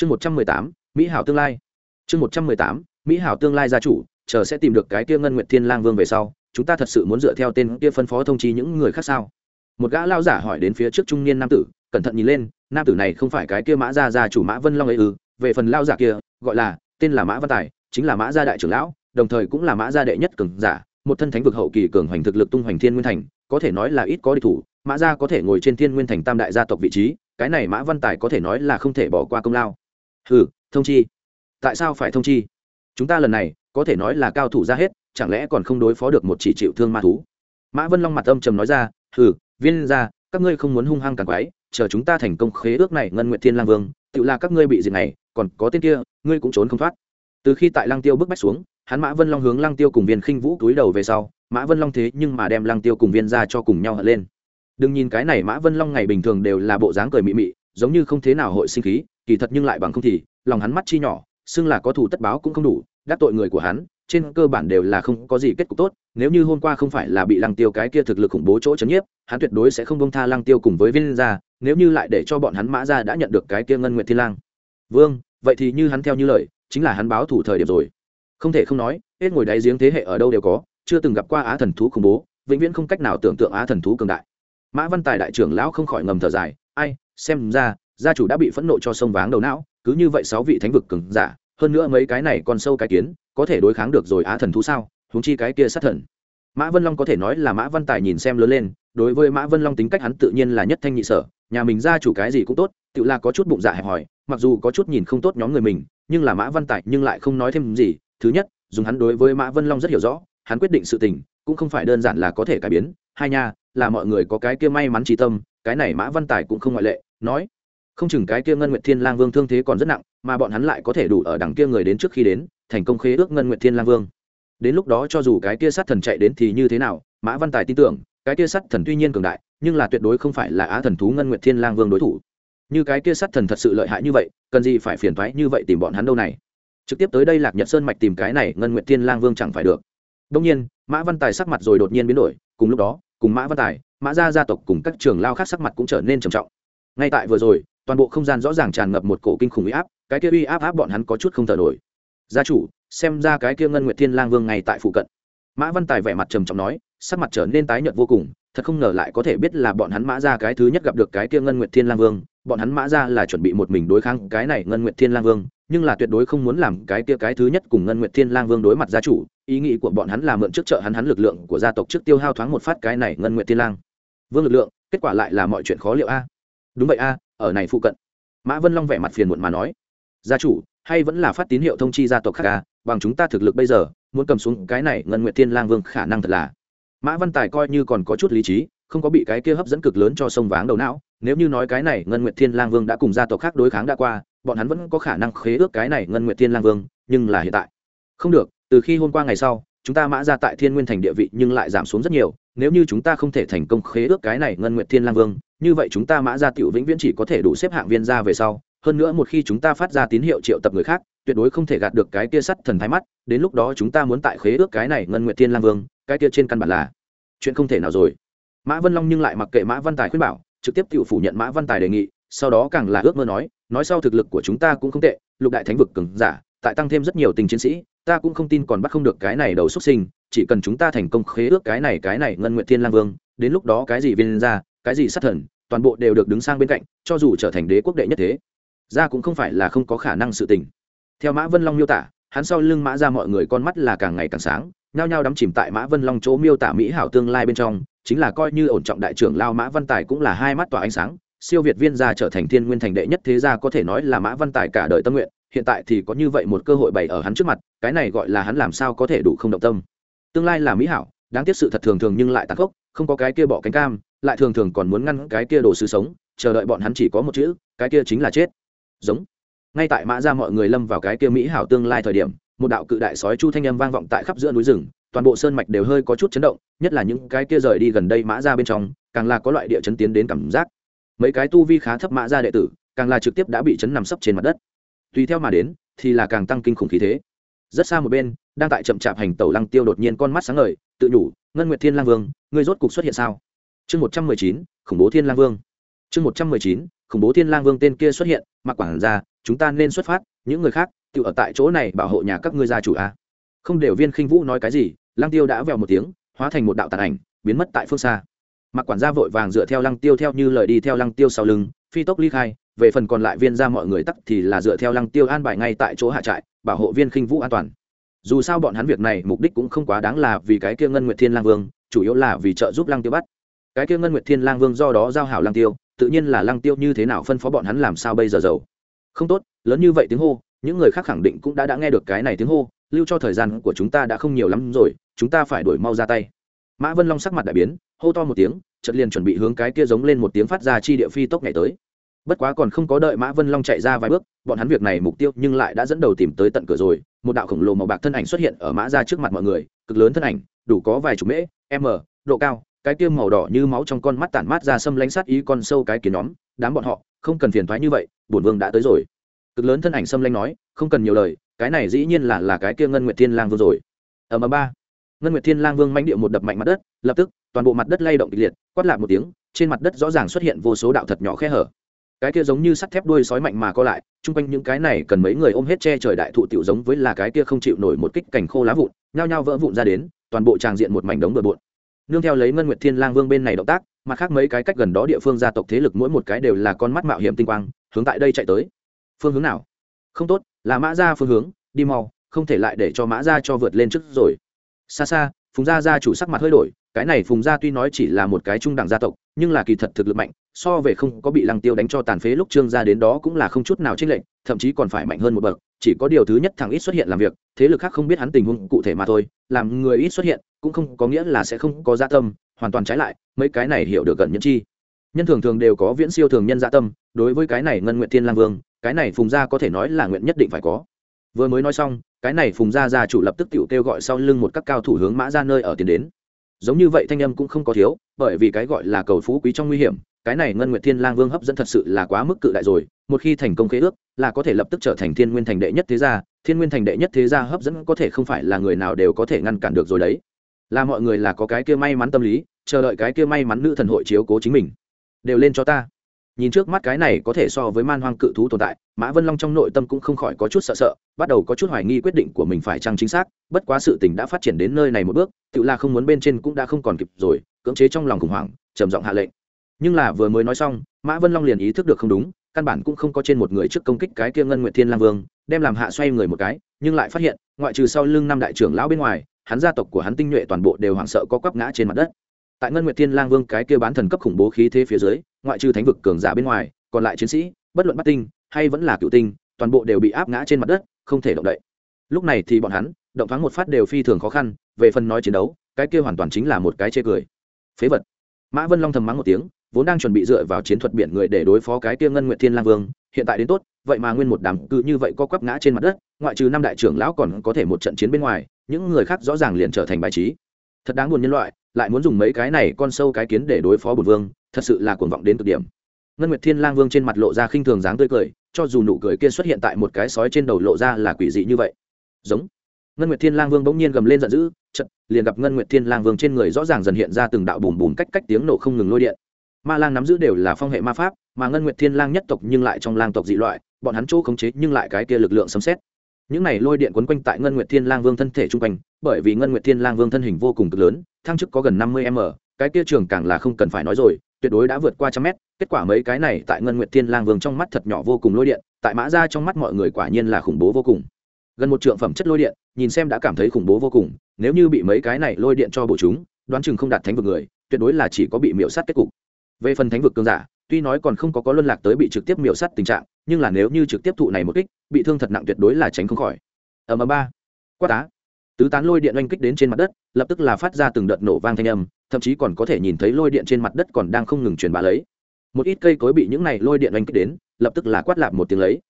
chương một trăm mười tám, mỹ hảo tương lai. Chương một trăm mười tám, mỹ hảo tương lai gia chủ, chờ sẽ tìm được cái kia ngân nguyện thiên lang vương về sau, chúng ta thật sự muốn dựa theo tên kia phân phó thông chi những người khác sao? Một gã lao giả hỏi đến phía trước trung niên nam tử, cẩn thận nhìn lên, nam tử này không phải cái kia mã gia gia chủ mã vân long ấy ư? Về phần lao giả kia, gọi là, tên là mã văn tài, chính là mã gia đại trưởng lão, đồng thời cũng là mã gia đệ nhất cường giả, một thân thánh vực hậu kỳ cường hoành thực lực tung hoành thiên nguyên thành, có thể nói là ít có địch thủ, mã gia có thể ngồi trên thiên nguyên thành tam đại gia tộc vị trí, cái này mã văn tài có thể nói là không thể bỏ qua công lao hừ, thông chi. Tại sao phải thông chi? Chúng ta lần này, có thể nói là cao thủ ra hết, chẳng lẽ còn không đối phó được một chỉ chịu thương ma thú? Mã vân long mặt âm trầm nói ra, hừ, viên ra các ngươi không muốn hung hăng càng quái, chờ chúng ta thành công khế ước này ngân nguyện thiên lang vương, tự là các ngươi bị diệt này, còn có tên kia, ngươi cũng trốn không thoát. Từ khi tại lăng tiêu bước bách xuống, hắn mã vân long hướng lăng tiêu cùng viên khinh vũ túi đầu về sau, mã vân long thế nhưng mà đem lăng tiêu cùng viên ra cho cùng nhau hận lên. Đừng nhìn cái này mã vân long ngày bình thường đều là bộ dáng cười mị mị, giống như không thế nào hội sinh khí kỳ thật nhưng lại bằng không thì, lòng hắn mắt chi nhỏ, xưng là có thủ tất báo cũng không đủ, đắc tội người của hắn, trên cơ bản đều là không có gì kết cục tốt, nếu như hôm qua không phải là bị lăng tiêu cái kia thực lực khủng bố chỗ chấn nhiếp, hắn tuyệt đối sẽ không bông tha lăng tiêu cùng với viên ra, nếu như lại để cho bọn hắn mã ra đã nhận được cái kia ngân nguyện thiên lang. Vương, vậy thì như hắn theo như lời, chính là hắn báo thủ thời điểm rồi. Không thể không nói, hết ngồi đáy giếng thế hệ ở đâu đều có, chưa từng gặp qua á thần thú khủng bố, vĩnh viễn không cách nào tưởng tượng á thần thú cường đại. Mã văn tài đại trưởng lão không khỏi ngầm thở dài, ai, xem ra gia chủ đã bị phẫn nộ cho sông váng đầu não, cứ như vậy sáu vị thánh vực cường giả, hơn nữa mấy cái này còn sâu cái kiến, có thể đối kháng được rồi á thần thú sao? Huống chi cái kia sát thần. Mã vân long có thể nói là mã văn tài nhìn xem lớn lên, đối với mã vân long tính cách hắn tự nhiên là nhất thanh nhị sở, nhà mình gia chủ cái gì cũng tốt, tự là có chút bụng dạ hẹp hòi, mặc dù có chút nhìn không tốt nhóm người mình, nhưng là mã văn tài nhưng lại không nói thêm gì. Thứ nhất, dùng hắn đối với mã vân long rất hiểu rõ, hắn quyết định sự tình, cũng không phải đơn giản là có thể cải biến. Hai nha, là mọi người có cái kia may mắn trí tâm, cái này mã văn tài cũng không ngoại lệ, nói không chừng cái kia ngân nguyệt thiên lang vương thương thế còn rất nặng, mà bọn hắn lại có thể đủ ở đằng kia người đến trước khi đến, thành công khế ước ngân nguyệt thiên lang vương. Đến lúc đó cho dù cái kia sát thần chạy đến thì như thế nào, mã văn tài tin tưởng, cái kia sát thần tuy nhiên cường đại, nhưng là tuyệt đối không phải là á thần thú ngân nguyệt thiên lang vương đối thủ. Như cái kia sát thần thật sự lợi hại như vậy, cần gì phải phiền thoái như vậy tìm bọn hắn đâu này? Trực tiếp tới đây lạc nhật sơn mạch tìm cái này ngân nguyệt thiên lang vương chẳng phải được. Đông nhiên, mã văn tài sắc mặt rồi đột nhiên biến đổi, cùng lúc đó, cùng mã văn tài, mã gia gia tộc cùng các trường lao khác sắc mặt cũng trở nên trầm trọng. Ngay tại vừa rồi toàn bộ không gian rõ ràng tràn ngập một cổ kinh khủng uy áp, cái kia uy áp áp bọn hắn có chút không thở nổi. Gia chủ, xem ra cái kia ngân nguyệt thiên lang vương ngay tại phụ cận. Mã văn tài vẻ mặt trầm trọng nói, sắc mặt trở nên tái nhợt vô cùng, thật không ngờ lại có thể biết là bọn hắn mã ra cái thứ nhất gặp được cái kia ngân nguyệt thiên lang vương, bọn hắn mã ra là chuẩn bị một mình đối kháng cái này ngân nguyệt thiên lang vương, nhưng là tuyệt đối không muốn làm cái kia cái thứ nhất cùng ngân nguyệt thiên lang vương đối mặt gia chủ, ý nghĩ của bọn hắn là mượn trước trợ hắn hắn lực lượng của gia tộc trước tiêu hao thoáng một phát cái này ngân nguyệt thiên lang. Vương lực lượng, kết quả lại là mọi chuyện khó liệu a đúng vậy a, ở này phụ cận. Mã vân long vẻ mặt phiền muộn mà nói. Gia chủ, hay vẫn là phát tín hiệu thông chi gia tộc khác a, bằng chúng ta thực lực bây giờ, muốn cầm xuống cái này ngân nguyệt thiên lang vương khả năng thật là. Mã văn tài coi như còn có chút lý trí, không có bị cái kia hấp dẫn cực lớn cho sông váng đầu não, nếu như nói cái này ngân nguyệt thiên lang vương đã cùng gia tộc khác đối kháng đã qua, bọn hắn vẫn có khả năng khế ước cái này ngân nguyệt thiên lang vương, nhưng là hiện tại. Không được, từ khi hôm qua ngày sau, chúng ta mã ra tại thiên nguyên thành địa vị nhưng lại giảm xuống rất nhiều, nếu như chúng ta không thể thành công khế ước cái này ngân nguyệt thiên lang vương như vậy chúng ta mã ra tiểu vĩnh viễn chỉ có thể đủ xếp hạng viên ra về sau, hơn nữa một khi chúng ta phát ra tín hiệu triệu tập người khác, tuyệt đối không thể gạt được cái kia sắt thần thái mắt, đến lúc đó chúng ta muốn tại khế ước cái này ngân nguyệt thiên lang vương, cái kia trên căn bản là chuyện không thể nào rồi. Mã vân long nhưng lại mặc kệ mã văn tài khuyên bảo, trực tiếp tự phủ nhận mã văn tài đề nghị, sau đó càng là ước mơ nói nói sau thực lực của chúng ta cũng không tệ, lục đại thánh vực cường giả, tại tăng thêm rất nhiều tình chiến sĩ, ta cũng không tin còn bắt không được cái này đầu xuất sinh, chỉ cần chúng ta thành công khế ước cái này cái này ngân nguyện thiên lang vương, đến lúc đó cái gì viên ra cái gì sát thần, toàn bộ đều được đứng sang bên cạnh, cho dù trở thành đế quốc đệ nhất thế. Ra cũng không phải là không có khả năng sự tình. Theo mã vân long miêu tả, hắn sau lưng mã ra mọi người con mắt là càng ngày càng sáng, nhao nhao đắm chìm tại mã vân long chỗ miêu tả mỹ hảo tương lai bên trong, chính là coi như ổn trọng đại trưởng lao mã văn tài cũng là hai mắt tỏa ánh sáng, siêu việt viên gia trở thành thiên nguyên thành đệ nhất thế gia có thể nói là mã văn tài cả đời tâm nguyện, hiện tại thì có như vậy một cơ hội bày ở hắn trước mặt, cái này gọi là hắn làm sao có thể đủ không động tâm. Tương lai là mỹ hảo, đáng tiếc sự thật thường thường nhưng lại tàn khốc, không có cái kia bỏ cánh cam lại thường thường còn muốn ngăn cái kia đồ sứ sống, chờ đợi bọn hắn chỉ có một chữ, cái kia chính là chết. Giống. Ngay tại mã ra mọi người lâm vào cái kia mỹ hảo tương lai thời điểm, một đạo cự đại sói chu thanh âm vang vọng tại khắp giữa núi rừng, toàn bộ sơn mạch đều hơi có chút chấn động, nhất là những cái kia rời đi gần đây mã ra bên trong, càng là có loại địa chấn tiến đến cảm giác. Mấy cái tu vi khá thấp mã ra đệ tử, càng là trực tiếp đã bị chấn nằm sấp trên mặt đất. Tùy theo mà đến, thì là càng tăng kinh khủng khí thế. Rất xa một bên, đang tại chậm chạp hành tẩu lăng tiêu đột nhiên con mắt sáng ngời, tự nhủ, ngân nguyệt thiên lang vương, ngươi rốt cục xuất hiện sao? Chương một trăm mười chín, khủng bố thiên lang vương. Chương một trăm mười chín, khủng bố thiên lang vương tên kia xuất hiện, mặc quản ra, chúng ta nên xuất phát, những người khác, tự ở tại chỗ này bảo hộ nhà các ngươi gia chủ a. Không đều viên khinh vũ nói cái gì, lăng tiêu đã vèo một tiếng, hóa thành một đạo tàn ảnh, biến mất tại phương xa. Mặc quản gia vội vàng dựa theo lăng tiêu theo như lời đi theo lăng tiêu sau lưng, phi tốc ly khai, về phần còn lại viên ra mọi người tắc thì là dựa theo lăng tiêu an bài ngay tại chỗ hạ trại, bảo hộ viên khinh vũ an toàn. Dù sao bọn hắn việc này mục đích cũng không quá đáng là vì cái kia ngân nguyệt thiên lang vương, chủ yếu là vì trợ giúp lăng tiêu bắt cái kia ngân nguyệt thiên lang vương do đó giao hảo lang tiêu, tự nhiên là lang tiêu như thế nào phân phó bọn hắn làm sao bây giờ giàu. Không tốt, lớn như vậy tiếng hô, những người khác khẳng định cũng đã đã nghe được cái này tiếng hô, lưu cho thời gian của chúng ta đã không nhiều lắm rồi, chúng ta phải đuổi mau ra tay. Mã vân long sắc mặt đại biến, hô to một tiếng, chợt liền chuẩn bị hướng cái kia giống lên một tiếng phát ra chi địa phi tốc nhảy tới. Bất quá còn không có đợi mã vân long chạy ra vài bước, bọn hắn việc này mục tiêu nhưng lại đã dẫn đầu tìm tới tận cửa rồi, một đạo khổng lồ màu bạc thân ảnh xuất hiện ở mã ra trước mặt mọi người, cực lớn thân ảnh, đủ có vài chục mễ, m, độ cao cái kia màu đỏ như máu trong con mắt tản mát ra xâm lánh sát ý con sâu cái kiến nhóm, đám bọn họ, không cần phiền thoái như vậy, bổn vương đã tới rồi. Cực lớn thân ảnh xâm lanh nói, không cần nhiều lời, cái này dĩ nhiên là là cái kia ngân nguyệt thiên lang vương rồi. Ở mà ba. Ngân nguyệt thiên lang vương mãnh điệu một đập mạnh mặt đất, lập tức, toàn bộ mặt đất lay động kịch liệt, quát lại một tiếng, trên mặt đất rõ ràng xuất hiện vô số đạo thật nhỏ khe hở. Cái kia giống như sắt thép đuôi sói mạnh mà co lại, chung quanh những cái này cần mấy người ôm hết che trời đại thụ tiểu giống với là cái kia không chịu nổi một kích cảnh khô lá vụn, nhao nhao vỡ vụn ra đến, toàn bộ tràng diện một mảnh đống bừa bộn nương theo lấy ngân nguyệt thiên lang vương bên này động tác, mà khác mấy cái cách gần đó địa phương gia tộc thế lực mỗi một cái đều là con mắt mạo hiểm tinh quang, hướng tại đây chạy tới. Phương hướng nào? Không tốt, là mã ra phương hướng, đi mau, không thể lại để cho mã ra cho vượt lên trước rồi. Xa xa, phùng gia gia chủ sắc mặt hơi đổi, cái này phùng gia tuy nói chỉ là một cái trung đẳng gia tộc, nhưng là kỳ thật thực lực mạnh, so về không có bị lăng tiêu đánh cho tàn phế lúc trương gia đến đó cũng là không chút nào chênh lệch, thậm chí còn phải mạnh hơn một bậc, chỉ có điều thứ nhất thằng ít xuất hiện làm việc, thế lực khác không biết hắn tình huống cụ thể mà thôi, làm người ít xuất hiện cũng không có nghĩa là sẽ không có gia tâm, hoàn toàn trái lại, mấy cái này hiểu được gần nhân chi. Nhân thường thường đều có viễn siêu thường nhân gia tâm, đối với cái này ngân nguyện thiên lang vương, cái này phùng gia có thể nói là nguyện nhất định phải có. Vừa mới nói xong, cái này phùng gia gia chủ lập tức tiểu kêu gọi sau lưng một các cao thủ hướng mã ra nơi ở tiến đến. Giống như vậy thanh âm cũng không có thiếu, bởi vì cái gọi là cầu phú quý trong nguy hiểm, cái này ngân nguyệt thiên lang vương hấp dẫn thật sự là quá mức cự đại rồi, một khi thành công khế ước, là có thể lập tức trở thành thiên nguyên thành đệ nhất thế gia, thiên nguyên thành đệ nhất thế gia hấp dẫn có thể không phải là người nào đều có thể ngăn cản được rồi đấy là mọi người là có cái kia may mắn tâm lý, chờ đợi cái kia may mắn nữ thần hội chiếu cố chính mình. Đều lên cho ta. Nhìn trước mắt cái này có thể so với man hoang cự thú tồn tại, mã vân long trong nội tâm cũng không khỏi có chút sợ sợ, bắt đầu có chút hoài nghi quyết định của mình phải chăng chính xác, bất quá sự tình đã phát triển đến nơi này một bước, tự là không muốn bên trên cũng đã không còn kịp rồi, cưỡng chế trong lòng khủng hoảng, trầm giọng hạ lệnh. Nhưng là vừa mới nói xong, mã vân long liền ý thức được không đúng, căn bản cũng không có trên một người trước công kích cái kia ngân nguyệt thiên lang vương, đem làm hạ xoay người một cái, nhưng lại phát hiện, ngoại trừ sau lưng năm đại trưởng lão bên ngoài hắn gia tộc của hắn tinh nhuệ toàn bộ đều hoảng sợ có quắp ngã trên mặt đất. Tại ngân nguyệt thiên lang vương cái kia bán thần cấp khủng bố khí thế phía dưới, ngoại trừ thánh vực cường giả bên ngoài, còn lại chiến sĩ, bất luận bắt tinh hay vẫn là cựu tinh, toàn bộ đều bị áp ngã trên mặt đất, không thể động đậy. Lúc này thì bọn hắn, động thoáng một phát đều phi thường khó khăn, về phần nói chiến đấu, cái kia hoàn toàn chính là một cái chê cười. Phế vật. Mã vân long thầm mắng một tiếng, vốn đang chuẩn bị dựa vào chiến thuật biển người để đối phó cái kia ngân Nguyệt thiên lang vương, hiện tại đến tốt, vậy mà nguyên một đám cự như vậy co quắp ngã trên mặt đất, ngoại trừ năm đại trưởng lão còn có thể một trận chiến bên ngoài những người khác rõ ràng liền trở thành bài trí. Thật đáng buồn nhân loại, lại muốn dùng mấy cái này con sâu cái kiến để đối phó bùn vương, thật sự là cuồng vọng đến cực điểm. Ngân nguyệt thiên lang vương trên mặt lộ ra khinh thường dáng tươi cười, cho dù nụ cười kia xuất hiện tại một cái sói trên đầu lộ ra là quỷ dị như vậy. Giống. Ngân nguyệt thiên lang vương bỗng nhiên gầm lên giận dữ chật liền gặp ngân nguyệt thiên lang vương trên người rõ ràng dần hiện ra từng đạo bùm bùm cách cách tiếng nổ không ngừng lôi điện. Ma lang nắm giữ đều là phong hệ ma pháp, mà ngân nguyệt thiên lang nhất tộc nhưng lại trong lang tộc dị loại, bọn hắn chỗ khống chế nhưng lại cái kia lực lượng sấm xét những này lôi điện quấn quanh tại ngân nguyệt thiên lang vương thân thể trung quanh, bởi vì ngân nguyệt thiên lang vương thân hình vô cùng cực lớn, thăng chức có gần năm mươi m, cái kia trường càng là không cần phải nói rồi, tuyệt đối đã vượt qua trăm mét, kết quả mấy cái này tại ngân nguyệt thiên lang vương trong mắt thật nhỏ vô cùng lôi điện, tại mã ra trong mắt mọi người quả nhiên là khủng bố vô cùng. Gần một trượng phẩm chất lôi điện, nhìn xem đã cảm thấy khủng bố vô cùng, nếu như bị mấy cái này lôi điện cho bổ chúng, đoán chừng không đạt thánh vực người, tuyệt đối là chỉ có bị miễu sát kết cục. Về phần thánh vực cường giả tuy nói còn không có có luân lạc tới bị trực tiếp miểu sát tình trạng, nhưng là nếu như trực tiếp thụ này một kích, bị thương thật nặng tuyệt đối là tránh không khỏi. Ở mà ba. Quát tá. Tứ tán lôi điện oanh kích đến trên mặt đất, lập tức là phát ra từng đợt nổ vang thanh âm, thậm chí còn có thể nhìn thấy lôi điện trên mặt đất còn đang không ngừng truyền bá lấy. Một ít cây cối bị những này lôi điện oanh kích đến, lập tức là quát lạp một tiếng lấy.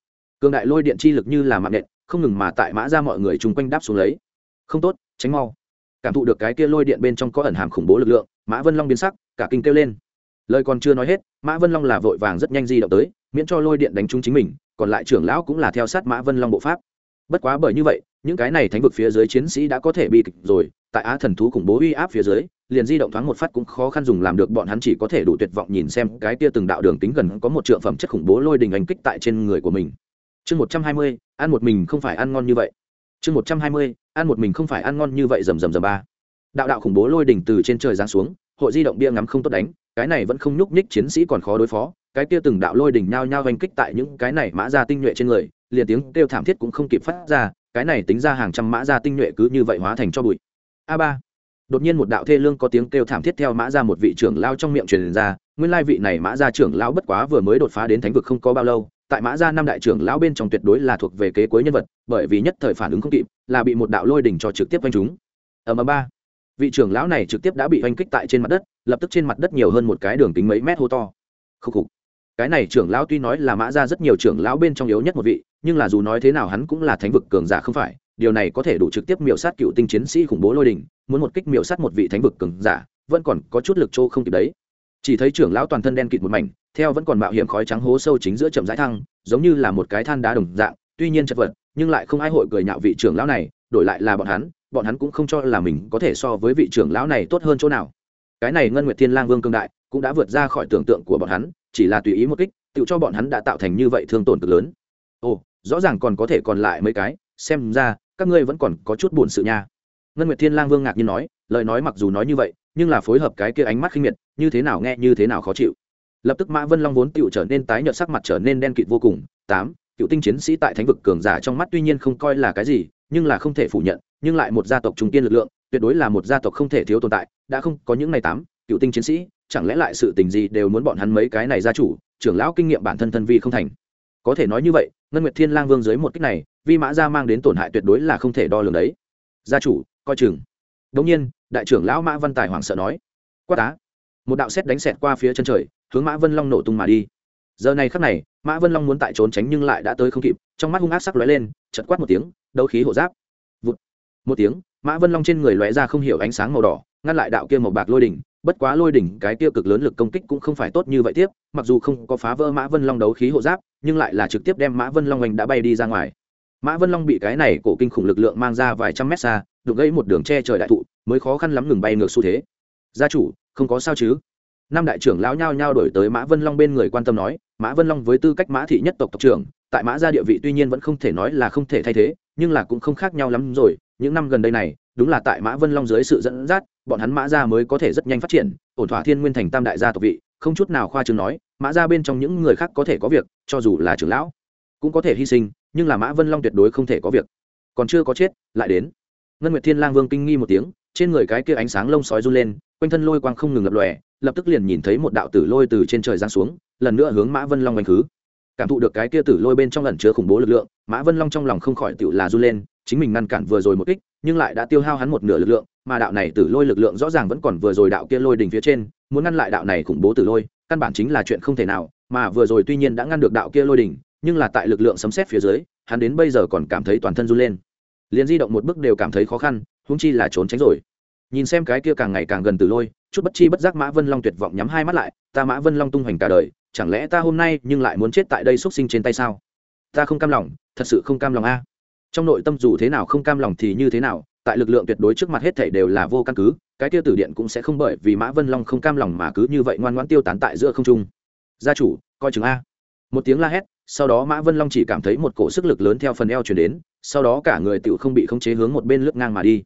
Cường đại lôi điện chi lực như là mạng nện, không ngừng mà tại mã ra mọi người chung quanh đáp xuống lấy. Không tốt, tránh mau. Cảm thụ được cái kia lôi điện bên trong có ẩn hàm khủng bố lực lượng, mã vân long biến sắc, cả kinh kêu lên lời còn chưa nói hết, mã vân long là vội vàng rất nhanh di động tới, miễn cho lôi điện đánh trúng chính mình, còn lại trưởng lão cũng là theo sát mã vân long bộ pháp. Bất quá bởi như vậy, những cái này thánh vực phía dưới chiến sĩ đã có thể bị kịch rồi, tại á thần thú khủng bố uy áp phía dưới, liền di động thoáng một phát cũng khó khăn dùng làm được, bọn hắn chỉ có thể đủ tuyệt vọng nhìn xem cái kia từng đạo đường tính gần có một trượng phẩm chất khủng bố lôi đình anh kích tại trên người của mình. Chương một trăm hai mươi, ăn một mình không phải ăn ngon như vậy. Chương một trăm hai mươi, ăn một mình không phải ăn ngon như vậy, rầm rầm rầm ba. Đạo đạo khủng bố lôi đỉnh từ trên trời giáng xuống, hội di động bia ngắm không tốt đánh cái này vẫn không nhúc nhích chiến sĩ còn khó đối phó, cái kia từng đạo lôi đỉnh nhao nhao hành kích tại những cái này mã ra tinh nhuệ trên người, liền tiếng kêu thảm thiết cũng không kịp phát ra, cái này tính ra hàng trăm mã ra tinh nhuệ cứ như vậy hóa thành cho bụi. A ba. Đột nhiên một đạo thê lương có tiếng kêu thảm thiết theo mã ra một vị trưởng lao trong miệng truyền ra, nguyên lai vị này mã ra trưởng lão bất quá vừa mới đột phá đến thánh vực không có bao lâu, tại mã ra năm đại trưởng lão bên trong tuyệt đối là thuộc về kế cuối nhân vật, bởi vì nhất thời phản ứng không kịp, là bị một đạo lôi đỉnh cho trực tiếp oanh chúng ở mờ ba. Vị trưởng lão này trực tiếp đã bị oanh kích tại trên mặt đất lập tức trên mặt đất nhiều hơn một cái đường kính mấy mét hô to. Khúc khục. Cái này trưởng lão tuy nói là mã ra rất nhiều trưởng lão bên trong yếu nhất một vị, nhưng là dù nói thế nào hắn cũng là thánh vực cường giả không phải, điều này có thể đủ trực tiếp miểu sát cựu tinh chiến sĩ khủng bố lôi đình, muốn một kích miểu sát một vị thánh vực cường giả, vẫn còn có chút lực trô không kịp đấy. Chỉ thấy trưởng lão toàn thân đen kịt một mảnh, theo vẫn còn mạo hiểm khói trắng hố sâu chính giữa chậm rãi thăng, giống như là một cái than đá đồng dạng, tuy nhiên chật vật, nhưng lại không ai hội cười nhạo vị trưởng lão này, đổi lại là bọn hắn bọn hắn cũng không cho là mình có thể so với vị trưởng lão này tốt hơn chỗ nào cái này ngân nguyệt thiên lang vương cương đại cũng đã vượt ra khỏi tưởng tượng của bọn hắn, chỉ là tùy ý một kích tự cho bọn hắn đã tạo thành như vậy thương tổn cực lớn. Ồ, rõ ràng còn có thể còn lại mấy cái, xem ra, các ngươi vẫn còn có chút buồn sự nha. Ngân nguyệt thiên lang vương ngạc nhiên nói, lời nói mặc dù nói như vậy, nhưng là phối hợp cái kia ánh mắt khinh miệt, như thế nào nghe, như thế nào khó chịu. Lập tức mã vân long vốn tựu trở nên tái nhợt sắc mặt trở nên đen kịt vô cùng, tám, cựu tinh chiến sĩ tại thánh vực cường giả trong mắt tuy nhiên không coi là cái gì, nhưng là không thể phủ nhận, nhưng lại một gia tộc trung tiên lực lượng, tuyệt đối là một gia tộc không thể thiếu tồn tại đã không có những ngày tám, cựu tinh chiến sĩ, chẳng lẽ lại sự tình gì đều muốn bọn hắn mấy cái này gia chủ, trưởng lão kinh nghiệm bản thân thân vi không thành. Có thể nói như vậy, ngân nguyệt thiên lang vương dưới một cách này, vi mã gia mang đến tổn hại tuyệt đối là không thể đo lường đấy. Gia chủ, coi chừng. Đống nhiên, đại trưởng lão mã văn tài hoảng sợ nói. Quát tá một đạo xét đánh xẹt qua phía chân trời, hướng mã vân long nổ tung mà đi. Giờ này khắc này, mã vân long muốn tại trốn tránh nhưng lại đã tới không kịp, trong mắt hung ác sắc lóe lên chật quát một tiếng, đấu khí hộ giáp. Vụt. Một tiếng, mã vân long trên người lóe ra không hiểu ánh sáng màu đỏ ngăn lại đạo kia màu bạc lôi đỉnh, bất quá lôi đỉnh cái tiêu cực lớn lực công kích cũng không phải tốt như vậy tiếp, mặc dù không có phá vỡ mã vân long đấu khí hộ giáp, nhưng lại là trực tiếp đem mã vân long anh đã bay đi ra ngoài. Mã vân long bị cái này cổ kinh khủng lực lượng mang ra vài trăm mét xa đục gãy một đường che trời đại thụ, mới khó khăn lắm ngừng bay ngược xu thế. Gia chủ, không có sao chứ? Năm đại trưởng lão nhao nhao đổi tới mã vân long bên người quan tâm nói, mã vân long với tư cách mã thị nhất tộc tộc trưởng, tại mã gia địa vị tuy nhiên vẫn không thể nói là không thể thay thế, nhưng là cũng không khác nhau lắm rồi, những năm gần đây này đúng là tại mã vân long dưới sự dẫn dắt, bọn hắn mã gia mới có thể rất nhanh phát triển, ổn thỏa thiên nguyên thành tam đại gia tộc vị, không chút nào khoa trương nói, mã gia bên trong những người khác có thể có việc, cho dù là trưởng lão cũng có thể hy sinh, nhưng là mã vân long tuyệt đối không thể có việc. Còn chưa có chết, lại đến. Ngân nguyệt thiên lang vương kinh nghi một tiếng, trên người cái kia ánh sáng lông sói run lên, quanh thân lôi quang không ngừng lập lòe, lập tức liền nhìn thấy một đạo tử lôi từ trên trời giáng xuống, lần nữa hướng mã vân long đánh khứ. Cảm thụ được cái kia tử lôi bên trong lần chứa khủng bố lực lượng, mã vân long trong lòng không khỏi tựu là run lên, chính mình ngăn cản vừa rồi một kích nhưng lại đã tiêu hao hắn một nửa lực lượng, mà đạo này tử lôi lực lượng rõ ràng vẫn còn vừa rồi đạo kia lôi đỉnh phía trên, muốn ngăn lại đạo này khủng bố tử lôi, căn bản chính là chuyện không thể nào, mà vừa rồi tuy nhiên đã ngăn được đạo kia lôi đỉnh, nhưng là tại lực lượng sấm xét phía dưới, hắn đến bây giờ còn cảm thấy toàn thân run lên. Liền di động một bước đều cảm thấy khó khăn húng chi là trốn tránh rồi. Nhìn xem cái kia càng ngày càng gần từ lôi, chút bất chi bất giác mã vân long tuyệt vọng nhắm hai mắt lại, ta mã vân long tung hoành cả đời, chẳng lẽ ta hôm nay nhưng lại muốn chết tại đây x u ấ t sinh trên tay sao? Ta không cam lòng, thật sự không cam lòng a trong nội tâm dù thế nào không cam lòng thì như thế nào, tại lực lượng tuyệt đối trước mặt hết thể đều là vô căn cứ, cái tiêu tử điện cũng sẽ không bởi vì mã vân long không cam lòng mà cứ như vậy ngoan ngoãn tiêu tán tại giữa không trung. Gia chủ, coi chừng a. Một tiếng la hét, sau đó mã vân long chỉ cảm thấy một cổ sức lực lớn theo phần eo chuyển đến, sau đó cả người tự không bị khống chế hướng một bên lướt ngang mà đi.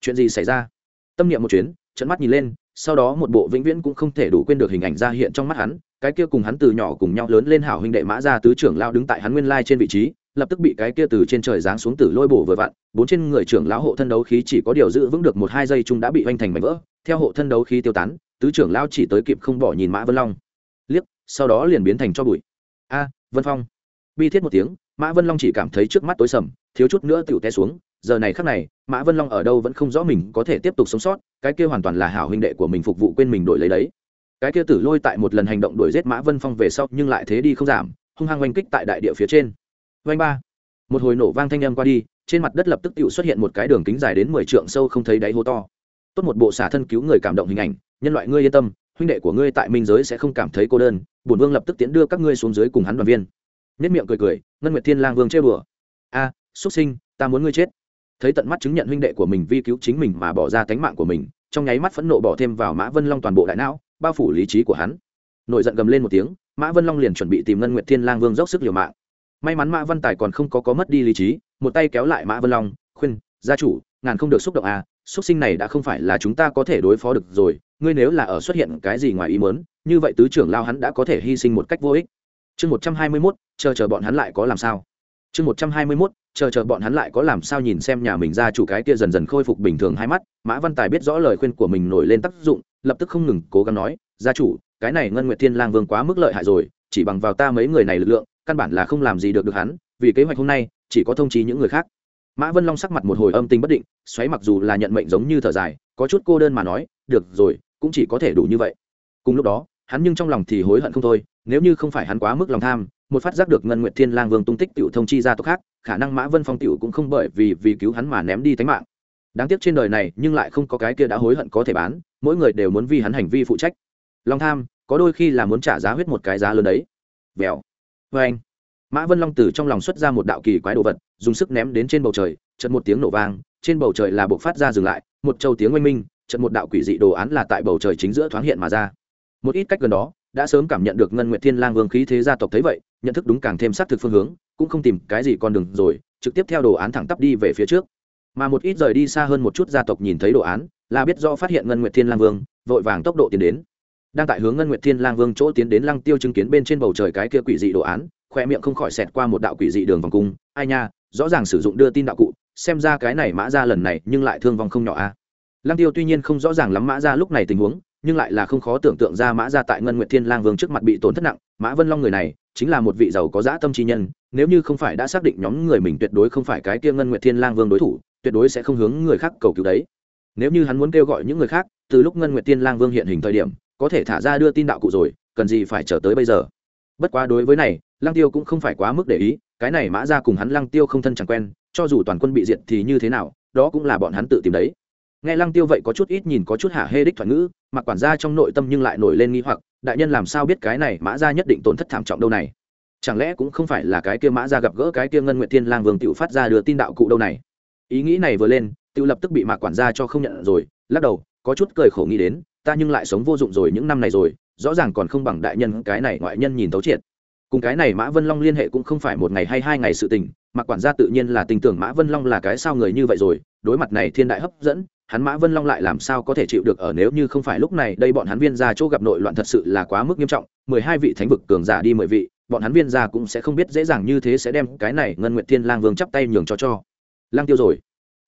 Chuyện gì xảy ra? Tâm niệm một chuyến trận mắt nhìn lên, sau đó một bộ vĩnh viễn cũng không thể đủ quên được hình ảnh ra hiện trong mắt hắn, cái kia cùng hắn từ nhỏ cùng nhau lớn lên hảo huynh đệ mã ra tứ trưởng lao đứng tại hắn nguyên lai trên vị trí lập tức bị cái kia từ trên trời giáng xuống tử lôi bổ vừa vặn, bốn trên người trưởng lão hộ thân đấu khí chỉ có điều giữ vững được một hai giây chúng đã bị hoành thành mảnh vỡ. Theo hộ thân đấu khí tiêu tán, tứ trưởng lão chỉ tới kịp không bỏ nhìn mã vân long. Liếc, sau đó liền biến thành cho bụi. A, vân phong. Bi thiết một tiếng, mã vân long chỉ cảm thấy trước mắt tối sầm, thiếu chút nữa tựu té xuống. Giờ này khắc này, mã vân long ở đâu vẫn không rõ mình có thể tiếp tục sống sót, cái kia hoàn toàn là hảo huynh đệ của mình phục vụ quên mình đổi lấy đấy. Cái kia tử lôi tại một lần hành động đuổi giết mã vân phong về sau nhưng lại thế đi không giảm, hung hăng oanh kích tại đại địa phía trên vanh ba. Một hồi nổ vang thanh âm qua đi, trên mặt đất lập tức tự xuất hiện một cái đường kính dài đến mười trượng sâu không thấy đáy hố to. Tốt một bộ xả thân cứu người cảm động hình ảnh, nhân loại ngươi yên tâm, huynh đệ của ngươi tại minh giới sẽ không cảm thấy cô đơn, bổn vương lập tức tiến đưa các ngươi xuống dưới cùng hắn đoàn viên. Nhất miệng cười cười, ngân nguyệt thiên lang vương chơi bừa a, xuất sinh, ta muốn ngươi chết. Thấy tận mắt chứng nhận huynh đệ của mình vi cứu chính mình mà bỏ ra tánh mạng của mình, trong nháy mắt phẫn nộ bỏ thêm vào mã vân long toàn bộ đại não, bao phủ lý trí của hắn. Nổi giận gầm lên một tiếng, mã vân long liền chuẩn bị tìm ngân nguyệt thiên lang vương dốc sức liều mạng may mắn mã văn tài còn không có có mất đi lý trí, một tay kéo lại mã vân long, khuyên, gia chủ, ngàn không được xúc động à xúc sinh này đã không phải là chúng ta có thể đối phó được rồi, ngươi nếu là ở xuất hiện cái gì ngoài ý mớn như vậy tứ trưởng lao hắn đã có thể hy sinh một cách vô ích. Chương một trăm hai mươi mốt, chờ chờ bọn hắn lại có làm sao. Chương một trăm hai mươi mốt, chờ chờ bọn hắn lại có làm sao nhìn xem nhà mình ra chủ cái kia dần dần khôi phục bình thường hai mắt, mã văn tài biết rõ lời khuyên của mình nổi lên tác dụng, lập tức không ngừng cố gắng nói, gia chủ, cái này ngân nguyệt thiên lang vương quá mức lợi hại rồi, chỉ bằng vào ta mấy người này lực lượng căn bản là không làm gì được được hắn, vì kế hoạch hôm nay, chỉ có thông chí những người khác. Mã vân long sắc mặt một hồi âm tình bất định, xoáy mặc dù là nhận mệnh giống như thở dài, có chút cô đơn mà nói, được rồi, cũng chỉ có thể đủ như vậy. Cùng lúc đó, hắn nhưng trong lòng thì hối hận không thôi, nếu như không phải hắn quá mức lòng tham, một phát giác được ngân nguyệt thiên lang vương tung tích tiểu thông chi ra tộc khác, khả năng mã vân phong tiểu cũng không bởi vì vì cứu hắn mà ném đi tánh mạng. Đáng tiếc trên đời này, nhưng lại không có cái kia đã hối hận có thể bán, mỗi người đều muốn vì hắn hành vi phụ trách. Lòng tham, có đôi khi là muốn trả giá huyết một cái giá lớn đấy. Vèo vê anh, mã vân long từ trong lòng xuất ra một đạo kỳ quái đồ vật, dùng sức ném đến trên bầu trời chật một tiếng nổ vang, trên bầu trời là buộc phát ra dừng lại, một châu tiếng oanh minh chật một đạo quỷ dị đồ án là tại bầu trời chính giữa thoáng hiện mà ra. Một ít cách gần đó, đã sớm cảm nhận được ngân nguyệt thiên lang vương khí thế gia tộc thấy vậy, nhận thức đúng càng thêm xác thực phương hướng, cũng không tìm cái gì con đường rồi, trực tiếp theo đồ án thẳng tắp đi về phía trước. Mà một ít rời đi xa hơn một chút gia tộc nhìn thấy đồ án, là biết do phát hiện ngân nguyệt thiên lang vương, vội vàng tốc độ tiến đến đang tại hướng ngân nguyệt thiên lang vương chỗ tiến đến lăng tiêu chứng kiến bên trên bầu trời cái kia quỷ dị đồ án, khoe miệng không khỏi xẹt qua một đạo quỷ dị đường vòng cung. Ai nha, rõ ràng sử dụng đưa tin đạo cụ, xem ra cái này mã ra lần này nhưng lại thương vong không nhỏ a lăng tiêu tuy nhiên không rõ ràng lắm mã ra lúc này tình huống, nhưng lại là không khó tưởng tượng ra mã ra tại ngân nguyệt thiên lang vương trước mặt bị tổn thất nặng. Mã vân long người này, chính là một vị giàu có dã tâm chi nhân, nếu như không phải đã xác định nhóm người mình tuyệt đối không phải cái kia ngân nguyệt thiên lang vương đối thủ, tuyệt đối sẽ không hướng người khác cầu cứu đấy. Nếu như hắn muốn kêu gọi những người khác, từ lúc ngân nguyệt thiên lang vương hiện hình thời điểm có thể thả ra đưa tin đạo cụ rồi, cần gì phải chờ tới bây giờ. Bất quá đối với này, lăng tiêu cũng không phải quá mức để ý, cái này mã ra cùng hắn lăng tiêu không thân chẳng quen, cho dù toàn quân bị diệt thì như thế nào, đó cũng là bọn hắn tự tìm đấy. Nghe lăng tiêu vậy có chút ít nhìn có chút hạ hê đích thoại ngữ mặc quản gia trong nội tâm nhưng lại nổi lên nghi hoặc, đại nhân làm sao biết cái này mã ra nhất định tổn thất thảm trọng đâu này? Chẳng lẽ cũng không phải là cái kia mã ra gặp gỡ cái kia ngân nguyệt thiên lang vương tiểu phát ra đưa tin đạo cụ đâu này? Ý nghĩ này vừa lên tiểu lập tức bị mạc quản gia cho không nhận rồi, lắc đầu, có chút cười khổ nghĩ đến ta nhưng lại sống vô dụng rồi những năm này rồi, rõ ràng còn không bằng đại nhân cái này ngoại nhân nhìn tấu triệt. Cùng cái này mã vân long liên hệ cũng không phải một ngày hay hai ngày sự tình mà quản gia tự nhiên là tình tưởng mã vân long là cái sao người như vậy rồi, đối mặt này thiên đại hấp dẫn, hắn mã vân long lại làm sao có thể chịu được ở nếu như không phải lúc này đây bọn hắn viên ra chỗ gặp nội loạn thật sự là quá mức nghiêm trọng, mười hai vị thánh vực cường giả đi mười vị, bọn hắn viên ra cũng sẽ không biết dễ dàng như thế sẽ đem cái này ngân nguyệt thiên lang vương chắp tay nhường cho cho. Lang tiêu rồi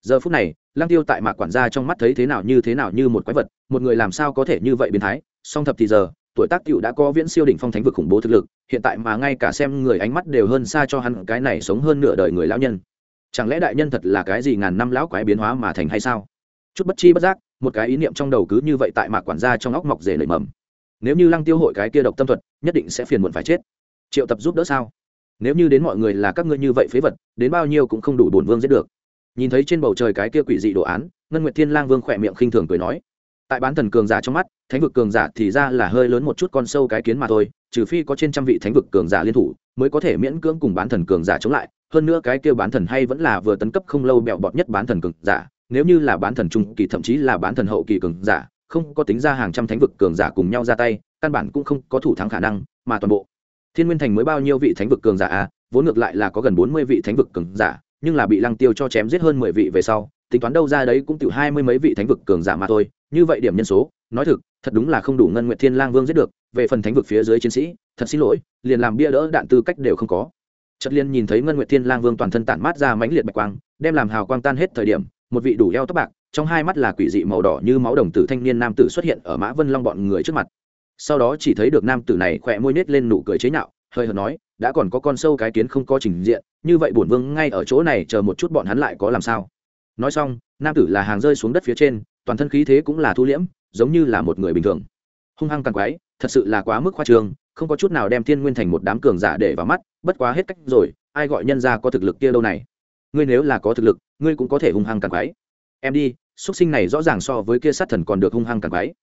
giờ phút này lang tiêu tại mạc quản gia trong mắt thấy thế nào như thế nào như một quái vật, một người làm sao có thể như vậy biến thái. Song thập thì giờ, tuổi tác cựu đã có viễn siêu đỉnh phong thánh vực khủng bố thực lực, hiện tại mà ngay cả xem người ánh mắt đều hơn xa cho hắn cái này sống hơn nửa đời người lão nhân. Chẳng lẽ đại nhân thật là cái gì ngàn năm lão quái biến hóa mà thành hay sao? Chút bất chi bất giác, một cái ý niệm trong đầu cứ như vậy tại mạc quản gia trong óc mọc rể lệ mầm. Nếu như lăng tiêu hội cái kia độc tâm thuật, nhất định sẽ phiền muộn phải chết. Triệu tập giúp đỡ sao? Nếu như đến mọi người là các ngươi như vậy phế vật, đến bao nhiêu cũng không đủ bổn vương giết được nhìn thấy trên bầu trời cái kia quỷ dị đồ án, ngân nguyệt thiên lang vương khỏe miệng khinh thường cười nói, tại bán thần cường giả trong mắt, thánh vực cường giả thì ra là hơi lớn một chút con sâu cái kiến mà thôi, trừ phi có trên trăm vị thánh vực cường giả liên thủ mới có thể miễn cưỡng cùng bán thần cường giả chống lại. Hơn nữa cái kia bán thần hay vẫn là vừa tấn cấp không lâu bẹo bọt nhất bán thần cường giả, nếu như là bán thần trung kỳ thậm chí là bán thần hậu kỳ cường giả, không có tính ra hàng trăm thánh vực cường giả cùng nhau ra tay, căn bản cũng không có thủ thắng khả năng, mà toàn bộ thiên nguyên thành mới bao nhiêu vị thánh vực cường giả à? Vốn ngược lại là có gần bốn mươi vị thánh vực cường giả nhưng là bị lăng tiêu cho chém giết hơn mười vị về sau, tính toán đâu ra đấy cũng tiểu hai mươi mấy vị thánh vực cường giả mà thôi, như vậy điểm nhân số, nói thực, thật đúng là không đủ ngân nguyệt thiên lang vương giết được, về phần thánh vực phía dưới chiến sĩ, thật xin lỗi, liền làm bia đỡ đạn tư cách đều không có. Chất liên nhìn thấy ngân nguyệt thiên lang vương toàn thân tản mát ra mãnh liệt bạch quang, đem làm hào quang tan hết thời điểm, một vị đủ eo tóc bạc, trong hai mắt là quỷ dị màu đỏ như máu đồng tử thanh niên nam tử xuất hiện ở mã vân long bọn người trước mặt. Sau đó chỉ thấy được nam tử này khỏe môi nết lên nụ cười chế nhạo hơi hợt nói, đã còn có con sâu cái kiến không có trình diện, như vậy bổn vương ngay ở chỗ này chờ một chút bọn hắn lại có làm sao? Nói xong, nam tử là hàng rơi xuống đất phía trên, toàn thân khí thế cũng là thu liễm, giống như là một người bình thường. Hung hăng càng quái, thật sự là quá mức khoa trương, không có chút nào đem thiên nguyên thành một đám cường giả để vào mắt, bất quá hết cách rồi, ai gọi nhân ra có thực lực kia đâu này? Ngươi nếu là có thực lực, ngươi cũng có thể hung hăng càng quái. Em đi xuất sinh này rõ ràng so với kia sát thần còn được hung hăng càng quái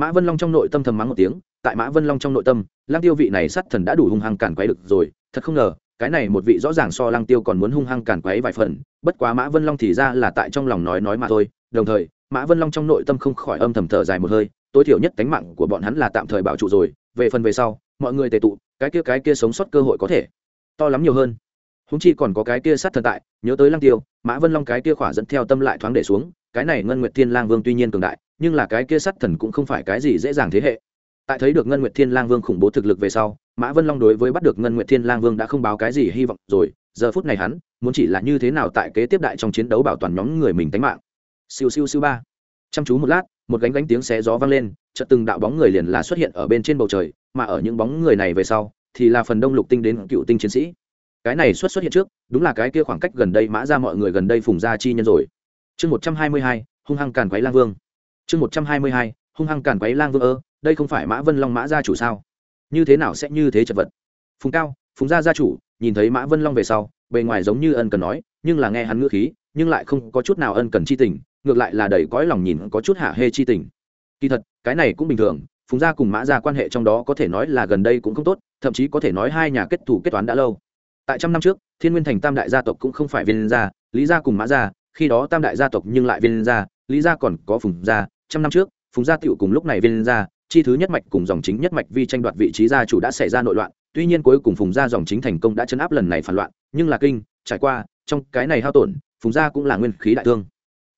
mã vân long trong nội tâm thầm mắng một tiếng, tại mã vân long trong nội tâm lang tiêu vị này sát thần đã đủ hung hăng cản quấy được rồi, thật không ngờ, cái này một vị rõ ràng so lang tiêu còn muốn hung hăng cản quấy vài phần, bất quá mã vân long thì ra là tại trong lòng nói nói mà thôi. Đồng thời, mã vân long trong nội tâm không khỏi âm thầm thở dài một hơi, tối thiểu nhất cánh mạng của bọn hắn là tạm thời bảo trụ rồi, về phần về sau, mọi người tề tụ, cái kia cái kia sống sót cơ hội có thể to lắm nhiều hơn. Húng chi còn có cái kia sát thần tại, nhớ tới lăng tiêu, mã vân long cái kia khỏa dẫn theo tâm lại thoáng để xuống, cái này ngân nguyệt thiên lang vương tuy nhiên cường đại nhưng là cái kia sát thần cũng không phải cái gì dễ dàng thế hệ. Tại thấy được ngân nguyệt thiên lang vương khủng bố thực lực về sau, mã vân long đối với bắt được ngân nguyệt thiên lang vương đã không báo cái gì hy vọng rồi, giờ phút này hắn, muốn chỉ là như thế nào tại kế tiếp đại trong chiến đấu bảo toàn nhóm người mình tính mạng. Siêu siêu siêu ba. Chăm chú một lát, một gánh gánh tiếng xé gió vang lên, chợt từng đạo bóng người liền là xuất hiện ở bên trên bầu trời, mà ở những bóng người này về sau, thì là phần đông lục tinh đến cựu tinh chiến sĩ. Cái này xuất xuất hiện trước, đúng là cái kia khoảng cách gần đây mã ra mọi người gần đây phùng ra chi nhân rồi. Chương một trăm hai mươi hai, hung hăng càn quấy lang vương chương một trăm hai mươi hai, hung hăng càn quấy lang vương ơ, đây không phải mã vân long mã gia chủ sao? Như thế nào sẽ như thế chật vật? Phùng cao, phùng gia gia chủ, nhìn thấy mã vân long về sau, bề ngoài giống như ân cần nói, nhưng là nghe hắn ngữ khí, nhưng lại không có chút nào ân cần chi tình, ngược lại là đầy cõi lòng nhìn có chút hạ hê chi tình. Kỳ thật, cái này cũng bình thường, phùng gia cùng mã gia quan hệ trong đó có thể nói là gần đây cũng không tốt, thậm chí có thể nói hai nhà kết thủ kết toán đã lâu. Tại trăm năm trước, thiên nguyên thành tam đại gia tộc cũng không phải viên gia, lý gia cùng mã gia, khi đó tam đại gia tộc nhưng lại viên gia, lý gia còn có phùng gia trăm năm trước phùng gia tựu cùng lúc này viên ra, chi thứ nhất mạch cùng dòng chính nhất mạch vi tranh đoạt vị trí gia chủ đã xảy ra nội loạn tuy nhiên cuối cùng phùng gia dòng chính thành công đã chấn áp lần này phản loạn nhưng là kinh trải qua trong cái này hao tổn phùng gia cũng là nguyên khí đại thương.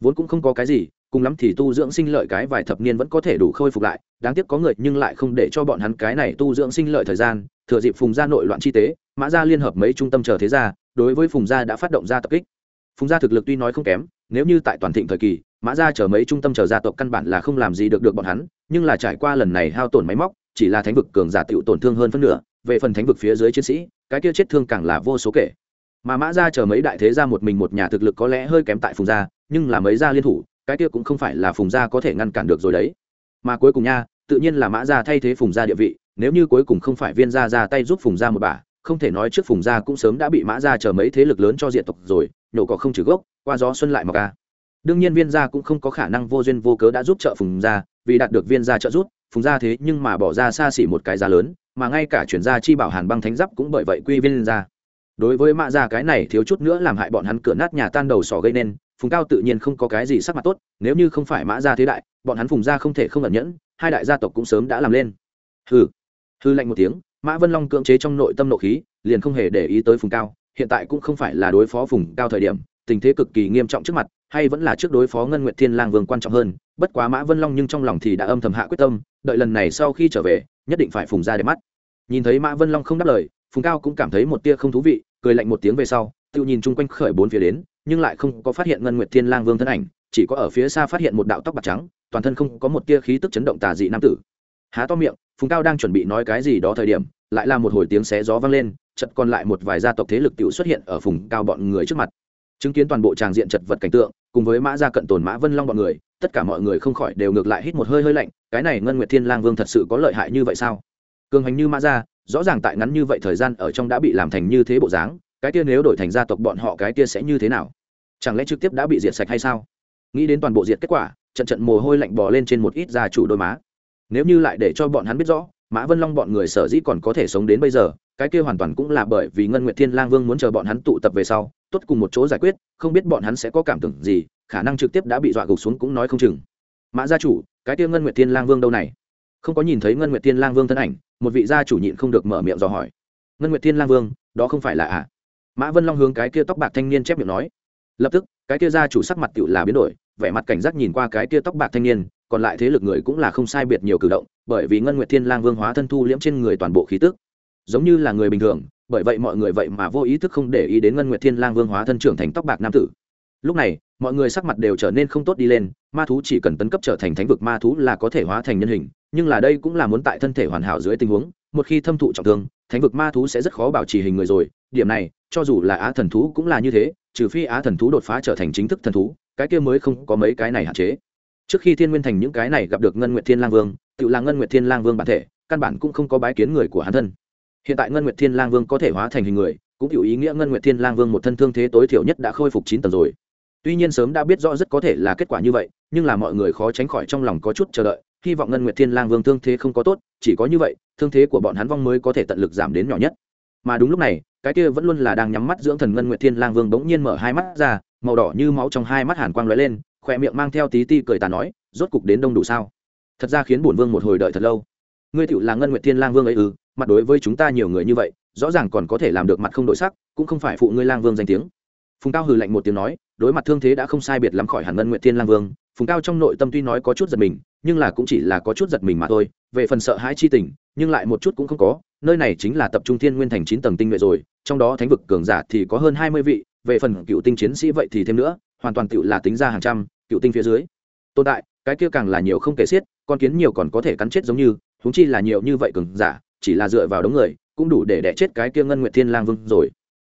Vốn cũng không có cái gì cùng lắm thì tu dưỡng sinh lợi cái vài thập niên vẫn có thể đủ khôi phục lại đáng tiếc có người nhưng lại không để cho bọn hắn cái này tu dưỡng sinh lợi thời gian thừa dịp phùng gia nội loạn chi tế mã gia liên hợp mấy trung tâm chờ thế gia đối với phùng gia đã phát động ra tập kích. Phùng gia thực lực tuy nói không kém nếu như tại toàn thịnh thời kỳ mã gia chờ mấy trung tâm chờ gia tộc căn bản là không làm gì được được bọn hắn, nhưng là trải qua lần này hao tổn máy móc, chỉ là thánh vực cường giả tựu tổn thương hơn phân nửa, về phần thánh vực phía dưới chiến sĩ, cái kia chết thương càng là vô số kể. Mà mã gia chờ mấy đại thế gia một mình một nhà thực lực có lẽ hơi kém tại phùng gia, nhưng là mấy gia liên thủ, cái kia cũng không phải là phùng gia có thể ngăn cản được rồi đấy. Mà cuối cùng nha, tự nhiên là mã gia thay thế phùng gia địa vị, nếu như cuối cùng không phải viên gia ra tay giúp phùng gia một bà, không thể nói trước phùng gia cũng sớm đã bị mã gia chờ mấy thế lực lớn cho diện tộc rồi, nhổ cỏ không trừ gốc, qua gió xuân lại mọc ca đương nhiên viên gia cũng không có khả năng vô duyên vô cớ đã giúp trợ phùng gia, vì đạt được viên gia trợ giúp, phùng gia thế nhưng mà bỏ ra xa xỉ một cái giá lớn, mà ngay cả chuyển gia chi bảo hàn băng thánh giáp cũng bởi vậy quy viên gia. Đối với mã gia cái này thiếu chút nữa làm hại bọn hắn cửa nát nhà tan đầu sỏ gây nên, phùng cao tự nhiên không có cái gì sắc mặt tốt, nếu như không phải mã gia thế đại, bọn hắn phùng gia không thể không ẩn nhẫn, hai đại gia tộc cũng sớm đã làm lên. Hừ. Hư lạnh một tiếng, mã vân long cưỡng chế trong nội tâm nộ khí, liền không hề để ý tới phùng cao, hiện tại cũng không phải là đối phó phùng cao thời điểm tình thế cực kỳ nghiêm trọng trước mặt, hay vẫn là trước đối phó ngân nguyệt thiên lang vương quan trọng hơn, bất quá mã vân long nhưng trong lòng thì đã âm thầm hạ quyết tâm, đợi lần này sau khi trở về, nhất định phải phùng ra để mắt. Nhìn thấy mã vân long không đáp lời, phùng cao cũng cảm thấy một tia không thú vị, cười lạnh một tiếng về sau, tự nhìn chung quanh khởi bốn phía đến, nhưng lại không có phát hiện ngân nguyệt thiên lang vương thân ảnh, chỉ có ở phía xa phát hiện một đạo tóc bạc trắng, toàn thân không có một tia khí tức chấn động tà dị nam tử. Há to miệng, phùng cao đang chuẩn bị nói cái gì đó thời điểm, lại là một hồi tiếng xé gió vang lên chật còn lại một vài gia tộc thế lực tiểu xuất hiện ở phùng cao bọn người trước mặt chứng kiến toàn bộ tràng diện chật vật cảnh tượng, cùng với mã gia cận tồn mã vân long bọn người, tất cả mọi người không khỏi đều ngược lại hít một hơi hơi lạnh, cái này ngân nguyệt thiên lang vương thật sự có lợi hại như vậy sao? Cường hành như mã gia, rõ ràng tại ngắn như vậy thời gian ở trong đã bị làm thành như thế bộ dáng, cái kia nếu đổi thành gia tộc bọn họ cái kia sẽ như thế nào? Chẳng lẽ trực tiếp đã bị diệt sạch hay sao? Nghĩ đến toàn bộ diệt kết quả, trận trận mồ hôi lạnh bò lên trên một ít gia chủ đôi má. Nếu như lại để cho bọn hắn biết rõ, mã vân long bọn người sở dĩ còn có thể sống đến bây giờ cái kia hoàn toàn cũng là bởi vì ngân nguyệt thiên lang vương muốn chờ bọn hắn tụ tập về sau, tốt cùng một chỗ giải quyết, không biết bọn hắn sẽ có cảm tưởng gì, khả năng trực tiếp đã bị dọa gục xuống cũng nói không chừng. Mã gia chủ, cái kia ngân nguyệt thiên lang vương đâu này? Không có nhìn thấy ngân nguyệt thiên lang vương thân ảnh, một vị gia chủ nhịn không được mở miệng dò hỏi. Ngân nguyệt thiên lang vương, đó không phải là à? mã vân long hướng cái kia tóc bạc thanh niên chép miệng nói. Lập tức, cái kia gia chủ sắc mặt tựu là biến đổi, vẻ mặt cảnh giác nhìn qua cái kia tóc bạc thanh niên, còn lại thế lực người cũng là không sai biệt nhiều cử động, bởi vì ngân nguyệt thiên lang vương hóa thân thu liễm trên người toàn bộ khí tức giống như là người bình thường, bởi vậy mọi người vậy mà vô ý thức không để ý đến ngân nguyệt thiên lang vương hóa thân trưởng thành tóc bạc nam tử. Lúc này, mọi người sắc mặt đều trở nên không tốt đi lên, ma thú chỉ cần tấn cấp trở thành thánh vực ma thú là có thể hóa thành nhân hình, nhưng là đây cũng là muốn tại thân thể hoàn hảo dưới tình huống, một khi thâm thụ trọng thương, thánh vực ma thú sẽ rất khó bảo trì hình người rồi, điểm này, cho dù là á thần thú cũng là như thế, trừ phi á thần thú đột phá trở thành chính thức thần thú, cái kia mới không có mấy cái này hạn chế. Trước khi thiên nguyên thành những cái này gặp được ngân nguyệt thiên lang vương, tự là ngân nguyệt thiên lang vương bản thể, căn bản cũng không có bái kiến người của hắn thân hiện tại ngân nguyệt thiên lang vương có thể hóa thành hình người, cũng hiểu ý nghĩa ngân nguyệt thiên lang vương một thân thương thế tối thiểu nhất đã khôi phục chín tầng rồi. Tuy nhiên sớm đã biết rõ rất có thể là kết quả như vậy, nhưng là mọi người khó tránh khỏi trong lòng có chút chờ đợi, hy vọng ngân nguyệt thiên lang vương thương thế không có tốt, chỉ có như vậy, thương thế của bọn hắn vong mới có thể tận lực giảm đến nhỏ nhất. Mà đúng lúc này, cái kia vẫn luôn là đang nhắm mắt dưỡng thần ngân nguyệt thiên lang vương bỗng nhiên mở hai mắt ra, màu đỏ như máu trong hai mắt hàn quang lóe lên khoe miệng mang theo tí ti cười tà nói, rốt cục đến đông đủ sao? Thật ra khiến bổn vương một hồi đợi thật lâu. Ngươi tựu là ngân nguyệt thiên lang vương ấy ư? Mặt đối với chúng ta nhiều người như vậy, rõ ràng còn có thể làm được mặt không đổi sắc, cũng không phải phụ ngươi lang vương danh tiếng. Phùng cao hừ lạnh một tiếng nói, đối mặt thương thế đã không sai biệt lắm khỏi hẳn ngân nguyệt thiên lang vương. Phùng cao trong nội tâm tuy nói có chút giật mình, nhưng là cũng chỉ là có chút giật mình mà thôi, về phần sợ hãi chi tình, nhưng lại một chút cũng không có, nơi này chính là tập trung thiên nguyên thành chín tầng tinh nhuệ rồi, trong đó thánh vực cường giả thì có hơn hai mươi vị, về phần cựu tinh chiến sĩ vậy thì thêm nữa, hoàn toàn cựu là tính ra hàng trăm, cựu tinh phía dưới. Tồn tại, cái kia càng là nhiều không kể xiết, con kiến nhiều còn có thể cắn chết giống như húng chi là nhiều như vậy cường giả chỉ là dựa vào đống người, cũng đủ để đẻ chết cái kia ngân nguyệt thiên lang vương rồi.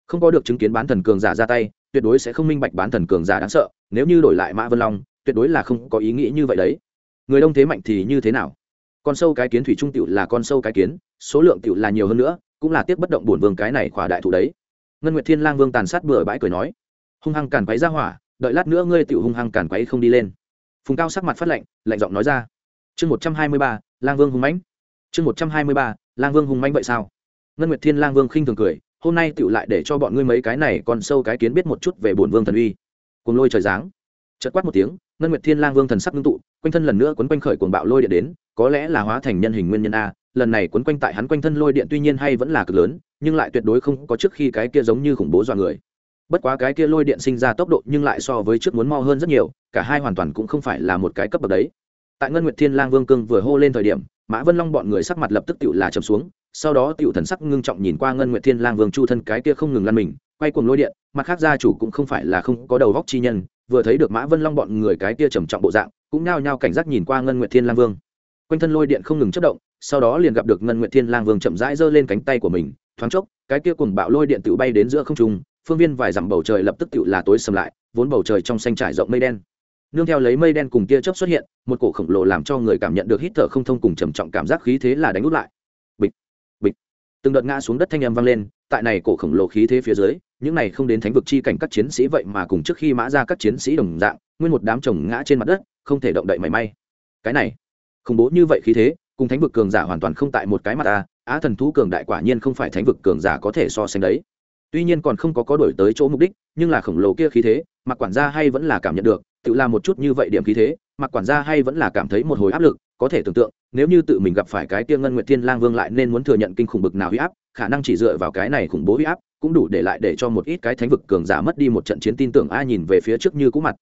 Không có được chứng kiến bán thần cường giả ra tay, tuyệt đối sẽ không minh bạch bán thần cường giả đáng sợ, nếu như đổi lại mã vân long, tuyệt đối là không có ý nghĩ như vậy đấy. Người đông thế mạnh thì như thế nào? Con sâu cái kiến thủy trung tiểu là con sâu cái kiến, số lượng tiểu là nhiều hơn nữa, cũng là tiếc bất động bổn vương cái này khỏa đại thủ đấy. Ngân nguyệt thiên lang vương tàn sát bừa bãi cười nói, hung hăng càn quấy ra hỏa, đợi lát nữa ngươi tiểu hung hăng càn quấy không đi lên. Phùng cao sắc mặt phát lạnh lạnh giọng nói ra, chương một trăm hai mươi ba, lang vương hung mãnh. Chương một trăm hai mươi ba lang vương hung manh vậy sao? Ngân nguyệt thiên lang vương khinh thường cười, hôm nay tiểu lại để cho bọn ngươi mấy cái này còn sâu cái kiến biết một chút về bổn vương thần uy. Cùng lôi trời giáng. Chợt quát một tiếng, ngân nguyệt thiên lang vương thần sắc ngưng tụ, quanh thân lần nữa quấn quanh khởi cuồng bạo lôi điện đến, có lẽ là hóa thành nhân hình nguyên nhân a, lần này quấn quanh tại hắn quanh thân lôi điện tuy nhiên hay vẫn là cực lớn, nhưng lại tuyệt đối không có trước khi cái kia giống như khủng bố dọa người. Bất quá cái kia lôi điện sinh ra tốc độ nhưng lại so với trước muốn mau hơn rất nhiều, cả hai hoàn toàn cũng không phải là một cái cấp bậc đấy tại ngân nguyệt thiên lang vương cương vừa hô lên thời điểm, mã vân long bọn người sắc mặt lập tức tựu là chầm xuống, sau đó tựu thần sắc ngưng trọng nhìn qua ngân nguyệt thiên lang vương chu thân cái kia không ngừng lăn mình, quay cuồng lôi điện, mặt khác gia chủ cũng không phải là không có đầu góc chi nhân, vừa thấy được mã vân long bọn người cái kia trầm trọng bộ dạng, cũng nao nhao cảnh giác nhìn qua ngân nguyệt thiên lang vương. Quanh thân lôi điện không ngừng chất động, sau đó liền gặp được ngân nguyệt thiên lang vương chậm rãi giơ lên cánh tay của mình, thoáng chốc, cái kia cùng bạo lôi điện tự bay đến giữa không trung, phương viên vài dặm bầu trời lập tức tự là tối sầm lại, vốn bầu trời trong xanh trải rộng mây đen nương theo lấy mây đen cùng tia chớp xuất hiện, một cổ khổng lồ làm cho người cảm nhận được hít thở không thông cùng trầm trọng cảm giác khí thế là đánh út lại. Bịch bịch. Từng đợt ngã xuống đất thanh âm vang lên, tại này cổ khổng lồ khí thế phía dưới, những này không đến thánh vực chi cảnh các chiến sĩ vậy mà cùng trước khi mã ra các chiến sĩ đồng dạng, nguyên một đám chồng ngã trên mặt đất, không thể động đậy mảy may. Cái này, khủng bố như vậy khí thế, cùng thánh vực cường giả hoàn toàn không tại một cái mặt ta, á thần thú cường đại quả nhiên không phải thánh vực cường giả có thể so sánh đấy. Tuy nhiên còn không có có đổi tới chỗ mục đích, nhưng là khổng lồ kia khí thế, mặc quản gia hay vẫn là cảm nhận được tự làm một chút như vậy điểm khí thế, mặc quản gia hay vẫn là cảm thấy một hồi áp lực, có thể tưởng tượng, nếu như tự mình gặp phải cái tia ngân nguyệt thiên lang vương lại nên muốn thừa nhận kinh khủng bực nào huy áp, khả năng chỉ dựa vào cái này khủng bố huy áp, cũng đủ để lại để cho một ít cái thánh vực cường giả mất đi một trận chiến tin tưởng ai nhìn về phía trước như cũ mặt.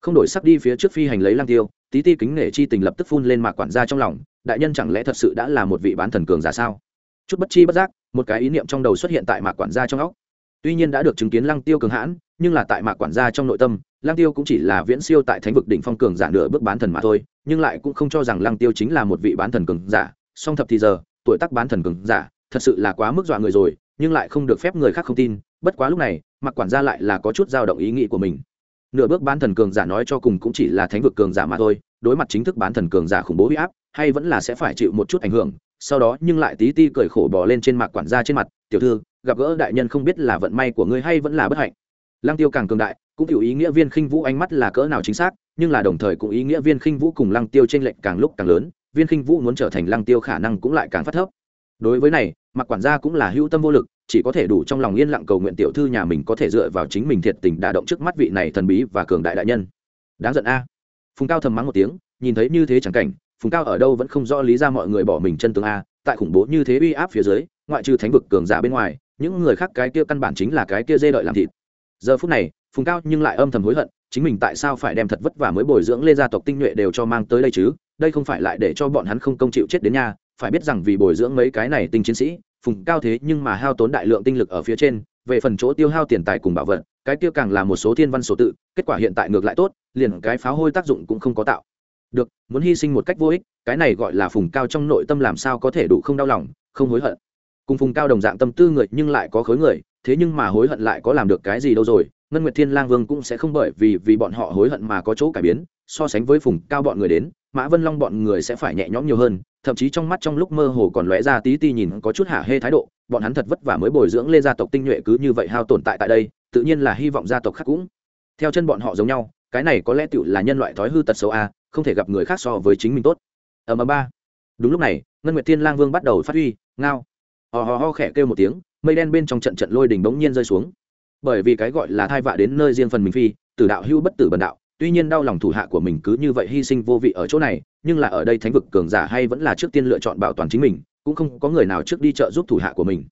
Không đổi sắc đi phía trước phi hành lấy lang tiêu, tí ti kính nể chi tình lập tức phun lên mạc quản gia trong lòng, đại nhân chẳng lẽ thật sự đã là một vị bán thần cường giả sao? Chút bất chi bất giác, một cái ý niệm trong đầu xuất hiện tại mạc quản gia trong óc. Tuy nhiên đã được chứng kiến lăng tiêu cường hãn, nhưng là tại mạc quản gia trong nội tâm lăng tiêu cũng chỉ là viễn siêu tại thánh vực đỉnh phong cường giả nửa bước bán thần mà thôi, nhưng lại cũng không cho rằng lăng tiêu chính là một vị bán thần cường giả. Song thập thì giờ, tuổi tác bán thần cường giả, thật sự là quá mức dọa người rồi, nhưng lại không được phép người khác không tin, bất quá lúc này Mặc quản gia lại là có chút dao động ý nghĩ của mình. Nửa bước bán thần cường giả nói cho cùng cũng chỉ là thánh vực cường giả mà thôi, đối mặt chính thức bán thần cường giả khủng bố uy áp, hay vẫn là sẽ phải chịu một chút ảnh hưởng. Sau đó, nhưng lại tí ti cười khổ bò lên trên mạc quản gia trên mặt, tiểu thư, gặp gỡ đại nhân không biết là vận may của ngươi hay vẫn là bất hạnh. Lăng tiêu càng cường đại cũng hiểu ý nghĩa viên khinh vũ ánh mắt là cỡ nào chính xác, nhưng là đồng thời cũng ý nghĩa viên khinh vũ cùng lăng tiêu trên lệnh càng lúc càng lớn, viên khinh vũ muốn trở thành lăng tiêu khả năng cũng lại càng phát thấp. Đối với này, mặc quản gia cũng là hữu tâm vô lực, chỉ có thể đủ trong lòng yên lặng cầu nguyện tiểu thư nhà mình có thể dựa vào chính mình thiệt tình đả động trước mắt vị này thần bí và cường đại đại nhân. Đáng giận a. Phùng cao thầm mắng một tiếng, nhìn thấy như thế chẳng cảnh, phùng cao ở đâu vẫn không rõ lý ra mọi người bỏ mình chân tường a, tại khủng bố như thế uy áp phía dưới, ngoại trừ thánh vực cường giả bên ngoài, những người khác cái kia căn bản chính là cái kia dê đợi làm thịt. Giờ phút này phùng cao nhưng lại âm thầm hối hận, chính mình tại sao phải đem thật vất vả mới bồi dưỡng lên gia tộc tinh nhuệ đều cho mang tới đây chứ? Đây không phải lại để cho bọn hắn không công chịu chết đến nhà phải biết rằng vì bồi dưỡng mấy cái này tinh chiến sĩ, phùng cao thế nhưng mà hao tốn đại lượng tinh lực ở phía trên, về phần chỗ tiêu hao tiền tài cùng bảo vật, cái tiêu càng là một số thiên văn số tự, kết quả hiện tại ngược lại tốt, liền cái pháo hôi tác dụng cũng không có tạo. Được, muốn hy sinh một cách vô ích, cái này gọi là phùng cao trong nội tâm làm sao có thể đủ không đau lòng, không hối hận. Cùng phùng cao đồng dạng tâm tư người nhưng lại có khối người, thế nhưng mà hối hận lại có làm được cái gì đâu rồi ngân nguyệt thiên lang vương cũng sẽ không bởi vì vì bọn họ hối hận mà có chỗ cải biến, so sánh với phùng cao bọn người đến, mã vân long bọn người sẽ phải nhẹ nhõm nhiều hơn, thậm chí trong mắt trong lúc mơ hồ còn lóe ra tí ti nhìn có chút hạ hê thái độ, bọn hắn thật vất vả mới bồi dưỡng lên gia tộc tinh nhuệ cứ như vậy hao tồn tại tại đây, tự nhiên là hy vọng gia tộc khác cũng. Theo chân bọn họ giống nhau, cái này có lẽ tựu là nhân loại thói hư tật xấu a, không thể gặp người khác so với chính mình tốt. Ở mà ba. Đúng lúc này, ngân nguyệt thiên lang vương bắt đầu phát huy, ngao. Hò hò ho khẽ kêu một tiếng, mây đen bên trong trận trận lôi đỉnh bỗng nhiên rơi xuống bởi vì cái gọi là thai vạ đến nơi riêng phần mình phi, tử đạo hưu bất tử bần đạo. Tuy nhiên đau lòng thủ hạ của mình cứ như vậy hy sinh vô vị ở chỗ này, nhưng là ở đây thánh vực cường giả hay vẫn là trước tiên lựa chọn bảo toàn chính mình, cũng không có người nào trước đi trợ giúp thủ hạ của mình.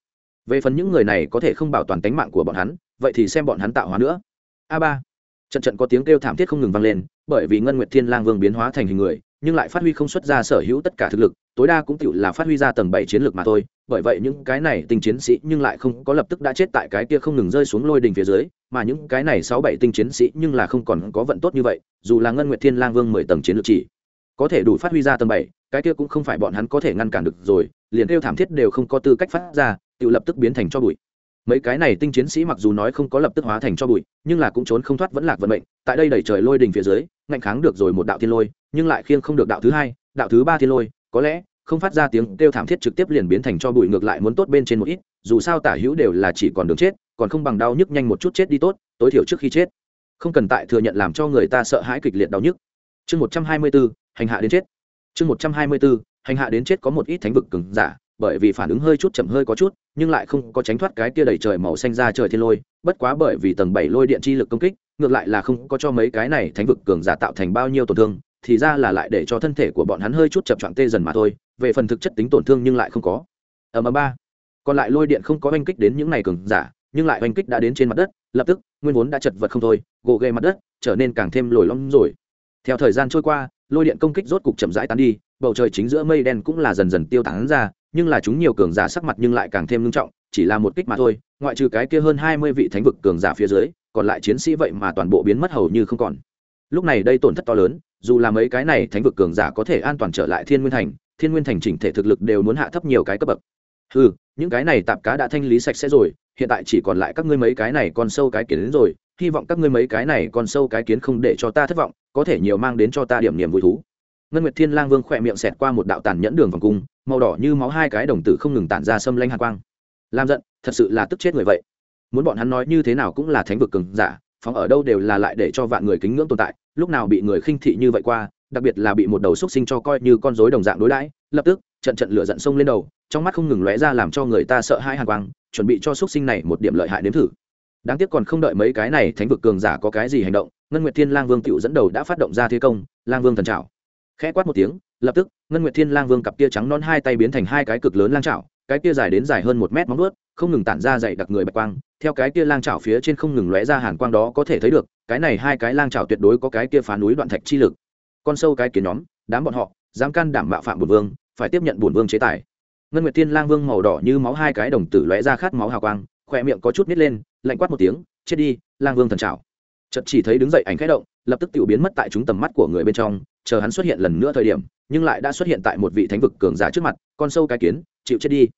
Về phần những người này có thể không bảo toàn tính mạng của bọn hắn, vậy thì xem bọn hắn tạo hóa nữa. A ba. Trận trận có tiếng kêu thảm thiết không ngừng vang lên, bởi vì ngân nguyệt thiên lang vương biến hóa thành hình người nhưng lại phát huy không xuất ra sở hữu tất cả thực lực, tối đa cũng tựu là phát huy ra tầng bảy chiến lược mà thôi. Bởi vậy những cái này tinh chiến sĩ nhưng lại không có lập tức đã chết tại cái kia không ngừng rơi xuống lôi đình phía dưới, mà những cái này sáu bảy tinh chiến sĩ nhưng là không còn có vận tốt như vậy, dù là ngân nguyệt thiên lang vương mười tầng chiến lược chỉ, có thể đủ phát huy ra tầng bảy, cái kia cũng không phải bọn hắn có thể ngăn cản được rồi, liền kêu thảm thiết đều không có tư cách phát ra tự lập tức biến thành cho bụi mấy cái này tinh chiến sĩ mặc dù nói không có lập tức hóa thành cho bụi, nhưng là cũng trốn không thoát vẫn lạc vận mệnh, tại đây đẩy trời lôi đình phía dưới, ngạnh kháng được rồi một đạo thiên lôi, nhưng lại khiêng không được đạo thứ hai, đạo thứ ba thiên lôi, có lẽ, không phát ra tiếng kêu thảm thiết trực tiếp liền biến thành cho bụi ngược lại muốn tốt bên trên một ít, dù sao tả hữu đều là chỉ còn đường chết, còn không bằng đau nhức nhanh một chút chết đi tốt, tối thiểu trước khi chết. Không cần tại thừa nhận làm cho người ta sợ hãi kịch liệt đau nhức. Chương một trăm hai mươi bốn, hành hạ đến chết. Chương một trăm hai mươi bốn, hành hạ đến chết có một ít thánh vực cứng giả, bởi vì phản ứng hơi chút chậm hơi có chút nhưng lại không có tránh thoát cái kia đầy trời màu xanh ra trời thiên lôi, bất quá bởi vì tầng bảy lôi điện chi lực công kích, ngược lại là không có cho mấy cái này thánh vực cường giả tạo thành bao nhiêu tổn thương, thì ra là lại để cho thân thể của bọn hắn hơi chút chập choạng tê dần mà thôi, về phần thực chất tính tổn thương nhưng lại không có. Ở mà ba. Còn lại lôi điện không có oanh kích đến những này cường giả, nhưng lại oanh kích đã đến trên mặt đất, lập tức, nguyên vốn đã chật vật không thôi, gồ ghề mặt đất, trở nên càng thêm lồi lõm rồi. Theo thời gian trôi qua, lôi điện công kích rốt cục chậm rãi tán đi, bầu trời chính giữa mây đen cũng là dần dần tiêu tán ra nhưng là chúng nhiều cường giả sắc mặt nhưng lại càng thêm nghiêm trọng chỉ là một kích mà thôi ngoại trừ cái kia hơn hai mươi vị thánh vực cường giả phía dưới còn lại chiến sĩ vậy mà toàn bộ biến mất hầu như không còn. Lúc này đây tổn thất to lớn dù là mấy cái này thánh vực cường giả có thể an toàn trở lại thiên nguyên thành thiên nguyên thành chỉnh thể thực lực đều muốn hạ thấp nhiều cái cấp bậc. Hừ, những cái này tạp cá đã thanh lý sạch sẽ rồi hiện tại chỉ còn lại các ngươi mấy cái này con sâu cái kiến đến rồi hy vọng các ngươi mấy cái này con sâu cái kiến không để cho ta thất vọng có thể nhiều mang đến cho ta điểm niềm vui thú ngân nguyệt thiên lang vương khỏe miệng xẹt qua một đạo tàn nhẫn đường vòng cung, màu đỏ như máu hai cái đồng tử không ngừng tản ra xâm lanh hạ quang. Làm giận, thật sự là tức chết người vậy. Muốn bọn hắn nói như thế nào cũng là thánh vực cường giả, phóng ở đâu đều là lại để cho vạn người kính ngưỡng tồn tại, lúc nào bị người khinh thị như vậy qua, đặc biệt là bị một đầu xúc sinh cho coi như con rối đồng dạng đối đãi, lập tức, trận trận lửa giận sông lên đầu, trong mắt không ngừng lóe ra làm cho người ta sợ hãi hàn quang, chuẩn bị cho xúc sinh này một điểm lợi hại đến thử. Đáng tiếc còn không đợi mấy cái này thánh vực cường giả có cái gì hành động, ngân nguyệt thiên lang vương tựu dẫn đầu đã phát động ra thế công, lang vương thần trảo khẽ quát một tiếng lập tức ngân nguyệt thiên lang vương cặp kia trắng non hai tay biến thành hai cái cực lớn lang chảo, cái kia dài đến dài hơn một mét móng vuốt không ngừng tản ra dày đặc người bạch quang theo cái kia lang chảo phía trên không ngừng lóe ra hàn quang đó có thể thấy được cái này hai cái lang chảo tuyệt đối có cái kia phá núi đoạn thạch chi lực. Con sâu cái kiến nhóm đám bọn họ dám can đảm mạo phạm bổn vương phải tiếp nhận bổn vương chế tài. Ngân nguyệt thiên lang vương màu đỏ như máu hai cái đồng tử lóe ra khát máu hào quang khỏe miệng có chút nít lên lạnh quát một tiếng chết đi lang vương thần trào chợt chỉ thấy đứng dậy ảnh khẽ động lập tức tiểu biến mất tại chúng tầm mắt của người bên trong, chờ hắn xuất hiện lần nữa thời điểm, nhưng lại đã xuất hiện tại một vị thánh vực cường giả trước mặt, con sâu cái kiến, chịu chết đi.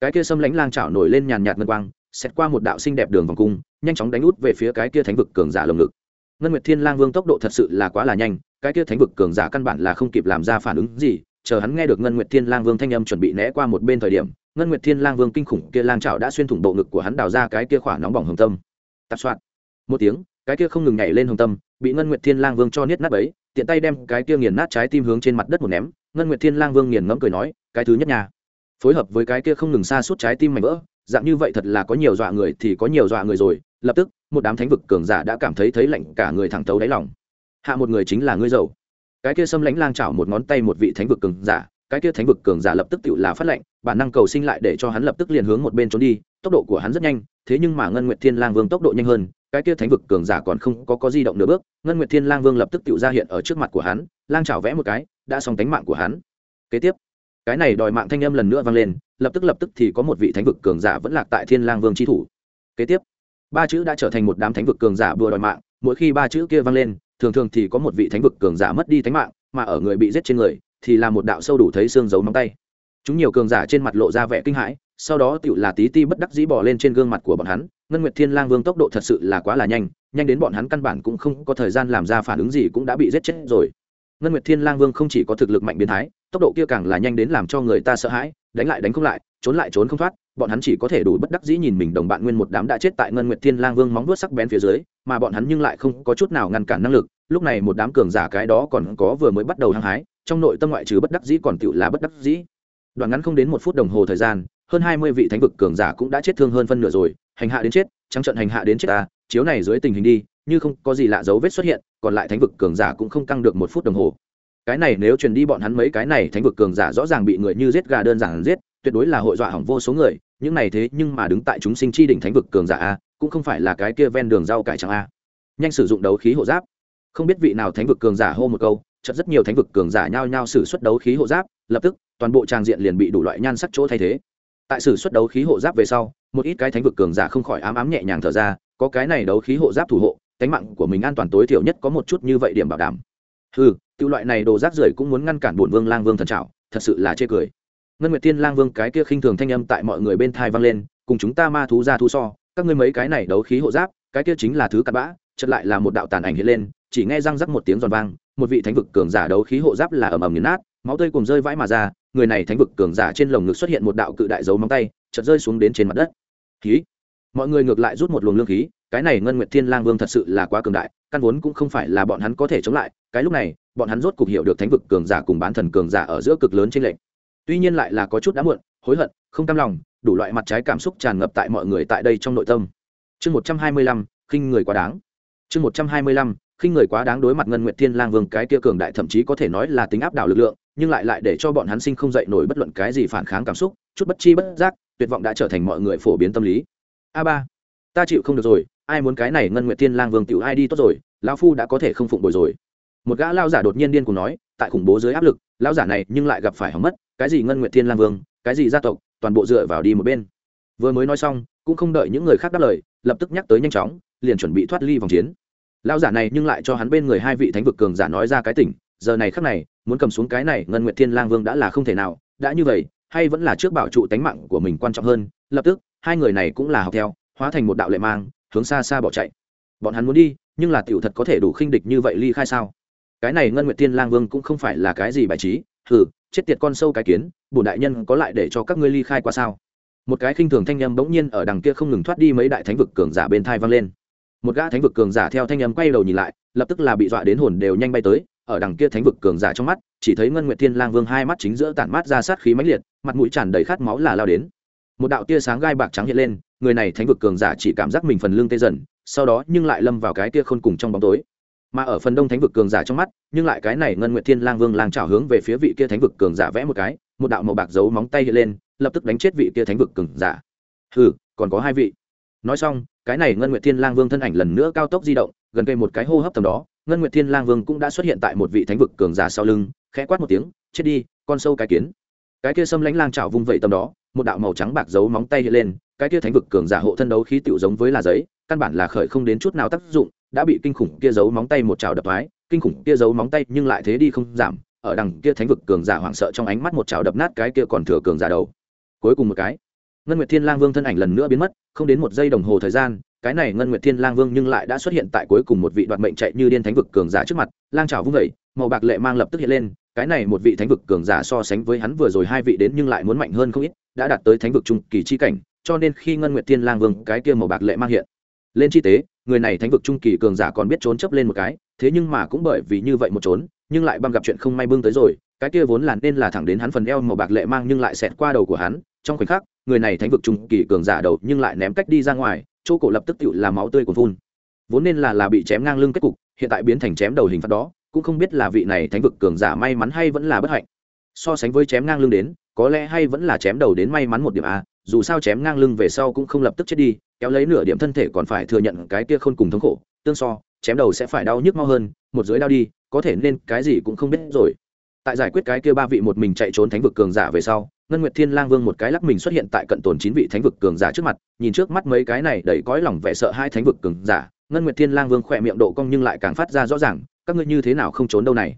Cái kia xâm lãnh lang chảo nổi lên nhàn nhạt ngân quang xét qua một đạo xinh đẹp đường vòng cung, nhanh chóng đánh út về phía cái kia thánh vực cường giả lồng ngực. Ngân nguyệt thiên lang vương tốc độ thật sự là quá là nhanh, cái kia thánh vực cường giả căn bản là không kịp làm ra phản ứng gì, chờ hắn nghe được ngân nguyệt thiên lang vương thanh âm chuẩn bị né qua một bên thời điểm, ngân nguyệt thiên lang vương kinh khủng kia lang chảo đã xuyên thủng bộ ngực của hắn đào ra cái kia khỏa nóng bỏng hồng tâm. Tạp soạn. Một tiếng, cái kia không ngừng nhảy lên hồng tâm bị ngân nguyệt thiên lang vương cho niết nát ấy tiện tay đem cái kia nghiền nát trái tim hướng trên mặt đất một ném, ngân nguyệt thiên lang vương nghiền ngẫm cười nói, cái thứ nhất nhà phối hợp với cái kia không ngừng xa suốt trái tim mảnh vỡ, dạng như vậy thật là có nhiều dọa người thì có nhiều dọa người rồi. Lập tức, một đám thánh vực cường giả đã cảm thấy thấy lạnh cả người thẳng tấu đáy lòng. Hạ một người chính là ngươi giàu cái kia xâm lãnh lang chảo một ngón tay một vị thánh vực cường giả, cái kia thánh vực cường giả lập tức tự là phát lệnh, bản năng cầu sinh lại để cho hắn lập tức liền hướng một bên trốn đi, tốc độ của hắn rất nhanh, thế nhưng mà ngân nguyệt thiên lang vương tốc độ nhanh hơn cái kia thánh vực cường giả còn không có có di động nửa bước, ngân nguyệt thiên lang vương lập tức tự ra hiện ở trước mặt của hắn, lang chảo vẽ một cái, đã xong tánh mạng của hắn. Kế tiếp, cái này đòi mạng thanh âm lần nữa vang lên, lập tức lập tức thì có một vị thánh vực cường giả vẫn lạc tại thiên lang vương chi thủ. Kế tiếp, ba chữ đã trở thành một đám thánh vực cường giả vừa đòi mạng, mỗi khi ba chữ kia vang lên, thường thường thì có một vị thánh vực cường giả mất đi tánh mạng, mà ở người bị giết trên người, thì là một đạo sâu đủ thấy xương dấu móng tay. Chúng nhiều cường giả trên mặt lộ ra vẻ kinh hãi sau đó tựu là tí ti bất đắc dĩ bỏ lên trên gương mặt của bọn hắn, ngân nguyệt thiên lang vương tốc độ thật sự là quá là nhanh nhanh đến bọn hắn căn bản cũng không có thời gian làm ra phản ứng gì cũng đã bị giết chết rồi. Ngân nguyệt thiên lang vương không chỉ có thực lực mạnh biến thái, tốc độ kia càng là nhanh đến làm cho người ta sợ hãi, đánh lại đánh không lại, trốn lại trốn không thoát, bọn hắn chỉ có thể đủ bất đắc dĩ nhìn mình đồng bạn nguyên một đám đã chết tại ngân nguyệt thiên lang vương móng vuốt sắc bén phía dưới, mà bọn hắn nhưng lại không có chút nào ngăn cản năng lực, lúc này một đám cường giả cái đó còn có vừa mới bắt đầu hăng hái, trong nội tâm ngoại trừ bất đắc dĩ còn tựu là bất đắc dĩ. Đoạn ngắn không đến một phút đồng hồ thời gian hơn hai mươi vị thánh vực cường giả cũng đã chết thương hơn phân nửa rồi, hành hạ đến chết, trắng trận hành hạ đến chết ta, chiếu này dưới tình hình đi, như không có gì lạ dấu vết xuất hiện, còn lại thánh vực cường giả cũng không căng được một phút đồng hồ. Cái này nếu truyền đi bọn hắn mấy cái này thánh vực cường giả rõ ràng bị người như giết gà đơn giản giết, tuyệt đối là hội dọa hỏng vô số người, những này thế nhưng mà đứng tại chúng sinh chi đỉnh thánh vực cường giả a, cũng không phải là cái kia ven đường rau cải chẳng a. Nhanh sử dụng đấu khí hộ giáp. Không biết vị nào thánh vực cường giả hô một câu, chợt rất nhiều thánh vực cường giả nhao nhao sử xuất đấu khí hộ giáp, lập tức, toàn bộ trang diện liền bị đủ loại nhan sắc chỗ thay thế tại sử xuất đấu khí hộ giáp về sau, một ít cái thánh vực cường giả không khỏi ám ám nhẹ nhàng thở ra, có cái này đấu khí hộ giáp thủ hộ tánh mạng của mình an toàn tối thiểu nhất có một chút như vậy điểm bảo đảm. Ừ tự loại này đồ rác rưởi cũng muốn ngăn cản bổn vương lang vương thần trào thật sự là chê cười. Ngân nguyệt tiên lang vương cái kia khinh thường thanh âm tại mọi người bên thai vang lên, cùng chúng ta ma thú ra thú so, các ngươi mấy cái này đấu khí hộ giáp, cái kia chính là thứ cặn bã chật lại là một đạo tàn ảnh hiện lên, chỉ nghe răng rắc một tiếng giòn vang, một vị thánh vực cường giả đấu khí hộ giáp là ầm ầm nghiền nát, máu tươi cùng rơi vãi mà ra người này thánh vực cường giả trên lồng ngực xuất hiện một đạo cự đại dấu móng tay, chợt rơi xuống đến trên mặt đất. Khí. Mọi người ngược lại rút một luồng lương khí, cái này ngân nguyệt thiên lang vương thật sự là quá cường đại, căn vốn cũng không phải là bọn hắn có thể chống lại, cái lúc này, bọn hắn rốt cục hiểu được thánh vực cường giả cùng bán thần cường giả ở giữa cực lớn trên lệnh tuy nhiên lại là có chút đã muộn, hối hận, không cam lòng, đủ loại mặt trái cảm xúc tràn ngập tại mọi người tại đây trong nội tâm. Chương một trăm hai mươi lăm, khinh người quá đáng. Chương một trăm hai mươi lăm, khinh người quá đáng đối mặt ngân nguyệt thiên lang vương, cái kia cường đại thậm chí có thể nói là tính áp đảo lực lượng nhưng lại lại để cho bọn hắn sinh không dậy nổi bất luận cái gì phản kháng cảm xúc, chút bất chi bất giác, tuyệt vọng đã trở thành mọi người phổ biến tâm lý. A ba, ta chịu không được rồi, ai muốn cái này ngân nguyệt thiên lang vương tiểu ai đi tốt rồi, lão phu đã có thể không phụng bồi rồi. Một gã lao giả đột nhiên điên cùng nói, tại khủng bố dưới áp lực lao giả này nhưng lại gặp phải hỏng mất, cái gì ngân nguyệt thiên lang vương, cái gì gia tộc, toàn bộ dựa vào đi một bên. Vừa mới nói xong, cũng không đợi những người khác đáp lời, lập tức nhắc tới nhanh chóng, liền chuẩn bị thoát ly vòng chiến. Lao giả này nhưng lại cho hắn bên người hai vị thánh vực cường giả nói ra cái tỉnh giờ này khắc này, muốn cầm xuống cái này, ngân nguyệt thiên lang vương đã là không thể nào, đã như vậy, hay vẫn là trước bảo trụ tánh mạng của mình quan trọng hơn, lập tức, hai người này cũng là học theo, hóa thành một đạo lệ mang, hướng xa xa bỏ chạy. Bọn hắn muốn đi, nhưng là tiểu thật có thể đủ khinh địch như vậy ly khai sao? Cái này ngân nguyệt thiên lang vương cũng không phải là cái gì bài trí thử chết tiệt con sâu cái kiến, bổn đại nhân có lại để cho các ngươi ly khai qua sao? Một cái khinh thường thanh â m bỗng nhiên ở đằng kia không ngừng thoát đi mấy đại thánh vực cường giả bên thai vang lên. Một gã thánh vực cường giả theo thanh â m quay đầu nhìn lại, lập tức là bị dọa đến hồn đều nhanh bay tới ở đằng kia thánh vực cường giả trong mắt, chỉ thấy ngân nguyệt thiên lang vương hai mắt chính giữa tản mát ra sát khí mãnh liệt, mặt mũi tràn đầy khát máu là lao đến. Một đạo tia sáng gai bạc trắng hiện lên, người này thánh vực cường giả chỉ cảm giác mình phần lưng tê dần, sau đó nhưng lại lâm vào cái tia khôn cùng trong bóng tối. Mà ở phần đông thánh vực cường giả trong mắt, nhưng lại cái này ngân nguyệt thiên lang vương lang trào hướng về phía vị kia thánh vực cường giả vẽ một cái, một đạo màu bạc giấu móng tay hiện lên, lập tức đánh chết vị kia thánh vực cường giả. Hừ, còn có hai vị. Nói xong, cái này ngân nguyệt thiên lang vương thân ảnh lần nữa cao tốc di động, gần cây một cái hô hấp tầm đó ngân nguyệt thiên lang vương cũng đã xuất hiện tại một vị thánh vực cường giả sau lưng, khẽ quát một tiếng, chết đi, con sâu cái kiến. Cái kia xâm lãnh lang trào vung vẩy tầm đó, một đạo màu trắng bạc giấu móng tay hiện lên, cái kia thánh vực cường giả hộ thân đấu khí tiểu giống với là giấy, căn bản là khởi không đến chút nào tác dụng, đã bị kinh khủng kia giấu móng tay một trào đập thoái, kinh khủng kia giấu móng tay nhưng lại thế đi không giảm, ở đằng kia thánh vực cường giả hoảng sợ trong ánh mắt một trào đập nát cái kia còn thừa cường giả đầu. Cuối cùng một cái, ngân nguyệt thiên lang vương thân ảnh lần nữa biến mất, không đến một giây đồng hồ thời gian cái này ngân nguyệt thiên lang vương nhưng lại đã xuất hiện tại cuối cùng một vị đoạt mệnh chạy như điên thánh vực cường giả trước mặt, lang trào vung vẩy màu bạc lệ mang lập tức hiện lên, cái này một vị thánh vực cường giả so sánh với hắn vừa rồi hai vị đến nhưng lại muốn mạnh hơn không ít, đã đạt tới thánh vực trung kỳ chi cảnh, cho nên khi ngân nguyệt thiên lang vương cái kia màu bạc lệ mang hiện lên chi tế, người này thánh vực trung kỳ cường giả còn biết trốn chấp lên một cái, thế nhưng mà cũng bởi vì như vậy một trốn, nhưng lại băng gặp chuyện không may bưng tới rồi, cái kia vốn là nên là thẳng đến hắn phần eo màu bạc lệ mang nhưng lại xẹt qua đầu của hắn, trong khoảnh khắc, người này thánh vực trung kỳ cường giả đầu nhưng lại ném cách đi ra ngoài chỗ cổ lập tức tựu là máu tươi của phun. Vốn nên là là bị chém ngang lưng kết cục, hiện tại biến thành chém đầu hình phạt đó, cũng không biết là vị này thánh vực cường giả may mắn hay vẫn là bất hạnh. So sánh với chém ngang lưng đến, có lẽ hay vẫn là chém đầu đến may mắn một điểm a, dù sao chém ngang lưng về sau cũng không lập tức chết đi, kéo lấy nửa điểm thân thể còn phải thừa nhận cái kia khôn cùng thống khổ, tương so, chém đầu sẽ phải đau nhức mau hơn, một dưới đau đi, có thể nên cái gì cũng không biết rồi. Tại giải quyết cái kia ba vị một mình chạy trốn thánh vực cường giả về sau ngân nguyệt thiên lang vương một cái lắc mình xuất hiện tại cận tồn chín vị thánh vực cường giả trước mặt, nhìn trước mắt mấy cái này đầy cõi lòng vẻ sợ hai thánh vực cường giả. Ngân nguyệt thiên lang vương khỏe miệng độ cong nhưng lại càng phát ra rõ ràng, các ngươi như thế nào không trốn đâu này?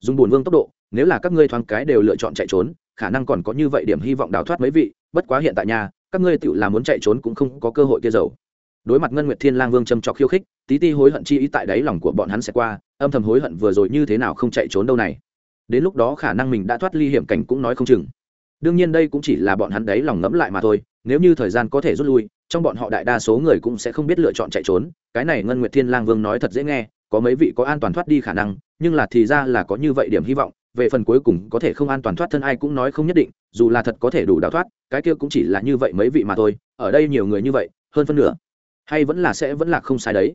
Dùng buồn vương tốc độ, nếu là các ngươi thoáng cái đều lựa chọn chạy trốn, khả năng còn có như vậy điểm hy vọng đào thoát mấy vị, bất quá hiện tại nhà các ngươi tự làm muốn chạy trốn cũng không có cơ hội kia dầu. Đối mặt ngân nguyệt thiên lang vương châm trọc khiêu khích, tí ti hối hận chi ý tại đáy lòng của bọn hắn sẽ qua, âm thầm hối hận vừa rồi như thế nào không chạy trốn đâu này. Đến lúc đó khả năng mình đã thoát ly hiểm cảnh cũng nói không chừng đương nhiên đây cũng chỉ là bọn hắn đấy lòng ngẫm lại mà thôi, nếu như thời gian có thể rút lui, trong bọn họ đại đa số người cũng sẽ không biết lựa chọn chạy trốn. Cái này ngân nguyệt thiên lang vương nói thật dễ nghe, có mấy vị có an toàn thoát đi khả năng, nhưng là thì ra là có như vậy điểm hy vọng, về phần cuối cùng có thể không an toàn thoát thân ai cũng nói không nhất định, dù là thật có thể đủ đào thoát, cái kia cũng chỉ là như vậy mấy vị mà thôi, ở đây nhiều người như vậy, hơn phân nửa, hay vẫn là sẽ vẫn là không sai đấy.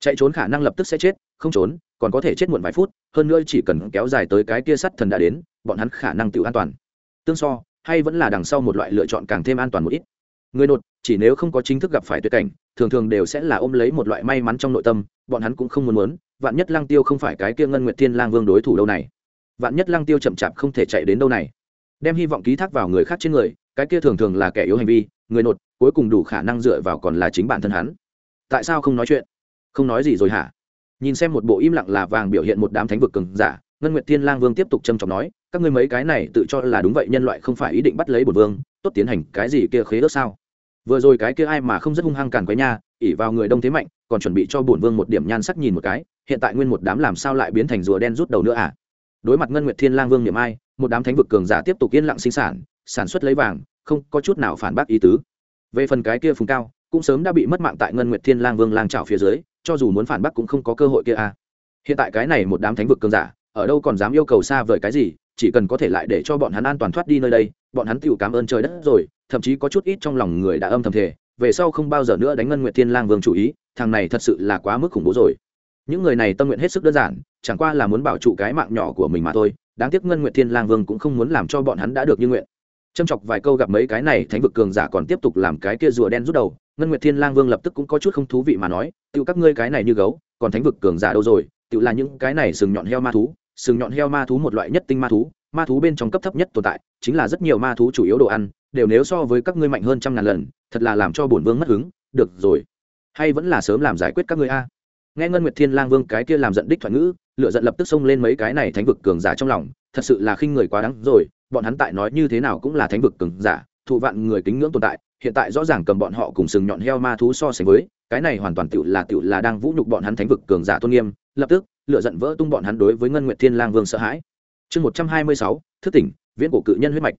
Chạy trốn khả năng lập tức sẽ chết, không trốn, còn có thể chết muộn vài phút, hơn nữa chỉ cần kéo dài tới cái kia sắt thần đã đến, bọn hắn khả năng tự an toàn. Tương so hay vẫn là đằng sau một loại lựa chọn càng thêm an toàn một ít. Người nột, chỉ nếu không có chính thức gặp phải tuyệt cảnh, thường thường đều sẽ là ôm lấy một loại may mắn trong nội tâm, bọn hắn cũng không muốn muốn, vạn nhất lang tiêu không phải cái kia ngân nguyệt thiên lang vương đối thủ đâu này. Vạn nhất lang tiêu chậm chạp không thể chạy đến đâu này. Đem hy vọng ký thác vào người khác trên người, cái kia thường thường là kẻ yếu hành vi, người nột, cuối cùng đủ khả năng dựa vào còn là chính bản thân hắn. Tại sao không nói chuyện? Không nói gì rồi hả? Nhìn xem một bộ im lặng là vàng biểu hiện một đám thánh vực cường giả ngân nguyệt thiên lang vương tiếp tục trầm trọng nói, các ngươi mấy cái này tự cho là đúng vậy, nhân loại không phải ý định bắt lấy bổn vương, tốt tiến hành cái gì kia khế ước sao? Vừa rồi cái kia ai mà không rất hung hăng càn quấy nha ỉ vào người đông thế mạnh, còn chuẩn bị cho bổn vương một điểm nhan sắc nhìn một cái, hiện tại nguyên một đám làm sao lại biến thành rùa đen rút đầu nữa à? Đối mặt ngân nguyệt thiên lang vương niệm ai, một đám thánh vực cường giả tiếp tục yên lặng sinh sản sản xuất lấy vàng, không có chút nào phản bác ý tứ. Về phần cái kia phùng cao, cũng sớm đã bị mất mạng tại ngân nguyệt thiên lang vương lang trào phía dưới, cho dù muốn phản bác cũng không có cơ hội kia à. Hiện tại cái này một đám thánh vực cường giả ở đâu còn dám yêu cầu xa vời cái gì, chỉ cần có thể lại để cho bọn hắn an toàn thoát đi nơi đây, bọn hắn tựu cảm ơn trời đất rồi, thậm chí có chút ít trong lòng người đã âm thầm thể về sau không bao giờ nữa đánh ngân nguyệt thiên lang vương chủ ý, thằng này thật sự là quá mức khủng bố rồi. Những người này tâm nguyện hết sức đơn giản, chẳng qua là muốn bảo trụ cái mạng nhỏ của mình mà thôi, đáng tiếc ngân nguyệt thiên lang vương cũng không muốn làm cho bọn hắn đã được như nguyện. Châm chọc vài câu gặp mấy cái này thánh vực cường giả còn tiếp tục làm cái kia rùa đen rút đầu, ngân nguyệt thiên lang vương lập tức cũng có chút không thú vị mà nói tự các ngươi cái này như gấu, còn thánh vực cường giả đâu rồi tự là những cái này sừng nhọn heo ma thú sừng nhọn heo ma thú một loại nhất tinh ma thú ma thú bên trong cấp thấp nhất tồn tại, chính là rất nhiều ma thú chủ yếu đồ ăn, đều nếu so với các ngươi mạnh hơn trăm ngàn lần, thật là làm cho bổn vương mất hứng, được rồi. Hay vẫn là sớm làm giải quyết các ngươi a. Nghe ngân nguyệt thiên lang vương cái kia làm giận đích thoại ngữ lựa giận lập tức xông lên mấy cái này thánh vực cường giả trong lòng, thật sự là khinh người quá đáng rồi, bọn hắn tại nói như thế nào cũng là thánh vực cường giả, thụ vạn người kính ngưỡng tồn tại, hiện tại rõ ràng cầm bọn họ cùng sừng nhọn heo ma thú so sánh với cái này hoàn toàn tựu là tựu là đang vũ nhục bọn hắn thánh vực cường giả tôn nghiêm, lập tức lựa giận vỡ tung bọn hắn đối với ngân nguyệt thiên lang vương sợ hãi. Chương một trăm hai mươi sáu, thức tỉnh, viễn cổ cự nhân huyết mạch.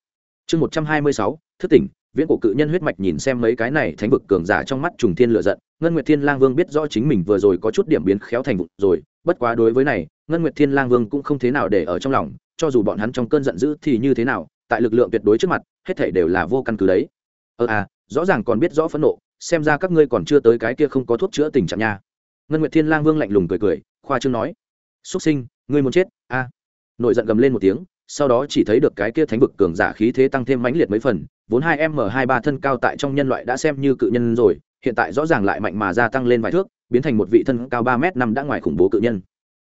Chương một trăm hai mươi sáu, thức tỉnh, viễn cổ cự nhân huyết mạch nhìn xem mấy cái này thánh vực cường giả trong mắt trùng thiên lựa giận, ngân nguyệt thiên lang vương biết rõ chính mình vừa rồi có chút điểm biến khéo thành vụ rồi, bất quá đối với này, ngân nguyệt thiên lang vương cũng không thế nào để ở trong lòng, cho dù bọn hắn trong cơn giận dữ thì như thế nào, tại lực lượng tuyệt đối trước mặt, hết thảy đều là vô căn cứ đấy. Ờ à rõ ràng còn biết rõ phẫn nộ xem ra các ngươi còn chưa tới cái kia không có thuốc chữa tình trạng nha ngân nguyệt thiên lang vương lạnh lùng cười cười, khoa trương nói xuất sinh, ngươi muốn chết, a à. nội giận gầm lên một tiếng, sau đó chỉ thấy được cái kia thánh vực cường giả khí thế tăng thêm mãnh liệt mấy phần, vốn hai m hai ba thân cao tại trong nhân loại đã xem như cự nhân rồi, hiện tại rõ ràng lại mạnh mà gia tăng lên vài thước, biến thành một vị thân cao ba m năm đã ngoài khủng bố cự nhân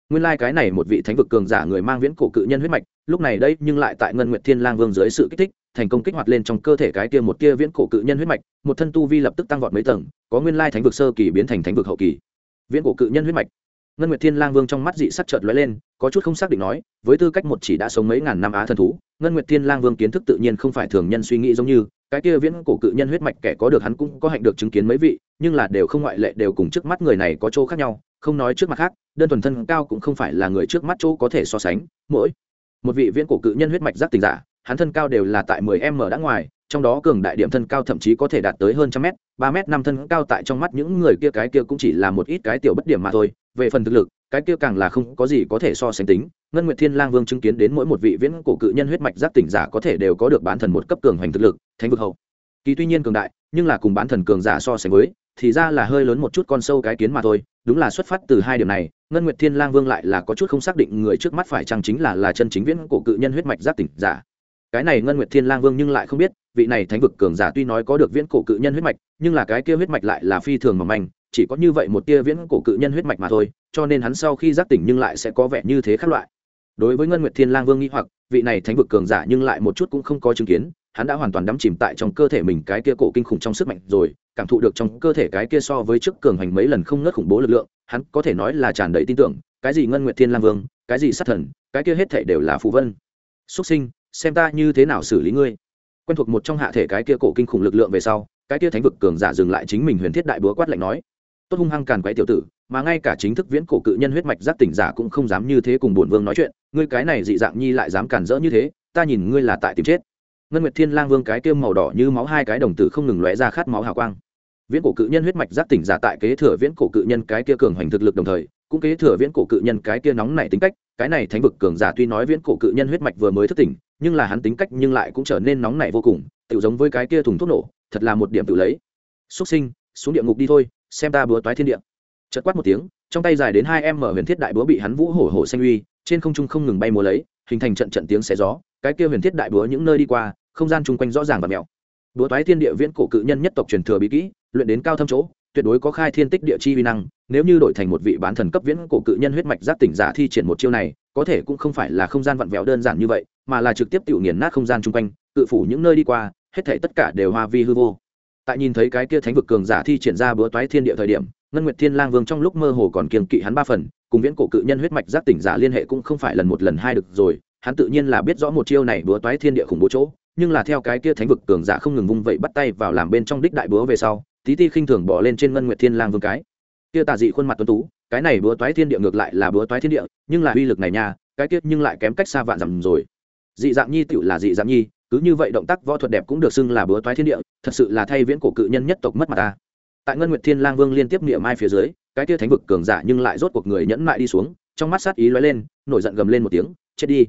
nguyên lai cái này một vị thánh vực cường giả người mang viễn cổ cự nhân huyết mạch, lúc này đây nhưng lại tại ngân nguyệt thiên lang vương dưới sự kích thích thành công kích hoạt lên trong cơ thể cái kia một kia viễn cổ cự nhân huyết mạch, một thân tu vi lập tức tăng vọt mấy tầng, có nguyên lai thánh vực sơ kỳ biến thành thánh vực hậu kỳ. Viễn cổ cự nhân huyết mạch. Ngân nguyệt thiên lang vương trong mắt dị sắc chợt lóe lên, có chút không xác định nói, với tư cách một chỉ đã sống mấy ngàn năm á thần thú, ngân nguyệt thiên lang vương kiến thức tự nhiên không phải thường nhân suy nghĩ giống như, cái kia viễn cổ cự nhân huyết mạch kẻ có được hắn cũng có hạnh được chứng kiến mấy vị, nhưng là đều không ngoại lệ đều cùng trước mắt người này có chỗ khác nhau, không nói trước mặt khác, đơn thuần thân cao cũng không phải là người trước mắt chỗ có thể so sánh, mỗi một vị viễn cổ cự nhân huyết mạch giác tình giả hắn thân cao đều là tại 10 m đã ngoài, trong đó cường đại điểm thân cao thậm chí có thể đạt tới hơn trăm mét, ba mét năm thân cao tại trong mắt những người kia cái kia cũng chỉ là một ít cái tiểu bất điểm mà thôi. Về phần thực lực, cái kia càng là không có gì có thể so sánh tính. Ngân nguyệt thiên lang vương chứng kiến đến mỗi một vị viễn cổ cự nhân huyết mạch giác tỉnh giả có thể đều có được bán thần một cấp cường hoành thực lực, thánh vực hậu. Kỳ tuy nhiên cường đại, nhưng là cùng bán thần cường giả so sánh với, thì ra là hơi lớn một chút con sâu cái kiến mà thôi. Đúng là xuất phát từ hai điểm này, ngân nguyệt thiên lang vương lại là có chút không xác định người trước mắt phải chăng chính là là chân chính viễn cổ cự nhân huyết mạch giác tỉnh giả cái này ngân nguyệt thiên lang vương nhưng lại không biết, vị này thánh vực cường giả tuy nói có được viễn cổ cự nhân huyết mạch, nhưng là cái kia huyết mạch lại là phi thường mỏng manh, chỉ có như vậy một tia viễn cổ cự nhân huyết mạch mà thôi, cho nên hắn sau khi giác tỉnh nhưng lại sẽ có vẻ như thế khác loại. Đối với ngân nguyệt thiên lang vương nghĩ hoặc, vị này thánh vực cường giả nhưng lại một chút cũng không có chứng kiến, hắn đã hoàn toàn đắm chìm tại trong cơ thể mình cái kia cổ kinh khủng trong sức mạnh rồi, cảm thụ được trong cơ thể cái kia so với trước cường hành mấy lần không ngớt khủng bố lực lượng, hắn có thể nói là tràn đầy tin tưởng, cái gì ngân nguyệt thiên lang vương, cái gì sát thần, cái kia hết thảy đều là phù vân. Xuất sinh xem ta như thế nào xử lý ngươi. Quen thuộc một trong hạ thể cái kia cổ kinh khủng lực lượng về sau, cái kia thánh vực cường giả dừng lại chính mình huyền thiết đại búa quát lạnh nói. Tốt hung hăng càn quấy tiểu tử, mà ngay cả chính thức viễn cổ cự nhân huyết mạch giác tỉnh giả cũng không dám như thế cùng bổn vương nói chuyện, ngươi cái này dị dạng nhi lại dám cản rỡ như thế, ta nhìn ngươi là tại tìm chết. Ngân nguyệt thiên lang vương cái kia màu đỏ như máu hai cái đồng tử không ngừng lóe ra khát máu hào quang. Viễn cổ cự nhân huyết mạch giác tỉnh giả tại kế thừa viễn cổ cự nhân cái kia cường hoành thực lực đồng thời, cũng kế thừa viễn cổ cự nhân cái kia nóng nảy tính cách cái này thánh vực cường giả tuy nói viễn cổ cự nhân huyết mạch vừa mới thức tỉnh, nhưng là hắn tính cách nhưng lại cũng trở nên nóng nảy vô cùng tự giống với cái kia thùng thuốc nổ, thật là một điểm tự lấy. Xuất sinh, xuống địa ngục đi thôi, xem ta búa toái thiên địa. Chợt quát một tiếng, trong tay dài đến hai em mở huyền thiết đại búa bị hắn vũ hổ hổ xanh uy, trên không trung không ngừng bay múa lấy, hình thành trận trận tiếng xé gió, cái kia huyền thiết đại búa những nơi đi qua, không gian chung quanh rõ ràng và mèo búa toái thiên địa viễn cổ cự nhân nhất tộc truyền thừa bí kỹ, luyện đến cao thâm chỗ tuyệt đối có khai thiên tích địa chi vi năng, nếu như đổi thành một vị bán thần cấp viễn cổ cự nhân huyết mạch giác tỉnh giả thi triển một chiêu này, có thể cũng không phải là không gian vặn vẹo đơn giản như vậy, mà là trực tiếp tự nghiền nát không gian chung quanh, cự phủ những nơi đi qua, hết thể tất cả đều hoa vi hư vô. Tại nhìn thấy cái kia thánh vực cường giả thi triển ra búa toái thiên địa thời điểm, ngân nguyệt thiên lang vương trong lúc mơ hồ còn kiềng kỵ hắn ba phần, cùng viễn cổ cự nhân huyết mạch giác tỉnh giả liên hệ cũng không phải lần một lần hai được rồi, hắn tự nhiên là biết rõ một chiêu này búa toái thiên địa khủng bố chỗ, nhưng là theo cái kia thánh vực cường giả không ngừng vung vậy bắt tay vào làm bên trong đích đại búa về sau tí ti khinh thường bỏ lên trên ngân nguyệt thiên lang vương cái. Kia tà dị khuôn mặt tuấn tú, cái này búa toái thiên địa ngược lại là búa toái thiên địa, nhưng là uy lực này nha, cái kia nhưng lại kém cách xa vạn dặm rồi. Dị dạng nhi tựu là dị dạng nhi, cứ như vậy động tác võ thuật đẹp cũng được xưng là búa toái thiên địa, thật sự là thay viễn cổ cự nhân nhất tộc mất mặt ta. Tại ngân nguyệt thiên lang vương liên tiếp niệm mai phía dưới, cái kia thánh vực cường giả nhưng lại rốt cuộc người nhẫn lại đi xuống, trong mắt sát ý lóe lên, nổi giận gầm lên một tiếng, chết đi.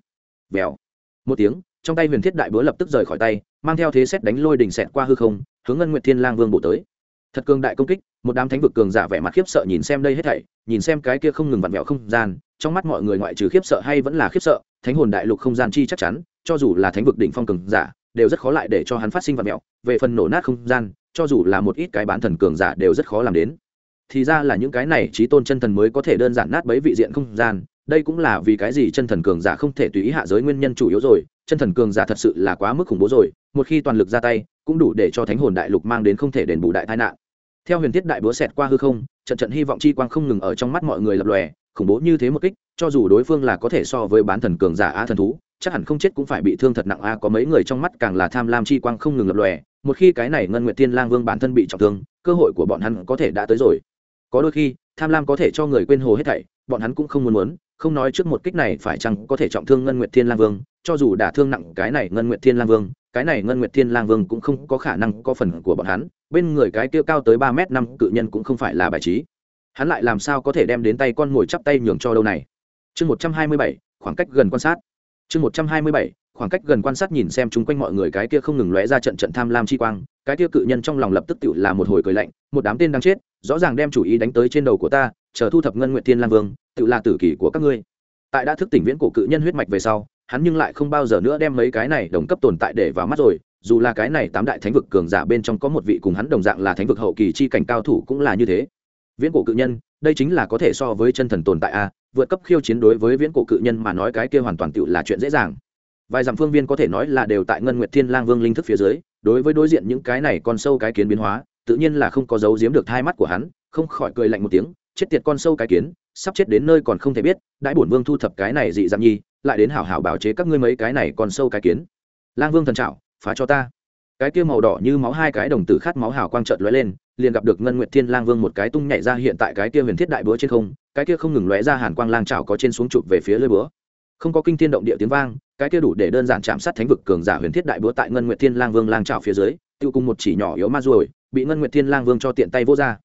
Vèo. Một tiếng, trong tay huyền thiết đại búa lập tức rời khỏi tay, mang theo thế xét đánh lôi đỉnh xẹt qua hư không, hướng ngân nguyệt thiên lang vương bổ tới thật cường đại công kích, một đám thánh vực cường giả vẻ mặt khiếp sợ nhìn xem đây hết thảy, nhìn xem cái kia không ngừng vặn vẹo không gian, trong mắt mọi người ngoại trừ khiếp sợ hay vẫn là khiếp sợ, thánh hồn đại lục không gian chi chắc chắn, cho dù là thánh vực đỉnh phong cường giả, đều rất khó lại để cho hắn phát sinh vặn vẹo, về phần nổ nát không gian, cho dù là một ít cái bán thần cường giả đều rất khó làm đến. Thì ra là những cái này trí tôn chân thần mới có thể đơn giản nát bấy vị diện không gian đây cũng là vì cái gì chân thần cường giả không thể tùy ý hạ giới nguyên nhân chủ yếu rồi, chân thần cường giả thật sự là quá mức khủng bố rồi, một khi toàn lực ra tay, cũng đủ để cho thánh hồn đại lục mang đến không thể đền bù đại tai nạn. Theo huyền thiết đại búa xẹt qua hư không, trận trận hy vọng chi quang không ngừng ở trong mắt mọi người lập lòe, khủng bố như thế một kích, cho dù đối phương là có thể so với bán thần cường giả a thần thú, chắc hẳn không chết cũng phải bị thương thật nặng a có mấy người trong mắt càng là tham lam chi quang không ngừng lập lòe, một khi cái này ngân nguyệt tiên lang vương bản thân bị trọng thương, cơ hội của bọn hắn có thể đã tới rồi. Có đôi khi, tham lam có thể cho người quên hồ hết thảy, bọn hắn cũng không muốn muốn không nói trước một kích này phải chăng có thể trọng thương ngân nguyệt thiên lang vương, cho dù đả thương nặng cái này ngân nguyệt thiên lang vương, cái này ngân nguyệt thiên lang vương cũng không có khả năng có phần của bọn hắn, bên người cái kia cao tới ba m năm cự nhân cũng không phải là bài trí. Hắn lại làm sao có thể đem đến tay con ngồi chắp tay nhường cho đâu này? Chương một trăm hai mươi bảy, khoảng cách gần quan sát. Chương một trăm hai mươi bảy, khoảng cách gần quan sát nhìn xem chung quanh mọi người cái kia không ngừng lóe ra trận trận tham lam chi quang, cái kia cự nhân trong lòng lập tức tự là một hồi cười lạnh, một đám tên đang chết, rõ ràng đem chủ ý đánh tới trên đầu của ta chờ thu thập ngân nguyện thiên lang vương, tự là tử kỷ của các ngươi. Tại đã thức tỉnh viễn cổ cự nhân huyết mạch về sau, hắn nhưng lại không bao giờ nữa đem mấy cái này đồng cấp tồn tại để vào mắt rồi, dù là cái này tám đại thánh vực cường giả bên trong có một vị cùng hắn đồng dạng là thánh vực hậu kỳ chi cảnh cao thủ cũng là như thế. Viễn cổ cự nhân, đây chính là có thể so với chân thần tồn tại a, vượt cấp khiêu chiến đối với viễn cổ cự nhân mà nói cái kia hoàn toàn tự là chuyện dễ dàng. Vài dặm phương viên có thể nói là đều tại ngân nguyệt thiên lang vương linh thức phía dưới, đối với đối diện những cái này còn sâu cái kiến biến hóa, tự nhiên là không có dấu giếm được hai mắt của hắn, không khỏi cười lạnh một tiếng chết tiệt con sâu cái kiến, sắp chết đến nơi còn không thể biết, đại bổn vương thu thập cái này dị dạng nhi, lại đến hảo hảo bảo chế các ngươi mấy cái này còn sâu cái kiến. Lang vương thần trạo phá cho ta. Cái kia màu đỏ như máu hai cái đồng tử khát máu hào quang trợt lóe lên, liền gặp được ngân nguyệt thiên lang vương một cái tung nhảy ra hiện tại cái kia huyền thiết đại búa trên không, cái kia không ngừng lóe ra hàn quang lang trào có trên xuống chụp về phía lưỡi búa. Không có kinh thiên động địa tiếng vang, cái kia đủ để đơn giản chạm sát thánh vực cường giả huyền thiết đại búa tại ngân nguyệt thiên lang vương lang trào phía dưới, tiêu cùng một chỉ nhỏ yếu ma ruồi, bị ngân nguyệt thiên lang vương cho tiện tay vô ra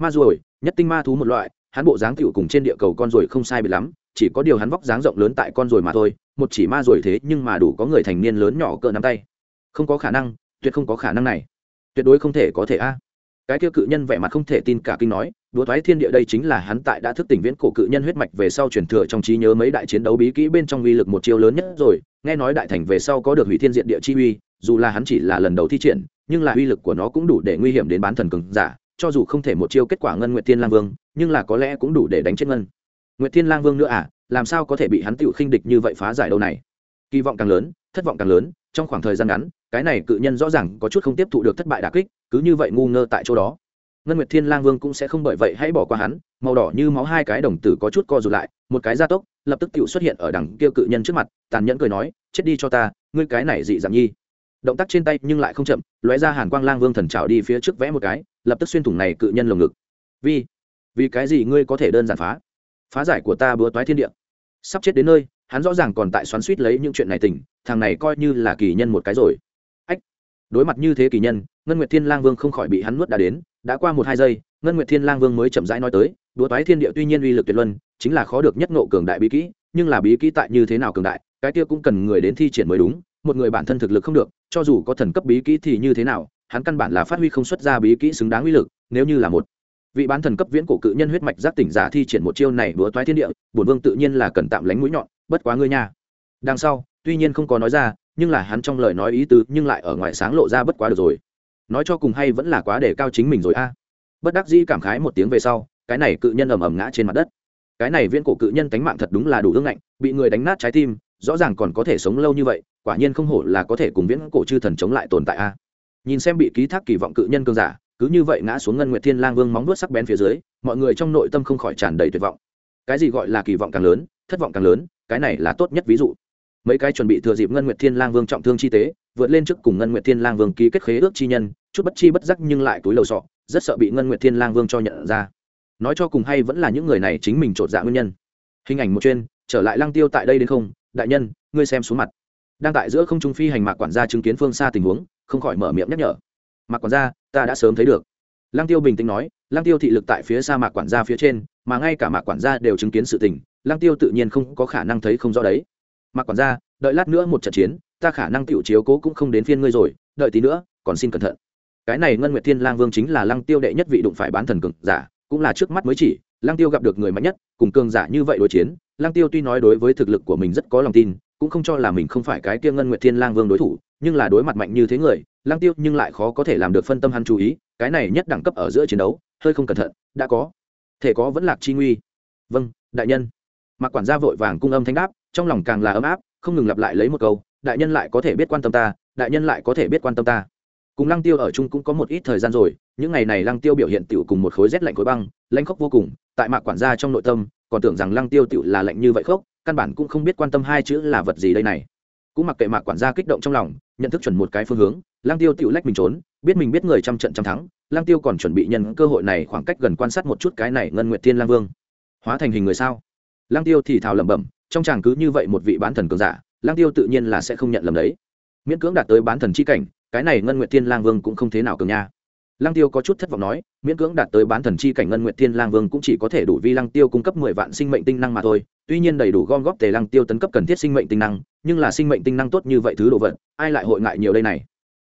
ma ruồi, nhất tinh ma thú một loại, hắn bộ dáng tiểu cùng trên địa cầu con ruồi không sai biệt lắm, chỉ có điều hắn vóc dáng rộng lớn tại con ruồi mà thôi, một chỉ ma ruồi thế nhưng mà đủ có người thành niên lớn nhỏ cỡ nắm tay. Không có khả năng, tuyệt không có khả năng này. Tuyệt đối không thể có thể a. Cái kia cự nhân vẻ mặt không thể tin cả kinh nói đúa thoái thiên địa đây chính là hắn tại đã thức tỉnh viễn cổ cự nhân huyết mạch về sau truyền thừa trong trí nhớ mấy đại chiến đấu bí kỹ bên trong uy lực một chiêu lớn nhất rồi, nghe nói đại thành về sau có được hủy thiên diện địa chi uy, dù là hắn chỉ là lần đầu thi triển, nhưng là uy lực của nó cũng đủ để nguy hiểm đến bán thần cường giả cho dù không thể một chiêu kết quả ngân nguyệt thiên lang vương, nhưng là có lẽ cũng đủ để đánh chết ngân. Nguyệt thiên lang vương nữa à làm sao có thể bị hắn tựu khinh địch như vậy phá giải đâu này? Kỳ vọng càng lớn, thất vọng càng lớn, trong khoảng thời gian ngắn, cái này cự nhân rõ ràng có chút không tiếp thụ được thất bại đà kích, cứ như vậy ngu ngơ tại chỗ đó. Ngân nguyệt thiên lang vương cũng sẽ không bởi vậy hãy bỏ qua hắn, màu đỏ như máu hai cái đồng tử có chút co rụt lại, một cái gia tốc, lập tức tự xuất hiện ở đằng kia cự nhân trước mặt, tàn nhẫn cười nói, chết đi cho ta, ngươi cái này dị dạng nhi. Động tác trên tay nhưng lại không chậm, lóe ra hàn quang lang vương thần trào đi phía trước vẽ một cái lập tức xuyên thủng này cự nhân lồng ngực. Vì vì cái gì ngươi có thể đơn giản phá? Phá giải của ta búa toái thiên địa. Sắp chết đến nơi, hắn rõ ràng còn tại xoắn suýt lấy những chuyện này tỉnh, thằng này coi như là kỳ nhân một cái rồi. Ách, đối mặt như thế kỳ nhân, ngân nguyệt thiên lang vương không khỏi bị hắn nuốt đã đến, đã qua một hai giây, ngân nguyệt thiên lang vương mới chậm rãi nói tới đúa toái thiên địa tuy nhiên uy lực tuyệt luân, chính là khó được nhất ngộ cường đại bí kỹ, nhưng là bí kỹ tại như thế nào cường đại, cái kia cũng cần người đến thi triển mới đúng, một người bản thân thực lực không được, cho dù có thần cấp bí kỹ thì như thế nào hắn căn bản là phát huy không xuất ra bí kỹ xứng đáng uy lực, nếu như là một vị bán thần cấp viễn cổ cự nhân huyết mạch giác tỉnh giả thi triển một chiêu này đúa toái thiên địa, bổn vương tự nhiên là cần tạm lánh mũi nhọn, bất quá ngươi nha. Đằng sau, tuy nhiên không có nói ra, nhưng là hắn trong lời nói ý tứ, nhưng lại ở ngoài sáng lộ ra bất quá được rồi. Nói cho cùng hay vẫn là quá để cao chính mình rồi a. Bất đắc dĩ cảm khái một tiếng về sau, cái này cự nhân ầm ầm ngã trên mặt đất. Cái này viễn cổ cự nhân tánh mạng thật đúng là đủ ương ngạnh, bị người đánh nát trái tim, rõ ràng còn có thể sống lâu như vậy, quả nhiên không hổ là có thể cùng viễn cổ chư thần chống lại tồn tại a nhìn xem bị ký thác kỳ vọng cự nhân cường giả, cứ như vậy ngã xuống ngân nguyệt thiên lang vương móng vuốt sắc bén phía dưới, mọi người trong nội tâm không khỏi tràn đầy tuyệt vọng. Cái gì gọi là kỳ vọng càng lớn, thất vọng càng lớn, cái này là tốt nhất ví dụ. Mấy cái chuẩn bị thừa dịp ngân nguyệt thiên lang vương trọng thương chi tế, vượt lên trước cùng ngân nguyệt thiên lang vương ký kết khế ước chi nhân, chút bất chi bất giác nhưng lại túi lầu sọ, rất sợ bị ngân nguyệt thiên lang vương cho nhận ra. Nói cho cùng hay vẫn là những người này chính mình trột dạ nguyên nhân. Hình ảnh một chuyên, trở lại lang tiêu tại đây đến không? Đại nhân, ngươi xem xuống mặt. Đang tại giữa không trung phi hành mạc quản gia chứng kiến phương xa tình huống không khỏi mở miệng nhắc nhở. Mạc quản gia, ta đã sớm thấy được. Lang tiêu bình tĩnh nói lang tiêu thị lực tại phía xa mạc quản gia phía trên, mà ngay cả mạc quản gia đều chứng kiến sự tình lang tiêu tự nhiên không có khả năng thấy không rõ đấy. Mạc quản gia, đợi lát nữa một trận chiến, ta khả năng tiểu chiếu cố cũng không đến phiên ngươi rồi, đợi tí nữa, còn xin cẩn thận. Cái này ngân nguyệt thiên lang vương chính là lăng tiêu đệ nhất vị đụng phải bán thần cường giả, cũng là trước mắt mới chỉ, lăng tiêu gặp được người mạnh nhất, cùng cường giả như vậy đối chiến, lăng tiêu tuy nói đối với thực lực của mình rất có lòng tin, cũng không cho là mình không phải cái kia ngân nguyệt thiên lang vương đối thủ nhưng là đối mặt mạnh như thế người, lăng tiêu nhưng lại khó có thể làm được phân tâm hắn chú ý, cái này nhất đẳng cấp ở giữa chiến đấu, hơi không cẩn thận, đã có. Thể có vẫn lạc chi nguy. Vâng đại nhân. Mạc quản gia vội vàng cung âm thanh đáp, trong lòng càng là ấm áp, không ngừng lặp lại lấy một câu, đại nhân lại có thể biết quan tâm ta, đại nhân lại có thể biết quan tâm ta. Cùng lăng tiêu ở chung cũng có một ít thời gian rồi, những ngày này lăng tiêu biểu hiện tiểu cùng một khối rét lạnh khối băng, lãnh khốc vô cùng, tại mạc quản gia trong nội tâm, còn tưởng rằng lăng tiêu tiểu là lạnh như vậy khốc, căn bản cũng không biết quan tâm hai chữ là vật gì đây này. Cũng mặc kệ mạc quản gia kích động trong lòng nhận thức chuẩn một cái phương hướng, lăng tiêu tiểu lách mình trốn, biết mình biết người trăm trận trăm thắng, lăng tiêu còn chuẩn bị nhân cơ hội này khoảng cách gần quan sát một chút cái này ngân nguyệt thiên lang vương. Hóa thành hình người sao? Lăng tiêu thì thào lẩm bẩm, trong chàng cứ như vậy một vị bán thần cường giả, lăng tiêu tự nhiên là sẽ không nhận lầm đấy. Miễn cưỡng đạt tới bán thần chi cảnh, cái này ngân nguyệt thiên lang vương cũng không thế nào cường nha lăng tiêu có chút thất vọng nói miễn cưỡng đạt tới bán thần chi cảnh ngân nguyệt thiên lang vương cũng chỉ có thể đủ vi lăng tiêu cung cấp mười vạn sinh mệnh tinh năng mà thôi tuy nhiên đầy đủ gom góp tề lăng tiêu tấn cấp cần thiết sinh mệnh tinh năng nhưng là sinh mệnh tinh năng tốt như vậy thứ đồ vật ai lại hội ngại nhiều đây này?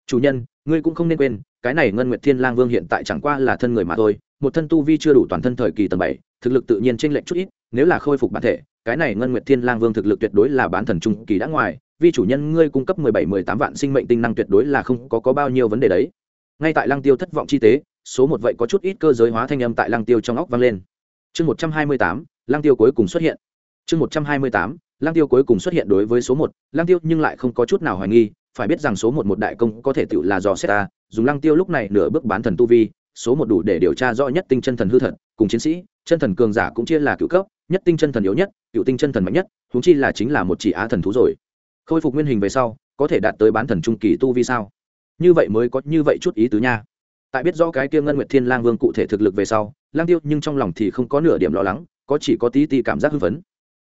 Chủ nhân ngươi cũng không nên quên cái này ngân nguyệt thiên lang vương hiện tại chẳng qua là thân người mà thôi một thân tu vi chưa đủ toàn thân thời kỳ tầng bảy thực lực tự nhiên chênh lệch chút ít nếu là khôi phục bản thể cái này ngân nguyệt thiên lang vương thực lực tuyệt đối là bán thần trung kỳ đã ngoài Vi chủ nhân ngươi cung cấp mười bảy mười tám vạn sinh mệnh tinh năng tuyệt đối là không có, có bao nhiêu vấn đề đấy ngay tại lăng tiêu thất vọng chi tế, số một vậy có chút ít cơ giới hóa thanh âm tại lăng tiêu trong óc vang lên. Chương một trăm hai mươi tám, lăng tiêu cuối cùng xuất hiện. Chương một trăm hai mươi tám, lăng tiêu cuối cùng xuất hiện đối với số một. Lăng tiêu nhưng lại không có chút nào hoài nghi, phải biết rằng số một một đại công có thể tự là dò xét ta, dùng lăng tiêu lúc này nửa bước bán thần tu vi, số một đủ để điều tra rõ nhất tinh chân thần hư thật, cùng chiến sĩ, chân thần cường giả cũng chia là cựu cấp, nhất tinh chân thần yếu nhất, cựu tinh chân thần mạnh nhất húng chi là chính là một chỉ á thần thú rồi. Khôi phục nguyên hình về sau, có thể đạt tới bán thần trung kỳ tu vi sao? Như vậy mới có như vậy chút ý tứ nha. Tại biết rõ cái kia ngân nguyệt thiên lang vương cụ thể thực lực về sau, lang tiêu nhưng trong lòng thì không có nửa điểm lo lắng, có chỉ có tí tí cảm giác hưng phấn.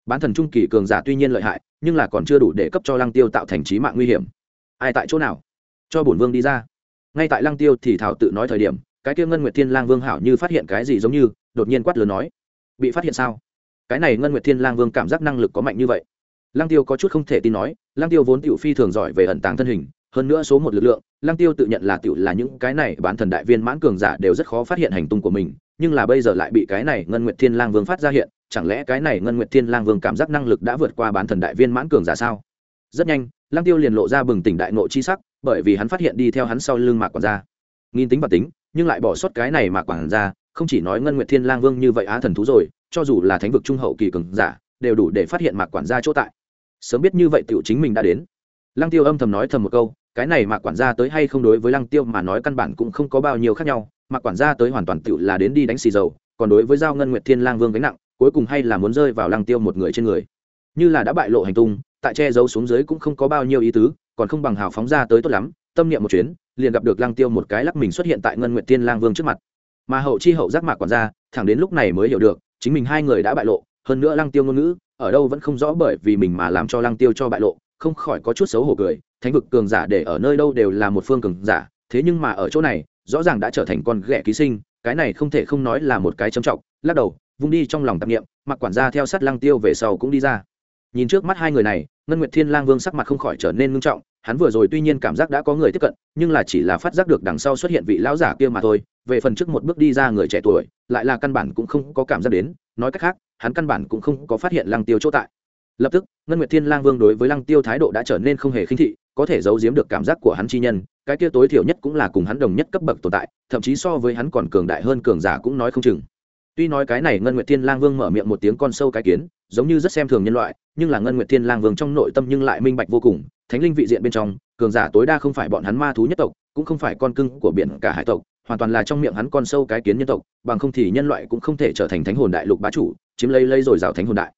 Bán thần trung kỳ cường giả tuy nhiên lợi hại, nhưng là còn chưa đủ để cấp cho lang tiêu tạo thành trí mạng nguy hiểm. Ai tại chỗ nào? Cho bổn vương đi ra. Ngay tại lang tiêu thì thảo tự nói thời điểm, cái kia ngân nguyệt thiên lang vương hảo như phát hiện cái gì giống như, đột nhiên quát lớn nói. Bị phát hiện sao? Cái này ngân nguyệt thiên lang vương cảm giác năng lực có mạnh như vậy. Lang tiêu có chút không thể tin nói, lang tiêu vốn tiểu phi thường giỏi về ẩn tàng thân hình hơn nữa số một lực lượng, lăng tiêu tự nhận là tiểu là những cái này bán thần đại viên mãn cường giả đều rất khó phát hiện hành tung của mình, nhưng là bây giờ lại bị cái này ngân nguyệt thiên lang vương phát ra hiện, chẳng lẽ cái này ngân nguyệt thiên lang vương cảm giác năng lực đã vượt qua bán thần đại viên mãn cường giả sao? Rất nhanh, lăng tiêu liền lộ ra bừng tỉnh đại nộ chi sắc, bởi vì hắn phát hiện đi theo hắn sau lưng mạc quản gia. Nghìn tính và tính, nhưng lại bỏ sót cái này mạc quản gia, không chỉ nói ngân nguyệt thiên lang vương như vậy á thần thú rồi, cho dù là thánh vực trung hậu kỳ cường giả, đều đủ để phát hiện mạc quản gia chỗ tại. Sớm biết như vậy tiểu chính mình đã đến. Lăng tiêu âm thầm nói thầm một câu cái này mà quản gia tới hay không đối với lăng tiêu mà nói căn bản cũng không có bao nhiêu khác nhau mà quản gia tới hoàn toàn tựu là đến đi đánh xì dầu, còn đối với giao ngân nguyệt thiên lang vương gánh nặng, cuối cùng hay là muốn rơi vào lăng tiêu một người trên người. Như là đã bại lộ hành tung, tại che giấu xuống dưới cũng không có bao nhiêu ý tứ, còn không bằng hào phóng ra tới tốt lắm, tâm niệm một chuyến, liền gặp được lăng tiêu một cái lắc mình xuất hiện tại ngân nguyệt thiên lang vương trước mặt. Mà hậu chi hậu giác mạc quản gia, thẳng đến lúc này mới hiểu được, chính mình hai người đã bại lộ, hơn nữa lăng tiêu ngôn ngữ, ở đâu vẫn không rõ bởi vì mình mà làm cho lăng tiêu cho bại lộ không khỏi có chút xấu hổ cười, thánh vực cường giả để ở nơi đâu đều là một phương cường giả, thế nhưng mà ở chỗ này, rõ ràng đã trở thành con ghẻ ký sinh, cái này không thể không nói là một cái châm trọng, lắc đầu, vung đi trong lòng tạp nghiệm mặc quản gia theo sát lăng tiêu về sau cũng đi ra. Nhìn trước mắt hai người này, ngân nguyệt thiên lang vương sắc mặt không khỏi trở nên ngưng trọng, hắn vừa rồi tuy nhiên cảm giác đã có người tiếp cận, nhưng là chỉ là phát giác được đằng sau xuất hiện vị lão giả kia mà thôi, về phần trước một bước đi ra người trẻ tuổi, lại là căn bản cũng không có cảm giác đến, nói cách khác, hắn căn bản cũng không có phát hiện lăng tiêu chỗ tại lập tức, ngân nguyệt thiên lang vương đối với lăng tiêu thái độ đã trở nên không hề khinh thị, có thể giấu giếm được cảm giác của hắn chi nhân, cái kia tối thiểu nhất cũng là cùng hắn đồng nhất cấp bậc tồn tại, thậm chí so với hắn còn cường đại hơn cường giả cũng nói không chừng. Tuy nói cái này ngân nguyệt thiên lang vương mở miệng một tiếng con sâu cái kiến, giống như rất xem thường nhân loại, nhưng là ngân nguyệt thiên lang vương trong nội tâm nhưng lại minh bạch vô cùng, thánh linh vị diện bên trong, cường giả tối đa không phải bọn hắn ma thú nhất tộc, cũng không phải con cưng của biển cả hải tộc, hoàn toàn là trong miệng hắn con sâu cái kiến nhân tộc, bằng không thì nhân loại cũng không thể trở thành thánh hồn đại lục bá chủ, chiếm lấy lấy rồi rào thánh hồn đại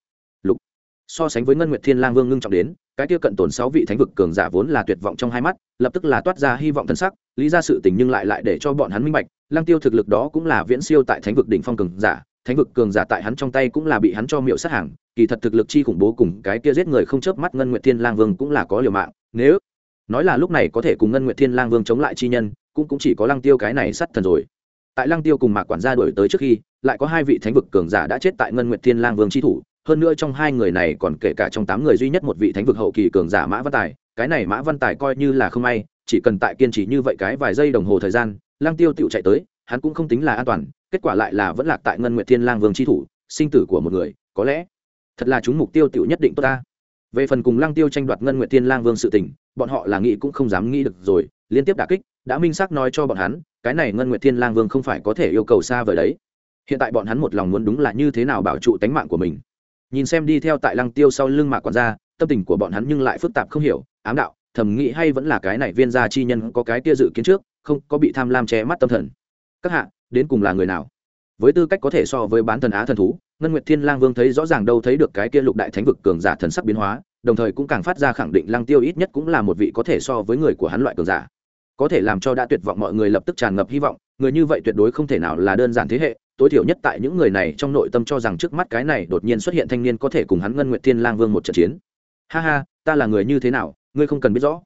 so sánh với ngân nguyệt thiên lang vương ngưng trọng đến, cái kia cận tổn sáu vị thánh vực cường giả vốn là tuyệt vọng trong hai mắt, lập tức là toát ra hy vọng thân sắc, lý ra sự tình nhưng lại lại để cho bọn hắn minh bạch lang tiêu thực lực đó cũng là viễn siêu tại thánh vực đỉnh phong cường giả, thánh vực cường giả tại hắn trong tay cũng là bị hắn cho miệu sát hàng, kỳ thật thực lực chi khủng bố cùng cái kia giết người không chớp mắt ngân nguyệt thiên lang vương cũng là có liều mạng, nếu nói là lúc này có thể cùng ngân nguyệt thiên lang vương chống lại chi nhân, cũng cũng chỉ có lang tiêu cái này sát thần rồi. Tại lang tiêu cùng mạc quản gia đổi tới trước khi, lại có hai vị thánh vực cường giả đã chết tại ngân nguyệt thiên lang vương chi thủ hơn nữa trong hai người này còn kể cả trong tám người duy nhất một vị thánh vực hậu kỳ cường giả mã văn tài, cái này mã văn tài coi như là không may, chỉ cần tại kiên trì như vậy cái vài giây đồng hồ thời gian lang tiêu tựu chạy tới, hắn cũng không tính là an toàn, kết quả lại là vẫn lạc tại ngân nguyệt thiên lang vương chi thủ, sinh tử của một người, có lẽ thật là chúng mục tiêu tựu nhất định tốt ta. Về phần cùng lang tiêu tranh đoạt ngân nguyệt thiên lang vương sự tình, bọn họ là nghĩ cũng không dám nghĩ được rồi, liên tiếp đả kích, đã minh xác nói cho bọn hắn, cái này ngân nguyệt thiên lang vương không phải có thể yêu cầu xa vời đấy. Hiện tại bọn hắn một lòng muốn đúng là như thế nào bảo trụ tánh mạng của mình nhìn xem đi theo tại lăng tiêu sau lưng mạc quản gia, tâm tình của bọn hắn nhưng lại phức tạp không hiểu, ám đạo, thầm nghĩ hay vẫn là cái này viên gia chi nhân có cái kia dự kiến trước, không có bị tham lam che mắt tâm thần. Các hạ, đến cùng là người nào? Với tư cách có thể so với bán thần á thần thú, ngân nguyệt thiên lang vương thấy rõ ràng đâu thấy được cái kia lục đại thánh vực cường giả thần sắc biến hóa, đồng thời cũng càng phát ra khẳng định lăng tiêu ít nhất cũng là một vị có thể so với người của hắn loại cường giả. Có thể làm cho đã tuyệt vọng mọi người lập tức tràn ngập hy vọng, người như vậy tuyệt đối không thể nào là đơn giản thế hệ tối thiểu nhất tại những người này trong nội tâm cho rằng trước mắt cái này đột nhiên xuất hiện thanh niên có thể cùng hắn ngân nguyện thiên lang vương một trận chiến. Ha ha, ta là người như thế nào, ngươi không cần biết rõ.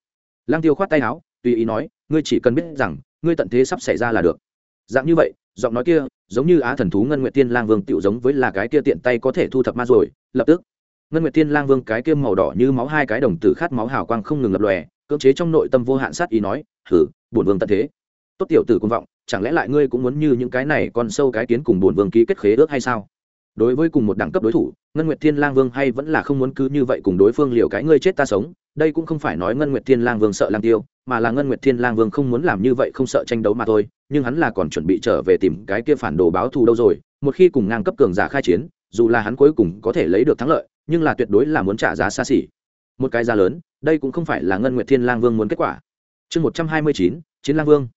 Lang tiêu khoát tay áo, tùy ý nói, ngươi chỉ cần biết rằng, ngươi tận thế sắp xảy ra là được. Dạng như vậy, giọng nói kia, giống như á thần thú ngân nguyện thiên lang vương tựu giống với là cái kia tiện tay có thể thu thập ma rồi, lập tức. Ngân nguyện thiên lang vương cái kia màu đỏ như máu hai cái đồng tử khát máu hào quang không ngừng lập lòe, cưỡng chế trong nội tâm vô hạn sát ý nói thử bổn vương tận thế. Tốt tiểu tử công vọng chẳng lẽ lại ngươi cũng muốn như những cái này con sâu cái kiến cùng bổn vương ký kết khế ước hay sao? Đối với cùng một đẳng cấp đối thủ, ngân nguyệt thiên lang vương hay vẫn là không muốn cứ như vậy cùng đối phương liều cái ngươi chết ta sống, đây cũng không phải nói ngân nguyệt thiên lang vương sợ lang tiêu, mà là ngân nguyệt thiên lang vương không muốn làm như vậy không sợ tranh đấu mà thôi, nhưng hắn là còn chuẩn bị trở về tìm cái kia phản đồ báo thù đâu rồi, một khi cùng ngang cấp cường giả khai chiến, dù là hắn cuối cùng có thể lấy được thắng lợi, nhưng là tuyệt đối là muốn trả giá xa xỉ. Một cái giá lớn, đây cũng không phải là ngân nguyệt thiên lang vương muốn kết quả. Chương một trăm hai mươi chín, chiến lang vương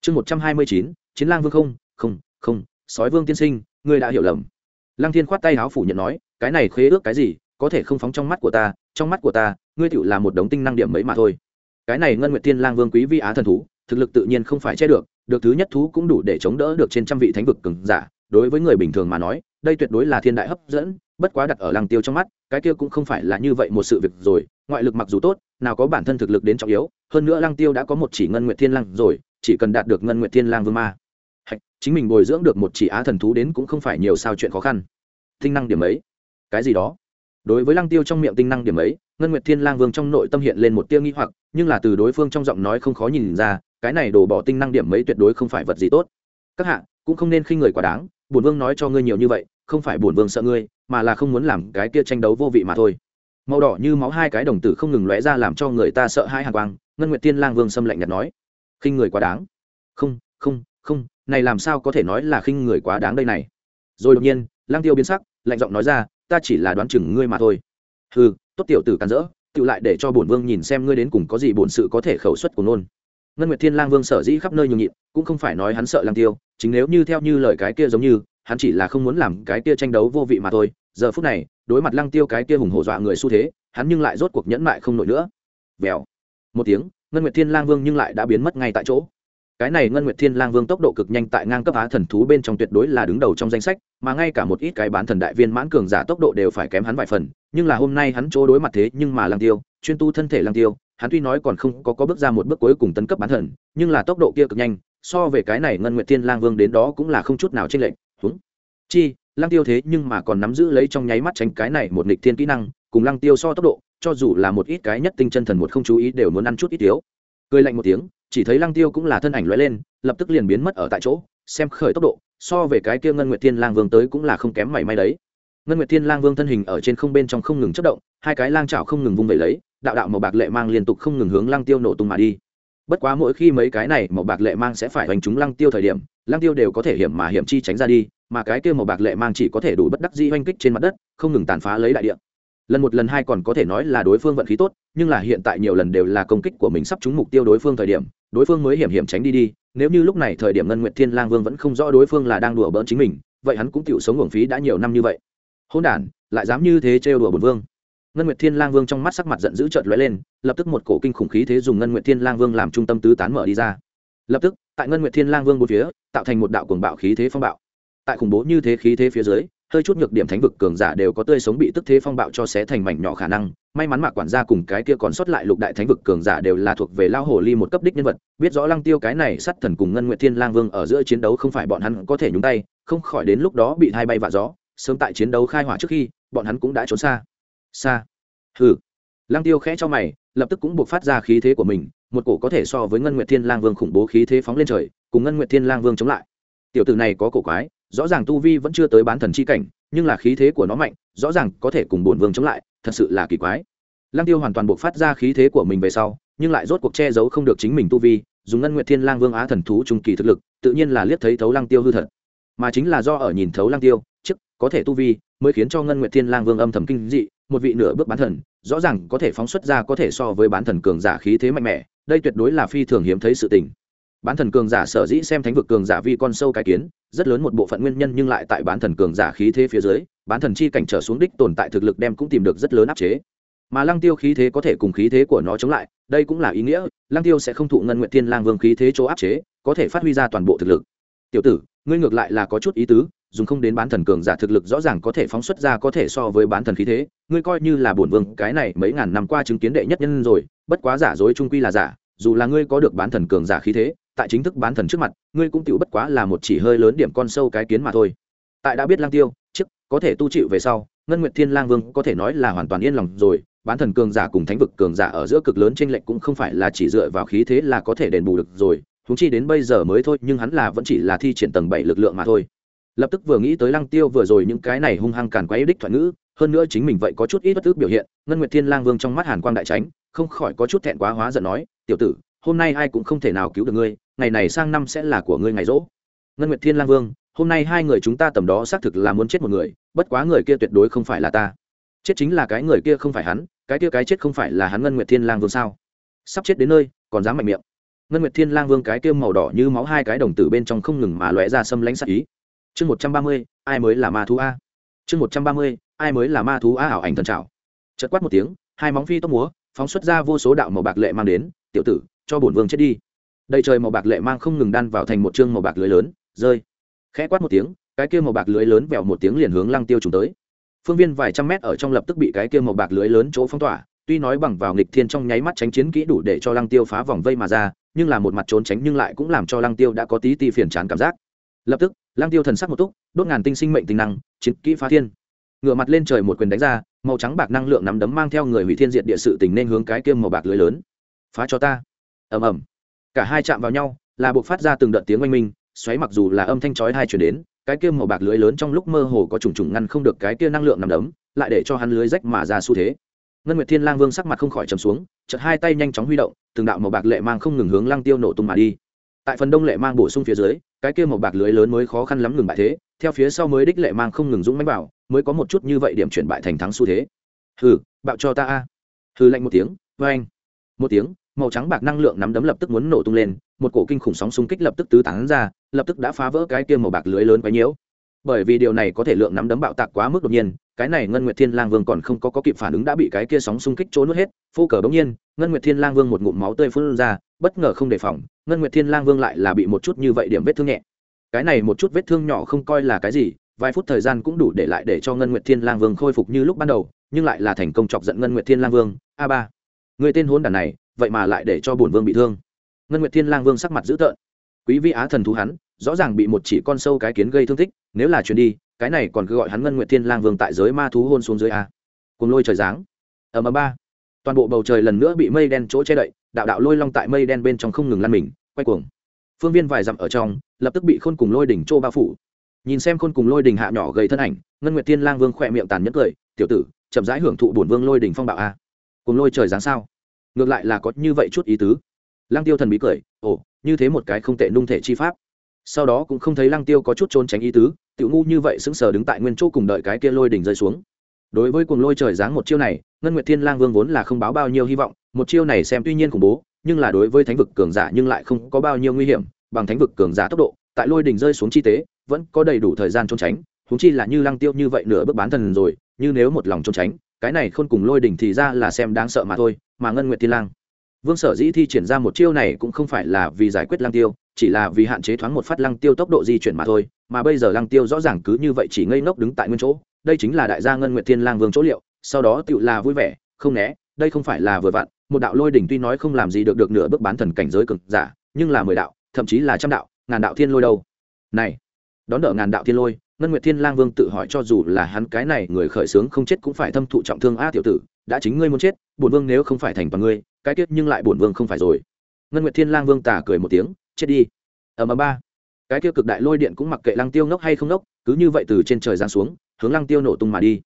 chương một trăm hai mươi chín, chiến lang vương không không không, sói vương tiên sinh, ngươi đã hiểu lầm. Lăng thiên khoát tay áo phủ nhận nói, cái này khế ước cái gì, có thể không phóng trong mắt của ta, trong mắt của ta, ngươi tựu là một đống tinh năng điểm mấy mà thôi. Cái này ngân nguyệt thiên lang vương quý vi á thần thú, thực lực tự nhiên không phải che được được thứ nhất thú cũng đủ để chống đỡ được trên trăm vị thánh vực cường giả. Đối với người bình thường mà nói, đây tuyệt đối là thiên đại hấp dẫn, bất quá đặt ở lăng tiêu trong mắt, cái kia cũng không phải là như vậy một sự việc rồi, ngoại lực mặc dù tốt, nào có bản thân thực lực đến trọng yếu, hơn nữa lăng tiêu đã có một chỉ ngân nguyệt thiên lang rồi chỉ cần đạt được ngân nguyệt thiên lang vương ma. Hạch, chính mình bồi dưỡng được một chỉ á thần thú đến cũng không phải nhiều sao chuyện khó khăn. Tinh năng điểm ấy. Cái gì đó? Đối với lăng tiêu trong miệng tinh năng điểm ấy ngân nguyệt thiên lang vương trong nội tâm hiện lên một tiêu nghi hoặc nhưng là từ đối phương trong giọng nói không khó nhìn ra cái này đổ bỏ tinh năng điểm ấy tuyệt đối không phải vật gì tốt. Các hạ cũng không nên khinh người quá đáng bổn vương nói cho ngươi nhiều như vậy không phải bổn vương sợ ngươi mà là không muốn làm cái kia tranh đấu vô vị mà thôi. Màu đỏ như máu hai cái đồng tử không ngừng lóe ra làm cho người ta sợ hai hàng quang ngân nguyệt thiên lang vương xâm lạnh nhạt nói khinh người quá đáng. Không không không, này làm sao có thể nói là khinh người quá đáng đây này? Rồi đột nhiên lang tiêu biến sắc, lạnh giọng nói ra, ta chỉ là đoán chừng ngươi mà thôi. Hừ, tốt tiểu tử càn rỡ, tự lại để cho bổn vương nhìn xem ngươi đến cùng có gì bổn sự có thể khẩu xuất của nôn. Ngân nguyệt thiên lang vương sở dĩ khắp nơi nhường nhịn, cũng không phải nói hắn sợ lang tiêu, chính nếu như theo như lời cái kia giống như, hắn chỉ là không muốn làm cái kia tranh đấu vô vị mà thôi. Giờ phút này, đối mặt lăng tiêu cái kia hùng hổ dọa người xu thế, hắn nhưng lại rốt cuộc nhẫn mại không nổi nữa. Vèo. Một tiếng ngân nguyệt thiên lang vương nhưng lại đã biến mất ngay tại chỗ. Cái này ngân nguyệt thiên lang vương tốc độ cực nhanh tại ngang cấp á thần thú bên trong tuyệt đối là đứng đầu trong danh sách, mà ngay cả một ít cái bán thần đại viên mãn cường giả tốc độ đều phải kém hắn vài phần, nhưng là hôm nay hắn chỗ đối mặt thế nhưng mà lang tiêu, chuyên tu thân thể lang tiêu, hắn tuy nói còn không có có bước ra một bước cuối cùng tấn cấp bán thần, nhưng là tốc độ kia cực nhanh, so về cái này ngân nguyệt thiên lang vương đến đó cũng là không chút nào chênh lệch húng chi, Lang tiêu thế nhưng mà còn nắm giữ lấy trong nháy mắt tránh cái này một nghịch thiên kỹ năng, cùng Lang tiêu so tốc độ cho dù là một ít cái nhất tinh chân thần một không chú ý đều muốn ăn chút ít thiếu cười lạnh một tiếng, chỉ thấy lăng tiêu cũng là thân ảnh lóe lên, lập tức liền biến mất ở tại chỗ, xem khởi tốc độ, so về cái kia ngân nguyệt thiên lang vương tới cũng là không kém mảy may đấy. Ngân nguyệt thiên lang vương thân hình ở trên không bên trong không ngừng chất động, hai cái lang chảo không ngừng vung vẩy lấy, đạo đạo màu bạc lệ mang liên tục không ngừng hướng lăng tiêu nổ tung mà đi. Bất quá mỗi khi mấy cái này màu bạc lệ mang sẽ phải hành chúng lăng tiêu thời điểm, lăng tiêu đều có thể hiểm mà hiểm chi tránh ra đi, mà cái kia màu bạc lệ mang chỉ có thể đủ bất đắc dĩ hoành kích trên mặt đất, không ngừng tàn phá lấy đại địa lần một lần hai còn có thể nói là đối phương vận khí tốt, nhưng là hiện tại nhiều lần đều là công kích của mình sắp trúng mục tiêu đối phương thời điểm, đối phương mới hiểm hiểm tránh đi đi, nếu như lúc này thời điểm ngân nguyệt thiên lang vương vẫn không rõ đối phương là đang đùa bỡn chính mình, vậy hắn cũng chịu sống uổng phí đã nhiều năm như vậy. Hôn đản, lại dám như thế trêu đùa bổn vương. Ngân nguyệt thiên lang vương trong mắt sắc mặt giận dữ trợn lóe lên, lập tức một cổ kinh khủng khí thế dùng ngân nguyệt thiên lang vương làm trung tâm tứ tán mở đi ra. Lập tức, tại ngân nguyệt thiên lang vương bốn phía, tạo thành một đạo cuồng bạo khí thế phong bạo. Tại khủng bố như thế khí thế phía dưới hơi chút nhược điểm thánh vực cường giả đều có tươi sống bị tức thế phong bạo cho xé thành mảnh nhỏ khả năng. May mắn mạc quản gia cùng cái kia còn sót lại lục đại thánh vực cường giả đều là thuộc về lao hồ ly một cấp đích nhân vật. Biết rõ lăng tiêu cái này sát thần cùng ngân nguyện thiên lang vương ở giữa chiến đấu không phải bọn hắn có thể nhúng tay, không khỏi đến lúc đó bị hai bay vạ gió. Sớm tại chiến đấu khai hỏa trước khi, bọn hắn cũng đã trốn xa. Xa. Hừ. Lăng tiêu khẽ cho mày, lập tức cũng buộc phát ra khí thế của mình, một cổ có thể so với ngân nguyệt thiên lang vương khủng bố khí thế phóng lên trời, cùng ngân nguyệt thiên lang vương chống lại. Tiểu tử này có cổ quái rõ ràng tu vi vẫn chưa tới bán thần chi cảnh, nhưng là khí thế của nó mạnh, rõ ràng có thể cùng bổn vương chống lại, thật sự là kỳ quái. Lăng tiêu hoàn toàn buộc phát ra khí thế của mình về sau, nhưng lại rốt cuộc che giấu không được chính mình tu vi, dùng ngân nguyệt thiên lang vương á thần thú trung kỳ thực lực, tự nhiên là liếc thấy thấu lăng tiêu hư thật. Mà chính là do ở nhìn thấu lăng tiêu, trước, có thể tu vi, mới khiến cho ngân nguyệt thiên lang vương âm thầm kinh dị, một vị nửa bước bán thần, rõ ràng có thể phóng xuất ra có thể so với bán thần cường giả khí thế mạnh mẽ, đây tuyệt đối là phi thường hiếm thấy sự tình bán thần cường giả sở dĩ xem thánh vực cường giả vi con sâu cái kiến, rất lớn một bộ phận nguyên nhân nhưng lại tại bán thần cường giả khí thế phía dưới, bán thần chi cảnh trở xuống đích tồn tại thực lực đem cũng tìm được rất lớn áp chế. Mà lăng tiêu khí thế có thể cùng khí thế của nó chống lại, đây cũng là ý nghĩa, lăng tiêu sẽ không thụ ngân nguyện thiên lang vương khí thế chỗ áp chế, có thể phát huy ra toàn bộ thực lực. Tiểu tử, ngươi ngược lại là có chút ý tứ, dùng không đến bán thần cường giả thực lực rõ ràng có thể phóng xuất ra có thể so với bán thần khí thế, ngươi coi như là bổn vương, cái này mấy ngàn năm qua chứng kiến đệ nhất nhân rồi, bất quá giả dối trung quy là giả, dù là ngươi có được bán thần cường giả khí thế tại chính thức bán thần trước mặt, ngươi cũng tiểu bất quá là một chỉ hơi lớn điểm con sâu cái kiến mà thôi. Tại đã biết lang tiêu trước có thể tu chịu về sau, ngân nguyệt thiên lang vương có thể nói là hoàn toàn yên lòng rồi, bán thần cường giả cùng thánh vực cường giả ở giữa cực lớn trên lệnh cũng không phải là chỉ dựa vào khí thế là có thể đền bù được rồi húng chi đến bây giờ mới thôi, nhưng hắn là vẫn chỉ là thi triển tầng bảy lực lượng mà thôi. Lập tức vừa nghĩ tới lăng tiêu vừa rồi những cái này hung hăng càn quấy đích thoại ngữ, hơn nữa chính mình vậy có chút ít bất tức biểu hiện, ngân nguyệt thiên lang vương trong mắt hàn quang đại tránh, không khỏi có chút thẹn quá hóa giận nói, tiểu tử, hôm nay ai cũng không thể nào cứu được ngươi ngày này sang năm sẽ là của ngươi ngày rỗ. Ngân nguyệt thiên lang vương, hôm nay hai người chúng ta tầm đó xác thực là muốn chết một người, bất quá người kia tuyệt đối không phải là ta. Chết chính là cái người kia không phải hắn, cái kia cái chết không phải là hắn ngân nguyệt thiên lang vương sao? Sắp chết đến nơi, còn dám mạnh miệng. Ngân nguyệt thiên lang vương cái kia màu đỏ như máu hai cái đồng tử bên trong không ngừng mà lóe ra xâm lãnh sắc ý. Chương một trăm ba mươi, ai mới là ma thú a? Chương một trăm ba mươi, ai mới là ma thú a ảo ảnh thần trào chật quát một tiếng, hai móng phi tóc múa, phóng xuất ra vô số đạo màu bạc lệ mang đến, tiểu tử, cho bổn vương chết đi đầy trời màu bạc lệ mang không ngừng đan vào thành một chương màu bạc lưới lớn, rơi. Khẽ quát một tiếng, cái kia màu bạc lưới lớn vẹo một tiếng liền hướng lăng tiêu trùng tới. Phương viên vài trăm mét ở trong lập tức bị cái kia màu bạc lưới lớn chỗ phong tỏa, tuy nói bằng vào nghịch thiên trong nháy mắt tránh chiến kỹ đủ để cho lăng tiêu phá vòng vây mà ra, nhưng là một mặt trốn tránh nhưng lại cũng làm cho lăng tiêu đã có tí ti phiền chán cảm giác. Lập tức, lăng tiêu thần sắc một túc, đốt ngàn tinh sinh mệnh tinh năng, chiến kỹ phá thiên. Ngửa mặt lên trời một quyền đánh ra, màu trắng bạc năng lượng nắm đấm mang theo người hủy thiên diện địa sự tình nên hướng cái kia màu bạc lưới lớn. Phá cho ta. Ầm ầm cả hai chạm vào nhau, là buộc phát ra từng đợt tiếng oanh minh, xoáy mặc dù là âm thanh chói hai chuyển đến, cái kia màu bạc lưới lớn trong lúc mơ hồ có trùng trùng ngăn không được cái kia năng lượng nằm đấm, lại để cho hắn lưới rách mà ra xu thế. Ngân nguyệt thiên lang vương sắc mặt không khỏi trầm xuống, chợt hai tay nhanh chóng huy động, từng đạo màu bạc lệ mang không ngừng hướng lăng tiêu nổ tung mà đi. Tại phần đông lệ mang bổ sung phía dưới, cái kia màu bạc lưới lớn mới khó khăn lắm ngừng bại thế, theo phía sau mới đích lệ mang không ngừng dũng mãnh bảo mới có một chút như vậy điểm chuyển bại thành thắng xu thế. Hừ, bạo cho ta a. Hừ lạnh một tiếng vê anh một tiếng màu trắng bạc năng lượng nắm đấm lập tức muốn nổ tung lên một cổ kinh khủng sóng xung kích lập tức tứ tán ra lập tức đã phá vỡ cái kia màu bạc lưới lớn quấy nhiễu. Bởi vì điều này có thể lượng nắm đấm bạo tạc quá mức đột nhiên cái này ngân nguyệt thiên lang vương còn không có, có kịp phản ứng đã bị cái kia sóng xung kích trốn nuốt hết phô cờ bỗng nhiên ngân nguyệt thiên lang vương một ngụm máu tươi phun ra bất ngờ không đề phòng ngân nguyệt thiên lang vương lại là bị một chút như vậy điểm vết thương nhẹ. Cái này một chút vết thương nhỏ không coi là cái gì vài phút thời gian cũng đủ để lại để cho ngân nguyệt thiên lang vương khôi phục như lúc ban đầu nhưng lại là thành công chọc giận ngân nguyệt thiên lang vương. A ba. Người tên hôn đản này vậy mà lại để cho bổn vương bị thương. Ngân nguyệt thiên lang vương sắc mặt dữ tợn. Quý vị á thần thú hắn, rõ ràng bị một chỉ con sâu cái kiến gây thương tích, nếu là chuyến đi, cái này còn cứ gọi hắn ngân nguyệt thiên lang vương tại giới ma thú hôn xuống dưới a. Cùng lôi trời giáng. Ở mà ba. Toàn bộ bầu trời lần nữa bị mây đen chỗ che đậy, đạo đạo lôi long tại mây đen bên trong không ngừng lăn mình, quay cuồng. Phương viên vài dặm ở trong, lập tức bị khôn cùng lôi đỉnh trô bao phủ. Nhìn xem khôn cùng lôi đỉnh hạ nhỏ gầy thân ảnh, ngân nguyệt thiên lang vương khỏe miệng tàn nhẫn cười, tiểu tử, chậm rãi hưởng thụ bổn vương lôi đỉnh phong bạo a. Cùng lôi trời giáng sao? Ngược lại là có như vậy chút ý tứ. Lăng tiêu thần bí cười, ồ, như thế một cái không tệ nung thể chi pháp. Sau đó cũng không thấy lăng tiêu có chút trốn tránh ý tứ, tiểu ngu như vậy sững sờ đứng tại nguyên chỗ cùng đợi cái kia lôi đỉnh rơi xuống. Đối với cuồng lôi trời giáng một chiêu này, ngân nguyệt thiên lang vương vốn là không báo bao nhiêu hy vọng, một chiêu này xem tuy nhiên khủng bố, nhưng là đối với thánh vực cường giả nhưng lại không có bao nhiêu nguy hiểm, bằng thánh vực cường giả tốc độ, tại lôi đỉnh rơi xuống chi tế, vẫn có đầy đủ thời gian trốn tránh húng chi là như lăng tiêu như vậy nửa bước bán thần rồi, như nếu một lòng trốn tránh, cái này không cùng lôi đỉnh thì ra là xem đáng sợ mà thôi mà ngân nguyệt thiên lang. Vương sở dĩ thi triển ra một chiêu này cũng không phải là vì giải quyết lăng tiêu, chỉ là vì hạn chế thoáng một phát lăng tiêu tốc độ di chuyển mà thôi, mà bây giờ lăng tiêu rõ ràng cứ như vậy chỉ ngây ngốc đứng tại nguyên chỗ. Đây chính là đại gia ngân nguyệt thiên lang vương chỗ liệu, sau đó tựu là vui vẻ, không né, đây không phải là vừa vặn, một đạo lôi đỉnh tuy nói không làm gì được được nửa bước bán thần cảnh giới cực giả, nhưng là mười đạo, thậm chí là trăm đạo, ngàn đạo thiên lôi đâu. Này, đón đỡ ngàn đạo thiên lôi ngân nguyệt thiên lang vương tự hỏi cho dù là hắn cái này người khởi sướng không chết cũng phải thâm thụ trọng thương a tiểu tử, đã chính ngươi muốn chết, bổn vương nếu không phải thành bằng ngươi, cái tiết nhưng lại bổn vương không phải rồi. Ngân nguyệt thiên lang vương tà cười một tiếng, chết đi. Ở ầm ba. Cái kia cực đại lôi điện cũng mặc kệ lăng tiêu ngốc hay không ngốc, cứ như vậy từ trên trời giáng xuống, hướng lăng tiêu nổ tung mà đi.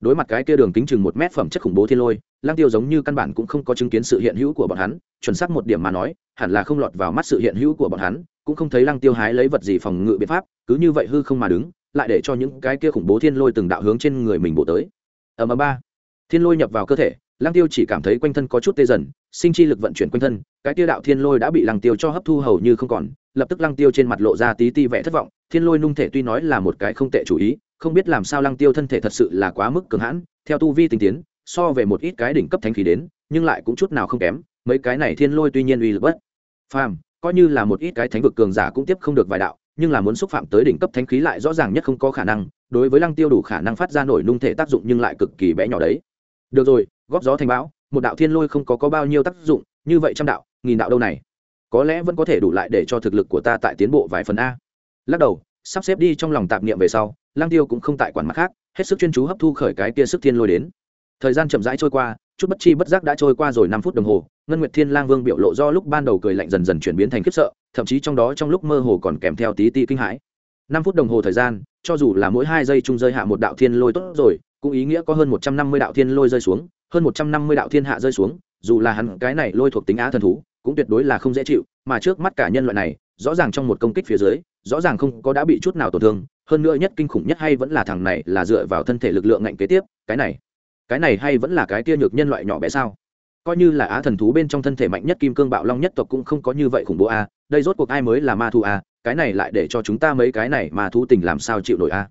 Đối mặt cái kia đường kính chừng một mét phẩm chất khủng bố thiên lôi, lăng tiêu giống như căn bản cũng không có chứng kiến sự hiện hữu của bọn hắn, chuẩn xác một điểm mà nói, hẳn là không lọt vào mắt sự hiện hữu của bọn hắn, cũng không thấy lăng tiêu hái lấy vật gì phòng ngự biện pháp, cứ như vậy hư không mà đứng lại để cho những cái kia khủng bố thiên lôi từng đạo hướng trên người mình bổ tới. Ầm ầm ba. Thiên lôi nhập vào cơ thể, lăng tiêu chỉ cảm thấy quanh thân có chút tê dần, sinh chi lực vận chuyển quanh thân, cái tiêu đạo thiên lôi đã bị lăng tiêu cho hấp thu hầu như không còn, lập tức lăng tiêu trên mặt lộ ra tí ti vẻ thất vọng, thiên lôi nung thể tuy nói là một cái không tệ chủ ý, không biết làm sao lăng tiêu thân thể thật sự là quá mức cường hãn, theo tu vi tinh tiến, so về một ít cái đỉnh cấp thánh khí đến, nhưng lại cũng chút nào không kém, mấy cái này thiên lôi tuy nhiên uy lực bất phàm, coi như là một ít cái thánh vực cường giả cũng tiếp không được vài đạo nhưng là muốn xúc phạm tới đỉnh cấp thánh khí lại rõ ràng nhất không có khả năng, đối với lăng tiêu đủ khả năng phát ra nổi nung thể tác dụng nhưng lại cực kỳ bé nhỏ đấy. Được rồi, góp gió thành bão, một đạo thiên lôi không có có bao nhiêu tác dụng, như vậy trăm đạo, nghìn đạo đâu này? Có lẽ vẫn có thể đủ lại để cho thực lực của ta tại tiến bộ vài phần a. Lắc đầu, sắp xếp đi trong lòng tạp niệm về sau, lăng tiêu cũng không tại quản mặt khác, hết sức chuyên chú hấp thu khởi cái kia sức thiên lôi đến. Thời gian chậm rãi trôi qua chút bất chi bất giác đã trôi qua rồi năm phút đồng hồ, ngân nguyệt thiên lang vương biểu lộ do lúc ban đầu cười lạnh dần dần chuyển biến thành khiếp sợ, thậm chí trong đó trong lúc mơ hồ còn kèm theo tí ti kinh hãi. Năm phút đồng hồ thời gian, cho dù là mỗi hai giây trung rơi hạ một đạo thiên lôi tốt rồi, cũng ý nghĩa có hơn một trăm năm mươi đạo thiên lôi rơi xuống, hơn một trăm năm mươi đạo thiên hạ rơi xuống, dù là hắn cái này lôi thuộc tính á thần thú, cũng tuyệt đối là không dễ chịu, mà trước mắt cả nhân loại này, rõ ràng trong một công kích phía dưới, rõ ràng không có đã bị chút nào tổn thương, hơn nữa nhất kinh khủng nhất hay vẫn là thằng này là dựa vào thân thể lực lượng ngạnh kế tiếp, cái này cái này hay vẫn là cái kia nhược nhân loại nhỏ bé sao? Coi như là á thần thú bên trong thân thể mạnh nhất kim cương bạo long nhất tộc cũng không có như vậy khủng bố a, đây rốt cuộc ai mới là ma thú a, cái này lại để cho chúng ta mấy cái này mà thu tình làm sao chịu nổi a?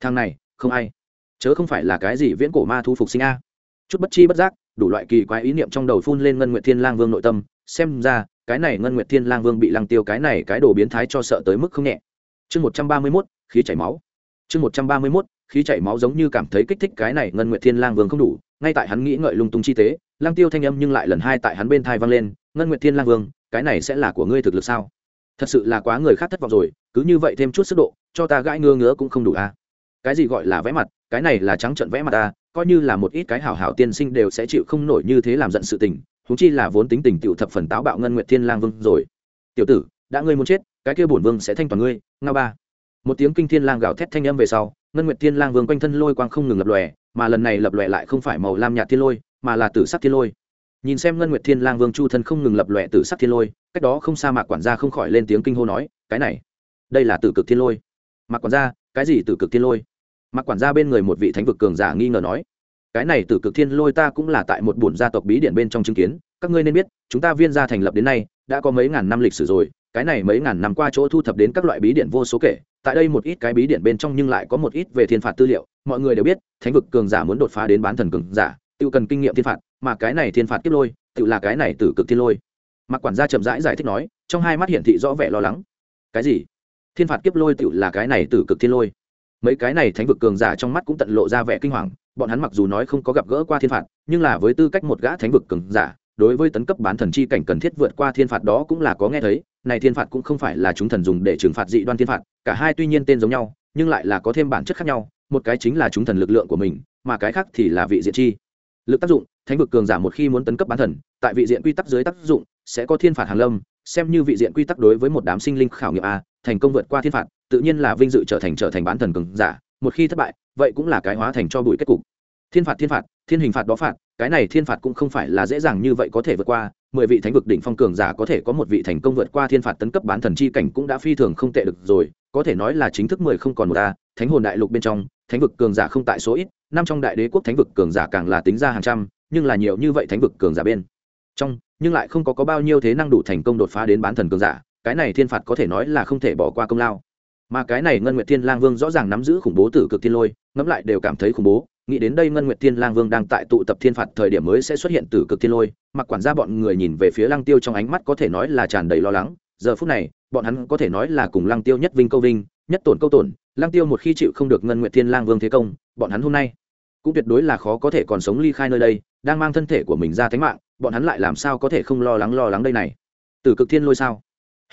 Thằng này, không ai. Chớ không phải là cái gì viễn cổ ma thú phục sinh a. Chút bất chi bất giác, đủ loại kỳ quái ý niệm trong đầu phun lên ngân nguyệt thiên lang vương nội tâm, xem ra, cái này ngân nguyệt thiên lang vương bị lăng tiêu cái này cái đồ biến thái cho sợ tới mức không nhẹ. Chương một trăm ba mươi mốt, khí chảy máu. Chương một trăm ba mươi mốt khí chảy máu giống như cảm thấy kích thích cái này ngân nguyệt thiên lang vương không đủ, ngay tại hắn nghĩ ngợi lung tung chi tế, lang tiêu thanh âm nhưng lại lần hai tại hắn bên thai vang lên, ngân nguyệt thiên lang vương, cái này sẽ là của ngươi thực lực sao? Thật sự là quá người khác thất vọng rồi, cứ như vậy thêm chút sức độ, cho ta gãi ngơ ngứa cũng không đủ à? Cái gì gọi là vẽ mặt, cái này là trắng trận vẽ mặt ta coi như là một ít cái hảo hảo tiên sinh đều sẽ chịu không nổi như thế làm giận sự tình thú chi là vốn tính tình tiểu thập phần táo bạo ngân nguyệt thiên lang vương rồi. Tiểu tử, đã ngươi muốn chết, cái kia bổn vương sẽ thanh toàn ngươi nga ba một tiếng kinh thiên lang gào thét thanh âm về sau, ngân nguyệt thiên lang vương quanh thân lôi quang không ngừng lập lòe, mà lần này lập lòe lại không phải màu lam nhạt thiên lôi, mà là tử sắc thiên lôi. Nhìn xem ngân nguyệt thiên lang vương chu thân không ngừng lập lòe tử sắc thiên lôi, cách đó không xa mạc quản gia không khỏi lên tiếng kinh hô nói, cái này, đây là tử cực thiên lôi. Mạc quản gia, cái gì tử cực thiên lôi? Mạc quản gia bên người một vị thánh vực cường giả nghi ngờ nói, cái này tử cực thiên lôi ta cũng là tại một bổn gia tộc bí điển bên trong chứng kiến, các ngươi nên biết, chúng ta viên gia thành lập đến nay, đã có mấy ngàn năm lịch sử rồi cái này mấy ngàn năm qua chỗ thu thập đến các loại bí điện vô số kể tại đây một ít cái bí điện bên trong nhưng lại có một ít về thiên phạt tư liệu mọi người đều biết thánh vực cường giả muốn đột phá đến bán thần cường giả tự cần kinh nghiệm thiên phạt mà cái này thiên phạt kiếp lôi tự là cái này tử cực thiên lôi. Mặc quản gia chậm rãi giải, giải thích nói trong hai mắt hiển thị rõ vẻ lo lắng. Cái gì? Thiên phạt kiếp lôi tự là cái này tử cực thiên lôi. Mấy cái này thánh vực cường giả trong mắt cũng tận lộ ra vẻ kinh hoàng bọn hắn mặc dù nói không có gặp gỡ qua thiên phạt nhưng là với tư cách một gã thánh vực cường giả đối với tấn cấp bán thần chi cảnh cần thiết vượt qua thiên phạt đó cũng là có nghe thấy, này thiên phạt cũng không phải là chúng thần dùng để trừng phạt dị đoan thiên phạt, cả hai tuy nhiên tên giống nhau, nhưng lại là có thêm bản chất khác nhau, một cái chính là chúng thần lực lượng của mình, mà cái khác thì là vị diện chi. Lực tác dụng, thánh vực cường giả một khi muốn tấn cấp bán thần, tại vị diện quy tắc dưới tác dụng, sẽ có thiên phạt hàng lâm, xem như vị diện quy tắc đối với một đám sinh linh khảo nghiệm a, thành công vượt qua thiên phạt, tự nhiên là vinh dự trở thành trở thành bán thần cường giả, một khi thất bại, vậy cũng là cái hóa thành cho bụi kết cục. Thiên phạt thiên phạt, thiên hình phạt đó phạt cái này thiên phạt cũng không phải là dễ dàng như vậy có thể vượt qua mười vị thánh vực đỉnh phong cường giả có thể có một vị thành công vượt qua thiên phạt tấn cấp bán thần chi cảnh cũng đã phi thường không tệ được rồi có thể nói là chính thức mười không còn một ta thánh hồn đại lục bên trong thánh vực cường giả không tại số ít năm trong đại đế quốc thánh vực cường giả càng là tính ra hàng trăm nhưng là nhiều như vậy thánh vực cường giả bên trong nhưng lại không có, có bao nhiêu thế năng đủ thành công đột phá đến bán thần cường giả cái này thiên phạt có thể nói là không thể bỏ qua công lao. Mà cái này ngân nguyệt thiên lang vương rõ ràng nắm giữ khủng bố tử cực thiên lôi ngẫm lại đều cảm thấy khủng bố nghĩ đến đây ngân nguyệt thiên lang vương đang tại tụ tập thiên phạt thời điểm mới sẽ xuất hiện tử cực thiên lôi, mặc quản gia bọn người nhìn về phía lăng tiêu trong ánh mắt có thể nói là tràn đầy lo lắng. Giờ phút này, bọn hắn có thể nói là cùng lăng tiêu nhất vinh câu vinh, nhất tổn câu tổn. Lăng tiêu một khi chịu không được ngân nguyệt thiên lang vương thế công, bọn hắn hôm nay cũng tuyệt đối là khó có thể còn sống ly khai nơi đây, đang mang thân thể của mình ra thánh mạng, bọn hắn lại làm sao có thể không lo lắng lo lắng đây này? Tử cực thiên lôi sao?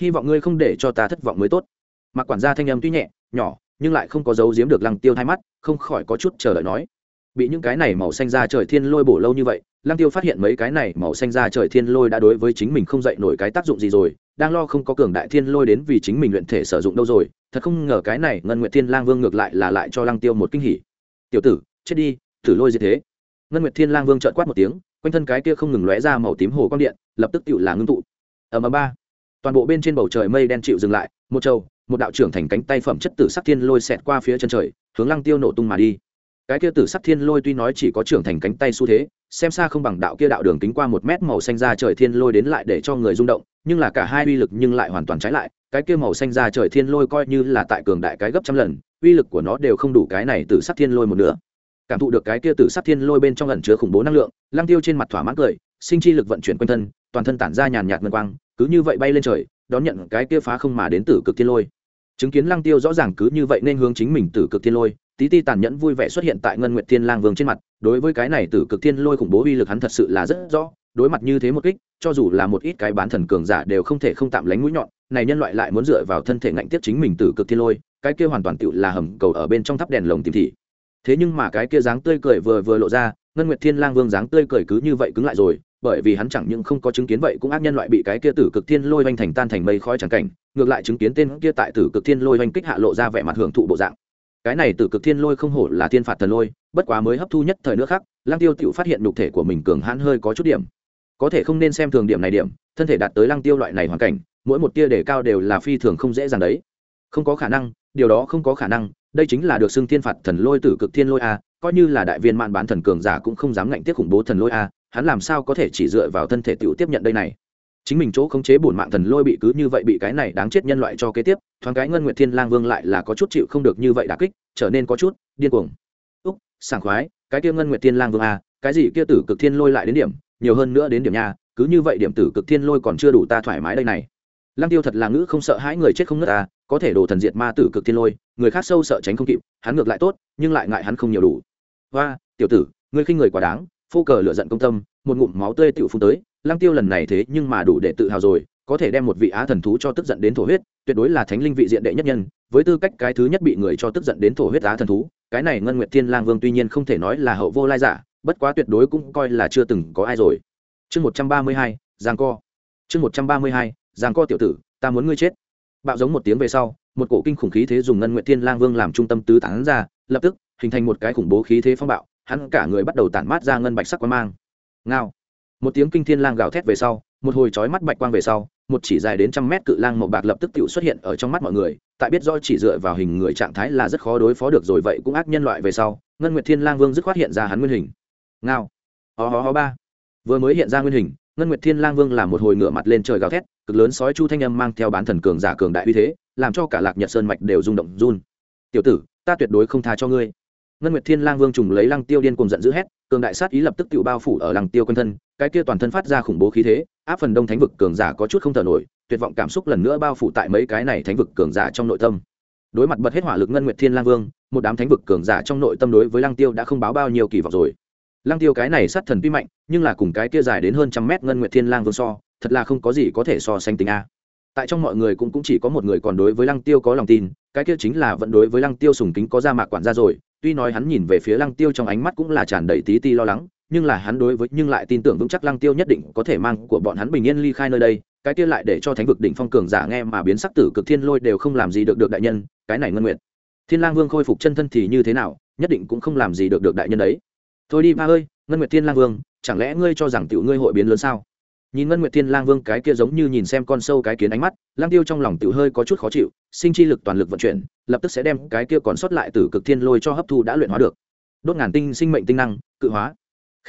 Hy vọng ngươi không để cho ta thất vọng mới tốt. Mặc quản gia thanh âm tuy nhẹ, nhỏ, nhưng lại không có dấu giếm được lăng tiêu hai mắt, không khỏi có chút chờ đợi nói bị những cái này màu xanh ra trời thiên lôi bổ lâu như vậy, lăng tiêu phát hiện mấy cái này màu xanh ra trời thiên lôi đã đối với chính mình không dậy nổi cái tác dụng gì rồi, đang lo không có cường đại thiên lôi đến vì chính mình luyện thể sử dụng đâu rồi, thật không ngờ cái này ngân nguyệt thiên lang vương ngược lại là lại cho lăng tiêu một kinh hỉ. Tiểu tử, chết đi thử lôi gì thế. Ngân nguyệt thiên lang vương trợn quát một tiếng, quanh thân cái kia không ngừng lóe ra màu tím hồ quang điện, lập tức tựu là ngưng tụ. Ở ầm ba. Toàn bộ bên trên bầu trời mây đen chịu dừng lại, một trâu một đạo trưởng thành cánh tay phẩm chất tử sắc thiên lôi xẹt qua phía chân trời, hướng lăng tiêu nổ tung mà đi cái kia tử sắc thiên lôi tuy nói chỉ có trưởng thành cánh tay xu thế, xem xa không bằng đạo kia đạo đường kính qua một mét màu xanh ra trời thiên lôi đến lại để cho người rung động, nhưng là cả hai uy lực nhưng lại hoàn toàn trái lại, cái kia màu xanh ra trời thiên lôi coi như là tại cường đại cái gấp trăm lần, uy lực của nó đều không đủ cái này tử sắc thiên lôi một nửa. Cảm thụ được cái kia tử sắc thiên lôi bên trong ẩn chứa khủng bố năng lượng, lăng tiêu trên mặt thỏa mãn cười, sinh chi lực vận chuyển quanh thân, toàn thân tản ra nhàn nhạt ngân quang, cứ như vậy bay lên trời, đón nhận cái kia phá không mà đến tử cực thiên lôi. Chứng kiến lăng tiêu rõ ràng cứ như vậy nên hướng chính mình tử cực thiên lôi tí ti tàn nhẫn vui vẻ xuất hiện tại ngân nguyệt thiên lang vương trên mặt, đối với cái này tử cực thiên lôi khủng bố uy lực hắn thật sự là rất rõ, đối mặt như thế một kích, cho dù là một ít cái bán thần cường giả đều không thể không tạm lánh mũi nhọn, này nhân loại lại muốn dựa vào thân thể ngạnh tiếp chính mình tử cực thiên lôi, cái kia hoàn toàn tựu là hầm cầu ở bên trong tháp đèn lồng tìm thị. Thế nhưng mà cái kia dáng tươi cười vừa vừa lộ ra, ngân nguyệt thiên lang vương dáng tươi cười cứ như vậy cứng lại rồi, bởi vì hắn chẳng những không có chứng kiến vậy cũng ác nhân loại bị cái kia tử cực thiên lôi vanh thành tan thành mây khói chẳng cảnh, ngược lại chứng kiến tên kia tại tử cực thiên lôi vanh kích hạ lộ ra vẻ mặt hưởng thụ bộ dạng cái này tử cực thiên lôi không hổ là thiên phạt thần lôi, bất quá mới hấp thu nhất thời nữa khác, lăng tiêu tự phát hiện nhục thể của mình cường hãn hơi có chút điểm. Có thể không nên xem thường điểm này điểm, thân thể đạt tới lăng tiêu loại này hoàn cảnh, mỗi một tia đề cao đều là phi thường không dễ dàng đấy. Không có khả năng, điều đó không có khả năng, đây chính là được xưng thiên phạt thần lôi tử cực thiên lôi a, coi như là đại viên mạn bán thần cường giả cũng không dám ngạnh tiếp khủng bố thần lôi a, hắn làm sao có thể chỉ dựa vào thân thể tiểu tiếp nhận đây này? Chính mình chỗ khống chế bổn mạng thần lôi bị cứ như vậy bị cái này đáng chết nhân loại cho kế tiếp thoáng cái ngân nguyệt thiên lang vương lại là có chút chịu không được như vậy đả kích trở nên có chút điên cuồng úc sảng khoái cái kia ngân nguyệt thiên lang vương à cái gì kia tử cực thiên lôi lại đến điểm nhiều hơn nữa đến điểm nha cứ như vậy điểm tử cực thiên lôi còn chưa đủ ta thoải mái đây này Lăng Tiêu thật là ngữ không sợ hãi người chết không nứt à, có thể đồ thần diệt ma tử cực thiên lôi, người khác sâu sợ tránh không kịp, hắn ngược lại tốt, nhưng lại ngại hắn không nhiều đủ. Hoa, tiểu tử, ngươi khinh người quá đáng, phô cờ lửa giận công tâm, một ngụm máu tươi tiểu phun tới, Lăng Tiêu lần này thế nhưng mà đủ để tự hào rồi, có thể đem một vị á thần thú cho tức giận đến thổ huyết, tuyệt đối là thánh linh vị diện đệ nhất nhân, với tư cách cái thứ nhất bị người cho tức giận đến thổ huyết á thần thú, cái này Ngân Nguyệt Thiên Lang Vương tuy nhiên không thể nói là hậu vô lai giả, bất quá tuyệt đối cũng coi là chưa từng có ai rồi. Chương 132, Giang Co. Chương 132, Giang Co tiểu tử, ta muốn ngươi chết bạo giống một tiếng về sau một cổ kinh khủng khí thế dùng ngân Nguyệt thiên lang vương làm trung tâm tứ tán ra lập tức hình thành một cái khủng bố khí thế phong bạo hắn cả người bắt đầu tản mát ra ngân bạch sắc quang mang ngao một tiếng kinh thiên lang gào thét về sau, một hồi chói mắt bạch quang về sau, một chỉ dài đến trăm mét cự lang màu bạc lập tức tự xuất hiện ở trong mắt mọi người, tại biết do chỉ dựa vào hình người trạng thái là rất khó đối phó được rồi vậy cũng ác nhân loại về sau, ngân nguyệt thiên lang vương dứt khoát hiện ra hắn nguyên hình. Ngao. Ho ho ho ba. Vừa mới hiện ra nguyên hình, ngân nguyệt thiên lang vương làm một hồi ngửa mặt lên trời gào thét, cực lớn sói chu thanh âm mang theo bán thần cường giả cường đại uy thế, làm cho cả lạc nhật sơn mạch đều rung động run. Tiểu tử, ta tuyệt đối không tha cho ngươi. Ngân nguyệt thiên lang vương trùng lấy lăng tiêu điên cùng giận dữ hét, cường đại sát ý lập tức tự bao phủ ở lăng tiêu quanh thân cái kia toàn thân phát ra khủng bố khí thế áp phần đông thánh vực cường giả có chút không thở nổi tuyệt vọng cảm xúc lần nữa bao phủ tại mấy cái này thánh vực cường giả trong nội tâm. Đối mặt bật hết hỏa lực ngân nguyệt thiên lang vương một đám thánh vực cường giả trong nội tâm đối với lăng tiêu đã không báo bao nhiêu kỳ vọng rồi. Lăng tiêu cái này sát thần pi mạnh nhưng là cùng cái kia dài đến hơn trăm mét ngân nguyệt thiên lang vương so thật là không có gì có thể so sánh tính a. Tại trong mọi người cũng, cũng chỉ có một người còn đối với lăng tiêu có lòng tin cái kia chính là vẫn đối với lăng tiêu sùng kính có ra mạc quản gia rồi tuy nói hắn nhìn về phía lăng tiêu trong ánh mắt cũng là tràn đầy tí ti lo lắng nhưng là hắn đối với, nhưng lại tin tưởng vững chắc lăng tiêu nhất định có thể mang của bọn hắn bình yên ly khai nơi đây, cái kia lại để cho thánh vực đỉnh phong cường giả nghe mà biến sắc tử cực thiên lôi đều không làm gì được được đại nhân, cái này ngân nguyện thiên lang vương khôi phục chân thân thì như thế nào, nhất định cũng không làm gì được được đại nhân đấy. Thôi đi ba ơi, ngân nguyệt thiên lang vương, chẳng lẽ ngươi cho rằng tiểu ngươi hội biến lớn sao? Nhìn ngân nguyệt thiên lang vương cái kia giống như nhìn xem con sâu cái kiến ánh mắt lang tiêu trong lòng tiểu hơi có chút khó chịu, sinh chi lực toàn lực vận chuyển, lập tức sẽ đem cái kia còn sót lại từ cực thiên lôi cho hấp thu đã luyện hóa được. Đốt ngàn tinh sinh mệnh tinh năng, cự hóa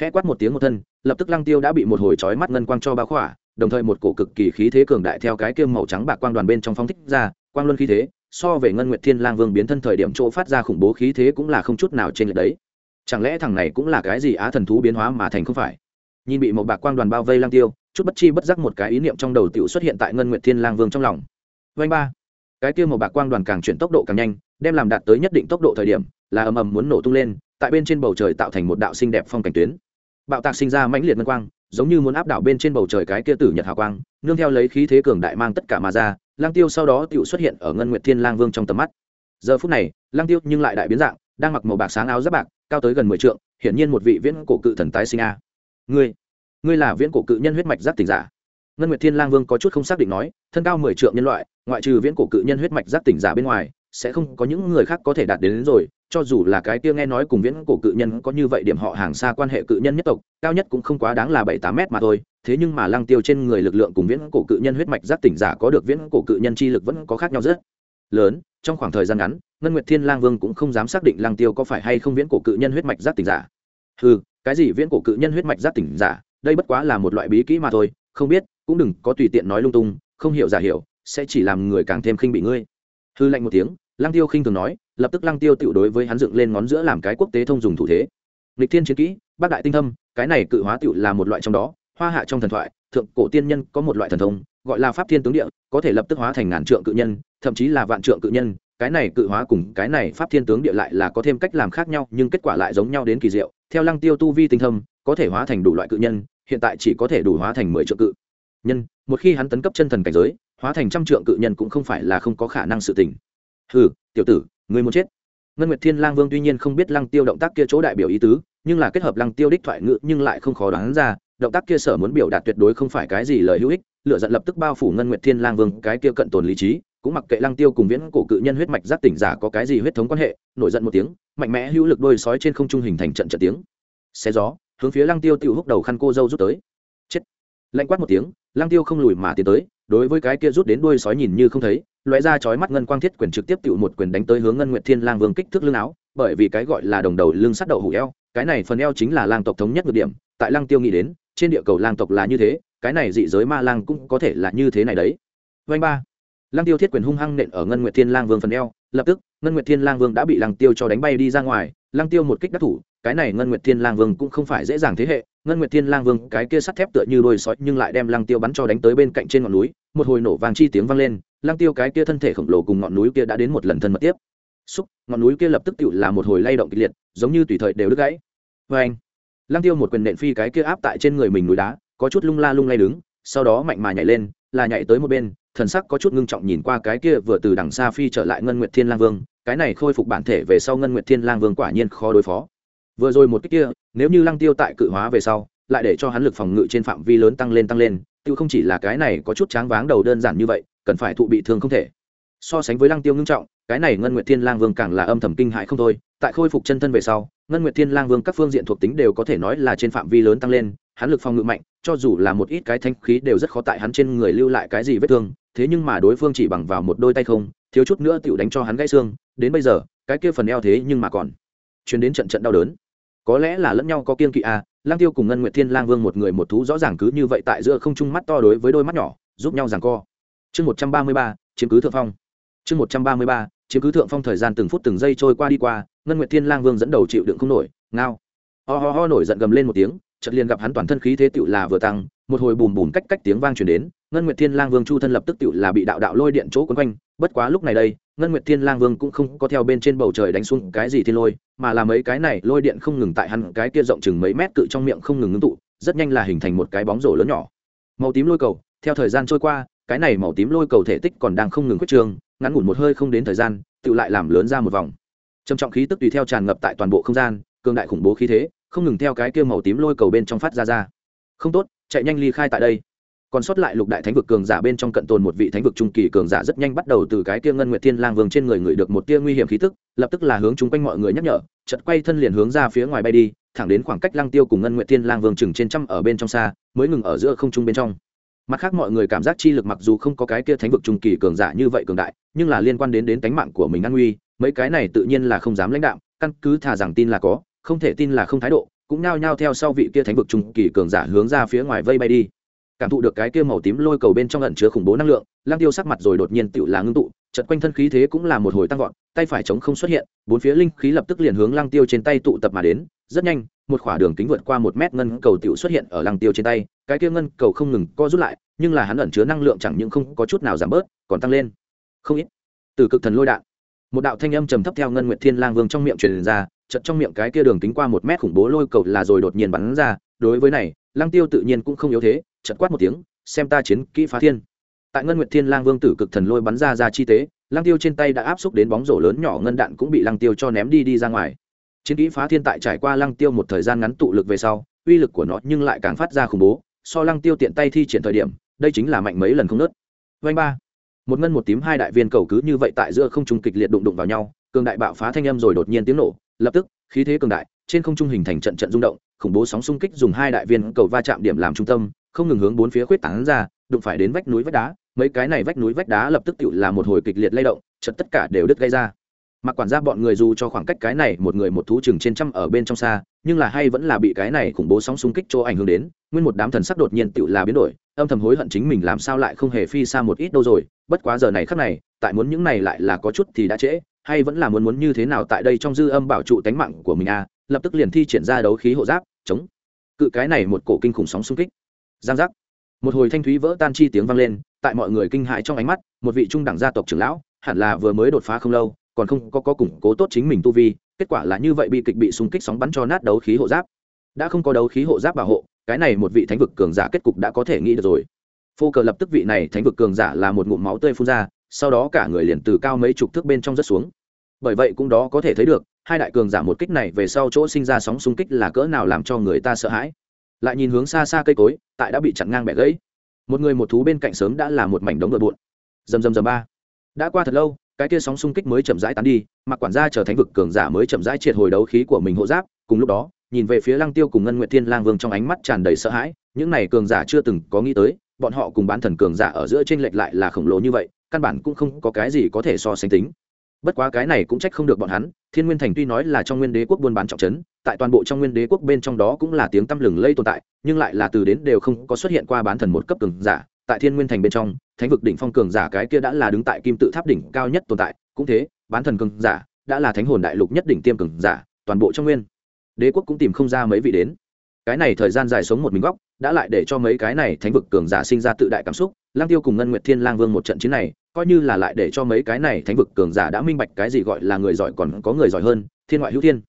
khẽ quát một tiếng một thân, lập tức lang tiêu đã bị một hồi chói mắt ngân quang cho bao khỏa, đồng thời một cổ cực kỳ khí thế cường đại theo cái kia màu trắng bạc quang đoàn bên trong phong thích ra, quang luân khí thế, so về ngân nguyệt thiên lang vương biến thân thời điểm chỗ phát ra khủng bố khí thế cũng là không chút nào trên lệch đấy. Chẳng lẽ thằng này cũng là cái gì á thần thú biến hóa mà thành không phải? Nhìn bị một bạc quang đoàn bao vây lang tiêu, chút bất chi bất giác một cái ý niệm trong đầu tiểu xuất hiện tại ngân nguyệt thiên lang vương trong lòng. Vanh ba. Cái kia một bạc quang đoàn càng chuyển tốc độ càng nhanh, đem làm đạt tới nhất định tốc độ thời điểm, là ầm ầm muốn nổ tung lên, tại bên trên bầu trời tạo thành một đạo xinh đẹp phong cảnh tuyến bạo tạc sinh ra mãnh liệt ngân quang giống như muốn áp đảo bên trên bầu trời cái kia tử nhật hào quang nương theo lấy khí thế cường đại mang tất cả mà ra lang tiêu sau đó tựu xuất hiện ở ngân nguyệt thiên lang vương trong tầm mắt. Giờ phút này lang tiêu nhưng lại đại biến dạng đang mặc màu bạc sáng áo giáp bạc cao tới gần mười trượng hiển nhiên một vị viễn cổ cự thần tái sinh a. Ngươi ngươi là viễn cổ cự nhân huyết mạch giáp tỉnh giả. Ngân nguyệt thiên lang vương có chút không xác định nói thân cao mười trượng nhân loại ngoại trừ viễn cổ cự nhân huyết mạch giáp tỉnh giả bên ngoài sẽ không có những người khác có thể đạt đến, đến rồi cho dù là cái kia nghe nói cùng viễn cổ cự nhân có như vậy điểm họ hàng xa quan hệ cự nhân nhất tộc, cao nhất cũng không quá đáng là bảy tám mét mà thôi, thế nhưng mà lăng tiêu trên người lực lượng cùng viễn cổ cự nhân huyết mạch giác tỉnh giả có được viễn cổ cự nhân chi lực vẫn có khác nhau rất lớn, trong khoảng thời gian ngắn, ngân nguyệt thiên lang vương cũng không dám xác định lăng tiêu có phải hay không viễn cổ cự nhân huyết mạch giác tỉnh giả. Ừ cái gì viễn cổ cự nhân huyết mạch giác tỉnh giả, đây bất quá là một loại bí kỹ mà thôi, không biết, cũng đừng có tùy tiện nói lung tung, không hiểu giả hiểu, sẽ chỉ làm người càng thêm khinh bị ngươi. Hư lạnh một tiếng, lăng tiêu khinh thường nói lập tức lăng tiêu tự đối với hắn dựng lên ngón giữa làm cái quốc tế thông dùng thủ thế. Lịch thiên chiến kỹ, bác đại tinh thâm, cái này cự hóa tự là một loại trong đó, hoa hạ trong thần thoại, thượng cổ tiên nhân có một loại thần thông, gọi là pháp thiên tướng địa, có thể lập tức hóa thành ngàn trượng cự nhân, thậm chí là vạn trượng cự nhân, cái này cự hóa cùng cái này pháp thiên tướng địa lại là có thêm cách làm khác nhau, nhưng kết quả lại giống nhau đến kỳ diệu. Theo lăng tiêu tu vi tinh thâm, có thể hóa thành đủ loại cự nhân, hiện tại chỉ có thể đủ hóa thành mười trượng cự nhân. Một khi hắn tấn cấp chân thần cảnh giới, hóa thành trăm trượng cự nhân cũng không phải là không có khả năng sự tình. Hừ, tiểu tử người muốn chết. Ngân nguyệt thiên lang vương tuy nhiên không biết lăng tiêu động tác kia chỗ đại biểu ý tứ, nhưng là kết hợp lăng tiêu đích thoại ngữ nhưng lại không khó đoán ra, động tác kia sở muốn biểu đạt tuyệt đối không phải cái gì lời hữu ích lựa giận lập tức bao phủ ngân nguyệt thiên lang vương cái kia cận tồn lý trí, cũng mặc kệ lăng tiêu cùng viễn cổ cự nhân huyết mạch giác tỉnh giả có cái gì huyết thống quan hệ, nổi giận một tiếng, mạnh mẽ hữu lực đôi sói trên không trung hình thành trận trận tiếng. Xé gió, hướng phía lăng tiêu tiêu húc đầu khăn cô dâu rút tới. Chết. Lạnh quát một tiếng, lăng tiêu không lùi mà tiến tới đối với cái kia rút đến đuôi sói nhìn như không thấy, lóe ra chói mắt ngân quang thiết quyền trực tiếp tựu một quyền đánh tới hướng ngân nguyệt thiên lang vương kích thước lưng áo, bởi vì cái gọi là đồng đầu lưng sắt đậu hủ eo, cái này phần eo chính là lang tộc thống nhất ngược điểm, tại lang tiêu nghĩ đến, trên địa cầu lang tộc là như thế, cái này dị giới ma lang cũng có thể là như thế này đấy. Vanh ba. Lang tiêu thiết quyền hung hăng nện ở ngân nguyệt thiên lang vương phần eo, lập tức, ngân nguyệt thiên lang vương đã bị lang tiêu cho đánh bay đi ra ngoài lang tiêu một kích đắc thủ, cái này ngân nguyệt thiên lang vương cũng không phải dễ dàng thế hệ, ngân nguyệt thiên lang vương, cái kia sắt thép tựa như đôi sói nhưng lại đem lang tiêu bắn cho đánh tới bên cạnh trên ngọn núi một hồi nổ vàng chi tiếng vang lên lang tiêu cái kia thân thể khổng lồ cùng ngọn núi kia đã đến một lần thân mật tiếp. Xúc, ngọn núi kia lập tức tự là một hồi lay động kịch liệt, giống như tùy thời đều đứt gãy. Vê anh lang tiêu một quyền nện phi cái kia áp tại trên người mình núi đá, có chút lung la lung lay đứng, sau đó mạnh mà nhảy lên, là nhảy tới một bên, thần sắc có chút ngưng trọng nhìn qua cái kia vừa từ đằng xa phi trở lại ngân nguyệt thiên lang vương, cái này khôi phục bản thể về sau ngân nguyệt thiên lang vương quả nhiên khó đối phó. Vừa rồi một cách kia, nếu như lăng tiêu tại cự hóa về sau, lại để cho hắn lực phòng ngự trên phạm vi lớn tăng lên tăng lên tiêu không chỉ là cái này có chút tráng váng đầu đơn giản như vậy, cần phải thụ bị thương không thể. So sánh với lăng tiêu ngưng trọng, cái này ngân nguyệt thiên lang vương càng là âm thầm kinh hại không thôi. Tại khôi phục chân thân về sau, ngân nguyệt thiên lang vương các phương diện thuộc tính đều có thể nói là trên phạm vi lớn tăng lên, hắn lực phòng ngự mạnh, cho dù là một ít cái thanh khí đều rất khó tại hắn trên người lưu lại cái gì vết thương, thế nhưng mà đối phương chỉ bằng vào một đôi tay không, thiếu chút nữa tựu đánh cho hắn gãy xương. Đến bây giờ, cái kia phần eo thế nhưng mà còn chuyển đến trận trận đau đớn. Có lẽ là lẫn nhau có kiên kỵ à lang tiêu cùng ngân nguyệt thiên lang vương một người một thú rõ ràng cứ như vậy tại giữa không trung mắt to đối với đôi mắt nhỏ, giúp nhau giằng co. Chương một trăm ba mươi ba, chiếm cứ thượng phong. Chương một trăm ba mươi ba, chiếm cứ thượng phong thời gian từng phút từng giây trôi qua đi qua, ngân nguyệt thiên lang vương dẫn đầu chịu đựng không nổi, ngao. Ho ho ho nổi giận gầm lên một tiếng, chợt liền gặp hắn toàn thân khí thế tựu là vừa tăng, một hồi bùm bùm cách cách tiếng vang truyền đến, ngân nguyệt thiên lang vương chu thân lập tức tựu là bị đạo đạo lôi điện chỗ quấn quanh, bất quá lúc này đây ngân nguyệt thiên lang vương cũng không có theo bên trên bầu trời đánh xuống cái gì thiên lôi, mà là mấy cái này lôi điện không ngừng tại hắn cái kia rộng chừng mấy mét cự trong miệng không ngừng ngưng tụ, rất nhanh là hình thành một cái bóng rổ lớn nhỏ. Màu tím lôi cầu, theo thời gian trôi qua, cái này màu tím lôi cầu thể tích còn đang không ngừng quyết trường ngắn ngủn một hơi không đến thời gian tự lại làm lớn ra một vòng. Trầm trọng khí tức tùy theo tràn ngập tại toàn bộ không gian, cường đại khủng bố khí thế, không ngừng theo cái kia màu tím lôi cầu bên trong phát ra ra. Không tốt, chạy nhanh ly khai tại đây còn sót lại lục đại thánh vực cường giả bên trong cận tồn một vị thánh vực trung kỳ cường giả rất nhanh bắt đầu từ cái kia ngân nguyệt thiên lang vương trên người người được một tia nguy hiểm khí tức, lập tức là hướng chúng quanh mọi người nhắc nhở, chợt quay thân liền hướng ra phía ngoài bay đi, thẳng đến khoảng cách lăng tiêu cùng ngân nguyệt thiên lang vương chừng trên trăm ở bên trong xa, mới ngừng ở giữa không trung bên trong. Mặt khác mọi người cảm giác chi lực mặc dù không có cái kia thánh vực trung kỳ cường giả như vậy cường đại, nhưng là liên quan đến đến tánh mạng của mình an nguy, mấy cái này tự nhiên là không dám lãnh đạo căn cứ thà rằng tin là có, không thể tin là không thái độ, cũng nho nhao theo sau vị kia thánh vực trung kỳ cường giả hướng ra phía ngoài vây bay đi cảm thụ được cái kia màu tím lôi cầu bên trong ẩn chứa khủng bố năng lượng lang tiêu sắc mặt rồi đột nhiên tựu là ngưng tụ chật quanh thân khí thế cũng là một hồi tăng vọt, tay phải chống không xuất hiện, bốn phía linh khí lập tức liền hướng lang tiêu trên tay tụ tập mà đến, rất nhanh, một khỏa đường kính vượt qua một mét ngân cầu tựu xuất hiện ở lang tiêu trên tay, cái kia ngân cầu không ngừng co rút lại, nhưng là hắn ẩn chứa năng lượng chẳng những không có chút nào giảm bớt, còn tăng lên. Không ít. Từ cực thần lôi đạn. Một đạo thanh âm trầm thấp theo ngân nguyệt thiên lang vương trong miệng truyền ra chật trong miệng cái kia đường kính qua một mét khủng bố lôi cầu là rồi đột nhiên bắn ra, đối với này lang tiêu tự nhiên cũng không yếu thế chật quát một tiếng, xem ta chiến kỹ phá thiên. Tại ngân nguyệt thiên lang vương tử cực thần lôi bắn ra ra chi tế lang tiêu trên tay đã áp xúc đến bóng rổ lớn nhỏ ngân đạn cũng bị lang tiêu cho ném đi đi ra ngoài. Chiến kỹ phá thiên tại trải qua lang tiêu một thời gian ngắn tụ lực về sau, uy lực của nó nhưng lại càng phát ra khủng bố, so lang tiêu tiện tay thi triển thời điểm, đây chính là mạnh mấy lần không nớt. Vanh ba. Một ngân một tím hai đại viên cầu cứ như vậy tại giữa không trung kịch liệt đụng đụng vào nhau, cường đại bạo phá thanh âm rồi đột nhiên tiếng nổ, lập tức, khí thế cường đại, trên không trung hình thành trận trận rung động, khủng bố sóng xung kích dùng hai đại viên cầu va chạm điểm làm trung tâm không ngừng hướng bốn phía khuyết tán ra đụng phải đến vách núi vách đá mấy cái này vách núi vách đá lập tức tự là một hồi kịch liệt lay động chật tất cả đều đứt gây ra. Mặc quản gia bọn người dù cho khoảng cách cái này một người một thú chừng trên trăm ở bên trong xa nhưng là hay vẫn là bị cái này khủng bố sóng xung kích chỗ ảnh hưởng đến nguyên một đám thần sắc đột nhiên tự là biến đổi âm thầm hối hận chính mình làm sao lại không hề phi xa một ít đâu rồi bất quá giờ này khắc này tại muốn những này lại là có chút thì đã trễ hay vẫn là muốn muốn như thế nào tại đây trong dư âm bảo trụ tánh mạng của mình a à, lập tức liền thi triển ra đấu khí hộ giáp chống. Cự cái này một cổ kinh khủng sóng xung kích giang giác. Một hồi thanh thúy vỡ tan chi tiếng vang lên tại mọi người kinh hãi trong ánh mắt một vị trung đẳng gia tộc trưởng lão hẳn là vừa mới đột phá không lâu còn không có, có củng cố tốt chính mình tu vi kết quả là như vậy bị kịch bị xung kích sóng bắn cho nát đấu khí hộ giáp. Đã không có đấu khí hộ giáp bảo hộ cái này một vị thánh vực cường giả kết cục đã có thể nghĩ được rồi. Phô cờ lập tức vị này thánh vực cường giả là một ngụm máu tươi phun ra sau đó cả người liền từ cao mấy chục thước bên trong rất xuống. Bởi vậy cũng đó có thể thấy được hai đại cường giả một kích này về sau chỗ sinh ra sóng xung kích là cỡ nào làm cho người ta sợ hãi lại nhìn hướng xa xa cây cối, tại đã bị chặn ngang bẻ gãy. Một người một thú bên cạnh sớm đã là một mảnh đống bừa bộn dầm dầm dầm ba. Đã qua thật lâu, cái kia sóng xung kích mới chậm rãi tán đi, mặc quản gia trở thành vực cường giả mới chậm rãi triệt hồi đấu khí của mình hộ giáp, cùng lúc đó, nhìn về phía lăng tiêu cùng ngân nguyệt thiên lang vương trong ánh mắt tràn đầy sợ hãi, những này cường giả chưa từng có nghĩ tới, bọn họ cùng bán thần cường giả ở giữa trên lệch lại là khổng lồ như vậy, căn bản cũng không có cái gì có thể so sánh tính bất quá cái này cũng trách không được bọn hắn, thiên nguyên thành tuy nói là trong nguyên đế quốc buôn bán trọng trấn, tại toàn bộ trong nguyên đế quốc bên trong đó cũng là tiếng tăm lừng lây tồn tại, nhưng lại là từ đến đều không có xuất hiện qua bán thần một cấp cường giả, tại thiên nguyên thành bên trong, thánh vực đỉnh phong cường giả cái kia đã là đứng tại kim tự tháp đỉnh cao nhất tồn tại, cũng thế, bán thần cường giả đã là thánh hồn đại lục nhất đỉnh tiêm cường giả, toàn bộ trong nguyên đế quốc cũng tìm không ra mấy vị đến. Cái này thời gian dài sống một mình góc, đã lại để cho mấy cái này thánh vực cường giả sinh ra tự đại cảm xúc lang tiêu cùng ngân nguyệt thiên lang vương một trận chiến này coi như là lại để cho mấy cái này thánh vực cường giả đã minh bạch cái gì gọi là người giỏi còn có người giỏi hơn, thiên ngoại hữu thiên.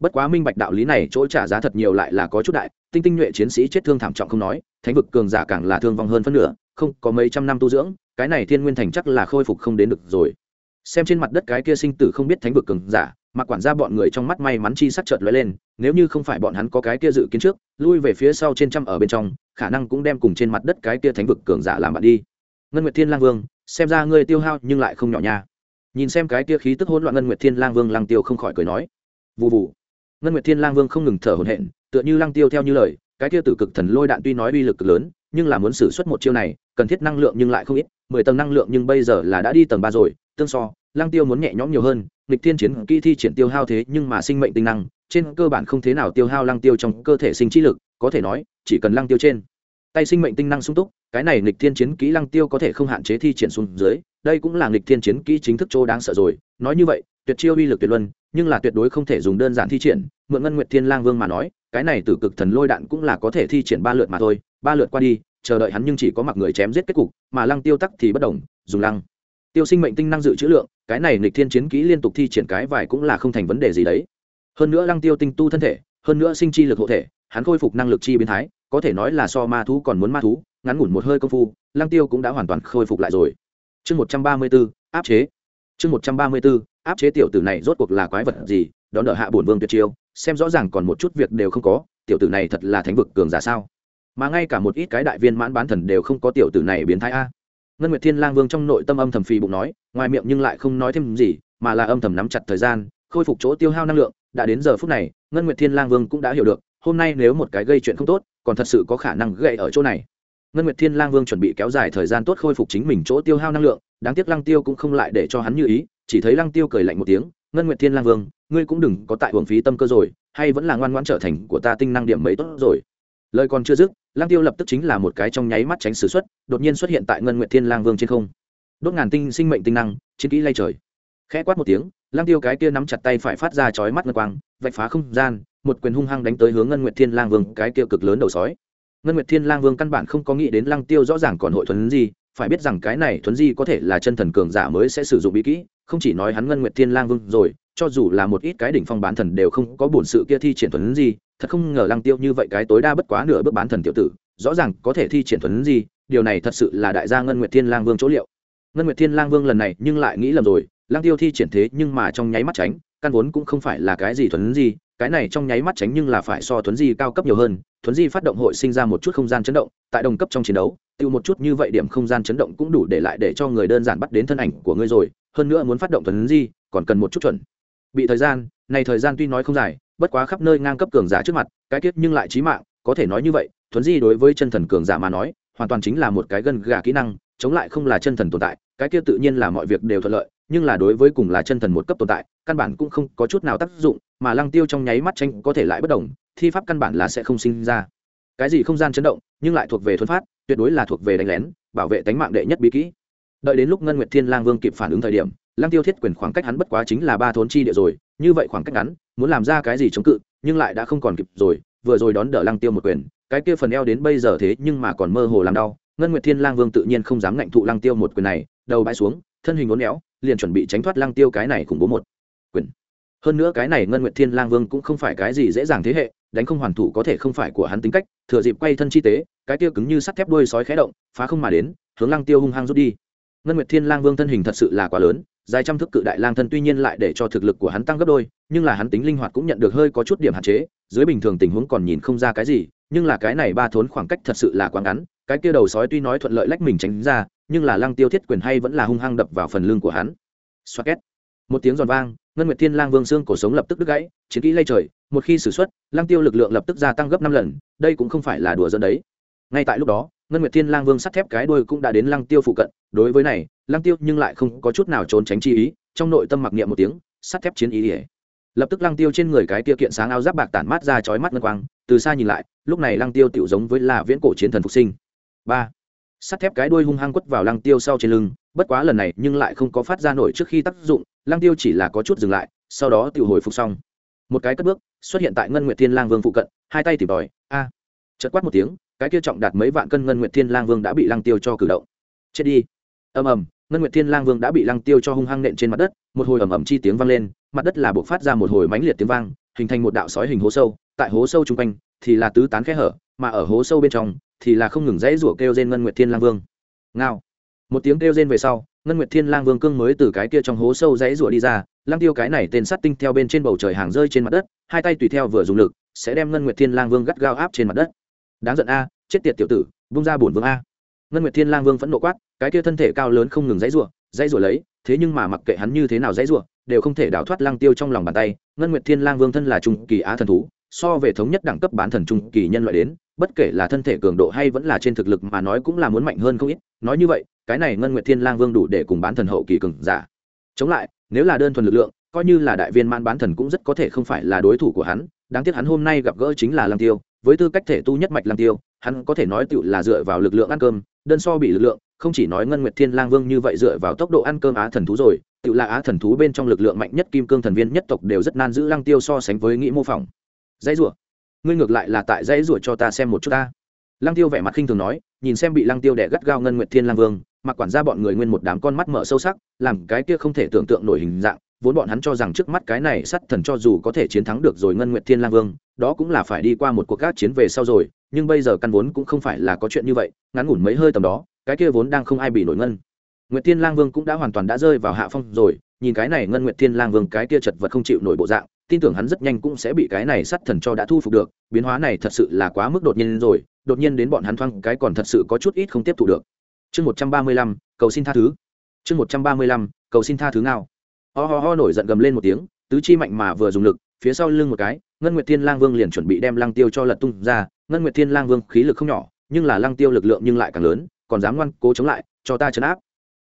Bất quá minh bạch đạo lý này chỗ trả giá thật nhiều lại là có chút đại, tinh tinh nhuệ chiến sĩ chết thương thảm trọng không nói, thánh vực cường giả càng là thương vong hơn phân nửa, không có mấy trăm năm tu dưỡng, cái này thiên nguyên thành chắc là khôi phục không đến được rồi. Xem trên mặt đất cái kia sinh tử không biết thánh vực cường giả, mà quản gia bọn người trong mắt may mắn chi sắc chợt lóe lên, nếu như không phải bọn hắn có cái kia dự kiến trước, lui về phía sau trên trăm ở bên trong, khả năng cũng đem cùng trên mặt đất cái kia thánh vực cường giả làm bạn đi. Ngân nguyệt thiên lang vương xem ra ngươi tiêu hao nhưng lại không nhỏ nha. Nhìn xem cái kia khí tức hỗn loạn ngân nguyệt thiên lang vương lang tiêu không khỏi cười nói. Vụ vụ ngân nguyệt thiên lang vương không ngừng thở hổn hển, tựa như lang tiêu theo như lời, cái kia tử cực thần lôi đạn tuy nói uy lực cực lớn, nhưng là muốn sử xuất một chiêu này, cần thiết năng lượng nhưng lại không ít, mười tầng năng lượng nhưng bây giờ là đã đi tầng ba rồi, tương so lang tiêu muốn nhẹ nhõm nhiều hơn, nghịch thiên chiến kỹ thi triển tiêu hao thế nhưng mà sinh mệnh tinh năng, trên cơ bản không thế nào tiêu hao lang tiêu trong cơ thể sinh trí lực, có thể nói, chỉ cần lang tiêu trên tay sinh mệnh tinh năng sung túc, cái này nghịch thiên chiến kỹ lăng tiêu có thể không hạn chế thi triển xuống dưới, đây cũng là nghịch thiên chiến kỹ chính thức chỗ đáng sợ rồi. Nói như vậy, tuyệt chiêu uy lực tuyệt luân, nhưng là tuyệt đối không thể dùng đơn giản thi triển. Mượn ngân nguyệt thiên lang vương mà nói, cái này từ cực thần lôi đạn cũng là có thể thi triển ba lượt mà thôi, ba lượt qua đi, chờ đợi hắn nhưng chỉ có mặc người chém giết kết cục, mà lăng tiêu tắc thì bất đồng dùng lăng tiêu sinh mệnh tinh năng dự trữ lượng, cái này nghịch thiên chiến kỹ liên tục thi triển cái vài cũng là không thành vấn đề gì đấy. Hơn nữa lăng tiêu tinh tu thân thể, hơn nữa sinh chi lực hộ thể hắn khôi phục năng lực chi biến thái, có thể nói là so ma thú còn muốn ma thú, ngắn ngủn một hơi công phu, lăng tiêu cũng đã hoàn toàn khôi phục lại rồi. Chương một trăm ba mươi b áp chế. Chương một trăm ba mươi b áp chế tiểu tử này rốt cuộc là quái vật gì, đón đỡ hạ bổn vương tuyệt chiêu, xem rõ ràng còn một chút việc đều không có, tiểu tử này thật là thánh vực cường giả sao? Mà ngay cả một ít cái đại viên mãn bán thần đều không có tiểu tử này biến thái a. Ngân nguyệt thiên lang vương trong nội tâm âm thầm phì bụng nói, ngoài miệng nhưng lại không nói thêm gì, mà là âm thầm nắm chặt thời gian, khôi phục chỗ tiêu hao năng lượng, đã đến giờ phút này, ngân nguyệt thiên lang vương cũng đã hiểu được hôm nay nếu một cái gây chuyện không tốt, còn thật sự có khả năng gây ở chỗ này. Ngân nguyệt thiên lang vương chuẩn bị kéo dài thời gian tốt khôi phục chính mình chỗ tiêu hao năng lượng, đáng tiếc lăng tiêu cũng không lại để cho hắn như ý, chỉ thấy lăng tiêu cười lạnh một tiếng, ngân nguyệt thiên lang vương, ngươi cũng đừng có tại hưởng phí tâm cơ rồi, hay vẫn là ngoan ngoãn trở thành của ta tinh năng điểm mấy tốt rồi. Lời còn chưa dứt Lang tiêu lập tức chính là một cái trong nháy mắt tránh sử xuất, đột nhiên xuất hiện tại ngân nguyệt thiên lang vương trên không. Đốt ngàn tinh sinh mệnh tinh năng, chiến kỹ lay trời. Khẽ quát một tiếng Lang tiêu cái kia nắm chặt tay phải phát ra chói mắt ngân quang, vạch phá không gian một quyền hung hăng đánh tới hướng ngân nguyệt thiên lang vương, cái kia cực lớn đầu sói. Ngân nguyệt thiên lang vương căn bản không có nghĩ đến lăng tiêu rõ ràng còn hội thuấn gì phải biết rằng cái này thuấn di có thể là chân thần cường giả mới sẽ sử dụng bí kỹ, không chỉ nói hắn ngân nguyệt thiên lang vương rồi, cho dù là một ít cái đỉnh phong bán thần đều không có bổn sự kia thi triển thuấn di, thật không ngờ lăng tiêu như vậy cái tối đa bất quá nửa bước bán thần tiểu tử, rõ ràng có thể thi triển thuấn di, điều này thật sự là đại gia ngân nguyệt thiên lang vương chỗ liệu. Ngân nguyệt thiên lang vương lần này nhưng lại nghĩ lầm rồi, lăng tiêu thi triển thế nhưng mà trong nháy mắt tránh, căn vốn cũng không phải là cái gì thuấn di cái này trong nháy mắt tránh nhưng là phải so thuấn di cao cấp nhiều hơn, thuấn di phát động hội sinh ra một chút không gian chấn động, tại đồng cấp trong chiến đấu, tiêu một chút như vậy điểm không gian chấn động cũng đủ để lại để cho người đơn giản bắt đến thân ảnh của ngươi rồi, hơn nữa muốn phát động thuấn di, còn cần một chút chuẩn. Bị thời gian, này thời gian tuy nói không dài, bất quá khắp nơi ngang cấp cường giả trước mặt, cái tiết nhưng lại trí mạng, có thể nói như vậy, thuấn di đối với chân thần cường giả mà nói, hoàn toàn chính là một cái gân gà kỹ năng, chống lại không là chân thần tồn tại, cái kia tự nhiên là mọi việc đều thuận lợi, nhưng là đối với cùng là chân thần một cấp tồn tại, căn bản cũng không có chút nào tác dụng mà lăng tiêu trong nháy mắt tranh có thể lại bất đồng, thi pháp căn bản là sẽ không sinh ra. Cái gì không gian chấn động, nhưng lại thuộc về thuần phát, tuyệt đối là thuộc về đánh lén, bảo vệ tánh mạng đệ nhất bí kỹ. Đợi đến lúc ngân nguyệt thiên lang vương kịp phản ứng thời điểm, lăng tiêu thiết quyền khoảng cách hắn bất quá chính là ba thốn chi địa rồi, như vậy khoảng cách ngắn, muốn làm ra cái gì chống cự, nhưng lại đã không còn kịp rồi, vừa rồi đón đỡ lăng tiêu một quyền, cái kia phần eo đến bây giờ thế nhưng mà còn mơ hồ làm đau, ngân nguyệt thiên lang vương tự nhiên không dám ngạnh thụ lăng tiêu một quyền này, đầu bãi xuống, thân hình uốn éo, liền chuẩn bị tránh thoát lăng tiêu cái này khủng bố một quyền hơn nữa cái này ngân nguyệt thiên lang vương cũng không phải cái gì dễ dàng thế hệ, đánh không hoàn thủ có thể không phải của hắn tính cách, thừa dịp quay thân chi tế, cái tiêu cứng như sắt thép đuôi sói khé động, phá không mà đến, hướng lăng tiêu hung hăng rút đi. Ngân nguyệt thiên lang vương thân hình thật sự là quá lớn, dài trăm thước cự đại lang thân tuy nhiên lại để cho thực lực của hắn tăng gấp đôi, nhưng là hắn tính linh hoạt cũng nhận được hơi có chút điểm hạn chế, dưới bình thường tình huống còn nhìn không ra cái gì, nhưng là cái này ba thốn khoảng cách thật sự là quá ngắn, cái kia đầu sói tuy nói thuận lợi lách mình tránh ra, nhưng là lăng tiêu thiết quyền hay vẫn là hung hăng đập vào phần lưng của hắn. Xoa két. Một tiếng giòn vang ngân nguyệt thiên lang vương xương cổ sống lập tức đứt gãy, chiến kỹ lây trời, một khi xử xuất, Lang tiêu lực lượng lập tức gia tăng gấp năm lần, đây cũng không phải là đùa dân đấy. Ngay tại lúc đó, ngân nguyệt thiên lang vương sắt thép cái đuôi cũng đã đến Lang tiêu phụ cận, đối với này, Lang tiêu nhưng lại không có chút nào trốn tránh chi ý, trong nội tâm mặc niệm một tiếng, sắt thép chiến ý ỉa lập tức Lang tiêu trên người cái kia kiện sáng áo giáp bạc tản mát ra chói mắt ngân quang, từ xa nhìn lại, lúc này Lang tiêu tiểu giống với là viễn cổ chiến thần phục sinh. Ba. Sắt thép cái đuôi hung hăng quất vào lăng tiêu sau trên lưng, bất quá lần này nhưng lại không có phát ra nổi trước khi tác dụng lăng tiêu chỉ là có chút dừng lại, sau đó tiểu hồi phục xong. Một cái cất bước, xuất hiện tại ngân nguyệt thiên lang vương phụ cận, hai tay tìm tòi, a. Chợt quát một tiếng, cái kia trọng đạt mấy vạn cân ngân nguyệt thiên lang vương đã bị lăng tiêu cho cử động. Chết đi. Ầm ầm, ngân nguyệt thiên lang vương đã bị lăng tiêu cho hung hăng nện trên mặt đất, một hồi ầm ầm chi tiếng vang lên, mặt đất là buộc phát ra một hồi mãnh liệt tiếng vang, hình thành một đạo sói hình hố sâu, tại hố sâu trung quanh thì là tứ tán khe hở, mà ở hố sâu bên trong thì là không ngừng dãy rủa kêu rên ngân nguyệt thiên lang vương. Ngao một tiếng kêu rên về sau, ngân nguyệt thiên lang vương cương mới từ cái kia trong hố sâu dãy rủa đi ra lang tiêu cái này tên sắt tinh theo bên trên bầu trời hàng rơi trên mặt đất, hai tay tùy theo vừa dùng lực, sẽ đem ngân nguyệt thiên lang vương gắt gao áp trên mặt đất. Đáng giận a, chết tiệt tiểu tử, vung ra bổn vương a. Ngân nguyệt thiên lang vương phẫn nộ quát, cái kia thân thể cao lớn không ngừng dãy rủa dãy rủa lấy, thế nhưng mà mặc kệ hắn như thế nào dãy rủa, đều không thể đào thoát lang tiêu trong lòng bàn tay. Ngân nguyệt thiên lang vương thân là trung kỳ á thần thú, so về thống nhất đẳng cấp bán thần trung kỳ nhân loại đến, bất kể là thân thể cường độ hay vẫn là trên thực lực mà nói cũng là muốn mạnh hơn không ít. Nói như vậy cái này ngân nguyệt thiên lang vương đủ để cùng bán thần hậu kỳ cường giả. Chống lại, nếu là đơn thuần lực lượng, coi như là đại viên man bán thần cũng rất có thể không phải là đối thủ của hắn. Đáng tiếc hắn hôm nay gặp gỡ chính là lăng tiêu, với tư cách thể tu nhất mạch lăng tiêu, hắn có thể nói tựu là dựa vào lực lượng ăn cơm, đơn so bị lực lượng, không chỉ nói ngân nguyệt thiên lang vương như vậy dựa vào tốc độ ăn cơm á thần thú rồi, tựu là á thần thú bên trong lực lượng mạnh nhất kim cương thần viên nhất tộc đều rất nan giữ lăng tiêu so sánh với nghĩ mô phỏng. Dãy rủa, ngươi ngược lại là tại dãy rủa cho ta xem một chút ta. Lăng tiêu vẻ mặt khinh thường nói, nhìn xem bị lăng tiêu đẻ gắt gao ngân nguyệt thiên lang vương mặc quản gia bọn người nguyên một đám con mắt mở sâu sắc, làm cái kia không thể tưởng tượng nổi hình dạng, vốn bọn hắn cho rằng trước mắt cái này sắt thần cho dù có thể chiến thắng được rồi ngân nguyệt thiên lang vương, đó cũng là phải đi qua một cuộc các chiến về sau rồi, nhưng bây giờ căn vốn cũng không phải là có chuyện như vậy, ngắn ngủn mấy hơi tầm đó, cái kia vốn đang không ai bị nổi ngân nguyệt thiên lang vương cũng đã hoàn toàn đã rơi vào hạ phong rồi, nhìn cái này ngân nguyệt thiên lang vương cái kia chật vật không chịu nổi bộ dạng, tin tưởng hắn rất nhanh cũng sẽ bị cái này sát thần cho đã thu phục được, biến hóa này thật sự là quá mức đột nhiên rồi, đột nhiên đến bọn hắn thoáng cái còn thật sự có chút ít không tiếp thu được chương một trăm ba mươi lăm, cầu xin tha thứ. chương một trăm ba mươi lăm, cầu xin tha thứ nào ho ho ho nổi giận gầm lên một tiếng, tứ chi mạnh mà vừa dùng lực, phía sau lưng một cái, ngân nguyệt thiên lang vương liền chuẩn bị đem lăng tiêu cho lật tung ra. Ngân nguyệt thiên lang vương khí lực không nhỏ, nhưng là lăng tiêu lực lượng nhưng lại càng lớn, còn dám ngoan cố chống lại, cho ta chấn áp.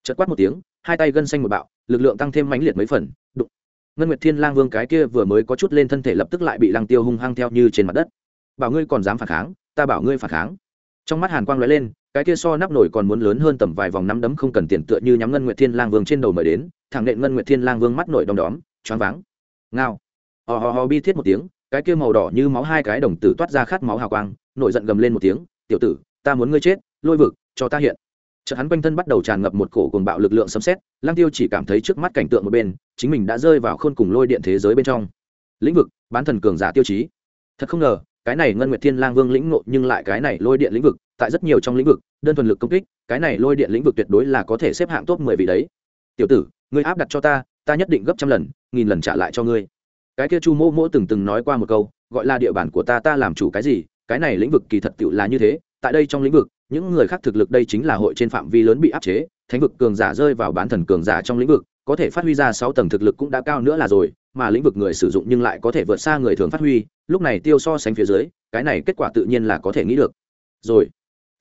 Chật quát một tiếng, hai tay gân xanh một bạo, lực lượng tăng thêm mãnh liệt mấy phần, đụng. Ngân nguyệt thiên lang vương cái kia vừa mới có chút lên thân thể lập tức lại bị lăng tiêu hung hăng theo như trên mặt đất. Bảo ngươi còn dám phản kháng, ta bảo ngươi phản kháng. Trong mắt hàn quang lóe lên cái kia so nắp nổi còn muốn lớn hơn tầm vài vòng nắm đấm không cần tiền tựa như nhắm ngân nguyệt thiên lang vương trên đầu mời đến, thẳng nện ngân nguyệt thiên lang vương mắt nổi đom đóm, choáng váng. Ngao. Hò hò hò bi thiết một tiếng, cái kia màu đỏ như máu hai cái đồng tử toát ra khát máu hào quang, nổi giận gầm lên một tiếng, tiểu tử, ta muốn ngươi chết, lôi vực, cho ta hiện. Chợt hắn quanh thân bắt đầu tràn ngập một cổ cuồng bạo lực lượng sấm sét Lang tiêu chỉ cảm thấy trước mắt cảnh tượng một bên, chính mình đã rơi vào khôn cùng lôi điện thế giới bên trong. Lĩnh vực, bán thần cường giả tiêu chí. Thật không ngờ, cái này ngân nguyệt thiên lang vương lĩnh ngộ nhưng lại cái này lôi điện lĩnh vực tại rất nhiều trong lĩnh vực, đơn thuần lực công kích, cái này lôi điện lĩnh vực tuyệt đối là có thể xếp hạng top mười vị đấy. Tiểu tử, ngươi áp đặt cho ta ta nhất định gấp trăm lần, nghìn lần trả lại cho ngươi. Cái kia chu mô mỗ từng từng nói qua một câu, gọi là địa bàn của ta ta làm chủ cái gì, cái này lĩnh vực kỳ thật tựu là như thế, tại đây trong lĩnh vực, những người khác thực lực đây chính là hội trên phạm vi lớn bị áp chế, thánh vực cường giả rơi vào bán thần cường giả trong lĩnh vực, có thể phát huy ra sáu tầng thực lực cũng đã cao nữa là rồi, mà lĩnh vực người sử dụng nhưng lại có thể vượt xa người thường phát huy, lúc này tiêu so sánh phía dưới, cái này kết quả tự nhiên là có thể nghĩ được. Rồi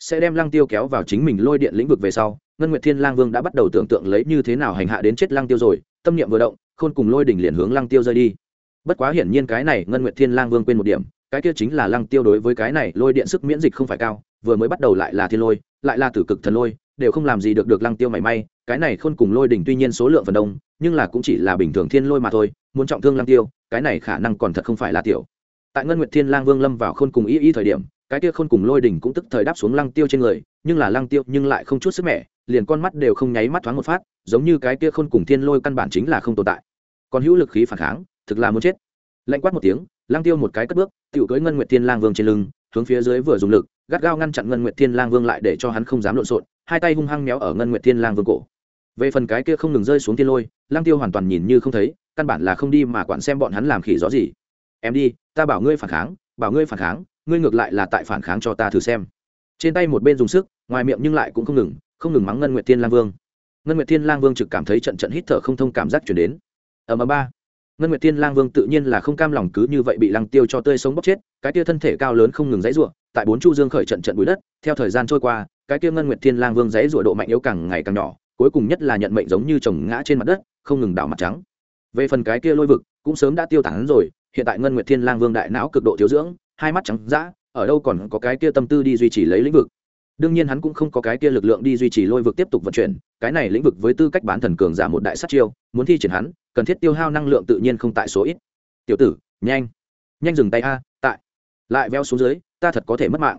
sẽ đem lăng tiêu kéo vào chính mình lôi điện lĩnh vực về sau, ngân nguyệt thiên lang vương đã bắt đầu tưởng tượng lấy như thế nào hành hạ đến chết lăng tiêu rồi, tâm niệm vừa động, khôn cùng lôi đỉnh liền hướng lăng tiêu rơi đi. Bất quá hiển nhiên cái này ngân nguyệt thiên lang vương quên một điểm, cái kia chính là lăng tiêu đối với cái này lôi điện sức miễn dịch không phải cao, vừa mới bắt đầu lại là thiên lôi, lại là tử cực thần lôi, đều không làm gì được được lăng tiêu mảy may, cái này khôn cùng lôi đỉnh tuy nhiên số lượng phần đông, nhưng là cũng chỉ là bình thường thiên lôi mà thôi, muốn trọng thương lăng tiêu, cái này khả năng còn thật không phải là tiểu. Tại ngân nguyệt thiên lang vương lâm vào khôn cùng ý ý thời điểm cái kia khôn cùng lôi đỉnh cũng tức thời đáp xuống lăng tiêu trên người, nhưng là lăng tiêu nhưng lại không chút sức mẻ, liền con mắt đều không nháy mắt thoáng một phát, giống như cái kia khôn cùng thiên lôi căn bản chính là không tồn tại. Còn hữu lực khí phản kháng, thực là muốn chết. Lạnh quát một tiếng, lăng tiêu một cái cất bước tự cưới ngân nguyệt thiên lang vương trên lưng, hướng phía dưới vừa dùng lực, gắt gao ngăn chặn ngân nguyệt thiên lang vương lại để cho hắn không dám lộn xộn, hai tay hung hăng méo ở ngân nguyệt thiên lang vương cổ. Về phần cái kia không ngừng rơi xuống thiên lôi, lăng tiêu hoàn toàn nhìn như không thấy, căn bản là không đi mà quản xem bọn hắn làm khỉ gió gì. Em đi, ta bảo ngươi phản kháng, bảo ngươi phản kháng ngươi ngược lại là tại phản kháng cho ta thử xem. Trên tay một bên dùng sức, ngoài miệng nhưng lại cũng không ngừng không ngừng mắng ngân nguyệt thiên lang vương. Ngân nguyệt thiên lang vương trực cảm thấy trận trận hít thở không thông cảm giác chuyển đến. Ở mà ba. Ngân nguyệt thiên lang vương tự nhiên là không cam lòng cứ như vậy bị lăng tiêu cho tươi sống bóc chết, cái tia thân thể cao lớn không ngừng dãy rủa tại bốn chu dương khởi trận trận bụi đất, theo thời gian trôi qua, cái tia ngân nguyệt thiên lang vương dãy rủa độ mạnh yếu càng ngày càng nhỏ, cuối cùng nhất là nhận mệnh giống như chồng ngã trên mặt đất, không ngừng đảo mặt trắng. Về phần cái kia lôi vực, cũng sớm đã tiêu tán rồi, hiện tại ngân nguyệt thiên lang vương đại não cực độ thiếu dưỡng hai mắt trắng dã, ở đâu còn có cái kia tâm tư đi duy trì lấy lĩnh vực. Đương nhiên hắn cũng không có cái kia lực lượng đi duy trì lôi vực tiếp tục vận chuyển, cái này lĩnh vực với tư cách bán thần cường giả một đại sát chiêu, muốn thi triển hắn, cần thiết tiêu hao năng lượng tự nhiên không tại số ít. Tiểu tử, nhanh nhanh dừng tay a, tại, lại veo xuống dưới, ta thật có thể mất mạng.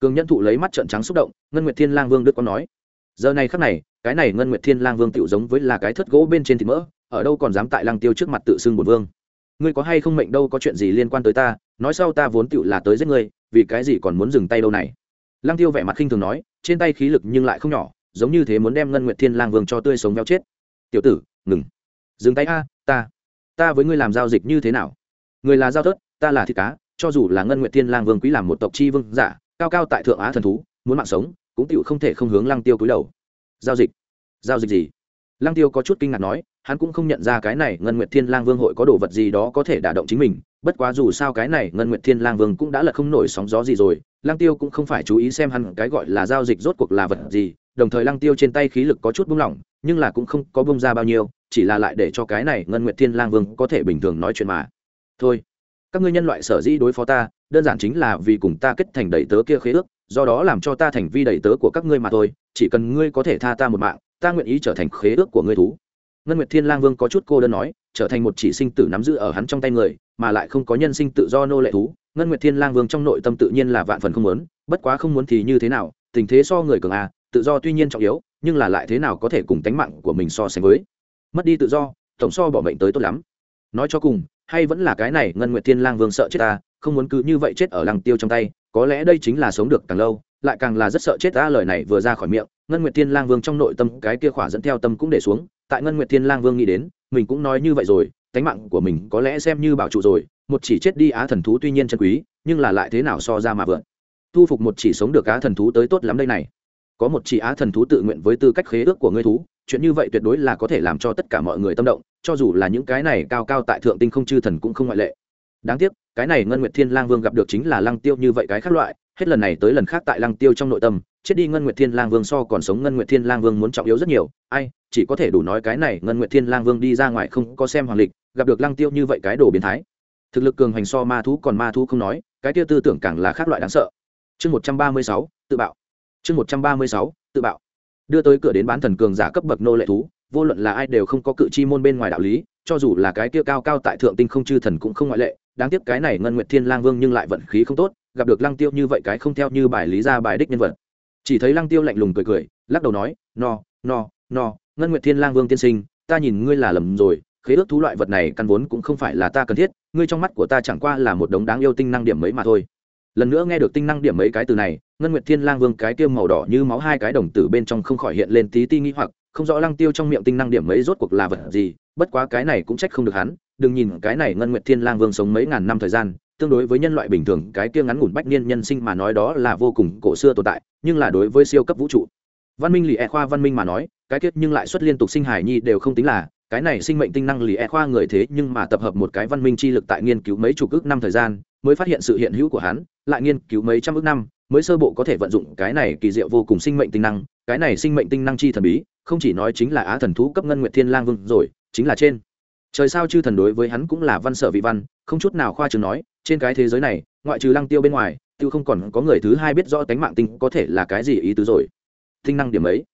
Cường nhân thụ lấy mắt trợn trắng xúc động, ngân nguyệt thiên lang vương đức có nói. Giờ này khắc này, cái này ngân nguyệt thiên lang vương tựu giống với là cái thất gỗ bên trên thịt mỡ, ở đâu còn dám tại lang tiêu trước mặt tự xưng bổn vương. Ngươi có hay không mệnh đâu có chuyện gì liên quan tới ta nói sau ta vốn tựu là tới giết ngươi, vì cái gì còn muốn dừng tay đâu này? Lang tiêu vẻ mặt khinh thường nói, trên tay khí lực nhưng lại không nhỏ, giống như thế muốn đem ngân nguyệt thiên lang vương cho tươi sống veo chết. Tiểu tử, ngừng. Dừng tay a, ta ta với ngươi làm giao dịch như thế nào? Người là giao tớt ta là thịt cá, cho dù là ngân nguyệt thiên lang vương quý làm một tộc chi vương giả, cao cao tại thượng á thần thú, muốn mạng sống, cũng tựu không thể không hướng lăng tiêu cúi đầu. Giao dịch. Giao dịch gì? Lăng tiêu có chút kinh ngạc nói hắn cũng không nhận ra cái này ngân nguyệt thiên lang vương hội có đồ vật gì đó có thể đả động chính mình, bất quá dù sao cái này ngân nguyệt thiên lang vương cũng đã là không nổi sóng gió gì rồi Lang tiêu cũng không phải chú ý xem hắn cái gọi là giao dịch rốt cuộc là vật gì, đồng thời Lang tiêu trên tay khí lực có chút buông lỏng, nhưng là cũng không có buông ra bao nhiêu, chỉ là lại để cho cái này ngân nguyệt thiên lang vương có thể bình thường nói chuyện mà. Thôi, các ngươi nhân loại sở dĩ đối phó ta, đơn giản chính là vì cùng ta kết thành đầy tớ kia khế ước, do đó làm cho ta thành vi đầy tớ của các ngươi mà thôi, chỉ cần ngươi có thể tha ta một mạng, ta nguyện ý trở thành khế ước của ngươi thú ngân nguyệt thiên lang vương có chút cô đơn nói, trở thành một chỉ sinh tử nắm giữ ở hắn trong tay người, mà lại không có nhân sinh tự do nô lệ thú. Ngân nguyệt thiên lang vương trong nội tâm tự nhiên là vạn phần không muốn, bất quá không muốn thì như thế nào, tình thế so người cường à tự do tuy nhiên trọng yếu, nhưng là lại thế nào có thể cùng tánh mạng của mình so sánh với. Mất đi tự do, tổng so bỏ mệnh tới tốt lắm. Nói cho cùng, hay vẫn là cái này, ngân nguyệt thiên lang vương sợ chết ta, không muốn cứ như vậy chết ở lăng tiêu trong tay, có lẽ đây chính là sống được càng lâu, lại càng là rất sợ chết ta lời này vừa ra khỏi miệng. Ngân nguyệt thiên lang vương trong nội tâm cái kia khỏa dẫn theo tâm cũng để xuống tại ngân nguyệt thiên lang vương nghĩ đến, mình cũng nói như vậy rồi tánh mạng của mình có lẽ xem như bảo trụ rồi, một chỉ chết đi á thần thú tuy nhiên chân quý, nhưng là lại thế nào so ra mà vượn. Thu phục một chỉ sống được á thần thú tới tốt lắm đây này. Có một chỉ á thần thú tự nguyện với tư cách khế ước của ngươi thú, chuyện như vậy tuyệt đối là có thể làm cho tất cả mọi người tâm động, cho dù là những cái này cao cao tại thượng tinh không chư thần cũng không ngoại lệ. Đáng tiếc, cái này ngân nguyệt thiên lang vương gặp được chính là lăng tiêu như vậy cái khác loại hết lần này tới lần khác tại lăng tiêu trong nội tâm, chết đi ngân nguyệt thiên lang vương so còn sống ngân nguyệt thiên lang vương muốn trọng yếu rất nhiều. Ai, chỉ có thể đủ nói cái này, ngân nguyệt thiên lang vương đi ra ngoài không có xem hoàng lịch, gặp được lăng tiêu như vậy cái đồ biến thái. Thực lực cường hành so ma thú còn ma thú không nói, cái kia tư tưởng càng là khác loại đáng sợ. Chương một trăm ba mươi sáu, tự bạo. Chương một trăm ba mươi sáu, tự bạo. Đưa tới cửa đến bán thần cường giả cấp bậc nô lệ thú, vô luận là ai đều không có cự chi môn bên ngoài đạo lý, cho dù là cái kia cao cao tại thượng tinh không chư thần cũng không ngoại lệ, đáng tiếc cái này ngân nguyệt thiên lang vương nhưng lại vận khí không tốt gặp được lăng tiêu như vậy cái không theo như bài lý ra bài đích nhân vật. Chỉ thấy lăng tiêu lạnh lùng cười cười, lắc đầu nói, no no no, ngân nguyệt thiên lang vương tiên sinh, ta nhìn ngươi là lầm rồi, khế ước thú loại vật này căn vốn cũng không phải là ta cần thiết, ngươi trong mắt của ta chẳng qua là một đống đáng yêu tinh năng điểm mấy mà thôi. Lần nữa nghe được tinh năng điểm mấy cái từ này, ngân nguyệt thiên lang vương cái tiêu màu đỏ như máu hai cái đồng tử bên trong không khỏi hiện lên tí ti nghĩ hoặc, không rõ lăng tiêu trong miệng tinh năng điểm mấy rốt cuộc là vật gì, bất quá cái này cũng trách không được hắn, đừng nhìn cái này ngân nguyệt thiên lang vương sống mấy ngàn năm thời gian tương đối với nhân loại bình thường, cái kia ngắn ngủn bách niên nhân sinh mà nói đó là vô cùng cổ xưa tồn tại, nhưng là đối với siêu cấp vũ trụ. Văn minh lì e khoa văn minh mà nói, cái kết nhưng lại xuất liên tục sinh hải nhi đều không tính là, cái này sinh mệnh tinh năng lì e khoa người thế nhưng mà tập hợp một cái văn minh chi lực tại nghiên cứu mấy chục ước năm thời gian, mới phát hiện sự hiện hữu của hắn, lại nghiên cứu mấy trăm ước năm, mới sơ bộ có thể vận dụng cái này kỳ diệu vô cùng sinh mệnh tinh năng, cái này sinh mệnh tinh năng chi thần bí, không chỉ nói chính là á thần thú cấp ngân nguyệt thiên lang vương rồi, chính là trên. Trời sao chư thần đối với hắn cũng là văn sở vị văn, không chút nào khoa trường nói trên cái thế giới này, ngoại trừ lăng tiêu bên ngoài, tiêu không còn có người thứ hai biết rõ tánh mạng tinh có thể là cái gì ý tứ rồi. Tinh năng điểm ấy,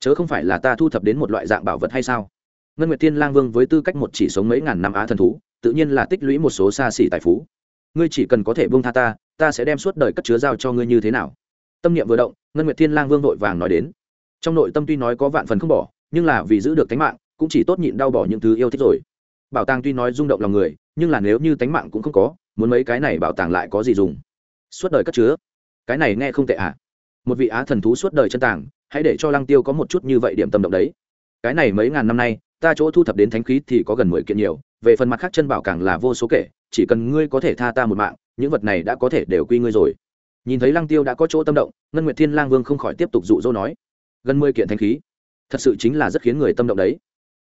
chớ không phải là ta thu thập đến một loại dạng bảo vật hay sao? Ngân nguyệt thiên lang vương với tư cách một chỉ sống mấy ngàn năm á thần thú, tự nhiên là tích lũy một số xa xỉ tài phú. Ngươi chỉ cần có thể buông tha ta ta sẽ đem suốt đời cất chứa giao cho ngươi như thế nào? Tâm niệm vừa động, ngân nguyệt thiên lang vương vội vàng nói đến. Trong nội tâm tuy nói có vạn phần không bỏ, nhưng là vì giữ được tánh mạng, cũng chỉ tốt nhịn đau bỏ những thứ yêu thích rồi. Bảo tàng tuy nói rung động lòng người, nhưng là nếu như tánh mạng cũng không có muốn mấy cái này bảo tàng lại có gì dùng? Suốt đời cất chứa? Cái này nghe không tệ ạ à. một vị á thần thú suốt đời chân tàng, hãy để cho lăng tiêu có một chút như vậy điểm tâm động đấy. Cái này mấy ngàn năm nay, ta chỗ thu thập đến thánh khí thì có gần mười kiện nhiều, về phần mặt khác chân bảo càng là vô số kể, chỉ cần ngươi có thể tha ta một mạng, những vật này đã có thể đều quy ngươi rồi. Nhìn thấy lăng tiêu đã có chỗ tâm động, ngân nguyệt thiên lang vương không khỏi tiếp tục dụ dỗ nói, gần mười kiện thánh khí, thật sự chính là rất khiến người tâm động đấy.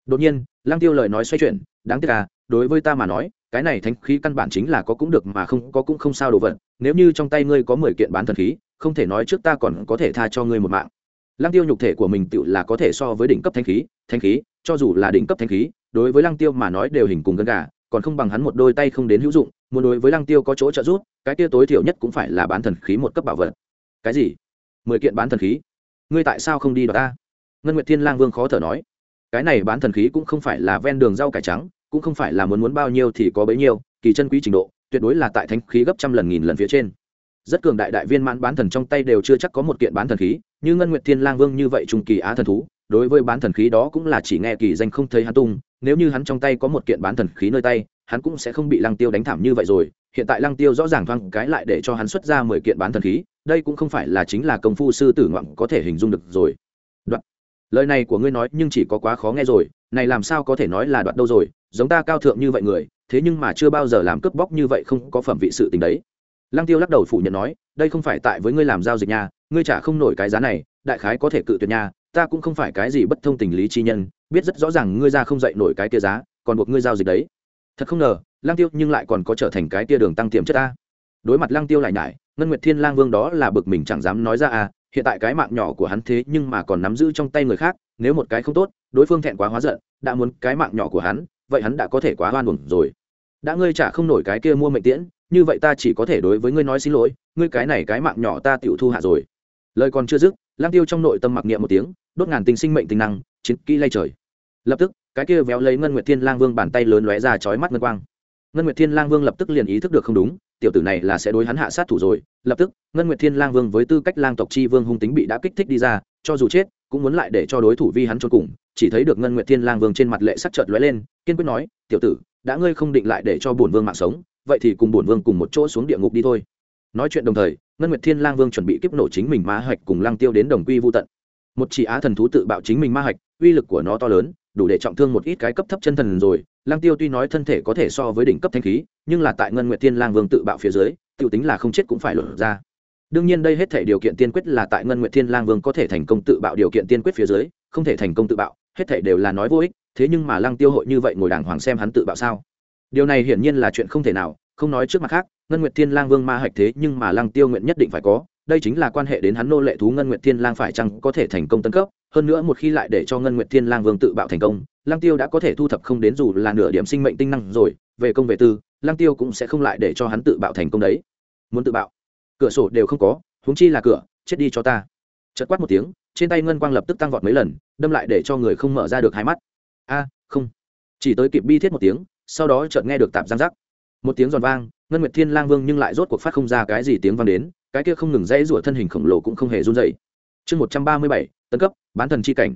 Đột nhiên, lăng tiêu lời nói xoay chuyển, đáng tiếc à đối với ta mà nói, cái này thánh khí căn bản chính là có cũng được mà không có cũng không sao đồ vật, nếu như trong tay ngươi có mười kiện bán thần khí, không thể nói trước ta còn có thể tha cho ngươi một mạng. Lăng tiêu nhục thể của mình tự là có thể so với đỉnh cấp thanh khí thanh khí, cho dù là đỉnh cấp thanh khí, đối với lăng tiêu mà nói đều hình cùng gân gà, còn không bằng hắn một đôi tay không đến hữu dụng, muốn đối với lăng tiêu có chỗ trợ giúp, cái tiêu tối thiểu nhất cũng phải là bán thần khí một cấp bảo vật. Cái gì? Mười kiện bán thần khí? Ngươi tại sao không đi đoạt ta? Ngân nguyệt thiên lang vương khó thở nói. Cái này bán thần khí cũng không phải là ven đường rau cải trắng cũng không phải là muốn muốn bao nhiêu thì có bấy nhiêu, kỳ chân quý trình độ, tuyệt đối là tại thánh khí gấp trăm lần nghìn lần phía trên. Rất cường đại đại viên mãn bán thần trong tay đều chưa chắc có một kiện bán thần khí, như ngân nguyệt thiên lang vương như vậy trung kỳ á thần thú, đối với bán thần khí đó cũng là chỉ nghe kỳ danh không thấy hắn tung, nếu như hắn trong tay có một kiện bán thần khí nơi tay, hắn cũng sẽ không bị lăng tiêu đánh thảm như vậy rồi. Hiện tại lăng tiêu rõ ràng văng cái lại để cho hắn xuất ra mười kiện bán thần khí, đây cũng không phải là chính là công phu sư tử ngoạn có thể hình dung được rồi. Đoạn. Lời này của ngươi nói nhưng chỉ có quá khó nghe rồi này làm sao có thể nói là đoạt đâu rồi, giống ta cao thượng như vậy người, thế nhưng mà chưa bao giờ làm cướp bóc như vậy không có phẩm vị sự tình đấy. Lăng tiêu lắc đầu phủ nhận nói, đây không phải tại với ngươi làm giao dịch nha, ngươi trả không nổi cái giá này, đại khái có thể cự tuyệt nha, ta cũng không phải cái gì bất thông tình lý chi nhân, biết rất rõ ràng ngươi ra không dạy nổi cái kia giá, còn buộc ngươi giao dịch đấy. Thật không ngờ, lăng tiêu nhưng lại còn có trở thành cái tia đường tăng tiềm chất ta. Đối mặt lăng tiêu lại nhải, ngân nguyệt thiên lang vương đó là bực mình chẳng dám nói ra à hiện tại cái mạng nhỏ của hắn thế nhưng mà còn nắm giữ trong tay người khác nếu một cái không tốt, đối phương thẹn quá hóa giận, đã muốn cái mạng nhỏ của hắn, vậy hắn đã có thể quá hoan hồn rồi. Đã ngươi trả không nổi cái kia mua mệnh tiễn, như vậy ta chỉ có thể đối với ngươi nói xin lỗi, ngươi cái này cái mạng nhỏ ta tiểu thu hạ rồi. Lời còn chưa dứt lang tiêu trong nội tâm mặc niệm một tiếng, đốt ngàn tình sinh mệnh tinh năng, chiến kỹ lay trời. Lập tức, cái kia véo lấy ngân nguyệt thiên lang vương bàn tay lớn lóe ra chói mắt ngân quang. Ngân nguyệt thiên lang vương lập tức liền ý thức được không đúng, tiểu tử này là sẽ đối hắn hạ sát thủ rồi. Lập tức, ngân nguyệt thiên lang vương với tư cách lang tộc chi vương hung tính bị đã kích thích đi ra, cho dù chết cũng muốn lại để cho đối thủ vi hắn trốn cùng, chỉ thấy được ngân nguyệt thiên lang vương trên mặt lệ sắc chợt lóe lên, kiên quyết nói, tiểu tử, đã ngươi không định lại để cho bổn vương mạng sống, vậy thì cùng bổn vương cùng một chỗ xuống địa ngục đi thôi. Nói chuyện đồng thời, ngân nguyệt thiên lang vương chuẩn bị kiếp nổ chính mình ma hạch cùng lang tiêu đến đồng quy vu tận. Một chỉ á thần thú tự bạo chính mình ma hạch, uy lực của nó to lớn, đủ để trọng thương một ít cái cấp thấp chân thần rồi. Lang tiêu tuy nói thân thể có thể so với đỉnh cấp thanh khí, nhưng là tại ngân nguyệt thiên lang vương tự bạo phía dưới, tiểu tính là không chết cũng phải lột ra đương nhiên đây hết thể điều kiện tiên quyết là tại ngân nguyệt thiên lang vương có thể thành công tự bạo điều kiện tiên quyết phía dưới, không thể thành công tự bạo, hết thể đều là nói vô ích, thế nhưng mà lăng tiêu hội như vậy ngồi đàng hoàng xem hắn tự bạo sao? Điều này hiển nhiên là chuyện không thể nào, không nói trước mặt khác, ngân nguyệt thiên lang vương ma hạch thế nhưng mà lăng tiêu nguyện nhất định phải có, đây chính là quan hệ đến hắn nô lệ thú ngân nguyệt thiên lang phải chăng có thể thành công tấn cấp, hơn nữa một khi lại để cho ngân nguyệt thiên lang vương tự bạo thành công lang tiêu đã có thể thu thập không đến dù là nửa điểm sinh mệnh tinh năng rồi, về công về tư lang tiêu cũng sẽ không lại để cho hắn tự bạo thành công đấy. Muốn tự bạo cửa sổ đều không có, huống chi là cửa, chết đi cho ta. Chật quát một tiếng, trên tay ngân quang lập tức tăng vọt mấy lần, đâm lại để cho người không mở ra được hai mắt. A, không. Chỉ tới kịp bi thiết một tiếng, sau đó chợt nghe được tạp giang rắc. Một tiếng giòn vang, ngân nguyệt thiên lang vương nhưng lại rốt cuộc phát không ra cái gì tiếng vang đến, cái kia không ngừng dãy rủa thân hình khổng lồ cũng không hề run dậy chương một trăm ba mươi bảy, tấn cấp, bán thần chi cảnh.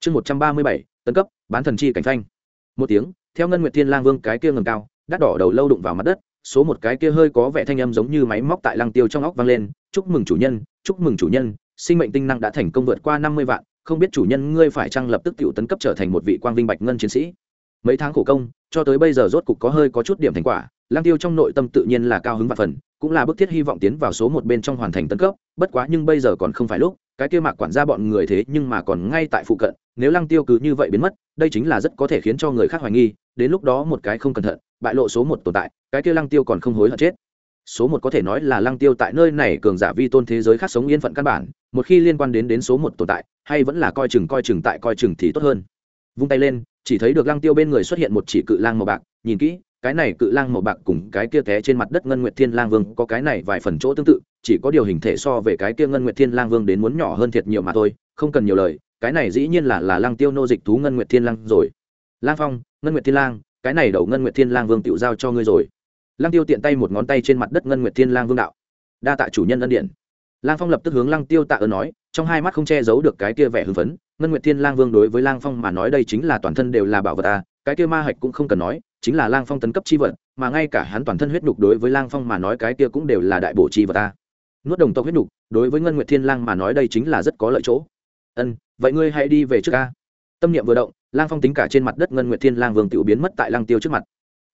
Chương một trăm ba mươi bảy, tấn cấp, bán thần chi cảnh phanh. Một tiếng, theo ngân nguyệt thiên lang vương cái kia ngầm cao, đắt đỏ đầu lâu đụng vào mặt đất số một cái kia hơi có vẻ thanh âm giống như máy móc tại lăng tiêu trong óc vang lên, chúc mừng chủ nhân, chúc mừng chủ nhân, sinh mệnh tinh năng đã thành công vượt qua năm mươi vạn, không biết chủ nhân ngươi phải chăng lập tức tự tấn cấp trở thành một vị quang vinh bạch ngân chiến sĩ. Mấy tháng khổ công, cho tới bây giờ rốt cục có hơi có chút điểm thành quả, lăng tiêu trong nội tâm tự nhiên là cao hứng và phần, cũng là bức thiết hy vọng tiến vào số một bên trong hoàn thành tấn cấp, bất quá nhưng bây giờ còn không phải lúc, cái kia mạc quản gia bọn người thế nhưng mà còn ngay tại phụ cận, nếu lăng tiêu cứ như vậy biến mất, đây chính là rất có thể khiến cho người khác hoài nghi, đến lúc đó một cái không cẩn thận bại lộ số một tồn tại, cái kia lăng tiêu còn không hối hận chết. Số một có thể nói là lăng tiêu tại nơi này cường giả vi tôn thế giới khác sống yên phận căn bản, một khi liên quan đến đến số một tồn tại, hay vẫn là coi chừng coi chừng tại coi chừng thì tốt hơn. Vung tay lên, chỉ thấy được lăng tiêu bên người xuất hiện một chỉ cự lang màu bạc, nhìn kỹ, cái này cự lang màu bạc cùng cái kia té trên mặt đất ngân nguyệt thiên lang vương có cái này vài phần chỗ tương tự, chỉ có điều hình thể so về cái kia ngân nguyệt thiên lang vương đến muốn nhỏ hơn thiệt nhiều mà thôi, không cần nhiều lời, cái này dĩ nhiên là là lang tiêu nô dịch thú ngân nguyệt thiên lang rồi. Lang phong, ngân nguyệt thiên lang cái này đầu ngân nguyệt thiên lang vương Tiệu giao cho ngươi rồi. Lang tiêu tiện tay một ngón tay trên mặt đất ngân nguyệt thiên lang vương đạo. Đa tạ chủ nhân ân điện lang phong lập tức hướng lang tiêu tạ ơn nói, trong hai mắt không che giấu được cái kia vẻ hưng phấn, ngân nguyệt thiên lang vương đối với lang phong mà nói đây chính là toàn thân đều là bảo vật ta cái kia ma hạch cũng không cần nói, chính là lang phong tấn cấp chi vật, mà ngay cả hắn toàn thân huyết nhục đối với lang phong mà nói cái kia cũng đều là đại bổ chi vật ta nuốt đồng tộc huyết nhục, đối với ngân nguyệt thiên lang mà nói đây chính là rất có lợi chỗ. Ân, vậy ngươi hãy đi về trước ca tâm niệm vừa động lang phong tính cả trên mặt đất ngân nguyệt thiên lang vương tự biến mất tại lang tiêu trước mặt.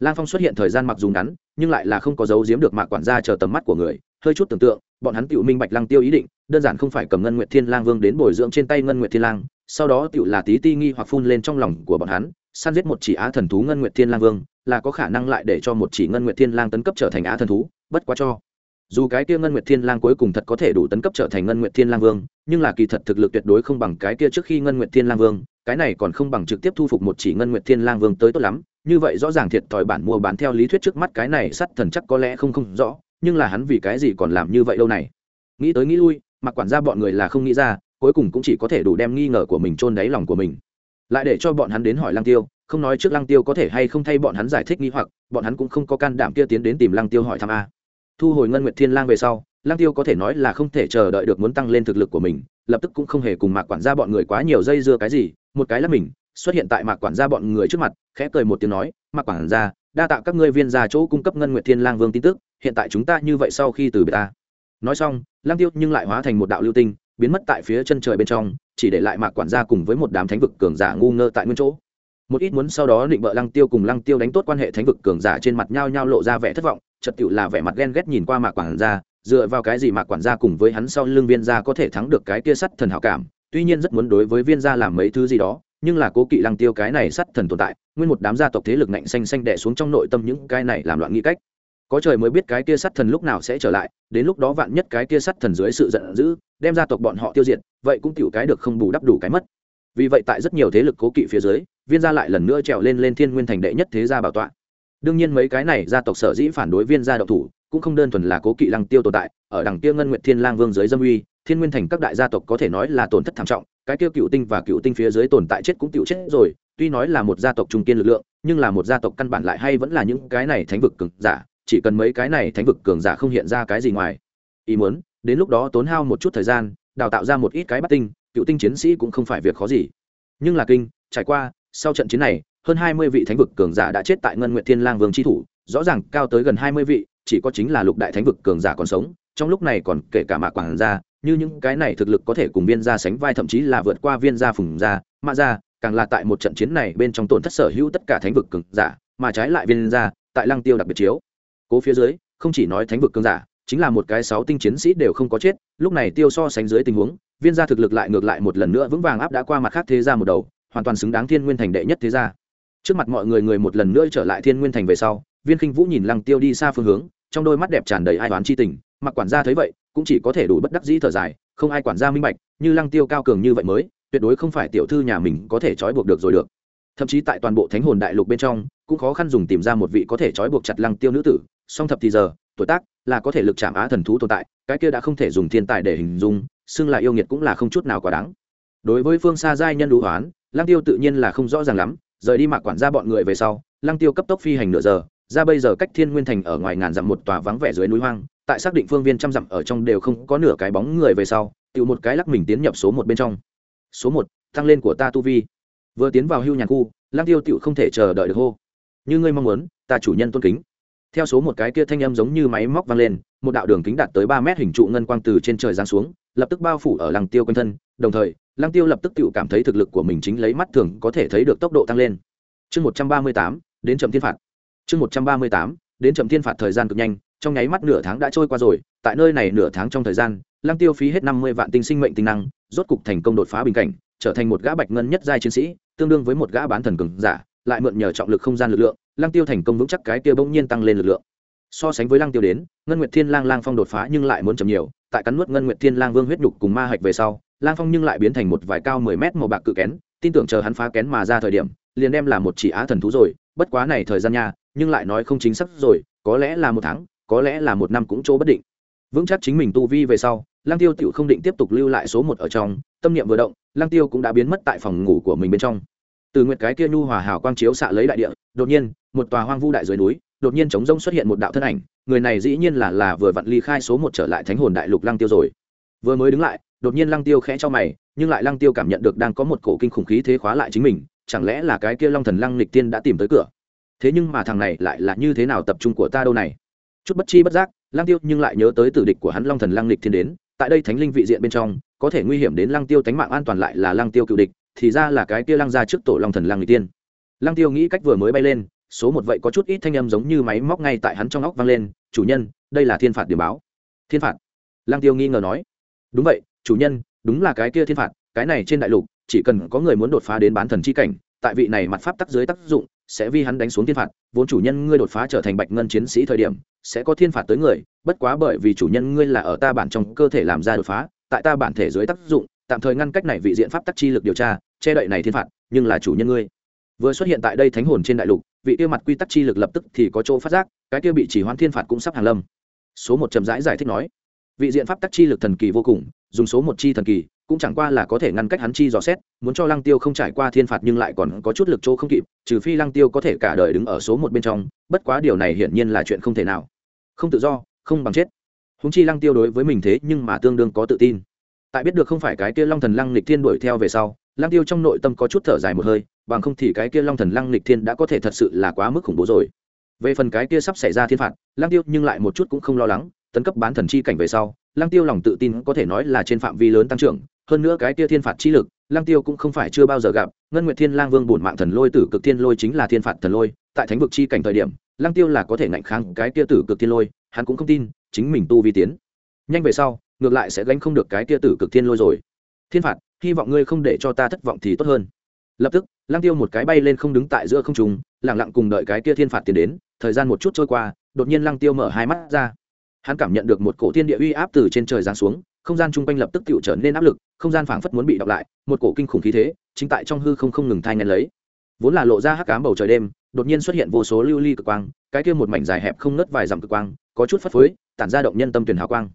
Lang phong xuất hiện thời gian mặc dù ngắn, nhưng lại là không có dấu giếm được mạc quản gia chờ tầm mắt của người. Hơi chút tưởng tượng, bọn hắn tự minh bạch lang tiêu ý định, đơn giản không phải cầm ngân nguyệt thiên lang vương đến bồi dưỡng trên tay ngân nguyệt thiên lang, sau đó tự là tí ti nghi hoặc phun lên trong lòng của bọn hắn, săn giết một chỉ á thần thú ngân nguyệt thiên lang vương, là có khả năng lại để cho một chỉ ngân nguyệt thiên lang tấn cấp trở thành á thần thú, bất quá cho dù cái kia ngân nguyệt thiên lang cuối cùng thật có thể đủ tấn cấp trở thành ngân nguyệt thiên lang vương, nhưng là kỳ thật thực lực tuyệt đối không bằng cái kia trước khi ngân nguyệt thiên lang vương, cái này còn không bằng trực tiếp thu phục một chỉ ngân nguyệt thiên lang vương tới tốt lắm. Như vậy rõ ràng thiệt thòi bản mua bán theo lý thuyết trước mắt cái này sắt thần chắc có lẽ không không rõ, nhưng là hắn vì cái gì còn làm như vậy đâu này? Nghĩ tới nghĩ lui, mặc quản gia bọn người là không nghĩ ra, cuối cùng cũng chỉ có thể đủ đem nghi ngờ của mình chôn đáy lòng của mình. Lại để cho bọn hắn đến hỏi lang tiêu, không nói trước lang tiêu có thể hay không thay bọn hắn giải thích nghi hoặc, bọn hắn cũng không có can đảm kia tiến đến tìm lang tiêu hỏi thăm a thu hồi ngân nguyệt thiên lang về sau Lang tiêu có thể nói là không thể chờ đợi được muốn tăng lên thực lực của mình, lập tức cũng không hề cùng mạc quản gia bọn người quá nhiều dây dưa cái gì, một cái là mình, xuất hiện tại mạc quản gia bọn người trước mặt, khẽ cười một tiếng nói, mạc quản gia, đa tạ các ngươi viên gia chỗ cung cấp ngân nguyệt thiên lang vương tin tức, hiện tại chúng ta như vậy sau khi từ biệt ta. Nói xong Lang tiêu nhưng lại hóa thành một đạo lưu tinh, biến mất tại phía chân trời bên trong, chỉ để lại mạc quản gia cùng với một đám thánh vực cường giả ngu ngơ tại nguyên chỗ. Một ít muốn sau đó định bợ lăng tiêu cùng lăng tiêu đánh tốt quan hệ thánh vực cường giả trên mặt nhau nhau lộ ra vẻ thất vọng trật tự là vẻ mặt ghen ghét nhìn qua mạc quản gia, dựa vào cái gì mạc quản gia cùng với hắn sau lưng viên gia có thể thắng được cái kia sắt thần hảo cảm, tuy nhiên rất muốn đối với viên gia làm mấy thứ gì đó, nhưng là cố kỵ lăng tiêu cái này sắt thần tồn tại, nguyên một đám gia tộc thế lực ngạnh xanh xanh đẻ xuống trong nội tâm những cái này làm loạn nghĩ cách. Có trời mới biết cái kia sắt thần lúc nào sẽ trở lại, đến lúc đó vạn nhất cái kia sắt thần dưới sự giận dữ, đem gia tộc bọn họ tiêu diệt, vậy cũng tiểu cái được không bù đắp đủ cái mất. Vì vậy tại rất nhiều thế lực cố kỵ phía dưới, viên gia lại lần nữa trèo lên lên thiên nguyên thành đệ nhất thế gia bảo tọa đương nhiên mấy cái này gia tộc sở dĩ phản đối viên gia độc thủ, cũng không đơn thuần là cố kỵ lăng tiêu tồn tại, ở đằng kia ngân nguyện thiên lang vương dưới dâm uy, thiên nguyên thành các đại gia tộc có thể nói là tổn thất thảm trọng, cái kia cựu tinh và cựu tinh phía dưới tồn tại chết cũng cựu chết rồi, tuy nói là một gia tộc trung kiên lực lượng, nhưng là một gia tộc căn bản lại hay vẫn là những cái này thánh vực cường giả, chỉ cần mấy cái này thánh vực cường giả không hiện ra cái gì ngoài. Ý muốn, đến lúc đó tốn hao một chút thời gian, đào tạo ra một ít cái bắt tinh, cựu tinh chiến sĩ cũng không phải việc khó gì. Nhưng là kinh, trải qua, sau trận chiến này hơn hai mươi vị thánh vực cường giả đã chết tại ngân nguyện thiên lang vương tri thủ, rõ ràng cao tới gần hai mươi vị, chỉ có chính là lục đại thánh vực cường giả còn sống, trong lúc này còn kể cả mạc quảng gia như những cái này thực lực có thể cùng viên gia sánh vai thậm chí là vượt qua viên gia phùng gia mạ gia, càng là tại một trận chiến này bên trong tổn thất sở hữu tất cả thánh vực cường giả, mà trái lại viên gia, tại lăng tiêu đặc biệt chiếu. Cố phía dưới, không chỉ nói thánh vực cường giả, chính là một cái sáu tinh chiến sĩ đều không có chết, lúc này tiêu so sánh dưới tình huống, viên gia thực lực lại ngược lại một lần nữa vững vàng áp đã qua mặt khác thế gia một đầu, hoàn toàn xứng đáng thiên nguyên thành đệ nhất thế gia trước mặt mọi người người một lần nữa trở lại thiên nguyên thành về sau, viên khinh vũ nhìn lăng tiêu đi xa phương hướng, trong đôi mắt đẹp tràn đầy ai toán chi tình, mặc quản gia thấy vậy, cũng chỉ có thể đủ bất đắc dĩ thở dài, không ai quản gia minh bạch, như lăng tiêu cao cường như vậy mới, tuyệt đối không phải tiểu thư nhà mình có thể trói buộc được rồi được. Thậm chí tại toàn bộ thánh hồn đại lục bên trong, cũng khó khăn dùng tìm ra một vị có thể trói buộc chặt lăng tiêu nữ tử, song thập thì giờ, tuổi tác là có thể lực chạm á thần thú tồn tại, cái kia đã không thể dùng thiên tài để hình dung, xưng là yêu nghiệt cũng là không chút nào quá đáng. Đối với phương xa giai nhân đủ hoán lăng tiêu tự nhiên là không rõ ràng lắm rời đi mạc quản gia bọn người về sau, lăng tiêu cấp tốc phi hành nửa giờ, ra bây giờ cách thiên nguyên thành ở ngoài ngàn dặm một tòa vắng vẻ dưới núi hoang, tại xác định phương viên trăm dặm ở trong đều không có nửa cái bóng người về sau tự một cái lắc mình tiến nhập số một bên trong. Số một, tăng lên của ta tu vi. Vừa tiến vào hưu nhàn khu, lăng tiêu tựu không thể chờ đợi được hô. Như ngươi mong muốn, ta chủ nhân tôn kính. Theo số một cái kia thanh âm giống như máy móc vang lên, một đạo đường kính đạt tới ba mét hình trụ ngân quang từ trên trời giáng xuống, lập tức bao phủ ở lăng tiêu quanh thân, đồng thời lăng tiêu lập tức tự cảm thấy thực lực của mình chính lấy mắt thường có thể thấy được tốc độ tăng lên. Chương một trăm ba mươi tám, đến chậm thiên phạt. Chương một trăm ba mươi tám, đến chậm thiên phạt thời gian cực nhanh, trong nháy mắt nửa tháng đã trôi qua rồi, tại nơi này nửa tháng trong thời gian, lăng tiêu phí hết năm mươi vạn tinh sinh mệnh tinh năng, rốt cục thành công đột phá bình cảnh, trở thành một gã bạch ngân nhất giai chiến sĩ, tương đương với một gã bán thần cường giả, lại mượn nhờ trọng lực không gian lực lượng, lăng tiêu thành công vững chắc cái kia bỗng nhiên tăng lên lực lượng. So sánh với lăng tiêu đến, ngân nguyệt thiên lang lang phong đột phá nhưng lại muốn chậm nhiều, tại cắn nuốt ngân nguyệt thiên lang vương huyết nhục cùng ma hạch về sau lang phong nhưng lại biến thành một vài cao mười mét màu bạc cự kén, tin tưởng chờ hắn phá kén mà ra thời điểm, liền đem là một chỉ á thần thú rồi. Bất quá này thời gian nha, nhưng lại nói không chính xác rồi, có lẽ là một tháng, có lẽ là một năm cũng chỗ bất định. Vững chắc chính mình tu vi về sau, Lang tiêu tự không định tiếp tục lưu lại số một ở trong, tâm niệm vừa động, Lang tiêu cũng đã biến mất tại phòng ngủ của mình bên trong. Từ nguyệt cái kia nhu hòa hào quang chiếu xạ lấy đại địa, đột nhiên, một tòa hoang vu đại dưới núi, đột nhiên chống rông xuất hiện một đạo thân ảnh, người này dĩ nhiên là là vừa vặn ly khai số một trở lại thánh hồn đại lục Lang tiêu rồi. Vừa mới đứng lại đột nhiên lăng tiêu khẽ cho mày, nhưng lại lăng tiêu cảm nhận được đang có một cổ kinh khủng khí thế khóa lại chính mình, chẳng lẽ là cái kia long thần lăng lịch tiên đã tìm tới cửa? Thế nhưng mà thằng này lại là như thế nào tập trung của ta đâu này? Chút bất chi bất giác, lăng tiêu nhưng lại nhớ tới tử địch của hắn long thần lăng lịch thiên đến, tại đây thánh linh vị diện bên trong, có thể nguy hiểm đến lăng tiêu tánh mạng an toàn lại là lăng tiêu cựu địch, thì ra là cái kia lăng ra trước tổ long thần lăng lịch tiên. Lăng tiêu nghĩ cách vừa mới bay lên, số một vậy có chút ít thanh âm giống như máy móc ngay tại hắn trong óc vang lên, chủ nhân, đây là thiên phạt điểm báo. Thiên phạt? Lăng tiêu nghi ngờ nói. Đúng vậy chủ nhân, đúng là cái kia thiên phạt, cái này trên đại lục, chỉ cần có người muốn đột phá đến bán thần chi cảnh, tại vị này mặt pháp tắc dưới tác dụng, sẽ vi hắn đánh xuống thiên phạt, vốn chủ nhân ngươi đột phá trở thành bạch ngân chiến sĩ thời điểm, sẽ có thiên phạt tới người, bất quá bởi vì chủ nhân ngươi là ở ta bản trong cơ thể làm ra đột phá, tại ta bản thể dưới tác dụng, tạm thời ngăn cách này vị diện pháp tắc chi lực điều tra, che đậy này thiên phạt, nhưng là chủ nhân ngươi. Vừa xuất hiện tại đây thánh hồn trên đại lục, vị tiêu mặt quy tắc chi lực lập tức thì có chỗ phát giác, cái kia bị chỉ hoãn thiên phạt cũng sắp hàng lâm. Số một trầm rãi giải thích nói vị diện pháp tắc chi lực thần kỳ vô cùng, dùng số một chi thần kỳ, cũng chẳng qua là có thể ngăn cách hắn chi dò xét, muốn cho lăng tiêu không trải qua thiên phạt nhưng lại còn có chút lực chỗ không kịp, trừ phi lăng tiêu có thể cả đời đứng ở số một bên trong, bất quá điều này hiển nhiên là chuyện không thể nào. Không tự do, không bằng chết. Húng chi lăng tiêu đối với mình thế nhưng mà tương đương có tự tin. Tại biết được không phải cái kia long thần lăng lịch thiên đuổi theo về sau, lăng tiêu trong nội tâm có chút thở dài một hơi, bằng không thì cái kia long thần lăng lịch thiên đã có thể thật sự là quá mức khủng bố rồi. Về phần cái kia sắp xảy ra thiên phạt, lăng tiêu nhưng lại một chút cũng không lo lắng tấn cấp bán thần chi cảnh về sau, lăng tiêu lòng tự tin có thể nói là trên phạm vi lớn tăng trưởng, hơn nữa cái tia thiên phạt chi lực, lăng tiêu cũng không phải chưa bao giờ gặp, ngân nguyệt thiên lang vương bổn mạng thần lôi tử cực thiên lôi chính là thiên phạt thần lôi, tại thánh vực chi cảnh thời điểm, lăng tiêu là có thể ngạnh kháng cái tia tử cực thiên lôi, hắn cũng không tin, chính mình tu vi tiến. Nhanh về sau, ngược lại sẽ gánh không được cái tia tử cực thiên lôi rồi. Thiên phạt, hy vọng ngươi không để cho ta thất vọng thì tốt hơn. Lập tức, lăng tiêu một cái bay lên không đứng tại giữa không trung, lặng lặng cùng đợi cái kia thiên phạt tiến đến, thời gian một chút trôi qua, đột nhiên lăng tiêu mở hai mắt ra hắn cảm nhận được một cổ thiên địa uy áp từ trên trời giáng xuống, không gian chung quanh lập tức tự trở nên áp lực, không gian phảng phất muốn bị đọc lại, một cổ kinh khủng khí thế, chính tại trong hư không không ngừng thai ngăn lấy. Vốn là lộ ra hắc cám bầu trời đêm, đột nhiên xuất hiện vô số lưu ly cực quang, cái kia một mảnh dài hẹp không nớt vài dặm cực quang, có chút phất phới, tản ra động nhân tâm tuyển hào quang.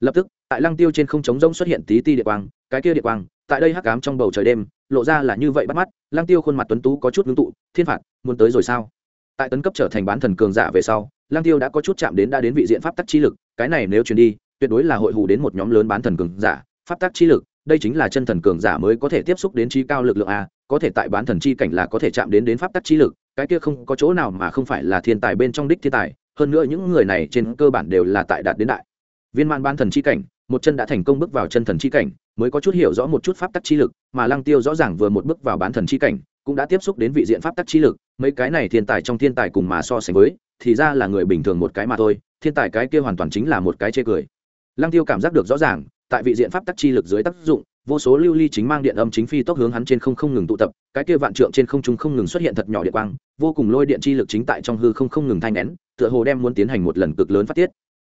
Lập tức, tại lăng tiêu trên không trống rỗng xuất hiện tí ti địa quang, cái kia địa quang, tại đây hắc cám trong bầu trời đêm, lộ ra là như vậy bắt mắt, lăng tiêu khuôn mặt tuấn tú có chút ngưng tụ, thiên phạt, muốn tới rồi sao? Tại tấn cấp trở thành bán thần cường giả về sau lăng tiêu đã có chút chạm đến đã đến vị diện pháp tắc chi lực, cái này nếu truyền đi, tuyệt đối là hội hù đến một nhóm lớn bán thần cường giả. Pháp tắc chi lực, đây chính là chân thần cường giả mới có thể tiếp xúc đến chi cao lực lượng a, có thể tại bán thần chi cảnh là có thể chạm đến đến pháp tắc chi lực, cái kia không có chỗ nào mà không phải là thiên tài bên trong đích thiên tài, hơn nữa những người này trên cơ bản đều là tại đạt đến đại. Viên man bán thần chi cảnh, một chân đã thành công bước vào chân thần chi cảnh, mới có chút hiểu rõ một chút pháp tắc chi lực, mà lăng tiêu rõ ràng vừa một bước vào bán thần chi cảnh, cũng đã tiếp xúc đến vị diện pháp tắc chi lực, mấy cái này thiên tài trong thiên tài cùng mà so sánh với thì ra là người bình thường một cái mà thôi, thiên tài cái kia hoàn toàn chính là một cái chê cười. Lăng tiêu cảm giác được rõ ràng, tại vị diện pháp tắc chi lực dưới tác dụng, vô số lưu ly chính mang điện âm chính phi tốc hướng hắn trên không không ngừng tụ tập, cái kia vạn trượng trên không trung không ngừng xuất hiện thật nhỏ điện quang, vô cùng lôi điện chi lực chính tại trong hư không không ngừng thanh nén, tựa hồ đem muốn tiến hành một lần cực lớn phát tiết.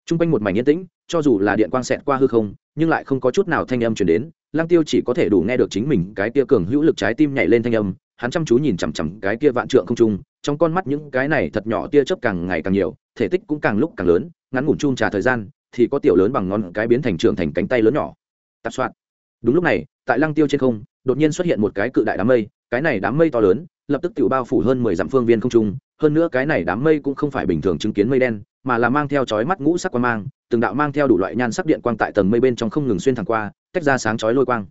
Trung r quanh một mảnh yên tĩnh, cho dù là điện quang xẹt qua hư không, nhưng lại không có chút nào thanh âm truyền đến, Lăng tiêu chỉ có thể đủ nghe được chính mình cái kia cường hữu lực trái tim nhảy lên thanh âm, hắn chăm chú nhìn chằm chằm cái kia vạn trượng không trung trong con mắt những cái này thật nhỏ tia chớp càng ngày càng nhiều, thể tích cũng càng lúc càng lớn, ngắn ngủn chung trà thời gian, thì có tiểu lớn bằng ngón cái biến thành trưởng thành cánh tay lớn nhỏ. Tạp soạn. Đúng lúc này, tại lăng tiêu trên không, đột nhiên xuất hiện một cái cự đại đám mây, cái này đám mây to lớn, lập tức tự bao phủ hơn mười dặm phương viên không trung, hơn nữa cái này đám mây cũng không phải bình thường chứng kiến mây đen, mà là mang theo chói mắt ngũ sắc quang mang, từng đạo mang theo đủ loại nhan sắc điện quang tại tầng mây bên trong không ngừng xuyên thẳng qua, tách ra sáng chói lôi quang.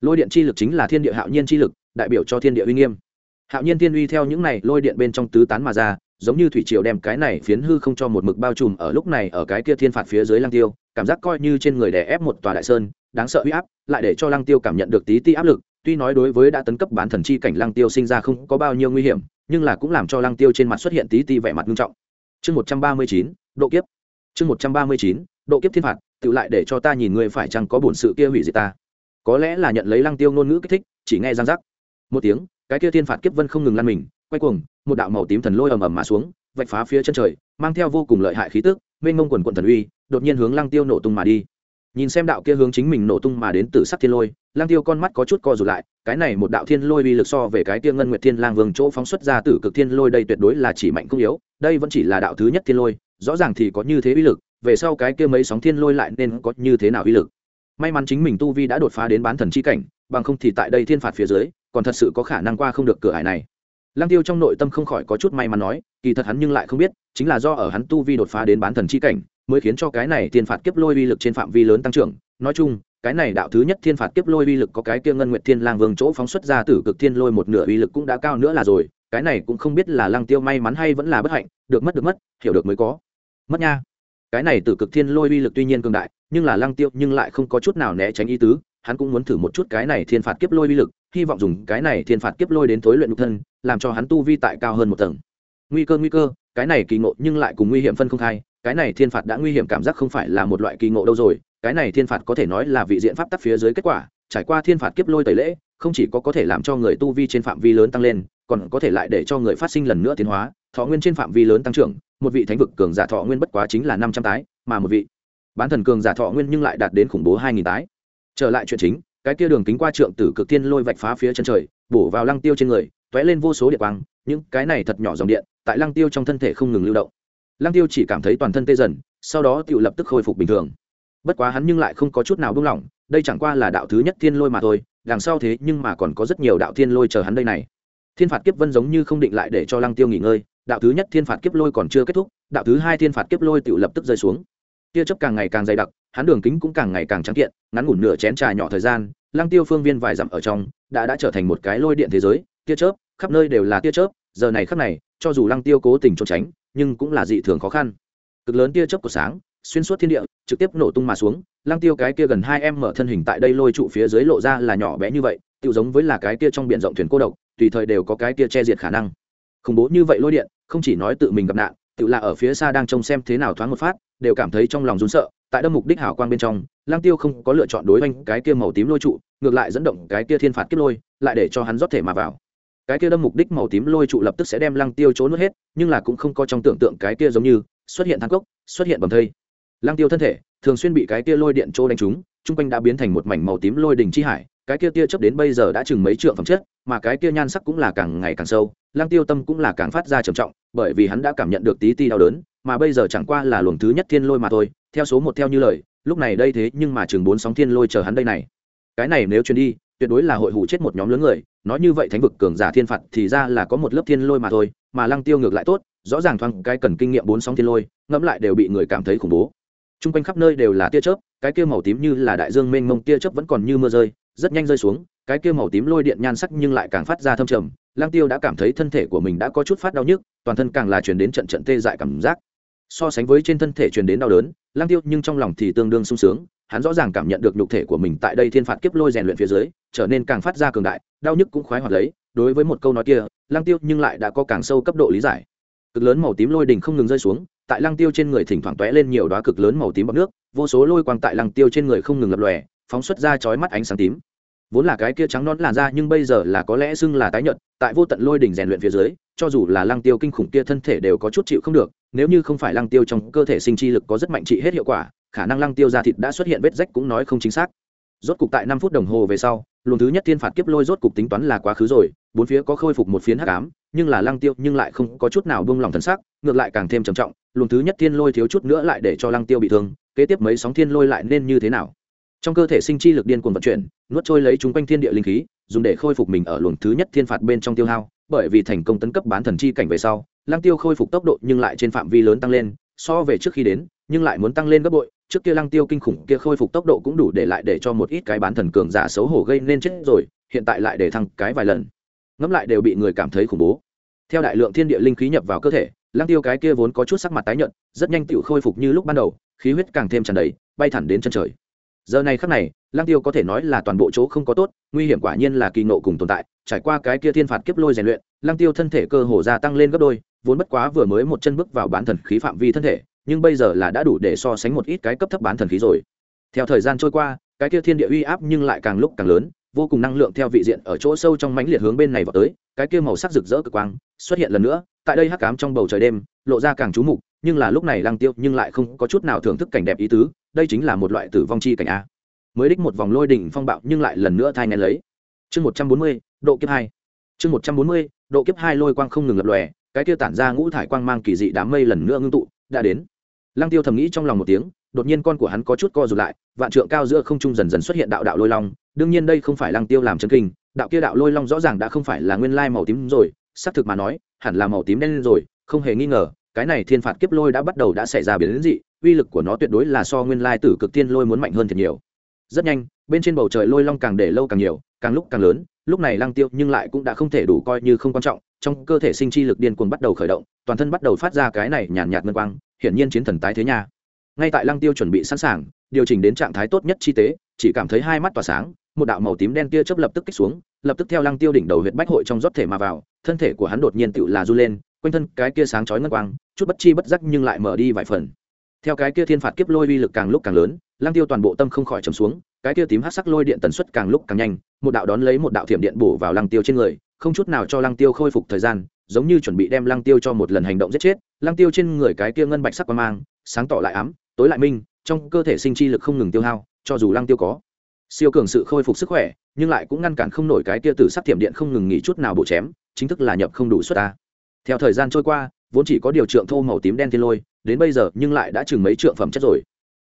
Lôi điện chi lực chính là thiên địa hạo nhiên chi lực, đại biểu cho thiên địa uy nghiêm hạo nhiên thiên uy theo những này lôi điện bên trong tứ tán mà ra, giống như thủy triều đem cái này phiến hư không cho một mực bao trùm ở lúc này ở cái kia thiên phạt phía dưới lăng tiêu, cảm giác coi như trên người đè ép một tòa đại sơn, đáng sợ uy áp, lại để cho lăng tiêu cảm nhận được tí ti áp lực, tuy nói đối với đã tấn cấp bán thần chi cảnh lăng tiêu sinh ra không có bao nhiêu nguy hiểm, nhưng là cũng làm cho lăng tiêu trên mặt xuất hiện tí ti vẻ mặt nghiêm trọng. Chương một trăm ba mươi chín, độ kiếp. Chương một trăm ba mươi chín, độ kiếp thiên phạt, tự lại để cho ta nhìn người phải chăng có bổn sự kia hủy diệt ta. Có lẽ là nhận lấy lăng tiêu ngôn ngữ kích thích, chỉ nghe răng rắc. Một tiếng cái kia thiên phạt kiếp vân không ngừng lăn mình, quay cuồng, một đạo màu tím thần lôi ầm ầm mà xuống, vạch phá phía chân trời, mang theo vô cùng lợi hại khí tức, mênh mông quần quận thần uy, đột nhiên hướng lăng tiêu nổ tung mà đi. Nhìn xem đạo kia hướng chính mình nổ tung mà đến từ sắc thiên lôi, lăng tiêu con mắt có chút co rụt lại, cái này một đạo thiên lôi uy lực so về cái kia ngân nguyệt thiên lang vương chỗ phóng xuất ra tử cực thiên lôi đây tuyệt đối là chỉ mạnh không yếu, đây vẫn chỉ là đạo thứ nhất thiên lôi, rõ ràng thì có như thế uy lực, về sau cái kia mấy sóng thiên lôi lại nên có như thế nào uy lực. May mắn chính mình tu vi đã đột phá đến bán thần chi cảnh, bằng không thì tại đây thiên phạt phía dưới còn thật sự có khả năng qua không được cửa hải này. Lăng tiêu trong nội tâm không khỏi có chút may mắn nói, kỳ thật hắn nhưng lại không biết, chính là do ở hắn tu vi đột phá đến bán thần chi cảnh, mới khiến cho cái này thiên phạt kiếp lôi uy lực trên phạm vi lớn tăng trưởng. Nói chung, cái này đạo thứ nhất thiên phạt kiếp lôi uy lực có cái kia ngân nguyệt thiên lang vương chỗ phóng xuất ra tử cực thiên lôi một nửa uy lực cũng đã cao nữa là rồi, cái này cũng không biết là lăng tiêu may mắn hay vẫn là bất hạnh, được mất được mất, hiểu được mới có. Mất nha. Cái này tử cực thiên lôi uy lực tuy nhiên cường đại, nhưng là lăng tiêu nhưng lại không có chút nào né tránh ý tứ, hắn cũng muốn thử một chút cái này thiên phạt kiếp lôi uy lực hy vọng dùng cái này thiên phạt kiếp lôi đến tối luyện nhục thân, làm cho hắn tu vi tại cao hơn một tầng. Nguy cơ nguy cơ, cái này kỳ ngộ nhưng lại cùng nguy hiểm phân không khai, cái này thiên phạt đã nguy hiểm cảm giác không phải là một loại kỳ ngộ đâu rồi, cái này thiên phạt có thể nói là vị diện pháp tắc phía dưới kết quả, trải qua thiên phạt kiếp lôi tẩy lễ, không chỉ có có thể làm cho người tu vi trên phạm vi lớn tăng lên, còn có thể lại để cho người phát sinh lần nữa tiến hóa, thọ nguyên trên phạm vi lớn tăng trưởng, một vị thánh vực cường giả thọ nguyên bất quá chính là năm trăm tái, mà một vị bán thần cường giả thọ nguyên nhưng lại đạt đến khủng bố hai nghìn tái. Trở lại chuyện chính cái kia đường kính qua trượng tử cực tiên lôi vạch phá phía chân trời, bổ vào lăng tiêu trên người, tóe lên vô số điện quang, những cái này thật nhỏ dòng điện, tại lăng tiêu trong thân thể không ngừng lưu động. Lăng tiêu chỉ cảm thấy toàn thân tê dần, sau đó tự lập tức khôi phục bình thường. Bất quá hắn nhưng lại không có chút nào buông lỏng, đây chẳng qua là đạo thứ nhất thiên lôi mà thôi, đằng sau thế nhưng mà còn có rất nhiều đạo thiên lôi chờ hắn đây này. Thiên phạt kiếp vân giống như không định lại để cho lăng tiêu nghỉ ngơi, đạo thứ nhất thiên phạt kiếp lôi còn chưa kết thúc, đạo thứ hai thiên phạt kiếp lôi tự lập tức rơi xuống. Tia chấp càng ngày càng dày đặc, hắn đường kính cũng càng ngày càng trắng kiện, ngắn ngủn nửa chén trà nhỏ thời gian lăng tiêu phương viên vài dặm ở trong, đã đã trở thành một cái lôi điện thế giới, tia chớp, khắp nơi đều là tia chớp, giờ này khắc này, cho dù lăng tiêu cố tình trốn tránh, nhưng cũng là dị thường khó khăn. Cực lớn tia chớp của sáng, xuyên suốt thiên địa, trực tiếp nổ tung mà xuống, lăng tiêu cái kia gần hai em mở thân hình tại đây lôi trụ phía dưới lộ ra là nhỏ bé như vậy tự giống với là cái kia trong biển rộng thuyền cô độc, tùy thời đều có cái kia che diệt khả năng. Khủng bố như vậy lôi điện, không chỉ nói tự mình gặp nạn tự là ở phía xa đang trông xem thế nào thoáng một phát, đều cảm thấy trong lòng run sợ, tại đâm mục đích hảo quang bên trong lang tiêu không có lựa chọn đối với cái kia màu tím lôi trụ, ngược lại dẫn động cái kia thiên phạt kiếp lôi, lại để cho hắn rót thể mà vào. Cái kia đâm mục đích màu tím lôi trụ lập tức sẽ đem lăng tiêu trốn nuốt hết, nhưng là cũng không có trong tưởng tượng cái kia giống như xuất hiện thang cốc, xuất hiện bầm thây. Lăng tiêu thân thể thường xuyên bị cái kia lôi điện trô đánh trúng chung quanh đã biến thành một mảnh màu tím lôi đình chi hải cái kia tia chớp đến bây giờ đã chừng mấy trượng phẩm chất, mà cái kia nhan sắc cũng là càng ngày càng sâu lang tiêu tâm cũng là càng phát ra trầm trọng, bởi vì hắn đã cảm nhận được tí ti đau đớn, mà bây giờ chẳng qua là luồng thứ nhất thiên lôi mà thôi, theo số một theo như lời, lúc này đây thế nhưng mà chừng bốn sóng thiên lôi chờ hắn đây này. Cái này nếu truyền đi, tuyệt đối là hội hủ chết một nhóm lớn người, nói như vậy thánh vực cường giả thiên phạt thì ra là có một lớp thiên lôi mà thôi, mà lăng tiêu ngược lại tốt, rõ ràng thoáng cái cần kinh nghiệm bốn sóng thiên lôi, ngẫm lại đều bị người cảm thấy khủng bố. Trung quanh khắp nơi đều là tia chớp, cái kia màu tím như là đại dương mênh mông tia chớp vẫn còn như mưa rơi rất nhanh rơi xuống, cái kia màu tím lôi điện nhan sắc nhưng lại càng phát ra thâm trầm, lang tiêu đã cảm thấy thân thể của mình đã có chút phát đau nhức, toàn thân càng là truyền đến trận trận tê dại cảm giác. So sánh với trên thân thể truyền đến đau đớn, lang tiêu nhưng trong lòng thì tương đương sung sướng, hắn rõ ràng cảm nhận được nhục thể của mình tại đây thiên phạt kiếp lôi rèn luyện phía dưới, trở nên càng phát ra cường đại, đau nhức cũng khoái hoạt lấy, đối với một câu nói kia, Lang tiêu nhưng lại đã có càng sâu cấp độ lý giải. Cực lớn màu tím lôi đỉnh không ngừng rơi xuống, tại lăng tiêu trên người thỉnh thoảng tóe lên nhiều đóa cực lớn màu tím bọt nước, vô số lôi quang tại lăng tiêu trên người không ngừng lập lòe phóng xuất ra chói mắt ánh sáng tím. Vốn là cái kia trắng non làn da nhưng bây giờ là có lẽ xưng là tái nhợt, tại vô tận lôi đỉnh rèn luyện phía dưới, cho dù là lăng tiêu kinh khủng kia thân thể đều có chút chịu không được, nếu như không phải lăng tiêu trong cơ thể sinh chi lực có rất mạnh trị hết hiệu quả, khả năng lăng tiêu da thịt đã xuất hiện vết rách cũng nói không chính xác. Rốt cục tại năm phút đồng hồ về sau, luồng thứ nhất thiên phạt kiếp lôi rốt cục tính toán là quá khứ rồi, bốn phía có khôi phục một phiến hắc ám, nhưng là lăng tiêu nhưng lại không có chút nào buông lòng thần sắc, ngược lại càng thêm trầm trọng, luồng thứ nhất thiên lôi thiếu chút nữa lại để cho lăng tiêu bị thương, kế tiếp mấy sóng thiên lôi lại nên như thế nào? Trong cơ thể sinh chi lực điên cuồng vận chuyển, nuốt trôi lấy chúng quanh thiên địa linh khí, dùng để khôi phục mình ở luồng thứ nhất thiên phạt bên trong tiêu hao, bởi vì thành công tấn cấp bán thần chi cảnh về sau, lăng tiêu khôi phục tốc độ nhưng lại trên phạm vi lớn tăng lên, so về trước khi đến, nhưng lại muốn tăng lên gấp bội, trước kia lăng tiêu kinh khủng kia khôi phục tốc độ cũng đủ để lại để cho một ít cái bán thần cường giả xấu hổ gây nên chết rồi, hiện tại lại để thăng cái vài lần. Ngẫm lại đều bị người cảm thấy khủng bố. Theo đại lượng thiên địa linh khí nhập vào cơ thể, lăng tiêu cái kia vốn có chút sắc mặt tái nhợt, rất nhanh tự khôi phục như lúc ban đầu, khí huyết càng thêm tràn đầy, bay thẳng đến chân trời giờ này khắc này, lăng tiêu có thể nói là toàn bộ chỗ không có tốt, nguy hiểm quả nhiên là kỳ nộ cùng tồn tại, trải qua cái kia thiên phạt kiếp lôi rèn luyện, lăng tiêu thân thể cơ hồ gia tăng lên gấp đôi, vốn bất quá vừa mới một chân bước vào bán thần khí phạm vi thân thể, nhưng bây giờ là đã đủ để so sánh một ít cái cấp thấp bán thần khí rồi. Theo thời gian trôi qua, cái kia thiên địa uy áp nhưng lại càng lúc càng lớn, vô cùng năng lượng theo vị diện ở chỗ sâu trong mãnh liệt hướng bên này vào tới, cái kia màu sắc rực rỡ cực quang xuất hiện lần nữa, tại đây hắc ám trong bầu trời đêm, lộ ra càng trú mục, nhưng là lúc này lăng tiêu nhưng lại không có chút nào thưởng thức cảnh đẹp ý tứ đây chính là một loại tử vong chi cảnh a. Mới đích một vòng lôi đỉnh phong bạo nhưng lại lần nữa thai ngén lấy. Chương một trăm bốn mươi, độ kiếp hai. Chương một trăm bốn mươi, độ kiếp hai lôi quang không ngừng lập lòe, cái kia tản ra ngũ thải quang mang kỳ dị đám mây lần nữa ngưng tụ, đã đến. Lăng tiêu thầm nghĩ trong lòng một tiếng, đột nhiên con của hắn có chút co rụt lại, vạn trượng cao giữa không trung dần dần xuất hiện đạo đạo lôi long. Đương nhiên đây không phải lăng tiêu làm chân kinh, đạo kia đạo lôi long rõ ràng đã không phải là nguyên lai màu tím rồi, xác thực mà nói, hẳn là màu tím đen rồi, không hề nghi ngờ, cái này thiên phạt kiếp lôi đã bắt đầu đã xảy ra biến dị uy lực của nó tuyệt đối là so nguyên lai tử cực tiên lôi muốn mạnh hơn thật nhiều. Rất nhanh, bên trên bầu trời lôi long càng để lâu càng nhiều, càng lúc càng lớn, lúc này lăng tiêu nhưng lại cũng đã không thể đủ coi như không quan trọng, trong cơ thể sinh chi lực điên cuồng bắt đầu khởi động, toàn thân bắt đầu phát ra cái này nhàn nhạt ngân quang, hiển nhiên chiến thần tái thế nha. Ngay tại lăng tiêu chuẩn bị sẵn sàng, điều chỉnh đến trạng thái tốt nhất chi tế, chỉ cảm thấy hai mắt tỏa sáng, một đạo màu tím đen kia chớp lập tức kích xuống, lập tức theo lăng tiêu đỉnh đầu huyệt bách hội trong rót thể mà vào, thân thể của hắn đột nhiên tựu là du lên, quanh thân cái kia sáng chói ngân quang, chút bất chi bất giác nhưng lại mở đi vài phần theo cái kia thiên phạt kiếp lôi uy lực càng lúc càng lớn, lăng tiêu toàn bộ tâm không khỏi trầm xuống, cái kia tím hắc sắc lôi điện tần suất càng lúc càng nhanh, một đạo đón lấy một đạo thiểm điện bổ vào lăng tiêu trên người, không chút nào cho lăng tiêu khôi phục thời gian, giống như chuẩn bị đem lăng tiêu cho một lần hành động giết chết, lăng tiêu trên người cái kia ngân bạch sắc quang mang, sáng tỏ lại ám, tối lại minh, trong cơ thể sinh chi lực không ngừng tiêu hao, cho dù lăng tiêu có siêu cường sự khôi phục sức khỏe, nhưng lại cũng ngăn cản không nổi cái kia tử sắc thiểm điện không ngừng nghỉ chút nào bổ chém, chính thức là nhập không đủ suất ta. Theo thời gian trôi qua, vốn chỉ có điều trượng thô màu tím đen thiên lôi đến bây giờ nhưng lại đã chừng mấy trượng phẩm chất rồi.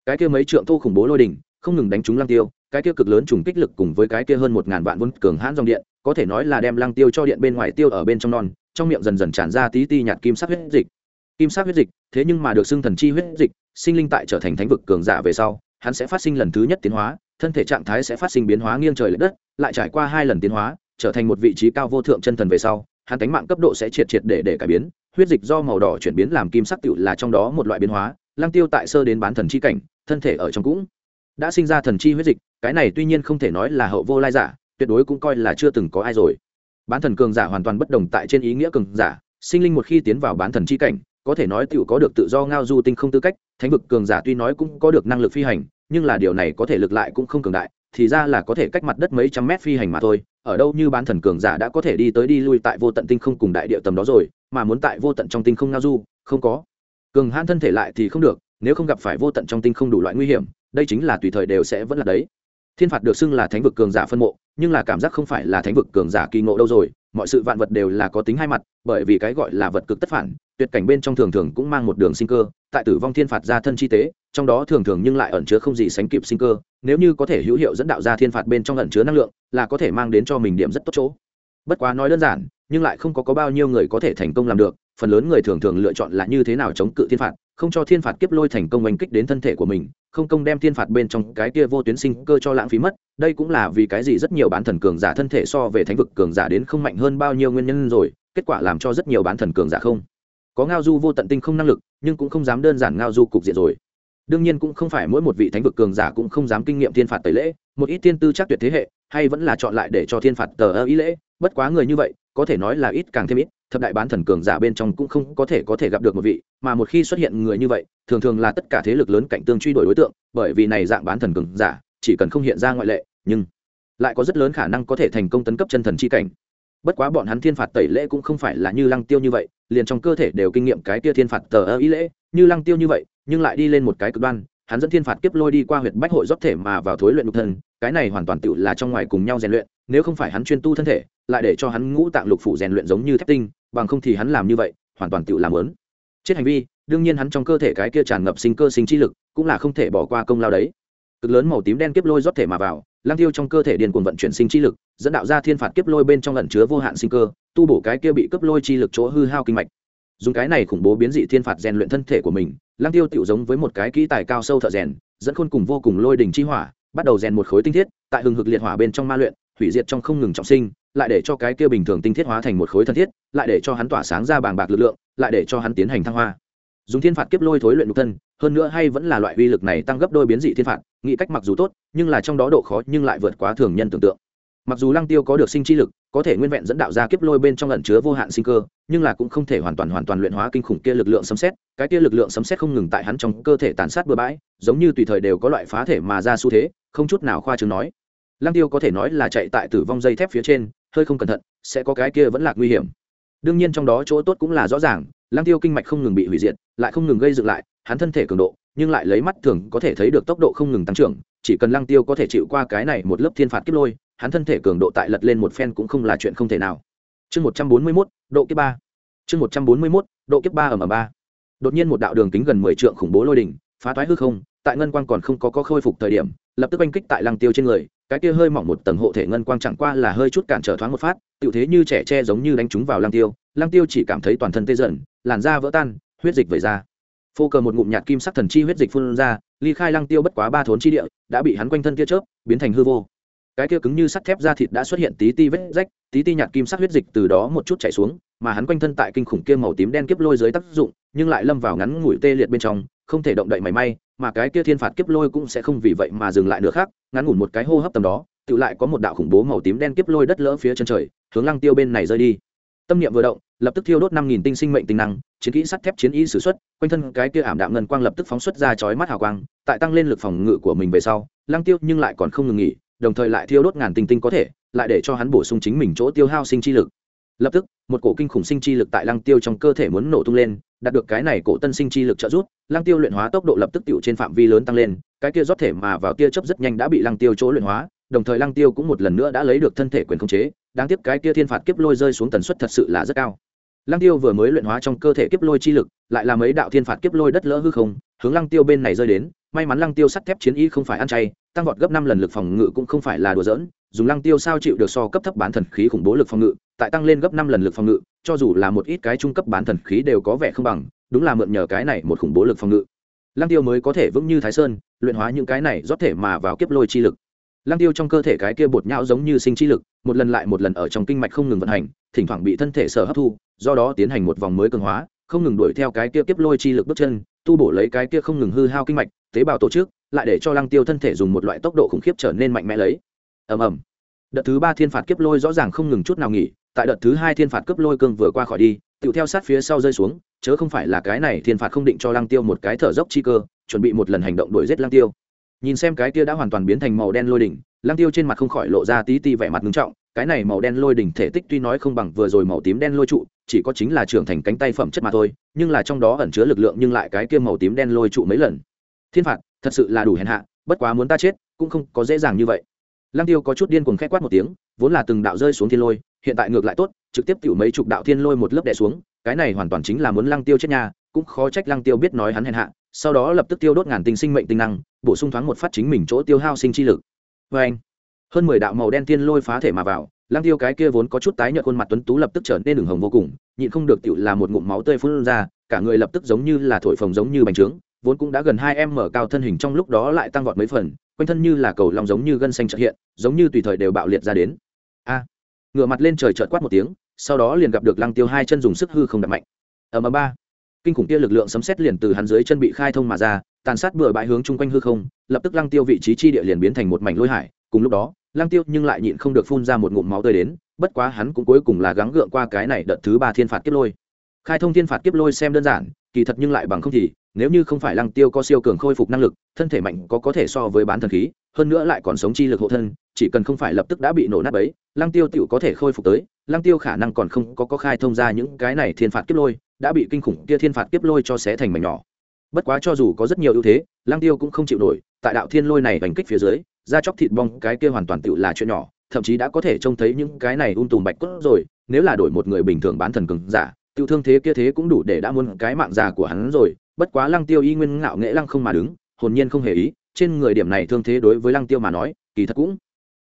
Cái kia mấy trượng thô khủng bố lôi đỉnh, không ngừng đánh trúng lăng tiêu, cái kia cực lớn trùng kích lực cùng với cái kia hơn một ngàn vạn vốn cường hãn dòng điện, có thể nói là đem lăng tiêu cho điện bên ngoài tiêu ở bên trong non, trong miệng dần dần tràn ra tí ti nhạt kim sắc huyết dịch. Kim sắc huyết dịch, thế nhưng mà được xưng thần chi huyết dịch, sinh linh tại trở thành thánh vực cường giả về sau, hắn sẽ phát sinh lần thứ nhất tiến hóa, thân thể trạng thái sẽ phát sinh biến hóa nghiêng trời l ệ đất, lại trải qua hai lần tiến hóa, trở thành một vị trí cao vô thượng chân thần về sau, hắn cánh mạng cấp độ sẽ triệt triệt để để cải biến huyết dịch do màu đỏ chuyển biến làm kim sắc tựu là trong đó một loại biến hóa, lăng tiêu tại sơ đến bán thần chi cảnh, thân thể ở trong cũng đã sinh ra thần chi huyết dịch, cái này tuy nhiên không thể nói là hậu vô lai giả, tuyệt đối cũng coi là chưa từng có ai rồi. Bán thần cường giả hoàn toàn bất đồng tại trên ý nghĩa cường giả, sinh linh một khi tiến vào bán thần chi cảnh, có thể nói tiểu có được tự do ngao du tinh không tư cách, thánh vực cường giả tuy nói cũng có được năng lực phi hành, nhưng là điều này có thể lực lại cũng không cường đại, thì ra là có thể cách mặt đất mấy trăm mét phi hành mà thôi, ở đâu như bán thần cường giả đã có thể đi tới đi lui tại vô tận tinh không cùng đại địa tầm đó rồi mà muốn tại vô tận trong tinh không ngao du, không có. Cường hãn thân thể lại thì không được, nếu không gặp phải vô tận trong tinh không đủ loại nguy hiểm, đây chính là tùy thời đều sẽ vẫn là đấy. Thiên phạt được xưng là thánh vực cường giả phân mộ, nhưng là cảm giác không phải là thánh vực cường giả kỳ ngộ đâu rồi, mọi sự vạn vật đều là có tính hai mặt, bởi vì cái gọi là vật cực tất phản, tuyệt cảnh bên trong thường thường cũng mang một đường sinh cơ, tại tử vong thiên phạt ra thân chi tế, trong đó thường thường nhưng lại ẩn chứa không gì sánh kịp sinh cơ, nếu như có thể hữu hiệu dẫn đạo ra thiên phạt bên trong ẩn chứa năng lượng, là có thể mang đến cho mình điểm rất tốt chỗ. Bất quá nói đơn giản nhưng lại không có, có bao nhiêu người có thể thành công làm được phần lớn người thường thường lựa chọn là như thế nào chống cự thiên phạt không cho thiên phạt kiếp lôi thành công oanh kích đến thân thể của mình không công đem thiên phạt bên trong cái kia vô tuyến sinh cơ cho lãng phí mất đây cũng là vì cái gì rất nhiều bán thần cường giả thân thể so về thánh vực cường giả đến không mạnh hơn bao nhiêu nguyên nhân rồi kết quả làm cho rất nhiều bán thần cường giả không. Có ngao du vô tận tinh không năng lực nhưng cũng không dám đơn giản ngao du cục diện rồi. Đương nhiên cũng không phải mỗi một vị thánh vực cường giả cũng không dám kinh nghiệm thiên phạt tẩy lễ một ít tiên tư chắc tuyệt thế hệ hay vẫn là chọn lại để cho thiên phạt tờ ơ ý lễ, bất quá người như vậy, có thể nói là ít càng thêm ít, thập đại bán thần cường giả bên trong cũng không có thể có thể gặp được một vị, mà một khi xuất hiện người như vậy, thường thường là tất cả thế lực lớn cạnh tương truy đuổi đối tượng, bởi vì này dạng bán thần cường giả, chỉ cần không hiện ra ngoại lệ, nhưng lại có rất lớn khả năng có thể thành công tấn cấp chân thần chi cảnh. Bất quá bọn hắn thiên phạt tẩy lễ cũng không phải là như lăng tiêu như vậy, liền trong cơ thể đều kinh nghiệm cái kia thiên phạt tờ ơ ý lễ, như lăng tiêu như vậy, nhưng lại đi lên một cái cực đoan, hắn dẫn thiên phạt kiếp lôi đi qua huyệt bách hội rót thể mà vào thối luyện nhục thân cái này hoàn toàn tựu là trong ngoài cùng nhau rèn luyện, nếu không phải hắn chuyên tu thân thể, lại để cho hắn ngũ tạng lục phủ rèn luyện giống như thép tinh, bằng không thì hắn làm như vậy, hoàn toàn tựu làm lớn. Chết hành vi, đương nhiên hắn trong cơ thể cái kia tràn ngập sinh cơ sinh chi lực, cũng là không thể bỏ qua công lao đấy. Cực lớn màu tím đen kiếp lôi rót thể mà vào, lang tiêu trong cơ thể điền cuồng vận chuyển sinh chi lực, dẫn đạo ra thiên phạt kiếp lôi bên trong ẩn chứa vô hạn sinh cơ, tu bổ cái kia bị cấp lôi chi lực chỗ hư hao kinh mạch. Dùng cái này khủng bố biến dị thiên phạt rèn luyện thân thể của mình, lang tiêu tiểu giống với một cái kỹ tài cao sâu thợ rèn, dẫn khôn cùng vô cùng lôi đỉnh chi hỏa bắt đầu rèn một khối tinh thiết, tại hừng hực liệt hỏa bên trong ma luyện, hủy diệt trong không ngừng trọng sinh, lại để cho cái kia bình thường tinh thiết hóa thành một khối thân thiết, lại để cho hắn tỏa sáng ra bàng bạc lực lượng, lại để cho hắn tiến hành thăng hoa. Dùng thiên phạt kiếp lôi thối luyện nhục thân, hơn nữa hay vẫn là loại uy lực này tăng gấp đôi biến dị thiên phạt, nghĩ cách mặc dù tốt, nhưng là trong đó độ khó nhưng lại vượt quá thường nhân tưởng tượng mặc dù lăng tiêu có được sinh chi lực, có thể nguyên vẹn dẫn đạo ra kiếp lôi bên trong lẩn chứa vô hạn sinh cơ, nhưng là cũng không thể hoàn toàn hoàn toàn luyện hóa kinh khủng kia lực lượng sấm xét cái kia lực lượng sấm xét không ngừng tại hắn trong cơ thể tàn sát bừa bãi, giống như tùy thời đều có loại phá thể mà ra xu thế, không chút nào khoa chứng nói. Lăng tiêu có thể nói là chạy tại tử vong dây thép phía trên, hơi không cẩn thận, sẽ có cái kia vẫn là nguy hiểm. Đương nhiên trong đó chỗ tốt cũng là rõ ràng, lăng tiêu kinh mạch không ngừng bị hủy diệt, lại không ngừng gây dựng lại, hắn thân thể cường độ, nhưng lại lấy mắt thường có thể thấy được tốc độ không ngừng tăng trưởng chỉ cần lăng tiêu có thể chịu qua cái này một lớp thiên phạt kiếp lôi hắn thân thể cường độ tại lật lên một phen cũng không là chuyện không thể nào. Chương một trăm bốn mươi mốt độ kiếp ba. Chương một trăm bốn mươi mốt độ kiếp ba ở m ba. Đột nhiên một đạo đường kính gần mười trượng khủng bố lôi đỉnh phá toái hư không tại ngân quang còn không có, có khôi phục thời điểm lập tức oanh kích tại lăng tiêu trên người cái kia hơi mỏng một tầng hộ thể ngân quang chẳng qua là hơi chút cản trở thoáng một phát tự thế như trẻ tre giống như đánh trúng vào lăng tiêu lăng tiêu chỉ cảm thấy toàn thân tê dần làn da vỡ tan huyết dịch vẩy ra phô cờ một ngụm nhạt kim sắc thần chi huyết dịch phun ra, ly khai lăng tiêu bất quá ba thốn chi địa, đã bị hắn quanh thân tia chớp, biến thành hư vô. Cái kia cứng như sắt thép da thịt đã xuất hiện tí ti vết rách, tí ti nhạt kim sắc huyết dịch từ đó một chút chảy xuống, mà hắn quanh thân tại kinh khủng kia màu tím đen kiếp lôi dưới tác dụng, nhưng lại lâm vào ngắn ngủi tê liệt bên trong, không thể động đậy mảy may, mà cái kia thiên phạt kiếp lôi cũng sẽ không vì vậy mà dừng lại nữa khác, ngắn ngủn một cái hô hấp tầm đó, tự lại có một đạo khủng bố màu tím đen kiếp lôi đất lỡ phía chân trời, hướng lăng tiêu bên này rơi đi. Tâm niệm vừa động lập tức thiêu đốt năm nghìn tinh sinh mệnh tinh năng, chiến kỹ sắt thép chiến y s ử x u ấ t quanh thân cái kia ảm đạm ngân quang lập tức phóng xuất ra chói mắt hào quang, tại tăng lên lực phòng ngự của mình về sau, lăng tiêu nhưng lại còn không ngừng nghỉ, đồng thời lại thiêu đốt ngàn tinh tinh có thể, lại để cho hắn bổ sung chính mình chỗ tiêu hao sinh chi lực. Lập tức, một cổ kinh khủng sinh chi lực tại lăng tiêu trong cơ thể muốn nổ tung lên, đạt được cái này cổ tân sinh chi lực trợ giúp, lăng tiêu luyện hóa tốc độ lập tức tựu trên phạm vi lớn tăng lên, cái kia rót thể mà vào tia chấp rất nhanh đã bị lăng tiêu chỗ luyện hóa, đồng thời lăng tiêu cũng một lần nữa đã lấy được thân thể quyền khống chế, đáng tiếc cái kia thiên phạt kiếp lôi rơi xuống tần suất thật sự là rất cao lăng tiêu vừa mới luyện hóa trong cơ thể kiếp lôi chi lực, lại là mấy đạo thiên phạt kiếp lôi đất lỡ hư không, hướng lăng tiêu bên này rơi đến. May mắn lăng tiêu sắt thép chiến y không phải ăn chay, tăng vọt gấp năm lần lực phòng ngự cũng không phải là đùa giỡn, dùng lăng tiêu sao chịu được so cấp thấp bán thần khí khủng bố lực phòng ngự, tại tăng lên gấp năm lần lực phòng ngự, cho dù là một ít cái trung cấp bán thần khí đều có vẻ không bằng, đúng là mượn nhờ cái này một khủng bố lực phòng ngự. Lăng tiêu mới có thể vững như thái sơn, luyện hóa những cái này rót thể mà vào kiếp lôi chi lực lăng tiêu trong cơ thể cái kia bột nhão giống như sinh chi lực, một lần lại một lần ở trong kinh mạch không ngừng vận hành, thỉnh thoảng bị thân thể sở hấp thu, do đó tiến hành một vòng mới cường hóa, không ngừng đuổi theo cái kia kiếp lôi chi lực bước chân, tu bổ lấy cái kia không ngừng hư hao kinh mạch, tế bào tổ chức, lại để cho lăng tiêu thân thể dùng một loại tốc độ khủng khiếp trở nên mạnh mẽ lấy. Ầm ầm. Đợt thứ ba thiên phạt kiếp lôi rõ ràng không ngừng chút nào nghỉ, tại đợt thứ hai thiên phạt cấp lôi cương vừa qua khỏi đi tựu theo sát phía sau rơi xuống, chớ không phải là cái này thiên phạt không định cho lăng tiêu một cái thở dốc chi cơ, chuẩn bị một lần hành động đuổi giết lăng tiêu nhìn xem cái kia đã hoàn toàn biến thành màu đen lôi đỉnh, lăng tiêu trên mặt không khỏi lộ ra tí ti vẻ mặt ngưng trọng, cái này màu đen lôi đỉnh thể tích tuy nói không bằng vừa rồi màu tím đen lôi trụ, chỉ có chính là trưởng thành cánh tay phẩm chất mà thôi, nhưng là trong đó ẩn chứa lực lượng nhưng lại cái kia màu tím đen lôi trụ mấy lần. Thiên phạt, thật sự là đủ hèn hạ, bất quá muốn ta chết, cũng không có dễ dàng như vậy. Lăng tiêu có chút điên cuồng khét quát một tiếng, vốn là từng đạo rơi xuống thiên lôi, hiện tại ngược lại tốt, trực tiếp cựu mấy chục đạo thiên lôi một lớp đè xuống, cái này hoàn toàn chính là muốn lăng tiêu chết nhà cũng khó trách lăng tiêu biết nói hắn hèn hạ sau đó lập tức tiêu đốt ngàn tinh sinh mệnh tinh năng, bổ sung thoáng một phát chính mình chỗ tiêu hao sinh chi lực. Vê anh, hơn mười đạo màu đen tiên lôi phá thể mà vào, lăng tiêu cái kia vốn có chút tái nhợt khuôn mặt tuấn tú lập tức trở nên đường hồng vô cùng, nhịn không được tựu là một ngụm máu tươi phun ra, cả người lập tức giống như là thổi phồng giống như bánh trướng, vốn cũng đã gần hai em mở cao thân hình trong lúc đó lại tăng vọt mấy phần, quanh thân như là cầu lòng giống như gân xanh trợ hiện, giống như tùy thời đều bạo liệt ra đến. A, ngửa mặt lên trời trợt quát một tiếng, sau đó liền gặp được lăng tiêu hai chân dùng sức hư không đập mạnh. Ở mờ ba kinh khủng kia lực lượng sấm xét liền từ hắn dưới chân bị khai thông mà ra, tàn sát bừa bãi hướng chung quanh hư không, lập tức lăng tiêu vị trí chi địa liền biến thành một mảnh lôi hải. Cùng lúc đó, lăng tiêu nhưng lại nhịn không được phun ra một ngụm máu tươi đến, bất quá hắn cũng cuối cùng là gắng gượng qua cái này đợt thứ ba thiên phạt kiếp lôi. Khai thông thiên phạt kiếp lôi xem đơn giản, kỳ thật nhưng lại bằng không thì, nếu như không phải lăng tiêu có siêu cường khôi phục năng lực, thân thể mạnh có có thể so với bán thần khí, hơn nữa lại còn sống chi lực hộ thân, chỉ cần không phải lập tức đã bị nổ nát ấy lăng tiêu tiểu có thể khôi phục tới, lăng tiêu khả năng còn không có có khai thông ra những cái này thiên phạt kiếp lôi đã bị kinh khủng kia thiên phạt tiếp lôi cho xé thành mảnh nhỏ. Bất quá cho dù có rất nhiều ưu thế, lăng tiêu cũng không chịu nổi, tại đạo thiên lôi này đánh kích phía dưới, da chóc thịt bong cái kia hoàn toàn tự là chuyện nhỏ, thậm chí đã có thể trông thấy những cái này un tùm bạch cốt rồi, nếu là đổi một người bình thường bán thần cường giả, tiêu thương thế kia thế cũng đủ để đã muốn cái mạng già của hắn rồi, bất quá lăng tiêu y nguyên ngạo nghệ lăng không mà đứng, hồn nhiên không hề ý, trên người điểm này thương thế đối với lăng tiêu mà nói, kỳ thật cũng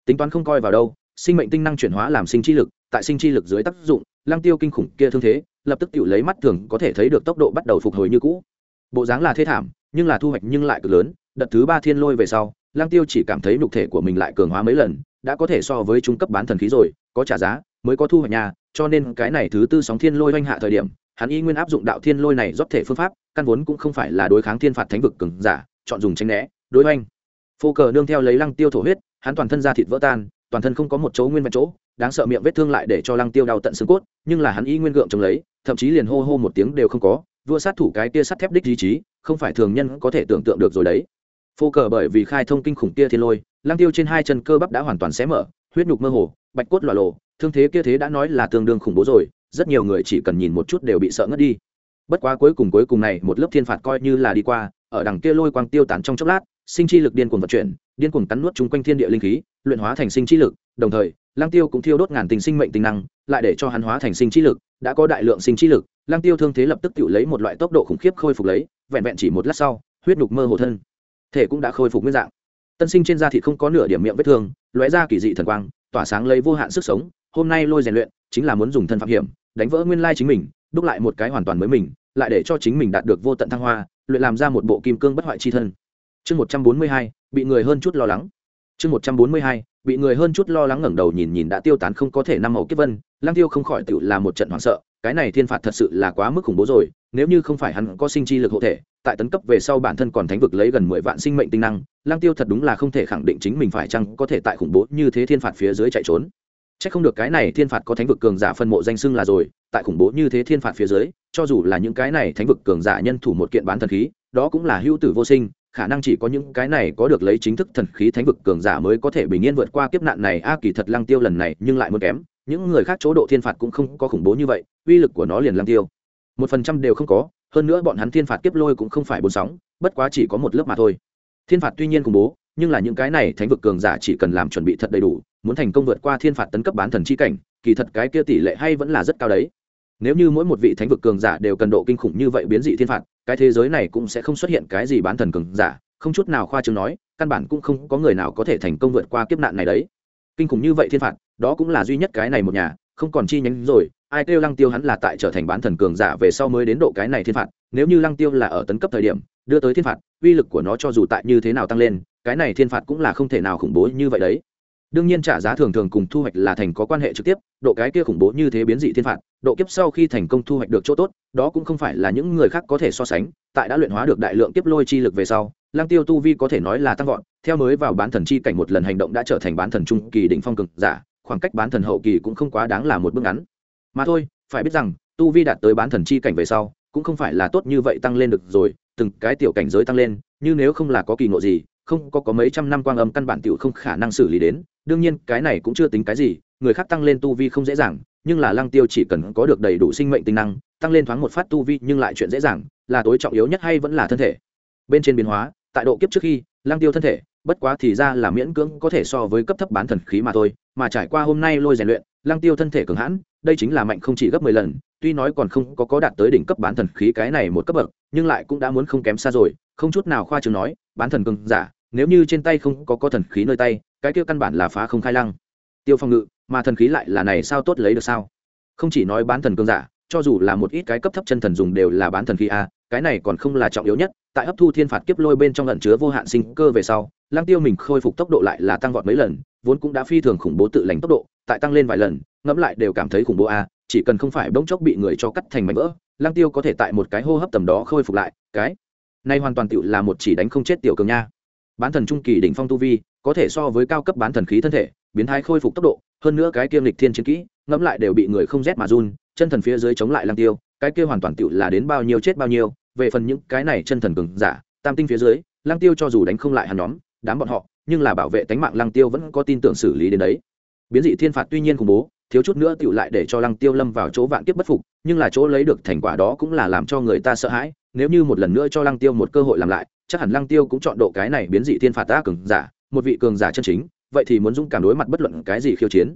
tính toán không coi vào đâu, sinh mệnh tinh năng chuyển hóa làm sinh chi lực, tại sinh chi lực dưới tác dụng, lăng tiêu kinh khủng kia thương thế lập tức tự lấy mắt thường có thể thấy được tốc độ bắt đầu phục hồi như cũ. Bộ dáng là thê thảm, nhưng là thu hoạch nhưng lại cực lớn, đợt thứ ba thiên lôi về sau lang tiêu chỉ cảm thấy nhục thể của mình lại cường hóa mấy lần, đã có thể so với trung cấp bán thần khí rồi, có trả giá, mới có thu hoạch nhà, cho nên cái này thứ tư sóng thiên lôi oanh hạ thời điểm, hắn y nguyên áp dụng đạo thiên lôi này rót thể phương pháp, căn vốn cũng không phải là đối kháng thiên phạt thánh vực cường giả, chọn dùng tranh né, đối oanh. Phô cờ nương theo lấy lăng tiêu thổ huyết, hắn toàn thân da thịt vỡ tan, toàn thân không có một chỗ nguyên vẹn chỗ đáng sợ miệng vết thương lại để cho lăng tiêu đau tận xương cốt, nhưng là hắn y nguyên gượng chống lấy, thậm chí liền hô hô một tiếng đều không có, vua sát thủ cái kia sắt thép đích ý chí, không phải thường nhân có thể tưởng tượng được rồi đấy. Phô cờ bởi vì khai thông kinh khủng kia thiên lôi, lăng tiêu trên hai chân cơ bắp đã hoàn toàn xé mở, huyết nhục mơ hồ, bạch cốt lòa lộ, thương thế kia thế đã nói là tương đương khủng bố rồi, rất nhiều người chỉ cần nhìn một chút đều bị sợ ngất đi. Bất quá cuối cùng cuối cùng này, một lớp thiên phạt coi như là đi qua, ở đằng kia lôi quang tiêu tán trong chốc lát, sinh chi lực điên cuồng vận chuyển điên cuồng cắn nuốt chúng quanh thiên địa linh khí, luyện hóa thành sinh chi lực, đồng thời lang tiêu cũng thiêu đốt ngàn tình sinh mệnh tinh năng, lại để cho hắn hóa thành sinh chi lực, đã có đại lượng sinh chi lực lang tiêu thương thế lập tức tự lấy một loại tốc độ khủng khiếp khôi phục lấy, vẹn vẹn chỉ một lát sau, huyết nhục mơ hồ thân. Thể cũng đã khôi phục nguyên dạng. Tân sinh trên da thịt không có nửa điểm miệng vết thương, lóe ra kỳ dị thần quang, tỏa sáng lấy vô hạn sức sống, hôm nay lôi rèn luyện, chính là muốn dùng thân pháp hiểm, đánh vỡ nguyên lai chính mình, đúc lại một cái hoàn toàn mới mình, lại để cho chính mình đạt được vô tận thăng hoa, luyện làm ra một bộ kim cương bất hoại chi thân. Chương một trăm bốn mươi hai bị người hơn chút lo lắng. Chương một trăm bốn mươi hai bị người hơn chút lo lắng ngẩng đầu nhìn nhìn đã tiêu tán không có thể năm màu kiếp vân lang tiêu không khỏi tự là một trận hoảng sợ cái này thiên phạt thật sự là quá mức khủng bố rồi nếu như không phải hắn có sinh chi lực hộ thể tại tấn cấp về sau bản thân còn thánh vực lấy gần mười vạn sinh mệnh tinh năng lang tiêu thật đúng là không thể khẳng định chính mình phải chăng có thể tại khủng bố như thế thiên phạt phía dưới chạy trốn. Chắc không được cái này thiên phạt có thánh vực cường giả phân mộ danh xưng là rồi, tại khủng bố như thế thiên phạt phía dưới, cho dù là những cái này thánh vực cường giả nhân thủ một kiện bán thần khí, đó cũng là hữu tử vô sinh, khả năng chỉ có những cái này có được lấy chính thức thần khí thánh vực cường giả mới có thể bình yên vượt qua kiếp nạn này. A, kỳ thật lăng tiêu lần này nhưng lại muốn kém. Những người khác chỗ độ thiên phạt cũng không có khủng bố như vậy, uy lực của nó liền lăng tiêu. Một phần trăm đều không có, hơn nữa bọn hắn thiên phạt kiếp lôi cũng không phải bốn sóng, bất quá chỉ có một lớp mà thôi. Thiên phạt tuy nhiên khủng bố, nhưng là những cái này thánh vực cường giả chỉ cần làm chuẩn bị thật đầy đủ, muốn thành công vượt qua thiên phạt tấn cấp bán thần chi cảnh, kỳ thật cái kia tỷ lệ hay vẫn là rất cao đấy. Nếu như mỗi một vị thánh vực cường giả đều cần độ kinh khủng như vậy biến dị thiên phạt cái thế giới này cũng sẽ không xuất hiện cái gì bán thần cường giả, không chút nào khoa trương nói, căn bản cũng không có người nào có thể thành công vượt qua kiếp nạn này đấy. Kinh khủng như vậy thiên phạt, đó cũng là duy nhất cái này một nhà, không còn chi nhánh rồi, ai kêu lăng tiêu hắn là tại trở thành bán thần cường giả về sau mới đến độ cái này thiên phạt, nếu như lăng tiêu là ở tấn cấp thời điểm, đưa tới thiên phạt, uy lực của nó cho dù tại như thế nào tăng lên, cái này thiên phạt cũng là không thể nào khủng bố như vậy đấy đương nhiên trả giá thường thường cùng thu hoạch là thành có quan hệ trực tiếp, độ cái kia khủng bố như thế biến dị thiên phạt, độ kiếp sau khi thành công thu hoạch được chỗ tốt, đó cũng không phải là những người khác có thể so sánh, tại đã luyện hóa được đại lượng kiếp lôi chi lực về sau lang tiêu tu vi có thể nói là tăng vọt, theo mới vào bán thần chi cảnh một lần hành động đã trở thành bán thần trung kỳ đỉnh phong cực giả, khoảng cách bán thần hậu kỳ cũng không quá đáng là một bước ngắn. Mà thôi, phải biết rằng, tu vi đạt tới bán thần chi cảnh về sau, cũng không phải là tốt như vậy tăng lên được rồi, từng cái tiểu cảnh giới tăng lên, như nếu không là có kỳ ngộ gì không có có mấy trăm năm quang âm căn bản tiểu không khả năng xử lý đến, đương nhiên, cái này cũng chưa tính cái gì, người khác tăng lên tu vi không dễ dàng, nhưng là lăng tiêu chỉ cần có được đầy đủ sinh mệnh tính năng, tăng lên thoáng một phát tu vi nhưng lại chuyện dễ dàng, là tối trọng yếu nhất hay vẫn là thân thể. Bên trên biến hóa, tại độ kiếp trước khi, lăng tiêu thân thể, bất quá thì ra là miễn cưỡng có thể so với cấp thấp bán thần khí mà thôi, mà trải qua hôm nay lôi rèn luyện, lăng tiêu thân thể cường hãn, đây chính là mạnh không chỉ gấp mười lần, tuy nói còn không có có đạt tới đỉnh cấp bán thần khí cái này một cấp bậc, nhưng lại cũng đã muốn không kém xa rồi, không chút nào khoa trương nói, bán thần cường giả nếu như trên tay không có có thần khí nơi tay, cái kia căn bản là phá không khai lăng. Tiêu phong ngự, mà thần khí lại là này sao tốt lấy được sao? Không chỉ nói bán thần cường giả, cho dù là một ít cái cấp thấp chân thần dùng đều là bán thần khí a, cái này còn không là trọng yếu nhất, tại hấp thu thiên phạt kiếp lôi bên trong lẩn chứa vô hạn sinh cơ về sau lang tiêu mình khôi phục tốc độ lại là tăng vọt mấy lần, vốn cũng đã phi thường khủng bố tự lành tốc độ, tại tăng lên vài lần, ngẫm lại đều cảm thấy khủng bố a, chỉ cần không phải bỗng chốc bị người cho cắt thành mảnh vỡ lang tiêu có thể tại một cái hô hấp tầm đó khôi phục lại, cái nay hoàn toàn tựu là một chỉ đánh không chết tiểu cường nha bán thần trung kỳ đỉnh phong tu vi, có thể so với cao cấp bán thần khí thân thể, biến thái khôi phục tốc độ, hơn nữa cái kiêm lịch thiên chiến kỹ, ngẫm lại đều bị người không rét mà run, chân thần phía dưới chống lại lang tiêu, cái kia hoàn toàn tựu là đến bao nhiêu chết bao nhiêu, về phần những cái này chân thần cường giả, tam tinh phía dưới lang tiêu cho dù đánh không lại hắn nhóm, đám bọn họ, nhưng là bảo vệ tánh mạng lang tiêu vẫn có tin tưởng xử lý đến đấy. Biến dị thiên phạt tuy nhiên khủng bố, thiếu chút nữa tựu lại để cho lăng tiêu lâm vào chỗ vạn kiếp bất phục, nhưng là chỗ lấy được thành quả đó cũng là làm cho người ta sợ hãi, nếu như một lần nữa cho lăng tiêu một cơ hội làm lại chắc hẳn lăng tiêu cũng chọn độ cái này biến dị thiên phạt ta cường giả, một vị cường giả chân chính, vậy thì muốn dũng cảm đối mặt bất luận cái gì khiêu chiến.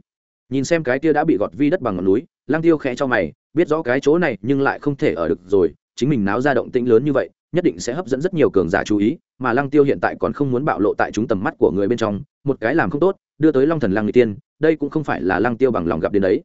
Nhìn xem cái kia đã bị gọt vi đất bằng ngọn núi, lăng tiêu khẽ cho mày, biết rõ cái chỗ này nhưng lại không thể ở được rồi, chính mình náo ra động tĩnh lớn như vậy, nhất định sẽ hấp dẫn rất nhiều cường giả chú ý, mà lăng tiêu hiện tại còn không muốn bạo lộ tại chúng tầm mắt của người bên trong, một cái làm không tốt, đưa tới long thần lăng người tiên, đây cũng không phải là lăng tiêu bằng lòng gặp đến đấy.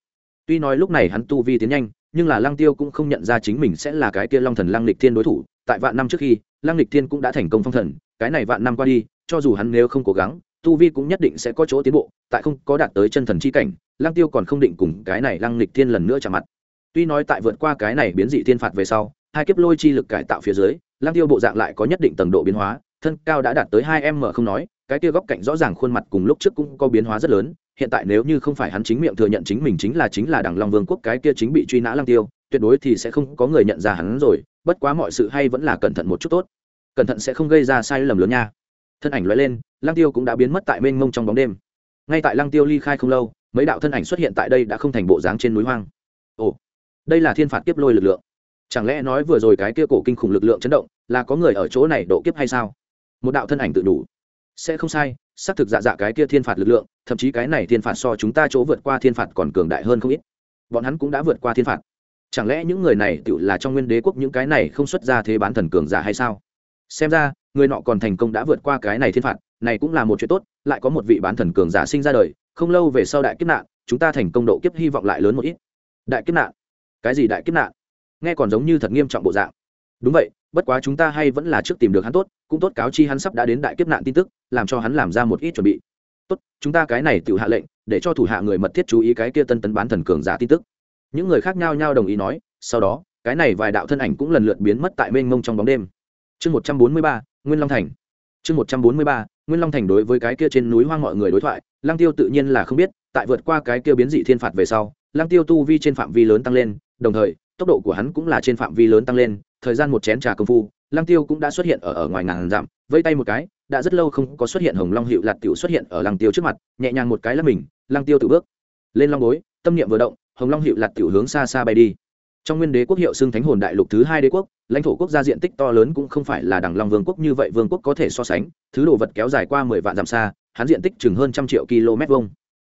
Tuy nói lúc này hắn tu vi tiến nhanh, nhưng là lăng tiêu cũng không nhận ra chính mình sẽ là cái kia long thần lăng lịch thiên đối thủ, tại vạn năm trước khi lăng lịch thiên cũng đã thành công phong thần, cái này vạn năm qua đi, cho dù hắn nếu không cố gắng, tu vi cũng nhất định sẽ có chỗ tiến bộ, tại không có đạt tới chân thần chi cảnh, lăng tiêu còn không định cùng cái này lăng lịch thiên lần nữa chạm mặt. Tuy nói tại vượt qua cái này biến dị thiên phạt về sau, hai kiếp lôi chi lực cải tạo phía dưới, lăng tiêu bộ dạng lại có nhất định tầng độ biến hóa, thân cao đã đạt tới hai m không nói, cái kia góc cạnh rõ ràng khuôn mặt cùng lúc trước cũng có biến hóa rất lớn, hiện tại nếu như không phải hắn chính miệng thừa nhận chính mình chính là chính là đẳng long vương quốc, cái kia chính bị truy nã lăng tiêu tuyệt đối thì sẽ không có người nhận ra hắn rồi, bất quá mọi sự hay vẫn là cẩn thận một chút tốt. Cẩn thận sẽ không gây ra sai lầm lớn nha. Thân ảnh lóe lên, lăng tiêu cũng đã biến mất tại mênh mông trong bóng đêm. Ngay tại lăng tiêu ly khai không lâu, mấy đạo thân ảnh xuất hiện tại đây đã không thành bộ dáng trên núi hoang. Ồ, đây là thiên phạt kiếp lôi lực lượng. Chẳng lẽ nói vừa rồi cái kia cổ kinh khủng lực lượng chấn động, là có người ở chỗ này độ kiếp hay sao? Một đạo thân ảnh tự đủ. Sẽ không sai, xác thực dạ dạ cái kia thiên phạt lực lượng, thậm chí cái này thiên phạt so chúng ta chỗ vượt qua thiên phạt còn cường đại hơn không ít. Bọn hắn cũng đã vượt qua thiên phạt chẳng lẽ những người này tự là trong nguyên đế quốc những cái này không xuất ra thế bán thần cường giả hay sao? Xem ra, người nọ còn thành công đã vượt qua cái này thiên phạt, này cũng là một chuyện tốt, lại có một vị bán thần cường giả sinh ra đời, không lâu về sau đại kiếp nạn, chúng ta thành công độ kiếp hy vọng lại lớn một ít. Đại kiếp nạn? Cái gì đại kiếp nạn? Nghe còn giống như thật nghiêm trọng bộ dạng. Đúng vậy, bất quá chúng ta hay vẫn là trước tìm được hắn tốt, cũng tốt cáo chi hắn sắp đã đến đại kiếp nạn tin tức, làm cho hắn làm ra một ít chuẩn bị. Tốt, chúng ta cái này tự hạ lệnh, để cho thủ hạ người mật thiết chú ý cái kia tân tấn bán thần cường giả tin tức những người khác nhau nhau đồng ý nói sau đó cái này vài đạo thân ảnh cũng lần lượt biến mất tại mênh mông trong bóng đêm. Chương một trăm bốn mươi ba nguyên long thành. Chương một trăm bốn mươi ba nguyên long thành đối với cái kia trên núi hoang mọi người đối thoại lang tiêu tự nhiên là không biết tại vượt qua cái kia biến dị thiên phạt về sau lang tiêu tu vi trên phạm vi lớn tăng lên đồng thời tốc độ của hắn cũng là trên phạm vi lớn tăng lên thời gian một chén trà công phu lang tiêu cũng đã xuất hiện ở, ở ngoài ngàn dặm vây tay một cái đã rất lâu không có xuất hiện hồng long hiệu lạt tiểu xuất hiện ở lang tiêu trước mặt nhẹ nhàng một cái là mình lang tiêu tự bước. Lên long bối tâm niệm vừa động hồng long hiệu lạt tiểu hướng xa xa bay đi. Trong nguyên đế quốc hiệu xưng thánh hồn đại lục thứ hai đế quốc, lãnh thổ quốc gia diện tích to lớn cũng không phải là đằng long vương quốc như vậy vương quốc có thể so sánh, thứ đồ vật kéo dài qua mười vạn dặm xa, hắn diện tích chừng hơn trăm triệu km vuông.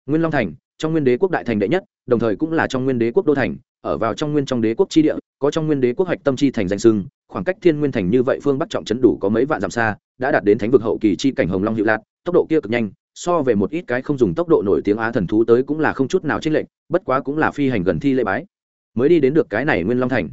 Nguyên long thành, trong nguyên đế quốc đại thành đệ nhất, đồng thời cũng là trong nguyên đế quốc đô thành, ở vào trong nguyên trong đế quốc chi địa, có trong nguyên đế quốc hoạch tâm chi thành danh sưng khoảng cách thiên nguyên thành như vậy phương bắc trọng chấn đủ có mấy vạn dặm xa, đã đạt đến thánh vực hậu kỳ chi cảnh hồng long hiệu lạt, tốc độ kia cực nhanh so về một ít cái không dùng tốc độ nổi tiếng á thần thú tới cũng là không chút nào chênh lệch, bất quá cũng là phi hành gần thi lễ bái. Mới đi đến được cái này nguyên long thành.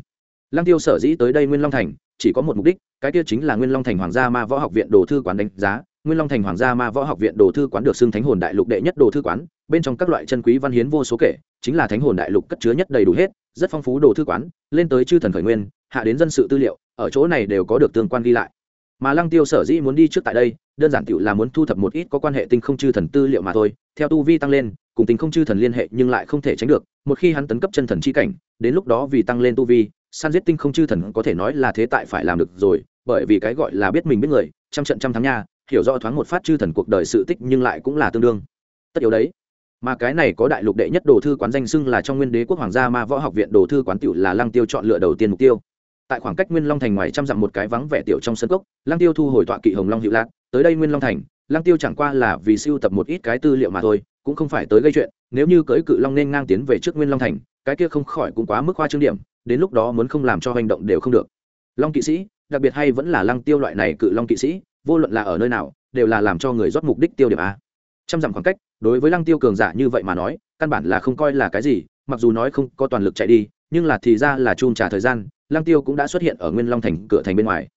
Lăng tiêu sở dĩ tới đây nguyên long thành, chỉ có một mục đích, cái kia chính là nguyên long thành hoàng gia ma võ học viện đồ thư quán đánh giá. Nguyên long thành hoàng gia ma võ học viện đồ thư quán được xưng thánh hồn đại lục đệ nhất đồ thư quán, bên trong các loại chân quý văn hiến vô số kể, chính là thánh hồn đại lục cất chứa nhất đầy đủ hết, rất phong phú đồ thư quán, lên tới chư thần khởi nguyên, hạ đến dân sự tư liệu, ở chỗ này đều có được tương quan ghi lại mà lăng tiêu sở dĩ muốn đi trước tại đây, đơn giản tiểu là muốn thu thập một ít có quan hệ tinh không chư thần tư liệu mà thôi. Theo tu vi tăng lên, cùng tinh không chư thần liên hệ nhưng lại không thể tránh được. Một khi hắn tấn cấp chân thần chi cảnh, đến lúc đó vì tăng lên tu vi, san giết tinh không chư thần có thể nói là thế tại phải làm được rồi, bởi vì cái gọi là biết mình biết người, trăm trận trăm thắng nha, hiểu rõ thoáng một phát chư thần cuộc đời sự tích nhưng lại cũng là tương đương. Tất yếu đấy. Mà cái này có đại lục đệ nhất đồ thư quán danh xưng là trong nguyên đế quốc hoàng gia ma võ học viện đồ thư quán tiểu là lăng tiêu chọn lựa đầu tiên mục tiêu tại khoảng cách nguyên long thành ngoài trăm dặm một cái vắng vẻ tiểu trong sân cốc, lăng tiêu thu hồi tọa kỵ hồng long hiệu lạc, tới đây nguyên long thành, lăng tiêu chẳng qua là vì siêu tập một ít cái tư liệu mà thôi, cũng không phải tới gây chuyện, nếu như cưới cự long nên ngang tiến về trước nguyên long thành, cái kia không khỏi cũng quá mức khoa trương điểm, đến lúc đó muốn không làm cho hành động đều không được. Long kỵ sĩ, đặc biệt hay vẫn là lăng tiêu loại này cự long kỵ sĩ, vô luận là ở nơi nào, đều là làm cho người rót mục đích tiêu điểm a. Trăm dặm khoảng cách, đối với lăng tiêu cường giả như vậy mà nói, căn bản là không coi là cái gì, mặc dù nói không có toàn lực chạy đi, nhưng là thì ra là chun trả thời gian lăng tiêu cũng đã xuất hiện ở nguyên long thành cửa thành bên ngoài.